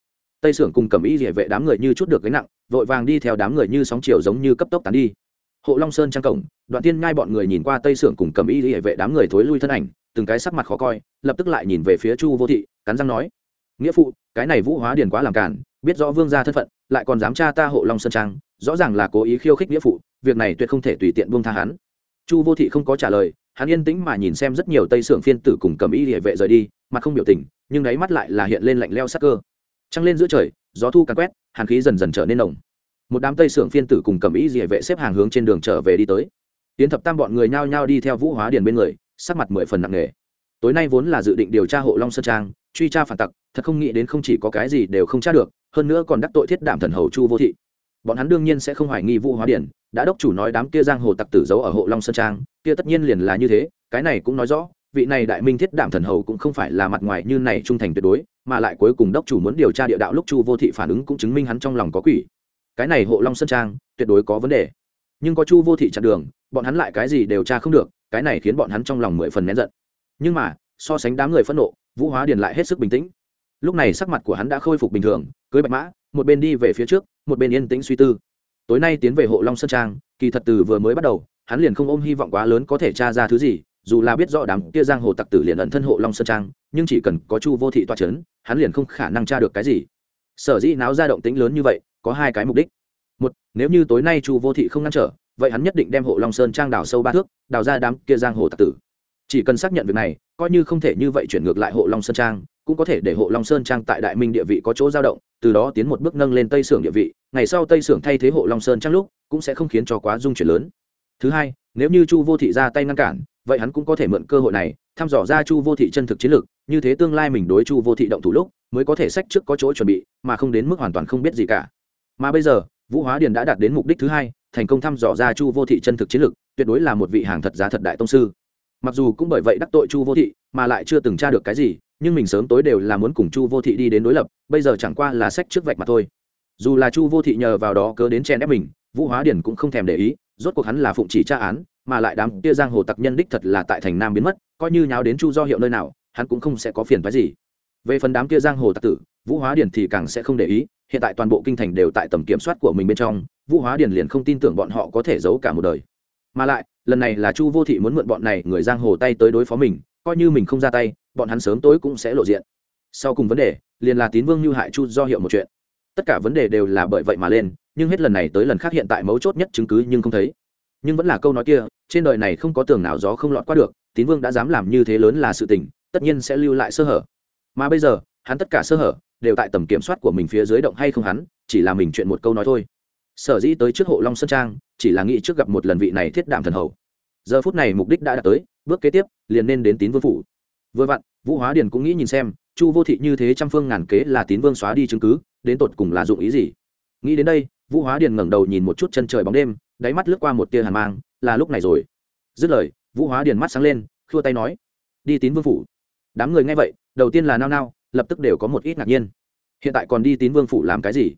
Tây sưởng cùng cầm y địa vệ đám người như chút được gánh nặng, vội vàng đi theo đám người như sóng chiều giống như cấp tốc tán đi. Hộ long sơn trang cổng, đoạn tiên ngai bọn người nhìn qua tây sưởng cùng cầm y địa vệ đám người thối lui thân ảnh, từng cái sắc mặt khó coi, lập tức lại nhìn về phía chu vô thị, cắn răng nói, nghĩa phụ, cái này vũ hóa điền quá làm cản biết rõ vương gia thân phận, lại còn dám tra ta hộ long sơn trang, rõ ràng là cố ý khiêu khích nghĩa phụ, việc này tuyệt không thể tùy tiện buông tha hắn. Chu vô thị không có trả lời hắn yên tĩnh mà nhìn xem rất nhiều tây sưởng phiên tử cùng cầm y địa vệ rời đi, mặt không biểu tình, nhưng đáy mắt lại là hiện lên lạnh leo sắc cơ. Trăng lên giữa trời, gió thu càn quét, hàn khí dần dần trở nên nồng. Một đám tây sưởng phiên tử cùng cầm y địa vệ xếp hàng hướng trên đường trở về đi tới. Tiến thập tam bọn người nhao nhao đi theo vũ hóa điền bên người, sắc mặt mười phần nặng nề. Tối nay vốn là dự định điều tra hộ long sơn trang, truy tra phản tặc, thật không nghĩ đến không chỉ có cái gì đều không tra được, hơn nữa còn đắc tội thiết đảm thần hầu chu vô thị. Bọn hắn đương nhiên sẽ không hoài nghi vũ hóa điển đã đốc chủ nói đám kia giang hồ tặc tử giấu ở hộ long sơn trang, kia tất nhiên liền là như thế, cái này cũng nói rõ, vị này đại minh thiết đảm thần hầu cũng không phải là mặt ngoài như này trung thành tuyệt đối, mà lại cuối cùng đốc chủ muốn điều tra địa đạo lúc chu vô thị phản ứng cũng chứng minh hắn trong lòng có quỷ. Cái này hộ long sơn trang, tuyệt đối có vấn đề. Nhưng có chu vô thị chặn đường, bọn hắn lại cái gì đều tra không được, cái này khiến bọn hắn trong lòng mười phần nén giận. Nhưng mà, so sánh đám người phẫn nộ, vũ hóa điền lại hết sức bình tĩnh. Lúc này sắc mặt của hắn đã khôi phục bình thường, cưới bạch mã, một bên đi về phía trước, một bên yên tĩnh suy tư tối nay tiến về hộ long sơn trang, kỳ thật từ vừa mới bắt đầu, hắn liền không ôm hy vọng quá lớn có thể tra ra thứ gì, dù là biết rõ đám kia giang hồ tặc tử liền ẩn thân hộ long sơn trang, nhưng chỉ cần có chu vô thị toa c h ấ n hắn liền không khả năng tra được cái gì. Sở dĩ náo ra động tính lớn như vậy, có hai cái mục đích. Một, nếu như tối nay chu vô thị không ngăn trở, vậy hắn nhất định đem hộ long sơn trang đào sâu ba thước, đào ra đám kia giang hồ tặc tử. Chỉ cần xác nhận việc này, coi như không thể như vậy chuyển ngược lại hộ long sơn trang, cũng có thể để hộ long sơn trang tại đại minh địa vị có chỗ dao động từ đó tiến một bước nâng lên tây sưởng địa vị, ngày sau tây sưởng thay thế hộ long sơn trang lúc, cũng sẽ không khiến cho quá dung chuyển lớn. Thứ hai, nếu như chu vô thị ra tay ngăn cản, vậy hắn cũng có thể mượn cơ hội này, thăm dò ra chu vô thị chân thực chiến lược, như thế tương lai mình đối chu vô thị động thủ lúc, mới có thể sách trước có chỗ chuẩn bị, mà không đến mức hoàn toàn không biết gì cả. Mà bây giờ, vũ hóa điền đã đạt đến mục đích thứ hai, thành công thăm dò ra chu vô thị chân thực chiến lược, tuyệt đối là một vị hàng thật giá thật đại tông sư. Mặc dù cũng bởi vậy đắc tội chu vô thị, mà lại chưa từng tra được cái gì nhưng mình sớm tối đều là muốn cùng chu vô thị đi đến đối lập, bây giờ chẳng qua là sách trước vạch mà thôi. Dù là chu vô thị nhờ vào đó cớ đến chen ép mình, vũ hóa điền cũng không thèm để ý, rốt cuộc hắn là phụng chỉ tra án, mà lại đám kia giang hồ tặc nhân đích thật là tại thành nam biến mất, coi như nháo đến chu do hiệu nơi nào, hắn cũng không sẽ có phiền phái gì. Về phần đám kia giang hồ tặc tử, vũ hóa điền thì càng sẽ không để ý, hiện tại toàn bộ kinh thành đều tại tầm kiểm soát của mình bên trong, vũ hóa điền liền không tin tưởng bọn họ có thể giấu cả một đời. Mà lại, lần này là chu vô thị muốn mượn bọn này người giang hồ tay tới đối phó mình coi như mình không ra tay, bọn hắn sớm tối cũng sẽ lộ diện. Sau cùng vấn đề, liền là tín vương như hại chu do hiệu một chuyện. Tất cả vấn đề đều là bởi vậy mà lên, nhưng hết lần này tới lần khác hiện tại mấu chốt nhất chứng cứ nhưng không thấy. Nhưng vẫn là câu nói kia, trên đời này không có tường nào gió không lọt qua được, tín vương đã dám làm như thế lớn là sự tình, tất nhiên sẽ lưu lại sơ hở. Mà bây giờ, hắn tất cả sơ hở, đều tại tầm kiểm soát của mình phía dưới động hay không hắn, chỉ là mình chuyện một câu nói thôi. Sở dĩ tới trước hộ long sơn trang, chỉ là nghĩ trước gặp một lần vị này thiết đảm thần hầu. Giờ phút này mục đích đã đạt tới bước kế tiếp, liền nên đến tín vương phủ. Vừa vặn, vũ hóa điền cũng nghĩ nhìn xem, chu vô thị như thế trăm phương ngàn kế là tín vương xóa đi chứng cứ, đến tột cùng là dụng ý gì? Nghĩ đến đây, vũ hóa điền ngẩng đầu nhìn một chút chân trời bóng đêm, đáy mắt lướt qua một tia hàn mang, là lúc này rồi. Dứt lời, vũ hóa điền mắt sáng lên, khua tay nói, đi tín vương phủ. Đám người nghe vậy, đầu tiên là nao nao, lập tức đều có một ít ngạc nhiên. Hiện tại còn đi tín vương phủ làm cái gì?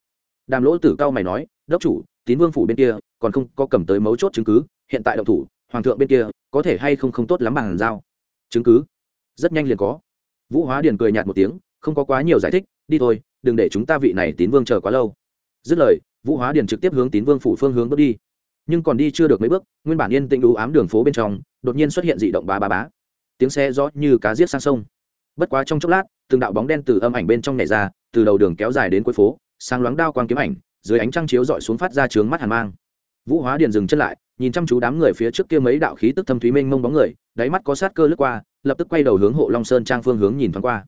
Đàm lỗ tử cao mày nói, đốc chủ, tín vương phủ bên kia còn không có cầm tới mấu chốt chứng cứ, hiện tại động thủ hoàng thượng bên kia, có thể hay không không tốt lắm bằng giao? Chứng cứ? Rất nhanh liền có. Vũ hóa điền cười nhạt một tiếng, không có quá nhiều giải thích, đi thôi, đừng để chúng ta vị này tín vương chờ quá lâu. Dứt lời, vũ hóa điền trực tiếp hướng tín vương phủ phương hướng bước đi. Nhưng còn đi chưa được mấy bước, nguyên bản yên tĩnh đủ ám đường phố bên trong, đột nhiên xuất hiện dị động bá bá bá. Tiếng xe rõ như cá giết sang sông. Bất quá trong chốc lát, từng đạo bóng đen từ âm ảnh bên trong nhảy ra, từ đầu đường kéo dài đến cuối phố, sáng loáng đao quang kiếm ảnh, dưới ánh trăng chiếu dọi xuống phát ra trướng mắt hàn mang vũ hóa điền dừng chân lại, nhìn chăm chú đám người phía trước kia mấy đạo khí tức thâm thúy mênh mông bóng người, đáy mắt có sát cơ lướt qua, lập tức quay đầu hướng hộ long sơn trang phương hướng nhìn thoáng qua.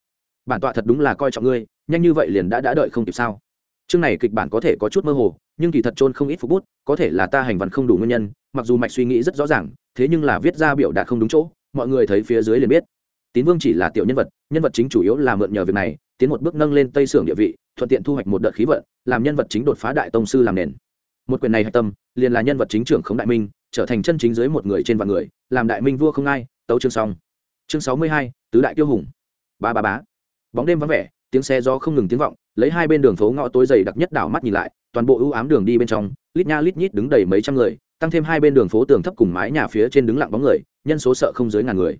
Bản tọa thật đúng là coi trọng ngươi, nhanh như vậy liền đã đã đợi không kịp sao? Chương này kịch bản có thể có chút mơ hồ, nhưng kỳ thật trôn không ít phút bút, có thể là ta hành văn không đủ nguyên nhân, mặc dù mạch suy nghĩ rất rõ ràng, thế nhưng là viết ra biểu đạt không đúng chỗ, mọi người thấy phía dưới liền biết. Tín vương chỉ là tiểu nhân vật nhân vật chính chủ yếu là mượn nhờ việc này, tiến một bước nâng lên tây sưởng địa vị, thuận tiện thu hoạch một đợt khí vận, làm nhân vật chính đột phá đại tông sư làm nền một quyền này hạch tâm, liền là nhân vật chính trưởng khống đại minh, trở thành chân chính dưới một người trên vạn người, làm đại minh vua không ai, tấu chương xong. Chương sáu mươi hai, tứ đại tiêu hùng. Ba ba bá bóng đêm vắng vẻ, tiếng xe do không ngừng tiếng vọng, lấy hai bên đường phố ngõ tối dày đặc nhất đảo mắt nhìn lại, toàn bộ ưu ám đường đi bên trong, lít nha lít nhít đứng đầy mấy trăm người, tăng thêm hai bên đường phố tường thấp cùng mái nhà phía trên đứng lặng bóng người, nhân số sợ không dưới ngàn người.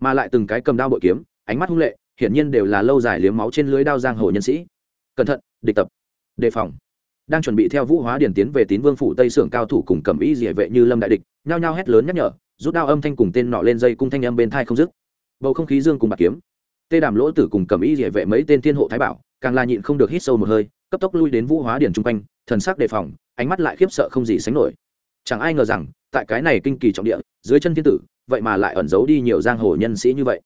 Mà lại từng cái cầm đao bội kiếm, ánh mắt hung lệ, hiển nhiên đều là lâu dài liếm máu trên lưới đao giang hồ nhân sĩ. Cẩn thận, địch tập. Đề phòng đang chuẩn bị theo vũ hóa điển tiến về tín vương phủ tây sưởng cao thủ cùng cầm ý địa vệ như lâm đại địch, nhao nhao hét lớn nhắc nhở, rút đao âm thanh cùng tên nọ lên dây cung thanh âm bên thai không dứt. Bầu không khí dương cùng bạc kiếm. Tê đàm lỗ tử cùng cầm ý địa vệ mấy tên thiên hộ thái bảo, càng là nhịn không được hít sâu một hơi, cấp tốc lui đến vũ hóa điển chung quanh, thần sắc đề phòng, ánh mắt lại khiếp sợ không gì sánh nổi. Chẳng ai ngờ rằng, tại cái này kinh kỳ trọng địa, dưới chân thiên tử, vậy mà lại ẩn giấu đi nhiều giang hồ nhân sĩ như vậy.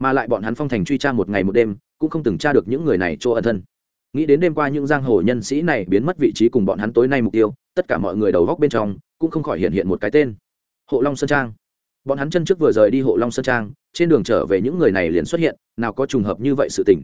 Mà lại bọn hắn phong thành truy tra một ngày một đêm, cũng không từng tra được những người này chỗ ẩn thân nghĩ đến đêm qua những giang hồ nhân sĩ này biến mất vị trí cùng bọn hắn tối nay mục tiêu, tất cả mọi người đầu góc bên trong cũng không khỏi hiện hiện một cái tên. Hộ long sơn trang. Bọn hắn chân trước vừa rời đi hộ long sơn trang, trên đường trở về những người này liền xuất hiện, nào có trùng hợp như vậy sự tình.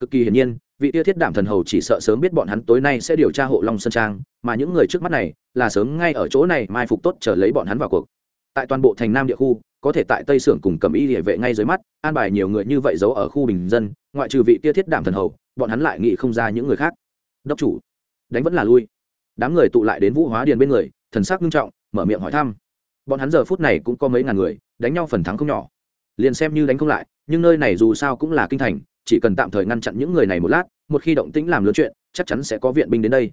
Cực kỳ hiển nhiên, vị tia thiết đảm thần hầu chỉ sợ sớm biết bọn hắn tối nay sẽ điều tra hộ long sơn trang, mà những người trước mắt này là sớm ngay ở chỗ này mai phục tốt chờ lấy bọn hắn vào cuộc. Tại toàn bộ thành nam địa khu, có thể tại tây sưởng cùng cầm y địa vệ ngay dưới mắt, an bài nhiều người như vậy giấu ở khu bình dân, ngoại trừ vị tia thiết đảm thần hầu bọn hắn lại nghĩ không ra những người khác. Đốc chủ, đánh vẫn là lui. Đám người tụ lại đến vũ hóa điền bên người, thần sắc nghiêm trọng, mở miệng hỏi thăm. Bọn hắn giờ phút này cũng có mấy ngàn người, đánh nhau phần thắng không nhỏ. Liền xem như đánh không lại, nhưng nơi này dù sao cũng là kinh thành, chỉ cần tạm thời ngăn chặn những người này một lát, một khi động tĩnh làm lớn chuyện, chắc chắn sẽ có viện binh đến đây.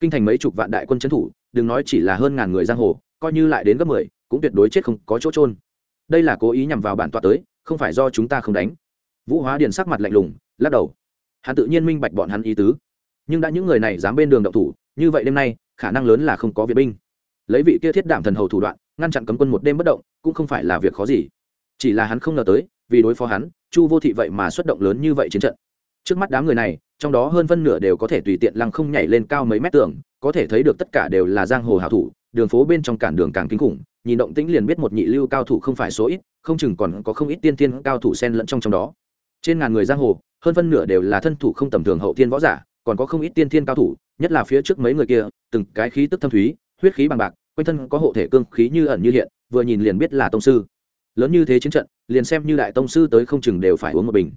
Kinh thành mấy chục vạn đại quân trấn thủ, đừng nói chỉ là hơn ngàn người giang hồ, coi như lại đến gấp mười, cũng tuyệt đối chết không có chỗ trôn đây là cố ý nhằm vào bản tọa tới, không phải do chúng ta không đánh. Vũ hóa điền sắc mặt lạnh lùng, lắc đầu hắn tự nhiên minh bạch bọn hắn ý tứ. Nhưng đã những người này dám bên đường động thủ, như vậy đêm nay, khả năng lớn là không có viện binh. Lấy vị kia thiết đảm thần hầu thủ đoạn, ngăn chặn cấm quân một đêm bất động, cũng không phải là việc khó gì. Chỉ là hắn không ngờ tới, vì đối phó hắn, chu vô thị vậy mà xuất động lớn như vậy chiến trận. Trước mắt đám người này, trong đó hơn phân nửa đều có thể tùy tiện lăng không nhảy lên cao mấy mét tường, có thể thấy được tất cả đều là giang hồ hảo thủ, đường phố bên trong cản đường càng kinh khủng, nhìn động tĩnh liền biết một nhị lưu cao thủ không phải số ít, không chừng còn có không ít tiên thiên cao thủ xen lẫn trong trong đó. Trên ngàn người giang hồ hơn phân nửa đều là thân thủ không tầm thường hậu thiên võ giả, còn có không ít tiên thiên cao thủ, nhất là phía trước mấy người kia, từng cái khí tức thâm thúy, huyết khí bằng bạc, quanh thân có hộ thể cương khí như ẩn như hiện, vừa nhìn liền biết là tông sư. Lớn như thế chiến trận, liền xem như đại tông sư tới không chừng đều phải uống một bình.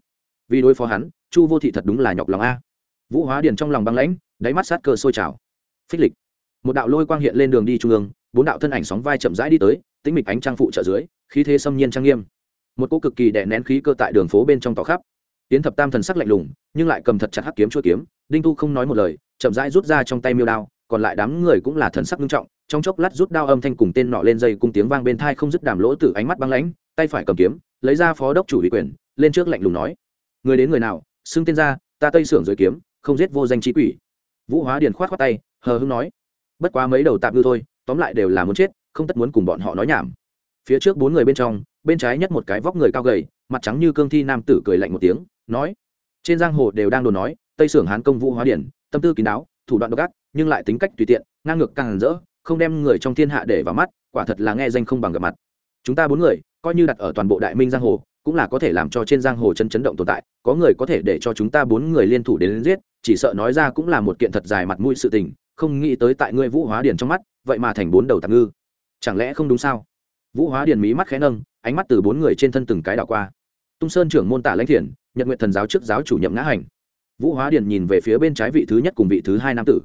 Vì đối phó hắn, chu vô thị thật đúng là nhọc lòng a. Vũ hóa điền trong lòng băng lãnh, đáy mắt sát cơ sôi trào. Phích lịch. Một đạo lôi quang hiện lên đường đi trung ương, bốn đạo thân ảnh sóng vai chậm rãi đi tới, tĩnh mịch ánh trang phụ trợ dưới, khí thế xâm nhiên trang nghiêm. Một cô cực kỳ đè nén khí cơ tại đường phố bên trong tỏ khắp tiến thập tam thần sắc lạnh lùng, nhưng lại cầm thật chặt hắc kiếm chuôi kiếm, đinh tu không nói một lời, chậm rãi rút ra trong tay miêu đao, còn lại đám người cũng là thần sắc nghiêm trọng, trong chốc lát rút đao âm thanh cùng tên nọ lên dây cung tiếng vang bên thai không dứt đàm lỗ từ ánh mắt băng lãnh, tay phải cầm kiếm, lấy ra phó đốc chủ ủy quyền, lên trước lạnh lùng nói, người đến người nào, xưng tên ra, ta tây sưởng dưới kiếm, không giết vô danh trí quỷ. Vũ hóa điền khoát khoát tay, hờ hưng nói, bất quá mấy đầu tạm ngư thôi, tóm lại đều là muốn chết, không tất muốn cùng bọn họ nói nhảm. Phía trước bốn người bên trong, bên trái nhất một cái vóc người cao gầy, mặt trắng như cương thi nam tử cười lạnh một tiếng nói. Trên giang hồ đều đang đồn nói tây sưởng hán công vũ hóa điển tâm tư kín đáo thủ đoạn độc ác nhưng lại tính cách tùy tiện ngang ngược càng rỡ không đem người trong thiên hạ để vào mắt quả thật là nghe danh không bằng gặp mặt. Chúng ta bốn người coi như đặt ở toàn bộ đại minh giang hồ cũng là có thể làm cho trên giang hồ chân chấn động tồn tại có người có thể để cho chúng ta bốn người liên thủ đến, đến giết chỉ sợ nói ra cũng là một kiện thật dài mặt mũi sự tình không nghĩ tới tại ngươi vũ hóa điển trong mắt vậy mà thành bốn đầu tạm ngư. Chẳng lẽ không đúng sao? Vũ hóa điển mí mắt khẽ nâng ánh mắt từ bốn người trên thân từng cái đảo qua. Tung sơn trưởng môn tả lãnh thiền nhật nguyện thần giáo trước giáo chủ nhậm ngã hành. Vũ hóa điển nhìn về phía bên trái vị thứ nhất cùng vị thứ hai nam tử.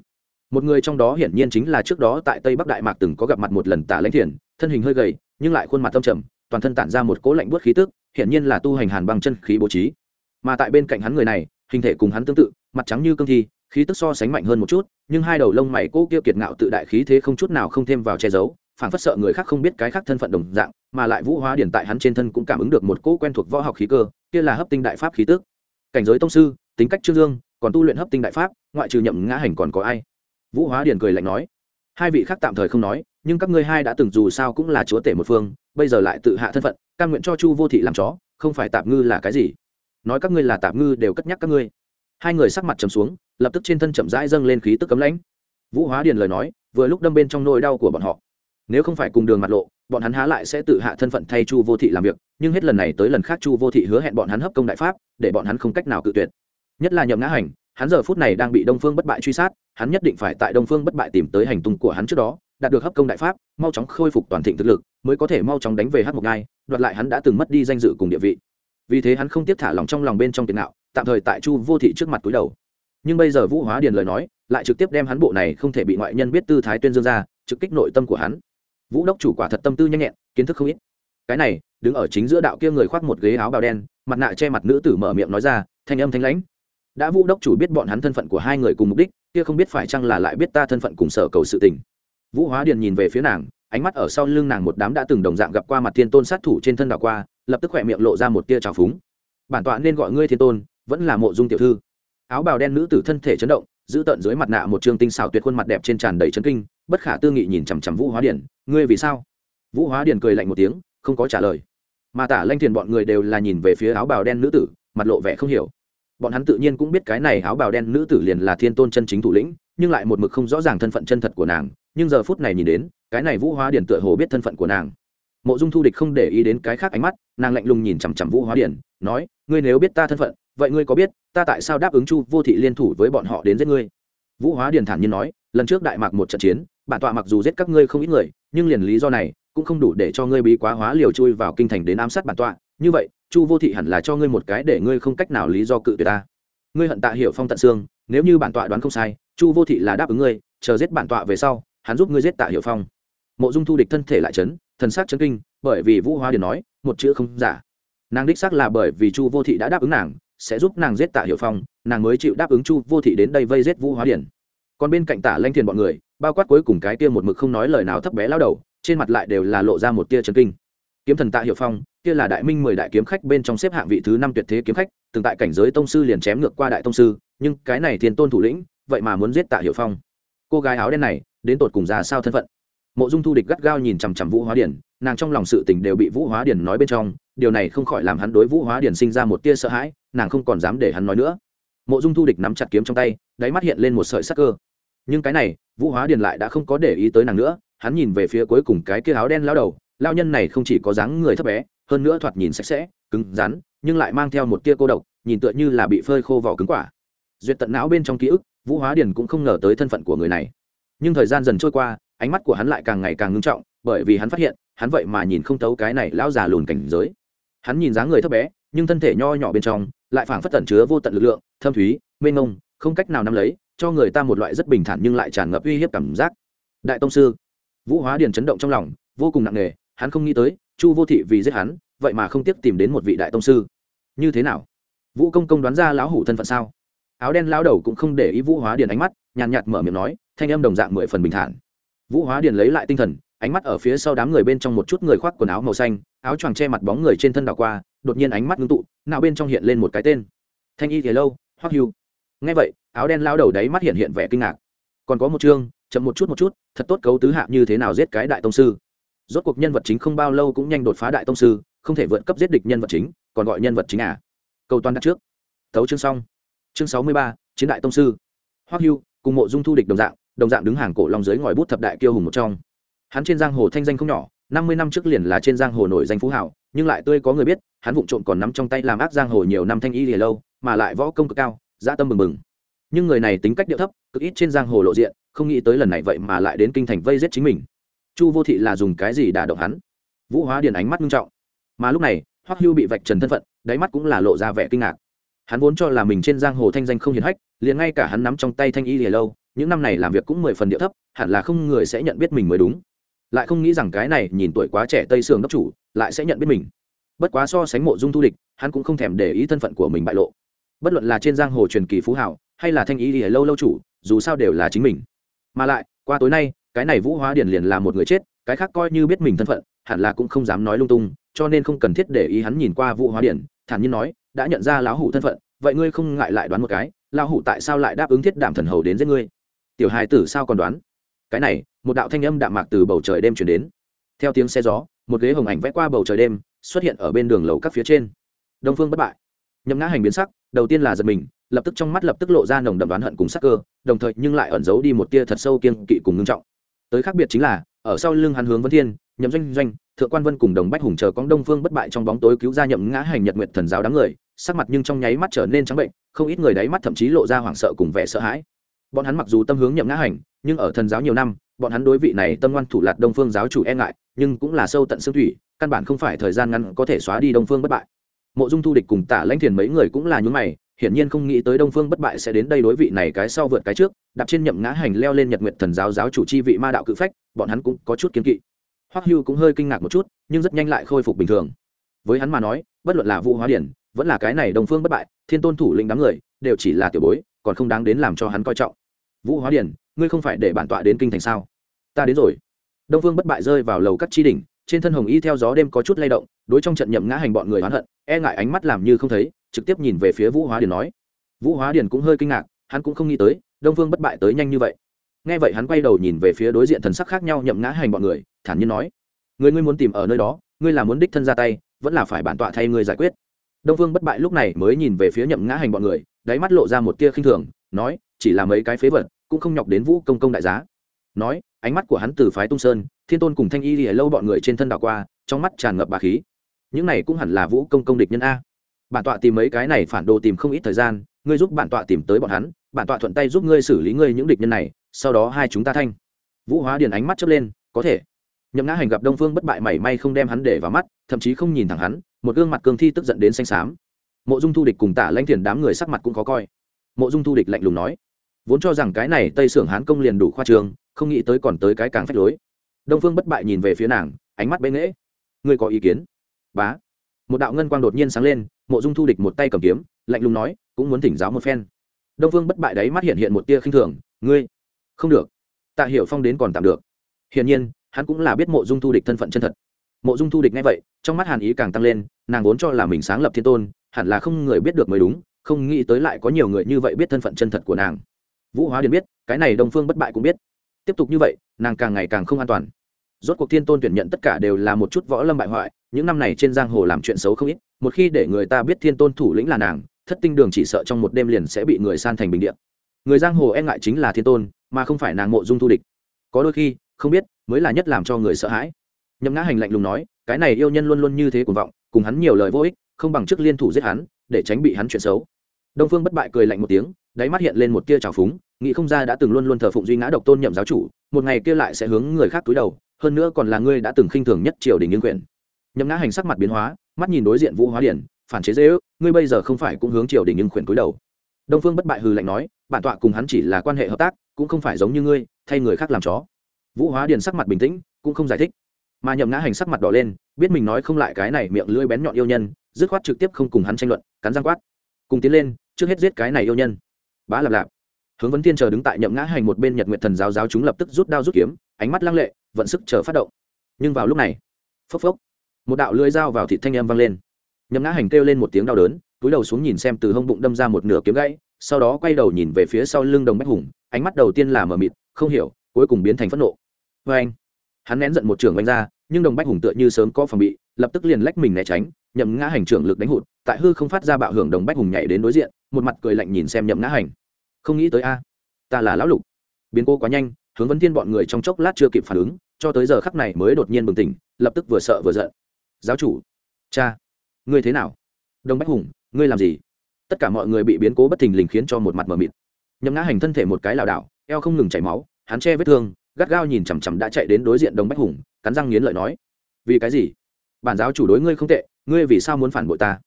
Một người trong đó hiển nhiên chính là trước đó tại tây bắc đại mạc từng có gặp mặt một lần tả lãnh thiền, thân hình hơi gầy, nhưng lại khuôn mặt tâm trầm, toàn thân tản ra một cỗ lạnh buốt khí tức, hiển nhiên là tu hành hàn băng chân khí bố trí. Mà tại bên cạnh hắn người này, hình thể cùng hắn tương tự, mặt trắng như cương thi, khí tức so sánh mạnh hơn một chút, nhưng hai đầu lông mày cỗ kia kiệt ngạo tự đại khí thế không chút nào không thêm vào che giấu phản phất sợ người khác không biết cái khác thân phận đồng dạng, mà lại vũ hóa điển tại hắn trên thân cũng cảm ứng được một cỗ quen thuộc võ học khí cơ kia là hấp tinh đại pháp khí tức. Cảnh giới tông sư, tính cách trương dương, còn tu luyện hấp tinh đại pháp, ngoại trừ nhậm ngã hành còn có ai? Vũ hóa Điền cười lạnh nói, hai vị khác tạm thời không nói, nhưng các ngươi hai đã từng dù sao cũng là chúa tể một phương, bây giờ lại tự hạ thân phận căn nguyện cho chu vô thị làm chó, không phải tạm ngư là cái gì? Nói các ngươi là tạm ngư đều cất nhắc các ngươi. Hai người sắc mặt trầm xuống, lập tức trên thân chậm rãi dâng lên khí tức cấm lãnh. Vũ hóa điền lời nói, vừa lúc đâm bên trong nỗi đau của bọn họ. Nếu không phải cùng đường mặt lộ bọn hắn há lại sẽ tự hạ thân phận thay chu vô thị làm việc, nhưng hết lần này tới lần khác chu vô thị hứa hẹn bọn hắn hấp công đại pháp, để bọn hắn không cách nào cự tuyệt. Nhất là nhậm ngã hành, hắn giờ phút này đang bị đông phương bất bại truy sát, hắn nhất định phải tại đông phương bất bại tìm tới hành tung của hắn trước đó, đạt được hấp công đại pháp, mau chóng khôi phục toàn thịnh thực lực, mới có thể mau chóng đánh về hát một ngai đoạt lại hắn đã từng mất đi danh dự cùng địa vị. Vì thế hắn không tiếp thả lòng trong lòng bên trong tiền nạo, tạm thời tại chu vô thị trước mặt túi đầu. Nhưng bây giờ vũ hóa điền lời nói, lại trực tiếp đem hắn bộ này không thể bị ngoại nhân biết tư thái tuyên dương ra, trực kích nội tâm của hắn vũ đốc chủ quả thật tâm tư nhanh nhẹn, kiến thức không ít. Cái này, đứng ở chính giữa đạo kia người khoác một ghế áo bào đen, mặt nạ che mặt nữ tử mở miệng nói ra, thanh âm thanh lãnh. Đã vũ đốc chủ biết bọn hắn thân phận của hai người cùng mục đích, kia không biết phải chăng là lại biết ta thân phận cùng sở cầu sự tình. Vũ hóa điền nhìn về phía nàng, ánh mắt ở sau lưng nàng một đám đã từng đồng dạng gặp qua mặt thiên tôn sát thủ trên thân đảo qua, lập tức khỏe miệng lộ ra một tia trào phúng. Bản tọa nên gọi ngươi thiên tôn, vẫn là mộ dung tiểu thư. Áo bào đen nữ tử thân thể chấn động, giữ tận dưới mặt nạ một trường tinh xảo tuyệt khuôn mặt đẹp trên tràn đầy chấn kinh, bất khả tư nghị nhìn chằm chằm vũ hóa điển ngươi vì sao? Vũ hóa Điền cười lạnh một tiếng, không có trả lời. Mà tả lanh thiền bọn người đều là nhìn về phía áo bào đen nữ tử, mặt lộ vẻ không hiểu. Bọn hắn tự nhiên cũng biết cái này áo bào đen nữ tử liền là thiên tôn chân chính thủ lĩnh, nhưng lại một mực không rõ ràng thân phận chân thật của nàng, nhưng giờ phút này nhìn đến, cái này vũ hóa điển tựa hồ biết thân phận của nàng. Mộ dung thu địch không để ý đến cái khác ánh mắt, nàng lạnh lùng nhìn chằm chằm vũ hóa điển nói, ngươi nếu biết ta thân phận, vậy ngươi có biết ta tại sao đáp ứng chu vô thị liên thủ với bọn họ đến giết ngươi? Vũ hóa điển thản nhiên nói, lần trước đại mạc một trận chiến, bản tọa mặc dù giết các ngươi không ít người nhưng liền lý do này cũng không đủ để cho ngươi bí quá hóa liều chui vào kinh thành đến ám sát bản tọa. Như vậy, chu vô thị hẳn là cho ngươi một cái để ngươi không cách nào lý do cự tuyệt ta. Ngươi hận tạ hiểu phong tận xương, nếu như bản tọa đoán không sai, chu vô thị là đáp ứng ngươi, chờ giết bản tọa về sau, hắn giúp ngươi giết tạ hiểu phong. Mộ dung thu địch thân thể lại chấn, thần sắc chấn kinh, bởi vì vũ hóa điền nói, một chữ không giả. Nàng đích xác là bởi vì chu vô thị đã đáp ứng nàng, sẽ giúp nàng giết tạ hiểu phong, nàng mới chịu đáp ứng chu vô thị đến đây vây giết vũ hóa điển còn bên cạnh tả lanh thiền bọn người bao quát cuối cùng cái kia một mực không nói lời nào thấp bé lao đầu, trên mặt lại đều là lộ ra một tia trấn kinh. Kiếm thần tạ hiệu phong, kia là đại minh mười đại kiếm khách bên trong xếp hạng vị thứ năm tuyệt thế kiếm khách, từng tại cảnh giới tông sư liền chém ngược qua đại tông sư, nhưng cái này thiên tôn thủ lĩnh, vậy mà muốn giết tạ hiệu phong. Cô gái áo đen này, đến tột cùng ra sao thân phận? Mộ dung thu địch gắt gao nhìn chằm chằm vũ hóa điển, nàng trong lòng sự tình đều bị vũ hóa điển nói bên trong, điều này không khỏi làm hắn đối vũ hóa điển sinh ra một tia sợ hãi, nàng không còn dám để hắn nói nữa. Mộ dung thu địch nắm chặt kiếm trong tay, đáy mắt hiện lên một sợi sắc cơ nhưng cái này, vũ hóa điền lại đã không có để ý tới nàng nữa, hắn nhìn về phía cuối cùng cái kia áo đen lao đầu, lao nhân này không chỉ có dáng người thấp bé, hơn nữa thoạt nhìn sạch sẽ, cứng rắn, nhưng lại mang theo một tia cô độc, nhìn tựa như là bị phơi khô vỏ cứng quả. Duyệt tận não bên trong ký ức, vũ hóa điền cũng không ngờ tới thân phận của người này. Nhưng thời gian dần trôi qua, ánh mắt của hắn lại càng ngày càng ngưng trọng, bởi vì hắn phát hiện, hắn vậy mà nhìn không thấu cái này lão già lùn cảnh giới. Hắn nhìn dáng người thấp bé, nhưng thân thể nho nhỏ bên trong, lại phảng phất tẩn chứa vô tận lực lượng, thâm thúy, mênh mông, không cách nào nắm lấy cho người ta một loại rất bình thản nhưng lại tràn ngập uy hiếp cảm giác. Đại tông sư, vũ hóa điền chấn động trong lòng, vô cùng nặng nề, hắn không nghĩ tới, chu vô thị vì giết hắn, vậy mà không tiếc tìm đến một vị đại tông sư. Như thế nào? Vũ công công đoán ra lão hủ thân phận sao? Áo đen lão đầu cũng không để ý vũ hóa điền ánh mắt, nhàn nhạt mở miệng nói, thanh âm đồng dạng mười phần bình thản. Vũ hóa điền lấy lại tinh thần, ánh mắt ở phía sau đám người bên trong một chút người khoác quần áo màu xanh, áo choàng che mặt bóng người trên thân đảo qua, đột nhiên ánh mắt ngưng tụ, nào bên trong hiện lên một cái tên. Thanh y thì lâu, hoắc hưu ngay vậy, áo đen lao đầu đấy mắt hiện hiện vẻ kinh ngạc. Còn có một chương, chậm một chút một chút, thật tốt cấu tứ hạ như thế nào giết cái đại tông sư. Rốt cuộc nhân vật chính không bao lâu cũng nhanh đột phá đại tông sư, không thể vượt cấp giết địch nhân vật chính, còn gọi nhân vật chính à? Câu toàn đặt trước. Tấu chương xong. Chương sáu mươi ba, chiến đại tông sư. Hoắc hưu, cùng mộ dung thu địch đồng dạng đồng dạng đứng hàng cổ long dưới ngòi bút thập đại kiêu hùng một trong. Hắn trên giang hồ thanh danh không nhỏ, năm mươi năm trước liền là trên giang hồ nổi danh phú hảo, nhưng lại tươi có người biết, hắn vụng trộm còn nắm trong tay làm ác giang hồ nhiều năm thanh y lìa lâu, mà lại võ công cực cao dã tâm mừng mừng. Nhưng người này tính cách điệu thấp, cực ít trên giang hồ lộ diện, không nghĩ tới lần này vậy mà lại đến kinh thành vây giết chính mình. Chu vô thị là dùng cái gì đả động hắn? Vũ hóa điền ánh mắt nghiêm trọng. Mà lúc này, hoắc hưu bị vạch trần thân phận, đáy mắt cũng là lộ ra vẻ kinh ngạc. Hắn vốn cho là mình trên giang hồ thanh danh không hiền hách, liền ngay cả hắn nắm trong tay thanh y lìa lâu, những năm này làm việc cũng mười phần điệu thấp, hẳn là không người sẽ nhận biết mình mới đúng. Lại không nghĩ rằng cái này nhìn tuổi quá trẻ tây sương đốc chủ, lại sẽ nhận biết mình. Bất quá so sánh mộ dung thu địch, hắn cũng không thèm để ý thân phận của mình bại lộ bất luận là trên giang hồ truyền kỳ phú hảo, hay là thanh ý thì lâu lâu chủ, dù sao đều là chính mình. Mà lại, qua tối nay, cái này vũ hóa điển liền là một người chết, cái khác coi như biết mình thân phận, hẳn là cũng không dám nói lung tung, cho nên không cần thiết để ý hắn nhìn qua vũ hóa điển thản nhiên nói, đã nhận ra lão hủ thân phận, vậy ngươi không ngại lại đoán một cái, lão hủ tại sao lại đáp ứng thiết đảm thần hầu đến giết ngươi? Tiểu hài tử sao còn đoán? Cái này, một đạo thanh âm đạm mạc từ bầu trời đêm chuyển đến. Theo tiếng xe gió, một ghế hồng ảnh vẽ qua bầu trời đêm, xuất hiện ở bên đường lầu các phía trên. Đông phương bất bại nhậm ngã hành biến sắc, đầu tiên là giật mình, lập tức trong mắt lập tức lộ ra nồng đậm đoán hận cùng sắc cơ, đồng thời nhưng lại ẩn giấu đi một tia thật sâu kiên kỵ cùng ngưng trọng. Tới khác biệt chính là, ở sau lưng hắn hướng vân thiên, nhậm doanh doanh, thượng quan vân cùng đồng bách hùng chờ con đông phương bất bại trong bóng tối cứu ra nhậm ngã hành nhật nguyện thần giáo đám người, sắc mặt nhưng trong nháy mắt trở nên trắng bệnh, không ít người đáy mắt thậm chí lộ ra hoảng sợ cùng vẻ sợ hãi. Bọn hắn mặc dù tâm hướng nhậm ngã hành, nhưng ở thần giáo nhiều năm, bọn hắn đối vị này tâm ngoan thủ lạt đông phương giáo chủ e ngại, nhưng cũng là sâu tận xương thủy, căn bản không phải thời gian ngắn có thể xóa đi đông phương bất bại mộ dung thu địch cùng tả lãnh thiền mấy người cũng là nhún mày, hiển nhiên không nghĩ tới đông phương bất bại sẽ đến đây đối vị này cái sau vượt cái trước, đạp trên nhậm ngã hành leo lên nhật nguyện thần giáo giáo chủ chi vị ma đạo cự phách, bọn hắn cũng có chút kiến kỵ. Hoắc hưu cũng hơi kinh ngạc một chút, nhưng rất nhanh lại khôi phục bình thường. Với hắn mà nói, bất luận là vũ hóa điển, vẫn là cái này đông phương bất bại, thiên tôn thủ lĩnh đám người, đều chỉ là tiểu bối, còn không đáng đến làm cho hắn coi trọng. Vũ hóa điển, ngươi không phải để bản tọa đến kinh thành sao? Ta đến rồi. Đông phương bất bại rơi vào lầu cắt chi đỉnh trên thân hồng y theo gió đêm có chút lay động, đối trong trận nhậm ngã hành bọn người oán hận e ngại ánh mắt làm như không thấy, trực tiếp nhìn về phía vũ hóa điền nói. Vũ hóa điền cũng hơi kinh ngạc, hắn cũng không nghĩ tới, đông Vương bất bại tới nhanh như vậy. Nghe vậy hắn quay đầu nhìn về phía đối diện thần sắc khác nhau nhậm ngã hành bọn người, thản nhiên nói. Người ngươi muốn tìm ở nơi đó, ngươi là muốn đích thân ra tay, vẫn là phải bản tọa thay ngươi giải quyết. Đông Vương bất bại lúc này mới nhìn về phía nhậm ngã hành bọn người, đáy mắt lộ ra một tia khinh thường, nói, chỉ là mấy cái phế vật, cũng không nhọc đến vũ công công đại giá. Nói ánh mắt của hắn từ phái tung sơn, thiên tôn cùng thanh y lìa lâu bọn người trên thân đảo qua, trong mắt tràn ngập bà khí. Những này cũng hẳn là vũ công công địch nhân a. Bản tọa tìm mấy cái này phản đồ tìm không ít thời gian, ngươi giúp bản tọa tìm tới bọn hắn, bản tọa thuận tay giúp ngươi xử lý ngươi những địch nhân này, sau đó hai chúng ta thanh. Vũ hóa điền ánh mắt chớp lên, có thể. Nhậm ngã hành gặp đông phương bất bại mảy may không đem hắn để vào mắt, thậm chí không nhìn thẳng hắn, một gương mặt cương thi tức giận đến xanh xám. Mộ dung thu địch cùng tả lãnh thiền đám người sắc mặt cũng khó coi. Mộ dung thu địch lạnh lùng nói, vốn cho rằng cái này tây sưởng hán công liền đủ khoa trường không nghĩ tới còn tới cái càng phách lối. Đông phương bất bại nhìn về phía nàng, ánh mắt bế nghễ. Ngươi có ý kiến? Bá. Một đạo ngân quang đột nhiên sáng lên, mộ dung thu địch một tay cầm kiếm, lạnh lùng nói, cũng muốn thỉnh giáo một phen. Đông phương bất bại đấy mắt hiện hiện một tia khinh thường, ngươi? Không được. Tạ hiểu phong đến còn tạm được. Hiển nhiên, hắn cũng là biết mộ dung thu địch thân phận chân thật. Mộ dung thu địch nghe vậy, trong mắt hàn ý càng tăng lên, nàng vốn cho là mình sáng lập thiên tôn, hẳn là không người biết được mới đúng, không nghĩ tới lại có nhiều người như vậy biết thân phận chân thật của nàng. Vũ hóa điền biết, cái này đông phương bất bại cũng biết tiếp tục như vậy, nàng càng ngày càng không an toàn. Rốt cuộc thiên tôn tuyển nhận tất cả đều là một chút võ lâm bại hoại, những năm này trên giang hồ làm chuyện xấu không ít, một khi để người ta biết thiên tôn thủ lĩnh là nàng, thất tinh đường chỉ sợ trong một đêm liền sẽ bị người san thành bình điện người giang hồ e ngại chính là thiên tôn, mà không phải nàng mộ dung thu địch. Có đôi khi, không biết, mới là nhất làm cho người sợ hãi. Nhậm ngã hành lạnh lùng nói, cái này yêu nhân luôn luôn như thế cuồng vọng, cùng hắn nhiều lời vô ích, không bằng trước liên thủ giết hắn, để tránh bị hắn chuyện xấu. Đông phương bất bại cười lạnh một tiếng, đáy mắt hiện lên một tia trào phúng nghĩ không ra đã từng luôn luôn thờ phụng duy ngã độc tôn nhậm giáo chủ, một ngày kia lại sẽ hướng người khác túi đầu, hơn nữa còn là ngươi đã từng khinh thường nhất triều đình nghiêng quyền. Nhậm ngã hành sắc mặt biến hóa, mắt nhìn đối diện vũ hóa điển, phản chế dễ ước, ngươi bây giờ không phải cũng hướng triều đình nghiêng quyền túi đầu. Đông phương bất bại hừ lạnh nói, bản tọa cùng hắn chỉ là quan hệ hợp tác, cũng không phải giống như ngươi, thay người khác làm chó. Vũ hóa điền sắc mặt bình tĩnh, cũng không giải thích. Mà nhậm ngã hành sắc mặt đỏ lên, biết mình nói không lại cái này miệng lưỡi bén nhọn yêu nhân, dứt khoát trực tiếp không cùng hắn tranh luận, cắn răng quát. Cùng tiến lên, trước hết giết cái này yêu nhân. Bá lạp lạp hướng vấn tiên chờ đứng tại nhậm ngã hành một bên nhật nguyện thần giáo giáo chúng lập tức rút đao rút kiếm, ánh mắt lăng lệ, vận sức chờ phát động. Nhưng vào lúc này, phốc phốc, một đạo lưỡi dao vào thịt thanh em vang lên. Nhậm ngã hành kêu lên một tiếng đau đớn, túi đầu xuống nhìn xem từ hông bụng đâm ra một nửa kiếm gãy, sau đó quay đầu nhìn về phía sau lưng đồng bách hùng, ánh mắt đầu tiên là mờ mịt, không hiểu, cuối cùng biến thành phẫn nộ. Vê anh. Hắn nén giận một trường oanh ra, nhưng đồng bách hùng tựa như sớm có phòng bị, lập tức liền lách mình né tránh, nhậm ngã hành trưởng lực đánh hụt, tại hư không phát ra bạo hưởng đồng bách hùng nhảy đến đối diện, một mặt cười lạnh nhìn xem nhậm ngã hành không nghĩ tới a, ta là lão lục. Biến cô quá nhanh, hướng vấn thiên bọn người trong chốc lát chưa kịp phản ứng, cho tới giờ khắc này mới đột nhiên bừng tỉnh, lập tức vừa sợ vừa giận. Giáo chủ, cha, ngươi thế nào? Đông bách hùng, ngươi làm gì? Tất cả mọi người bị biến cố bất thình lình khiến cho một mặt mờ mịt. Nhấm ngã hành thân thể một cái lảo đảo, eo không ngừng chảy máu, hắn che vết thương, gắt gao nhìn chằm chằm đã chạy đến đối diện đông bách hùng, cắn răng nghiến lợi nói, vì cái gì? Bản giáo chủ đối ngươi không tệ, ngươi vì sao muốn phản bội ta?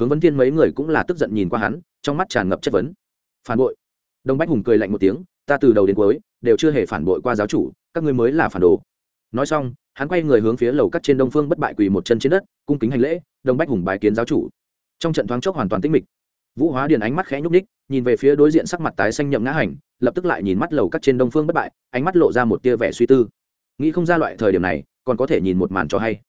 Hướng vấn thiên mấy người cũng là tức giận nhìn qua hắn, trong mắt tràn ngập chất vấn. Phản bội? Đông bách hùng cười lạnh một tiếng, ta từ đầu đến cuối đều chưa hề phản bội qua giáo chủ, các ngươi mới là phản đồ. Nói xong, hắn quay người hướng phía lầu cắt trên đông phương bất bại quỳ một chân trên đất, cung kính hành lễ, Đông bách hùng bài kiến giáo chủ. Trong trận thoáng chốc hoàn toàn tĩnh mịch. Vũ hóa điền ánh mắt khẽ nhúc ních nhìn về phía đối diện sắc mặt tái xanh nhậm ngã hành, lập tức lại nhìn mắt lầu cắt trên đông phương bất bại, ánh mắt lộ ra một tia vẻ suy tư. Nghĩ không ra loại thời điểm này, còn có thể nhìn một màn cho hay.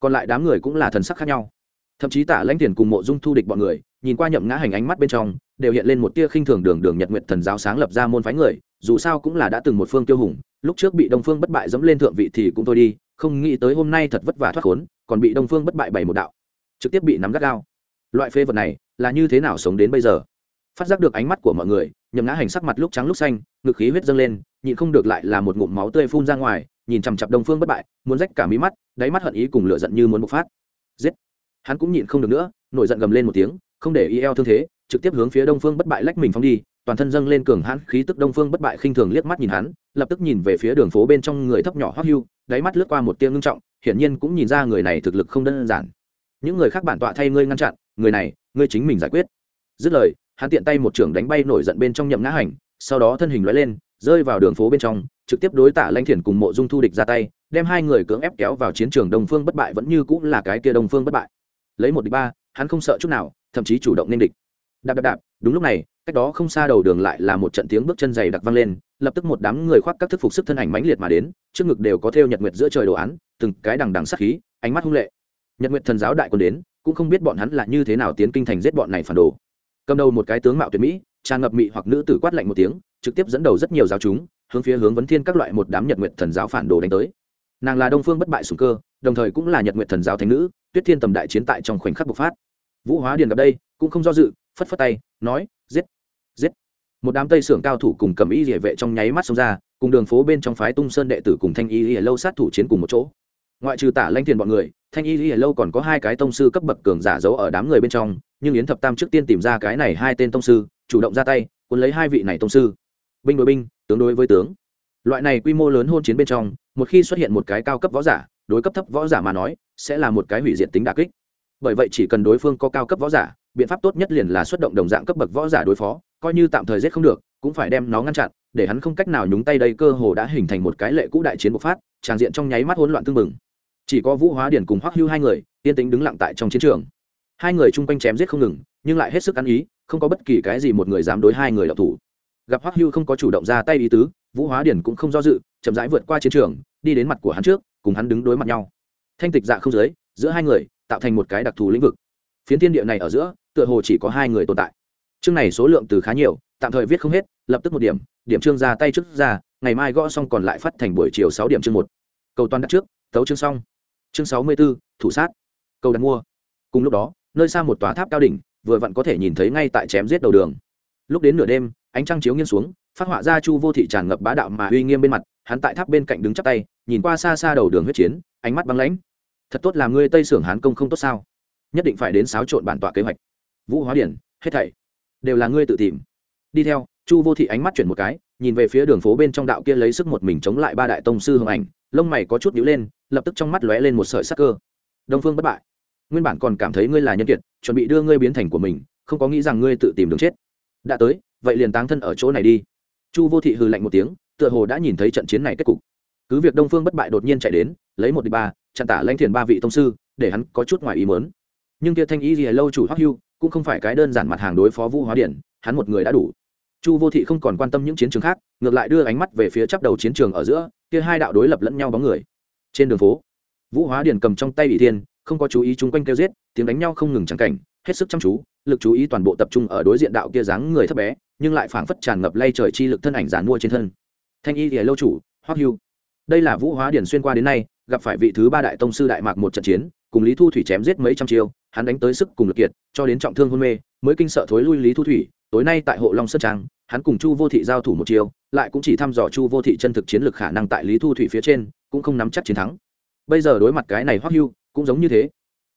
Còn lại đám người cũng là thần sắc khác nhau. Thậm chí tả lãnh tiền cùng mộ dung thu địch bọn người, nhìn qua nhậm ngã hành ánh mắt bên trong đều hiện lên một tia khinh thường đường đường nhật nguyện thần giáo sáng lập ra môn phái người, dù sao cũng là đã từng một phương tiêu hùng, lúc trước bị đông phương bất bại dẫm lên thượng vị thì cũng thôi đi, không nghĩ tới hôm nay thật vất vả thoát khốn, còn bị đông phương bất bại bày một đạo, trực tiếp bị nắm gắt gao. Loại phê vật này là như thế nào sống đến bây giờ? Phát giác được ánh mắt của mọi người nhầm ngã hành sắc mặt lúc trắng lúc xanh, ngực khí huyết dâng lên, nhịn không được lại là một ngụm máu tươi phun ra ngoài, nhìn chằm chặp đông phương bất bại, muốn rách cả mí mắt, đáy mắt hận ý cùng lửa giận như muốn bộc phát. Giết! Hắn cũng nhịn không được nữa, nổi giận gầm lên một tiếng, không để y eo thương thế trực tiếp hướng phía đông phương bất bại lách mình phóng đi, toàn thân dâng lên cường hãn khí tức đông phương bất bại khinh thường liếc mắt nhìn hắn, lập tức nhìn về phía đường phố bên trong người thấp nhỏ hoắc hưu, đáy mắt lướt qua một tia ngưng trọng, hiển nhiên cũng nhìn ra người này thực lực không đơn giản. Những người khác bản tọa thay ngươi ngăn chặn, người này, ngươi chính mình giải quyết. Dứt lời, hắn tiện tay một trưởng đánh bay nổi giận bên trong nhậm ngã hành, sau đó thân hình lóe lên, rơi vào đường phố bên trong, trực tiếp đối tạ lanh thiền cùng mộ dung thu địch ra tay, đem hai người cưỡng ép kéo vào chiến trường đông phương bất bại vẫn như cũng là cái kia đông phương bất bại. Lấy một địch ba, hắn không sợ chút nào, thậm chí chủ động nên địch đạp đạp đạp, đúng lúc này, cách đó không xa đầu đường lại là một trận tiếng bước chân dày đặc vang lên, lập tức một đám người khoác các thức phục sức thân ảnh mãnh liệt mà đến, trước ngực đều có theo nhật nguyệt giữa trời đồ án, từng cái đằng đằng sắc khí, ánh mắt hung lệ. Nhật nguyệt thần giáo đại quân đến, cũng không biết bọn hắn là như thế nào tiến kinh thành giết bọn này phản đồ. Cầm đầu một cái tướng mạo tuyệt mỹ, tràn ngập mị hoặc nữ tử quát lạnh một tiếng, trực tiếp dẫn đầu rất nhiều giáo chúng, hướng phía hướng vấn thiên các loại một đám nhật nguyệt thần giáo phản đồ đánh tới. Nàng là đông phương bất bại sùng cơ, đồng thời cũng là nhật nguyệt thần giáo thánh nữ, tuyết thiên tầm đại chiến tại trong khoảnh khắc bộc phát. Vũ hóa điền gặp đây, cũng không do dự phất phất tay, nói, giết giết. Một đám tây sưởng cao thủ cùng cầm y địa vệ trong nháy mắt xông ra, cùng đường phố bên trong phái tung sơn đệ tử cùng thanh y địa lâu sát thủ chiến cùng một chỗ. Ngoại trừ tả lanh tiền bọn người, thanh y địa lâu còn có hai cái tông sư cấp bậc cường giả giấu ở đám người bên trong, nhưng yến thập tam trước tiên tìm ra cái này hai tên tông sư, chủ động ra tay, cuốn lấy hai vị này tông sư. Binh đối binh, tướng đối với tướng. Loại này quy mô lớn hôn chiến bên trong, một khi xuất hiện một cái cao cấp võ giả, đối cấp thấp võ giả mà nói, sẽ là một cái hủy diệt tính đà kích. Bởi vậy chỉ cần đối phương có cao cấp võ giả biện pháp tốt nhất liền là xuất động đồng dạng cấp bậc võ giả đối phó, coi như tạm thời giết không được, cũng phải đem nó ngăn chặn, để hắn không cách nào nhúng tay đây cơ hồ đã hình thành một cái lệ cũ đại chiến bộc phát, tràng diện trong nháy mắt hỗn loạn tương mừng chỉ có vũ hóa điển cùng hoắc hưu hai người, yên tĩnh đứng lặng tại trong chiến trường. Hai người chung quanh chém giết không ngừng, nhưng lại hết sức ăn ý, không có bất kỳ cái gì một người dám đối hai người đọc thủ. Gặp hoắc hưu không có chủ động ra tay ý tứ, vũ hóa điển cũng không do dự, chậm rãi vượt qua chiến trường, đi đến mặt của hắn trước, cùng hắn đứng đối mặt nhau. Thanh tịch dạ không giới, giữa hai người, tạo thành một cái đặc thù lĩnh vực. Phiến thiên địa này ở giữa tựa hồ chỉ có hai người tồn tại. Chương này số lượng từ khá nhiều, tạm thời viết không hết, lập tức một điểm điểm chương ra tay trước ra, ngày mai gõ xong còn lại phát thành buổi chiều sáu điểm chương một. Cầu toàn đặt trước tấu chương xong. Chương sáu mươi b ố thủ sát. Cầu đặt mua. Cùng lúc đó, nơi xa một tòa tháp cao đỉnh, vừa vặn có thể nhìn thấy ngay tại chém giết đầu đường. Lúc đến nửa đêm, ánh trăng chiếu nghiêng xuống, phát họa ra chu vô thị tràn ngập bá đạo mà uy nghiêm bên mặt, hắn tại tháp bên cạnh đứng chắp tay, nhìn qua xa xa đầu đường huyết chiến, ánh mắt băng lãnh. Thật tốt là ngươi tây sưởng hán công không tốt sao? Nhất định phải đến xáo trộn bản tọa kế hoạch vũ hóa điển, hết thảy đều là ngươi tự tìm. Đi theo, chu vô thị ánh mắt chuyển một cái, nhìn về phía đường phố bên trong đạo kia lấy sức một mình chống lại ba đại tông sư hồng ảnh, lông mày có chút nhíu lên, lập tức trong mắt lóe lên một sợi sắc cơ. Đông phương bất bại. Nguyên bản còn cảm thấy ngươi là nhân kiệt, chuẩn bị đưa ngươi biến thành của mình, không có nghĩ rằng ngươi tự tìm đường chết. Đã tới, vậy liền táng thân ở chỗ này đi. Chu vô thị hừ lạnh một tiếng, tựa hồ đã nhìn thấy trận chiến này kết cục. Cứ việc đông phương bất bại đột nhiên chạy đến, lấy một đi ba, chặn tả lãnh thiền ba vị tông sư, để hắn có chút ngoài ý mớn nhưng kia thanh y gì lâu chủ hoắc hưu cũng không phải cái đơn giản mặt hàng đối phó vũ hóa điển, hắn một người đã đủ. Chu vô thị không còn quan tâm những chiến trường khác, ngược lại đưa ánh mắt về phía chắp đầu chiến trường ở giữa, kia hai đạo đối lập lẫn nhau bóng người. Trên đường phố, vũ hóa điển cầm trong tay bị thiên, không có chú ý chung quanh kêu giết, tiếng đánh nhau không ngừng chẳng cảnh, hết sức chăm chú, lực chú ý toàn bộ tập trung ở đối diện đạo kia dáng người thấp bé, nhưng lại phảng phất tràn ngập lay trời chi lực thân ảnh giàn mua trên thân. Thanh y thì lâu chủ, hoắc hưu. Đây là vũ hóa điển xuyên qua đến nay, gặp phải vị thứ ba đại tông sư đại mạc một trận chiến cùng lý thu thủy chém giết mấy trăm chiêu, hắn đánh tới sức cùng lực kiệt, cho đến trọng thương hôn mê, mới kinh sợ thối lui lý thu thủy. Tối nay tại hộ long sơn trang, hắn cùng chu vô thị giao thủ một chiêu, lại cũng chỉ thăm dò chu vô thị chân thực chiến lược khả năng tại lý thu thủy phía trên, cũng không nắm chắc chiến thắng. Bây giờ đối mặt cái này hoắc hưu, cũng giống như thế.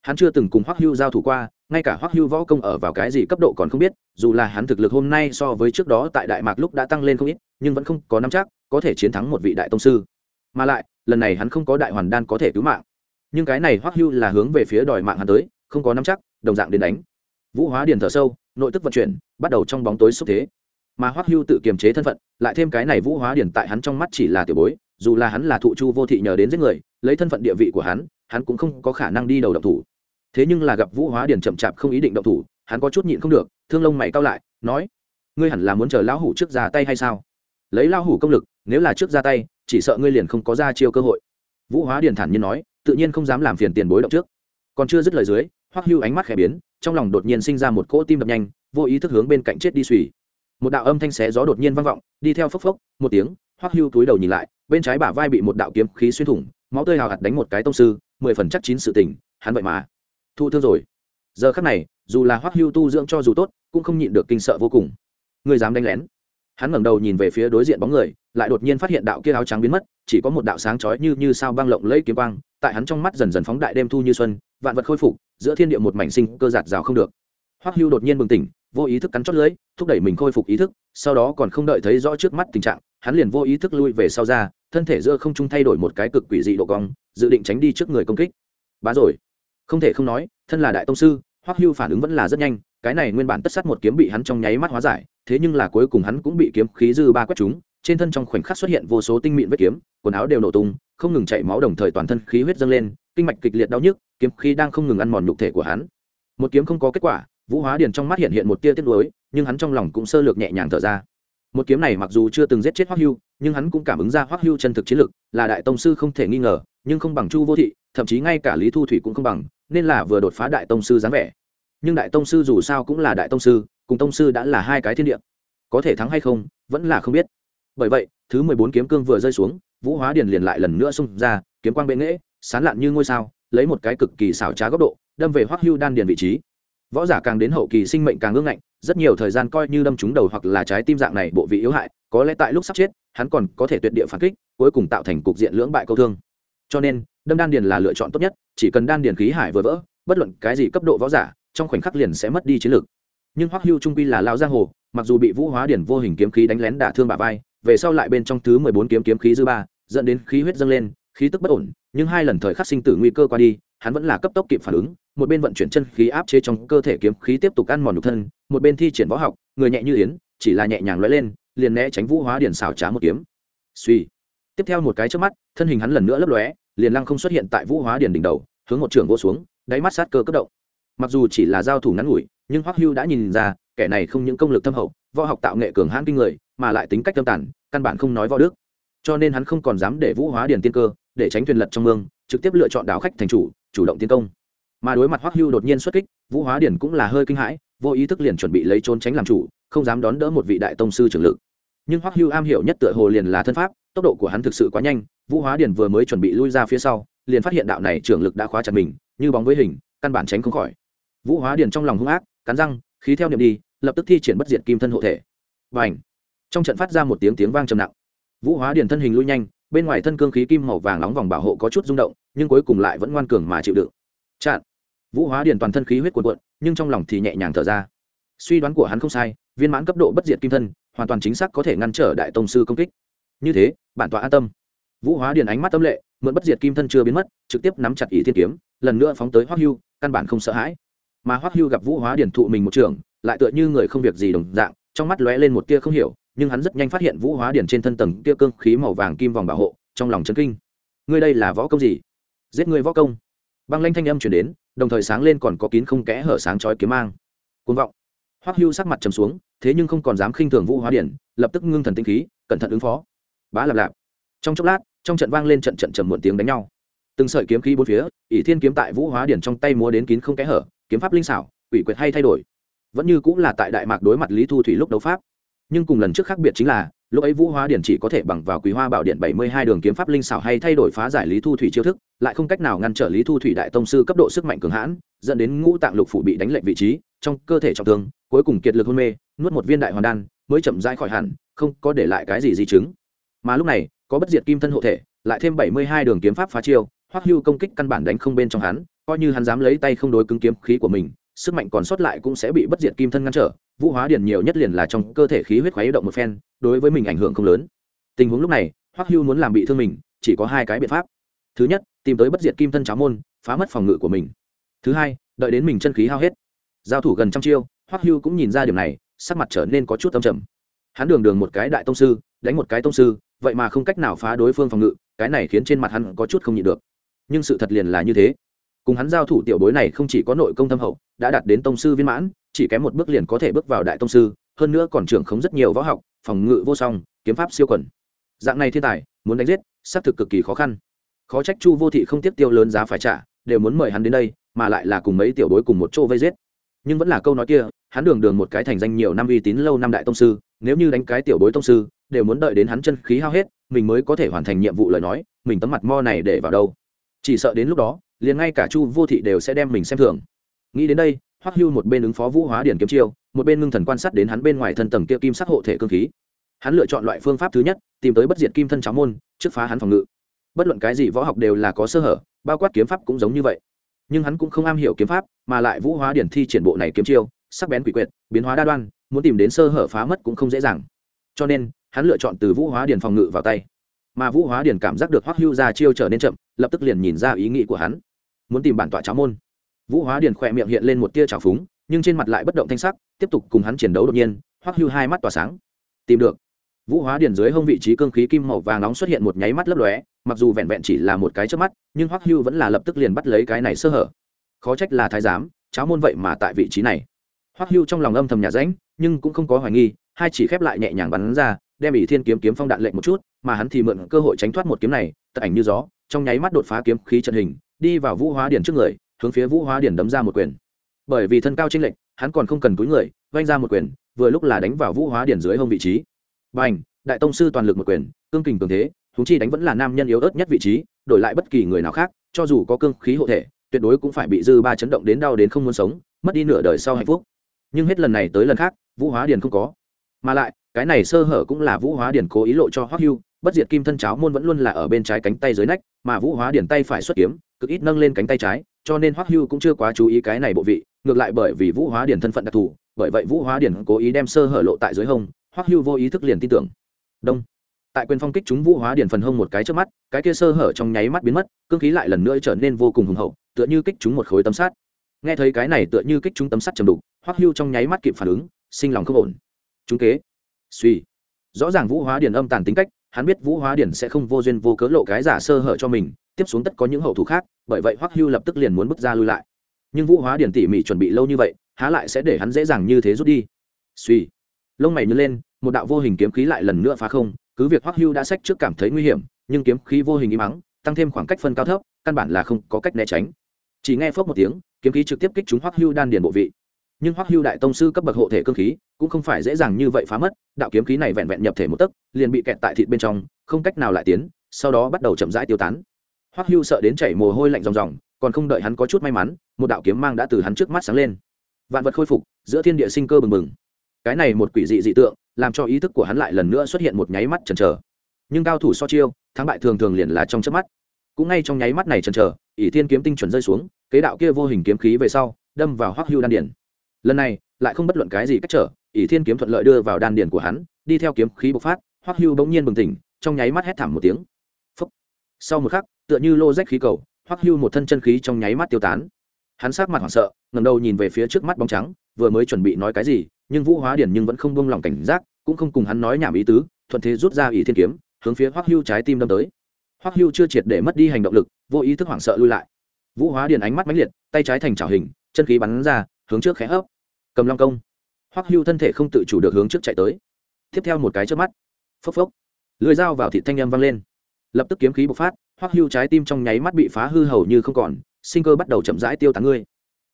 Hắn chưa từng cùng hoắc hưu giao thủ qua, ngay cả hoắc hưu võ công ở vào cái gì cấp độ còn không biết, dù là hắn thực lực hôm nay so với trước đó tại đại mạc lúc đã tăng lên không ít, nhưng vẫn không có nắm chắc, có thể chiến thắng một vị đại tông sư. Mà lại, lần này hắn không có đại hoàn đan có thể cứu mạng nhưng cái này hoắc hưu là hướng về phía đòi mạng hắn tới, không có nắm chắc, đồng dạng đến đánh. Vũ hóa điền thở sâu, nội tức vận chuyển, bắt đầu trong bóng tối xúc thế. Mà hoắc hưu tự kiềm chế thân phận, lại thêm cái này vũ hóa điền tại hắn trong mắt chỉ là tiểu bối, dù là hắn là thụ chu vô thị nhờ đến giết người, lấy thân phận địa vị của hắn hắn cũng không có khả năng đi đầu động thủ. Thế nhưng là gặp vũ hóa điền chậm chạp không ý định động thủ, hắn có chút nhịn không được, thương lông mày cao lại, nói, ngươi hẳn là muốn chờ lão hủ trước ra tay hay sao? Lấy lão hủ công lực, nếu là trước ra tay, chỉ sợ ngươi liền không có ra chiêu cơ hội. Vũ hóa điền thản nhiên nói tự nhiên không dám làm phiền tiền bối động trước. Còn chưa dứt lời dưới, hoắc hưu ánh mắt khẽ biến, trong lòng đột nhiên sinh ra một cỗ tim đập nhanh, vô ý thức hướng bên cạnh chết đi suy một đạo âm thanh xé gió đột nhiên vang vọng, đi theo phốc phốc, một tiếng, hoắc hưu túi đầu nhìn lại, bên trái bả vai bị một đạo kiếm khí xuyên thủng, máu tươi hào hạt đánh một cái tông sư, mười phần chắc chín sự tình, hắn vậy mà thu thương rồi. Giờ khắc này, dù là hoắc hưu tu dưỡng cho dù tốt, cũng không nhịn được kinh sợ vô cùng. Người dám đánh lén hắn ngẩng đầu nhìn về phía đối diện bóng người, lại đột nhiên phát hiện đạo kia áo trắng biến mất, chỉ có một đạo sáng chói như như sao băng lộng lẫy kiếm quang, tại hắn trong mắt dần dần phóng đại đêm thu như xuân, vạn vật khôi phục, giữa thiên địa một mảnh sinh cơ giạt rào không được. Hoắc hưu đột nhiên bừng tỉnh, vô ý thức cắn chót lưỡi, thúc đẩy mình khôi phục ý thức, sau đó còn không đợi thấy rõ trước mắt tình trạng, hắn liền vô ý thức lui về sau ra, thân thể giữa không trung thay đổi một cái cực quỷ dị độ cong, dự định tránh đi trước người công kích. Bá rồi. Không thể không nói, thân là đại tông sư, hoắc hưu phản ứng vẫn là rất nhanh cái này nguyên bản tất sát một kiếm bị hắn trong nháy mắt hóa giải, thế nhưng là cuối cùng hắn cũng bị kiếm khí dư ba quét trúng, trên thân trong khoảnh khắc xuất hiện vô số tinh mịn vết kiếm, quần áo đều nổ tung, không ngừng chảy máu đồng thời toàn thân khí huyết dâng lên, kinh mạch kịch liệt đau nhức, kiếm khí đang không ngừng ăn mòn nhục thể của hắn. Một kiếm không có kết quả, vũ hóa điền trong mắt hiện hiện một tia tiếc nuối, nhưng hắn trong lòng cũng sơ lược nhẹ nhàng thở ra. Một kiếm này mặc dù chưa từng giết chết hoắc hưu, nhưng hắn cũng cảm ứng ra hoắc hưu chân thực chiến lực, là đại tông sư không thể nghi ngờ, nhưng không bằng chu vô thị, thậm chí ngay cả lý thu thủy cũng không bằng, nên là vừa đột phá đại tông sư dáng vẻ nhưng đại tông sư dù sao cũng là đại tông sư, cùng tông sư đã là hai cái thiên địa. Có thể thắng hay không, vẫn là không biết. Bởi vậy, thứ mười bốn kiếm cương vừa rơi xuống, vũ hóa điền liền lại lần nữa xung ra, kiếm quang bệ nghễ, sán lạn như ngôi sao, lấy một cái cực kỳ xảo trá góc độ, đâm về hoắc hưu đan điền vị trí. Võ giả càng đến hậu kỳ sinh mệnh càng ngưng ngạnh, rất nhiều thời gian coi như đâm trúng đầu hoặc là trái tim dạng này bộ vị yếu hại, có lẽ tại lúc sắp chết, hắn còn có thể tuyệt địa phản kích, cuối cùng tạo thành cục diện lưỡng bại câu thương. Cho nên, đâm đan điền là lựa chọn tốt nhất, chỉ cần đan điền khí hải vừa vỡ, bất luận cái gì cấp độ võ giả trong khoảnh khắc liền sẽ mất đi chiến lược. Nhưng hoắc hưu trung quy là lao giang hồ, mặc dù bị vũ hóa điển vô hình kiếm khí đánh lén đả thương bả vai, về sau lại bên trong thứ mười bốn kiếm kiếm khí dư ba, dẫn đến khí huyết dâng lên, khí tức bất ổn, nhưng hai lần thời khắc sinh tử nguy cơ qua đi, hắn vẫn là cấp tốc kịp phản ứng, một bên vận chuyển chân khí áp chế trong cơ thể kiếm khí tiếp tục ăn mòn nhục thân, một bên thi triển võ học, người nhẹ như yến, chỉ là nhẹ nhàng lóe lên, liền né tránh vũ hóa điển xảo trá một kiếm. Suy. Tiếp theo một cái trước mắt, thân hình hắn lần nữa lấp lóe, liền lăng không xuất hiện tại vũ hóa điển đỉnh đầu, hướng một trường vô xuống, đáy mắt sát cơ cấp động mặc dù chỉ là giao thủ ngắn ngủi, nhưng hoắc hưu đã nhìn ra, kẻ này không những công lực thâm hậu, võ học tạo nghệ cường hãn kinh người, mà lại tính cách tâm tàn căn bản không nói võ đức. Cho nên hắn không còn dám để vũ hóa điền tiên cơ, để tránh thuyền lật trong mương, trực tiếp lựa chọn đảo khách thành chủ chủ động tiến công. Mà đối mặt hoắc hưu đột nhiên xuất kích, vũ hóa điền cũng là hơi kinh hãi, vô ý thức liền chuẩn bị lấy trốn tránh làm chủ, không dám đón đỡ một vị đại tông sư trưởng lực. Nhưng hoắc hưu am hiểu nhất tựa hồ liền là thân pháp, tốc độ của hắn thực sự quá nhanh, vũ hóa điền vừa mới chuẩn bị lui ra phía sau, liền phát hiện đạo này trưởng lực đã khóa chặt mình, như bóng với hình, căn bản tránh không khỏi vũ hóa điền trong lòng hung ác, cắn răng, khí theo niệm đi, lập tức thi triển bất diệt kim thân hộ thể. Và ảnh trong trận phát ra một tiếng tiếng vang trầm nặng. Vũ hóa điền thân hình lui nhanh, bên ngoài thân cương khí kim màu vàng nóng vòng bảo hộ có chút rung động, nhưng cuối cùng lại vẫn ngoan cường mà chịu đựng. Chặn! Vũ hóa điền toàn thân khí huyết cuộn cuộn, nhưng trong lòng thì nhẹ nhàng thở ra. Suy đoán của hắn không sai, viên mãn cấp độ bất diệt kim thân, hoàn toàn chính xác có thể ngăn trở đại tông sư công kích. Như thế, bản tọa an tâm. Vũ hóa điền ánh mắt tâm lệ, mượn bất diệt kim thân chưa biến mất, trực tiếp nắm chặt ý thiên kiếm, lần nữa phóng tới hoắc hưu, căn bản không sợ hãi mà hoắc hưu gặp vũ hóa điển thụ mình một trường, lại tựa như người không việc gì đồng dạng, trong mắt lóe lên một tia không hiểu, nhưng hắn rất nhanh phát hiện vũ hóa điển trên thân tầng tia cương khí màu vàng kim vòng bảo hộ, trong lòng chấn kinh. Ngươi đây là võ công gì? Giết người võ công. Băng lanh thanh âm chuyển đến, đồng thời sáng lên còn có kín không kẽ hở sáng chói kiếm mang. Côn vọng. Hoắc hưu sắc mặt trầm xuống, thế nhưng không còn dám khinh thường vũ hóa điển, lập tức ngưng thần tinh khí, cẩn thận ứng phó. Bá lạp lạp. Trong chốc lát, trong trận vang lên trận trận trầm muộn tiếng đánh nhau. Từng sợi kiếm khí bốn phía, ỷ thiên kiếm tại vũ hóa điển trong tay múa đến kín không kẽ hở kiếm pháp linh xảo, quỷ quyệt hay thay đổi. Vẫn như cũng là tại đại mạc đối mặt lý thu thủy lúc đấu pháp. Nhưng cùng lần trước khác biệt chính là, lúc ấy vũ hóa điển chỉ có thể bằng vào quý hoa bảo điện bảy mươi hai đường kiếm pháp linh xảo hay thay đổi phá giải lý thu thủy chiêu thức, lại không cách nào ngăn trở lý thu thủy đại tông sư cấp độ sức mạnh cường hãn, dẫn đến ngũ tạng lục phủ bị đánh lệnh vị trí, trong cơ thể trọng thương, cuối cùng kiệt lực hôn mê, nuốt một viên đại hoàn đan, mới chậm rãi khỏi hẳn, không có để lại cái gì di chứng. Mà lúc này, có bất diệt kim thân hộ thể, lại thêm bảy mươi hai đường kiếm pháp phá chiêu, hoắc hưu công kích căn bản đánh không bên trong hắn coi như hắn dám lấy tay không đối cứng kiếm khí của mình, sức mạnh còn sót lại cũng sẽ bị bất diệt kim thân ngăn trở, vũ hóa điển nhiều nhất liền là trong cơ thể khí huyết khuấy động một phen, đối với mình ảnh hưởng không lớn. Tình huống lúc này, hoắc hưu muốn làm bị thương mình, chỉ có hai cái biện pháp. Thứ nhất, tìm tới bất diệt kim thân cháo môn, phá mất phòng ngự của mình. Thứ hai, đợi đến mình chân khí hao hết. Giao thủ gần trăm chiêu, hoắc hưu cũng nhìn ra điều này, sắc mặt trở nên có chút tâm trầm. Hắn đường đường một cái đại tông sư, đánh một cái tông sư, vậy mà không cách nào phá đối phương phòng ngự, cái này khiến trên mặt hắn có chút không nhịn được. Nhưng sự thật liền là như thế cùng hắn giao thủ tiểu bối này không chỉ có nội công thâm hậu, đã đạt đến tông sư viên mãn, chỉ kém một bước liền có thể bước vào đại tông sư, hơn nữa còn trưởng khống rất nhiều võ học, phòng ngự vô song, kiếm pháp siêu quẩn. Dạng này thiên tài, muốn đánh giết, xác thực cực kỳ khó khăn. Khó trách chu vô thị không tiếp tiêu lớn giá phải trả, đều muốn mời hắn đến đây, mà lại là cùng mấy tiểu bối cùng một chỗ vây giết. Nhưng vẫn là câu nói kia, hắn đường đường một cái thành danh nhiều năm uy tín lâu năm đại tông sư, nếu như đánh cái tiểu bối tông sư, đều muốn đợi đến hắn chân khí hao hết, mình mới có thể hoàn thành nhiệm vụ lời nói, mình tấm mặt mo này để vào đâu. Chỉ sợ đến lúc đó liền ngay cả chu vô thị đều sẽ đem mình xem thường. Nghĩ đến đây, hoắc hưu một bên ứng phó vũ hóa điển kiếm chiêu, một bên ngưng thần quan sát đến hắn bên ngoài thân tầng kia kim sắc hộ thể cương khí. Hắn lựa chọn loại phương pháp thứ nhất, tìm tới bất diệt kim thân cháo môn, trước phá hắn phòng ngự. Bất luận cái gì võ học đều là có sơ hở, bao quát kiếm pháp cũng giống như vậy. Nhưng hắn cũng không am hiểu kiếm pháp, mà lại vũ hóa điển thi triển bộ này kiếm chiêu, sắc bén quỷ quyệt, biến hóa đa đoan, muốn tìm đến sơ hở phá mất cũng không dễ dàng. Cho nên, hắn lựa chọn từ vũ hóa điển phòng ngự vào tay. Mà vũ hóa điển cảm giác được hoắc hưu ra chiêu trở nên chậm, lập tức liền nhìn ra ý nghĩ của hắn muốn tìm bản tọa cháo môn. Vũ hóa điển khỏe miệng hiện lên một tia trào phúng, nhưng trên mặt lại bất động thanh sắc, tiếp tục cùng hắn chiến đấu đột nhiên, hoắc hưu hai mắt tỏa sáng. Tìm được. Vũ hóa điển dưới hông vị trí cương khí kim màu vàng nóng xuất hiện một nháy mắt lấp lóe, mặc dù vẹn vẹn chỉ là một cái trước mắt, nhưng hoắc hưu vẫn là lập tức liền bắt lấy cái này sơ hở. Khó trách là thái giám, cháo môn vậy mà tại vị trí này. Hoắc hưu trong lòng âm thầm nhà ránh nhưng cũng không có hoài nghi, hai chỉ khép lại nhẹ nhàng bắn ra, đem ỷ thiên kiếm kiếm phong đạn lệnh một chút, mà hắn thì mượn cơ hội tránh thoát một kiếm này tật ảnh như gió, trong nháy mắt đột phá kiếm khí trận hình, đi vào vũ hóa điển trước người, hướng phía vũ hóa điển đấm ra một quyền. Bởi vì thân cao chênh lệch, hắn còn không cần cúi người vanh ra một quyền, vừa lúc là đánh vào vũ hóa điển dưới hông vị trí. B à n h đại tông sư toàn lực một quyền, cương kình cường thế húng chi đánh vẫn là nam nhân yếu ớt nhất vị trí, đổi lại bất kỳ người nào khác, cho dù có cương khí hộ thể, tuyệt đối cũng phải bị dư ba chấn động đến đau đến không muốn sống, mất đi nửa đời sau hạnh phúc. Nhưng hết lần này tới lần khác, vũ hóa điển không có. Mà lại, cái này sơ hở cũng là vũ hóa điển cố ý lộ cho hoắc hưu bất diệt kim thân cháo môn vẫn luôn là ở bên trái cánh tay dưới nách, mà vũ hóa điển tay phải xuất kiếm, cực ít nâng lên cánh tay trái, cho nên hoắc hưu cũng chưa quá chú ý cái này bộ vị, ngược lại bởi vì vũ hóa điển thân phận đặc thù, bởi vậy vũ hóa điển cố ý đem sơ hở lộ tại dưới hông, hoắc hưu vô ý thức liền tin tưởng. Đông. Tại quyền phong kích chúng vũ hóa điển phần hông một cái trước mắt, cái kia sơ hở trong nháy mắt biến mất, cương khí lại lần nữa trở nên vô cùng hùng hậu, tựa như kích chúng một khối tấm sắt. Nghe thấy cái này tựa như kích chúng tấm sắt chầm đục, hoắc hưu trong nháy mắt kịp phản ứng, sinh lòng không ổn. Chúng kế. Suy rõ ràng vũ hóa điển âm tàn tính cách hắn biết vũ hóa điển sẽ không vô duyên vô cớ lộ cái giả sơ hở cho mình, tiếp xuống tất có những hậu thủ khác, bởi vậy hoắc hưu lập tức liền muốn bước ra lui lại. Nhưng vũ hóa điển tỉ mỉ chuẩn bị lâu như vậy, há lại sẽ để hắn dễ dàng như thế rút đi. Suy lông mày nhớ lên, một đạo vô hình kiếm khí lại lần nữa phá không, cứ việc hoắc hưu đã sách trước cảm thấy nguy hiểm, nhưng kiếm khí vô hình im mắng tăng thêm khoảng cách phân cao thấp, căn bản là không có cách né tránh. Chỉ nghe phớp một tiếng, kiếm khí trực tiếp kích trúng hoắc hưu đan điền bộ vị nhưng hoắc hưu đại tông sư cấp bậc hộ thể cương khí cũng không phải dễ dàng như vậy phá mất, đạo kiếm khí này vẹn vẹn nhập thể một tấc, liền bị kẹt tại thịt bên trong, không cách nào lại tiến, sau đó bắt đầu chậm rãi tiêu tán. Hoắc hưu sợ đến chảy mồ hôi lạnh ròng ròng, còn không đợi hắn có chút may mắn, một đạo kiếm mang đã từ hắn trước mắt sáng lên. Vạn vật khôi phục, giữa thiên địa sinh cơ bừng bừng. Cái này một quỷ dị dị tượng, làm cho ý thức của hắn lại lần nữa xuất hiện một nháy mắt chần chờ. Nhưng cao thủ so chiêu, thắng bại thường thường liền là trong chớp mắt. Cũng ngay trong nháy mắt này chần chờ, ỷ thiên kiếm tinh chuẩn rơi xuống, kế đạo kia vô hình kiếm khí về sau, đâm vào hoắc hưu đan điển lần này, lại không bất luận cái gì cách trở, ỷ thiên kiếm thuận lợi đưa vào đan điển của hắn, đi theo kiếm khí bộc phát, hoắc hưu bỗng nhiên bừng tỉnh, trong nháy mắt hét thảm một tiếng. Phúc. sau một khắc, tựa như lô rách khí cầu, hoắc hưu một thân chân khí trong nháy mắt tiêu tán. Hắn sát mặt hoảng sợ ngầm đầu nhìn về phía trước mắt bóng trắng, vừa mới chuẩn bị nói cái gì, nhưng vũ hóa điển nhưng vẫn không buông lòng cảnh giác, cũng không cùng hắn nói nhảm ý tứ, thuận thế rút ra ỷ thiên kiếm, hướng phía hoắc hưu trái tim đâm tới. Hoắc hưu chưa triệt để mất đi hành động lực, vô ý thức hoảng sợ lui lại. Vũ hóa điển ánh mắt mãnh liệt, tay trái thành trào hình, chân khí bắn ra, hướng trước khẽ hấp cầm long công. Hoắc hưu thân thể không tự chủ được hướng trước chạy tới. Tiếp theo một cái trước mắt, phốc phốc, lưỡi dao vào thịt thanh âm vang lên. Lập tức kiếm khí bộc phát, hoắc hưu trái tim trong nháy mắt bị phá hư hầu như không còn, sinh cơ bắt đầu chậm rãi tiêu tán ngươi.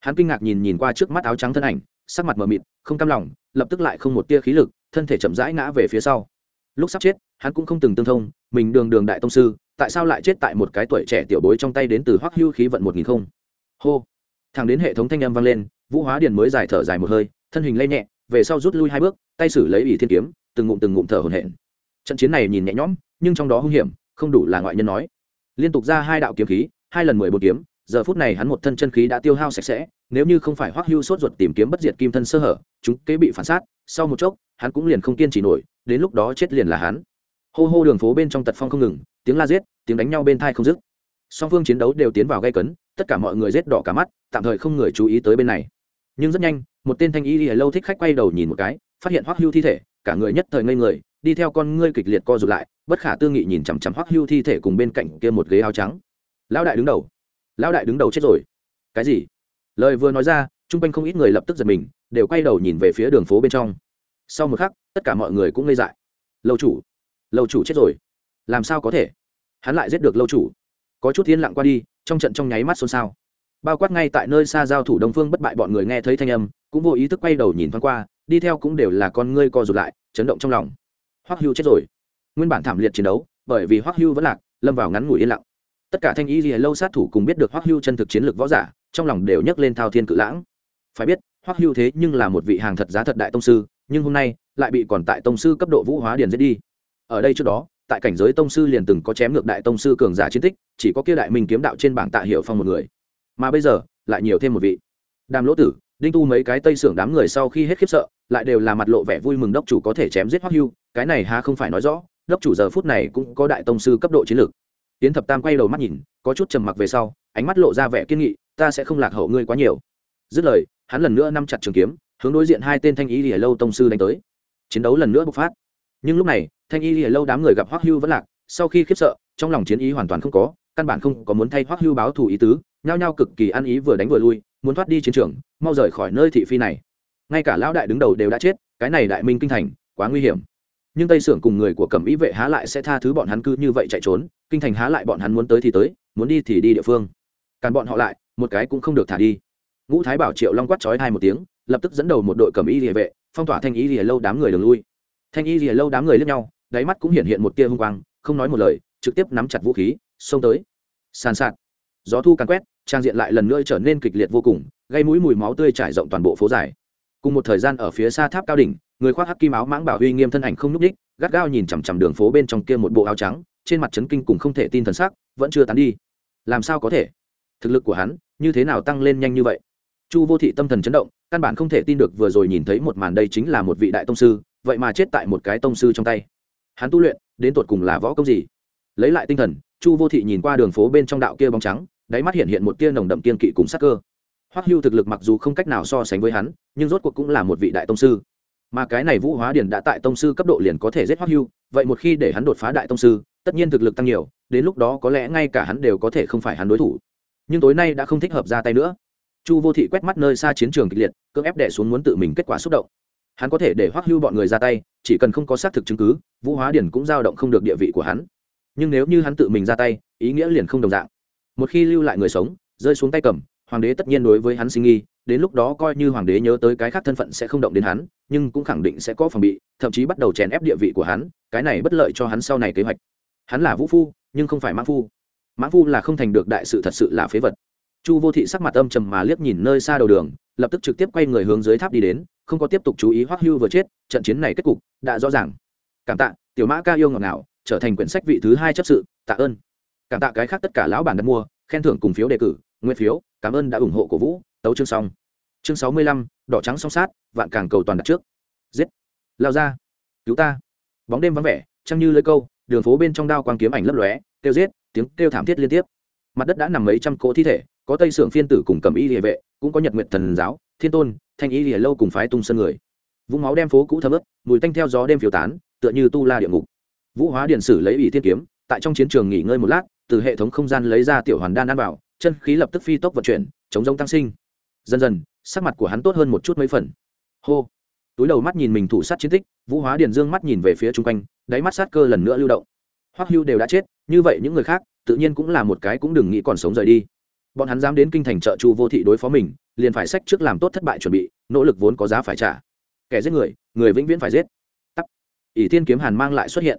Hắn kinh ngạc nhìn nhìn qua trước mắt áo trắng thân ảnh, sắc mặt mờ mịt, không cam lòng, lập tức lại không một tia khí lực, thân thể chậm rãi ngã về phía sau. Lúc sắp chết, hắn cũng không từng tương thông, mình đường đường đại tông sư, tại sao lại chết tại một cái tuổi trẻ tiểu bối trong tay đến từ hoắc hưu khí vận một nghìn không? Hô! Thẳng đến hệ thống thanh âm vang lên vũ hóa điền mới giải thở dài một hơi, thân hình lây nhẹ, về sau rút lui hai bước, tay sử lấy ủy thiên kiếm, từng ngụm từng ngụm thở hổn hển. Trận chiến này nhìn nhẹ nhõm, nhưng trong đó hung hiểm, không đủ là ngoại nhân nói. Liên tục ra hai đạo kiếm khí, hai lần mười bốn kiếm, giờ phút này hắn một thân chân khí đã tiêu hao sạch sẽ, nếu như không phải hoắc hưu sốt ruột tìm kiếm bất diệt kim thân sơ hở, chúng kế bị phản sát, sau một chốc, hắn cũng liền không kiên trì nổi, đến lúc đó chết liền là hắn. Hô hô đường phố bên trong tật phong không ngừng, tiếng la giết, tiếng đánh nhau bên thai không dứt. Song phương chiến đấu đều tiến vào gây cấn, tất cả mọi người rết đỏ cả mắt, tạm thời không người chú ý tới bên này nhưng rất nhanh, một tên thanh y lìa lâu thích khách quay đầu nhìn một cái, phát hiện hoắc hưu thi thể, cả người nhất thời ngây người, đi theo con ngươi kịch liệt co rụt lại, bất khả tư nghị nhìn chằm chằm hoắc hưu thi thể cùng bên cạnh kia một ghế áo trắng. Lão đại đứng đầu, lão đại đứng đầu chết rồi. Cái gì? Lời vừa nói ra, chung quanh không ít người lập tức giật mình, đều quay đầu nhìn về phía đường phố bên trong. Sau một khắc, tất cả mọi người cũng ngây dại. Lâu chủ lâu chủ chết rồi. Làm sao có thể? Hắn lại giết được lâu chủ. Có chút yên lặng qua đi, trong trận trong nháy mắt xôn xao bao quát ngay tại nơi xa giao thủ đông phương bất bại bọn người nghe thấy thanh âm, cũng vô ý thức quay đầu nhìn thoáng qua, đi theo cũng đều là con ngươi co rụt lại, chấn động trong lòng. Hoắc hưu chết rồi. Nguyên bản thảm liệt chiến đấu, bởi vì hoắc hưu vẫn lạc, lâm vào ngắn ngủi yên lặng. Tất cả thanh y lìa lâu sát thủ cùng biết được hoắc hưu chân thực chiến lược võ giả, trong lòng đều nhấc lên thao thiên cự lãng. Phải biết, hoắc hưu thế nhưng là một vị hàng thật giá thật đại tông sư, nhưng hôm nay lại bị còn tại tông sư cấp độ vũ hóa điền giết đi. Ở đây trước đó, tại cảnh giới tông sư liền từng có chém ngược đại tông sư cường giả chiến tích, chỉ có kia đại minh kiếm đạo trên bảng tạ hiệu phong một người mà bây giờ lại nhiều thêm một vị. Đàm lỗ tử, đinh tu mấy cái tây xưởng đám người sau khi hết khiếp sợ, lại đều là mặt lộ vẻ vui mừng đốc chủ có thể chém giết hoắc hưu, cái này há không phải nói rõ, đốc chủ giờ phút này cũng có đại tông sư cấp độ chiến lược. Tiến thập tam quay đầu mắt nhìn, có chút trầm mặc về sau, ánh mắt lộ ra vẻ kiên nghị, ta sẽ không lạc hậu ngươi quá nhiều. Dứt lời, hắn lần nữa nắm chặt trường kiếm, hướng đối diện hai tên thanh y lìa lâu tông sư đánh tới. Chiến đấu lần nữa bộc phát. Nhưng lúc này, thanh y lìa lâu đám người gặp hoắc hưu vẫn lạc, sau khi khiếp sợ, trong lòng chiến ý hoàn toàn không có, căn bản không có muốn thay hoắc hưu báo thù ý tứ nhao nhao cực kỳ ăn ý vừa đánh vừa lui, muốn thoát đi chiến trường, mau rời khỏi nơi thị phi này. Ngay cả lão đại đứng đầu đều đã chết, cái này đại minh kinh thành, quá nguy hiểm. Nhưng tây sưởng cùng người của cẩm ý vệ há lại sẽ tha thứ bọn hắn cứ như vậy chạy trốn, kinh thành há lại bọn hắn muốn tới thì tới, muốn đi thì đi địa phương. Càn bọn họ lại, một cái cũng không được thả đi. Ngũ thái bảo triệu long quát trói hai một tiếng, lập tức dẫn đầu một đội cẩm ý địa vệ, phong tỏa thanh y lìa lâu đám người đường lui. Thanh y lìa lâu đám người lướt nhau, đáy mắt cũng hiện hiện một tia hung quang, không nói một lời, trực tiếp nắm chặt vũ khí, xông tới. Sàn sạt. Gió thu càn quét trang diện lại lần nữa trở nên kịch liệt vô cùng, gây mũi mùi máu tươi trải rộng toàn bộ phố dài. Cùng một thời gian ở phía xa tháp cao đỉnh, người khoác hắc kim áo mãng bảo huy nghiêm thân ảnh không nhúc ních gắt gao nhìn chằm chằm đường phố bên trong kia một bộ áo trắng, trên mặt trấn kinh cùng không thể tin thần sắc, vẫn chưa tán đi. Làm sao có thể? Thực lực của hắn, như thế nào tăng lên nhanh như vậy? Chu vô thị tâm thần chấn động, căn bản không thể tin được vừa rồi nhìn thấy một màn đây chính là một vị đại tông sư, vậy mà chết tại một cái tông sư trong tay. Hắn tu luyện, đến tột cùng là võ công gì? Lấy lại tinh thần, chu vô thị nhìn qua đường phố bên trong đạo kia bóng trắng đáy mắt hiện hiện một tia nồng đậm kiên kỵ cùng sắc cơ. Hoắc hưu thực lực mặc dù không cách nào so sánh với hắn, nhưng rốt cuộc cũng là một vị đại tông sư. Mà cái này vũ hóa điển đã tại tông sư cấp độ liền có thể giết hoắc hưu, vậy một khi để hắn đột phá đại tông sư, tất nhiên thực lực tăng nhiều, đến lúc đó có lẽ ngay cả hắn đều có thể không phải hắn đối thủ. Nhưng tối nay đã không thích hợp ra tay nữa. Chu vô thị quét mắt nơi xa chiến trường kịch liệt, cưỡng ép đẻ xuống muốn tự mình kết quả xúc động. Hắn có thể để hoắc hưu bọn người ra tay, chỉ cần không có xác thực chứng cứ, vũ hóa điển cũng dao động không được địa vị của hắn. Nhưng nếu như hắn tự mình ra tay, ý nghĩa liền không đồng dạng một khi lưu lại người sống, rơi xuống tay cầm, hoàng đế tất nhiên đối với hắn sinh nghi, đến lúc đó coi như hoàng đế nhớ tới cái khác thân phận sẽ không động đến hắn, nhưng cũng khẳng định sẽ có phòng bị, thậm chí bắt đầu chèn ép địa vị của hắn, cái này bất lợi cho hắn sau này kế hoạch. Hắn là vũ phu, nhưng không phải mã phu. Mã phu là không thành được đại sự thật sự là phế vật. Chu vô thị sắc mặt âm trầm mà liếc nhìn nơi xa đầu đường, lập tức trực tiếp quay người hướng dưới tháp đi đến, không có tiếp tục chú ý hoắc hưu vừa chết, trận chiến này kết cục đã rõ ràng. Cảm tạ, tiểu mã ca yêu ngọt ngào, trở thành quyển sách vị thứ hai chấp sự, tạ ơn cảm tạ cái khác tất cả lão bản đặt mua, khen thưởng cùng phiếu đề cử nguyên phiếu, cảm ơn đã ủng hộ cổ vũ, tấu chương xong. Chương sáu mươi lăm, đỏ trắng song sát, vạn càng cầu toàn đặt trước. Giết. Lao ra. Cứu ta. Bóng đêm vắng vẻ, trăng như lưới câu, đường phố bên trong đao quang kiếm ảnh lấp lóe, kêu giết, tiếng kêu thảm thiết liên tiếp. Mặt đất đã nằm mấy trăm cỗ thi thể, có tây sưởng phiên tử cùng cầm y địa vệ, cũng có nhật nguyện thần giáo, thiên tôn, thanh y địa lâu cùng phái tung sân người. Vũng máu đem phố cũ thấm ướt, mùi tanh theo gió đêm phiêu tán, tựa như tu la địa ngục. Vũ hóa điện sử lấy ủy thiên kiếm, tại trong chiến trường nghỉ ngơi một lát từ hệ thống không gian lấy ra tiểu hoàn đan ăn vào, chân khí lập tức phi tốc vận chuyển, chống giống tăng sinh. Dần dần, sắc mặt của hắn tốt hơn một chút mấy phần. Hô. Túi đầu mắt nhìn mình thủ sát chiến tích, vũ hóa điền dương mắt nhìn về phía chung quanh, đáy mắt sát cơ lần nữa lưu động. Hoắc hưu đều đã chết, như vậy những người khác, tự nhiên cũng là một cái cũng đừng nghĩ còn sống rời đi. Bọn hắn dám đến kinh thành trợ chu vô thị đối phó mình, liền phải sách trước làm tốt thất bại chuẩn bị, nỗ lực vốn có giá phải trả. Kẻ giết người người vĩnh viễn phải giết. Tắt ỷ thiên kiếm hàn mang lại xuất hiện.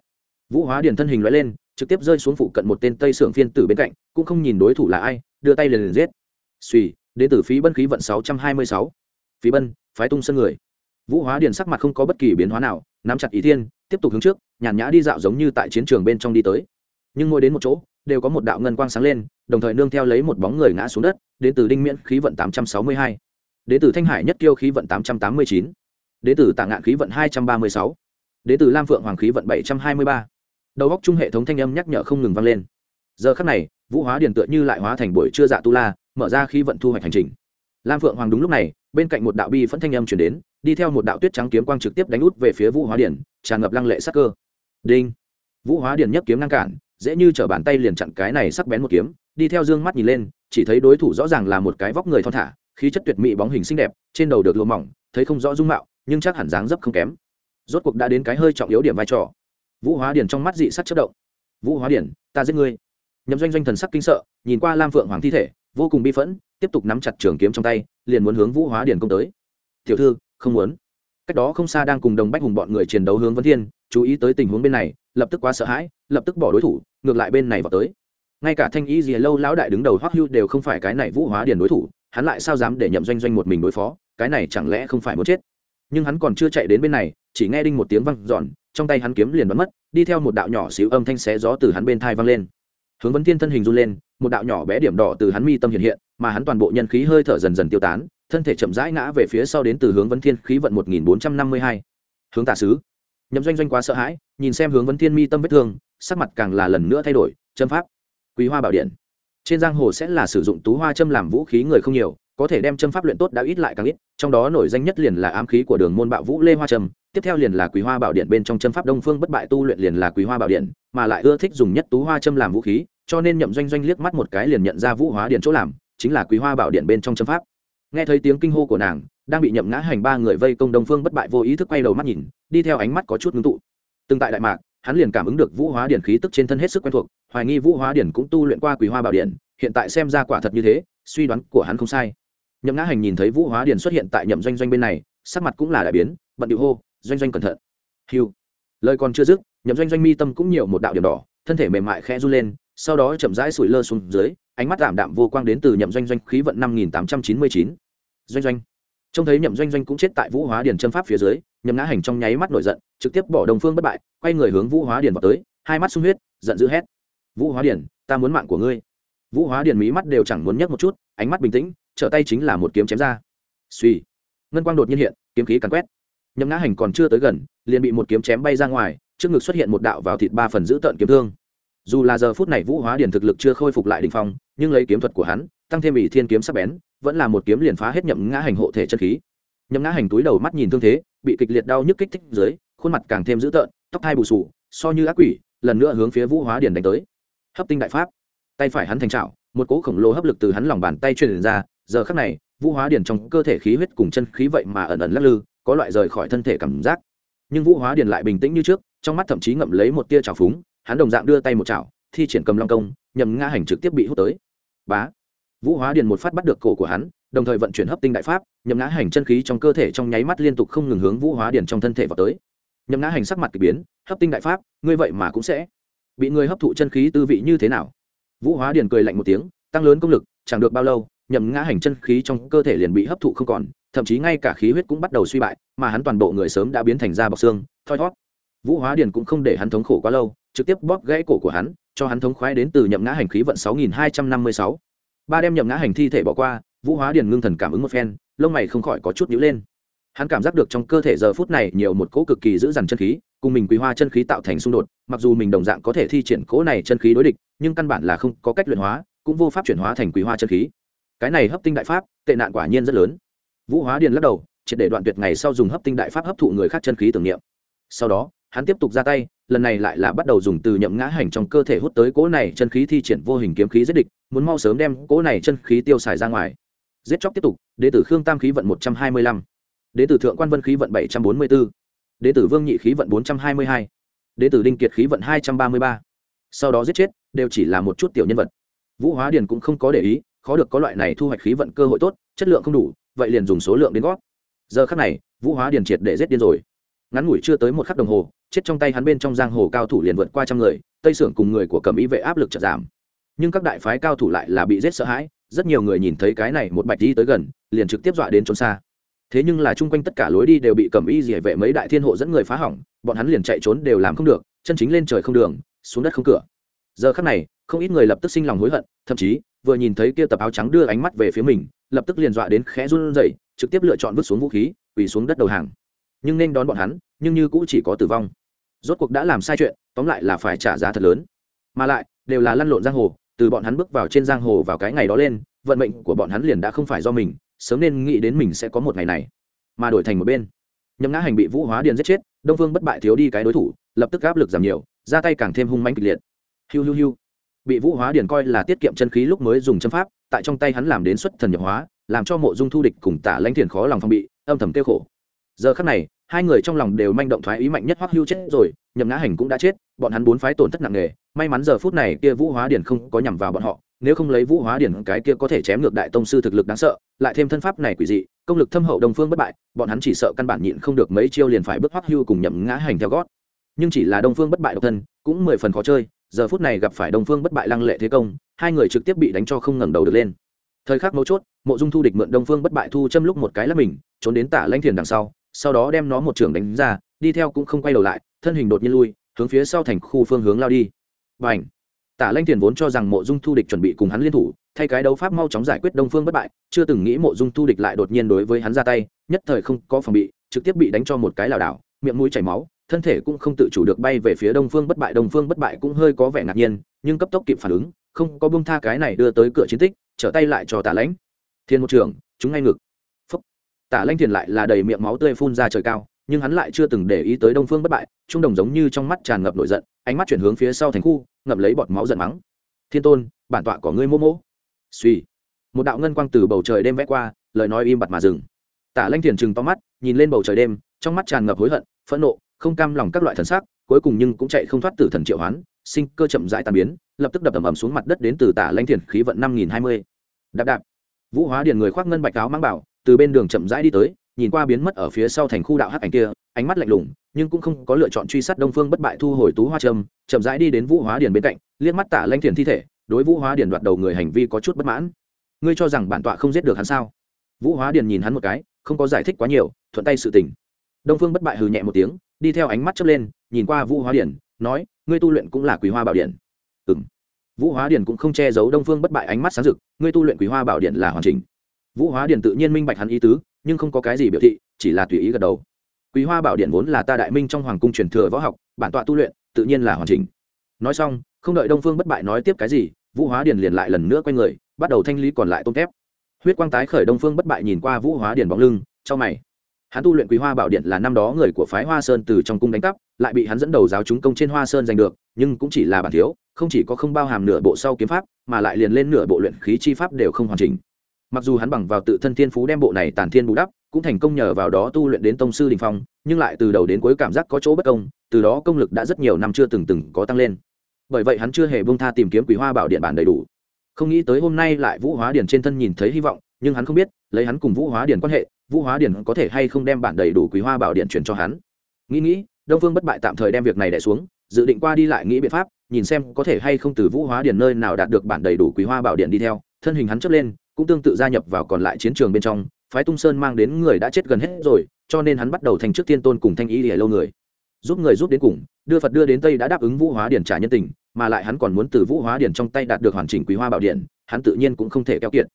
Vũ hóa điền thân hình loại lên trực tiếp rơi xuống phụ cận một tên tây sưởng phiên tử bên cạnh, cũng không nhìn đối thủ là ai, đưa tay liền liền giết. Suy đến từ phí bân khí vận sáu trăm hai mươi sáu. Phí bân, phái tung sân người. Vũ hóa điền sắc mặt không có bất kỳ biến hóa nào, nắm chặt ý thiên, tiếp tục hướng trước, nhàn nhã đi dạo giống như tại chiến trường bên trong đi tới. Nhưng ngồi đến một chỗ, đều có một đạo ngân quang sáng lên, đồng thời nương theo lấy một bóng người ngã xuống đất, đến từ đinh miễn khí vận tám trăm sáu mươi hai. Đến từ thanh hải nhất tiêu khí vận tám trăm tám mươi chín. Đến từ tạ ngạn khí vận hai trăm ba mươi sáu. Đến từ lam phượng hoàng khí vận bảy trăm hai mươi ba đầu góc chung hệ thống thanh âm nhắc nhở không ngừng vang lên. Giờ khắc này, vũ hóa điền tựa như lại hóa thành buổi trưa dạ tu la, mở ra khi vận thu hoạch hành trình. Lam phượng hoàng đúng lúc này, bên cạnh một đạo bi phẫn thanh âm chuyển đến, đi theo một đạo tuyết trắng kiếm quang trực tiếp đánh út về phía vũ hóa điển tràn ngập lăng lệ sắc cơ. Đinh! Vũ hóa điển nhấc kiếm ngăn cản, dễ như t bàn tay liền chặn cái này sắc bén một kiếm, đi theo dương mắt nhìn lên, chỉ thấy đối thủ rõ ràng là một cái vóc người thon thả, khí chất tuyệt mỹ bóng hình xinh đẹp, trên đầu được lùa mỏng, thấy không rõ dung mạo, nhưng chắc hẳn dáng dấp không kém. Rốt cuộc đã đến cái hơi trọng yếu điểm vai trò vũ hóa điển trong mắt dị sắc chất động. Vũ hóa điển ta giết ngươi. Nhậm doanh doanh thần sắc kinh sợ, nhìn qua lam phượng hoàng thi thể, vô cùng bi phẫn, tiếp tục nắm chặt trường kiếm trong tay, liền muốn hướng vũ hóa điển công tới. Tiểu thư, không muốn. Cách đó không xa đang cùng đồng bách hùng bọn người chiến đấu hướng vấn thiên, chú ý tới tình huống bên này, lập tức quá sợ hãi, lập tức bỏ đối thủ, ngược lại bên này vào tới. Ngay cả thanh y dìa lâu lão đại đứng đầu hoắc hưu đều không phải cái này vũ hóa điền đối thủ, hắn lại sao dám để nhậm doanh doanh một mình đối phó, cái này chẳng lẽ không phải muốn chết? Nhưng hắn còn chưa chạy đến bên này, chỉ nghe đinh một tiếng văng giòn trong tay hắn kiếm liền bắn mất, đi theo một đạo nhỏ xíu âm thanh xé gió từ hắn bên thai văng lên. Hướng vấn thiên thân hình run lên, một đạo nhỏ bé điểm đỏ từ hắn mi tâm hiện hiện, mà hắn toàn bộ nhân khí hơi thở dần dần tiêu tán, thân thể chậm rãi ngã về phía sau đến từ hướng vấn thiên khí vận một nghìn bốn trăm năm mươi hai. Hướng tà sứ. Nhậm doanh doanh quá sợ hãi, nhìn xem hướng vấn thiên mi tâm vết thương, sắc mặt càng là lần nữa thay đổi, châm pháp, quý hoa bảo điện. Trên giang hồ sẽ là sử dụng tú hoa châm làm vũ khí người không nhiều có thể đem châm pháp luyện tốt đã ít lại càng ít, trong đó nổi danh nhất liền là ám khí của đường môn bạo vũ lê hoa trâm tiếp theo liền là quý hoa bảo điện bên trong châm pháp đông phương bất bại tu luyện liền là quý hoa bảo điện, mà lại ưa thích dùng nhất tú hoa châm làm vũ khí, cho nên nhậm doanh doanh liếc mắt một cái liền nhận ra vũ hóa điện chỗ làm, chính là quý hoa bảo điện bên trong châm pháp. Nghe thấy tiếng kinh hô của nàng, đang bị nhậm ngã hành ba người vây công đông phương bất bại vô ý thức quay đầu mắt nhìn, đi theo ánh mắt có chút ngưng tụ. Từng tại đại mạc, hắn liền cảm ứng được vũ hóa điện khí tức trên thân hết sức quen thuộc, hoài nghi vũ hóa điện cũng tu luyện qua quý hoa bảo điện, hiện tại xem ra quả thật như thế, suy đoán của hắn không sai nhậm ngã hành nhìn thấy vũ hóa Điền xuất hiện tại nhậm doanh doanh bên này, sắc mặt cũng là đại biến, bận điệu hô, doanh doanh cẩn thận. Hiu lời còn chưa dứt, nhậm doanh doanh mi tâm cũng nhiều một đạo điểm đỏ, thân thể mềm mại khẽ run lên, sau đó chậm rãi sủi lơ xuống dưới, ánh mắt đảm đạm vô quang đến từ nhậm doanh doanh khí vận năm nghìn tám trăm chín mươi chín. Doanh doanh. Trông thấy nhậm doanh doanh cũng chết tại vũ hóa điền châm pháp phía dưới, nhậm ngã hành trong nháy mắt nổi giận, trực tiếp bỏ đồng phương bất bại, quay người hướng vũ hóa điền vào tới, hai mắt sung huyết, giận dữ hét, vũ hóa điền, ta muốn mạng của ngươi. Vũ hóa điền mí mắt đều chẳng muốn nhấc một chút, ánh mắt bình tĩnh trở tay chính là một kiếm chém ra. Suy ngân quang đột nhiên hiện, kiếm khí càn quét. Nhậm ngã hành còn chưa tới gần, liền bị một kiếm chém bay ra ngoài, trước ngực xuất hiện một đạo vào thịt ba phần giữ tợn kiếm thương. Dù là giờ phút này vũ hóa điền thực lực chưa khôi phục lại đ ỉ n h phong, nhưng lấy kiếm thuật của hắn, tăng thêm ỷ thiên kiếm sắc bén, vẫn là một kiếm liền phá hết nhậm ngã hành hộ thể chân khí. Nhậm ngã hành túi đầu mắt nhìn thương thế, bị kịch liệt đau nhức kích thích dưới, khuôn mặt càng thêm dữ tợn, tóc hai bù sù, so như ác quỷ, lần nữa hướng phía vũ hóa điền đánh tới. Hấp tinh đại pháp. Tay phải hắn thành trào một cỗ khổng lồ hấp lực từ hắn lòng bàn tay truyền ra giờ khắc này, vũ hóa điền trong cơ thể khí huyết cùng chân khí vậy mà ẩn ẩn lắc lư, có loại rời khỏi thân thể cảm giác. Nhưng vũ hóa điền lại bình tĩnh như trước, trong mắt thậm chí ngậm lấy một tia trào phúng, hắn đồng dạng đưa tay một chảo, thi triển cầm long công nhầm ngã hành trực tiếp bị hút tới. Bá! Vũ hóa điền một phát bắt được cổ của hắn, đồng thời vận chuyển hấp tinh đại pháp nhầm ngã hành chân khí trong cơ thể trong nháy mắt liên tục không ngừng hướng vũ hóa điền trong thân thể vào tới. Nhầm ngã hành sắc mặt k ỳ biến, hấp tinh đại pháp, ngươi vậy mà cũng sẽ bị người hấp thụ chân khí tư vị như thế nào? Vũ hóa điền cười lạnh một tiếng, tăng lớn công lực, chẳng được bao lâu Nhậm ngã hành chân khí trong cơ thể liền bị hấp thụ không còn, thậm chí ngay cả khí huyết cũng bắt đầu suy bại, mà hắn toàn bộ người sớm đã biến thành da bọc xương, thoi thót. Vũ hóa điền cũng không để hắn thống khổ quá lâu, trực tiếp bóp gãy cổ của hắn, cho hắn thống khoái đến từ nhậm ngã hành khí vận sáu nghìn hai trăm năm mươi sáu. Ba đem nhậm ngã hành thi thể bỏ qua, vũ hóa điền ngưng thần cảm ứng một phen, lông mày không khỏi có chút nhữ lên. Hắn cảm giác được trong cơ thể giờ phút này nhiều một cỗ cực kỳ giữ dằn chân khí, cùng mình quý hoa chân khí tạo thành xung đột, mặc dù mình đồng dạng có thể thi triển cỗ này chân khí đối địch, nhưng căn bản là không có cách luyện hóa, cũng vô pháp chuyển hóa thành quý hoa chân khí cái này hấp tinh đại pháp, tệ nạn quả nhiên rất lớn. Vũ hóa điền lắc đầu, triệt để đoạn tuyệt ngày sau dùng hấp tinh đại pháp hấp thụ người khác chân khí tưởng niệm. Sau đó, hắn tiếp tục ra tay, lần này lại là bắt đầu dùng từ nhậm ngã hành trong cơ thể hút tới cỗ này chân khí thi triển vô hình kiếm khí giết địch, muốn mau sớm đem cỗ này chân khí tiêu xài ra ngoài. Giết chóc tiếp tục, đế tử khương tam khí vận một trăm hai mươi lăm, đế tử thượng quan vân khí vận bảy trăm bốn mươi bốn đế tử vương nhị khí vận bốn trăm hai mươi hai, đế tử đinh kiệt khí vận hai trăm ba mươi ba. Sau đó giết chết, đều chỉ là một chút tiểu nhân vật. Vũ hóa điền cũng không có để ý khó được có loại này thu hoạch khí vận cơ hội tốt, chất lượng không đủ, vậy liền dùng số lượng đến gót giờ khắc này, vũ hóa điền triệt để giết điên rồi. Ngắn ngủi chưa tới một khắc đồng hồ, chết trong tay hắn bên trong giang hồ cao thủ liền vượt qua trăm người, tây sưởng cùng người của cầm ý vệ áp lực chợt giảm. Nhưng các đại phái cao thủ lại là bị giết sợ hãi, rất nhiều người nhìn thấy cái này một bạch đi tới gần, liền trực tiếp dọa đến trốn xa. Thế nhưng là chung quanh tất cả lối đi đều bị cầm y dỉa vệ mấy đại thiên hộ dẫn người phá hỏng, bọn hắn liền chạy trốn đều làm không được, chân chính lên trời không đường, xuống đất không cửa. Giờ khắc này, không ít người lập tức sinh lòng hối hận, thậm chí vừa nhìn thấy kia tập áo trắng đưa ánh mắt về phía mình, lập tức liền dọa đến khẽ run rẩy, trực tiếp lựa chọn vứt xuống vũ khí, quỳ xuống đất đầu hàng. Nhưng nên đón bọn hắn, nhưng như cũng chỉ có tử vong. Rốt cuộc đã làm sai chuyện, tóm lại là phải trả giá thật lớn. Mà lại, đều là lăn lộn giang hồ, từ bọn hắn bước vào trên giang hồ vào cái ngày đó lên, vận mệnh của bọn hắn liền đã không phải do mình, sớm nên nghĩ đến mình sẽ có một ngày này. Mà đổi thành một bên, nhậm ngã hành bị vũ hóa điền giết chết, đông phương bất bại thiếu đi cái đối thủ, lập tức áp lực giảm nhiều, ra tay càng thêm hung manh kịch liệt. Hiu hiu hiu bị vũ hóa điền coi là tiết kiệm chân khí lúc mới dùng châm pháp, tại trong tay hắn làm đến xuất thần nhập hóa, làm cho mộ dung thu địch cùng tả lãnh thiền khó lòng phong bị, âm thầm tiêu khổ. Giờ khắc này, hai người trong lòng đều manh động thoái ý mạnh nhất hoắc hưu chết rồi, nhậm ngã hành cũng đã chết, bọn hắn bốn phái tổn thất nặng nề, may mắn giờ phút này kia vũ hóa điển không có nhằm vào bọn họ, nếu không lấy vũ hóa điển cái kia có thể chém ngược đại tông sư thực lực đáng sợ, lại thêm thân pháp này quỷ dị, công lực thâm hậu đồng phương bất bại, bọn hắn chỉ sợ căn bản nhịn không được mấy chiêu liền phải bước hoắc hưu cùng nhậm ngã hành theo gót. Nhưng chỉ là đông phương bất bại độc thân, cũng mười phần khó chơi giờ phút này gặp phải đông phương bất bại lăng lệ thế công, hai người trực tiếp bị đánh cho không ngẩng đầu được lên. Thời khắc mấu chốt, mộ dung thu địch mượn đông phương bất bại thu châm lúc một cái lắp mình, trốn đến tả lanh thiền đằng sau sau đó đem nó một trường đánh ra, đi theo cũng không quay đầu lại, thân hình đột nhiên lui, hướng phía sau thành khu phương hướng lao đi. Và h tả lanh thiền vốn cho rằng mộ dung thu địch chuẩn bị cùng hắn liên thủ, thay cái đấu pháp mau chóng giải quyết đông phương bất bại, chưa từng nghĩ mộ dung thu địch lại đột nhiên đối với hắn ra tay, nhất thời không có phòng bị, trực tiếp bị đánh cho một cái lảo đảo, miệng mũi chảy máu thân thể cũng không tự chủ được bay về phía đông phương bất bại, đông phương bất bại cũng hơi có vẻ ngạc nhiên, nhưng cấp tốc kịp phản ứng, không có bông tha cái này đưa tới cửa chiến tích, trở tay lại cho tả lãnh. Thiên một trường chúng ngay ngực. Phúc. Tả lãnh thiền lại là đầy miệng máu tươi phun ra trời cao, nhưng hắn lại chưa từng để ý tới đông phương bất bại, trung đồng giống như trong mắt tràn ngập nổi giận, ánh mắt chuyển hướng phía sau thành khu, ngậm lấy bọt máu giận mắng. Thiên tôn, bản tọa của ngươi mô mô. Suy. Một đạo ngân quang từ bầu trời đêm vẽ qua, lời nói im bặt mà dừng. Tả lanh thiền chừng to mắt, nhìn lên bầu trời đêm, trong mắt tràn ngập hối hận, phẫn nộ không cam lòng các loại thần sắc, cuối cùng nhưng cũng chạy không thoát từ thần triệu hoán, sinh cơ chậm rãi tàn biến, lập tức đập ầm ầm xuống mặt đất đến từ tả lanh thiền khí vận năm nghìn hai mươi. Đạp đạp. Vũ hóa điền người khoác ngân bạch áo mang bảo, từ bên đường chậm rãi đi tới, nhìn qua biến mất ở phía sau thành khu đạo hắc ảnh kia, ánh mắt lạnh lùng, nhưng cũng không có lựa chọn truy sát đông phương bất bại thu hồi tú hoa trâm, chậm rãi đi đến vũ hóa điền bên cạnh, liếc mắt tả lanh thiền thi thể, đối vũ hóa điền đoạt đầu người hành vi có chút bất mãn. Ngươi cho rằng bản tọa không giết được hắn sao? Vũ hóa điền nhìn hắn một cái, không có giải thích quá nhiều, thuận tay sự tình. Đông phương bất bại hừ nhẹ một tiếng đi theo ánh mắt chớp lên, nhìn qua vũ hóa điền nói, ngươi tu luyện cũng là quý hoa bảo điện ừ m vũ hóa điền cũng không che giấu đông phương bất bại ánh mắt sáng rực, ngươi tu luyện quý hoa bảo điện là hoàn chỉnh. Vũ hóa điền tự nhiên minh bạch hắn ý tứ, nhưng không có cái gì biểu thị, chỉ là tùy ý gật đầu. Quý hoa bảo điện vốn là ta đại minh trong hoàng cung truyền thừa võ học, bản tọa tu luyện, tự nhiên là hoàn chỉnh. Nói xong, không đợi đông phương bất bại nói tiếp cái gì, vũ hóa điền liền lại lần nữa quay người, bắt đầu thanh lý còn lại tôm tép. Huyết quang tái khởi đông phương bất bại nhìn qua vũ hóa điền bóng lưng trong mày hắn tu luyện quý hoa bảo điện là năm đó người của phái hoa sơn từ trong cung đánh cắp, lại bị hắn dẫn đầu giáo chúng công trên hoa sơn giành được, nhưng cũng chỉ là bản thiếu, không chỉ có không bao hàm nửa bộ sau kiếm pháp, mà lại liền lên nửa bộ luyện khí chi pháp đều không hoàn chỉnh. Mặc dù hắn bằng vào tự thân thiên phú đem bộ này tàn thiên bù đắp, cũng thành công nhờ vào đó tu luyện đến tông sư đình phong, nhưng lại từ đầu đến cuối cảm giác có chỗ bất công, từ đó công lực đã rất nhiều năm chưa từng từng có tăng lên. Bởi vậy hắn chưa hề bông tha tìm kiếm quý hoa bảo điện bản đầy đủ. Không nghĩ tới hôm nay lại vũ hóa điển trên thân nhìn thấy hy vọng, nhưng hắn không biết, lấy hắn cùng vũ hóa điển quan hệ vũ hóa điển có thể hay không đem bản đầy đủ quý hoa bảo điện chuyển cho hắn? Nghĩ nghĩ, đông phương bất bại tạm thời đem việc này đẻ xuống, dự định qua đi lại nghĩ biện pháp, nhìn xem có thể hay không từ vũ hóa điển nơi nào đạt được bản đầy đủ quý hoa bảo điện đi theo. Thân hình hắn chấp lên, cũng tương tự gia nhập vào còn lại chiến trường bên trong, phái tung sơn mang đến người đã chết gần hết rồi, cho nên hắn bắt đầu thành trước tiên tôn cùng thanh ý để lâu người. Giúp người giúp đến cùng, đưa phật đưa đến tây đã đáp ứng vũ hóa điển trả nhân tình, mà lại hắn còn muốn từ vũ hóa điển trong tay đạt được hoàn chỉnh quý hoa bảo điện, hắn tự nhiên cũng không thể keo kiệt.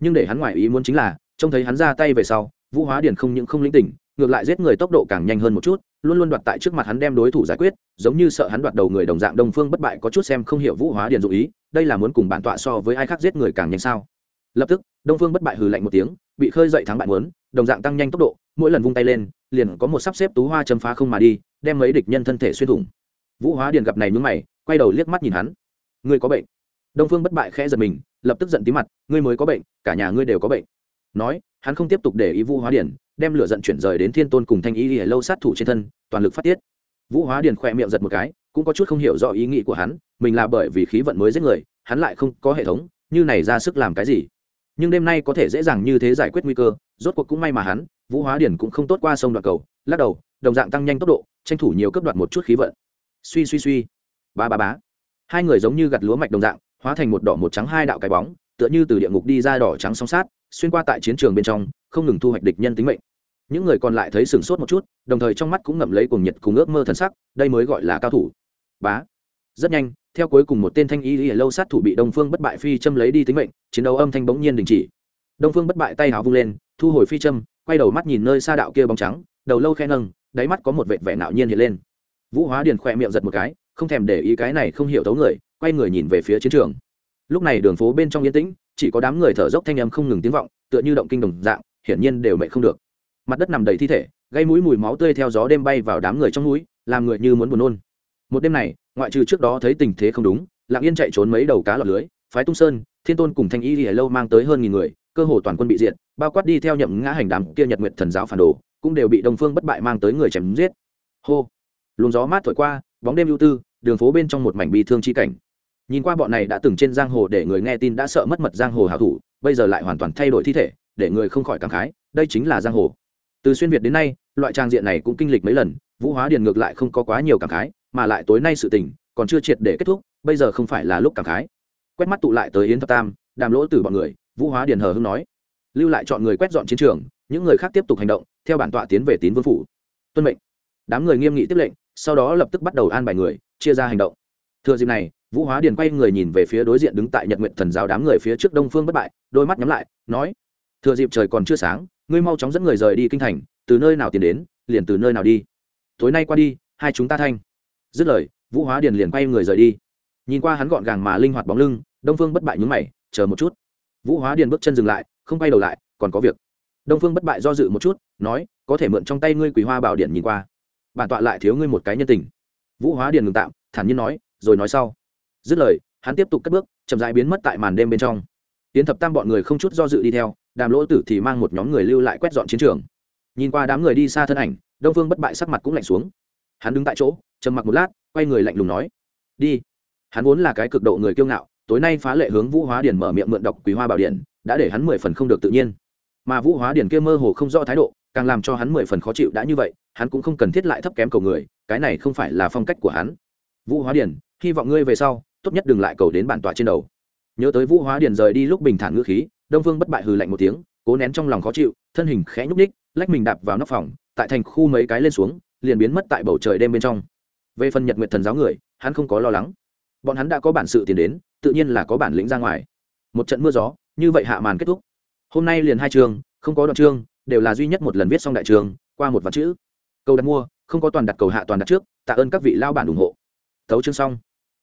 Nhưng để hắn ngoài ý muốn chính là, trông thấy hắn ra tay về sau vũ hóa Điền không những không linh tỉnh, ngược lại giết người tốc độ càng nhanh hơn một chút, luôn luôn đoạt tại trước mặt hắn đem đối thủ giải quyết, giống như sợ hắn đoạt đầu người đồng dạng đông phương bất bại có chút xem không hiểu vũ hóa Điền dụ ý, đây là muốn cùng bản tọa so với ai khác giết người càng nhanh sao? Lập tức, đông phương bất bại hừ lạnh một tiếng, bị khơi dậy thắng bại muốn, đồng dạng tăng nhanh tốc độ, mỗi lần vung tay lên, liền có một sắp xếp tú hoa châm phá không mà đi, đem mấy địch nhân thân thể xuyên thủng. Vũ hóa điền gặp này nhướng mày, quay đầu liếc mắt nhìn hắn. Ngươi có bệnh? Đông phương bất bại khẽ giật mình, lập tức giận tí mặt, ngươi mới có bệnh, cả nhà ngươi đều có bệnh nói, hắn không tiếp tục để ý vũ hóa điền, đem lửa giận chuyển rời đến thiên tôn cùng thanh ý ỉa lâu sát thủ trên thân, toàn lực phát tiết. Vũ hóa điền khỏe miệng giật một cái, cũng có chút không hiểu rõ ý nghĩ của hắn, mình là bởi vì khí vận mới giết người, hắn lại không có hệ thống, như này ra sức làm cái gì? Nhưng đêm nay có thể dễ dàng như thế giải quyết nguy cơ, rốt cuộc cũng may mà hắn, vũ hóa điển cũng không tốt qua sông đoạn cầu, lắc đầu, đồng dạng tăng nhanh tốc độ, tranh thủ nhiều cấp đoạt một chút khí vận. Suy suy suy. Ba ba bá hai người giống như gặt lúa mạch đồng dạng, hóa thành một đỏ một trắng hai đạo cái bóng, tựa như từ địa ngục đi ra đỏ trắng song sát xuyên qua tại chiến trường bên trong, không ngừng thu hoạch địch nhân tính mệnh. Những người còn lại thấy sửng sốt một chút, đồng thời trong mắt cũng ngậm lấy cuồng nhiệt cùng ước mơ thần sắc, đây mới gọi là cao thủ. Bá. Rất nhanh, theo cuối cùng một tên thanh y lìa lâu sát thủ bị đông phương bất bại phi châm lấy đi tính mệnh, chiến đấu âm thanh bỗng nhiên đình chỉ. Đông phương bất bại tay hào vung lên, thu hồi phi châm, quay đầu mắt nhìn nơi xa đạo kia bóng trắng, đầu lâu khe nâng, đáy mắt có một vệt vẻ nạo nhiên hiện lên. Vũ hóa điền khỏe miệng giật một cái, không thèm để ý cái này không hiểu thấu người, quay người nhìn về phía chiến trường. Lúc này đường phố bên trong yên tĩnh chỉ có đám người thở dốc thanh âm không ngừng tiếng vọng, tựa như động kinh đồng dạng, hiển nhiên đều mệt không được. Mặt đất nằm đầy thi thể, gây mũi mùi máu tươi theo gió đêm bay vào đám người trong núi, làm người như muốn buồn nôn. Một đêm này, ngoại trừ trước đó thấy tình thế không đúng lặng yên chạy trốn mấy đầu cá lọt lưới, phái tung sơn, thiên tôn cùng thanh y lìa lâu mang tới hơn nghìn người, cơ hồ toàn quân bị diệt, bao quát đi theo nhậm ngã hành đám kia nhật nguyệt thần giáo phản đồ, cũng đều bị đông phương bất bại mang tới người chém giết. Hô! Luồng gió mát thổi qua, bóng đêm ưu tư, đường phố bên trong một mảnh bi thương chi cảnh nhìn qua bọn này đã từng trên giang hồ để người nghe tin đã sợ mất mật giang hồ hảo thủ, bây giờ lại hoàn toàn thay đổi thi thể, để người không khỏi cảm khái, đây chính là giang hồ. Từ xuyên việt đến nay, loại trang diện này cũng kinh lịch mấy lần, vũ hóa điền ngược lại không có quá nhiều cảm khái, mà lại tối nay sự tình, còn chưa triệt để kết thúc, bây giờ không phải là lúc cảm khái. Quét mắt tụ lại tới yến thập tam, đàm lỗ từ bọn người, vũ hóa điền hờ hưng nói. Lưu lại chọn người quét dọn chiến trường, những người khác tiếp tục hành động, theo bản tọa tiến về tín vương phủ. Tuân mệnh. Đám người nghiêm nghị tiếp lệnh, sau đó lập tức bắt đầu an bài người, chia ra hành động. Thừa dịp này vũ hóa điền quay người nhìn về phía đối diện đứng tại nhật nguyện thần giáo đám người phía trước đông phương bất bại, đôi mắt nhắm lại, nói, thừa dịp trời còn chưa sáng, ngươi mau chóng dẫn người rời đi kinh thành, từ nơi nào tiến đến, liền từ nơi nào đi. Tối nay qua đi, hai chúng ta thanh. Dứt lời, vũ hóa điền liền quay người rời đi. Nhìn qua hắn gọn gàng mà linh hoạt bóng lưng, đông phương bất bại nhúng mày, chờ một chút. Vũ hóa điền bước chân dừng lại, không quay đầu lại, còn có việc. Đông phương bất bại do dự một chút, nói, có thể mượn trong tay ngươi quỳ hoa bảo điện nhìn qua. Bản tọa lại thiếu ngươi một cái nhân tình. Vũ hóa điền ngừng tạm, thản nhiên nói, rồi nói sau dứt lời, hắn tiếp tục cất bước, chậm rãi biến mất tại màn đêm bên trong. Tiến thập tam bọn người không chút do dự đi theo, đàm lỗ tử thì mang một nhóm người lưu lại quét dọn chiến trường. Nhìn qua đám người đi xa thân ảnh, đông phương bất bại sắc mặt cũng lạnh xuống. Hắn đứng tại chỗ, trầm mặc một lát, quay người lạnh lùng nói, đi. Hắn vốn là cái cực độ người kiêu ngạo, tối nay phá lệ hướng vũ hóa điển mở miệng mượn đọc quý hoa bảo điện, đã để hắn mười phần không được tự nhiên. Mà vũ hóa điển kia mơ hồ không rõ thái độ, càng làm cho hắn mười phần khó chịu đã như vậy, hắn cũng không cần thiết lại thấp kém cầu người, cái này không phải là phong cách của hắn. Vũ hóa điển, hy vọng ngươi về sau tốt nhất đừng lại cầu đến bản tọa trên đầu. Nhớ tới vũ hóa điền rời đi lúc bình thản ngữ khí, đông phương bất bại hừ lạnh một tiếng, cố nén trong lòng khó chịu, thân hình khẽ nhúc ních lách mình đạp vào nóc phòng, tại thành khu mấy cái lên xuống, liền biến mất tại bầu trời đêm bên trong. Về phần nhật nguyện thần giáo người, hắn không có lo lắng. Bọn hắn đã có bản sự tiền đến, tự nhiên là có bản lĩnh ra ngoài. Một trận mưa gió, như vậy hạ màn kết thúc. Hôm nay liền hai trường, không có đoạn chương đều là duy nhất một lần viết xong đại trường, qua một vạn chữ. Câu đặt mua, không có toàn đặt cầu hạ toàn đặt trước, tạ ơn các vị lao bản ủng hộ. Thấu chương xong.